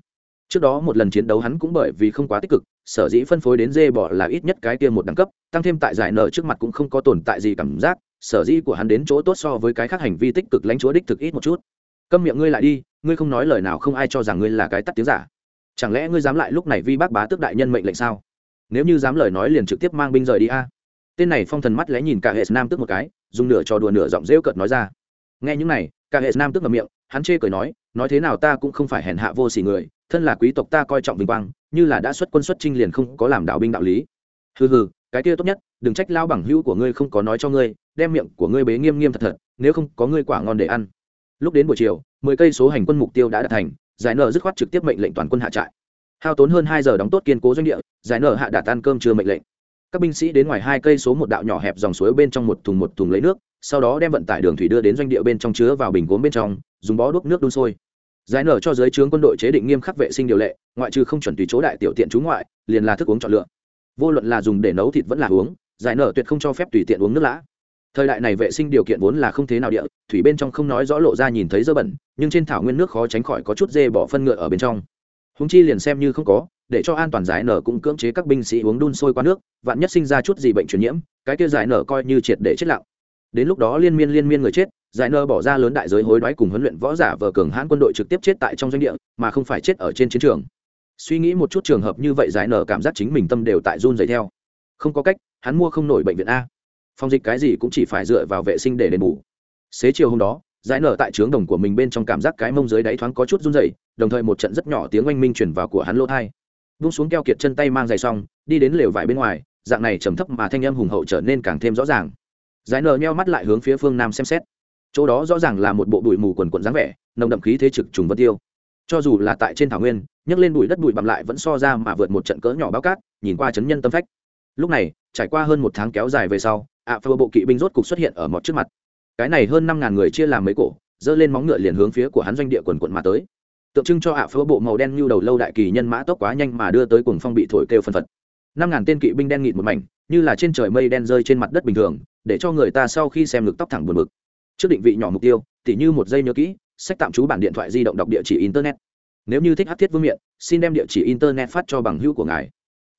Trước đó một lần chiến đấu hắn cũng bởi vì không quá tích cực, sở dĩ phân phối đến dê bỏ là ít nhất cái kia một đẳng cấp, tăng thêm tại giải nợ trước mặt cũng không có tồn tại gì cảm giác, sở dĩ của hắn đến chỗ tốt so với cái khác hành vi tích cực lãnh chúa đích thực ít một chút. Câm miệng ngươi lại đi, ngươi không nói lời nào không ai cho rằng ngươi là cái tắt tiếng giả. Chẳng lẽ ngươi dám lại lúc này vi bác bá tước đại nhân mệnh lệnh sao? Nếu như dám lời nói liền trực tiếp mang binh rời đi a. Tên này phong thần mắt lẽ nhìn cả hệ nam tức một cái, dùng nửa trò đùa nửa giọng rêu cợt nói ra nghe những này, cả hệ nam tức ngậm miệng, hắn chê cười nói nói thế nào ta cũng không phải hèn hạ vô s người, thân là quý tộc ta coi trọng vinh quang, như là đã xuất quân xuất trinh liền không có làm đạo binh đạo lý. Hừ hừ, cái kia tốt nhất, đừng trách lao bằng hữu của ngươi không có nói cho ngươi, đem miệng của ngươi bế nghiêm nghiêm thật thật, nếu không có ngươi quả ngon để ăn. Lúc đến buổi chiều, mười cây số hành quân mục tiêu đã đạt thành, giải nở dứt khoát trực tiếp mệnh lệnh toàn quân hạ trại. Hao tốn hơn hai giờ đóng tốt kiên cố doanh địa, giải nở hạ đạt tan cơm chưa mệnh lệnh. Các binh sĩ đến ngoài hai cây số một đạo nhỏ hẹp dòng suối bên trong một thùng một thùng lấy nước sau đó đem vận tải đường thủy đưa đến doanh địa bên trong chứa vào bình gốm bên trong, dùng bó đuốc nước đun sôi. Giải nở cho giới trướng quân đội chế định nghiêm khắc vệ sinh điều lệ, ngoại trừ không chuẩn tùy chỗ đại tiểu tiện trú ngoại, liền là thức uống chọn lựa. Vô luận là dùng để nấu thịt vẫn là uống, giải nở tuyệt không cho phép tùy tiện uống nước lã. Thời đại này vệ sinh điều kiện vốn là không thế nào địa, thủy bên trong không nói rõ lộ ra nhìn thấy dơ bẩn, nhưng trên thảo nguyên nước khó tránh khỏi có chút dê bỏ phân ngựa ở bên trong. Húng chi liền xem như không có, để cho an toàn giải nở cũng cưỡng chế các binh sĩ uống đun sôi qua nước, vạn nhất sinh ra chút gì bệnh truyền nhiễm, cái kia giải nở coi như triệt để chết lặng đến lúc đó liên miên liên miên người chết, giải nơ bỏ ra lớn đại giới hối đoái cùng huấn luyện võ giả vờ cường hãn quân đội trực tiếp chết tại trong doanh địa, mà không phải chết ở trên chiến trường. Suy nghĩ một chút trường hợp như vậy giải nở cảm giác chính mình tâm đều tại run dày theo. Không có cách, hắn mua không nổi bệnh viện a. Phòng dịch cái gì cũng chỉ phải dựa vào vệ sinh để đền bù. Xế chiều hôm đó, giải nở tại trướng đồng của mình bên trong cảm giác cái mông dưới đáy thoáng có chút run rẩy, đồng thời một trận rất nhỏ tiếng oanh minh chuyển vào của hắn lỗ thai. Vung xuống keo kiệt chân tay mang giày xong, đi đến lều vải bên ngoài, dạng này trầm thấp mà thanh âm hùng hậu trở nên càng thêm rõ ràng giải nờ nheo mắt lại hướng phía phương nam xem xét. Chỗ đó rõ ràng là một bộ bụi mù quần quận dáng vẻ, nồng đậm khí thế trực trùng vân tiêu. Cho dù là tại trên thảo nguyên, nhấc lên bụi đất bụi bặm lại vẫn so ra mà vượt một trận cỡ nhỏ bao cát, nhìn qua chấn nhân tâm phách. Lúc này, trải qua hơn một tháng kéo dài về sau, ạ phơ bộ kỵ binh rốt cục xuất hiện ở một trước mặt. Cái này hơn năm ngàn người chia làm mấy cổ dơ lên móng ngựa liền hướng phía của hắn doanh địa quần quận mà tới. Tượng trưng cho ạ phơ bộ màu đen như đầu lâu đại kỳ nhân mã tốc quá nhanh mà đưa tới cuồng phong bị thổi kêu phân phật năm ngàn tên kỵ binh đen nghịt một mảnh, như là trên trời mây đen rơi trên mặt đất bình thường, để cho người ta sau khi xem ngực tóc thẳng buồn bực. Trước định vị nhỏ mục tiêu, tỉ như một giây nhớ kỹ, sách tạm trú bản điện thoại di động đọc địa chỉ internet. Nếu như thích hát thiết vương miện, xin đem địa chỉ internet phát cho bằng hữu của ngài.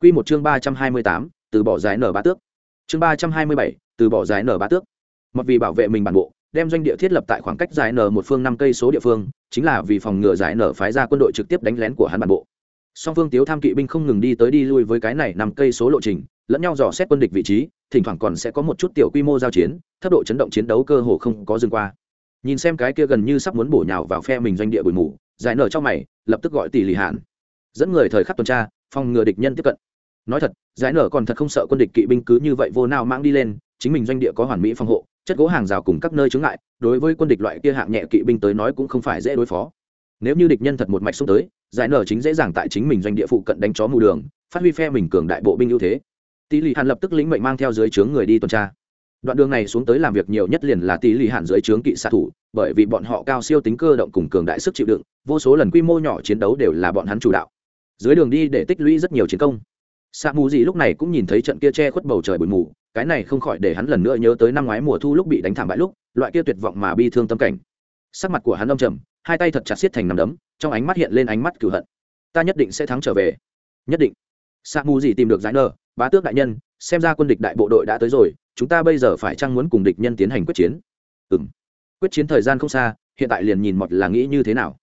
Q một chương ba trăm hai mươi tám, từ bỏ giải nở ba tước. Chương ba trăm hai mươi bảy, từ bỏ giải nở ba tước. Mặc vì bảo vệ mình bản bộ, đem doanh địa thiết lập tại khoảng cách giải nở một phương năm cây số địa phương, chính là vì phòng ngừa giải nở phái ra quân đội trực tiếp đánh lén của hắn bản bộ song phương tiếu tham kỵ binh không ngừng đi tới đi lui với cái này nằm cây số lộ trình, lẫn nhau dò xét quân địch vị trí, thỉnh thoảng còn sẽ có một chút tiểu quy mô giao chiến, thấp độ chấn động chiến đấu cơ hồ không có dừng qua. Nhìn xem cái kia gần như sắp muốn bổ nhào vào phe mình doanh địa bụi mù, giải nở trong mày, lập tức gọi tỷ lì hạn. Dẫn người thời khắc tuần tra, phòng ngừa địch nhân tiếp cận. Nói thật, giải nở còn thật không sợ quân địch kỵ binh cứ như vậy vô nào mang đi lên, chính mình doanh địa có hoàn mỹ phòng hộ, chất gỗ hàng rào cùng các nơi chướng ngại, đối với quân địch loại kia hạng nhẹ kỵ binh tới nói cũng không phải dễ đối phó nếu như địch nhân thật một mạch xuống tới, giải nở chính dễ dàng tại chính mình doanh địa phụ cận đánh chó mù đường, phát huy phe mình cường đại bộ binh ưu thế. Tỷ lì hàn lập tức lĩnh mệnh mang theo dưới trướng người đi tuần tra. Đoạn đường này xuống tới làm việc nhiều nhất liền là tỷ lì hàn dưới trướng kỵ xạ thủ, bởi vì bọn họ cao siêu tính cơ động cùng cường đại sức chịu đựng, vô số lần quy mô nhỏ chiến đấu đều là bọn hắn chủ đạo. Dưới đường đi để tích lũy rất nhiều chiến công. Xạ mù gì lúc này cũng nhìn thấy trận kia che khuất bầu trời bụi mù, cái này không khỏi để hắn lần nữa nhớ tới năm ngoái mùa thu lúc bị đánh thảm bại lúc, loại kia tuyệt vọng mà bi thương tâm cảnh. Sắc mặt của hắn âm trầm hai tay thật chặt xiết thành nằm đấm, trong ánh mắt hiện lên ánh mắt cửu hận. Ta nhất định sẽ thắng trở về. Nhất định. Sa mù gì tìm được giải nơ bá tước đại nhân, xem ra quân địch đại bộ đội đã tới rồi, chúng ta bây giờ phải chăng muốn cùng địch nhân tiến hành quyết chiến? Ừ m quyết chiến thời gian không xa, hiện tại liền nhìn mọt là nghĩ như thế nào.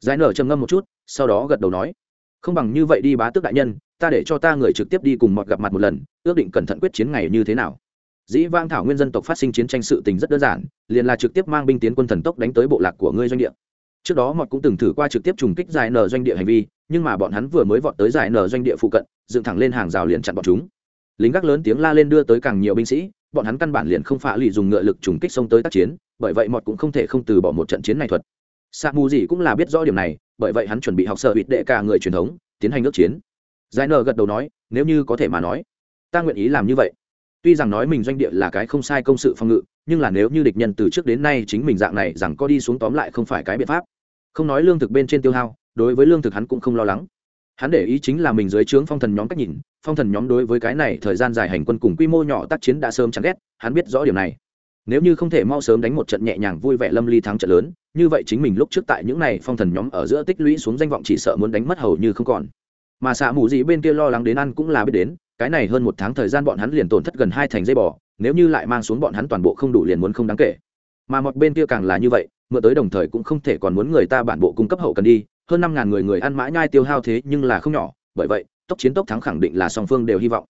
Giải nở trầm ngâm một chút, sau đó gật đầu nói, không bằng như vậy đi bá tước đại nhân, ta để cho ta người trực tiếp đi cùng mọt gặp mặt một lần, ước định cẩn thận quyết chiến ngày như thế nào. Dĩ vang thảo nguyên dân tộc phát sinh chiến tranh sự tình rất đơn giản, liền là trực tiếp mang binh tiến quân thần tốc đánh tới bộ lạc của ngươi doanh địa trước đó mọt cũng từng thử qua trực tiếp trùng kích giải nở doanh địa hành vi, nhưng mà bọn hắn vừa mới vọt tới giải nở doanh địa phụ cận, dựng thẳng lên hàng rào liền chặn bọn chúng. Lính gác lớn tiếng la lên đưa tới càng nhiều binh sĩ, bọn hắn căn bản liền không phá lì dùng ngựa lực trùng kích xông tới tác chiến, bởi vậy mọt cũng không thể không từ bỏ một trận chiến này thuật. Sa mù gì cũng là biết rõ điểm này, bởi vậy hắn chuẩn bị học sở hụt đệ cả người truyền thống, tiến hành ước chiến. Giải nở gật đầu nói, nếu như có thể mà nói, ta nguyện ý làm như vậy. Tuy rằng nói mình doanh địa là cái không sai công sự phòng ngự nhưng là nếu như địch nhân từ trước đến nay chính mình dạng này rằng có đi xuống tóm lại không phải cái biện pháp. Không nói lương thực bên trên tiêu hao, đối với lương thực hắn cũng không lo lắng. Hắn để ý chính là mình dưới trướng phong thần nhóm cách nhìn, phong thần nhóm đối với cái này thời gian dài hành quân cùng quy mô nhỏ tác chiến đã sớm chán ghét, hắn biết rõ điều này. Nếu như không thể mau sớm đánh một trận nhẹ nhàng vui vẻ lâm ly thắng trận lớn, như vậy chính mình lúc trước tại những này phong thần nhóm ở giữa tích lũy xuống danh vọng chỉ sợ muốn đánh mất hầu như không còn. Mà xạ mù gì bên kia lo lắng đến ăn cũng là biết đến, cái này hơn một tháng thời gian bọn hắn liền tổn thất gần hai thành dây bò nếu như lại mang xuống bọn hắn toàn bộ không đủ liền muốn không đáng kể. Mà một bên kia càng là như vậy, mượn tới đồng thời cũng không thể còn muốn người ta bản bộ cung cấp hậu cần đi, hơn năm ngàn người người ăn mãi nhai tiêu hao thế nhưng là không nhỏ, bởi vậy, tốc chiến tốc thắng khẳng định là song phương đều hy vọng.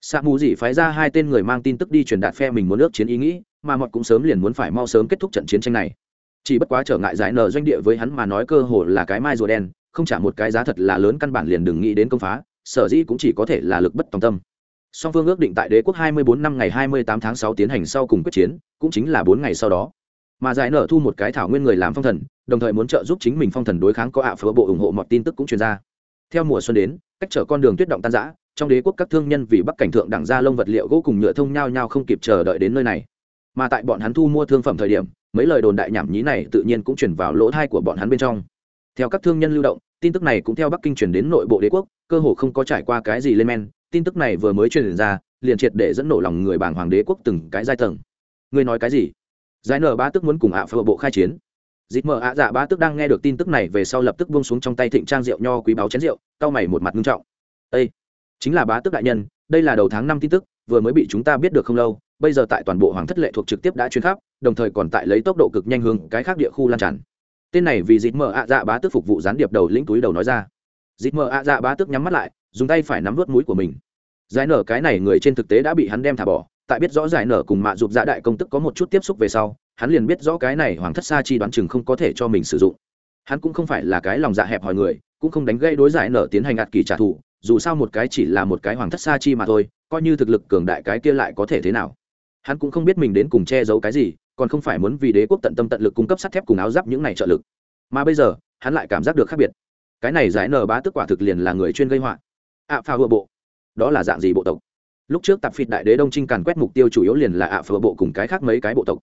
Xạ mù dỉ phái ra hai tên người mang tin tức đi truyền đạt phe mình muốn ước chiến ý nghĩ, mà mọt cũng sớm liền muốn phải mau sớm kết thúc trận chiến tranh này. Chỉ bất quá trở ngại giải nở doanh địa với hắn mà nói cơ hồ là cái mai rùa đen, không trả một cái giá thật là lớn căn bản liền đừng nghĩ đến công phá, sở dĩ cũng chỉ có thể là lực bất tòng tâm song phương ước định tại đế quốc 24 năm ngày 28 tháng 6 tiến hành sau cùng quyết chiến, cũng chính là bốn ngày sau đó. Mà giải nở thu một cái thảo nguyên người làm phong thần, đồng thời muốn trợ giúp chính mình phong thần đối kháng có ạ phở bộ ủng hộ mọi tin tức cũng truyền ra. Theo mùa xuân đến, cách trở con đường tuyết động tan rã, trong đế quốc các thương nhân vì bắc cảnh thượng đẳng ra lông vật liệu gỗ cùng nhựa thông nhau nhau không kịp chờ đợi đến nơi này. Mà tại bọn hắn thu mua thương phẩm thời điểm, mấy lời đồn đại nhảm nhí này tự nhiên cũng chuyển vào lỗ thai của bọn hắn bên trong. Theo các thương nhân lưu động, tin tức này cũng theo bắc kinh chuyển đến nội bộ đế quốc, cơ hồ không có trải qua cái gì lên men tin tức này vừa mới truyền ra, liền triệt để dẫn nổ lòng người bảng hoàng đế quốc từng cái giai tầng. Ngươi nói cái gì? Giải nở ba tức muốn cùng ạ phở bộ khai chiến. Dịp mở ạ dạ ba tức đang nghe được tin tức này về sau lập tức buông xuống trong tay thịnh trang rượu nho quý báo chén rượu, cau mày một mặt nghiêm trọng. Ê! chính là bá tước đại nhân, đây là đầu tháng năm tin tức, vừa mới bị chúng ta biết được không lâu, bây giờ tại toàn bộ hoàng thất lệ thuộc trực tiếp đã chuyến khắp, đồng thời còn tại lấy tốc độ cực nhanh hướng cái khác địa khu lan tràn. Tên này vì dịp mở ạ dạ bá tước phục vụ gián điệp đầu lĩnh túi đầu nói ra. Dịp mở ạ dạ bá tước nhắm mắt lại, dùng tay phải nắm vớt mũi của mình giải nở cái này người trên thực tế đã bị hắn đem thả bỏ tại biết rõ giải nở cùng mạ dục dạ đại công tức có một chút tiếp xúc về sau hắn liền biết rõ cái này hoàng thất sa chi đoán chừng không có thể cho mình sử dụng. Hắn cũng không phải là cái lòng dạ hẹp hòi người cũng không đánh gây đối giải nở tiến hành ạt kỳ trả thù dù sao một cái chỉ là một cái hoàng thất sa chi mà thôi coi như thực lực cường đại cái kia lại có thể thế nào. Hắn cũng không biết mình đến cùng che giấu cái gì còn không phải muốn vì đế quốc tận tâm tận lực cung cấp sắt thép cùng áo giáp những này trợ lực. Mà bây giờ hắn lại cảm giác được khác biệt. Cái này giải nở bá tức quả thực liền là người chuyên gây họa. Ạ à, pha vừa bộ đó là dạng gì bộ tộc? Lúc trước tạp phịt đại đế đông trinh càn quét mục tiêu chủ yếu liền là ạ à phở bộ cùng cái khác mấy cái bộ tộc.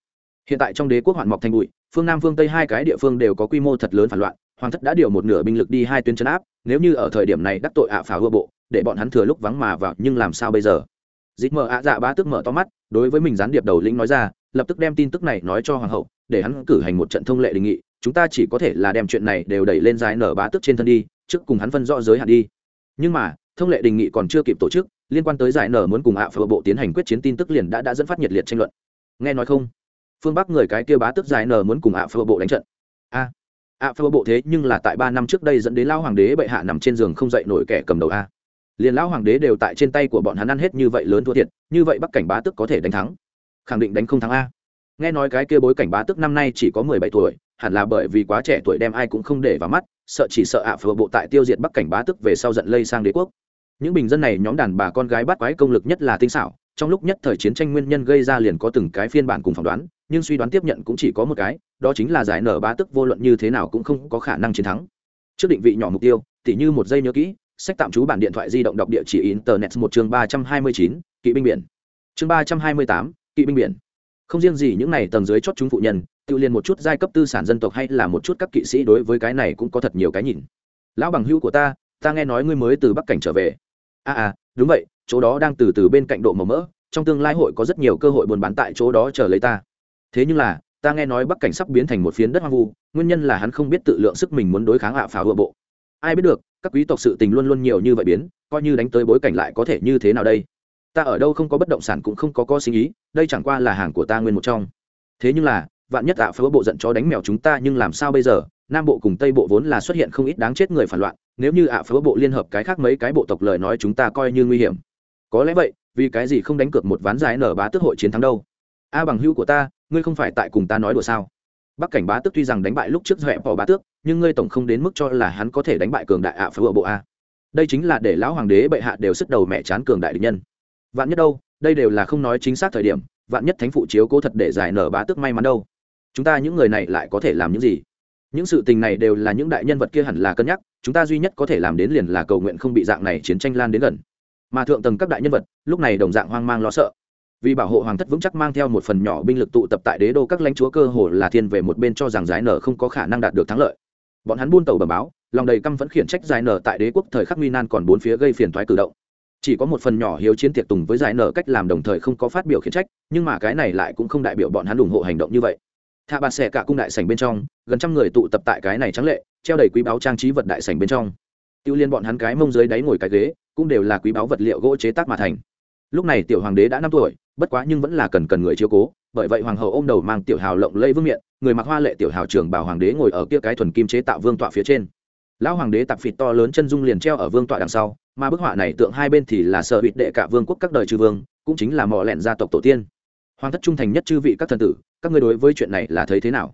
Hiện tại trong đế quốc hoạn mọc thành bụi, phương nam phương tây hai cái địa phương đều có quy mô thật lớn phản loạn, hoàng thất đã điều một nửa binh lực đi hai tuyến chấn áp, nếu như ở thời điểm này đắc tội ạ à phá hua bộ, để bọn hắn thừa lúc vắng mà vào, nhưng làm sao bây giờ? Dịp mở ạ dạ bá tức mở to mắt, đối với mình gián điệp đầu lĩnh nói ra, lập tức đem tin tức này nói cho hoàng hậu, để hắn cử hành một trận thông lệ đề nghị, chúng ta chỉ có thể là đem chuyện này đều đẩy lên dài nở bá tức trên thân đi, trước cùng hắn phân rõ giới hạn đi. Nhưng mà thông lệ đình nghị còn chưa kịp tổ chức, liên quan tới giải nở muốn cùng ạ phở bộ tiến hành quyết chiến tin tức liền đã đã dẫn phát nhiệt liệt tranh luận. Nghe nói không? Phương bắc người cái kia bá tức giải nở muốn cùng ạ phở bộ đánh trận. A, ạ phở bộ thế nhưng là tại ba năm trước đây dẫn đến lao hoàng đế bệ hạ nằm trên giường không dậy nổi kẻ cầm đầu a. Liền lão hoàng đế đều tại trên tay của bọn hắn ăn hết như vậy lớn thua thiệt, như vậy bắc cảnh bá tức có thể đánh thắng. Khẳng định đánh không thắng a. Nghe nói cái kia bối cảnh bá tức năm nay chỉ có mười bảy tuổi, hẳn là bởi vì quá trẻ tuổi đem ai cũng không để vào mắt, sợ chỉ sợ ạ phở bộ tại tiêu diệt bắc cảnh bá tức về sau giận lây sang đế quốc những bình dân này nhóm đàn bà con gái bắt quái công lực nhất là tinh xảo, trong lúc nhất thời chiến tranh nguyên nhân gây ra liền có từng cái phiên bản cùng phỏng đoán, nhưng suy đoán tiếp nhận cũng chỉ có một cái, đó chính là giải nở bá tức vô luận như thế nào cũng không có khả năng chiến thắng. Trước định vị nhỏ mục tiêu, tỉ như một giây nhớ kỹ, sách tạm trú bản điện thoại di động đọc địa chỉ internet một chương ba trăm hai mươi chín, kỵ binh biển. Chương ba trăm hai mươi tám, kỵ binh biển. Không riêng gì những này tầng dưới chót chúng phụ nhân, tự liền một chút giai cấp tư sản dân tộc hay là một chút các kỵ sĩ đối với cái này cũng có thật nhiều cái nhìn. Lão bằng hữu của ta ta nghe nói ngươi mới từ bắc cảnh trở về à à đúng vậy, chỗ đó đang từ từ bên cạnh độ màu mỡ, trong tương lai hội có rất nhiều cơ hội buôn bán tại chỗ đó chờ lấy ta. Thế nhưng là, ta nghe nói bắc cảnh sắp biến thành một phiến đất hoang vu, nguyên nhân là hắn không biết tự lượng sức mình muốn đối kháng hạ phá hựa bộ. Ai biết được, các quý tộc sự tình luôn luôn nhiều như vậy biến, coi như đánh tới bối cảnh lại có thể như thế nào đây? Ta ở đâu không có bất động sản cũng không có có sinh ý, đây chẳng qua là hàng của ta nguyên một trong. Thế nhưng là, vạn nhất ạ phá bộ giận chó đánh mèo chúng ta nhưng làm sao bây giờ? Nam bộ cùng tây bộ vốn là xuất hiện không ít đáng chết người phản loạn, nếu như ạ phớ bộ liên hợp cái khác mấy cái bộ tộc lời nói chúng ta coi như nguy hiểm. Có lẽ vậy, vì cái gì không đánh cược một ván giải nở bá tước hội chiến thắng đâu? A bằng hữu của ta, ngươi không phải tại cùng ta nói đùa sao? Bắc cảnh bá tước tuy rằng đánh bại lúc trước dọa bỏ bá tước, nhưng ngươi tổng không đến mức cho là hắn có thể đánh bại cường đại ạ phớ bộ a. Đây chính là để lão hoàng đế bệ hạ đều sức đầu mẹ chán cường đại địch nhân. Vạn nhất đâu, đây đều là không nói chính xác thời điểm, vạn nhất thánh phụ chiếu cố thật để giải nở bá tước may mắn đâu. Chúng ta những người này lại có thể làm những gì? Những sự tình này đều là những đại nhân vật kia hẳn là cân nhắc, chúng ta duy nhất có thể làm đến liền là cầu nguyện không bị dạng này chiến tranh lan đến gần. Mà thượng tầng các đại nhân vật, lúc này đồng dạng hoang mang lo sợ. Vì bảo hộ hoàng thất vững chắc mang theo một phần nhỏ binh lực tụ tập tại đế đô các lãnh chúa cơ hồ là thiên về một bên cho rằng giải nở không có khả năng đạt được thắng lợi. Bọn hắn buôn tàu bẩm báo, lòng đầy căm vẫn khiển trách giải nở tại đế quốc thời khắc nguy nan còn bốn phía gây phiền thoái cử động. Chỉ có một phần nhỏ hiếu chiến tiệc tùng với giải nở cách làm đồng thời không có phát biểu khiển trách, nhưng mà cái này lại cũng không đại biểu bọn hắn ủng hộ hành động như vậy thạ bạt xẻ cả cung đại sảnh bên trong, gần trăm người tụ tập tại cái này trắng lệ, treo đầy quý báo trang trí vật đại sảnh bên trong. Tiêu liên bọn hắn cái mông dưới đáy ngồi cái ghế, cũng đều là quý báo vật liệu gỗ chế tác mà thành. Lúc này tiểu hoàng đế đã năm tuổi, bất quá nhưng vẫn là cần cần người chiếu cố, bởi vậy hoàng hậu ôm đầu mang tiểu hào lộng lây vương miện, người mặc hoa lệ tiểu hào trường bảo hoàng đế ngồi ở kia cái thuần kim chế tạo vương tọa phía trên. Lão hoàng đế tạp phịt to lớn chân dung liền treo ở vương tọa đằng sau, mà bức họa này tượng hai bên thì là sợ bịt đệ cả vương quốc các đời chư vương, cũng chính là mỏ lẹn gia tộc tổ tiên. Hoàng thất trung thành nhất chư vị các thần tử các ngươi đối với chuyện này là thấy thế nào?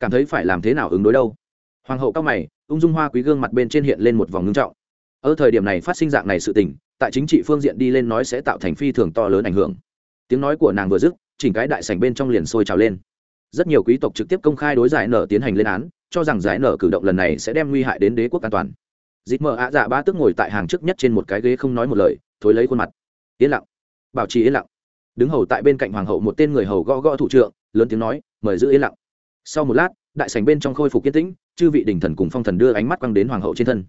Cảm thấy phải làm thế nào ứng đối đâu? Hoàng hậu cao mày, ung dung hoa quý gương mặt bên trên hiện lên một vòng ngưng trọng. Ở thời điểm này phát sinh dạng này sự tình, tại chính trị phương diện đi lên nói sẽ tạo thành phi thường to lớn ảnh hưởng. Tiếng nói của nàng vừa dứt, chỉnh cái đại sảnh bên trong liền sôi trào lên. Rất nhiều quý tộc trực tiếp công khai đối giải nở tiến hành lên án, cho rằng giải nở cử động lần này sẽ đem nguy hại đến đế quốc an toàn. Dịp mờ ạ dạ ba tức ngồi tại hàng trước nhất trên một cái ghế không nói một lời, thối lấy khuôn mặt. Yên lặng. Bảo trì yên lặng đứng hầu tại bên cạnh hoàng hậu một tên người hầu gõ gõ thủ trưởng lớn tiếng nói, mời giữ yên lặng. Sau một lát, đại sảnh bên trong khôi phục kiên tĩnh, chư vị đình thần cùng phong thần đưa ánh mắt quăng đến hoàng hậu trên thân.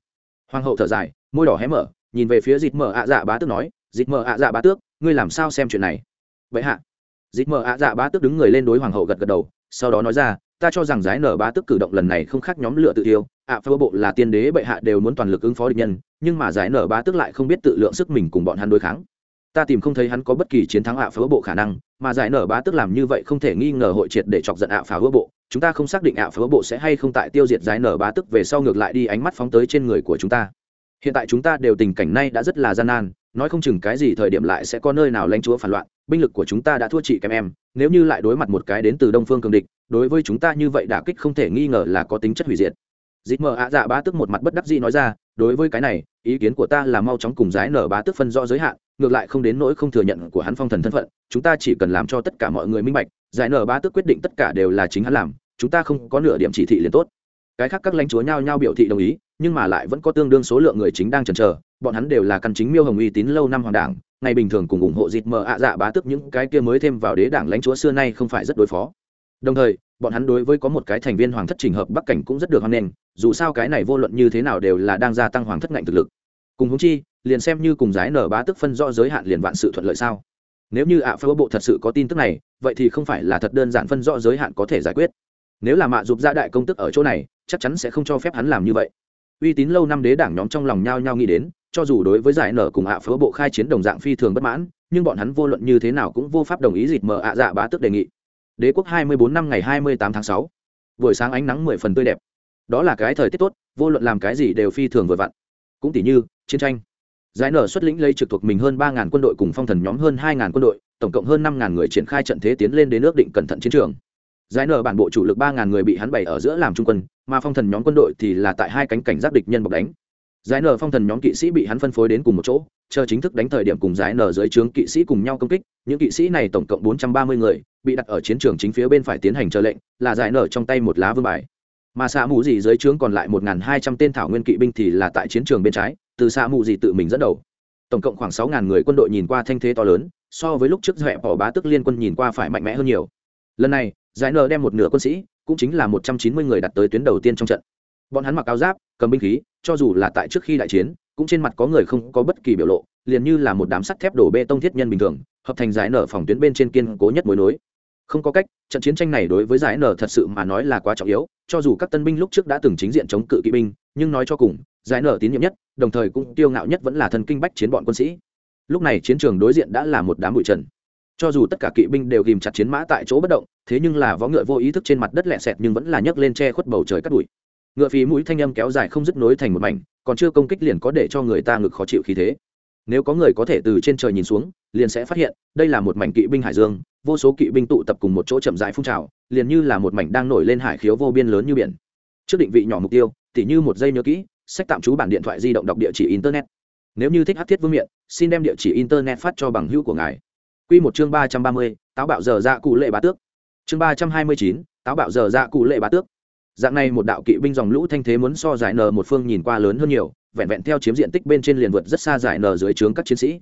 Hoàng hậu thở dài, môi đỏ hé mở, nhìn về phía dịt mở ạ dạ bá tước nói dịt mở ạ dạ bá tước, ngươi làm sao xem chuyện này? Vậy hạ. Dịt mở ạ dạ bá tước đứng người lên đối hoàng hậu gật gật đầu, sau đó nói ra, ta cho rằng giải nở bá tước cử động lần này không khác nhóm lửa tự tiêu ạ phơ bộ là tiên đế bệ hạ đều muốn toàn lực ứng phó địch nhân, nhưng mà giải nở bá tước lại không biết tự lượng sức mình cùng bọn hắn đối kháng ta tìm không thấy hắn có bất kỳ chiến thắng ạ phá bộ khả năng, mà giải nở bá tức làm như vậy không thể nghi ngờ hội triệt để chọc giận ạ phá bộ. Chúng ta không xác định ạ phá bộ sẽ hay không tại tiêu diệt giải nở bá tức về sau ngược lại đi ánh mắt phóng tới trên người của chúng ta. Hiện tại chúng ta đều tình cảnh nay đã rất là gian nan, nói không chừng cái gì thời điểm lại sẽ có nơi nào lãnh chúa phản loạn, binh lực của chúng ta đã thua chị kém em, nếu như lại đối mặt một cái đến từ đông phương cường địch, đối với chúng ta như vậy đả kích không thể nghi ngờ là có tính chất hủy diệt. Dịp mờ ạ dạ bá tức một mặt bất đắc dĩ nói ra, đối với cái này, ý kiến của ta là mau chóng cùng giải nở bá tức phân rõ giới hạn ngược lại không đến nỗi không thừa nhận của hắn phong thần thân phận, chúng ta chỉ cần làm cho tất cả mọi người minh bạch, giải nở bá tức quyết định tất cả đều là chính hắn làm, chúng ta không có nửa điểm chỉ thị liền tốt. Cái khác các lãnh chúa nhao nhao biểu thị đồng ý, nhưng mà lại vẫn có tương đương số lượng người chính đang chần chờ, bọn hắn đều là căn chính miêu hồng uy tín lâu năm hoàng đảng, ngày bình thường cùng ủng hộ dịt mờ ạ dạ bá tức những cái kia mới thêm vào đế đảng lãnh chúa xưa nay không phải rất đối phó. Đồng thời, bọn hắn đối với có một cái thành viên hoàng thất trình hợp bắc cảnh cũng rất được hoan nghênh, dù sao cái này vô luận như thế nào đều là đang gia tăng hoàng thất ngạnh thực lực. Cùng húng chi liền xem như cùng giải nở bá tức phân rõ giới hạn liền vạn sự thuận lợi sao? Nếu như ạ phơ bộ thật sự có tin tức này, vậy thì không phải là thật đơn giản phân rõ giới hạn có thể giải quyết. Nếu là mạ dục gia đại công tức ở chỗ này, chắc chắn sẽ không cho phép hắn làm như vậy. Uy tín lâu năm đế đảng nhóm trong lòng nhao nhao nghĩ đến, cho dù đối với giải nở cùng ạ phớ bộ khai chiến đồng dạng phi thường bất mãn, nhưng bọn hắn vô luận như thế nào cũng vô pháp đồng ý dịt mờ ạ dạ bá tức đề nghị. Đế quốc hai mươi bốn năm ngày hai mươi tám tháng sáu. Buổi sáng ánh nắng mười phần tươi đẹp. Đó là cái thời tiết tốt, vô luận làm cái gì đều phi thường vừa vặn. Cũng tỷ như, chiến tranh giải nở xuất lĩnh lấy trực thuộc mình hơn ba ngàn quân đội cùng phong thần nhóm hơn hai ngàn quân đội, tổng cộng hơn năm ngàn người triển khai trận thế tiến lên đến nước định cẩn thận chiến trường. Giải nở bản bộ chủ lực ba ngàn người bị hắn bày ở giữa làm trung quân, mà phong thần nhóm quân đội thì là tại hai cánh cảnh giáp địch nhân bọc đánh. Giải nở phong thần nhóm kỵ sĩ bị hắn phân phối đến cùng một chỗ, chờ chính thức đánh thời điểm cùng giải nở dưới trướng kỵ sĩ cùng nhau công kích, những kỵ sĩ này tổng cộng bốn trăm ba mươi người, bị đặt ở chiến trường chính phía bên phải tiến hành chờ lệnh, là giải nở trong tay một lá vương bài mà xạ mù gì dưới trướng còn lại một hai trăm tên thảo nguyên kỵ binh thì là tại chiến trường bên trái, từ xạ mù gì tự mình dẫn đầu. Tổng cộng khoảng sáu ngàn người quân đội nhìn qua thanh thế to lớn, so với lúc trước dẹp bỏ bá tức liên quân nhìn qua phải mạnh mẽ hơn nhiều. Lần này, giải nở đem một nửa quân sĩ, cũng chính là một trăm chín mươi người đặt tới tuyến đầu tiên trong trận. Bọn hắn mặc áo giáp, cầm binh khí, cho dù là tại trước khi đại chiến, cũng trên mặt có người không có bất kỳ biểu lộ, liền như là một đám sắt thép đổ bê tông thiết nhân bình thường, hợp thành giải nở phòng tuyến bên trên kiên cố nhất mối nối không có cách, trận chiến tranh này đối với giải n thật sự mà nói là quá trọng yếu, cho dù các tân binh lúc trước đã từng chính diện chống cự kỵ binh, nhưng nói cho cùng, giải n tín nhiệm nhất, đồng thời cũng tiêu ngạo nhất vẫn là thần kinh bách chiến bọn quân sĩ. Lúc này chiến trường đối diện đã là một đám bụi trần. Cho dù tất cả kỵ binh đều ghìm chặt chiến mã tại chỗ bất động, thế nhưng là võ ngựa vô ý thức trên mặt đất lẹ sẹt nhưng vẫn là nhấc lên che khuất bầu trời cắt bụi. Ngựa phí mũi thanh âm kéo dài không dứt nối thành một mảnh, còn chưa công kích liền có để cho người ta ngực khó chịu khí thế. Nếu có người có thể từ trên trời nhìn xuống, liền sẽ phát hiện, đây là một mảnh kỵ binh hải dương vô số kỵ binh tụ tập cùng một chỗ chậm rãi phun trào, liền như là một mảnh đang nổi lên hải khiếu vô biên lớn như biển. Trước định vị nhỏ mục tiêu, tỉ như một giây nhớ kỹ, sách tạm trú bản điện thoại di động đọc địa chỉ internet. Nếu như thích hát thiết vương miện, xin đem địa chỉ internet phát cho bằng hữu của ngài. Quy một chương ba trăm ba mươi, táo bạo giờ dạ cụ lệ bá tước. Chương ba trăm hai mươi chín, táo bạo giờ dạ cụ lệ bá tước. Dạng này một đạo kỵ binh dòng lũ thanh thế muốn so giải n một phương nhìn qua lớn hơn nhiều, vẹn vẹn theo chiếm diện tích bên trên liền vượt rất xa giải n dưới trướng các chiến sĩ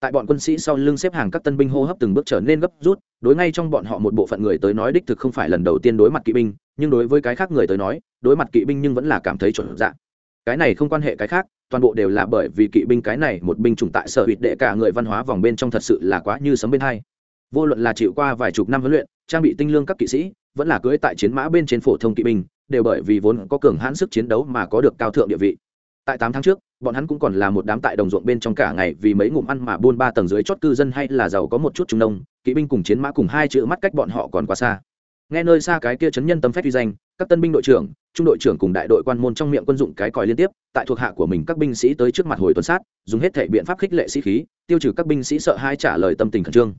tại bọn quân sĩ sau lưng xếp hàng các tân binh hô hấp từng bước trở nên gấp rút, đối ngay trong bọn họ một bộ phận người tới nói đích thực không phải lần đầu tiên đối mặt kỵ binh, nhưng đối với cái khác người tới nói, đối mặt kỵ binh nhưng vẫn là cảm thấy chuẩn dạng cái này không quan hệ cái khác, toàn bộ đều là bởi vì kỵ binh cái này một binh chủng tại sở hụt đệ cả người văn hóa vòng bên trong thật sự là quá như sấm bên hai. Vô luận là chịu qua vài chục năm huấn luyện, trang bị tinh lương các kỵ sĩ, vẫn là cưỡi tại chiến mã bên trên phổ thông kỵ binh, đều bởi vì vốn có cường hãn sức chiến đấu mà có được cao thượng địa vị. Tại tám tháng trước bọn hắn cũng còn là một đám tại đồng ruộng bên trong cả ngày vì mấy ngụm ăn mà buôn ba tầng dưới chót cư dân hay là giàu có một chút trung nông, kỵ binh cùng chiến mã cùng hai chữ mắt cách bọn họ còn quá xa. Nghe nơi xa cái kia chấn nhân tâm phép uy danh, các tân binh đội trưởng, trung đội trưởng cùng đại đội quan môn trong miệng quân dụng cái còi liên tiếp, tại thuộc hạ của mình các binh sĩ tới trước mặt hồi tuần sát, dùng hết thể biện pháp khích lệ sĩ khí, tiêu trừ các binh sĩ sợ hai trả lời tâm tình khẩn trương.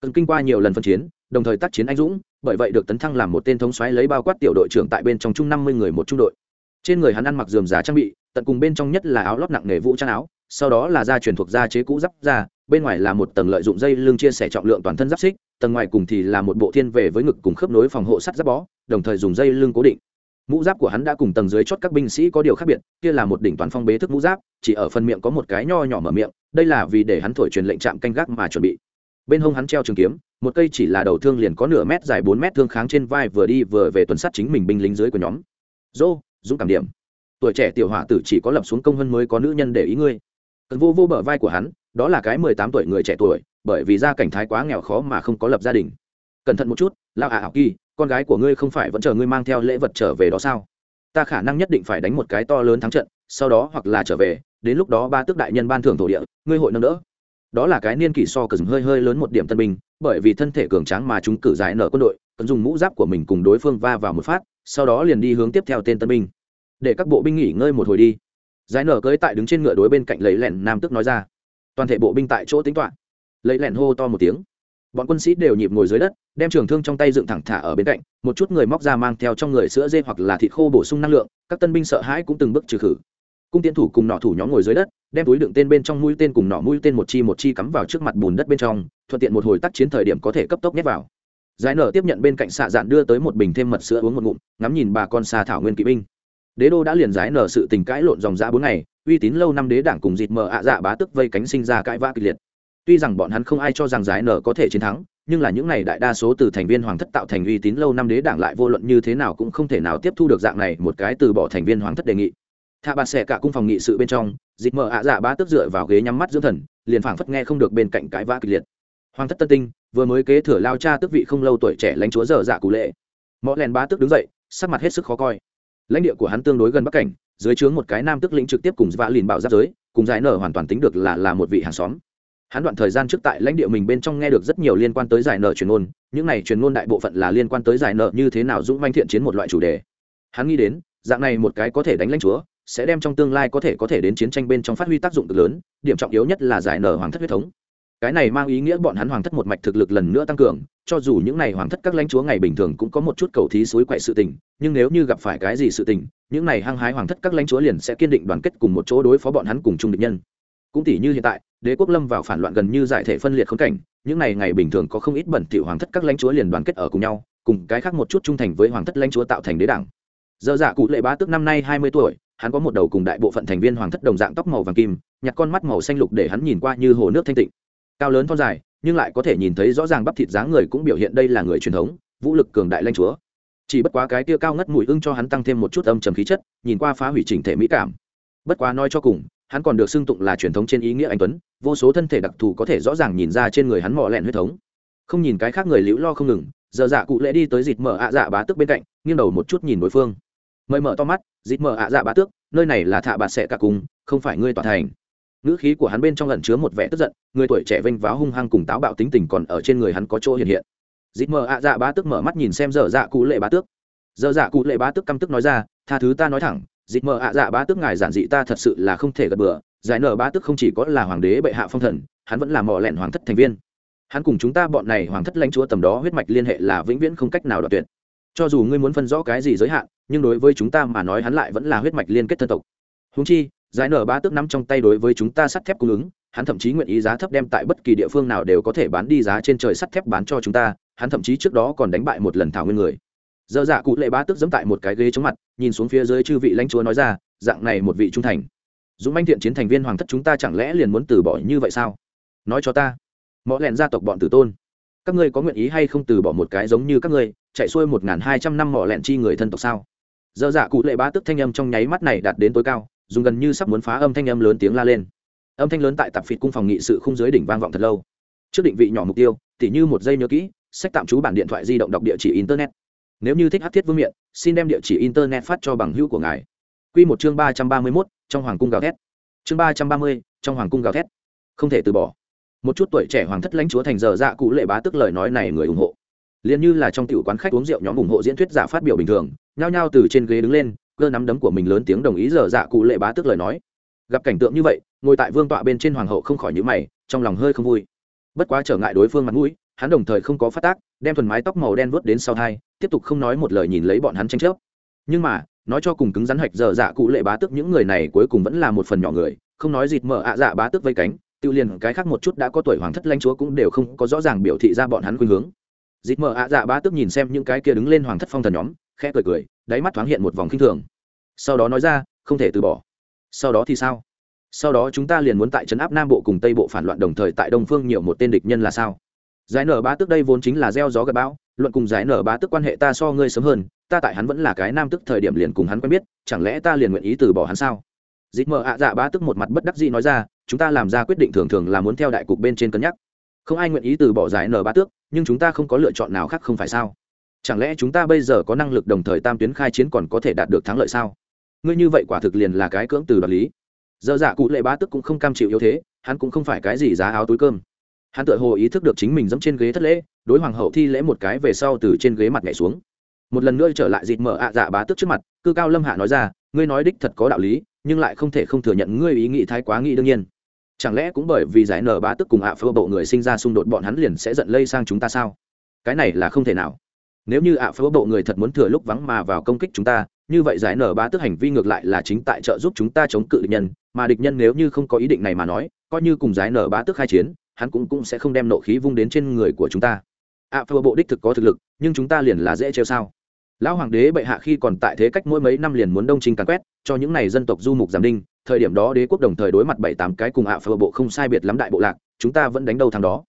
Cần kinh qua nhiều lần phân chiến, đồng thời tác chiến anh dũng, bởi vậy được tấn thăng làm một tên thống xoáy lấy bao quát tiểu đội trưởng tại bên trong chung năm mươi người một trung đội. Trên người hắn ăn mặc dườm giá trang bị tận cùng bên trong nhất là áo lót nặng nề vũ trang áo, sau đó là da truyền thuộc da chế cũ giáp da, bên ngoài là một tầng lợi dụng dây lưng chia sẻ trọng lượng toàn thân giáp xích, tầng ngoài cùng thì là một bộ thiên về với ngực cùng khớp nối phòng hộ sắt giáp bó, đồng thời dùng dây lưng cố định. Mũ giáp của hắn đã cùng tầng dưới chót các binh sĩ có điều khác biệt, kia là một đỉnh toàn phong bế thức mũ giáp, chỉ ở phần miệng có một cái nho nhỏ mở miệng, đây là vì để hắn thổi truyền lệnh chạm canh gác mà chuẩn bị. Bên hông hắn treo trường kiếm, một cây chỉ là đầu thương liền có nửa mét dài bốn mét thương kháng trên vai vừa đi vừa về tuần sát chính mình binh lính dưới của nhóm. Dô dũng cảm điểm tuổi trẻ tiểu hỏa tử chỉ có lập xuống công hơn mới có nữ nhân để ý ngươi. Cần vô vô bờ vai của hắn, đó là cái mười tám tuổi người trẻ tuổi, bởi vì gia cảnh thái quá nghèo khó mà không có lập gia đình. Cẩn thận một chút lao ả à kỳ, con gái của ngươi không phải vẫn chờ ngươi mang theo lễ vật trở về đó sao? Ta khả năng nhất định phải đánh một cái to lớn thắng trận, sau đó hoặc là trở về, đến lúc đó ba tước đại nhân ban thưởng thổ địa, ngươi hội nâng đỡ. Đó là cái niên kỷ so cờ hơi hơi lớn một điểm tân binh, bởi vì thân thể cường tráng mà chúng cử giải nở quân đội cần dùng mũ giáp của mình cùng đối phương va vào một phát, sau đó liền đi hướng tiếp theo tên tân binh để các bộ binh nghỉ ngơi một hồi đi. Giải nở cưới tại đứng trên ngựa đối bên cạnh lấy lẹn nam tức nói ra. Toàn thể bộ binh tại chỗ tính toạ lấy lẹn hô to một tiếng. Bọn quân sĩ đều nhịp ngồi dưới đất, đem trường thương trong tay dựng thẳng thả ở bên cạnh, một chút người móc ra mang theo trong người sữa dê hoặc là thịt khô bổ sung năng lượng, các tân binh sợ hãi cũng từng bước trừ khử. Cung tiến thủ cùng nọ thủ nhóm ngồi dưới đất, đem túi đựng tên bên trong mũi tên cùng nọ mũi tên một chi một chi cắm vào trước mặt bùn đất bên trong, thuận tiện một hồi tác chiến thời điểm có thể cấp tốc nhét vào. Giải nở tiếp nhận bên cạnh xạ dạn đưa tới một bình thêm mật sữa uống một ngụm, ngắm nhìn bà con xà thảo nguyên kỵ binh đế đô đã liền giải nở sự tình cãi lộn dòng dã bốn ngày, uy tín lâu năm đế đảng cùng dịt mờ ạ dạ bá tức vây cánh sinh ra cãi vã kịch liệt. Tuy rằng bọn hắn không ai cho rằng giải nở có thể chiến thắng, nhưng là những này đại đa số từ thành viên hoàng thất tạo thành uy tín lâu năm đế đảng lại vô luận như thế nào cũng không thể nào tiếp thu được dạng này một cái từ bỏ thành viên hoàng thất đề nghị. Thạ bà xẻ cả cung phòng nghị sự bên trong, dịt mờ ạ dạ bá tức dựa vào ghế nhắm mắt dưỡng thần, liền phảng phất nghe không được bên cạnh cãi vã kịch liệt. Hoàng thất tân tinh, vừa mới kế thừa lao cha tước vị không lâu tuổi trẻ lãnh chúa dở dạ cụ lệ. Mõ lèn bá tức đứng dậy, sắc mặt hết sức khó coi lãnh địa của hắn tương đối gần bắc cảnh, dưới trướng một cái nam tức lĩnh trực tiếp cùng vã lìn bảo giáp giới, cùng giải nở hoàn toàn tính được là là một vị hàng xóm. Hắn đoạn thời gian trước tại lãnh địa mình bên trong nghe được rất nhiều liên quan tới giải nợ truyền ngôn, những này truyền ngôn đại bộ phận là liên quan tới giải nợ như thế nào dũng manh thiện chiến một loại chủ đề. Hắn nghĩ đến, dạng này một cái có thể đánh lãnh chúa, sẽ đem trong tương lai có thể có thể đến chiến tranh bên trong phát huy tác dụng cực lớn, điểm trọng yếu nhất là giải nở hoàng thất huyết thống cái này mang ý nghĩa bọn hắn hoàng thất một mạch thực lực lần nữa tăng cường, cho dù những này hoàng thất các lãnh chúa ngày bình thường cũng có một chút cầu thí suối quậy sự tình, nhưng nếu như gặp phải cái gì sự tình, những này hăng hái hoàng thất các lãnh chúa liền sẽ kiên định đoàn kết cùng một chỗ đối phó bọn hắn cùng chung địch nhân. Cũng tỷ như hiện tại, đế quốc lâm vào phản loạn gần như giải thể phân liệt khống cảnh, những ngày ngày bình thường có không ít bẩn thỉu hoàng thất các lãnh chúa liền đoàn kết ở cùng nhau, cùng cái khác một chút trung thành với hoàng thất lãnh chúa tạo thành đế đảng. Dơ dạ cụ lệ bá tức năm nay hai mươi tuổi, hắn có một đầu cùng đại bộ phận thành viên hoàng thất đồng dạng tóc màu vàng kim, nhặt con mắt màu xanh lục để hắn nhìn qua như hồ nước thanh tịnh cao lớn thon dài, nhưng lại có thể nhìn thấy rõ ràng bắp thịt dáng người cũng biểu hiện đây là người truyền thống, vũ lực cường đại lanh chúa. Chỉ bất quá cái tia cao ngất mùi ưng cho hắn tăng thêm một chút âm trầm khí chất, nhìn qua phá hủy chỉnh thể mỹ cảm. Bất quá nói cho cùng, hắn còn được xưng tụng là truyền thống trên ý nghĩa anh tuấn, vô số thân thể đặc thù có thể rõ ràng nhìn ra trên người hắn mò lẹn huyết thống. Không nhìn cái khác người liễu lo không ngừng, giờ dạ cụ lễ đi tới dịt mở ạ dạ bá tước bên cạnh, nghiêng đầu một chút nhìn đối phương. Mời mở to mắt, dịt mở ạ dạ bá tước, nơi này là thạ bạt sẽ cả cùng, không phải ngươi tòa thành ngữ khí của hắn bên trong lẩn chứa một vẻ tức giận, người tuổi trẻ vênh váo hung hăng cùng táo bạo tính tình còn ở trên người hắn có chỗ hiện hiện. Dịp mờ ạ dạ bá tước mở mắt nhìn xem giờ dạ cụ lệ bá tước. Giờ dạ cụ lệ bá tước căm tức nói ra, tha thứ ta nói thẳng dịp mờ ạ dạ bá tước ngài giản dị ta thật sự là không thể gật bừa, giải nở bá tước không chỉ có là hoàng đế bệ hạ phong thần, hắn vẫn là mỏ lẹn hoàng thất thành viên. Hắn cùng chúng ta bọn này hoàng thất lãnh chúa tầm đó huyết mạch liên hệ là vĩnh viễn không cách nào đoạt tuyệt. Cho dù ngươi muốn phân rõ cái gì giới hạn, nhưng đối với chúng ta mà nói hắn lại vẫn là huyết mạch liên kết thân tộc. Húng chi giải nở ba tước nắm trong tay đối với chúng ta sắt thép cung ứng, hắn thậm chí nguyện ý giá thấp đem tại bất kỳ địa phương nào đều có thể bán đi giá trên trời sắt thép bán cho chúng ta, hắn thậm chí trước đó còn đánh bại một lần thảo nguyên người. Dơ dạ cụ lệ ba tước dẫm tại một cái ghế chống mặt, nhìn xuống phía dưới chư vị lãnh chúa nói ra, dạng này một vị trung thành, dũng manh thiện chiến thành viên hoàng thất chúng ta chẳng lẽ liền muốn từ bỏ như vậy sao? Nói cho ta. Mọi lẹn gia tộc bọn tử tôn, các ngươi có nguyện ý hay không từ bỏ một cái giống như các ngươi, chạy xuôi một n g h n hai trăm năm mỏ lẹn chi người thân tộc sao? Dơ dạ cụ lệ ba tức thanh âm trong nháy mắt này đạt đến tối cao dùng gần như sắp muốn phá âm thanh âm lớn tiếng la lên. Âm thanh lớn tại tạp phịt cung phòng nghị sự khung dưới đỉnh vang vọng thật lâu. Trước định vị nhỏ mục tiêu, tỉ như một giây nhớ kỹ, sách tạm trú bản điện thoại di động đọc địa chỉ internet. Nếu như thích hát thiết vương miện, xin đem địa chỉ internet phát cho bằng hữu của ngài. Q một chương ba trăm ba mươi mốt, trong hoàng cung gào thét. Chương ba trăm ba mươi, trong hoàng cung gào thét. Không thể từ bỏ. Một chút tuổi trẻ hoàng thất lãnh chúa thành giờ dạ cụ lệ bá tức lời nói này người ủng hộ. Liền như là trong tiểu quán khách uống rượu nhóm ủng hộ diễn thuyết giả phát biểu bình thường, nhao nhao từ trên ghế đứng lên cơ nắm đấm của mình lớn tiếng đồng ý giờ dạ cụ lệ bá tức lời nói. Gặp cảnh tượng như vậy, ngồi tại vương tọa bên trên hoàng hậu không khỏi nhữ mày, trong lòng hơi không vui. Bất quá trở ngại đối phương mặt mũi, hắn đồng thời không có phát tác, đem thuần mái tóc màu đen vớt đến sau thai, tiếp tục không nói một lời nhìn lấy bọn hắn tranh chấp. Nhưng mà, nói cho cùng cứng rắn hạch dở dạ cụ lệ bá tức những người này cuối cùng vẫn là một phần nhỏ người, không nói dịt mở ạ dạ bá tức vây cánh, tiêu liền cái khác một chút đã có tuổi hoàng thất lãnh chúa cũng đều không có rõ ràng biểu thị ra bọn hắn khuynh hướng. Dịt mở ạ dạ bá tức nhìn xem những cái kia đứng lên hoàng thất phong thần nhóm, khẽ cười cười đáy mắt thoáng hiện một vòng khinh thường. Sau đó nói ra, không thể từ bỏ. Sau đó thì sao? Sau đó chúng ta liền muốn tại trấn áp nam bộ cùng tây bộ phản loạn đồng thời tại đông phương nhiều một tên địch nhân là sao? Giải nở bá tức đây vốn chính là gieo gió gặp bão, luận cùng giải nở bá tức quan hệ ta so ngươi sớm hơn, ta tại hắn vẫn là cái nam tức thời điểm liền cùng hắn quen biết, chẳng lẽ ta liền nguyện ý từ bỏ hắn sao? Dịch mờ ạ dạ bá tức một mặt bất đắc dĩ nói ra, chúng ta làm ra quyết định thường thường là muốn theo đại cục bên trên cân nhắc. Không ai nguyện ý từ bỏ giải nở bá tước, nhưng chúng ta không có lựa chọn nào khác không phải sao? Chẳng lẽ chúng ta bây giờ có năng lực đồng thời tam tuyến khai chiến còn có thể đạt được thắng lợi sao? Ngươi như vậy quả thực liền là cái cưỡng từ đoạt lý. Dơ dạ cụ lệ bá tức cũng không cam chịu yếu thế, hắn cũng không phải cái gì giá áo túi cơm. Hắn tự hồ ý thức được chính mình dẫm trên ghế thất lễ, đối hoàng hậu thi lễ một cái về sau từ trên ghế mặt nhảy xuống. Một lần nữa trở lại dịt mở ạ dạ bá tức trước mặt, cư cao lâm hạ nói ra, ngươi nói đích thật có đạo lý, nhưng lại không thể không thừa nhận ngươi ý nghĩ thái quá nghĩ đương nhiên. Chẳng lẽ cũng bởi vì giải nở bá tức cùng ạ phơ bộ người sinh ra xung đột bọn hắn liền sẽ giận lây sang chúng ta sao? Cái này là không thể nào nếu như ạ phơ bộ người thật muốn thừa lúc vắng mà vào công kích chúng ta, như vậy giải nở bá tức hành vi ngược lại là chính tại trợ giúp chúng ta chống cự địch nhân, mà địch nhân nếu như không có ý định này mà nói, coi như cùng giải nở bá tức khai chiến, hắn cũng cũng sẽ không đem nộ khí vung đến trên người của chúng ta. Ạ phơ bộ đích thực có thực lực, nhưng chúng ta liền là dễ trêu sao. Lão hoàng đế bệ hạ khi còn tại thế cách mỗi mấy năm liền muốn đông Trinh càn quét, cho những này dân tộc du mục giảm đinh, thời điểm đó đế quốc đồng thời đối mặt bảy tám cái cùng ạ phơ bộ không sai biệt lắm đại bộ lạc, chúng ta vẫn đánh đầu thằng đó.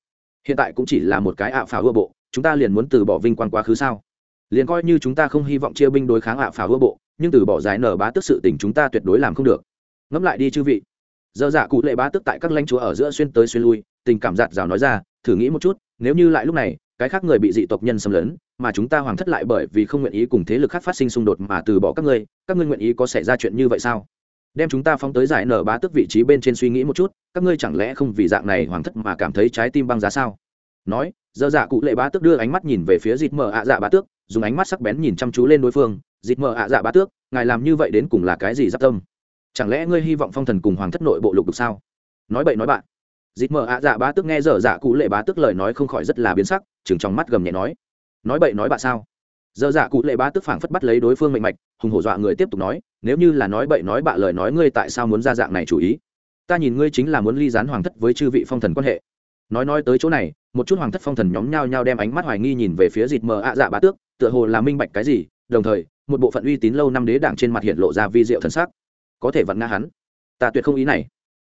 Hiện tại cũng chỉ là một cái ạ phá ưa bộ chúng ta liền muốn từ bỏ vinh quang quá khứ sao? Liền coi như chúng ta không hy vọng chia binh đối kháng ạ phàm vua bộ, nhưng từ bỏ giải nở bá tức sự tình chúng ta tuyệt đối làm không được. Ngẫm lại đi chư vị. Dơ dạ cụ lệ bá tức tại các lãnh chúa ở giữa xuyên tới xuyên lui, tình cảm giạt rào nói ra, thử nghĩ một chút, nếu như lại lúc này, cái khác người bị dị tộc nhân xâm lấn, mà chúng ta hoàng thất lại bởi vì không nguyện ý cùng thế lực khác phát sinh xung đột mà từ bỏ các ngươi các ngươi nguyện ý có xảy ra chuyện như vậy sao? Đem chúng ta phóng tới giải nở bá tức vị trí bên trên suy nghĩ một chút, các ngươi chẳng lẽ không vì dạng này hoàng thất mà cảm thấy trái tim băng giá sao? Nói dơ dạ cụ lệ bá tước đưa ánh mắt nhìn về phía dịt mờ ạ dạ bá tước, dùng ánh mắt sắc bén nhìn chăm chú lên đối phương, dịt mờ ạ dạ bá tước, ngài làm như vậy đến cùng là cái gì giáp tâm? Chẳng lẽ ngươi hy vọng phong thần cùng hoàng thất nội bộ lục được sao? Nói bậy nói bạn. Dịt mờ ạ dạ bá tước nghe dở dạ cụ lệ bá tước lời nói không khỏi rất là biến sắc chừng trong mắt gầm nhẹ nói nói bậy nói bạn sao? Dở dạ cụ lệ bá tước phảng phất bắt lấy đối phương mạnh mạch, hùng hổ dọa người tiếp tục nói, nếu như là nói bậy nói bạ lời nói ngươi tại sao muốn ra dạng này chủ ý? Ta nhìn ngươi chính là muốn ly gián hoàng thất với chư vị phong thần quan hệ nói nói tới chỗ này, một chút hoàng thất phong thần nhóm nhao nhao đem ánh mắt hoài nghi nhìn về phía dịt mờ ạ dạ bá tước, tựa hồ là minh bạch cái gì, đồng thời, một bộ phận uy tín lâu năm đế đảng trên mặt hiện lộ ra vi diệu thần sắc. Có thể vặn ngã hắn. Ta tuyệt không ý này.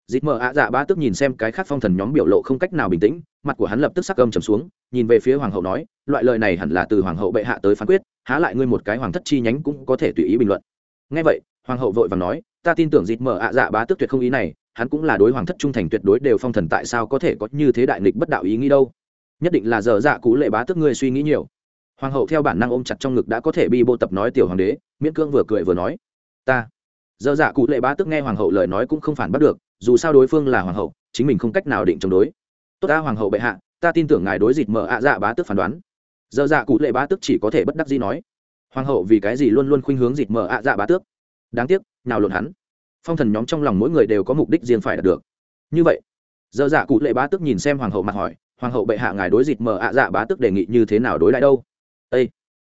Dịt mờ ạ dạ bá tước nhìn xem cái khác phong thần nhóm biểu lộ không cách nào bình tĩnh, mặt của hắn lập tức sắc âm trầm xuống, nhìn về phía hoàng hậu nói, loại lời này hẳn là từ hoàng hậu bệ hạ tới phán quyết, há lại ngươi một cái hoàng thất chi nhánh cũng có thể tùy ý bình luận. Ngay vậy hoàng hậu vội vàng nói, ta tin tưởng dịt mở ạ dạ bá tước tuyệt không ý này, hắn cũng là đối hoàng thất trung thành tuyệt đối đều phong thần tại sao có thể có như thế đại nghịch bất đạo ý nghĩ đâu. Nhất định là giờ dạ cú lệ bá tước ngươi suy nghĩ nhiều. Hoàng hậu theo bản năng ôm chặt trong ngực đã có thể bi bô tập nói tiểu hoàng đế, miễn cương vừa cười vừa nói, ta. Giờ dạ cụ lệ bá tước nghe hoàng hậu lời nói cũng không phản bắt được, dù sao đối phương là hoàng hậu, chính mình không cách nào định chống đối. Tốt ta hoàng hậu bệ hạ, ta tin tưởng ngài đối dịch mở ạ dạ bá tước phán đoán. Giờ dạ cụ lệ bá tước chỉ có thể bất đắc gì nói. Hoàng hậu vì cái gì luôn luôn khuynh hướng dịch mở ạ dạ bá tước? Đáng tiếc, nào lộn hắn. Phong thần nhóm trong lòng mỗi người đều có mục đích riêng phải đạt được. Như vậy giờ dạ cụ lệ bá tước nhìn xem hoàng hậu mặt hỏi, hoàng hậu bệ hạ ngài đối dịch mở ạ dạ bá tước đề nghị như thế nào đối lại đâu? Â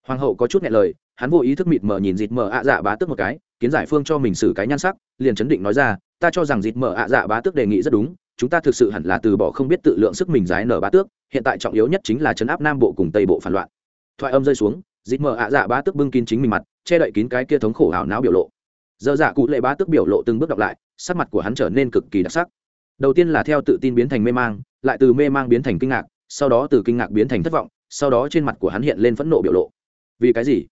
hoàng hậu có chút nghe lời, hắn vô ý thức mịt mờ nhìn dịt mờ ạ dạ bá tước một cái, kiến giải phương cho mình xử cái nhan sắc, liền chấn định nói ra, ta cho rằng dịt mờ ạ dạ bá tước đề nghị rất đúng, chúng ta thực sự hẳn là từ bỏ không biết tự lượng sức mình giải nở bá tước, hiện tại trọng yếu nhất chính là chấn áp nam bộ cùng tây bộ phản loạn. Thoại âm rơi xuống dịt mờ ạ dạ bá tước bưng kín chính mình mặt, che đậy kín cái kia thống khổ hảo não biểu lộ giờ dạ cụ lệ bá tước biểu lộ từng bước đọc lại, sắc mặt của hắn trở nên cực kỳ đặc sắc. Đầu tiên là theo tự tin biến thành mê mang, lại từ mê mang biến thành kinh ngạc, sau đó từ kinh ngạc biến thành thất vọng, sau đó trên mặt của hắn hiện lên phẫn nộ biểu lộ. Vì cái gì?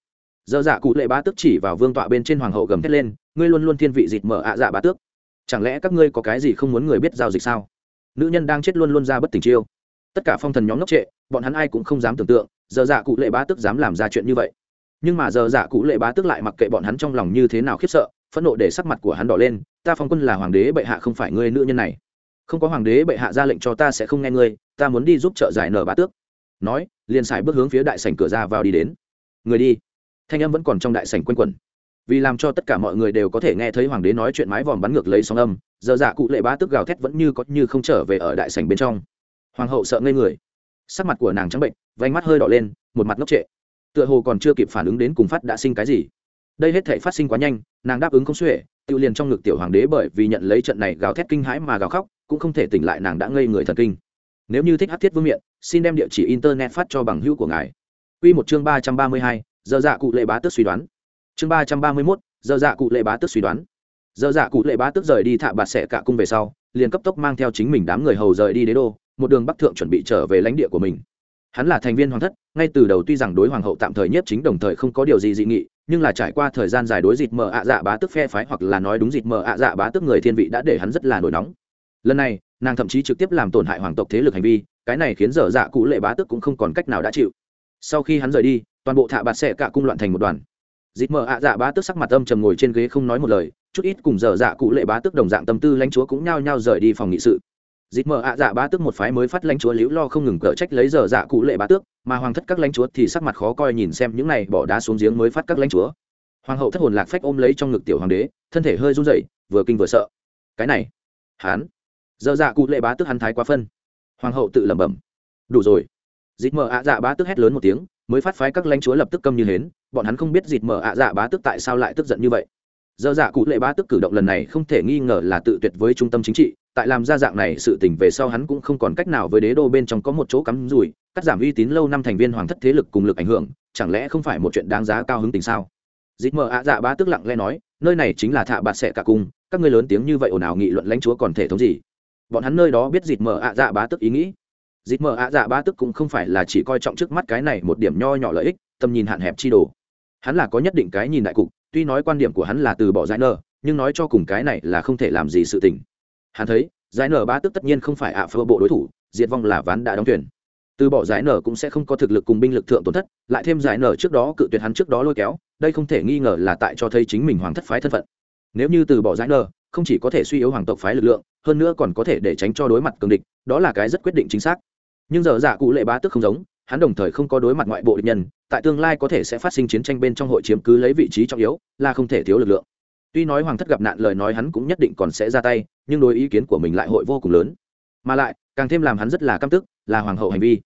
Giờ dạ cụ lệ bá tước chỉ vào vương tọa bên trên hoàng hậu gầm thét lên, ngươi luôn luôn thiên vị dịt mở ạ dạ bá tước. Chẳng lẽ các ngươi có cái gì không muốn người biết giao dịch sao? Nữ nhân đang chết luôn luôn ra bất tỉnh chiêu. Tất cả phong thần nhóm ngốc trệ, bọn hắn ai cũng không dám tưởng tượng giờ dạ cụ lệ bá tước dám làm ra chuyện như vậy. Nhưng mà giờ dạ cụ lệ bá tước lại mặc kệ bọn hắn trong lòng như thế nào khiếp sợ phẫn nộ để sắc mặt của hắn đỏ lên, ta phong quân là hoàng đế bệ hạ không phải ngươi nữ nhân này. Không có hoàng đế bệ hạ ra lệnh cho ta sẽ không nghe ngươi, ta muốn đi giúp trợ giải nở bá tước. Nói, liền xài bước hướng phía đại sảnh cửa ra vào đi đến. Người đi. Thanh âm vẫn còn trong đại sảnh quanh quẩn. Vì làm cho tất cả mọi người đều có thể nghe thấy hoàng đế nói chuyện mái vòm bắn ngược lấy sóng âm, giờ dạ cụ lệ bá tức gào thét vẫn như có như không trở về ở đại sảnh bên trong. Hoàng hậu sợ ngây người. Sắc mặt của nàng trắng bệnh vánh mắt hơi đỏ lên, một mặt ngốc trệ. Tựa hồ còn chưa kịp phản ứng đến cùng phát đã sinh cái gì đây hết thể phát sinh quá nhanh, nàng đáp ứng không xuể, tự liền trong ngực tiểu hoàng đế bởi vì nhận lấy trận này gào thét kinh hãi mà gào khóc, cũng không thể tỉnh lại nàng đã ngây người thần kinh. Nếu như thích hát thiết vương miện, xin đem địa chỉ internet phát cho bằng hữu của ngài. Quy một chương ba trăm ba mươi hai, giờ dạ cụ lệ bá tước suy đoán. Chương ba trăm ba mươi mốt, giờ dạ cụ lệ bá tước suy đoán. Giờ dạ cụ lệ bá tước rời đi thạ bạt sẽ cả cung về sau, liền cấp tốc mang theo chính mình đám người hầu rời đi đế đô, một đường bắc thượng chuẩn bị trở về lãnh địa của mình hắn là thành viên hoàng thất, ngay từ đầu tuy rằng đối hoàng hậu tạm thời nhất chính đồng thời không có điều gì dị nghị, nhưng là trải qua thời gian dài đối dịt mờ ạ dạ bá tức phe phái hoặc là nói đúng dịt mờ ạ dạ bá tức người thiên vị đã để hắn rất là nổi nóng. Lần này, nàng thậm chí trực tiếp làm tổn hại hoàng tộc thế lực hành vi, cái này khiến dở dạ cụ lệ bá tức cũng không còn cách nào đã chịu. Sau khi hắn rời đi, toàn bộ thạ bạt xẻ cả cung loạn thành một đoàn. Dịp mờ ạ dạ bá tức sắc mặt âm trầm ngồi trên ghế không nói một lời, chút ít cùng dở dạ cụ lệ bá tức đồng dạng tâm tư lãnh chúa cũng nhao nhao rời đi phòng nghị sự dịp mở ạ dạ bá tức một phái mới phát lãnh chúa liễu lo không ngừng cỡ trách lấy giờ dạ cụ lệ bá tước, mà hoàng thất các lãnh chúa thì sắc mặt khó coi nhìn xem những này bỏ đá xuống giếng mới phát các lãnh chúa. Hoàng hậu thất hồn lạc phách ôm lấy trong ngực tiểu hoàng đế, thân thể hơi run rẩy, vừa kinh vừa sợ. Cái này hán giờ dạ cụ lệ bá tức hắn thái quá phân. Hoàng hậu tự lẩm bẩm. Đủ rồi. Dịt mở ạ dạ bá tức hét lớn một tiếng, mới phát phái các lãnh chúa lập tức câm như hến, bọn hắn không biết dịt mở ạ dạ bá tức tại sao lại tức giận như vậy. Giờ dạ cụ lệ bá tức cử động lần này không thể nghi ngờ là tự tuyệt với trung tâm chính trị, tại làm ra dạng này sự tình về sau hắn cũng không còn cách nào với đế đô bên trong có một chỗ cắm rủi, cắt giảm uy tín lâu năm thành viên hoàng thất thế lực cùng lực ảnh hưởng, chẳng lẽ không phải một chuyện đáng giá cao hứng tình sao? Dít mờ ạ dạ bá tức lặng lẽ nói, nơi này chính là thạ bạt sẽ cả cung, các ngươi lớn tiếng như vậy ồn ào nghị luận lãnh chúa còn thể thống gì? Bọn hắn nơi đó biết dịp mờ ạ dạ bá tức ý nghĩ. Dịp mờ ạ dạ bá tức cũng không phải là chỉ coi trọng trước mắt cái này một điểm nho nhỏ lợi ích, tầm nhìn hạn hẹp chi đồ. Hắn là có nhất định cái nhìn đại cục tuy nói quan điểm của hắn là từ bỏ giải nở nhưng nói cho cùng cái này là không thể làm gì sự tình. Hắn thấy, giải nở ba tức tất nhiên không phải ạ phơ bộ đối thủ, diệt vong là ván đã đóng thuyền. Từ bỏ giải nở cũng sẽ không có thực lực cùng binh lực thượng tổn thất, lại thêm giải nở trước đó cự tuyệt hắn trước đó lôi kéo, đây không thể nghi ngờ là tại cho thấy chính mình hoàng thất phái thân phận. Nếu như từ bỏ giải nở không chỉ có thể suy yếu hoàng tộc phái lực lượng, hơn nữa còn có thể để tránh cho đối mặt cường địch, đó là cái rất quyết định chính xác. Nhưng giờ giả cụ lệ bá tức không giống hắn đồng thời không có đối mặt ngoại bộ địch nhân, tại tương lai có thể sẽ phát sinh chiến tranh bên trong hội chiếm cứ lấy vị trí trọng yếu, là không thể thiếu lực lượng. Tuy nói hoàng thất gặp nạn lời nói hắn cũng nhất định còn sẽ ra tay, nhưng đối ý kiến của mình lại hội vô cùng lớn. Mà lại, càng thêm làm hắn rất là căm tức, là hoàng hậu hành vi.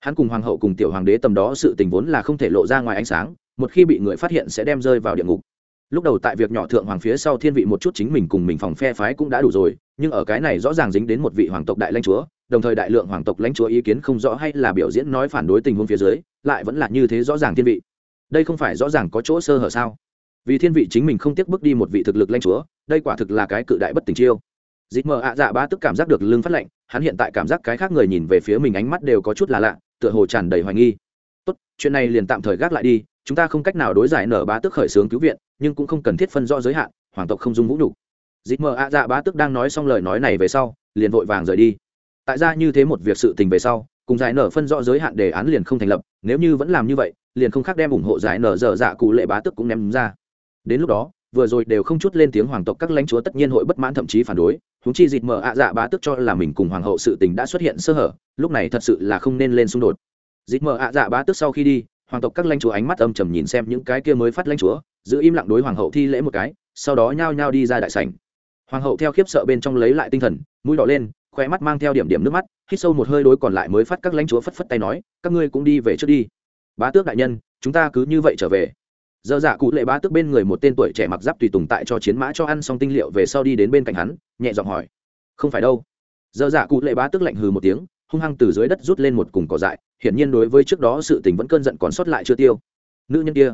Hắn cùng hoàng hậu cùng tiểu hoàng đế tầm đó sự tình vốn là không thể lộ ra ngoài ánh sáng, một khi bị người phát hiện sẽ đem rơi vào địa ngục. Lúc đầu tại việc nhỏ thượng hoàng phía sau thiên vị một chút chính mình cùng mình phòng phe phái cũng đã đủ rồi nhưng ở cái này rõ ràng dính đến một vị hoàng tộc đại lãnh chúa, đồng thời đại lượng hoàng tộc lãnh chúa ý kiến không rõ hay là biểu diễn nói phản đối tình huống phía dưới, lại vẫn là như thế rõ ràng thiên vị. Đây không phải rõ ràng có chỗ sơ hở sao? Vì thiên vị chính mình không tiếc bước đi một vị thực lực lãnh chúa, đây quả thực là cái cự đại bất tình chiêu. Dịp mờ ạ dạ ba tức cảm giác được lưng phát lệnh hắn hiện tại cảm giác cái khác người nhìn về phía mình ánh mắt đều có chút là lạ, tựa hồ tràn đầy hoài nghi. Tốt, chuyện này liền tạm thời gác lại đi, chúng ta không cách nào đối giải nở bá tức khởi xướng cứu viện, nhưng cũng không cần thiết phân rõ giới hạn, hoàng tộc không dung vũ nhục dịp mờ ạ dạ bá tức đang nói xong lời nói này về sau, liền vội vàng rời đi. Tại ra như thế một việc sự tình về sau, cùng giải nở phân rõ giới hạn đề án liền không thành lập, nếu như vẫn làm như vậy, liền không khác đem ủng hộ giải nở dở dạ cụ lệ bá tức cũng ném ra. Đến lúc đó, vừa rồi đều không chút lên tiếng hoàng tộc các lãnh chúa tất nhiên hội bất mãn thậm chí phản đối húng chi dịt mờ ạ dạ bá tức cho là mình cùng hoàng hậu sự tình đã xuất hiện sơ hở, lúc này thật sự là không nên lên xung đột. Dịt mờ ạ dạ bá tức sau khi đi, hoàng tộc các lãnh chúa ánh mắt âm trầm nhìn xem những cái kia mới phát lãnh chúa, giữ im lặng đối hoàng hậu thi lễ một cái, sau đó nhao nhao đi ra đại sảnh hoàng hậu theo khiếp sợ bên trong lấy lại tinh thần, mũi đỏ lên khoe mắt mang theo điểm điểm nước mắt, hít sâu một hơi đối còn lại mới phát các lãnh chúa phất phất tay nói, các ngươi cũng đi về trước đi. Bá tước đại nhân, chúng ta cứ như vậy trở về. Dơ dạ cụ lệ bá tước bên người một tên tuổi trẻ mặc giáp tùy tùng tại cho chiến mã cho ăn xong tinh liệu về sau đi đến bên cạnh hắn, nhẹ giọng hỏi. Không phải đâu. Dơ dạ cụ lệ bá tước lạnh hừ một tiếng, hung hăng từ dưới đất rút lên một cùng cỏ dại, hiển nhiên đối với trước đó sự tình vẫn cơn giận còn sót lại chưa tiêu. Nữ nhân kia.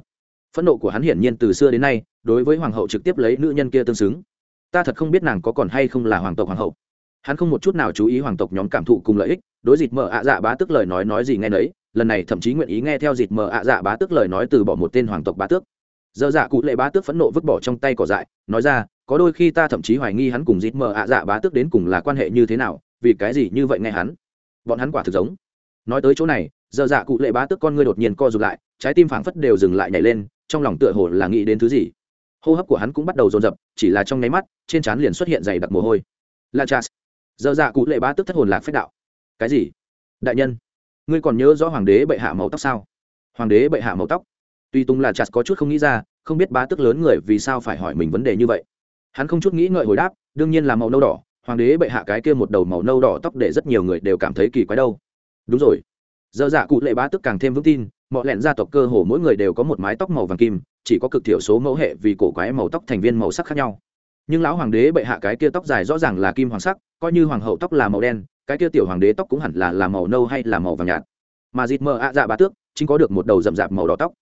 Phẫn nộ của hắn hiển nhiên từ xưa đến nay, đối với hoàng hậu trực tiếp lấy nữ nhân kia tương xứng ta thật không biết nàng có còn hay không là hoàng tộc hoàng hậu. Hắn không một chút nào chú ý hoàng tộc nhóm cảm thụ cùng lợi ích, đối dịt mở ạ dạ bá tức lời nói nói gì nghe nấy, lần này thậm chí nguyện ý nghe theo dịt mở ạ dạ bá tức lời nói từ bỏ một tên hoàng tộc bá tước. Dơ dạ cụ lệ bá tước phẫn nộ vứt bỏ trong tay cỏ dại, nói ra, có đôi khi ta thậm chí hoài nghi hắn cùng dịt mở ạ dạ bá tước đến cùng là quan hệ như thế nào, vì cái gì như vậy nghe hắn? Bọn hắn quả thực giống. Nói tới chỗ này dơ dạ cụ lệ bá tước con ngươi đột nhiên co rụt lại, trái tim phảng phất đều dừng lại nhảy lên, trong lòng tựa hồ là nghĩ đến thứ gì hô hấp của hắn cũng bắt đầu dồn dập, chỉ là trong nháy mắt, trên trán liền xuất hiện dày đặc mồ hôi. La chas. Dơ dạ cụ lệ bá tức thất hồn lạc phách đạo. Cái gì? Đại nhân, ngươi còn nhớ rõ hoàng đế bệ hạ màu tóc sao? Hoàng đế bệ hạ màu tóc. Tuy tung là chặt có chút không nghĩ ra, không biết bá tức lớn người vì sao phải hỏi mình vấn đề như vậy. Hắn không chút nghĩ ngợi hồi đáp, đương nhiên là màu nâu đỏ, hoàng đế bệ hạ cái kia một đầu màu nâu đỏ tóc để rất nhiều người đều cảm thấy kỳ quái đâu. Đúng rồi. Dơ dạ cụ lệ bá tức càng thêm vững tin, mọi lẹn gia tộc cơ hồ mỗi người đều có một mái tóc màu vàng kim chỉ có cực thiểu số mẫu hệ vì cổ quái màu tóc thành viên màu sắc khác nhau. Nhưng lão hoàng đế bệ hạ cái kia tóc dài rõ ràng là kim hoàng sắc, coi như hoàng hậu tóc là màu đen, cái kia tiểu hoàng đế tóc cũng hẳn là là màu nâu hay là màu vàng nhạt. Mà dịt mờ ạ dạ bá tước, chính có được một đầu rậm rạp màu đỏ tóc.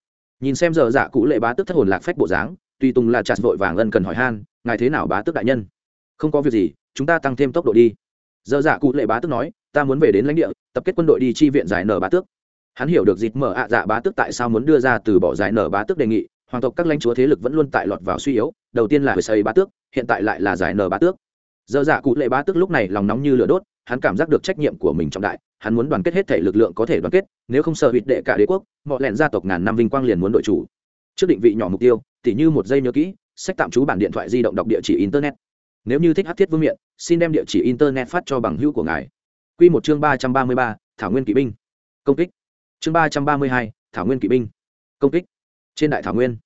Nhìn xem giờ dạ cụ lệ bá tước thất hồn lạc phách bộ dáng tuy tùng là chặt vội vàng ân cần hỏi han, ngài thế nào bá tước đại nhân? Không có việc gì, chúng ta tăng thêm tốc độ đi. Giờ dạ cụ lệ bá tước nói, ta muốn về đến lãnh địa, tập kết quân đội đi chi viện giải nở bá tước. Hắn hiểu được dịt mở ạ dạ bá tước tại sao muốn đưa ra từ bỏ giải nở bá tước đề nghị hoàng tộc các lãnh chúa thế lực vẫn luôn tại lọt vào suy yếu, đầu tiên là hồi xây bá tước, hiện tại lại là giải nở bá tước. Dơ dạ cụ lệ bá tước lúc này lòng nóng như lửa đốt, hắn cảm giác được trách nhiệm của mình trọng đại, hắn muốn đoàn kết hết thể lực lượng có thể đoàn kết, nếu không sợ hụt đệ cả đế quốc mọi lẹn gia tộc ngàn năm vinh quang liền muốn đội chủ. Trước định vị nhỏ mục tiêu, tỉ như một giây nhớ kỹ, sách tạm trú bản điện thoại di động đọc địa chỉ internet. Nếu như thích hát thiết vương miện, xin đem địa chỉ internet phát cho bằng hữu của ngài. Q một chương ba trăm ba mươi ba, thảo nguyên kỵ binh. Công kích. Chương ba trăm ba mươi hai, thảo nguyên kỵ binh. Công kích trên đại thảo nguyên.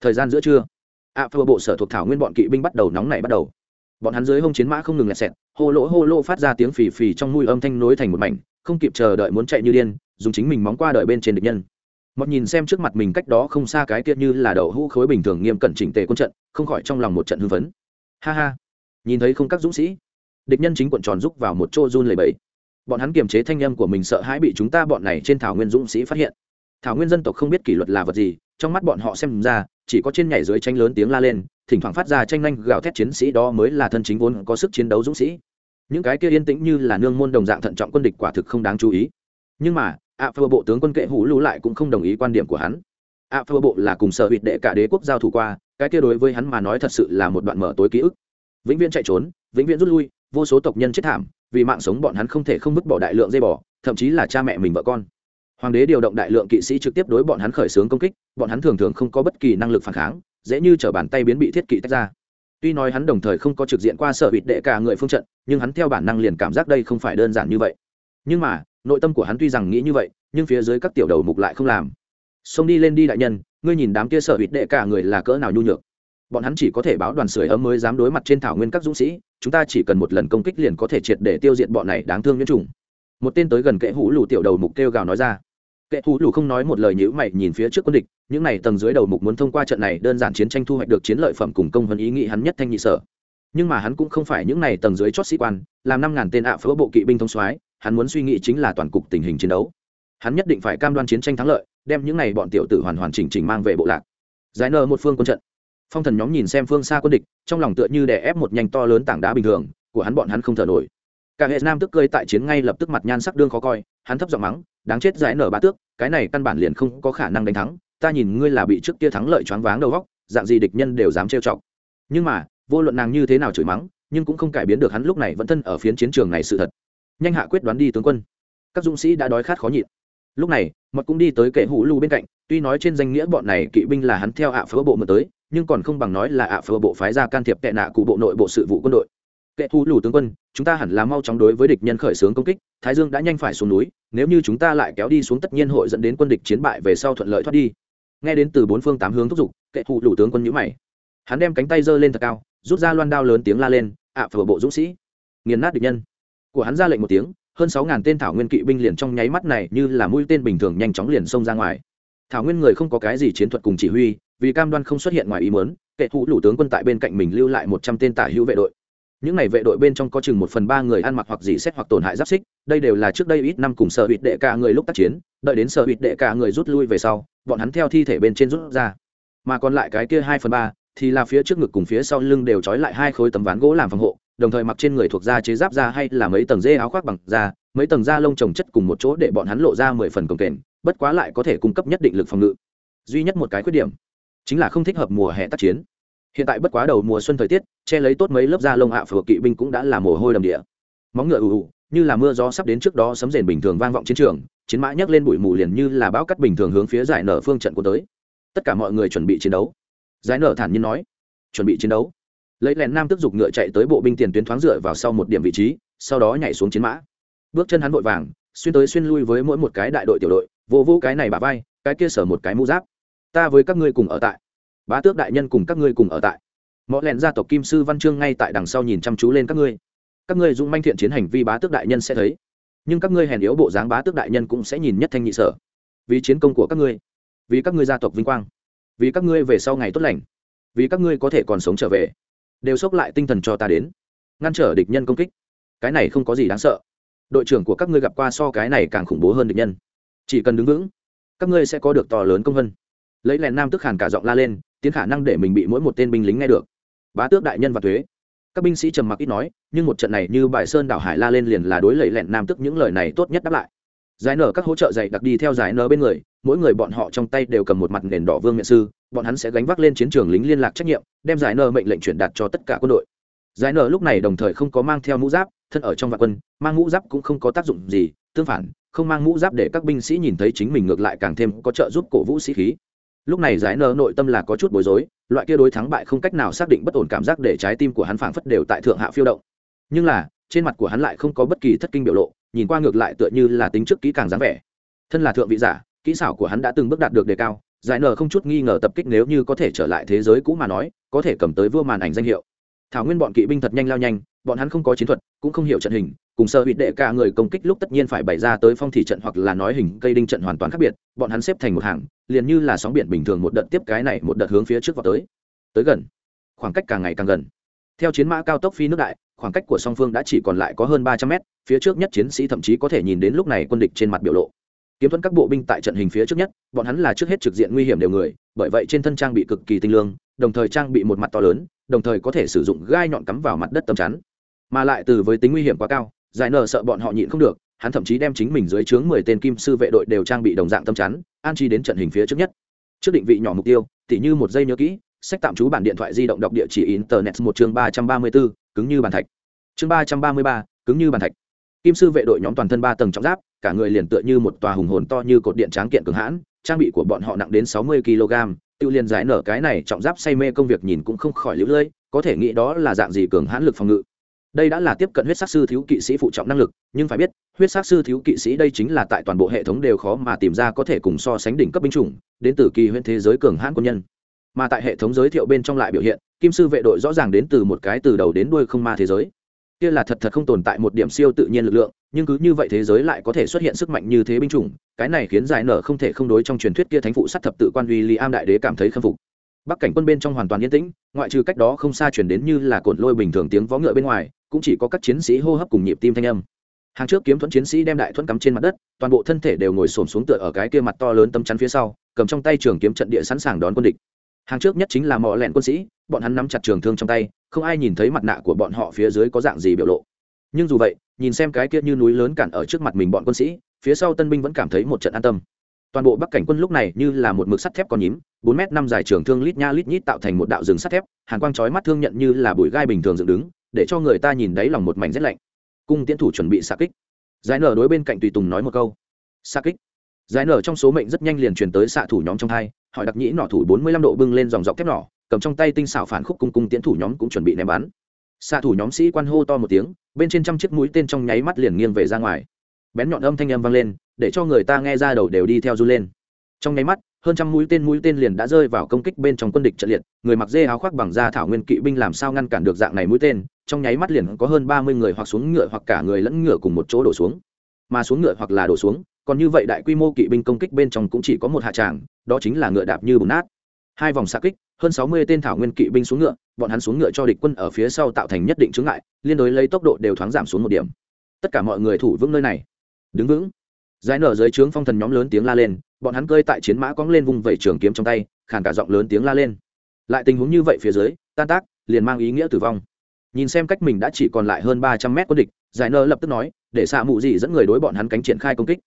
Thời gian giữa trưa ạ à, phơ bộ sở thuộc thảo nguyên bọn kỵ binh bắt đầu nóng nảy bắt đầu. Bọn hắn dưới hông chiến mã không ngừng lẹt xẹt hô lỗ hô lỗ phát ra tiếng phì phì trong mùi âm thanh nối thành một mảnh không kịp chờ đợi muốn chạy như điên dùng chính mình móng qua đợi bên trên địch nhân. Mọt nhìn xem trước mặt mình cách đó không xa cái kia như là đậu hũ khối bình thường nghiêm cẩn chỉnh tề quân trận không khỏi trong lòng một trận hưng phấn. Ha ha nhìn thấy không các dũng sĩ địch nhân chính quận tròn rúc vào một chỗ run lầy bẫy bọn hắn kiềm chế thanh âm của mình sợ hãi bị chúng ta bọn này trên thảo nguyên dũng sĩ phát hiện. Thảo nguyên dân tộc không biết kỷ luật là vật gì trong mắt bọn họ xem ra, chỉ có trên nhảy dưới tranh lớn tiếng la lên, thỉnh thoảng phát ra tranh nhanh gào thét chiến sĩ đó mới là thân chính vốn có sức chiến đấu dũng sĩ. Những cái kia yên tĩnh như là nương môn đồng dạng thận trọng quân địch quả thực không đáng chú ý. Nhưng mà, ạ phơ bộ tướng quân kệ hủ lũ lại cũng không đồng ý quan điểm của hắn. Ạ phơ bộ là cùng sở hụt đệ cả đế quốc giao thủ qua, cái kia đối với hắn mà nói thật sự là một đoạn mở tối ký ức. Vĩnh viễn chạy trốn, vĩnh viễn rút lui, vô số tộc nhân chết thảm, vì mạng sống bọn hắn không thể không vứt bỏ đại lượng dây bỏ thậm chí là cha mẹ mình vợ con hoàng đế điều động đại lượng kỵ sĩ trực tiếp đối bọn hắn khởi xướng công kích, bọn hắn thường thường không có bất kỳ năng lực phản kháng, dễ như t bàn tay biến bị thiết kỵ tách ra. Tuy nói hắn đồng thời không có trực diện qua sở hụt đệ cả người phương trận, nhưng hắn theo bản năng liền cảm giác đây không phải đơn giản như vậy. Nhưng mà, nội tâm của hắn tuy rằng nghĩ như vậy, nhưng phía dưới các tiểu đầu mục lại không làm. Xông đi lên đi đại nhân, ngươi nhìn đám kia sở hụt đệ cả người là cỡ nào nhu nhược. Bọn hắn chỉ có thể báo đoàn sưởi ấm mới dám đối mặt trên thảo nguyên các dũng sĩ, chúng ta chỉ cần một lần công kích liền có thể triệt để tiêu diệt bọn này đáng thương nhiễm trùng một tên tới gần kẽ hũ lù tiểu đầu mục kêu gào nói ra kệ thù lù không nói một lời nhữ mày nhìn phía trước quân địch, những này tầng dưới đầu mục muốn thông qua trận này đơn giản chiến tranh thu hoạch được chiến lợi phẩm cùng công hơn ý nghĩ hắn nhất thanh nhị sở. Nhưng mà hắn cũng không phải những này tầng dưới chót sĩ quan, làm năm ngàn tên ạ phớ bộ kỵ binh thông soái, hắn muốn suy nghĩ chính là toàn cục tình hình chiến đấu. Hắn nhất định phải cam đoan chiến tranh thắng lợi, đem những này bọn tiểu tử hoàn hoàn chỉnh chỉnh mang về bộ lạc. Giải nợ một phương quân trận. Phong thần nhóm nhìn xem phương xa quân địch, trong lòng tựa như đè ép một nhanh to lớn tảng đá bình thường, của hắn bọn hắn không thở nổi. Cả hệ nam tức cơi tại chiến ngay lập tức mặt nhan sắc đương khó coi, hắn thấp giọng mắng đáng chết giải nở ba tước, cái này căn bản liền không có khả năng đánh thắng, ta nhìn ngươi là bị trước kia thắng lợi choáng váng đầu góc, dạng gì địch nhân đều dám trêu chọc. Nhưng mà, vô luận nàng như thế nào chửi mắng, nhưng cũng không cải biến được hắn lúc này vẫn thân ở phiến chiến trường này sự thật. Nhanh hạ quyết đoán đi tướng quân. Các dũng sĩ đã đói khát khó nhịn. Lúc này, mật cũng đi tới kệ hủ lưu bên cạnh, tuy nói trên danh nghĩa bọn này kỵ binh là hắn theo ạ phớ bộ mật tới, nhưng còn không bằng nói là ạ phớ bộ phái ra can thiệp tệ nạ cụ bộ nội bộ sự vụ quân đội kệ thu lù tướng quân, chúng ta hẳn là mau chóng đối với địch nhân khởi xướng công kích, thái dương đã nhanh phải xuống núi, nếu như chúng ta lại kéo đi xuống tất nhiên hội dẫn đến quân địch chiến bại về sau thuận lợi thoát đi. Nghe đến từ bốn phương tám hướng thúc giục, kệ thu lù tướng quân nhữ mày. Hắn đem cánh tay giơ lên thật cao, rút ra loan đao lớn tiếng la lên, ạ phở bộ dũng sĩ, nghiền nát địch nhân. Của hắn ra lệnh một tiếng, hơn sáu ngàn tên thảo nguyên kỵ binh liền trong nháy mắt này như là mũi tên bình thường nhanh chóng liền xông ra ngoài. Thảo nguyên người không có cái gì chiến thuật cùng chỉ huy, vì cam đoan không xuất hiện ngoài ý mớn kệ thủ lũ tướng quân tại bên cạnh mình lưu lại một trăm tên tả hữu vệ đội những này vệ đội bên trong có chừng một phần ba người ăn mặc hoặc dỉ xét hoặc tổn hại giáp xích, đây đều là trước đây ít năm cùng sở hụt đệ cả người lúc tác chiến, đợi đến sở hụt đệ cả người rút lui về sau, bọn hắn theo thi thể bên trên rút ra. Mà còn lại cái kia hai phần ba thì là phía trước ngực cùng phía sau lưng đều trói lại hai khối tấm ván gỗ làm phòng hộ, đồng thời mặc trên người thuộc da chế giáp da hay là mấy tầng dê áo khoác bằng da, mấy tầng da lông trồng chất cùng một chỗ để bọn hắn lộ ra mười phần cồng kềnh, bất quá lại có thể cung cấp nhất định lực phòng ngự. Duy nhất một cái khuyết điểm chính là không thích hợp mùa hè tác chiến hiện tại bất quá đầu mùa xuân thời tiết, che lấy tốt mấy lớp da lông hạ phở kỵ binh cũng đã là mồ hôi đầm địa. Móng ngựa ù ù, như là mưa gió sắp đến trước đó sấm rền bình thường vang vọng chiến trường, chiến mã nhấc lên bụi mù liền như là bão cắt bình thường hướng phía giải nở phương trận của tới. Tất cả mọi người chuẩn bị chiến đấu. Giải nở thản nhiên nói, chuẩn bị chiến đấu. Lấy lẹn nam tức dục ngựa chạy tới bộ binh tiền tuyến thoáng dựa vào sau một điểm vị trí, sau đó nhảy xuống chiến mã. Bước chân hắn vội vàng, xuyên tới xuyên lui với mỗi một cái đại đội tiểu đội, vô vô cái này bà vai, cái kia sở một cái mũ giáp. Ta với các ngươi cùng ở tại bá tước đại nhân cùng các ngươi cùng ở tại. Mọi lẹn gia tộc kim sư văn chương ngay tại đằng sau nhìn chăm chú lên các ngươi. Các ngươi dũng manh thiện chiến hành vi bá tước đại nhân sẽ thấy, nhưng các ngươi hèn yếu bộ dáng bá tước đại nhân cũng sẽ nhìn nhất thanh nhị sở. Vì chiến công của các ngươi, vì các ngươi gia tộc vinh quang, vì các ngươi về sau ngày tốt lành, vì các ngươi có thể còn sống trở về, đều xốc lại tinh thần cho ta đến, ngăn trở địch nhân công kích. Cái này không có gì đáng sợ. Đội trưởng của các ngươi gặp qua so cái này càng khủng bố hơn địch nhân. Chỉ cần đứng vững, các ngươi sẽ có được to lớn công vân. Lấy lèn nam tức hàn cả giọng la lên tiến khả năng để mình bị mỗi một tên binh lính nghe được. Bá tước đại nhân và thuế. Các binh sĩ trầm mặc ít nói, nhưng một trận này như bài sơn đảo hải la lên liền là đối lệ lẹn nam tức những lời này tốt nhất đáp lại. Giải nở các hỗ trợ dạy đặc đi theo giải nở bên người, mỗi người bọn họ trong tay đều cầm một mặt nền đỏ vương miện sư, bọn hắn sẽ gánh vác lên chiến trường lính liên lạc trách nhiệm, đem giải nở mệnh lệnh truyền đạt cho tất cả quân đội. Giải nở lúc này đồng thời không có mang theo mũ giáp, thân ở trong vạn quân, mang mũ giáp cũng không có tác dụng gì, tương phản, không mang mũ giáp để các binh sĩ nhìn thấy chính mình ngược lại càng thêm có trợ giúp cổ vũ sĩ khí lúc này giải nở nội tâm là có chút bối rối, loại kia đối thắng bại không cách nào xác định bất ổn cảm giác để trái tim của hắn phảng phất đều tại thượng hạ phiêu động. Nhưng là, trên mặt của hắn lại không có bất kỳ thất kinh biểu lộ, nhìn qua ngược lại tựa như là tính trước kỹ càng dáng vẻ. Thân là thượng vị giả, kỹ xảo của hắn đã từng bước đạt được đề cao, giải nở không chút nghi ngờ tập kích nếu như có thể trở lại thế giới cũ mà nói, có thể cầm tới vua màn ảnh danh hiệu thảo nguyên bọn kỵ binh thật nhanh lao nhanh, bọn hắn không có chiến thuật, cũng không hiểu trận hình, cùng sơ hụt đệ cả người công kích lúc tất nhiên phải bày ra tới phong thị trận hoặc là nói hình cây đinh trận hoàn toàn khác biệt, bọn hắn xếp thành một hàng, liền như là sóng biển bình thường một đợt tiếp cái này một đợt hướng phía trước vào tới. Tới gần. Khoảng cách càng ngày càng gần. Theo chiến mã cao tốc phi nước đại, khoảng cách của song phương đã chỉ còn lại có hơn ba trăm mét, phía trước nhất chiến sĩ thậm chí có thể nhìn đến lúc này quân địch trên mặt biểu lộ. Kiếm thuẫn các bộ binh tại trận hình phía trước nhất, bọn hắn là trước hết trực diện nguy hiểm đều người, bởi vậy trên thân trang bị cực kỳ tinh lương, đồng thời trang bị một mặt to lớn đồng thời có thể sử dụng gai nhọn cắm vào mặt đất tầm chắn. Mà lại từ với tính nguy hiểm quá cao, giải nở sợ bọn họ nhịn không được, hắn thậm chí đem chính mình dưới trướng mười tên kim sư vệ đội đều trang bị đồng dạng tâm chắn, an chi đến trận hình phía trước nhất. Trước định vị nhỏ mục tiêu, tỉ như một giây nhớ kỹ, sách tạm trú bản điện thoại di động đọc địa chỉ internet một chương ba trăm ba mươi bốn, cứng như bàn thạch. Chương ba trăm ba mươi ba, cứng như bàn thạch. Kim sư vệ đội nhóm toàn thân ba tầng trọng giáp, cả người liền tựa như một tòa hùng hồn to như cột điện tráng kiện cường hãn, trang bị của bọn họ nặng đến sáu mươi kg tự liền giải nở cái này trọng giáp say mê công việc nhìn cũng không khỏi lũ lưỡi có thể nghĩ đó là dạng gì cường hãn lực phòng ngự. Đây đã là tiếp cận huyết sắc sư thiếu kỵ sĩ phụ trọng năng lực, nhưng phải biết, huyết sắc sư thiếu kỵ sĩ đây chính là tại toàn bộ hệ thống đều khó mà tìm ra có thể cùng so sánh đỉnh cấp binh chủng, đến từ kỳ huyễn thế giới cường hãn quân nhân. Mà tại hệ thống giới thiệu bên trong lại biểu hiện, kim sư vệ đội rõ ràng đến từ một cái từ đầu đến đuôi không ma thế giới kia là thật thật không tồn tại một điểm siêu tự nhiên lực lượng, nhưng cứ như vậy thế giới lại có thể xuất hiện sức mạnh như thế binh chủng, cái này khiến giải nở không thể không đối trong truyền thuyết kia thánh phụ sát thập tự quan uy li am đại đế cảm thấy khâm phục. Bắc cảnh quân bên trong hoàn toàn yên tĩnh, ngoại trừ cách đó không xa chuyển đến như là cột lôi bình thường tiếng vó ngựa bên ngoài, cũng chỉ có các chiến sĩ hô hấp cùng nhịp tim thanh âm. Hàng trước kiếm thuẫn chiến sĩ đem đại thuẫn cắm trên mặt đất, toàn bộ thân thể đều ngồi xổm xuống tựa ở cái kia mặt to lớn tấm chắn phía sau, cầm trong tay trường kiếm trận địa sẵn sàng đón quân địch. Hàng trước nhất chính là mỏ lẹn quân sĩ bọn hắn nắm chặt trường thương trong tay, không ai nhìn thấy mặt nạ của bọn họ phía dưới có dạng gì biểu lộ. Nhưng dù vậy, nhìn xem cái kia như núi lớn cản ở trước mặt mình bọn quân sĩ, phía sau tân binh vẫn cảm thấy một trận an tâm. Toàn bộ bắc cảnh quân lúc này như là một mực sắt thép còn nhím, bốn m năm dài trường thương lít nha lít nhít tạo thành một đạo rừng sắt thép, hàn quang chói mắt thương nhận như là bụi gai bình thường dựng đứng, để cho người ta nhìn đáy lòng một mảnh rét lạnh. Cung tiến thủ chuẩn bị xạ kích. Giải nở đối bên cạnh tùy tùng nói một câu. Xạ kích. Giải nở trong số mệnh rất nhanh liền truyền tới xạ thủ nhóm trong hai, hỏi đặc nhĩ nọ thủ bốn mươi lăm độ bưng lên dòng dọc thép nỏ cầm trong tay tinh xảo phản khúc cung cung tiến thủ nhóm cũng chuẩn bị ném bắn. Xạ thủ nhóm sĩ quan hô to một tiếng, bên trên trăm chiếc mũi tên trong nháy mắt liền nghiêng về ra ngoài. Bén nhọn âm thanh âm vang lên, để cho người ta nghe ra đầu đều đi theo du lên. Trong nháy mắt, hơn trăm mũi tên mũi tên liền đã rơi vào công kích bên trong quân địch trận liệt, người mặc dê áo khoác bằng da thảo nguyên kỵ binh làm sao ngăn cản được dạng này mũi tên, trong nháy mắt liền có hơn ba mươi người hoặc xuống ngựa hoặc cả người lẫn ngựa cùng một chỗ đổ xuống. Mà xuống ngựa hoặc là đổ xuống, còn như vậy đại quy mô kỵ binh công kích bên trong cũng chỉ có một hạ tràng, đó chính là ngựa đạp như bùn nát. Hai vòng xa kích hơn sáu mươi tên thảo nguyên kỵ binh xuống ngựa, bọn hắn xuống ngựa cho địch quân ở phía sau tạo thành nhất định chướng ngại, liên đối lấy tốc độ đều thoáng giảm xuống một điểm. Tất cả mọi người thủ vững nơi này. Đứng vững. Giải nở dưới trướng phong thần nhóm lớn tiếng la lên, bọn hắn cơi tại chiến mã cóng lên vùng vẩy trường kiếm trong tay, khàn cả giọng lớn tiếng la lên. Lại tình huống như vậy phía dưới, tan tác, liền mang ý nghĩa tử vong. Nhìn xem cách mình đã chỉ còn lại hơn ba trăm mét quân địch, giải nở lập tức nói, để xạ mụ gì dẫn người đối bọn hắn cánh triển khai công kích.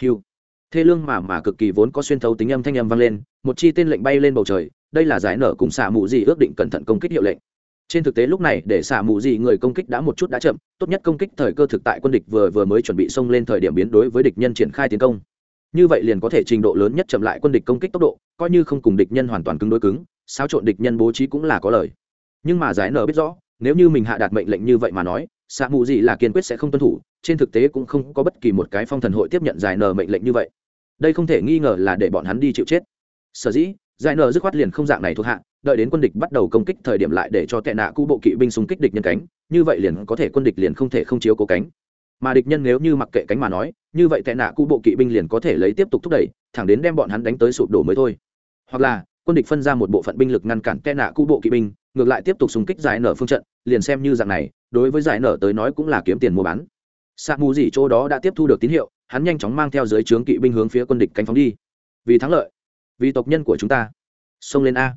Hiu. Thê lương mà mà cực kỳ vốn có xuyên thấu tính âm thanh âm vang lên, một chi tên lệnh bay lên bầu trời đây là giải nở cùng xạ mù gì ước định cẩn thận công kích hiệu lệnh. Trên thực tế lúc này để xạ mù gì người công kích đã một chút đã chậm, tốt nhất công kích thời cơ thực tại quân địch vừa vừa mới chuẩn bị xông lên thời điểm biến đối với địch nhân triển khai tiến công. Như vậy liền có thể trình độ lớn nhất chậm lại quân địch công kích tốc độ, coi như không cùng địch nhân hoàn toàn cứng đối cứng, xáo trộn địch nhân bố trí cũng là có lời. Nhưng mà giải nở biết rõ, nếu như mình hạ đạt mệnh lệnh như vậy mà nói, xạ mù gì là kiên quyết sẽ không tuân thủ, trên thực tế cũng không có bất kỳ một cái phong thần hội tiếp nhận giải nở mệnh lệnh như vậy. Đây không thể nghi ngờ là để bọn hắn đi chịu chết. Sở dĩ giải nở dứt khoát liền không dạng này thuộc hạ, đợi đến quân địch bắt đầu công kích thời điểm lại để cho tệ nạ cũ bộ kỵ binh xung kích địch nhân cánh, như vậy liền có thể quân địch liền không thể không chiếu cố cánh. Mà địch nhân nếu như mặc kệ cánh mà nói, như vậy tệ nạ cũ bộ kỵ binh liền có thể lấy tiếp tục thúc đẩy, thẳng đến đem bọn hắn đánh tới sụp đổ mới thôi. Hoặc là, quân địch phân ra một bộ phận binh lực ngăn cản tệ nạ cũ bộ kỵ binh, ngược lại tiếp tục xung kích giải nở phương trận, liền xem như dạng này, đối với giải nở tới nói cũng là kiếm tiền mua bán. Sa mù dỉ chỗ đó đã tiếp thu được tín hiệu, hắn nhanh chóng mang theo dưới trướng kỵ binh hướng phía quân địch cánh phóng đi. Vì thắng lợi vì tộc nhân của chúng ta. Xông lên a.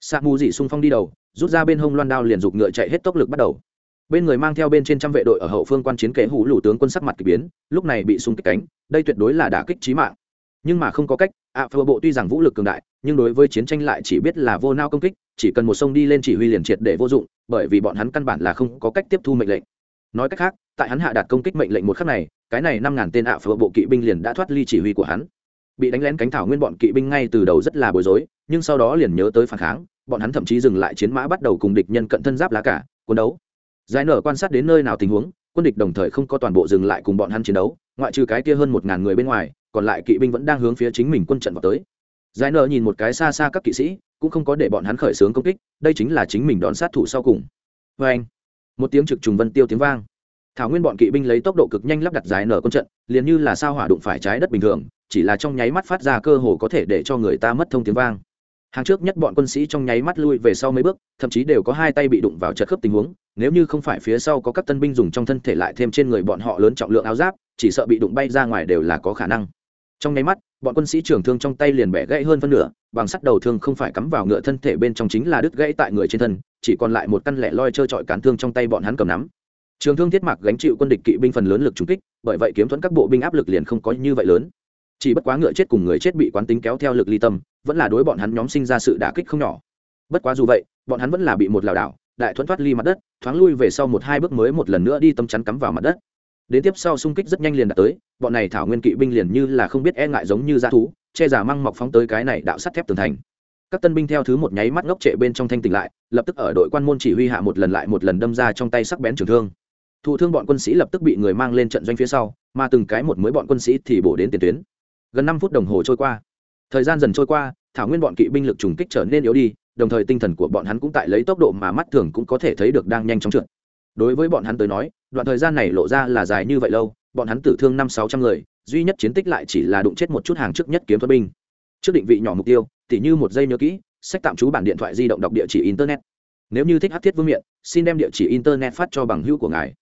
Sa mù dị xung phong đi đầu, rút ra bên hông loan đao liền giục ngựa chạy hết tốc lực bắt đầu. Bên người mang theo bên trên trăm vệ đội ở hậu phương quan chiến kế hủ lũ tướng quân sắc mặt k ỳ biến, lúc này bị xung kích cánh, đây tuyệt đối là đả kích trí mạng. Nhưng mà không có cách, ạ phơ bộ tuy rằng vũ lực cường đại, nhưng đối với chiến tranh lại chỉ biết là vô nao công kích, chỉ cần một sông đi lên chỉ huy liền triệt để vô dụng, bởi vì bọn hắn căn bản là không có cách tiếp thu mệnh lệnh. Nói cách khác, tại hắn hạ đạt công kích mệnh lệnh một khắc này, cái này năm ngàn tên ạ phơ bộ kỵ binh liền đã thoát ly chỉ huy của hắn bị đánh lén cánh thảo nguyên bọn kỵ binh ngay từ đầu rất là bối rối, nhưng sau đó liền nhớ tới phản kháng, bọn hắn thậm chí dừng lại chiến mã bắt đầu cùng địch nhân cận thân giáp lá cả, quân đấu. Giải nở quan sát đến nơi nào tình huống, quân địch đồng thời không có toàn bộ dừng lại cùng bọn hắn chiến đấu, ngoại trừ cái kia hơn một ngàn người bên ngoài, còn lại kỵ binh vẫn đang hướng phía chính mình quân trận vào tới. Giải nở nhìn một cái xa xa các kỵ sĩ, cũng không có để bọn hắn khởi xướng công kích, đây chính là chính mình đón sát thủ sau cùng. Vê anh một tiếng trực trùng vân tiêu tiếng vang thảo nguyên bọn kỵ binh lấy tốc độ cực nhanh lắp đặt dài nở quân trận, liền như là sao hỏa đụng phải trái đất bình thường, chỉ là trong nháy mắt phát ra cơ hồ có thể để cho người ta mất thông tiếng vang. Hàng trước nhất bọn quân sĩ trong nháy mắt lui về sau mấy bước, thậm chí đều có hai tay bị đụng vào chật khớp tình huống, nếu như không phải phía sau có các tân binh dùng trong thân thể lại thêm trên người bọn họ lớn trọng lượng áo giáp, chỉ sợ bị đụng bay ra ngoài đều là có khả năng. Trong nháy mắt, bọn quân sĩ trưởng thương trong tay liền bẻ gãy hơn phân nửa, bằng sắt đầu thương không phải cắm vào ngựa thân thể bên trong chính là đứt gãy tại người trên thân, chỉ còn lại một căn lẻ loi trơ trọi cán thương trong tay bọn hắn cầm nắm trường thương thiết mạc gánh chịu quân địch kỵ binh phần lớn lực trúng kích, bởi vậy kiếm thuẫn các bộ binh áp lực liền không có như vậy lớn. Chỉ bất quá ngựa chết cùng người chết bị quán tính kéo theo lực ly tâm, vẫn là đối bọn hắn nhóm sinh ra sự đả kích không nhỏ. Bất quá dù vậy, bọn hắn vẫn là bị một lảo đảo, đại thuẫn thoát ly mặt đất, thoáng lui về sau một hai bước mới một lần nữa đi tâm chắn cắm vào mặt đất. Đến tiếp sau xung kích rất nhanh liền đạt tới, bọn này thảo nguyên kỵ binh liền như là không biết e ngại giống như dã thú, che giả măng mọc phóng tới cái này đạo sắt thép tường thành. Các tân binh theo thứ một nháy mắt ngốc trệ bên trong thanh tỉnh lại, lập tức ở đội quan môn chỉ huy hạ một lần lại một lần đâm ra trong tay sắc bén trường thương thụ thương bọn quân sĩ lập tức bị người mang lên trận doanh phía sau, mà từng cái một mới bọn quân sĩ thì bổ đến tiền tuyến. Gần năm phút đồng hồ trôi qua. Thời gian dần trôi qua, thảo nguyên bọn kỵ binh lực trùng kích trở nên yếu đi, đồng thời tinh thần của bọn hắn cũng tại lấy tốc độ mà mắt thường cũng có thể thấy được đang nhanh chóng trượt. Đối với bọn hắn tới nói, đoạn thời gian này lộ ra là dài như vậy lâu, bọn hắn tử thương năm sáu trăm người, duy nhất chiến tích lại chỉ là đụng chết một chút hàng trước nhất kiếm thuật binh. Trước định vị nhỏ mục tiêu, tỉ như một giây nhớ kỹ, sách tạm trú bản điện thoại di động đọc địa chỉ internet. Nếu như thích hát thiết vương miện, xin đem địa chỉ internet phát cho bằng hữu của ngài.